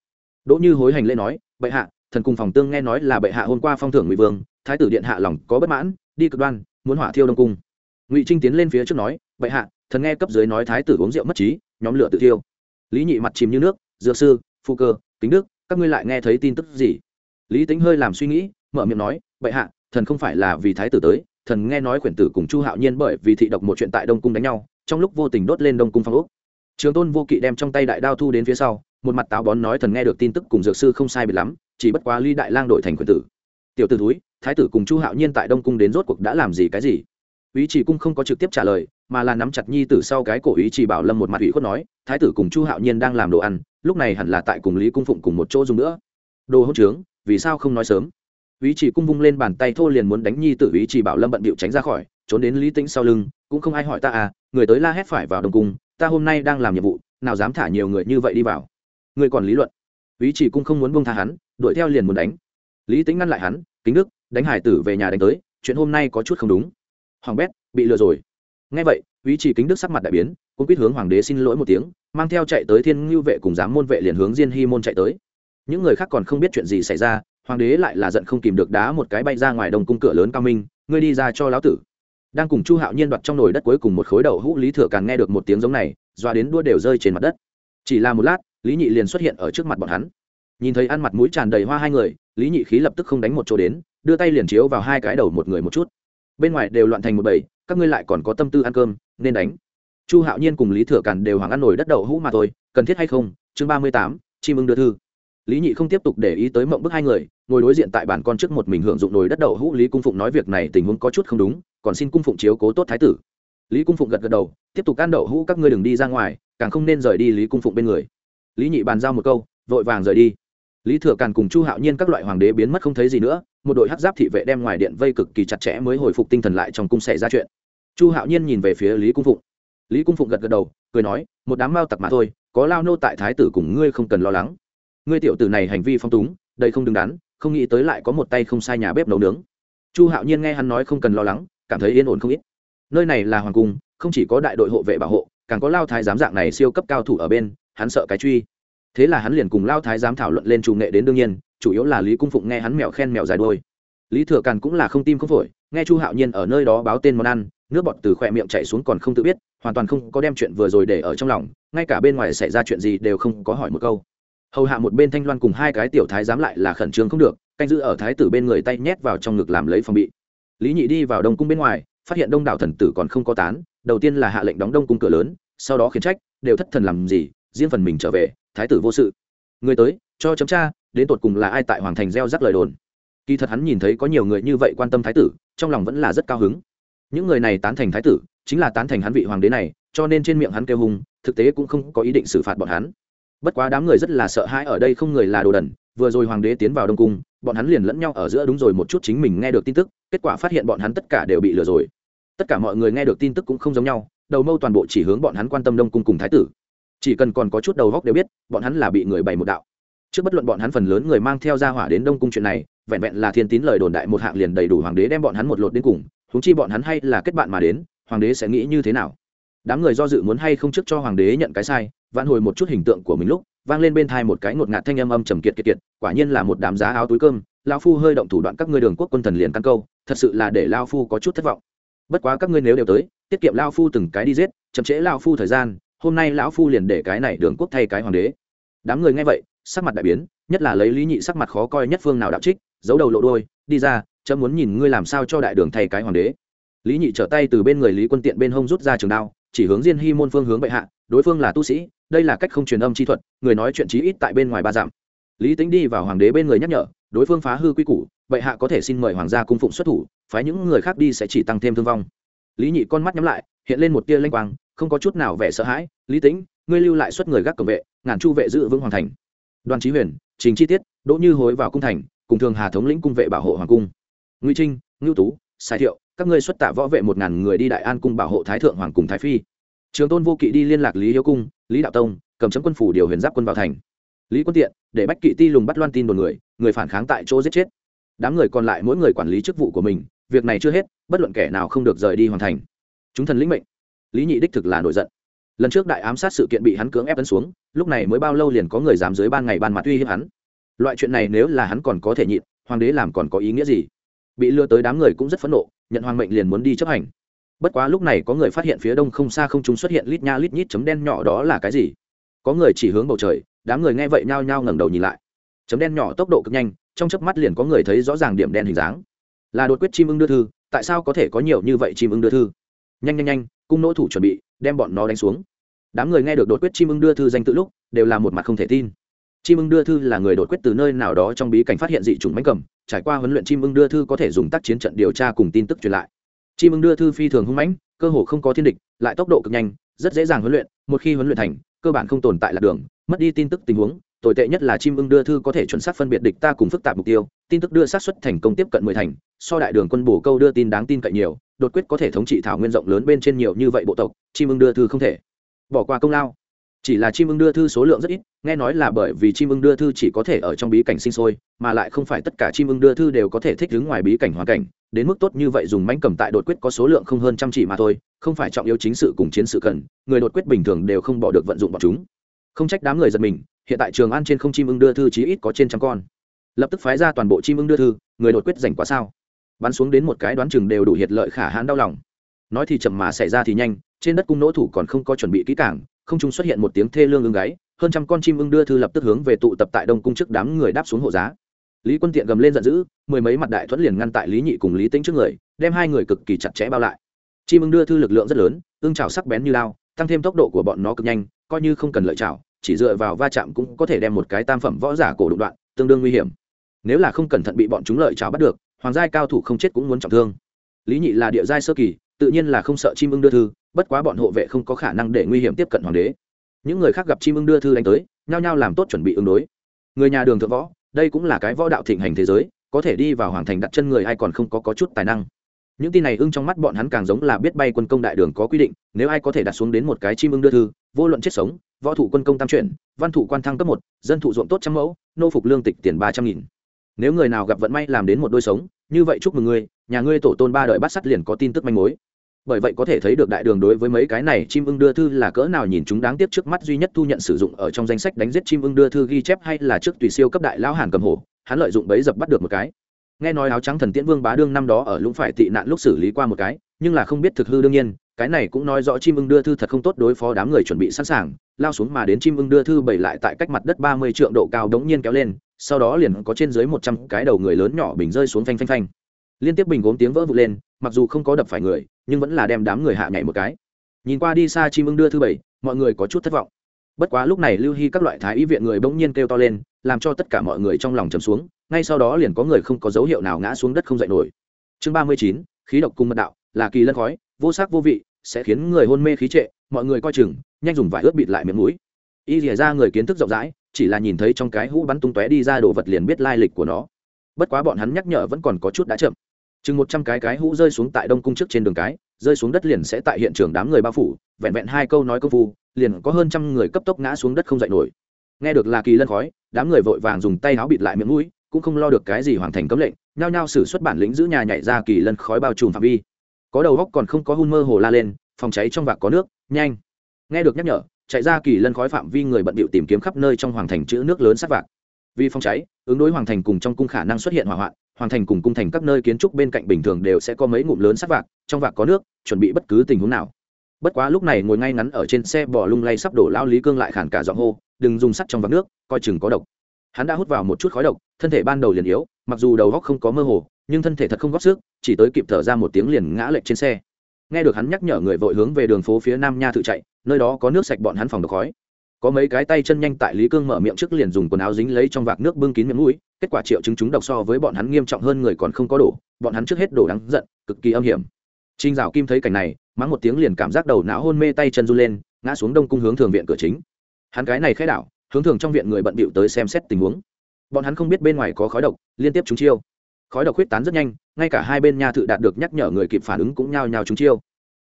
Đỗ như hối hành lễ nói, bệ hạ, thần cùng phòng tương nghe nói là bệ hạ hôm qua phong thưởng ngụy vương, thái tử điện hạ lòng có bất mãn, đi cực đoan, muốn hỏa thiêu đông cung. Ngụy trinh tiến lên phía trước nói, bệ hạ, thần nghe cấp dưới nói thái tử uống rượu mất trí, nhóm lửa tự thiêu. Lý nhị mặt chìm như nước, dược sư, phu cơ, kính đức, các ngươi lại nghe thấy tin tức gì? Lý tính hơi làm suy nghĩ, mở miệng nói, bệ hạ, thần không phải là vì thái tử tới thần nghe nói quyển tử cùng chu hạo nhiên bởi vì thị độc một chuyện tại đông cung đánh nhau, trong lúc vô tình đốt lên đông cung phong úc trường tôn vô kỵ đem trong tay đại đao thu đến phía sau, một mặt táo bón nói thần nghe được tin tức cùng dược sư không sai biệt lắm, chỉ bất quá ly đại lang đổi thành quyển tử. Tiểu tử thúi, thái tử cùng chu hạo nhiên tại đông cung đến rốt cuộc đã làm gì cái gì? Ý chỉ cung không có trực tiếp trả lời, mà là nắm chặt nhi tử sau cái cổ ý chỉ bảo lâm một mặt ủy khuất nói, thái tử cùng chu hạo nhiên đang làm đồ ăn, lúc này hẳn là tại cùng lý cung phụng cùng một chỗ dùng nữa. Đồ hỗn trướng, vì sao không nói sớm? Ý chỉ cung vung lên bàn tay thô liền muốn đánh nhi tử, ý chỉ bảo lâm bận bịu tránh ra khỏi, trốn đến lý tĩnh sau lưng, cũng không ai hỏi ta à người tới la hét phải vào đồng cung, ta hôm nay đang làm nhiệm vụ, nào dám thả nhiều người như vậy đi vào. Người còn lý luận. Ý chỉ cung không muốn buông tha hắn, đuổi theo liền muốn đánh. Lý tĩnh ngăn lại hắn, kính đức, đánh hải tử về nhà đánh tới, chuyện hôm nay có chút không đúng. Hoàng bét, bị lừa rồi. Ngay vậy, ý chỉ kính đức sắc mặt đại biến, cũng quyết hướng hoàng đế xin lỗi một tiếng, mang theo chạy tới thiên ngưu vệ cùng giám môn vệ liền hướng diên hy môn chạy tới. Những người khác còn không biết chuyện gì xảy ra hoàng đế lại là giận không kìm được đá một cái bay ra ngoài đồng cung cửa lớn cao minh, ngươi đi ra cho lão tử. Đang cùng chu hạo nhiên đoạt trong nồi đất cuối cùng một khối đầu hũ, lý thừa càng nghe được một tiếng giống này, doa đến đua đều rơi trên mặt đất. Chỉ là một lát, lý nhị liền xuất hiện ở trước mặt bọn hắn. Nhìn thấy ăn mặt mũi tràn đầy hoa hai người, lý nhị khí lập tức không đánh một chỗ đến, đưa tay liền chiếu vào hai cái đầu một người một chút. Bên ngoài đều loạn thành một bầy, các ngươi lại còn có tâm tư ăn cơm, nên đánh. Chu hạo nhiên cùng lý thừa càn đều hoàng ăn nổi đất đậu hũ mà thôi, cần thiết hay không? Chương ba mươi tám, chim ưng đưa thư. Lý nhị không tiếp tục để ý tới mộng bức hai người ngồi đối diện tại bàn con trước một mình hưởng dụng nồi đất đậu hũ, lý cung phụng nói việc này tình huống có chút không đúng, còn xin cung phụng chiếu cố tốt thái tử. Lý cung phụng gật gật đầu, tiếp tục can đậu hũ, các ngươi đừng đi ra ngoài, càng không nên rời đi lý cung phụng bên người. Lý nhị bàn giao một câu, vội vàng rời đi. Lý thừa càn cùng chu hạo nhiên các loại hoàng đế biến mất không thấy gì nữa, một đội hắc giáp thị vệ đem ngoài điện vây cực kỳ chặt chẽ mới hồi phục tinh thần lại trong cung xảy ra chuyện. Chu hạo nhiên nhìn về phía lý cung phụng. Lý cung phụng gật gật đầu, cười nói, một đám mao tặc mà thôi, có lao nô tại thái tử cùng ngươi không cần lo lắng. Ngươi tiểu tử này hành vi phong túng, đây không đứng đắn không nghĩ tới lại có một tay không sai nhà bếp nấu nướng. Chu hạo nhiên nghe hắn nói không cần lo lắng, cảm thấy yên ổn không ít. Nơi này là hoàng cung, không chỉ có đại đội hộ vệ bảo hộ, càng có lao thái giám dạng này siêu cấp cao thủ ở bên, hắn sợ cái truy. Thế là hắn liền cùng lao thái giám thảo luận lên chủ nghệ đến đương nhiên, chủ yếu là lý cung phụng nghe hắn mèo khen mèo dài đôi lý thừa càn cũng là không tim không phổi, nghe chu hạo nhiên ở nơi đó báo tên món ăn, nước bọt từ khoe miệng chạy xuống còn không tự biết, hoàn toàn không có đem chuyện vừa rồi để ở trong lòng, ngay cả bên ngoài xảy ra chuyện gì đều không có hỏi một câu hầu hạ một bên thanh loan cùng hai cái tiểu thái giám lại là khẩn trương không được, canh giữ ở thái tử bên người tay nhét vào trong ngực làm lấy phòng bị. Lý nhị đi vào đông cung bên ngoài, phát hiện đông đảo thần tử còn không có tán, đầu tiên là hạ lệnh đóng đông cung cửa lớn, sau đó khiến trách, đều thất thần làm gì, riêng phần mình trở về, thái tử vô sự. Người tới, cho chấm tra, đến tột cùng là ai tại hoàng thành gieo rắc lời đồn. Kỳ thật hắn nhìn thấy có nhiều người như vậy quan tâm thái tử, trong lòng vẫn là rất cao hứng. Những người này tán thành thái tử, chính là tán thành hắn vị hoàng đế này, cho nên trên miệng hắn kêu hùng thực tế cũng không có ý định xử phạt bọn hắn bất quá đám người rất là sợ hãi ở đây không người là đồ đần, vừa rồi hoàng đế tiến vào đông cung, bọn hắn liền lẫn nhau ở giữa đúng rồi một chút chính mình nghe được tin tức, kết quả phát hiện bọn hắn tất cả đều bị lừa rồi. Tất cả mọi người nghe được tin tức cũng không giống nhau, đầu mâu toàn bộ chỉ hướng bọn hắn quan tâm đông cung cùng thái tử. Chỉ cần còn có chút đầu góc đều biết, bọn hắn là bị người bày một đạo. Trước bất luận bọn hắn phần lớn người mang theo gia hỏa đến đông cung chuyện này, vẹn vẹn là thiên tín lời đồn đại một hạng liền đầy đủ hoàng đế đem bọn hắn một lột đến cùng húng chi bọn hắn hay là kết bạn mà đến, hoàng đế sẽ nghĩ như thế nào? Đám người do dự muốn hay không trước cho hoàng đế nhận cái sai, vãn hồi một chút hình tượng của mình lúc, vang lên bên thai một cái ngột ngạt thanh âm âm trầm kiệt kiệt kiệt, quả nhiên là một đám giá áo túi cơm lao phu hơi động thủ đoạn các ngươi đường quốc quân thần liền căn câu, thật sự là để lao phu có chút thất vọng. Bất quá các ngươi nếu đều tới, tiết kiệm lao phu từng cái đi giết, chậm trễ lao phu thời gian, hôm nay lão phu liền để cái này đường quốc thay cái hoàng đế. Đám người nghe vậy, sắc mặt đại biến, nhất là lấy lý nhị sắc mặt khó coi nhất phương nào đạo trích, giấu đầu lộ đôi đi ra, chấm muốn nhìn ngươi làm sao cho đại đường thay cái hoàng đế. Lý nhị trở tay từ bên người lý quân tiện bên hông rút ra trường đao chỉ hướng diên hy môn phương hướng bệ hạ, đối phương là tu sĩ, đây là cách không truyền âm chi thuật, người nói chuyện chí ít tại bên ngoài ba dặm. Lý tính đi vào hoàng đế bên người nhắc nhở, đối phương phá hư quy củ, bệ hạ có thể xin mời hoàng gia cung phụng xuất thủ, phái những người khác đi sẽ chỉ tăng thêm thương vong. Lý nhị con mắt nhắm lại, hiện lên một tia lanh quang, không có chút nào vẻ sợ hãi, lý tính ngươi lưu lại xuất người gác cổng vệ, ngàn chu vệ giữ vững hoàng thành. Đoàn trí huyền, trình chi tiết, đỗ như hối vào cung thành, cùng thường hà thống lĩnh cung vệ bảo hộ hoàng cung. Ngụy trinh, ngưu tú, sai thiệu các ngươi xuất tạ võ vệ một ngàn người đi đại an cung bảo hộ thái thượng hoàng cùng thái phi. Trường tôn vô kỵ đi liên lạc lý hiếu cung, lý đạo tông, cầm chấm quân phủ điều huyền giáp quân vào thành. Lý quân tiện, để bách kỵ ti lùng bắt loan tin đồn người người phản kháng tại chỗ giết chết. Đám người còn lại mỗi người quản lý chức vụ của mình, việc này chưa hết, bất luận kẻ nào không được rời đi hoàn thành. Chúng thần lĩnh mệnh. Lý nhị đích thực là nổi giận. Lần trước đại ám sát sự kiện bị hắn cưỡng ép tấn xuống, lúc này mới bao lâu liền có người dám dưới ban ngày ban mặt uy hiếp hắn. Loại chuyện này nếu là hắn còn có thể nhịn, hoàng đế làm còn có ý nghĩa gì? Bị lừa tới đám người cũng rất phẫn nộ, nhận hoàng mệnh liền muốn đi chấp hành. Bất quá lúc này có người phát hiện phía đông không xa không chúng xuất hiện lít nha lít nhít chấm đen nhỏ đó là cái gì? Có người chỉ hướng bầu trời, đám người nghe vậy nhao nhao ngẩng đầu nhìn lại. Chấm đen nhỏ tốc độ cực nhanh, trong chớp mắt liền có người thấy rõ ràng điểm đen hình dáng. Là đột quyết chim ưng đưa thư, tại sao có thể có nhiều như vậy chim ưng đưa thư? Nhanh nhanh nhanh, cung nỗ thủ chuẩn bị, đem bọn nó đánh xuống. Đám người nghe được đột quyết chim ưng đưa thư danh tự lúc, đều là một mặt không thể tin chim ưng đưa thư là người đột quyết từ nơi nào đó trong bí cảnh phát hiện dị chủng mánh cầm, trải qua huấn luyện chim ưng đưa thư có thể dùng tác chiến trận điều tra cùng tin tức truyền lại. Chim ưng đưa thư phi thường hung mãnh, cơ hồ không có thiên địch, lại tốc độ cực nhanh, rất dễ dàng huấn luyện, một khi huấn luyện thành, cơ bản không tồn tại lạc đường, mất đi tin tức tình huống, tồi tệ nhất là chim ưng đưa thư có thể chuẩn xác phân biệt địch ta cùng phức tạp mục tiêu, tin tức đưa sát xuất thành công tiếp cận mười thành, so đại đường quân bổ câu đưa tin đáng tin cậy nhiều, đột quyết có thể thống trị thảo nguyên rộng lớn bên trên nhiều như vậy bộ tộc, chim ưng đưa thư không thể bỏ qua công lao chỉ là chim ưng đưa thư số lượng rất ít, nghe nói là bởi vì chim ưng đưa thư chỉ có thể ở trong bí cảnh sinh sôi, mà lại không phải tất cả chim ưng đưa thư đều có thể thích ứng ngoài bí cảnh hoàn cảnh. Đến mức tốt như vậy dùng mánh cầm tại đột quyết có số lượng không hơn trăm chỉ mà thôi, không phải trọng yếu chính sự cùng chiến sự cần, người đột quyết bình thường đều không bỏ được vận dụng bọn chúng. Không trách đám người giật mình, hiện tại trường an trên không chim ưng đưa thư chí ít có trên trăm con. Lập tức phái ra toàn bộ chim ưng đưa thư, người đột quyết rảnh quá sao? Bắn xuống đến một cái đoán chừng đều đủ hiệt lợi khả hãn đau lòng. Nói thì chậm mà xảy ra thì nhanh, trên đất cung nỗ thủ còn không có chuẩn bị kỹ cảng không trung xuất hiện một tiếng thê lương ưng gáy, hơn trăm con chim ưng đưa thư lập tức hướng về tụ tập tại đông cung trước đám người đáp xuống hộ giá. Lý quân tiện gầm lên giận dữ, mười mấy mặt đại thuẫn liền ngăn tại lý nhị cùng lý tính trước người, đem hai người cực kỳ chặt chẽ bao lại. Chim ưng đưa thư lực lượng rất lớn ưng chảo sắc bén như lao, tăng thêm tốc độ của bọn nó cực nhanh, coi như không cần lợi chảo, chỉ dựa vào va chạm cũng có thể đem một cái tam phẩm võ giả cổ đụng đoạn, tương đương nguy hiểm. Nếu là không cẩn thận bị bọn chúng lợi chảo bắt được, hoàng giai cao thủ không chết cũng muốn trọng thương. Lý nhị là địa giai sơ kỳ tự nhiên là không sợ chim ưng đưa thư bất quá bọn hộ vệ không có khả năng để nguy hiểm tiếp cận hoàng đế. Những người khác gặp chim ưng đưa thư đánh tới nhao nhao làm tốt chuẩn bị ứng đối. Người nhà đường thượng võ đây cũng là cái võ đạo thịnh hành thế giới có thể đi vào hoàng thành đặt chân người ai còn không có, có chút tài năng. Những tin này ưng trong mắt bọn hắn càng giống là biết bay quân công đại đường có quy định nếu ai có thể đặt xuống đến một cái chim ưng đưa thư vô luận chết sống võ thủ quân công tam chuyển văn thủ quan thăng cấp một dân thủ ruộng tốt trăm mẫu nô phục lương tịch tiền ba trăm nghìn nếu người nào gặp vận may làm đến một đôi sống, như vậy chúc mừng ngươi, nhà ngươi tổ tôn ba đời bắt sắt liền có tin tức manh mối. Bởi vậy có thể thấy được đại đường đối với mấy cái này chim ưng đưa thư là cỡ nào nhìn chúng đáng tiếc trước mắt duy nhất thu nhận sử dụng ở trong danh sách đánh giết chim ưng đưa thư ghi chép hay là trước tùy siêu cấp đại lão hàn cầm hổ, hắn lợi dụng bấy dập bắt được một cái. Nghe nói áo trắng thần tiễn vương bá đương năm đó ở lũng phải tị nạn lúc xử lý qua một cái, nhưng là không biết thực hư đương nhiên, cái này cũng nói rõ chim ưng đưa thư thật không tốt đối phó đám người chuẩn bị sẵn sàng, lao xuống mà đến chim ưng đưa thư bày lại tại cách mặt đất ba mươi trượng độ cao đống nhiên kéo lên sau đó liền có trên dưới một trăm cái đầu người lớn nhỏ bình rơi xuống phanh phanh phanh. Liên tiếp bình gốm tiếng vỡ vụt lên, mặc dù không có đập phải người, nhưng vẫn là đem đám người hạ nhảy một cái. Nhìn qua đi xa chim ưng đưa thư bảy, mọi người có chút thất vọng. Bất quá lúc này lưu hy các loại thái y viện người bỗng nhiên kêu to lên, làm cho tất cả mọi người trong lòng trầm xuống, ngay sau đó liền có người không có dấu hiệu nào ngã xuống đất không dậy nổi. Chương ba mươi chín, khí độc cung mật đạo, là kỳ lân khói, vô sắc vô vị, sẽ khiến người hôn mê khí trệ, mọi người coi chừng, nhanh dùng vải ướt bịt lại miệng mũi. Y rỉa ra người kiến thức rộng rãi chỉ là nhìn thấy trong cái hũ bắn tung tóe đi ra đồ vật liền biết lai lịch của nó. Bất quá bọn hắn nhắc nhở vẫn còn có chút đã chậm. Chừng một trăm cái cái hũ rơi xuống tại đông cung trước trên đường cái, rơi xuống đất liền sẽ tại hiện trường đám người bao phủ, vẹn vẹn hai câu nói công phu, liền có hơn trăm người cấp tốc ngã xuống đất không dậy nổi. Nghe được là kỳ lân khói, đám người vội vàng dùng tay áo bịt lại miệng mũi, cũng không lo được cái gì hoàn thành cấm lệnh, nhao nhao xử xuất bản lĩnh giữ nhà nhảy ra kỳ lân khói bao trùm phạm vi. Có đầu góc còn không có hun mơ hồ la lên, phòng cháy trong vạc có nước, nhanh. Nghe được nhắc nhở chạy ra kỳ lân khói phạm vi người bận bịu tìm kiếm khắp nơi trong hoàng thành chữ nước lớn sát vạc. Vì phòng cháy, ứng đối hoàng thành cùng trong cung khả năng xuất hiện hỏa hoạn, hoàng thành cùng cung thành các nơi kiến trúc bên cạnh bình thường đều sẽ có mấy ngụm lớn sát vạc, trong vạc có nước, chuẩn bị bất cứ tình huống nào. Bất quá lúc này ngồi ngay ngắn ở trên xe bỏ lung lay sắp đổ lao lý cương lại khản cả giọng hô, đừng dùng sắt trong vạc nước, coi chừng có độc. Hắn đã hút vào một chút khói độc, thân thể ban đầu liền yếu, mặc dù đầu góc không có mơ hồ, nhưng thân thể thật không góp sức, chỉ tới kịp thở ra một tiếng liền ngã lệch trên xe nghe được hắn nhắc nhở người vội hướng về đường phố phía nam nha tự chạy, nơi đó có nước sạch bọn hắn phòng độc khói. Có mấy cái tay chân nhanh tại lý cương mở miệng trước liền dùng quần áo dính lấy trong vạc nước bưng kín miệng mũi, kết quả triệu chứng chúng độc so với bọn hắn nghiêm trọng hơn người còn không có đổ, bọn hắn trước hết đổ đắng giận, cực kỳ âm hiểm. Trinh dạo kim thấy cảnh này, mắng một tiếng liền cảm giác đầu não hôn mê tay chân run lên, ngã xuống đông cung hướng thường viện cửa chính. Hắn cái này khai đảo, hướng thường trong viện người bận bịu tới xem xét tình huống. Bọn hắn không biết bên ngoài có khói độc, liên tiếp chúng chiêu khói độc huyết tán rất nhanh, ngay cả hai bên nha thự đạt được nhắc nhở người kịp phản ứng cũng nhao nhao trúng chiêu.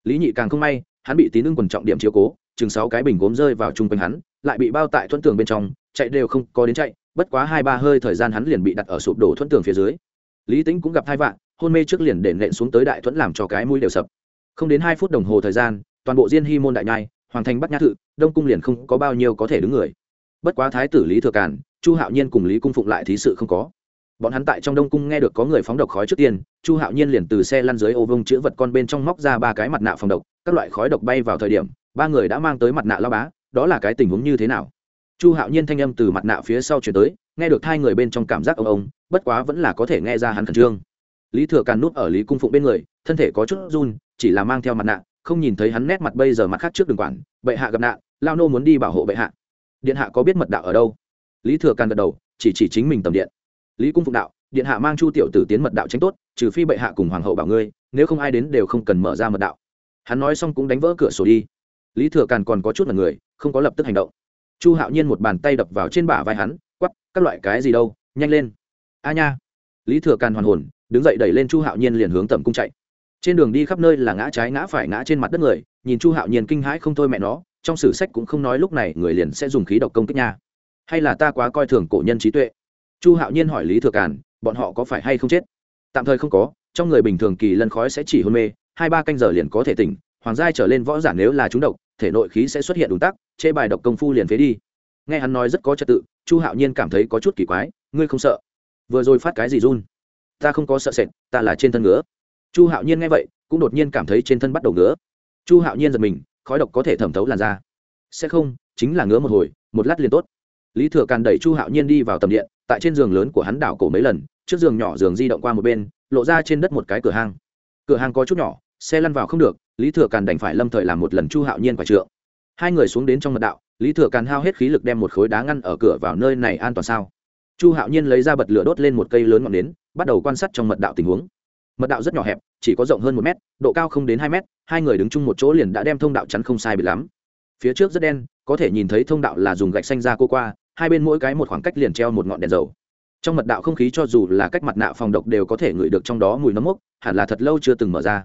Lý nhị càng không may, hắn bị tín ưng quần trọng điểm chiếu cố, chừng sáu cái bình gốm rơi vào chung quanh hắn, lại bị bao tại thuẫn tường bên trong, chạy đều không có đến chạy, bất quá hai ba hơi thời gian hắn liền bị đặt ở sụp đổ thuẫn tường phía dưới. Lý tính cũng gặp hai vạn, hôn mê trước liền để nện xuống tới đại thuẫn làm cho cái mũi đều sập. Không đến hai phút đồng hồ thời gian, toàn bộ diên hy môn đại nhai, hoàng thành bắt nhã thự, đông cung liền không có bao nhiêu có thể đứng người. Bất quá thái tử lý thừa càn, chu hạo nhiên cùng lý cung phụng lại thí sự không có bọn hắn tại trong đông cung nghe được có người phóng độc khói trước tiên, chu hạo nhiên liền từ xe lăn dưới ô vông chữ vật con bên trong móc ra ba cái mặt nạ phòng độc, các loại khói độc bay vào thời điểm, ba người đã mang tới mặt nạ lao bá, đó là cái tình huống như thế nào? Chu hạo nhiên thanh âm từ mặt nạ phía sau chuyển tới, nghe được hai người bên trong cảm giác ông ông, bất quá vẫn là có thể nghe ra hắn khẩn trương. Lý thừa càn núp ở lý cung phụng bên người, thân thể có chút run, chỉ là mang theo mặt nạ, không nhìn thấy hắn nét mặt bây giờ mặt khác trước đường quản, bệ hạ gặp nạn, lao nô muốn đi bảo hộ bệ hạ. Điện hạ có biết mật đạo ở đâu? Lý thừa càn gật đầu, chỉ chỉ chính mình tầm điện lý cung phụng đạo, điện hạ mang chu tiểu tử tiến mật đạo tránh tốt, trừ phi bệ hạ cùng hoàng hậu bảo ngươi, nếu không ai đến đều không cần mở ra mật đạo. Hắn nói xong cũng đánh vỡ cửa sổ đi. Lý thừa càn còn có chút là người, không có lập tức hành động. Chu hạo nhiên một bàn tay đập vào trên bả vai hắn quắp các loại cái gì đâu, nhanh lên. A nha. Lý thừa càn hoàn hồn, đứng dậy đẩy lên chu hạo nhiên liền hướng tầm cung chạy. Trên đường đi khắp nơi là ngã trái ngã phải ngã trên mặt đất người, nhìn chu hạo nhiên kinh hãi không thôi mẹ nó, trong sử sách cũng không nói lúc này người liền sẽ dùng khí độc công kích nha. Hay là ta quá coi thường cổ nhân trí tuệ chu hạo nhiên hỏi lý thừa càn, bọn họ có phải hay không chết? Tạm thời không có, trong người bình thường kỳ lân khói sẽ chỉ hôn mê, hai ba canh giờ liền có thể tỉnh, hoàng giai trở lên võ giả nếu là trúng độc, thể nội khí sẽ xuất hiện đúng tắc, chê bài độc công phu liền phế đi. Nghe hắn nói rất có trật tự, chu hạo nhiên cảm thấy có chút kỳ quái, ngươi không sợ? Vừa rồi phát cái gì run? Ta không có sợ sệt, ta là trên thân ngứa. Chu hạo nhiên nghe vậy, cũng đột nhiên cảm thấy trên thân bắt đầu ngứa. Chu hạo nhiên giật mình, khói độc có thể thẩm thấu làn da. Sẽ không, chính là ngứa một hồi, một lát liền tốt. Lý thừa càn đẩy chu hạo nhiên đi vào tầm điện tại trên giường lớn của hắn đảo cổ mấy lần, trước giường nhỏ giường di động qua một bên, lộ ra trên đất một cái cửa hang. Cửa hang có chút nhỏ, xe lăn vào không được, lý thừa càn đành phải lâm thời làm một lần chu hạo nhiên và trượng. Hai người xuống đến trong mật đạo, lý thừa càn hao hết khí lực đem một khối đá ngăn ở cửa vào nơi này an toàn sao? Chu hạo nhiên lấy ra bật lửa đốt lên một cây lớn ngọn nến, bắt đầu quan sát trong mật đạo tình huống. Mật đạo rất nhỏ hẹp, chỉ có rộng hơn một mét, độ cao không đến hai mét, hai người đứng chung một chỗ liền đã đem thông đạo chắn không sai bị lắm. Phía trước rất đen, có thể nhìn thấy thông đạo là dùng gạch xanh ra cô qua hai bên mỗi cái một khoảng cách liền treo một ngọn đèn dầu. Trong mật đạo không khí cho dù là cách mặt nạ phòng độc đều có thể ngửi được trong đó mùi nấm mốc, hẳn là thật lâu chưa từng mở ra.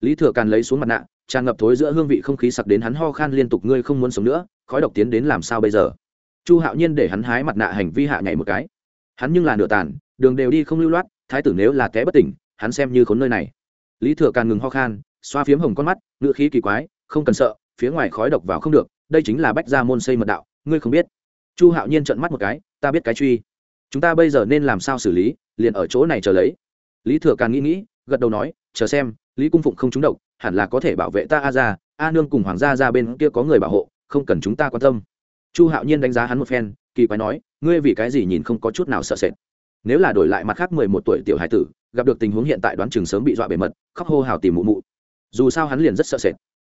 Lý thừa càn lấy xuống mặt nạ, tràn ngập thối giữa hương vị không khí sặc đến hắn ho khan liên tục, ngươi không muốn sống nữa, khói độc tiến đến làm sao bây giờ? Chu hạo nhiên để hắn hái mặt nạ hành vi hạ nhảy một cái. Hắn nhưng là nửa tàn, đường đều đi không lưu loát, thái tử nếu là té bất tỉnh, hắn xem như khốn nơi này. Lý thừa càn ngừng ho khan, xoa phiếm hồng con mắt ngựa khí kỳ quái, không cần sợ, phía ngoài khói độc vào không được, đây chính là bách gia môn xây mật đạo, ngươi không biết chu hạo nhiên trợn mắt một cái, ta biết cái truy. Chúng ta bây giờ nên làm sao xử lý? Liền ở chỗ này chờ lấy. Lý thừa càng nghĩ nghĩ, gật đầu nói, chờ xem, lý cung phụng không trúng độc, hẳn là có thể bảo vệ ta a ra a nương cùng hoàng gia ra bên kia có người bảo hộ, không cần chúng ta quan tâm. Chu hạo nhiên đánh giá hắn một phen, kỳ quái nói, ngươi vì cái gì nhìn không có chút nào sợ sệt? Nếu là đổi lại mặt khác mười một tuổi tiểu hải tử, gặp được tình huống hiện tại đoán chừng sớm bị dọa bề mật, khóc hô hào tìm mụ mụ. Dù sao hắn liền rất sợ sệt.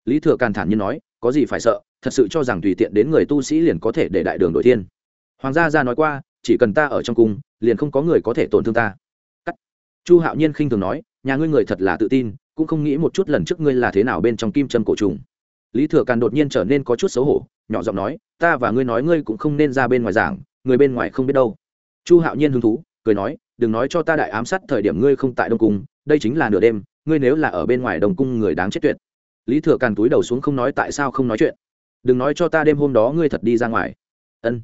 Lý thừa càn thản nhiên nói có gì phải sợ, thật sự cho rằng tùy tiện đến người tu sĩ liền có thể để đại đường đổi thiên. Hoàng gia ra nói qua, chỉ cần ta ở trong cung, liền không có người có thể tổn thương ta. Cắt. Chu hạo nhiên khinh thường nói, nhà ngươi người thật là tự tin, cũng không nghĩ một chút lần trước ngươi là thế nào bên trong kim châm cổ trùng. Lý thừa càn đột nhiên trở nên có chút xấu hổ, nhỏ giọng nói, ta và ngươi nói ngươi cũng không nên ra bên ngoài giảng, người bên ngoài không biết đâu. Chu hạo nhiên hứng thú, cười nói, đừng nói cho ta đại ám sát thời điểm ngươi không tại đông cung, đây chính là nửa đêm, ngươi nếu là ở bên ngoài đồng cung người đáng chết tuyệt lý thừa càn túi đầu xuống không nói tại sao không nói chuyện. Đừng nói cho ta đêm hôm đó ngươi thật đi ra ngoài. Ân.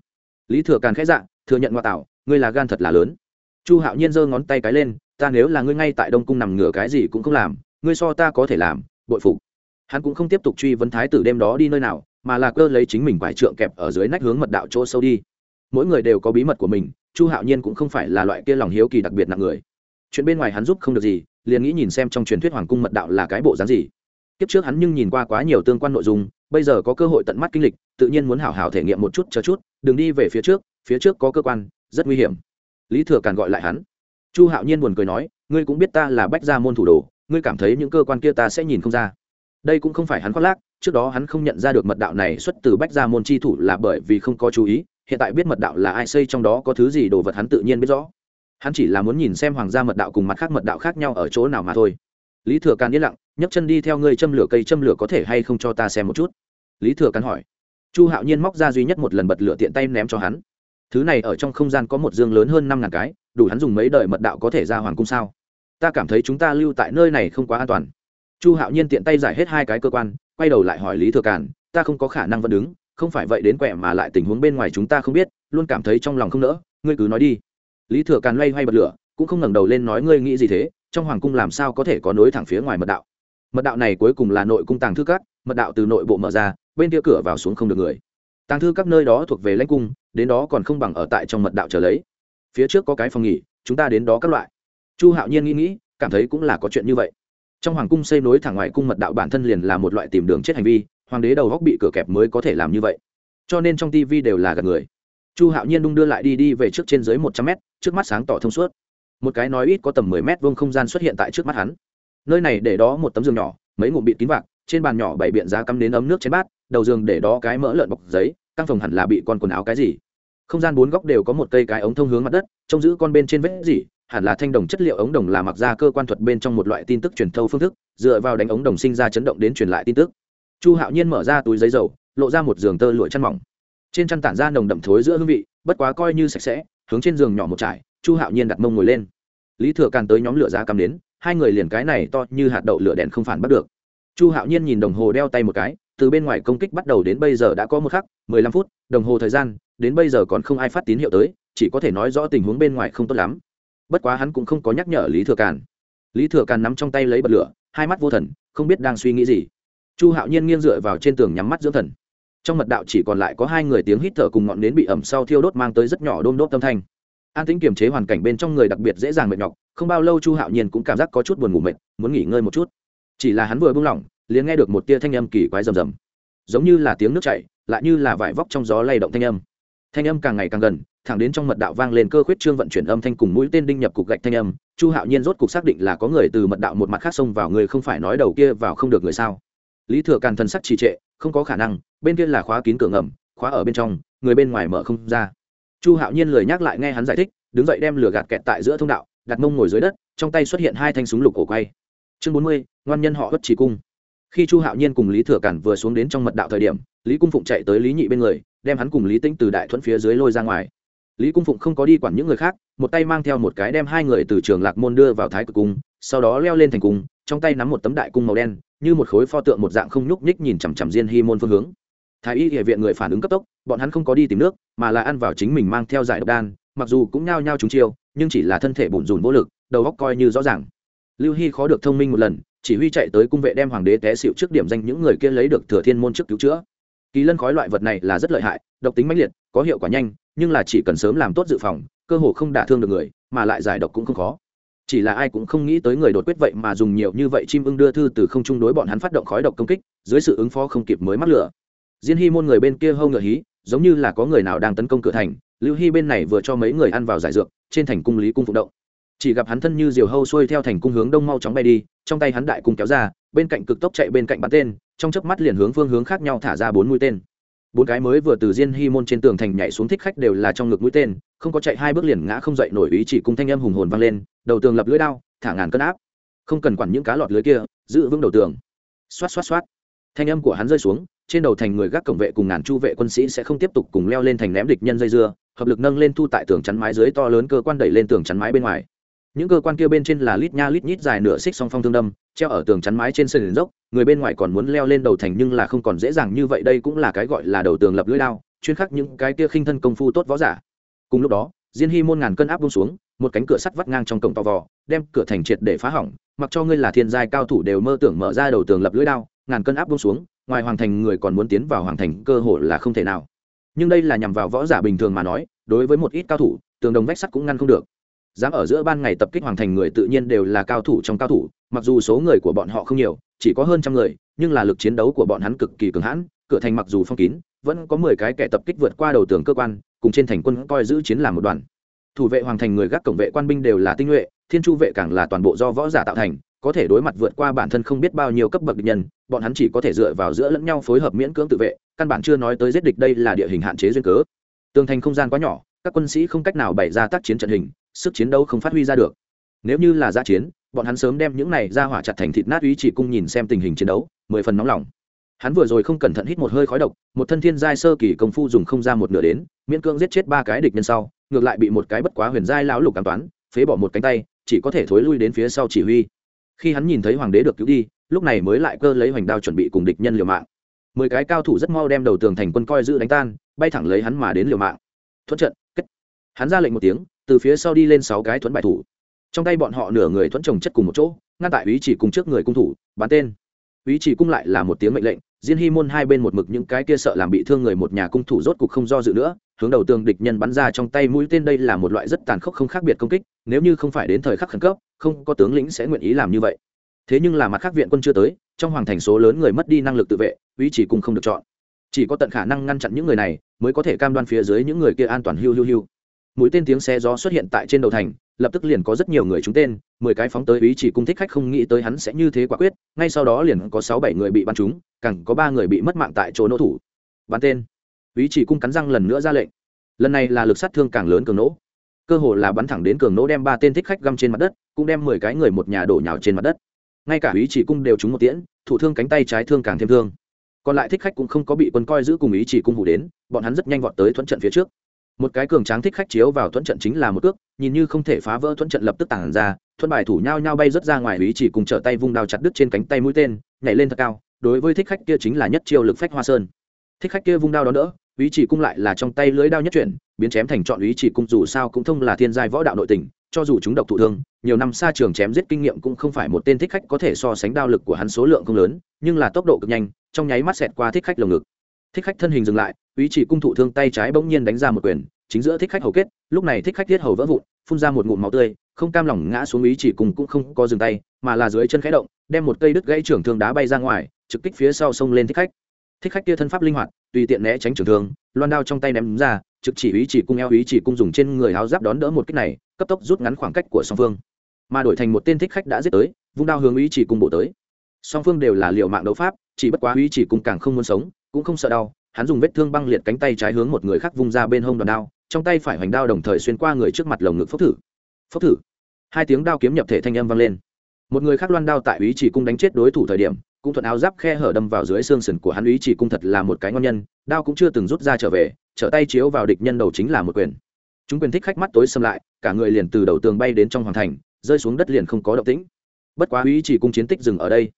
Lý thừa càn khẽ dạ thừa nhận ngoại tảo, ngươi là gan thật là lớn. Chu hạo nhiên giơ ngón tay cái lên ta nếu là ngươi ngay tại đông cung nằm ngửa cái gì cũng không làm ngươi so ta có thể làm bội phục. Hắn cũng không tiếp tục truy vấn thái tử đêm đó đi nơi nào mà là cơ lấy chính mình quải trượng kẹp ở dưới nách hướng mật đạo chỗ sâu đi. Mỗi người đều có bí mật của mình chu hạo nhiên cũng không phải là loại kia lòng hiếu kỳ đặc biệt nặng người. Chuyện bên ngoài hắn giúp không được gì liền nghĩ nhìn xem trong truyền thuyết hoàng cung mật đạo là cái bộ dáng gì kiếp trước hắn nhưng nhìn qua quá nhiều tương quan nội dung, bây giờ có cơ hội tận mắt kinh lịch, tự nhiên muốn hảo hảo thể nghiệm một chút, chờ chút, đừng đi về phía trước phía trước có cơ quan, rất nguy hiểm. Lý thừa càn gọi lại hắn. Chu hạo nhiên buồn cười nói, ngươi cũng biết ta là bách gia môn thủ đồ, ngươi cảm thấy những cơ quan kia ta sẽ nhìn không ra. Đây cũng không phải hắn khoác lác, trước đó hắn không nhận ra được mật đạo này xuất từ bách gia môn chi thủ là bởi vì không có chú ý, hiện tại biết mật đạo là ai xây trong đó có thứ gì đồ vật hắn tự nhiên biết rõ. Hắn chỉ là muốn nhìn xem hoàng gia mật đạo cùng mặt khác mật đạo khác nhau ở chỗ nào mà thôi lý thừa càn yên lặng, nhấc chân đi theo ngươi châm lửa cây châm lửa có thể hay không cho ta xem một chút? Lý thừa càn hỏi. Chu hạo nhiên móc ra duy nhất một lần bật lửa tiện tay ném cho hắn. Thứ này ở trong không gian có một dương lớn hơn năm ngàn cái, đủ hắn dùng mấy đời mật đạo có thể ra hoàng cung sao? Ta cảm thấy chúng ta lưu tại nơi này không quá an toàn. Chu hạo nhiên tiện tay giải hết hai cái cơ quan, quay đầu lại hỏi lý thừa càn, ta không có khả năng vẫn đứng, không phải vậy đến quẹ mà lại tình huống bên ngoài chúng ta không biết, luôn cảm thấy trong lòng không nỡ, ngươi cứ nói đi. Lý thừa càn loay hoay bật lửa, cũng không ngẩng đầu lên nói ngươi nghĩ gì thế trong hoàng cung làm sao có thể có nối thẳng phía ngoài mật đạo? Mật đạo này cuối cùng là nội cung tàng thư các, mật đạo từ nội bộ mở ra, bên kia cửa vào xuống không được người. Tàng thư các nơi đó thuộc về lãnh cung, đến đó còn không bằng ở tại trong mật đạo trở lấy. Phía trước có cái phòng nghỉ, chúng ta đến đó các loại. Chu hạo nhiên nghĩ nghĩ, cảm thấy cũng là có chuyện như vậy. Trong hoàng cung xây nối thẳng ngoài cung mật đạo bản thân liền là một loại tìm đường chết hành vi, hoàng đế đầu góc bị cửa kẹp mới có thể làm như vậy. Cho nên trong tv đều là gần người. Chu hạo nhiên đung đưa lại đi đi về trước trên dưới một trăm mét, trước mắt sáng tỏ thông suốt một cái nói ít có tầm mười mét vuông không gian xuất hiện tại trước mắt hắn. Nơi này để đó một tấm giường nhỏ, mấy ngụm bịt kín vạc, trên bàn nhỏ bày biện giá cắm đến ấm nước trên bát, đầu giường để đó cái mỡ lợn bọc giấy căn phòng hẳn là bị con quần áo cái gì. Không gian bốn góc đều có một cây cái ống thông hướng mặt đất, trông giữ con bên trên vết gì hẳn là thanh đồng chất liệu ống đồng là mặc ra cơ quan thuật bên trong một loại tin tức truyền thâu phương thức, dựa vào đánh ống đồng sinh ra chấn động đến truyền lại tin tức. Chu hạo nhiên mở ra túi giấy dầu, lộ ra một giường tơ lụa chăn mỏng. Trên chăn tản ra nồng đậm thối giữa hương vị, bất quá coi như sạch sẽ, hướng trên giường nhỏ một trải chu hạo nhiên đặt mông ngồi lên. Lý thừa càn tới nhóm lửa giá cắm đến hai người liền cái này to như hạt đậu lửa đèn không phản bắt được. Chu hạo nhiên nhìn đồng hồ đeo tay một cái, từ bên ngoài công kích bắt đầu đến bây giờ đã có một khắc, mười lăm phút, đồng hồ thời gian, đến bây giờ còn không ai phát tín hiệu tới, chỉ có thể nói rõ tình huống bên ngoài không tốt lắm. Bất quá hắn cũng không có nhắc nhở lý thừa càn. Lý thừa càn nắm trong tay lấy bật lửa, hai mắt vô thần, không biết đang suy nghĩ gì. Chu hạo nhiên nghiêng dựa vào trên tường nhắm mắt dưỡng thần. Trong mật đạo chỉ còn lại có hai người tiếng hít thở cùng ngọn nến bị ẩm sau thiêu đốt mang tới rất nhỏ đôm đốt tâm thanh an tĩnh kiềm chế hoàn cảnh bên trong người đặc biệt dễ dàng mệt nhọc, không bao lâu chu hạo nhiên cũng cảm giác có chút buồn ngủ mệt, muốn nghỉ ngơi một chút. Chỉ là hắn vừa buông lỏng, liền nghe được một tia thanh âm kỳ quái rầm rầm. Giống như là tiếng nước chảy, lại như là vải vóc trong gió lay động thanh âm. Thanh âm càng ngày càng gần, thẳng đến trong mật đạo vang lên cơ khuyết trương vận chuyển âm thanh cùng mũi tên đinh nhập cục gạch thanh âm, chu hạo nhiên rốt cục xác định là có người từ mật đạo một mặt khác xông vào người không phải nói đầu kia vào không được người sao. Lý thừa càn thần sắc trì trệ, không có khả năng, bên kia là khóa kín cửa ngầm, khóa ở bên trong, người bên ngoài mở không ra chu hạo nhiên lời nhắc lại nghe hắn giải thích, đứng dậy đem lửa gạt kẹt tại giữa thông đạo, đặt mông ngồi dưới đất, trong tay xuất hiện hai thanh súng lục cổ quay. Chương bốn mươi, ngoan nhân họ bất chỉ cung. Khi chu hạo nhiên cùng lý thừa cản vừa xuống đến trong mật đạo thời điểm, lý cung phụng chạy tới lý nhị bên người, đem hắn cùng lý tĩnh từ đại thuẫn phía dưới lôi ra ngoài. Lý cung phụng không có đi quản những người khác, một tay mang theo một cái đem hai người từ trường lạc môn đưa vào thái cực cung, sau đó leo lên thành cung, trong tay nắm một tấm đại cung màu đen, như một khối pho tượng một dạng không nhúc nhích nhìn chằm chằm diên hy môn phương hướng thái y địa viện người phản ứng cấp tốc, bọn hắn không có đi tìm nước, mà là ăn vào chính mình mang theo giải độc đan, mặc dù cũng nhao nhao trúng chiêu, nhưng chỉ là thân thể bùn rùn vô lực, đầu óc coi như rõ ràng. Lưu hy khó được thông minh một lần, chỉ huy chạy tới cung vệ đem hoàng đế té xịu trước điểm danh những người kia lấy được thừa thiên môn trước cứu chữa. Kỳ lân khói loại vật này là rất lợi hại, độc tính mãnh liệt, có hiệu quả nhanh, nhưng là chỉ cần sớm làm tốt dự phòng, cơ hồ không đả thương được người, mà lại giải độc cũng không khó. Chỉ là ai cũng không nghĩ tới người đột quyết vậy mà dùng nhiều như vậy chim ưng đưa thư từ không trung đối bọn hắn phát động khói độc công kích, dưới sự ứng phó không kịp mới mắc lửa diên hy môn người bên kia hâu ngựa hí, giống như là có người nào đang tấn công cửa thành, lưu hy bên này vừa cho mấy người ăn vào giải dược, trên thành cung lý cung phụ động. Chỉ gặp hắn thân như diều hâu xuôi theo thành cung hướng đông mau chóng bay đi, trong tay hắn đại cung kéo ra, bên cạnh cực tốc chạy bên cạnh bắn tên, trong chớp mắt liền hướng phương hướng khác nhau thả ra bốn mũi tên. Bốn cái mới vừa từ diên hy môn trên tường thành nhảy xuống thích khách đều là trong ngực mũi tên, không có chạy hai bước liền ngã không dậy nổi ý chỉ cùng thanh âm hùng hồn vang lên, đầu tường lập lưỡi đao, thả ngàn cân áp. Không cần quản những cá lọt lưới kia, giữ vững đầu tường. Xoát xoát xoát. Thanh âm của hắn rơi xuống trên đầu thành người gác cổng vệ cùng ngàn chu vệ quân sĩ sẽ không tiếp tục cùng leo lên thành ném địch nhân dây dưa, hợp lực nâng lên thu tại tường chắn mái dưới to lớn cơ quan đẩy lên tường chắn mái bên ngoài. Những cơ quan kia bên trên là lít nha lít nhít dài nửa xích song phong thương đâm, treo ở tường chắn mái trên sân dốc, người bên ngoài còn muốn leo lên đầu thành nhưng là không còn dễ dàng như vậy, đây cũng là cái gọi là đầu tường lập lưỡi lao chuyên khắc những cái kia khinh thân công phu tốt võ giả. Cùng lúc đó, diên hy môn ngàn cân áp bung xuống, một cánh cửa sắt vắt ngang trong cổng to vò, đem cửa thành triệt để phá hỏng, mặc cho ngươi là thiên giai cao thủ đều mơ tưởng mở ra đầu tường lập lưỡi đao, ngàn cân áp bung xuống ngoài hoàng thành người còn muốn tiến vào hoàng thành cơ hội là không thể nào. Nhưng đây là nhằm vào võ giả bình thường mà nói, đối với một ít cao thủ, tường đồng vách sắt cũng ngăn không được. Dám ở giữa ban ngày tập kích hoàng thành người tự nhiên đều là cao thủ trong cao thủ, mặc dù số người của bọn họ không nhiều, chỉ có hơn trăm người, nhưng là lực chiến đấu của bọn hắn cực kỳ cường hãn, cửa thành mặc dù phong kín, vẫn có mười cái kẻ tập kích vượt qua đầu tường cơ quan, cùng trên thành quân coi giữ chiến làm một đoàn. Thủ vệ hoàng thành người gác cổng vệ quan binh đều là tinh nhuệ, thiên chu vệ càng là toàn bộ do võ giả tạo thành có thể đối mặt vượt qua bản thân không biết bao nhiêu cấp bậc địch nhân, bọn hắn chỉ có thể dựa vào giữa lẫn nhau phối hợp miễn cưỡng tự vệ, căn bản chưa nói tới giết địch đây là địa hình hạn chế duyên cớ. Tường thành không gian quá nhỏ, các quân sĩ không cách nào bày ra tác chiến trận hình, sức chiến đấu không phát huy ra được. Nếu như là giã chiến, bọn hắn sớm đem những này ra hỏa chặt thành thịt nát ý chỉ cung nhìn xem tình hình chiến đấu, mười phần nóng lòng. Hắn vừa rồi không cẩn thận hít một hơi khói độc, một thân thiên giai sơ kỳ công phu dùng không ra một nửa đến, miễn cưỡng giết chết ba cái địch nhân sau, ngược lại bị một cái bất quá huyền giai lão lục cảm toán, phế bỏ một cánh tay, chỉ có thể thối lui đến phía sau chỉ huy khi hắn nhìn thấy hoàng đế được cứu đi, lúc này mới lại cơ lấy hoành đao chuẩn bị cùng địch nhân liều mạng. Mười cái cao thủ rất mau đem đầu tường thành quân coi giữ đánh tan, bay thẳng lấy hắn mà đến liều mạng. Thuận trận, kết. Hắn ra lệnh một tiếng, từ phía sau đi lên sáu cái thuẫn bài thủ. Trong tay bọn họ nửa người thuẫn trồng chất cùng một chỗ, ngăn tại ý chỉ cùng trước người cung thủ, bắn tên. Ý chỉ cung lại là một tiếng mệnh lệnh diên hy môn hai bên một mực những cái kia sợ làm bị thương người một nhà cung thủ rốt cục không do dự nữa, hướng đầu tường địch nhân bắn ra trong tay mũi tên đây là một loại rất tàn khốc không khác biệt công kích, nếu như không phải đến thời khắc khẩn cấp, không có tướng lĩnh sẽ nguyện ý làm như vậy. Thế nhưng là mặt khác viện quân chưa tới, trong hoàng thành số lớn người mất đi năng lực tự vệ, ý chỉ cùng không được chọn. Chỉ có tận khả năng ngăn chặn những người này, mới có thể cam đoan phía dưới những người kia an toàn hưu hưu hưu mũi tên tiếng xe gió xuất hiện tại trên đầu thành, lập tức liền có rất nhiều người trúng tên, mười cái phóng tới ý chỉ cung thích khách không nghĩ tới hắn sẽ như thế quả quyết, ngay sau đó liền có sáu bảy người bị bắn trúng, càng có ba người bị mất mạng tại chỗ nỗ thủ. Bắn tên. Ý chỉ cung cắn răng lần nữa ra lệnh. Lần này là lực sát thương càng lớn cường nỗ cơ hồ là bắn thẳng đến cường nỗ đem ba tên thích khách găm trên mặt đất, cũng đem mười cái người một nhà đổ nhào trên mặt đất. Ngay cả ý chỉ cung đều trúng một tiễn, thủ thương cánh tay trái thương càng thêm thương. Còn lại thích khách cũng không có bị quân coi giữ cùng ý chỉ cung hủ đến, bọn hắn rất nhanh vọt tới thuận trận phía trước một cái cường tráng thích khách chiếu vào thuận trận chính là một cước nhìn như không thể phá vỡ thuận trận lập tức tản ra thuận bài thủ nhau nhau bay rớt ra ngoài ý chỉ cùng trở tay vung đao chặt đứt trên cánh tay mũi tên nhảy lên thật cao đối với thích khách kia chính là nhất chiêu lực phách hoa sơn. Thích khách kia vung đao đó nữa, ý chỉ cung lại là trong tay lưới đao nhất chuyển biến chém thành chọn ý chỉ cung dù sao cũng thông là thiên giai võ đạo nội tình cho dù chúng độc thụ thương nhiều năm xa trường chém giết kinh nghiệm cũng không phải một tên thích khách có thể so sánh đao lực của hắn số lượng không lớn nhưng là tốc độ cực nhanh trong nháy mắt xẹt qua thích khách lồng ngực thích khách thân hình dừng lại, ý chỉ cung thụ thương tay trái bỗng nhiên đánh ra một quyền, chính giữa thích khách hầu kết, lúc này thích khách thiết hầu vỡ vụn, phun ra một ngụm máu tươi, không cam lòng ngã xuống ý chỉ cùng cũng không có dừng tay, mà là dưới chân khẽ động, đem một cây đứt gãy trưởng thương đá bay ra ngoài, trực kích phía sau sông lên thích khách. Thích khách kia thân pháp linh hoạt, tùy tiện né tránh trưởng thương, loan đao trong tay ném ra, trực chỉ ý chỉ cung eo, ý chỉ cung dùng trên người áo giáp đón đỡ một kích này, cấp tốc rút ngắn khoảng cách của song phương. Mà đổi thành một tên thích khách đã giết tới, vung đao hướng ý chỉ cung bộ tới. Song phương đều là liệu mạng đấu pháp, chỉ bất quá ý chỉ cung càng không muốn sống cũng không sợ đau, hắn dùng vết thương băng liệt cánh tay trái hướng một người khác vung ra bên hông đòn đao, trong tay phải hoành đao đồng thời xuyên qua người trước mặt lồng ngực phốc thử. Phốc thử. Hai tiếng đao kiếm nhập thể thanh âm vang lên. Một người khác loan đao tại ý chỉ cung đánh chết đối thủ thời điểm, cũng thuận áo giáp khe hở đâm vào dưới xương sườn của hắn. Ý chỉ cung thật là một cái ngon nhân, đao cũng chưa từng rút ra trở về, trở tay chiếu vào địch nhân đầu chính là một quyền. Chúng quyền thích khách mắt tối xâm lại, cả người liền từ đầu tường bay đến trong hoàng thành, rơi xuống đất liền không có động tĩnh. Bất quá ý chỉ cung chiến tích dừng ở đây.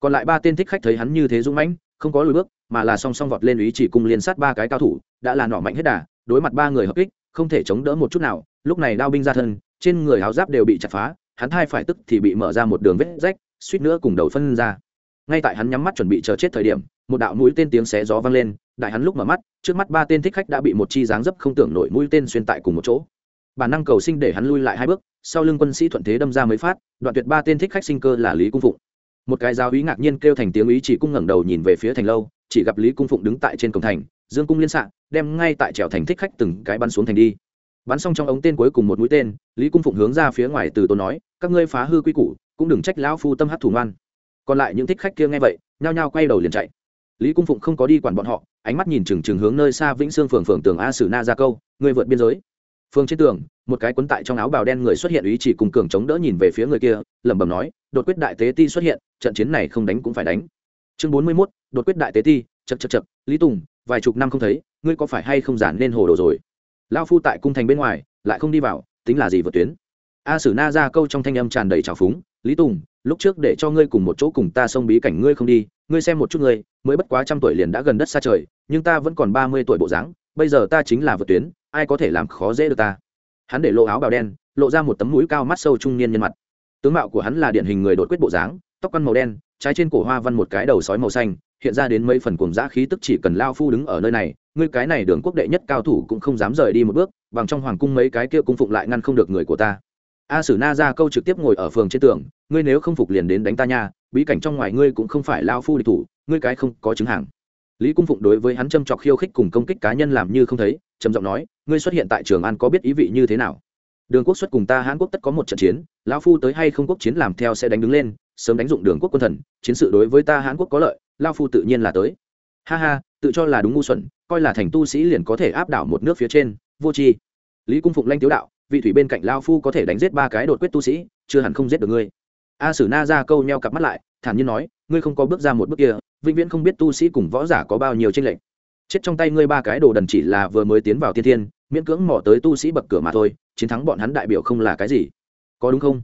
Còn lại ba tên thích khách thấy hắn như thế dũng mãnh, không có lùi bước mà là song song vọt lên ý chỉ cung liên sát ba cái cao thủ, đã là nỏ mạnh hết đà, đối mặt ba người hợp kích, không thể chống đỡ một chút nào. Lúc này đao binh ra thân, trên người áo giáp đều bị chặt phá, hắn hai phải tức thì bị mở ra một đường vết rách, suýt nữa cùng đầu phân ra. Ngay tại hắn nhắm mắt chuẩn bị chờ chết thời điểm, một đạo mũi tên tiếng xé gió vang lên, đại hắn lúc mở mắt, trước mắt ba tên thích khách đã bị một chi dáng dấp không tưởng nổi mũi tên xuyên tại cùng một chỗ. Bản năng cầu sinh để hắn lui lại hai bước, sau lưng quân sĩ thuận thế đâm ra mới phát, đoạn tuyệt ba tên thích khách sinh cơ là lý cung phụng. Một cái giáo úy ngạc nhiên kêu thành tiếng ý chỉ cung ngẩng đầu nhìn về phía thành lâu chỉ gặp lý cung phụng đứng tại trên cổng thành, dương cung liên xạ, đem ngay tại trèo thành thích khách từng cái bắn xuống thành đi. Bắn xong trong ống tên cuối cùng một mũi tên, lý cung phụng hướng ra phía ngoài từ tôi nói, các ngươi phá hư quy củ, cũng đừng trách lão phu tâm hát thủ ngoan. Còn lại những thích khách kia nghe vậy, nhao nhao quay đầu liền chạy. Lý cung phụng không có đi quản bọn họ, ánh mắt nhìn chừng chừng hướng nơi xa vĩnh sương phường phường tường a sử na ra câu người vượt biên giới. Phương trên tường, một cái quấn tại trong áo bào đen người xuất hiện ý chỉ cùng cường chống đỡ nhìn về phía người kia, lẩm bẩm nói, đột quyết đại tế ti xuất hiện, trận chiến này không đánh cũng phải đánh chương bốn mươi 41, đột quyết đại tế ti chật chật chật lý tùng vài chục năm không thấy ngươi có phải hay không giản nên hồ đồ rồi? Lao phu tại cung thành bên ngoài lại không đi vào tính là gì vượt tuyến? A sử na ra câu trong thanh âm tràn đầy trào phúng lý tùng lúc trước để cho ngươi cùng một chỗ cùng ta xông bí cảnh ngươi không đi ngươi xem một chút ngươi mới bất quá trăm tuổi liền đã gần đất xa trời nhưng ta vẫn còn ba mươi tuổi bộ dáng bây giờ ta chính là vượt tuyến ai có thể làm khó dễ được ta? Hắn để lộ áo bào đen lộ ra một tấm mũi cao mắt sâu trung niên nhân mặt. Tướng mạo của hắn là điển hình người đột quyết bộ dáng tóc quăn màu đen, trái trên cổ hoa văn một cái đầu sói màu xanh, hiện ra đến mấy phần cuồng dã khí tức chỉ cần lao phu đứng ở nơi này, ngươi cái này đường quốc đệ nhất cao thủ cũng không dám rời đi một bước, bằng trong hoàng cung mấy cái kia cung phụng lại ngăn không được người của ta. A sử na ra câu trực tiếp ngồi ở phường trên tường, ngươi nếu không phục liền đến đánh ta nha, bí cảnh trong ngoài ngươi cũng không phải lao phu địch thủ, ngươi cái không có chứng hàng. Lý cung phụng đối với hắn châm trọc khiêu khích cùng công kích cá nhân làm như không thấy, trầm giọng nói, ngươi xuất hiện tại trường an có biết ý vị như thế nào? Đường quốc xuất cùng ta hãn quốc tất có một trận chiến, lão phu tới hay không quốc chiến làm theo sẽ đánh đứng lên sớm đánh dụng đường quốc quân thần, chiến sự đối với ta hãn quốc có lợi, lao phu tự nhiên là tới. Ha ha, tự cho là đúng ngu xuẩn, coi là thành tu sĩ liền có thể áp đảo một nước phía trên, vô tri. Lý cung phụng lanh tiếu đạo, vị thủy bên cạnh lao phu có thể đánh giết ba cái đột quyết tu sĩ, chưa hẳn không giết được ngươi. A sử na ra câu nheo cặp mắt lại, thản nhiên nói, ngươi không có bước ra một bước kia, vĩnh viễn không biết tu sĩ cùng võ giả có bao nhiêu tranh lệch. Chết trong tay ngươi ba cái đồ đần chỉ là vừa mới tiến vào thiên thiên, miễn cưỡng mỏ tới tu sĩ bậc cửa mà thôi, chiến thắng bọn hắn đại biểu không là cái gì. Có đúng không?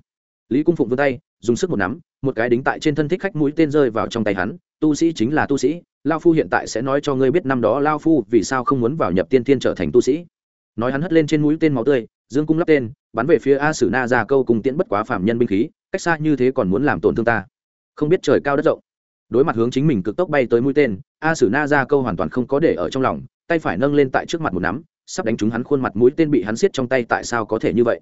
Lý cung phụng vươn tay dùng sức một nắm, một cái đính tại trên thân thích khách mũi tên rơi vào trong tay hắn. Tu sĩ chính là tu sĩ, lao phu hiện tại sẽ nói cho ngươi biết năm đó lao phu vì sao không muốn vào nhập tiên thiên trở thành tu sĩ. Nói hắn hất lên trên mũi tên máu tươi, dương cung lắp tên, bắn về phía a sử na ra câu cùng tiễn bất quá phạm nhân binh khí, cách xa như thế còn muốn làm tổn thương ta. Không biết trời cao đất rộng. Đối mặt hướng chính mình cực tốc bay tới mũi tên, a sử na ra câu hoàn toàn không có để ở trong lòng, tay phải nâng lên tại trước mặt một nắm, sắp đánh trúng hắn khuôn mặt mũi tên bị hắn siết trong tay tại sao có thể như vậy?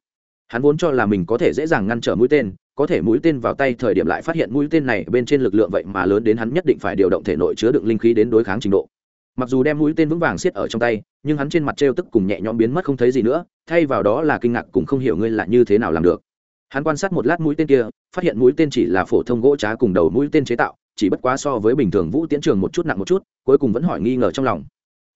Hắn vốn cho là mình có thể dễ dàng ngăn trở mũi tên, có thể mũi tên vào tay thời điểm lại phát hiện mũi tên này bên trên lực lượng vậy mà lớn đến hắn nhất định phải điều động thể nội chứa đựng linh khí đến đối kháng trình độ. Mặc dù đem mũi tên vững vàng siết ở trong tay, nhưng hắn trên mặt trêu tức cùng nhẹ nhõm biến mất không thấy gì nữa, thay vào đó là kinh ngạc cùng không hiểu ngươi là như thế nào làm được. Hắn quan sát một lát mũi tên kia, phát hiện mũi tên chỉ là phổ thông gỗ trá cùng đầu mũi tên chế tạo, chỉ bất quá so với bình thường vũ tiễn trường một chút nặng một chút, cuối cùng vẫn hỏi nghi ngờ trong lòng.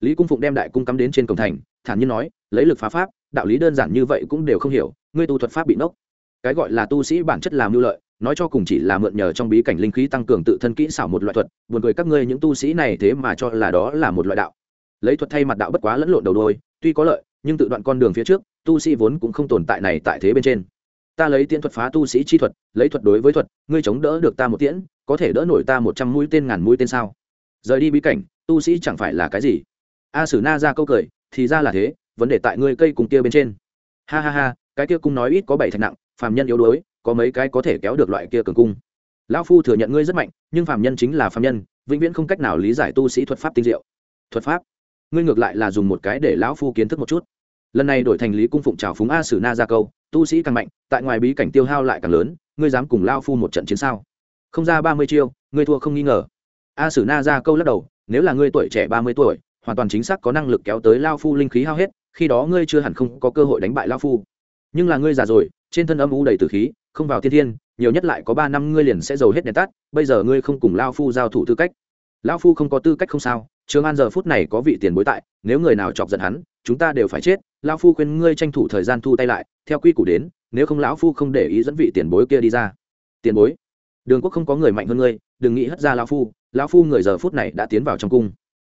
Lý cung phụng đem đại cung cắm đến trên cổng thành, thản nhiên nói, lấy lực phá pháp, đạo lý đơn giản như vậy cũng đều không hiểu ngươi tu thuật pháp bị nốc. Cái gọi là tu sĩ bản chất làm mưu lợi, nói cho cùng chỉ là mượn nhờ trong bí cảnh linh khí tăng cường tự thân kỹ xảo một loại thuật, buồn cười các ngươi những tu sĩ này thế mà cho là đó là một loại đạo. Lấy thuật thay mặt đạo bất quá lẫn lộn đầu đôi, tuy có lợi, nhưng tự đoạn con đường phía trước, tu sĩ vốn cũng không tồn tại này tại thế bên trên. Ta lấy tiễn thuật phá tu sĩ chi thuật, lấy thuật đối với thuật, ngươi chống đỡ được ta một tiễn, có thể đỡ nổi ta một trăm mũi tên ngàn mũi tên sao? Rời đi bí cảnh, tu sĩ chẳng phải là cái gì? A sử na ra câu cười, thì ra là thế, vấn đề tại ngươi cây cùng kia bên trên. Ha ha ha cái kia cung nói ít có bảy thạch nặng, phàm nhân yếu đuối, có mấy cái có thể kéo được loại kia cường cung. Lão phu thừa nhận ngươi rất mạnh, nhưng phàm nhân chính là phàm nhân, vĩnh viễn không cách nào lý giải tu sĩ thuật pháp tinh diệu. Thuật pháp? Ngươi ngược lại là dùng một cái để lão phu kiến thức một chút. Lần này đổi thành lý cung phụng trào phúng a sử na ra câu, tu sĩ càng mạnh, tại ngoài bí cảnh tiêu hao lại càng lớn, ngươi dám cùng lao phu một trận chiến sao? Không ra ba mươi chiêu, ngươi thua không nghi ngờ. A sử na ra câu lắc đầu, nếu là ngươi tuổi trẻ ba mươi tuổi, hoàn toàn chính xác có năng lực kéo tới lao phu linh khí hao hết, khi đó ngươi chưa hẳn không có cơ hội đánh bại lao phu nhưng là ngươi già rồi, trên thân âm u đầy từ khí, không vào thiên thiên, nhiều nhất lại có ba năm ngươi liền sẽ giàu hết đèn tắt, bây giờ ngươi không cùng lao phu giao thủ tư cách. Lao phu không có tư cách không sao, trường an giờ phút này có vị tiền bối tại, nếu người nào chọc giận hắn, chúng ta đều phải chết. Lao phu khuyên ngươi tranh thủ thời gian thu tay lại, theo quy củ đến, nếu không lão phu không để ý dẫn vị tiền bối kia đi ra. Tiền bối, đường quốc không có người mạnh hơn ngươi, đừng nghĩ hất ra lao phu lão phu người giờ phút này đã tiến vào trong cung.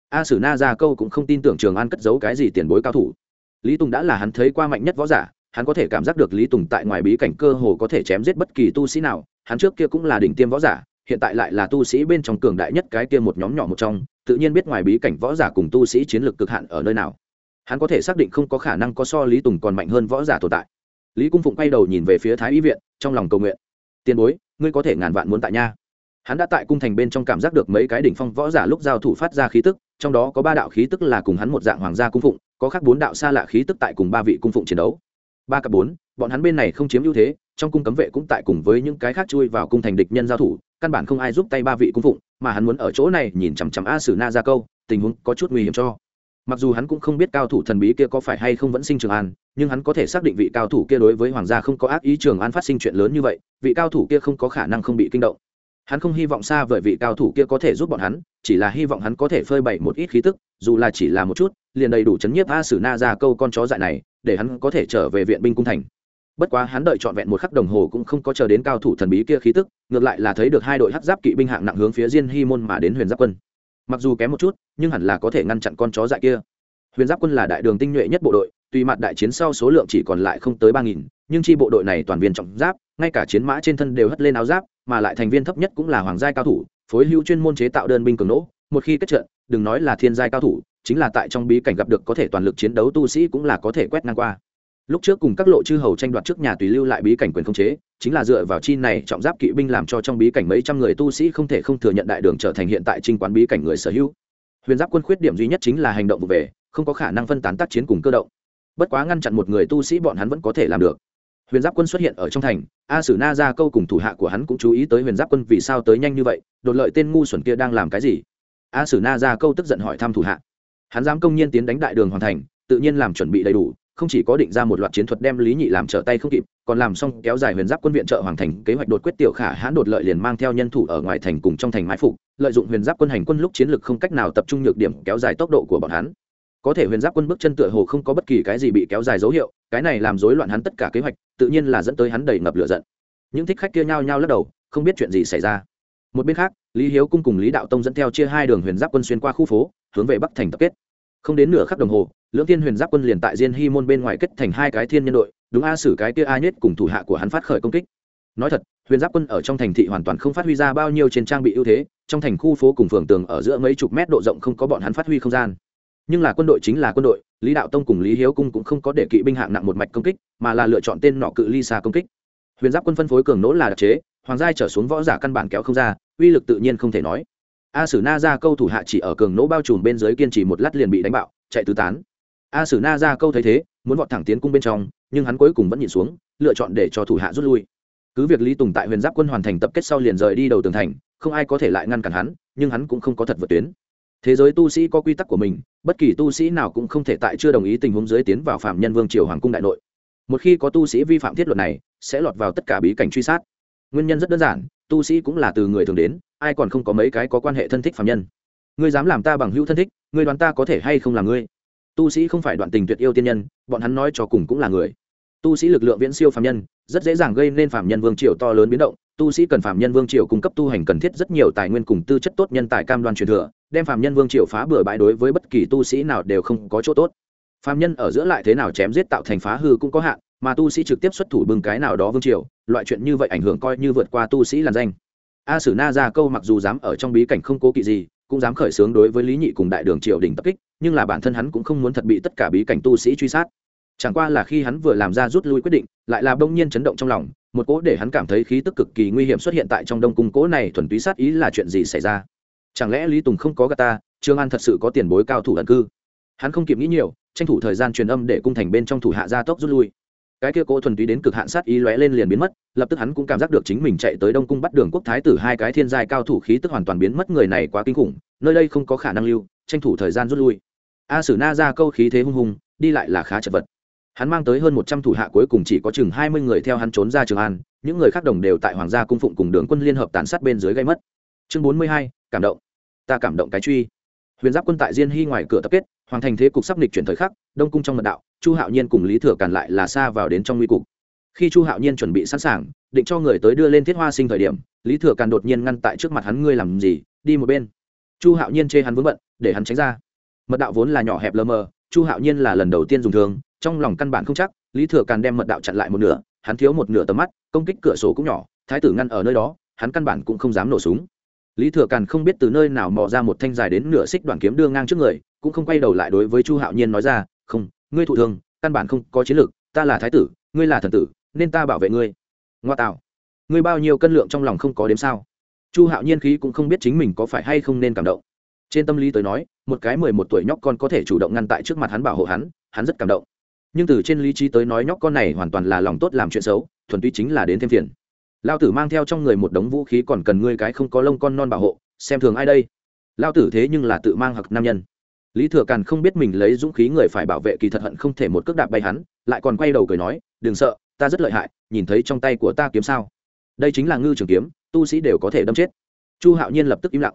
A sử na ra câu cũng không tin tưởng trường an cất giấu cái gì tiền bối cao thủ. Lý tùng đã là hắn thấy qua mạnh nhất võ giả hắn có thể cảm giác được lý tùng tại ngoài bí cảnh cơ hồ có thể chém giết bất kỳ tu sĩ nào, hắn trước kia cũng là đỉnh tiêm võ giả, hiện tại lại là tu sĩ bên trong cường đại nhất cái kia một nhóm nhỏ một trong, tự nhiên biết ngoài bí cảnh võ giả cùng tu sĩ chiến lược cực hạn ở nơi nào. Hắn có thể xác định không có khả năng có so lý tùng còn mạnh hơn võ giả tồn tại. Lý cung phụng quay đầu nhìn về phía thái y viện, trong lòng cầu nguyện. Tiền bối, ngươi có thể ngàn vạn muốn tại nha. Hắn đã tại cung thành bên trong cảm giác được mấy cái đỉnh phong võ giả lúc giao thủ phát ra khí tức, trong đó có ba đạo khí tức là cùng hắn một dạng hoàng gia cung phụng, có khác bốn đạo xa lạ khí tức tại cùng ba vị cung phụng chiến đấu ba cặp bốn, bọn hắn bên này không chiếm ưu thế, trong cung cấm vệ cũng tại cùng với những cái khác chui vào cung thành địch nhân giao thủ, căn bản không ai giúp tay ba vị cung phụng, mà hắn muốn ở chỗ này nhìn chằm chằm a sử na ra câu, tình huống có chút nguy hiểm cho. Mặc dù hắn cũng không biết cao thủ thần bí kia có phải hay không vẫn sinh trường an, nhưng hắn có thể xác định vị cao thủ kia đối với hoàng gia không có ác ý trường an phát sinh chuyện lớn như vậy, vị cao thủ kia không có khả năng không bị kinh động. Hắn không hy vọng xa vời vị cao thủ kia có thể giúp bọn hắn, chỉ là hy vọng hắn có thể phơi bày một ít khí tức, dù là chỉ là một chút, liền đầy đủ chấn nhiếp a sử na ra câu con chó dại này để hắn có thể trở về viện binh cung thành. Bất quá hắn đợi trọn vẹn một khắc đồng hồ cũng không có chờ đến cao thủ thần bí kia khí tức, ngược lại là thấy được hai đội hắc giáp kỵ binh hạng nặng hướng phía diên hy môn mà đến huyền giáp quân. Mặc dù kém một chút, nhưng hẳn là có thể ngăn chặn con chó dại kia. Huyền giáp quân là đại đường tinh nhuệ nhất bộ đội tuy mặt đại chiến sau số lượng chỉ còn lại không tới ba nghìn, nhưng chi bộ đội này toàn viên trọng giáp, ngay cả chiến mã trên thân đều hất lên áo giáp, mà lại thành viên thấp nhất cũng là hoàng giai cao thủ, phối hữu chuyên môn chế tạo đơn binh cường nỗ, một khi kết trận, đừng nói là thiên giai cao thủ chính là tại trong bí cảnh gặp được có thể toàn lực chiến đấu tu sĩ cũng là có thể quét ngang qua. Lúc trước cùng các lộ chư hầu tranh đoạt trước nhà tùy lưu lại bí cảnh quyền không chế, chính là dựa vào chi này trọng giáp kỵ binh làm cho trong bí cảnh mấy trăm người tu sĩ không thể không thừa nhận đại đường trở thành hiện tại trinh quán bí cảnh người sở hữu. Huyền giáp quân khuyết điểm duy nhất chính là hành động vụ về, không có khả năng phân tán tác chiến cùng cơ động. Bất quá ngăn chặn một người tu sĩ bọn hắn vẫn có thể làm được. Huyền giáp quân xuất hiện ở trong thành, a sử na ra câu cùng thủ hạ của hắn cũng chú ý tới huyền giáp quân vì sao tới nhanh như vậy, đột lợi tên ngu xuẩn kia đang làm cái gì? A sử na ra câu tức giận hỏi thăm thủ hạ hắn dám công nhiên tiến đánh đại đường hoàn thành, tự nhiên làm chuẩn bị đầy đủ, không chỉ có định ra một loạt chiến thuật đem lý nhị làm trở tay không kịp, còn làm xong kéo dài huyền giáp quân viện trợ hoàng thành, kế hoạch đột quyết tiểu khả hãn đột lợi liền mang theo nhân thủ ở ngoài thành cùng trong thành mái phục, lợi dụng huyền giáp quân hành quân lúc chiến lực không cách nào tập trung nhược điểm kéo dài tốc độ của bọn hắn. Có thể huyền giáp quân bước chân tựa hồ không có bất kỳ cái gì bị kéo dài dấu hiệu, cái này làm rối loạn hắn tất cả kế hoạch, tự nhiên là dẫn tới hắn đầy ngập lửa giận. Những thích khách kia nhao nhao lắc đầu, không biết chuyện gì xảy ra một bên khác, lý hiếu cung cùng lý đạo tông dẫn theo chia hai đường huyền giáp quân xuyên qua khu phố, hướng về bắc thành tập kết. Không đến nửa khắc đồng hồ, lưỡng thiên huyền giáp quân liền tại diên hy môn bên ngoài kết thành hai cái thiên nhân đội, đúng a xử cái kia a nhất cùng thủ hạ của hắn phát khởi công kích. Nói thật, huyền giáp quân ở trong thành thị hoàn toàn không phát huy ra bao nhiêu trên trang bị ưu thế, trong thành khu phố cùng phường tường ở giữa mấy chục mét độ rộng không có bọn hắn phát huy không gian. Nhưng là quân đội chính là quân đội, lý đạo tông cùng lý hiếu cung cũng không có để kỵ binh hạng nặng một mạch công kích, mà là lựa chọn tên nọ cự ly xa công kích. Huyền giáp quân phân phối cường nỗ là đặc chế hoàng giai trở xuống võ giả căn bản kéo không ra, uy lực tự nhiên không thể nói. A sử na ra câu thủ hạ chỉ ở cường nỗ bao trùm bên dưới kiên trì một lát liền bị đánh bạo, chạy tứ tán. A sử na ra câu thấy thế, muốn vọt thẳng tiến cung bên trong, nhưng hắn cuối cùng vẫn nhìn xuống, lựa chọn để cho thủ hạ rút lui. Cứ việc lý tùng tại huyền giáp quân hoàn thành tập kết sau liền rời đi đầu tường thành, không ai có thể lại ngăn cản hắn, nhưng hắn cũng không có thật vượt tuyến. Thế giới tu sĩ có quy tắc của mình, bất kỳ tu sĩ nào cũng không thể tại chưa đồng ý tình huống dưới tiến vào phạm nhân vương triều hoàng cung đại nội. Một khi có tu sĩ vi phạm thiết luật này, sẽ lọt vào tất cả bí cảnh truy sát nguyên nhân rất đơn giản, tu sĩ cũng là từ người thường đến, ai còn không có mấy cái có quan hệ thân thích phạm nhân. Ngươi dám làm ta bằng hữu thân thích, ngươi đoán ta có thể hay không là ngươi? Tu sĩ không phải đoạn tình tuyệt yêu tiên nhân, bọn hắn nói cho cùng cũng là người. Tu sĩ lực lượng viễn siêu phạm nhân, rất dễ dàng gây nên phạm nhân vương triều to lớn biến động. Tu sĩ cần phạm nhân vương triều cung cấp tu hành cần thiết rất nhiều tài nguyên cùng tư chất tốt nhân tài cam đoan truyền thừa, đem phạm nhân vương triều phá bừa bãi đối với bất kỳ tu sĩ nào đều không có chỗ tốt. Phạm nhân ở giữa lại thế nào chém giết tạo thành phá hư cũng có hạn mà tu sĩ trực tiếp xuất thủ bưng cái nào đó vương triều, loại chuyện như vậy ảnh hưởng coi như vượt qua tu sĩ làn danh. A sử na ra câu mặc dù dám ở trong bí cảnh không cố kỵ gì, cũng dám khởi xướng đối với lý nhị cùng đại đường triều đình tập kích, nhưng là bản thân hắn cũng không muốn thật bị tất cả bí cảnh tu sĩ truy sát. Chẳng qua là khi hắn vừa làm ra rút lui quyết định, lại là bỗng nhiên chấn động trong lòng, một cỗ để hắn cảm thấy khí tức cực kỳ nguy hiểm xuất hiện tại trong đông cung cỗ này thuần túy sát ý là chuyện gì xảy ra? Chẳng lẽ lý tùng không có gà ta, trương an thật sự có tiền bối cao thủ ẩn cư? Hắn không kịp nghĩ nhiều, tranh thủ thời gian truyền âm để cung thành bên trong thủ hạ gia tốc rút lui cái kia cỗ thuần túy đến cực hạn sát ý lóe lên liền biến mất, lập tức hắn cũng cảm giác được chính mình chạy tới đông cung bắt đường quốc thái tử hai cái thiên giai cao thủ khí tức hoàn toàn biến mất, người này quá kinh khủng, nơi đây không có khả năng lưu, tranh thủ thời gian rút lui. A sử na ra câu khí thế hung hùng, đi lại là khá chật vật. Hắn mang tới hơn một trăm thủ hạ cuối cùng chỉ có chừng hai mươi người theo hắn trốn ra trường an, những người khác đồng đều tại hoàng gia cung phụng cùng đường quân liên hợp tàn sát bên dưới gây mất. Chương bốn mươi hai, cảm động. Ta cảm động cái truy. Huyền giáp quân tại diên hy ngoài cửa tập kết hoàng thành thế cục sắp lịch chuyển thời khắc, đông cung trong mật đạo chu hạo nhiên cùng lý thừa càn lại là xa vào đến trong nguy cục. Khi chu hạo nhiên chuẩn bị sẵn sàng, định cho người tới đưa lên thiết hoa sinh thời điểm, lý thừa càn đột nhiên ngăn tại trước mặt hắn, ngươi làm gì? Đi một bên. Chu hạo nhiên chê hắn vướng bận, để hắn tránh ra. Mật đạo vốn là nhỏ hẹp lơ mờ, chu hạo nhiên là lần đầu tiên dùng thường trong lòng căn bản không chắc, lý thừa càn đem mật đạo chặn lại một nửa, hắn thiếu một nửa tầm mắt, công kích cửa sổ cũng nhỏ, thái tử ngăn ở nơi đó, hắn căn bản cũng không dám nổ súng. Lý thừa càn không biết từ nơi nào mò ra một thanh dài đến nửa xích đoạn kiếm đưa ngang trước người, cũng không quay đầu lại đối với chu hạo nhiên nói ra, không ngươi thụ thương, căn bản không có chiến lược, ta là thái tử, ngươi là thần tử, nên ta bảo vệ ngươi. Ngoa tạo. Ngươi bao nhiêu cân lượng trong lòng không có đếm sao? Chu hạo nhiên khí cũng không biết chính mình có phải hay không nên cảm động. Trên tâm lý tới nói, một cái mười một tuổi nhóc con có thể chủ động ngăn tại trước mặt hắn bảo hộ hắn hắn rất cảm động. Nhưng từ trên lý trí tới nói nhóc con này hoàn toàn là lòng tốt làm chuyện xấu, thuần túy chính là đến thêm phiền. Lao tử mang theo trong người một đống vũ khí còn cần ngươi cái không có lông con non bảo hộ, xem thường ai đây? Lao tử thế nhưng là tự mang hặc nam nhân lý thừa càn không biết mình lấy dũng khí người phải bảo vệ kỳ thật hận không thể một cước đạp bay hắn lại còn quay đầu cười nói đừng sợ ta rất lợi hại nhìn thấy trong tay của ta kiếm sao. Đây chính là ngư trường kiếm tu sĩ đều có thể đâm chết. Chu hạo nhiên lập tức im lặng.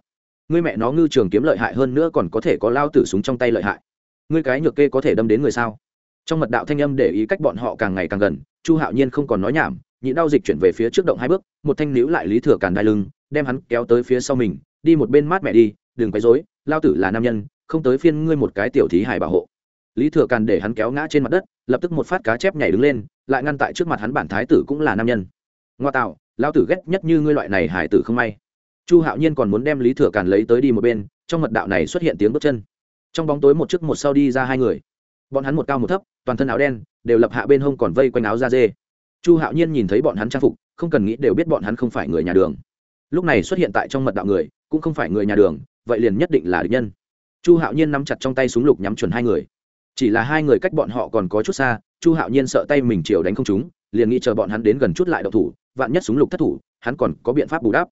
Ngươi mẹ nó ngư trường kiếm lợi hại hơn nữa còn có thể có lao tử súng trong tay lợi hại. Ngươi cái nhược kê có thể đâm đến người sao? Trong mật đạo thanh âm để ý cách bọn họ càng ngày càng gần chu hạo nhiên không còn nói nhảm nhịn đau dịch chuyển về phía trước động hai bước một thanh níu lại lý thừa càn đai lưng đem hắn kéo tới phía sau mình đi một bên mát mẹ đi đừng quấy rối, lao tử là nam nhân không tới phiên ngươi một cái tiểu thí hải bảo hộ. Lý thừa càn để hắn kéo ngã trên mặt đất, lập tức một phát cá chép nhảy đứng lên, lại ngăn tại trước mặt hắn bản thái tử cũng là nam nhân. Ngoa tạo lao tử ghét nhất như ngươi loại này hải tử không may. Chu hạo nhiên còn muốn đem lý thừa càn lấy tới đi một bên, trong mật đạo này xuất hiện tiếng bước chân. Trong bóng tối một chiếc một sau đi ra hai người. Bọn hắn một cao một thấp, toàn thân áo đen, đều lập hạ bên hông còn vây quanh áo da dê. Chu hạo nhiên nhìn thấy bọn hắn trang phục, không cần nghĩ đều biết bọn hắn không phải người nhà đường. Lúc này xuất hiện tại trong mật đạo người, cũng không phải người nhà đường, vậy liền nhất định là địch nhân chu hạo nhiên nắm chặt trong tay súng lục nhắm chuẩn hai người. Chỉ là hai người cách bọn họ còn có chút xa, chu hạo nhiên sợ tay mình chiều đánh không chúng liền nghĩ chờ bọn hắn đến gần chút lại đậu thủ, vạn nhất súng lục thất thủ, hắn còn có biện pháp bù đắp.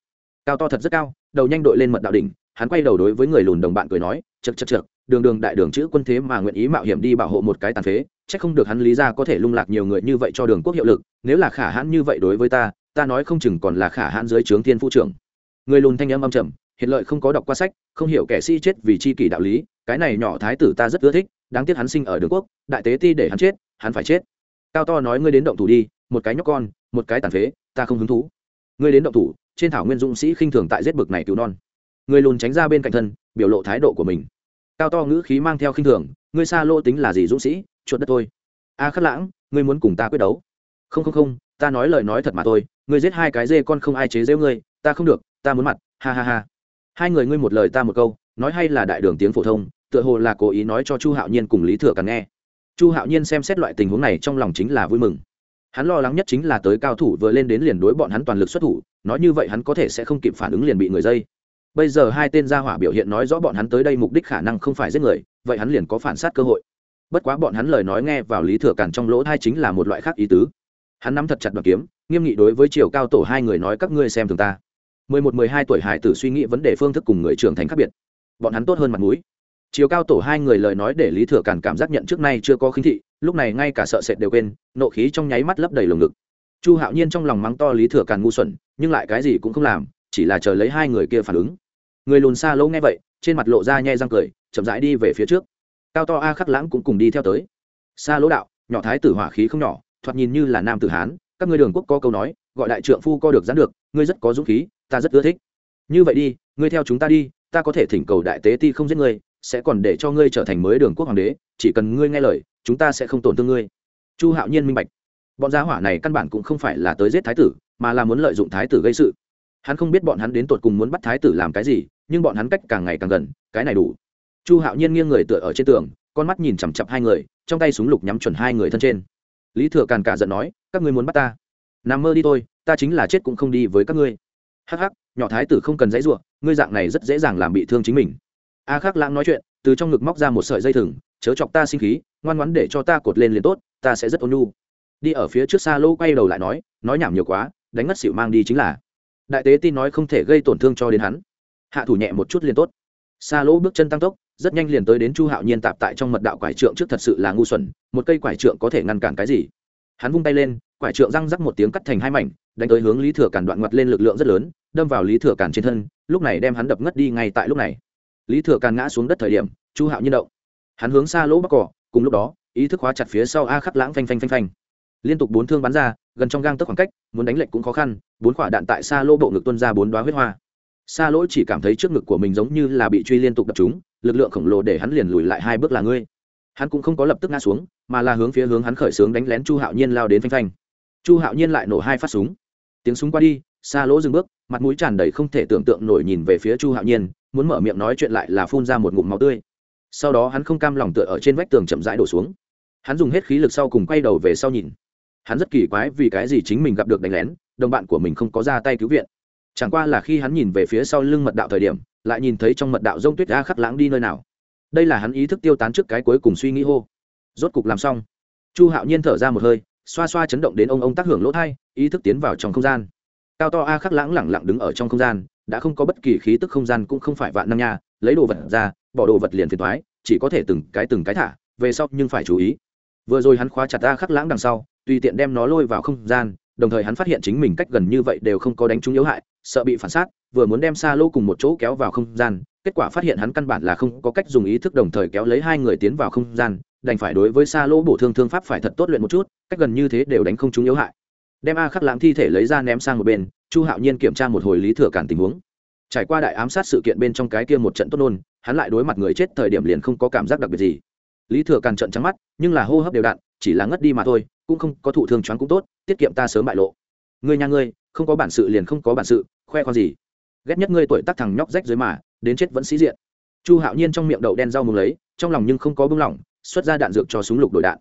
Cao to thật rất cao, đầu nhanh đội lên mật đạo đỉnh, hắn quay đầu đối với người lùn đồng bạn cười nói chật chật chật đường đường đại đường chữ quân thế mà nguyện ý mạo hiểm đi bảo hộ một cái tàn phế c h ắ c không được hắn lý ra có thể lung lạc nhiều người như vậy cho đường quốc hiệu lực, nếu là khả hãn như vậy đối với ta ta nói không chừng còn là khả hãn dưới trướng thiên phu trưởng. Người lùn thanh âm âm trầm hiện lợi không có đọc qua sách, không hiểu kẻ sĩ chết vì c h i kỷ đạo lý, cái này nhỏ thái tử ta rất ưa thích, đáng tiếc hắn sinh ở đường quốc, đại tế ti để hắn chết, hắn phải chết. Cao to nói ngươi đến động thủ đi, một cái nhóc con, một cái tàn phế, ta không hứng thú. Ngươi đến động thủ, trên thảo nguyên dũng sĩ khinh thường tại giết bực này cứu non. Người lùn tránh ra bên cạnh thân, biểu lộ thái độ của mình. Cao to ngữ khí mang theo khinh thường, ngươi xa lô tính là gì dũng sĩ, chuột đất thôi. A khắc lãng, ngươi muốn cùng ta quyết đấu. Không không không, ta nói lời nói thật mà thôi, ngươi giết hai cái dê con không ai chế giễu ngươi, ta không được, ta muốn mặt, ha ha ha hai người ngươi một lời ta một câu, nói hay là đại đường tiếng phổ thông, tựa hồ là cố ý nói cho chu hạo nhiên cùng lý thừa càng nghe. Chu hạo nhiên xem xét loại tình huống này trong lòng chính là vui mừng. Hắn lo lắng nhất chính là tới cao thủ vừa lên đến liền đối bọn hắn toàn lực xuất thủ, nói như vậy hắn có thể sẽ không kịp phản ứng liền bị người dây. Bây giờ hai tên gia hỏa biểu hiện nói rõ bọn hắn tới đây mục đích khả năng không phải giết người, vậy hắn liền có phản sát cơ hội. Bất quá bọn hắn lời nói nghe vào lý thừa cản trong lỗ thai chính là một loại khác ý tứ. Hắn nắm thật chặt đoàn kiếm, nghiêm nghị đối với chiều cao tổ hai người nói các ngươi xem thường ta mười một, mười hai tuổi hải tử suy nghĩ vấn đề phương thức cùng người trưởng thành khác biệt. Bọn hắn tốt hơn mặt mũi. Chiều cao tổ hai người lời nói để lý thừa càn cảm giác nhận trước nay chưa có khinh thị, lúc này ngay cả sợ sệt đều quên, nộ khí trong nháy mắt lấp đầy lồng ngực. Chu hạo nhiên trong lòng mắng to lý thừa càn ngu xuẩn, nhưng lại cái gì cũng không làm, chỉ là chờ lấy hai người kia phản ứng. Người lùn xa lâu nghe vậy, trên mặt lộ ra nhai răng cười, chậm rãi đi về phía trước. Cao to a khắc lãng cũng cùng đi theo tới. Xa lỗ đạo, nhỏ thái tử hỏa khí không nhỏ, thoạt nhìn như là nam tử hán, các ngươi đường quốc có câu nói, gọi đại trượng phu co được gián được, ngươi rất có dũng khí ta rất ưa thích. Như vậy đi, ngươi theo chúng ta đi, ta có thể thỉnh cầu đại tế ti không giết ngươi, sẽ còn để cho ngươi trở thành mới đường quốc hoàng đế, chỉ cần ngươi nghe lời, chúng ta sẽ không tổn thương ngươi. Chu hạo nhiên minh bạch. Bọn gia hỏa này căn bản cũng không phải là tới giết thái tử, mà là muốn lợi dụng thái tử gây sự. Hắn không biết bọn hắn đến tột cùng muốn bắt thái tử làm cái gì, nhưng bọn hắn cách càng ngày càng gần, cái này đủ. Chu hạo nhiên nghiêng người tựa ở trên tường, con mắt nhìn chằm chặp hai người, trong tay súng lục nhắm chuẩn hai người thân trên. Lý thừa càn cả giận nói, các ngươi muốn bắt ta? Nằm mơ đi thôi, ta chính là chết cũng không đi với các ngươi hắc hắc, nhỏ thái tử không cần dãy ruộng ngươi dạng này rất dễ dàng làm bị thương chính mình. A khắc lãng nói chuyện, từ trong ngực móc ra một sợi dây thừng, chớ chọc ta sinh khí, ngoan ngoãn để cho ta cột lên liền tốt, ta sẽ rất ôn nhu. Đi ở phía trước xa lô quay đầu lại nói nói nhảm nhiều quá, đánh ngất xỉu mang đi chính là. Đại tế tin nói không thể gây tổn thương cho đến hắn. Hạ thủ nhẹ một chút liền tốt. Xa lỗ bước chân tăng tốc, rất nhanh liền tới đến chu hạo nhiên tạp tại trong mật đạo quải trượng trước thật sự là ngu xuẩn, một cây quải trượng có thể ngăn cản cái gì? Hắn vung tay lên, quải trượng răng rắc một tiếng cắt thành hai mảnh đánh tới hướng lý thừa cản đoạn ngoặt lên lực lượng rất lớn, đâm vào lý thừa cản trên thân, lúc này đem hắn đập ngất đi ngay tại lúc này. Lý thừa cản ngã xuống đất thời điểm, chu hạo nhiên động. Hắn hướng xa lỗ bắc cỏ, cùng lúc đó, ý thức hóa chặt phía sau a khắc lãng phanh phanh phanh phanh. Liên tục bốn thương bắn ra, gần trong gang tấc khoảng cách, muốn đánh lệnh cũng khó khăn, bốn quả đạn tại xa lỗ bộ ngực tuân ra bốn đoá huyết hoa. Xa lỗ chỉ cảm thấy trước ngực của mình giống như là bị truy liên tục đập chúng lực lượng khổng lồ để hắn liền lùi lại hai bước là ngươi. Hắn cũng không có lập tức ngã xuống, mà là hướng phía hướng hắn khởi xướng đánh lén chu hạo nhiên lao đến phanh phanh. Chu hạo nhiên lại nổ hai phát súng tiếng súng qua đi, xa lỗ dừng bước, mặt mũi tràn đầy không thể tưởng tượng nổi nhìn về phía chu hạo nhiên, muốn mở miệng nói chuyện lại là phun ra một ngụm máu tươi. Sau đó hắn không cam lòng tựa ở trên vách tường chậm rãi đổ xuống. Hắn dùng hết khí lực sau cùng quay đầu về sau nhìn. Hắn rất kỳ quái vì cái gì chính mình gặp được đánh lén, đồng bạn của mình không có ra tay cứu viện. Chẳng qua là khi hắn nhìn về phía sau lưng mật đạo thời điểm, lại nhìn thấy trong mật đạo rông tuyết đã khắc lãng đi nơi nào. Đây là hắn ý thức tiêu tán trước cái cuối cùng suy nghĩ hô. Rốt cục làm xong. Chu hạo nhiên thở ra một hơi xoa xoa chấn động đến ông ông tác hưởng lỗ thai, ý thức tiến vào trong không gian. Cao to a khắc lãng lẳng lặng đứng ở trong không gian, đã không có bất kỳ khí tức không gian cũng không phải vạn năm nha, lấy đồ vật ra, bỏ đồ vật liền phiền thoái chỉ có thể từng cái từng cái thả, về sau nhưng phải chú ý. Vừa rồi hắn khóa chặt a khắc lãng đằng sau, tùy tiện đem nó lôi vào không gian, đồng thời hắn phát hiện chính mình cách gần như vậy đều không có đánh trúng yếu hại, sợ bị phản sát, vừa muốn đem xa lô cùng một chỗ kéo vào không gian, kết quả phát hiện hắn căn bản là không có cách dùng ý thức đồng thời kéo lấy hai người tiến vào không gian đành phải đối với xa lỗ bổ thương thương pháp phải thật tốt luyện một chút, cách gần như thế đều đánh không chúng yếu hại. Đem a khắc lãng thi thể lấy ra ném sang một bên, chu hạo nhiên kiểm tra một hồi lý thừa cản tình huống. Trải qua đại ám sát sự kiện bên trong cái kia một trận tốt nôn, hắn lại đối mặt người chết thời điểm liền không có cảm giác đặc biệt gì. Lý thừa càn trận trắng mắt, nhưng là hô hấp đều đặn, chỉ là ngất đi mà thôi, cũng không có thụ thương choáng cũng tốt, tiết kiệm ta sớm bại lộ. Ngươi nhà ngươi, không có bản sự liền không có bản sự, khoe con gì? Ghét nhất ngươi tuổi tác thằng nhóc rách dưới mà, đến chết vẫn sĩ diện. Chu hạo nhiên trong miệng đậu đen rau mùng lấy, trong lòng nhưng không có bưng lỏng xuất ra đạn dược cho súng lục đổi đạn.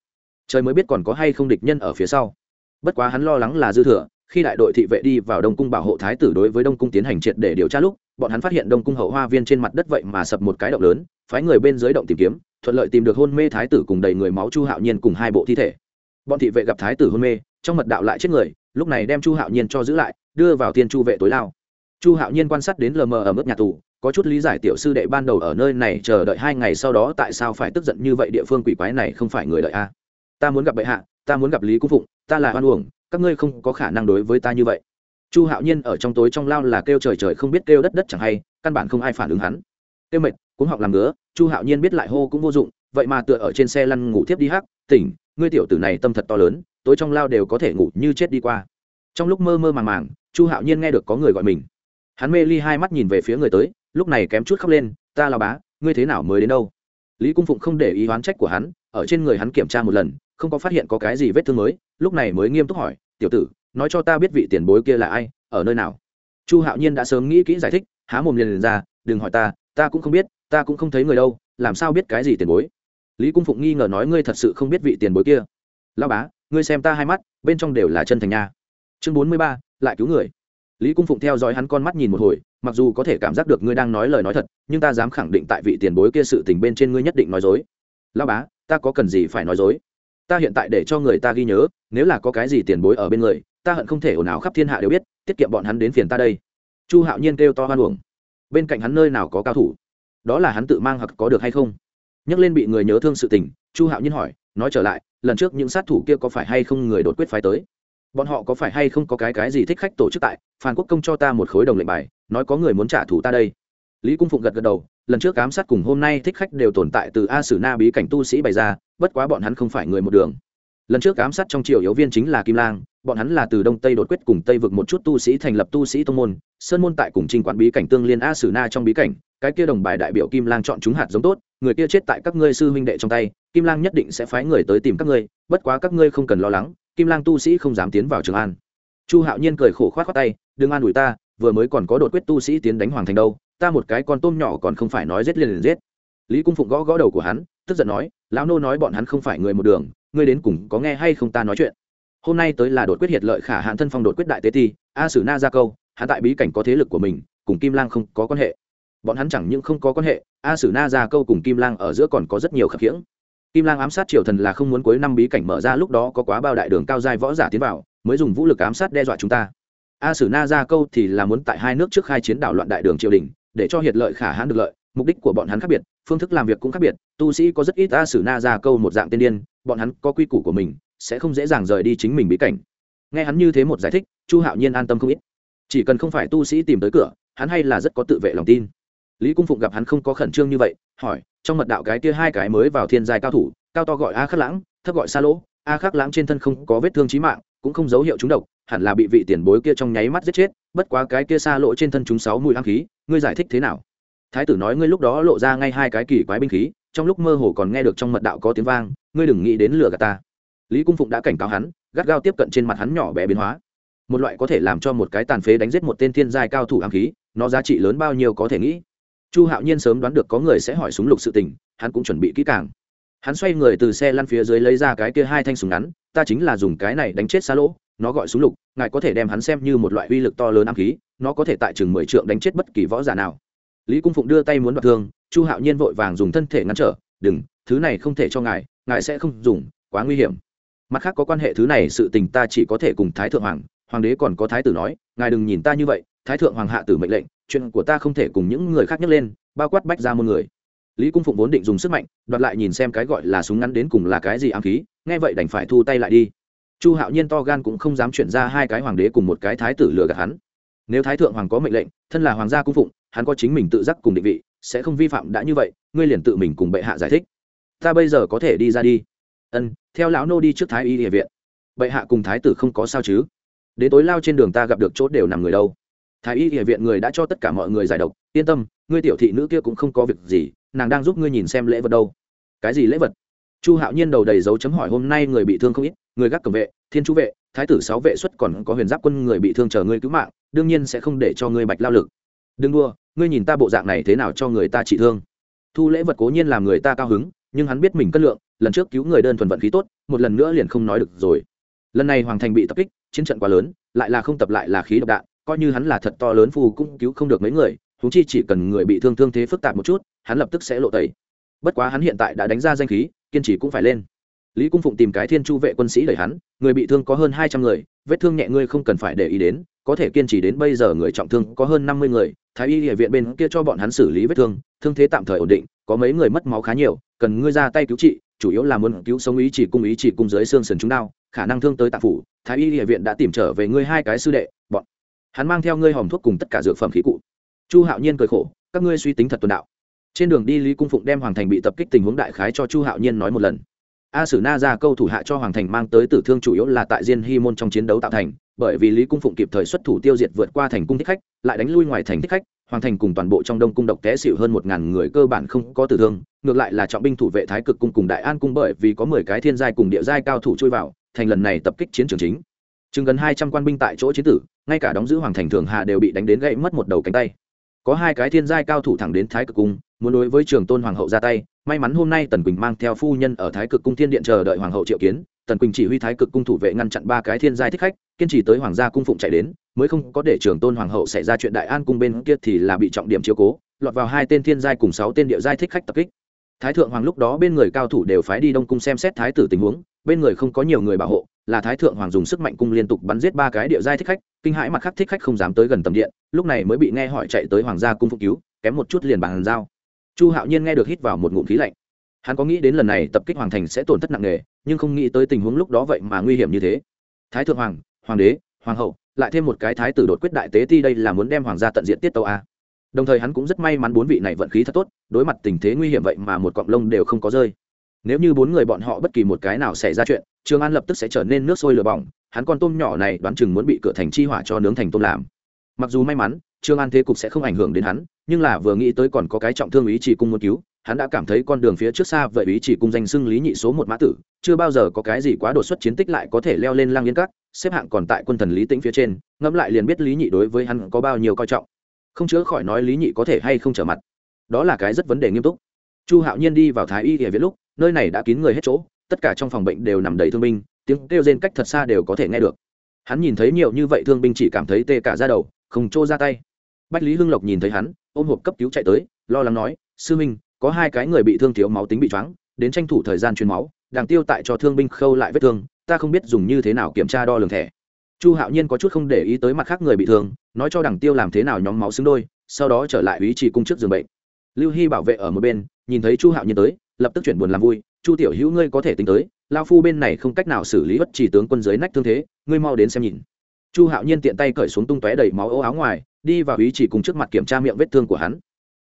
Trời mới biết còn có hay không địch nhân ở phía sau. Bất quá hắn lo lắng là dư thừa, khi đại đội thị vệ đi vào đông cung bảo hộ thái tử đối với đông cung tiến hành triệt để điều tra lúc, bọn hắn phát hiện đông cung hậu hoa viên trên mặt đất vậy mà sập một cái động lớn, phái người bên dưới động tìm kiếm, thuận lợi tìm được hôn mê thái tử cùng đầy người máu chu hạo nhiên cùng hai bộ thi thể. Bọn thị vệ gặp thái tử hôn mê, trong mật đạo lại chết người, lúc này đem chu hạo nhiên cho giữ lại, đưa vào tiên chu vệ tối lao. Chu hạo nhiên quan sát đến lờ mờ ở mức nhà tù có chút lý giải tiểu sư đệ ban đầu ở nơi này chờ đợi hai ngày sau đó tại sao phải tức giận như vậy địa phương quỷ quái này không phải người đợi a ta muốn gặp bệ hạ, ta muốn gặp lý cung phụng, ta là hoan uổng, các ngươi không có khả năng đối với ta như vậy. Chu hạo nhiên ở trong tối trong lao là kêu trời trời không biết kêu đất đất chẳng hay, căn bản không ai phản ứng hắn. Kêu mệt cũng học làm ngứa, chu hạo nhiên biết lại hô cũng vô dụng, vậy mà tựa ở trên xe lăn ngủ tiếp đi hắc, tỉnh, ngươi tiểu tử này tâm thật to lớn, tối trong lao đều có thể ngủ như chết đi qua. Trong lúc mơ mơ màng màng, chu hạo nhiên nghe được có người gọi mình. Hắn mê ly hai mắt nhìn về phía người tới lúc này kém chút khóc lên ta là bá ngươi thế nào mới đến đâu? Lý cung phụng không để ý oán trách của hắn ở trên người hắn kiểm tra một lần không có phát hiện có cái gì vết thương mới lúc này mới nghiêm túc hỏi tiểu tử nói cho ta biết vị tiền bối kia là ai ở nơi nào? Chu hạo nhiên đã sớm nghĩ kỹ giải thích há mồm liền, liền ra đừng hỏi ta ta cũng không biết ta cũng không thấy người đâu làm sao biết cái gì tiền bối? Lý cung phụng nghi ngờ nói ngươi thật sự không biết vị tiền bối kia? Lao bá ngươi xem ta hai mắt bên trong đều là chân thành nha. Chương bốn mươi ba lại cứu người lý cung phụng theo dõi hắn con mắt nhìn một hồi, mặc dù có thể cảm giác được ngươi đang nói lời nói thật, nhưng ta dám khẳng định tại vị tiền bối kia sự tình bên trên ngươi nhất định nói dối. Lao bá, ta có cần gì phải nói dối? Ta hiện tại để cho người ta ghi nhớ, nếu là có cái gì tiền bối ở bên người, ta hận không thể ồn ào khắp thiên hạ đều biết, tiết kiệm bọn hắn đến phiền ta đây. Chu hạo nhiên kêu to hoan uổng. Bên cạnh hắn nơi nào có cao thủ? Đó là hắn tự mang hoặc có được hay không? Nhắc lên bị người nhớ thương sự tình, chu hạo nhiên hỏi, nói trở lại, lần trước những sát thủ kia có phải hay không người đột quyết phái tới? Bọn họ có phải hay không có cái cái gì thích khách tổ chức tại? Phan quốc công cho ta một khối đồng lệnh bài, nói có người muốn trả thù ta đây. Lý cung phụng gật gật đầu, lần trước ám sát cùng hôm nay thích khách đều tồn tại từ a sử na bí cảnh tu sĩ bày ra, bất quá bọn hắn không phải người một đường. Lần trước ám sát trong triều yếu viên chính là kim lang, bọn hắn là từ đông tây đột quyết cùng tây vực một chút tu sĩ thành lập tu sĩ tông môn, sơn môn tại cùng trình quản bí cảnh tương liên a sử na trong bí cảnh, cái kia đồng bài đại biểu kim lang chọn chúng hạt giống tốt, người kia chết tại các ngươi sư huynh đệ trong tay, kim lang nhất định sẽ phái người tới tìm các ngươi, bất quá các ngươi không cần lo lắng kim lang tu sĩ không dám tiến vào trường an. Chu hạo nhiên cười khổ k h o á t k tay, đừng an ủi ta, vừa mới còn có đột quyết tu sĩ tiến đánh hoàng thành đâu, ta một cái con tôm nhỏ còn không phải nói giết liền liền giết. Lý cung phụng gõ gõ đầu của hắn, tức giận nói, lão nô nói bọn hắn không phải người một đường, ngươi đến cùng có nghe hay không ta nói chuyện? Hôm nay tới là đột quyết hiệt lợi khả hạn thân phong đột quyết đại tế ti, a sử na gia câu hạ tại bí cảnh có thế lực của mình, cùng kim lang không có quan hệ. Bọn hắn chẳng những không có quan hệ, a sử na ra câu cùng kim lang ở giữa còn có rất nhiều khập khiễng kim lang ám sát triều thần là không muốn cuối năm bí cảnh mở ra, lúc đó có quá bao đại đường cao giai võ giả tiến vào, mới dùng vũ lực ám sát đe dọa chúng ta. A sử na ra câu thì là muốn tại hai nước trước khai chiến đảo loạn đại đường triều đình, để cho hiệt lợi khả hãn được lợi, mục đích của bọn hắn khác biệt, phương thức làm việc cũng khác biệt, tu sĩ có rất ít a sử na ra câu một dạng tiên điên, bọn hắn có quy củ của mình, sẽ không dễ dàng rời đi chính mình bí cảnh. Nghe hắn như thế một giải thích, chu hạo nhiên an tâm không ít. Chỉ cần không phải tu sĩ tìm tới cửa, hắn hay là rất có tự vệ lòng tin. Lý cung phụng gặp hắn không có khẩn trương như vậy, hỏi trong mật đạo cái kia hai cái mới vào thiên giai cao thủ, cao to gọi a khắc lãng, thấp gọi xa lỗ. A khắc lãng trên thân không có vết thương trí mạng, cũng không dấu hiệu trúng độc, hẳn là bị vị tiền bối kia trong nháy mắt giết chết, bất quá cái kia xa lỗ trên thân chúng sáu mùi hăng khí, ngươi giải thích thế nào? Thái tử nói ngươi lúc đó lộ ra ngay hai cái kỳ quái binh khí, trong lúc mơ hồ còn nghe được trong mật đạo có tiếng vang, ngươi đừng nghĩ đến lừa gạt ta. Lý cung phụng đã cảnh cáo hắn, gắt gao tiếp cận trên mặt hắn nhỏ bé biến hóa. Một loại có thể làm cho một cái tàn phế đánh giết một tên thiên giai cao thủ ám khí, nó giá trị lớn bao nhiêu có thể nghĩ chu hạo nhiên sớm đoán được có người sẽ hỏi súng lục sự tình, hắn cũng chuẩn bị kỹ càng. Hắn xoay người từ xe lăn phía dưới lấy ra cái kia hai thanh súng ngắn, ta chính là dùng cái này đánh chết xa lỗ, nó gọi súng lục, ngài có thể đem hắn xem như một loại uy lực to lớn ám khí, nó có thể tại chừng mười trượng đánh chết bất kỳ võ giả nào. Lý cung phụng đưa tay muốn đoạt thương, chu hạo nhiên vội vàng dùng thân thể ngăn trở, đừng, thứ này không thể cho ngài ngài sẽ không dùng, quá nguy hiểm. Mặt khác có quan hệ thứ này sự tình ta chỉ có thể cùng thái thượng hoàng hoàng đế còn có thái tử nói, ngài đừng nhìn ta như vậy thái thượng hoàng hạ tử mệnh lệnh, chuyện của ta không thể cùng những người khác nhắc lên, bao quát bách ra một người. Lý cung phụng vốn định dùng sức mạnh, đoạt lại nhìn xem cái gọi là súng ngắn đến cùng là cái gì ám khí, nghe vậy đành phải thu tay lại đi. Chu hạo nhiên to gan cũng không dám chuyển ra hai cái hoàng đế cùng một cái thái tử lừa gạt hắn. Nếu thái thượng hoàng có mệnh lệnh, thân là hoàng gia cung phụng, hắn có chính mình tự giác cùng định vị, sẽ không vi phạm đã như vậy, ngươi liền tự mình cùng bệ hạ giải thích. Ta bây giờ có thể đi ra đi. Ân, theo lão nô đi trước thái y địa viện. Bệ hạ cùng thái tử không có sao chứ? Đến tối lao trên đường ta gặp được chốt đều nằm người đâu thái y địa viện người đã cho tất cả mọi người giải độc. Yên tâm, ngươi tiểu thị nữ kia cũng không có việc gì, nàng đang giúp ngươi nhìn xem lễ vật đâu. Cái gì lễ vật? Chu hạo nhiên đầu đầy dấu chấm hỏi, hôm nay người bị thương không ít, người gác cầm vệ, thiên chú vệ, thái tử sáu vệ xuất còn có huyền giáp quân người bị thương chờ ngươi cứu mạng, đương nhiên sẽ không để cho ngươi bạch lao lực. Đừng đua ngươi nhìn ta bộ dạng này thế nào cho người ta trị thương. Thu lễ vật cố nhiên làm người ta cao hứng, nhưng hắn biết mình cân lượng, lần trước cứu người đơn thuần vận khí tốt, một lần nữa liền không nói được rồi. Lần này hoàng thành bị tập kích, chiến trận quá lớn, lại là không tập lại là khí độc đạn coi như hắn là thật to lớn phù cũng cứu không được mấy người thú chi chỉ cần người bị thương thương thế phức tạp một chút, hắn lập tức sẽ lộ tẩy. Bất quá hắn hiện tại đã đánh ra danh khí, kiên trì cũng phải lên. Lý cung phụng tìm cái thiên chu vệ quân sĩ đẩy hắn, người bị thương có hơn hai trăm người, vết thương nhẹ ngươi không cần phải để ý đến, có thể kiên trì đến bây giờ người trọng thương có hơn năm mươi người, thái y địa viện bên kia cho bọn hắn xử lý vết thương thương thế tạm thời ổn định, có mấy người mất máu khá nhiều, cần ngươi ra tay cứu trị, chủ yếu là muốn cứu sống ý chỉ cung ý chỉ cung dưới xương sườn chúng đau khả năng thương tới tạp phủ, thái y địa viện đã tìm trở về ngươi hai cái sư đệ hắn mang theo ngươi hòm thuốc cùng tất cả dược phẩm khí cụ. Chu hạo nhiên cười khổ, các ngươi suy tính thật tuần đạo. Trên đường đi, lý cung phụng đem hoàng thành bị tập kích tình huống đại khái cho chu hạo nhiên nói một lần. A sử na ra câu thủ hạ cho hoàng thành mang tới tử thương chủ yếu là tại diên hy môn trong chiến đấu tạo thành, bởi vì lý cung phụng kịp thời xuất thủ tiêu diệt vượt qua thành cung thích khách, lại đánh lui ngoài thành thích khách, hoàng thành cùng toàn bộ trong đông cung độc té xịu hơn một ngàn người cơ bản không có tử thương, ngược lại là trọng binh thủ vệ thái cực cung cùng đại an cung bởi vì có mười cái thiên giai cùng địa giai cao thủ chui vào, thành lần này tập kích chiến trường chính chừng gần hai trăm quan binh tại chỗ chiến tử, ngay cả đóng giữ hoàng thành thường hạ đều bị đánh đến gãy mất một đầu cánh tay. Có hai cái thiên giai cao thủ thẳng đến thái cực cung, muốn đối với trường tôn hoàng hậu ra tay, may mắn hôm nay tần quỳnh mang theo phu nhân ở thái cực cung thiên điện chờ đợi hoàng hậu triệu kiến, tần quỳnh chỉ huy thái cực cung thủ vệ ngăn chặn ba cái thiên giai thích khách, kiên trì tới hoàng gia cung phụng chạy đến, mới không có để trường tôn hoàng hậu xảy ra chuyện đại an cung bên kia thì là bị trọng điểm chiếu cố, lọt vào hai tên thiên giai cùng sáu tên địa giai thích khách tập kích. Thái thượng hoàng lúc đó bên người cao thủ đều phái đi đông cung xem xét thái tử tình huống, bên người không có nhiều người bảo hộ là thái thượng hoàng dùng sức mạnh cung liên tục bắn giết ba cái địa giai thích khách, kinh hãi mặt khắc thích khách không dám tới gần tầm điện, lúc này mới bị nghe hỏi chạy tới hoàng gia cung phục cứu, kém một chút liền bàn giao. Chu hạo nhiên nghe được hít vào một ngụm khí lạnh. Hắn có nghĩ đến lần này tập kích hoàng thành sẽ tổn thất nặng nề, nhưng không nghĩ tới tình huống lúc đó vậy mà nguy hiểm như thế. Thái thượng hoàng hoàng đế, hoàng hậu, lại thêm một cái thái tử đột quyết đại tế ti đây là muốn đem hoàng gia tận diện tiết tàu a. Đồng thời hắn cũng rất may mắn bốn vị này vận khí thật tốt, đối mặt tình thế nguy hiểm vậy mà một cọng lông đều không có rơi nếu như bốn người bọn họ bất kỳ một cái nào xảy ra chuyện trường an lập tức sẽ trở nên nước sôi lửa bỏng hắn con tôm nhỏ này đoán chừng muốn bị cửa thành chi hỏa cho nướng thành tôm làm. Mặc dù may mắn trương an thế cục sẽ không ảnh hưởng đến hắn nhưng là vừa nghĩ tới còn có cái trọng thương ý chỉ cung muốn cứu hắn đã cảm thấy con đường phía trước xa vậy ý chỉ cung danh xưng lý nhị số một mã tử chưa bao giờ có cái gì quá đột xuất chiến tích lại có thể leo lên lang yên cát, xếp hạng còn tại quân thần lý tĩnh phía trên ngẫm lại liền biết lý nhị đối với hắn có bao nhiêu coi trọng. Không chữa khỏi nói lý nhị có thể hay không trở mặt. Đó là cái rất vấn đề nghiêm túc. Chu hạo nhiên đi vào thái y địa viết lúc nơi này đã kín người hết chỗ, tất cả trong phòng bệnh đều nằm đầy thương binh, tiếng kêu rên cách thật xa đều có thể nghe được. Hắn nhìn thấy nhiều như vậy thương binh chỉ cảm thấy tê cả ra đầu, không trô ra tay. Bách lý hưng lộc nhìn thấy hắn, ôm hộp cấp cứu chạy tới, lo lắng nói, sư minh, có hai cái người bị thương thiếu máu tính bị choáng, đến tranh thủ thời gian truyền máu đảng tiêu tại cho thương binh khâu lại vết thương, ta không biết dùng như thế nào kiểm tra đo lường thẻ. Chu hạo nhiên có chút không để ý tới mặt khác người bị thương, nói cho đằng tiêu làm thế nào nhóm máu xứng đôi, sau đó trở lại ý chỉ cung trước giường bệnh. Lưu hy bảo vệ ở một bên, nhìn thấy chu hạo nhiên tới lập tức chuyển buồn làm vui, chu tiểu hữu ngươi có thể tính tới lao phu bên này không cách nào xử lý bất chỉ tướng quân dưới nách thương thế, ngươi mau đến xem nhìn chu hạo nhiên tiện tay cởi xuống tung tóe đầy máu ố áo ngoài, đi vào ý chỉ cùng trước mặt kiểm tra miệng vết thương của hắn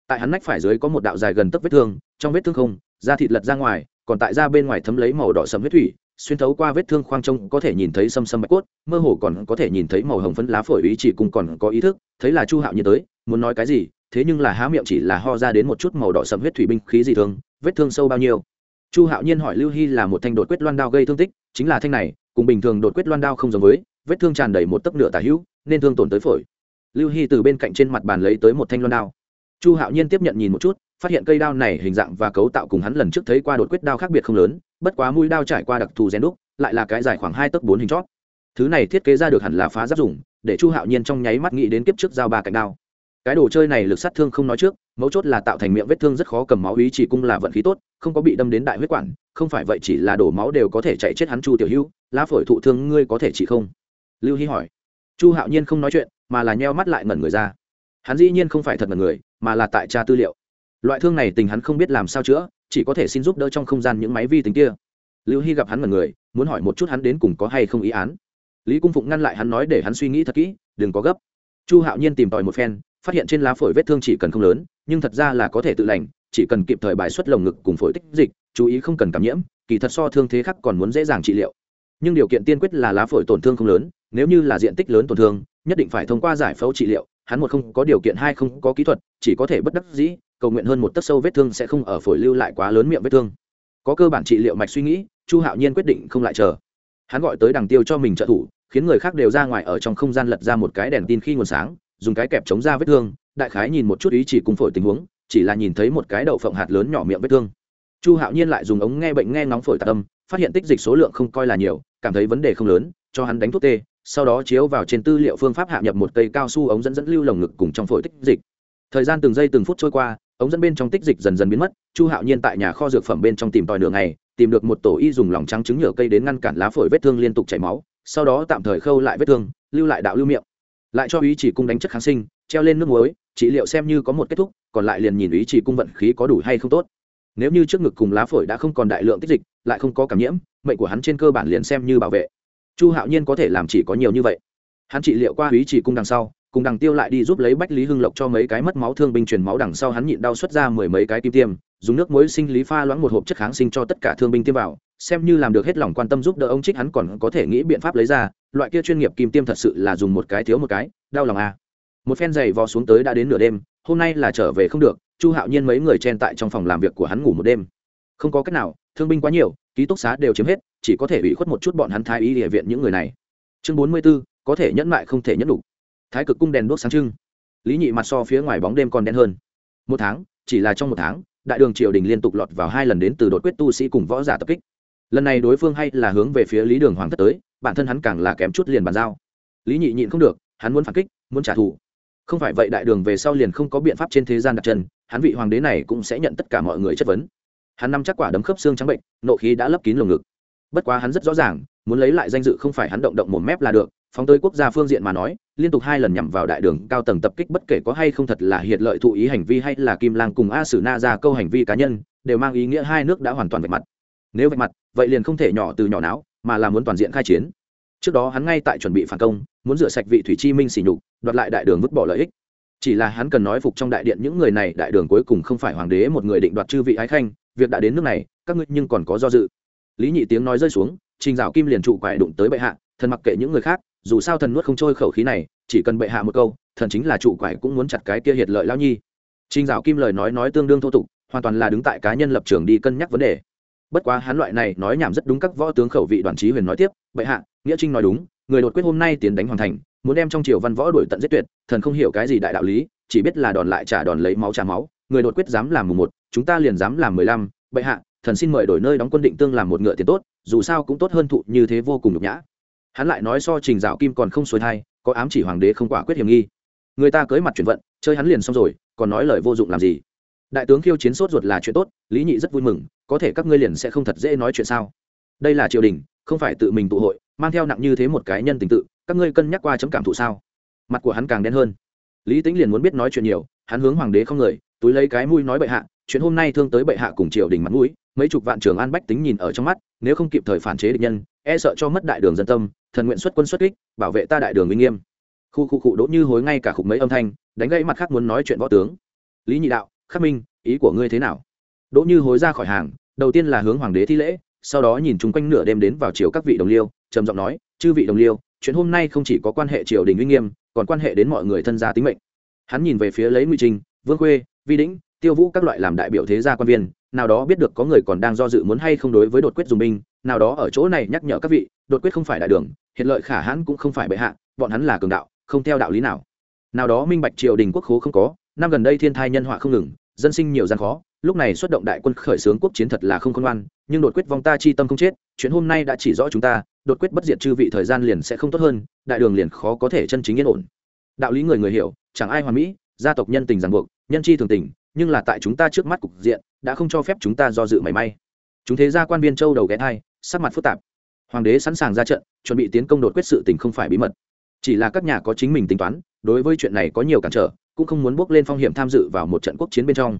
tại hắn nách phải dưới có một đạo dài gần tấc vết thương, trong vết thương không, da thịt lật ra ngoài, còn tại da bên ngoài thấm lấy màu đỏ sầm huyết thủy, xuyên thấu qua vết thương khoang trông có thể nhìn thấy sâm sâm bạch cốt, mơ hồ còn có thể nhìn thấy màu hồng phấn lá phổi ý chỉ cùng còn có ý thức, thấy là chu hạo nhiên tới, muốn nói cái gì, thế nhưng là há miệng chỉ là ho ra đến một chút màu đỏ sầm huyết thủy binh khí gì thường vết thương sâu bao nhiêu. Chu hạo nhiên hỏi lưu hy là một thanh đột quyết loan đao gây thương tích, chính là thanh này, cùng bình thường đột quyết loan đao không giống với, vết thương tràn đầy một tấc nửa tả hữu, nên thương tổn tới phổi. Lưu hy từ bên cạnh trên mặt bàn lấy tới một thanh loan đao. Chu hạo nhiên tiếp nhận nhìn một chút, phát hiện cây đao này hình dạng và cấu tạo cùng hắn lần trước thấy qua đột quyết đao khác biệt không lớn, bất quá mũi đao trải qua đặc thù rèn đúc, lại là cái dài khoảng hai tấc bốn hình chót thứ này thiết kế ra được hẳn là phá giáp dùng, để chu hạo nhiên trong nháy mắt nghĩ đến kiếp trước dao ba cạnh đao. Cái đồ chơi này lực sát thương không nói trước mấu chốt là tạo thành miệng vết thương rất khó cầm máu, ý chỉ cung là vận khí tốt, không có bị đâm đến đại huyết quản, không phải vậy chỉ là đổ máu đều có thể chạy chết hắn chu tiểu hữu, lá phổi thụ thương ngươi có thể chỉ không? Lưu hy hỏi. Chu hạo nhiên không nói chuyện, mà là nheo mắt lại ngẩn người ra. Hắn dĩ nhiên không phải thật ngẩn người, mà là tại tra tư liệu. Loại thương này tình hắn không biết làm sao chữa, chỉ có thể xin giúp đỡ trong không gian những máy vi tính kia. Lưu hy gặp hắn ngẩn người, muốn hỏi một chút hắn đến cùng có hay không ý án. Lý cung phụng ngăn lại hắn nói để hắn suy nghĩ thật kỹ, đừng có gấp. Chu hạo nhiên tìm tòi một phen phát hiện trên lá phổi vết thương chỉ cần không lớn, nhưng thật ra là có thể tự lành, chỉ cần kịp thời bài xuất lồng ngực cùng phổi tích dịch, chú ý không cần cảm nhiễm, kỳ thật so thương thế khác còn muốn dễ dàng trị liệu. Nhưng điều kiện tiên quyết là lá phổi tổn thương không lớn, nếu như là diện tích lớn tổn thương, nhất định phải thông qua giải phẫu trị liệu, hắn một không có điều kiện, hai không có kỹ thuật, chỉ có thể bất đắc dĩ, cầu nguyện hơn một tấc sâu vết thương sẽ không ở phổi lưu lại quá lớn miệng vết thương. Có cơ bản trị liệu mạch suy nghĩ, chu hạo nhiên quyết định không lại chờ. Hắn gọi tới đằng tiêu cho mình trợ thủ, khiến người khác đều ra ngoài ở trong không gian lật ra một cái đèn tin khi nguồn sáng dùng cái kẹp chống ra vết thương, đại khái nhìn một chút ý chỉ cùng phổi tình huống, chỉ là nhìn thấy một cái đậu phộng hạt lớn nhỏ miệng vết thương. Chu hạo nhiên lại dùng ống nghe bệnh nghe ngóng phổi tạc âm, phát hiện tích dịch số lượng không coi là nhiều, cảm thấy vấn đề không lớn, cho hắn đánh thuốc tê, sau đó chiếu vào trên tư liệu phương pháp hạ nhập một cây cao su ống dẫn dẫn lưu lồng ngực cùng trong phổi tích dịch. Thời gian từng giây từng phút trôi qua, ống dẫn bên trong tích dịch dần dần biến mất, chu hạo nhiên tại nhà kho dược phẩm bên trong tìm tòi đường này tìm được một tổ y dùng lòng trắng trứng nhựa cây đến ngăn cản lá phổi vết thương liên tục chảy máu, sau đó tạm thời khâu lại vết thương, lưu lại đạo lưu miệng lại cho ý chỉ cung đánh chất kháng sinh, treo lên nước muối, trị liệu xem như có một kết thúc, còn lại liền nhìn ý chỉ cung vận khí có đủ hay không tốt. Nếu như trước ngực cùng lá phổi đã không còn đại lượng tích dịch, lại không có cảm nhiễm, mệnh của hắn trên cơ bản liền xem như bảo vệ. Chu hạo nhiên có thể làm chỉ có nhiều như vậy. Hắn trị liệu qua ý chỉ cung đằng sau, cùng đằng tiêu lại đi giúp lấy bách lý hưng lộc cho mấy cái mất máu thương binh truyền máu đằng sau hắn nhịn đau xuất ra mười mấy cái kim tiêm, dùng nước muối sinh lý pha loãng một hộp chất kháng sinh cho tất cả thương binh tiêm vào xem như làm được hết lòng quan tâm giúp đỡ ông trích, hắn còn có thể nghĩ biện pháp lấy ra. Loại kia chuyên nghiệp kim tiêm thật sự là dùng một cái thiếu một cái, đau lòng à. một phen giày vò xuống tới đã đến nửa đêm, hôm nay là trở về không được, chu hạo nhiên mấy người chen tại trong phòng làm việc của hắn ngủ một đêm. Không có cách nào, thương binh quá nhiều, ký túc xá đều chiếm hết, chỉ có thể ủy khuất một chút bọn hắn thái y địa viện những người này. Chương bốn mươi b ố có thể nhẫn mại không thể nhẫn đủ. Thái cực cung đèn đuốc sáng trưng. Lý nhị mặt so phía ngoài bóng đêm còn đen hơn. Một tháng, chỉ là trong một tháng, đại đường triều đình liên tục lọt vào hai lần đến từ đột quyết tu sĩ cùng võ giả tập kích lần này đối phương hay là hướng về phía lý đường hoàng thất tới, bản thân hắn càng là kém chút liền bàn giao. Lý nhị nhịn không được, hắn muốn phản kích, muốn trả thù. Không phải vậy đại đường về sau liền không có biện pháp trên thế gian đặt chân, hắn vị hoàng đế này cũng sẽ nhận tất cả mọi người chất vấn. Hắn nắm chắc quả đấm khớp xương trắng bệnh, nộ khí đã lấp kín lồng ngực. Bất quá hắn rất rõ ràng, muốn lấy lại danh dự không phải hắn động động một mép là được, phóng tới quốc gia phương diện mà nói, liên tục hai lần nhằm vào đại đường cao tầng tập kích bất kể có hay không thật là hiệt lợi thụ ý hành vi hay là kim lang cùng a sử na ra câu hành vi cá nhân, đều mang ý nghĩa hai nước đã hoàn toàn vạch mặt. Nếu vạch mặt vậy liền không thể nhỏ từ nhỏ não mà là muốn toàn diện khai chiến. Trước đó hắn ngay tại chuẩn bị phản công, muốn rửa sạch vị thủy chi minh xỉ nhục, đoạt lại đại đường vứt bỏ lợi ích. Chỉ là hắn cần nói phục trong đại điện những người này, đại đường cuối cùng không phải hoàng đế một người định đoạt chư vị ái khanh, việc đã đến nước này, các ngươi nhưng còn có do dự. Lý nhị tiếng nói rơi xuống, trình dạo kim liền trụ quải đụng tới bệ hạ, thần mặc kệ những người khác, dù sao thần nuốt không trôi khẩu khí này, chỉ cần bệ hạ một câu, thần chính là trụ quải cũng muốn chặt cái kia hiệt lợi lao nhi. Trình dạo kim lời nói nói tương đương thô tục, hoàn toàn là đứng tại cá nhân lập trường đi cân nhắc vấn đề bất quá hắn loại này nói nhảm rất đúng các võ tướng khẩu vị đoàn trí huyền nói tiếp, bệ hạ, nghĩa trinh nói đúng, người đột quyết hôm nay tiến đánh hoàn thành, muốn đem trong triều văn võ đổi tận giết tuyệt, thần không hiểu cái gì đại đạo lý, chỉ biết là đòn lại trả đòn lấy máu trả máu, người đột quyết dám làm mùng một, chúng ta liền dám làm mười lăm, bệ hạ, thần xin mời đổi nơi đóng quân định tương làm một ngựa tiền tốt, dù sao cũng tốt hơn thụ như thế vô cùng nhục nhã. Hắn lại nói so trình dạo kim còn không xuôi thai, có ám chỉ hoàng đế không quả quyết hiểm nghi. Người ta cưới mặt chuyển vận, chơi hắn liền xong rồi, còn nói lời vô dụng làm gì? Đại tướng khiêu chiến sốt ruột là chuyện tốt, lý nhị rất vui mừng có thể các ngươi liền sẽ không thật dễ nói chuyện sao? Đây là triều đình, không phải tự mình tụ hội, mang theo nặng như thế một cái nhân tình tự, các ngươi cân nhắc qua chấm cảm thụ sao? Mặt của hắn càng đen hơn. Lý tính liền muốn biết nói chuyện nhiều, hắn hướng hoàng đế không người, túi lấy cái mũi nói bệ hạ, chuyện hôm nay thương tới bệ hạ cùng triều đình mặt mũi, mấy chục vạn trường an bách tính nhìn ở trong mắt, nếu không kịp thời phản chế địch nhân e sợ cho mất đại đường dân tâm, thần nguyện xuất quân xuất kích, bảo vệ ta đại đường uy nghiêm. Khu khu cụ đỗ như hối ngay cả khục mấy âm thanh, đánh gãy mặt khác muốn nói chuyện võ tướng. Lý nhị đạo, khắc minh, ý của ngươi thế nào? Đỗ như hối ra khỏi hàng đầu tiên là hướng hoàng đế thi lễ sau đó nhìn chung quanh nửa đêm đến vào chiều các vị đồng liêu trầm giọng nói chư vị đồng liêu chuyện hôm nay không chỉ có quan hệ triều đình uy nghiêm còn quan hệ đến mọi người thân gia tính mệnh. Hắn nhìn về phía lấy nguy trinh, vương khuê vi đĩnh tiêu vũ các loại làm đại biểu thế gia quan viên nào đó biết được có người còn đang do dự muốn hay không đối với đột quyết dùng binh nào đó ở chỗ này nhắc nhở các vị đột quyết không phải đại đường hiện lợi khả hãn cũng không phải bệ hạ bọn hắn là cường đạo không theo đạo lý nào. Nào đó minh bạch triều đình quốc khố không có năm gần đây thiên thai nhân họa không ngừng dân sinh nhiều gian khó, lúc này xuất động đại quân khởi xướng quốc chiến thật là không khôn ngoan, nhưng đột quyết vong ta chi tâm không chết, chuyện hôm nay đã chỉ rõ chúng ta, đột quyết bất diệt chư vị thời gian liền sẽ không tốt hơn, đại đường liền khó có thể chân chính yên ổn. Đạo lý người người hiểu, chẳng ai hoàn mỹ, gia tộc nhân tình ràng buộc, nhân chi thường tình, nhưng là tại chúng ta trước mắt cục diện, đã không cho phép chúng ta do dự mảy may. Chúng thế gia quan viên châu đầu ghé thai, sắc mặt phức tạp. Hoàng đế sẵn sàng ra trận, chuẩn bị tiến công đột quyết sự tình không phải bí mật. Chỉ là các nhà có chính mình tính toán, đối với chuyện này có nhiều cản trở cũng không muốn bước lên phong hiểm tham dự vào một trận quốc chiến bên trong.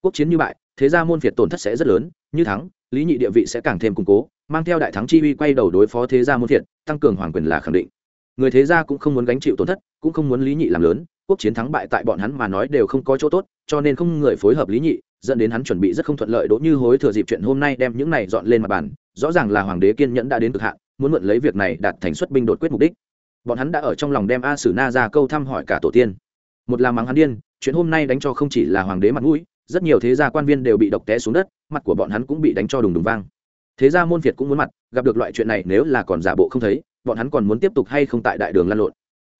Quốc chiến như bại, thế gia môn phiệt tổn thất sẽ rất lớn, như thắng, lý nhị địa vị sẽ càng thêm củng cố, mang theo đại thắng chi uy quay đầu đối phó thế gia môn phiệt, tăng cường hoàng quyền là khẳng định. Người thế gia cũng không muốn gánh chịu tổn thất, cũng không muốn lý nhị làm lớn, quốc chiến thắng bại tại bọn hắn mà nói đều không có chỗ tốt, cho nên không người phối hợp lý nhị, dẫn đến hắn chuẩn bị rất không thuận lợi đỗ như hối thừa dịp chuyện hôm nay đem những này dọn lên mặt bàn, rõ ràng là hoàng đế kiên nhẫn đã đến cực hạn, muốn mượn lấy việc này đạt thành xuất binh đột quyết mục đích. Bọn hắn đã ở trong lòng đem a sử na ra câu thăm hỏi cả tổ tiên một là mắng hắn điên, chuyện hôm nay đánh cho không chỉ là hoàng đế mặt mũi, rất nhiều thế gia quan viên đều bị độc té xuống đất, mặt của bọn hắn cũng bị đánh cho đùng đùng vang. Thế gia môn việt cũng muốn mặt, gặp được loại chuyện này nếu là còn giả bộ không thấy, bọn hắn còn muốn tiếp tục hay không tại đại đường lăn lộn.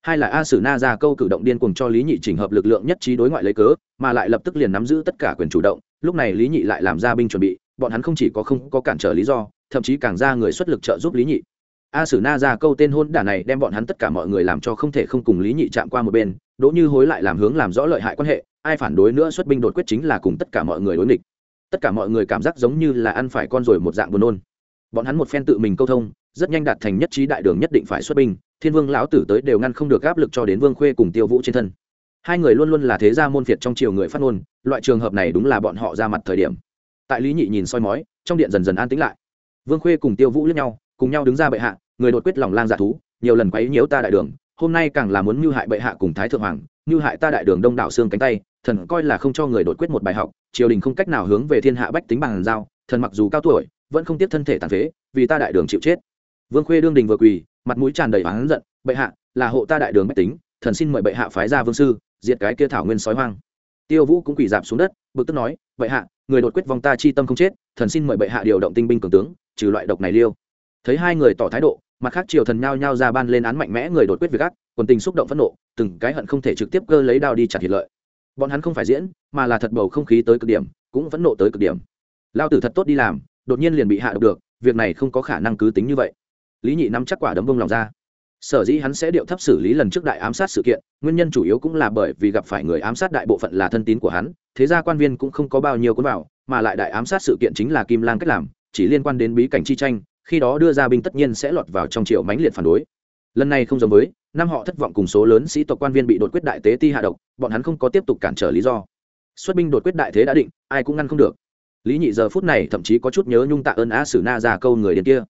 Hai là a sử na ra câu cử động điên cuồng cho lý nhị chỉnh hợp lực lượng nhất trí đối ngoại lấy cớ, mà lại lập tức liền nắm giữ tất cả quyền chủ động, lúc này lý nhị lại làm ra binh chuẩn bị, bọn hắn không chỉ có không có cản trở lý do, thậm chí càng ra người xuất lực trợ giúp lý nhị. A sử na ra câu tên hôn đả này đem bọn hắn tất cả mọi người làm cho không thể không cùng lý nhị chạm qua một bên đỗ như hối lại làm hướng làm rõ lợi hại quan hệ, ai phản đối nữa xuất binh đột quyết chính là cùng tất cả mọi người đối nghịch. Tất cả mọi người cảm giác giống như là ăn phải con rồi một dạng buồn nôn. Bọn hắn một phen tự mình câu thông, rất nhanh đạt thành nhất trí đại đường nhất định phải xuất binh, thiên vương lão tử tới đều ngăn không được áp lực cho đến vương khuê cùng tiêu vũ trên thân. Hai người luôn luôn là thế gia môn phiệt trong triều người phát ngôn, loại trường hợp này đúng là bọn họ ra mặt thời điểm. Tại lý nhị nhìn soi mói, trong điện dần dần an tĩnh lại. Vương khuê cùng tiêu vũ lẫn nhau, cùng nhau đứng ra bệ hạ, người đột quyết lòng lang giả thú, nhiều lần quấy nhiễu ta đại đường hôm nay càng là muốn mưu hại bệ hạ cùng thái thượng hoàng, mưu hại ta đại đường đông đảo xương cánh tay, thần coi là không cho người đột quyết một bài học, triều đình không cách nào hướng về thiên hạ bách tính bằng giao, thần mặc dù cao tuổi, vẫn không tiếp thân thể tàn phế, vì ta đại đường chịu chết. Vương khuê đương đình vừa quỳ, mặt mũi tràn đầy oán giận, bệ hạ, là hộ ta đại đường bách tính, thần xin mời bệ hạ phái ra vương sư, diệt cái kia thảo nguyên sói hoang. Tiêu vũ cũng quỳ dạp xuống đất, bực tức nói, bệ hạ, người đột quyết vong ta chi tâm không chết, thần xin mời bệ hạ điều động tinh binh cường tướng, trừ loại độc này liêu. Thấy hai người tỏ thái độ mặt khác triều thần nhao nhao ra ban lên án mạnh mẽ người đột quyết việc ác, quần tình xúc động phẫn nộ từng cái hận không thể trực tiếp cơ lấy đao đi chặt thịt lợi. Bọn hắn không phải diễn mà là thật bầu không khí tới cực điểm cũng phẫn nộ tới cực điểm. Lao tử thật tốt đi làm đột nhiên liền bị hạ độc được việc này không có khả năng cứ tính như vậy. Lý nhị nắm chắc quả đấm bông lòng ra. Sở dĩ hắn sẽ điệu thấp xử lý lần trước đại ám sát sự kiện nguyên nhân chủ yếu cũng là bởi vì gặp phải người ám sát đại bộ phận là thân tín của hắn thế ra quan viên cũng không có bao nhiêu cuốn vào mà lại đại ám sát sự kiện chính là kim lang cách làm chỉ liên quan đến bí cảnh chi tranh khi đó đưa ra binh tất nhiên sẽ lọt vào trong triệu mãnh liệt phản đối. Lần này không giống với, năm họ thất vọng cùng số lớn sĩ tộc quan viên bị đột quyết đại tế ti hạ độc, bọn hắn không có tiếp tục cản trở lý do. Xuất binh đột quyết đại thế đã định, ai cũng ngăn không được. Lý nhị giờ phút này thậm chí có chút nhớ nhung tạ ơn a sử na ra câu người điên kia.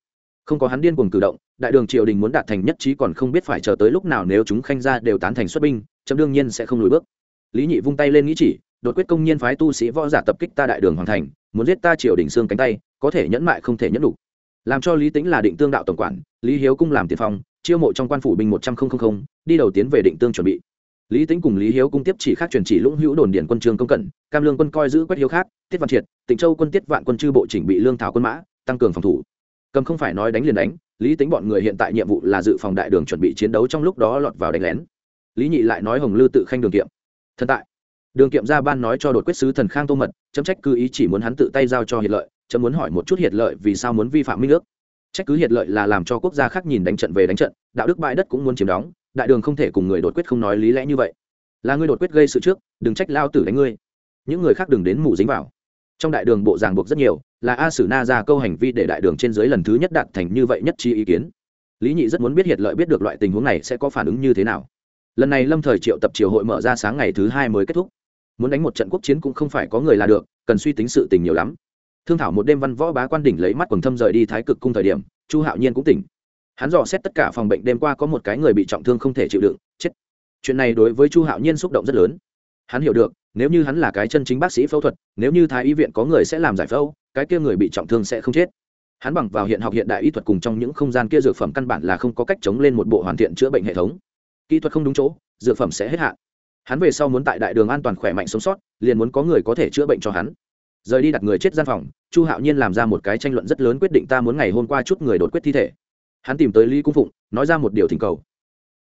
Không có hắn điên cuồng cử động, đại đường triều đình muốn đạt thành nhất trí còn không biết phải chờ tới lúc nào nếu chúng khanh ra đều tán thành xuất binh, chấm đương nhiên sẽ không lùi bước. Lý nhị vung tay lên nghĩ chỉ, đột quyết công nhiên phái tu sĩ võ giả tập kích ta đại đường hoàn thành, muốn giết ta triều đình xương cánh tay, có thể nhẫn mại không thể nhẫn đủ làm cho lý tính là định tương đạo tổng quản, lý hiếu cung làm tiền phong, chiêu mộ trong quan phủ binh một trăm linh đi đầu tiến về định tương chuẩn bị. Lý tính cùng lý hiếu cung tiếp chỉ khác truyền chỉ lũng hữu đồn điển quân trường công cận cam lương quân coi giữ quét hiếu khác, tiết văn triệt, tịnh châu quân tiết vạn quân chư bộ chỉnh bị lương thảo quân mã, tăng cường phòng thủ. Cầm không phải nói đánh liền đánh, lý tính bọn người hiện tại nhiệm vụ là dự phòng đại đường chuẩn bị chiến đấu trong lúc đó lọt vào đánh lén. Lý nhị lại nói hồng lư tự khanh đường kiệm. Thần tại. Đường kiệm ra ban nói cho đột quyết sứ thần khang tô mật, chấm trách cư ý chỉ muốn hắn tự tay giao cho hiệt lợi chấm muốn hỏi một chút hiệt lợi vì sao muốn vi phạm minh ước. Trách cứ hiệt lợi là làm cho quốc gia khác nhìn đánh trận về đánh trận, đạo đức bãi đất cũng muốn chiếm đóng, đại đường không thể cùng người đột quyết không nói lý lẽ như vậy. Là ngươi đột quyết gây sự trước, đừng trách lao tử đánh ngươi. Những người khác đừng đến mù dính vào. Trong đại đường bộ ràng buộc rất nhiều, là a sử na ra câu hành vi để đại đường trên dưới lần thứ nhất đạt thành như vậy nhất trí ý kiến. Lý nhị rất muốn biết hiệt lợi biết được loại tình huống này sẽ có phản ứng như thế nào. Lần này lâm thời triệu tập triều hội mở ra sáng ngày thứ hai mới kết thúc. Muốn đánh một trận quốc chiến cũng không phải có người là được, cần suy tính sự tình nhiều lắm thương thảo một đêm văn võ bá quan đỉnh lấy mắt quần thâm rời đi thái cực cung thời điểm, chu hạo nhiên cũng tỉnh. Hắn dò xét tất cả phòng bệnh đêm qua có một cái người bị trọng thương không thể chịu đựng, chết. Chuyện này đối với chu hạo nhiên xúc động rất lớn. Hắn hiểu được, nếu như hắn là cái chân chính bác sĩ phẫu thuật, nếu như thái y viện có người sẽ làm giải phẫu, cái kia người bị trọng thương sẽ không chết. Hắn bằng vào hiện học hiện đại y thuật cùng trong những không gian kia dược phẩm căn bản là không có cách chống lên một bộ hoàn thiện chữa bệnh hệ thống. Kỹ thuật không đúng chỗ, dược phẩm sẽ hết hạn. Hắn về sau muốn tại đại đường an toàn khỏe mạnh sống sót, liền muốn có người có thể chữa bệnh cho hắn rời đi đặt người chết gian phòng, chu hạo nhiên làm ra một cái tranh luận rất lớn quyết định, ta muốn ngày hôm qua chút người đột quyết thi thể. Hắn tìm tới lý cung phụng, nói ra một điều thỉnh cầu.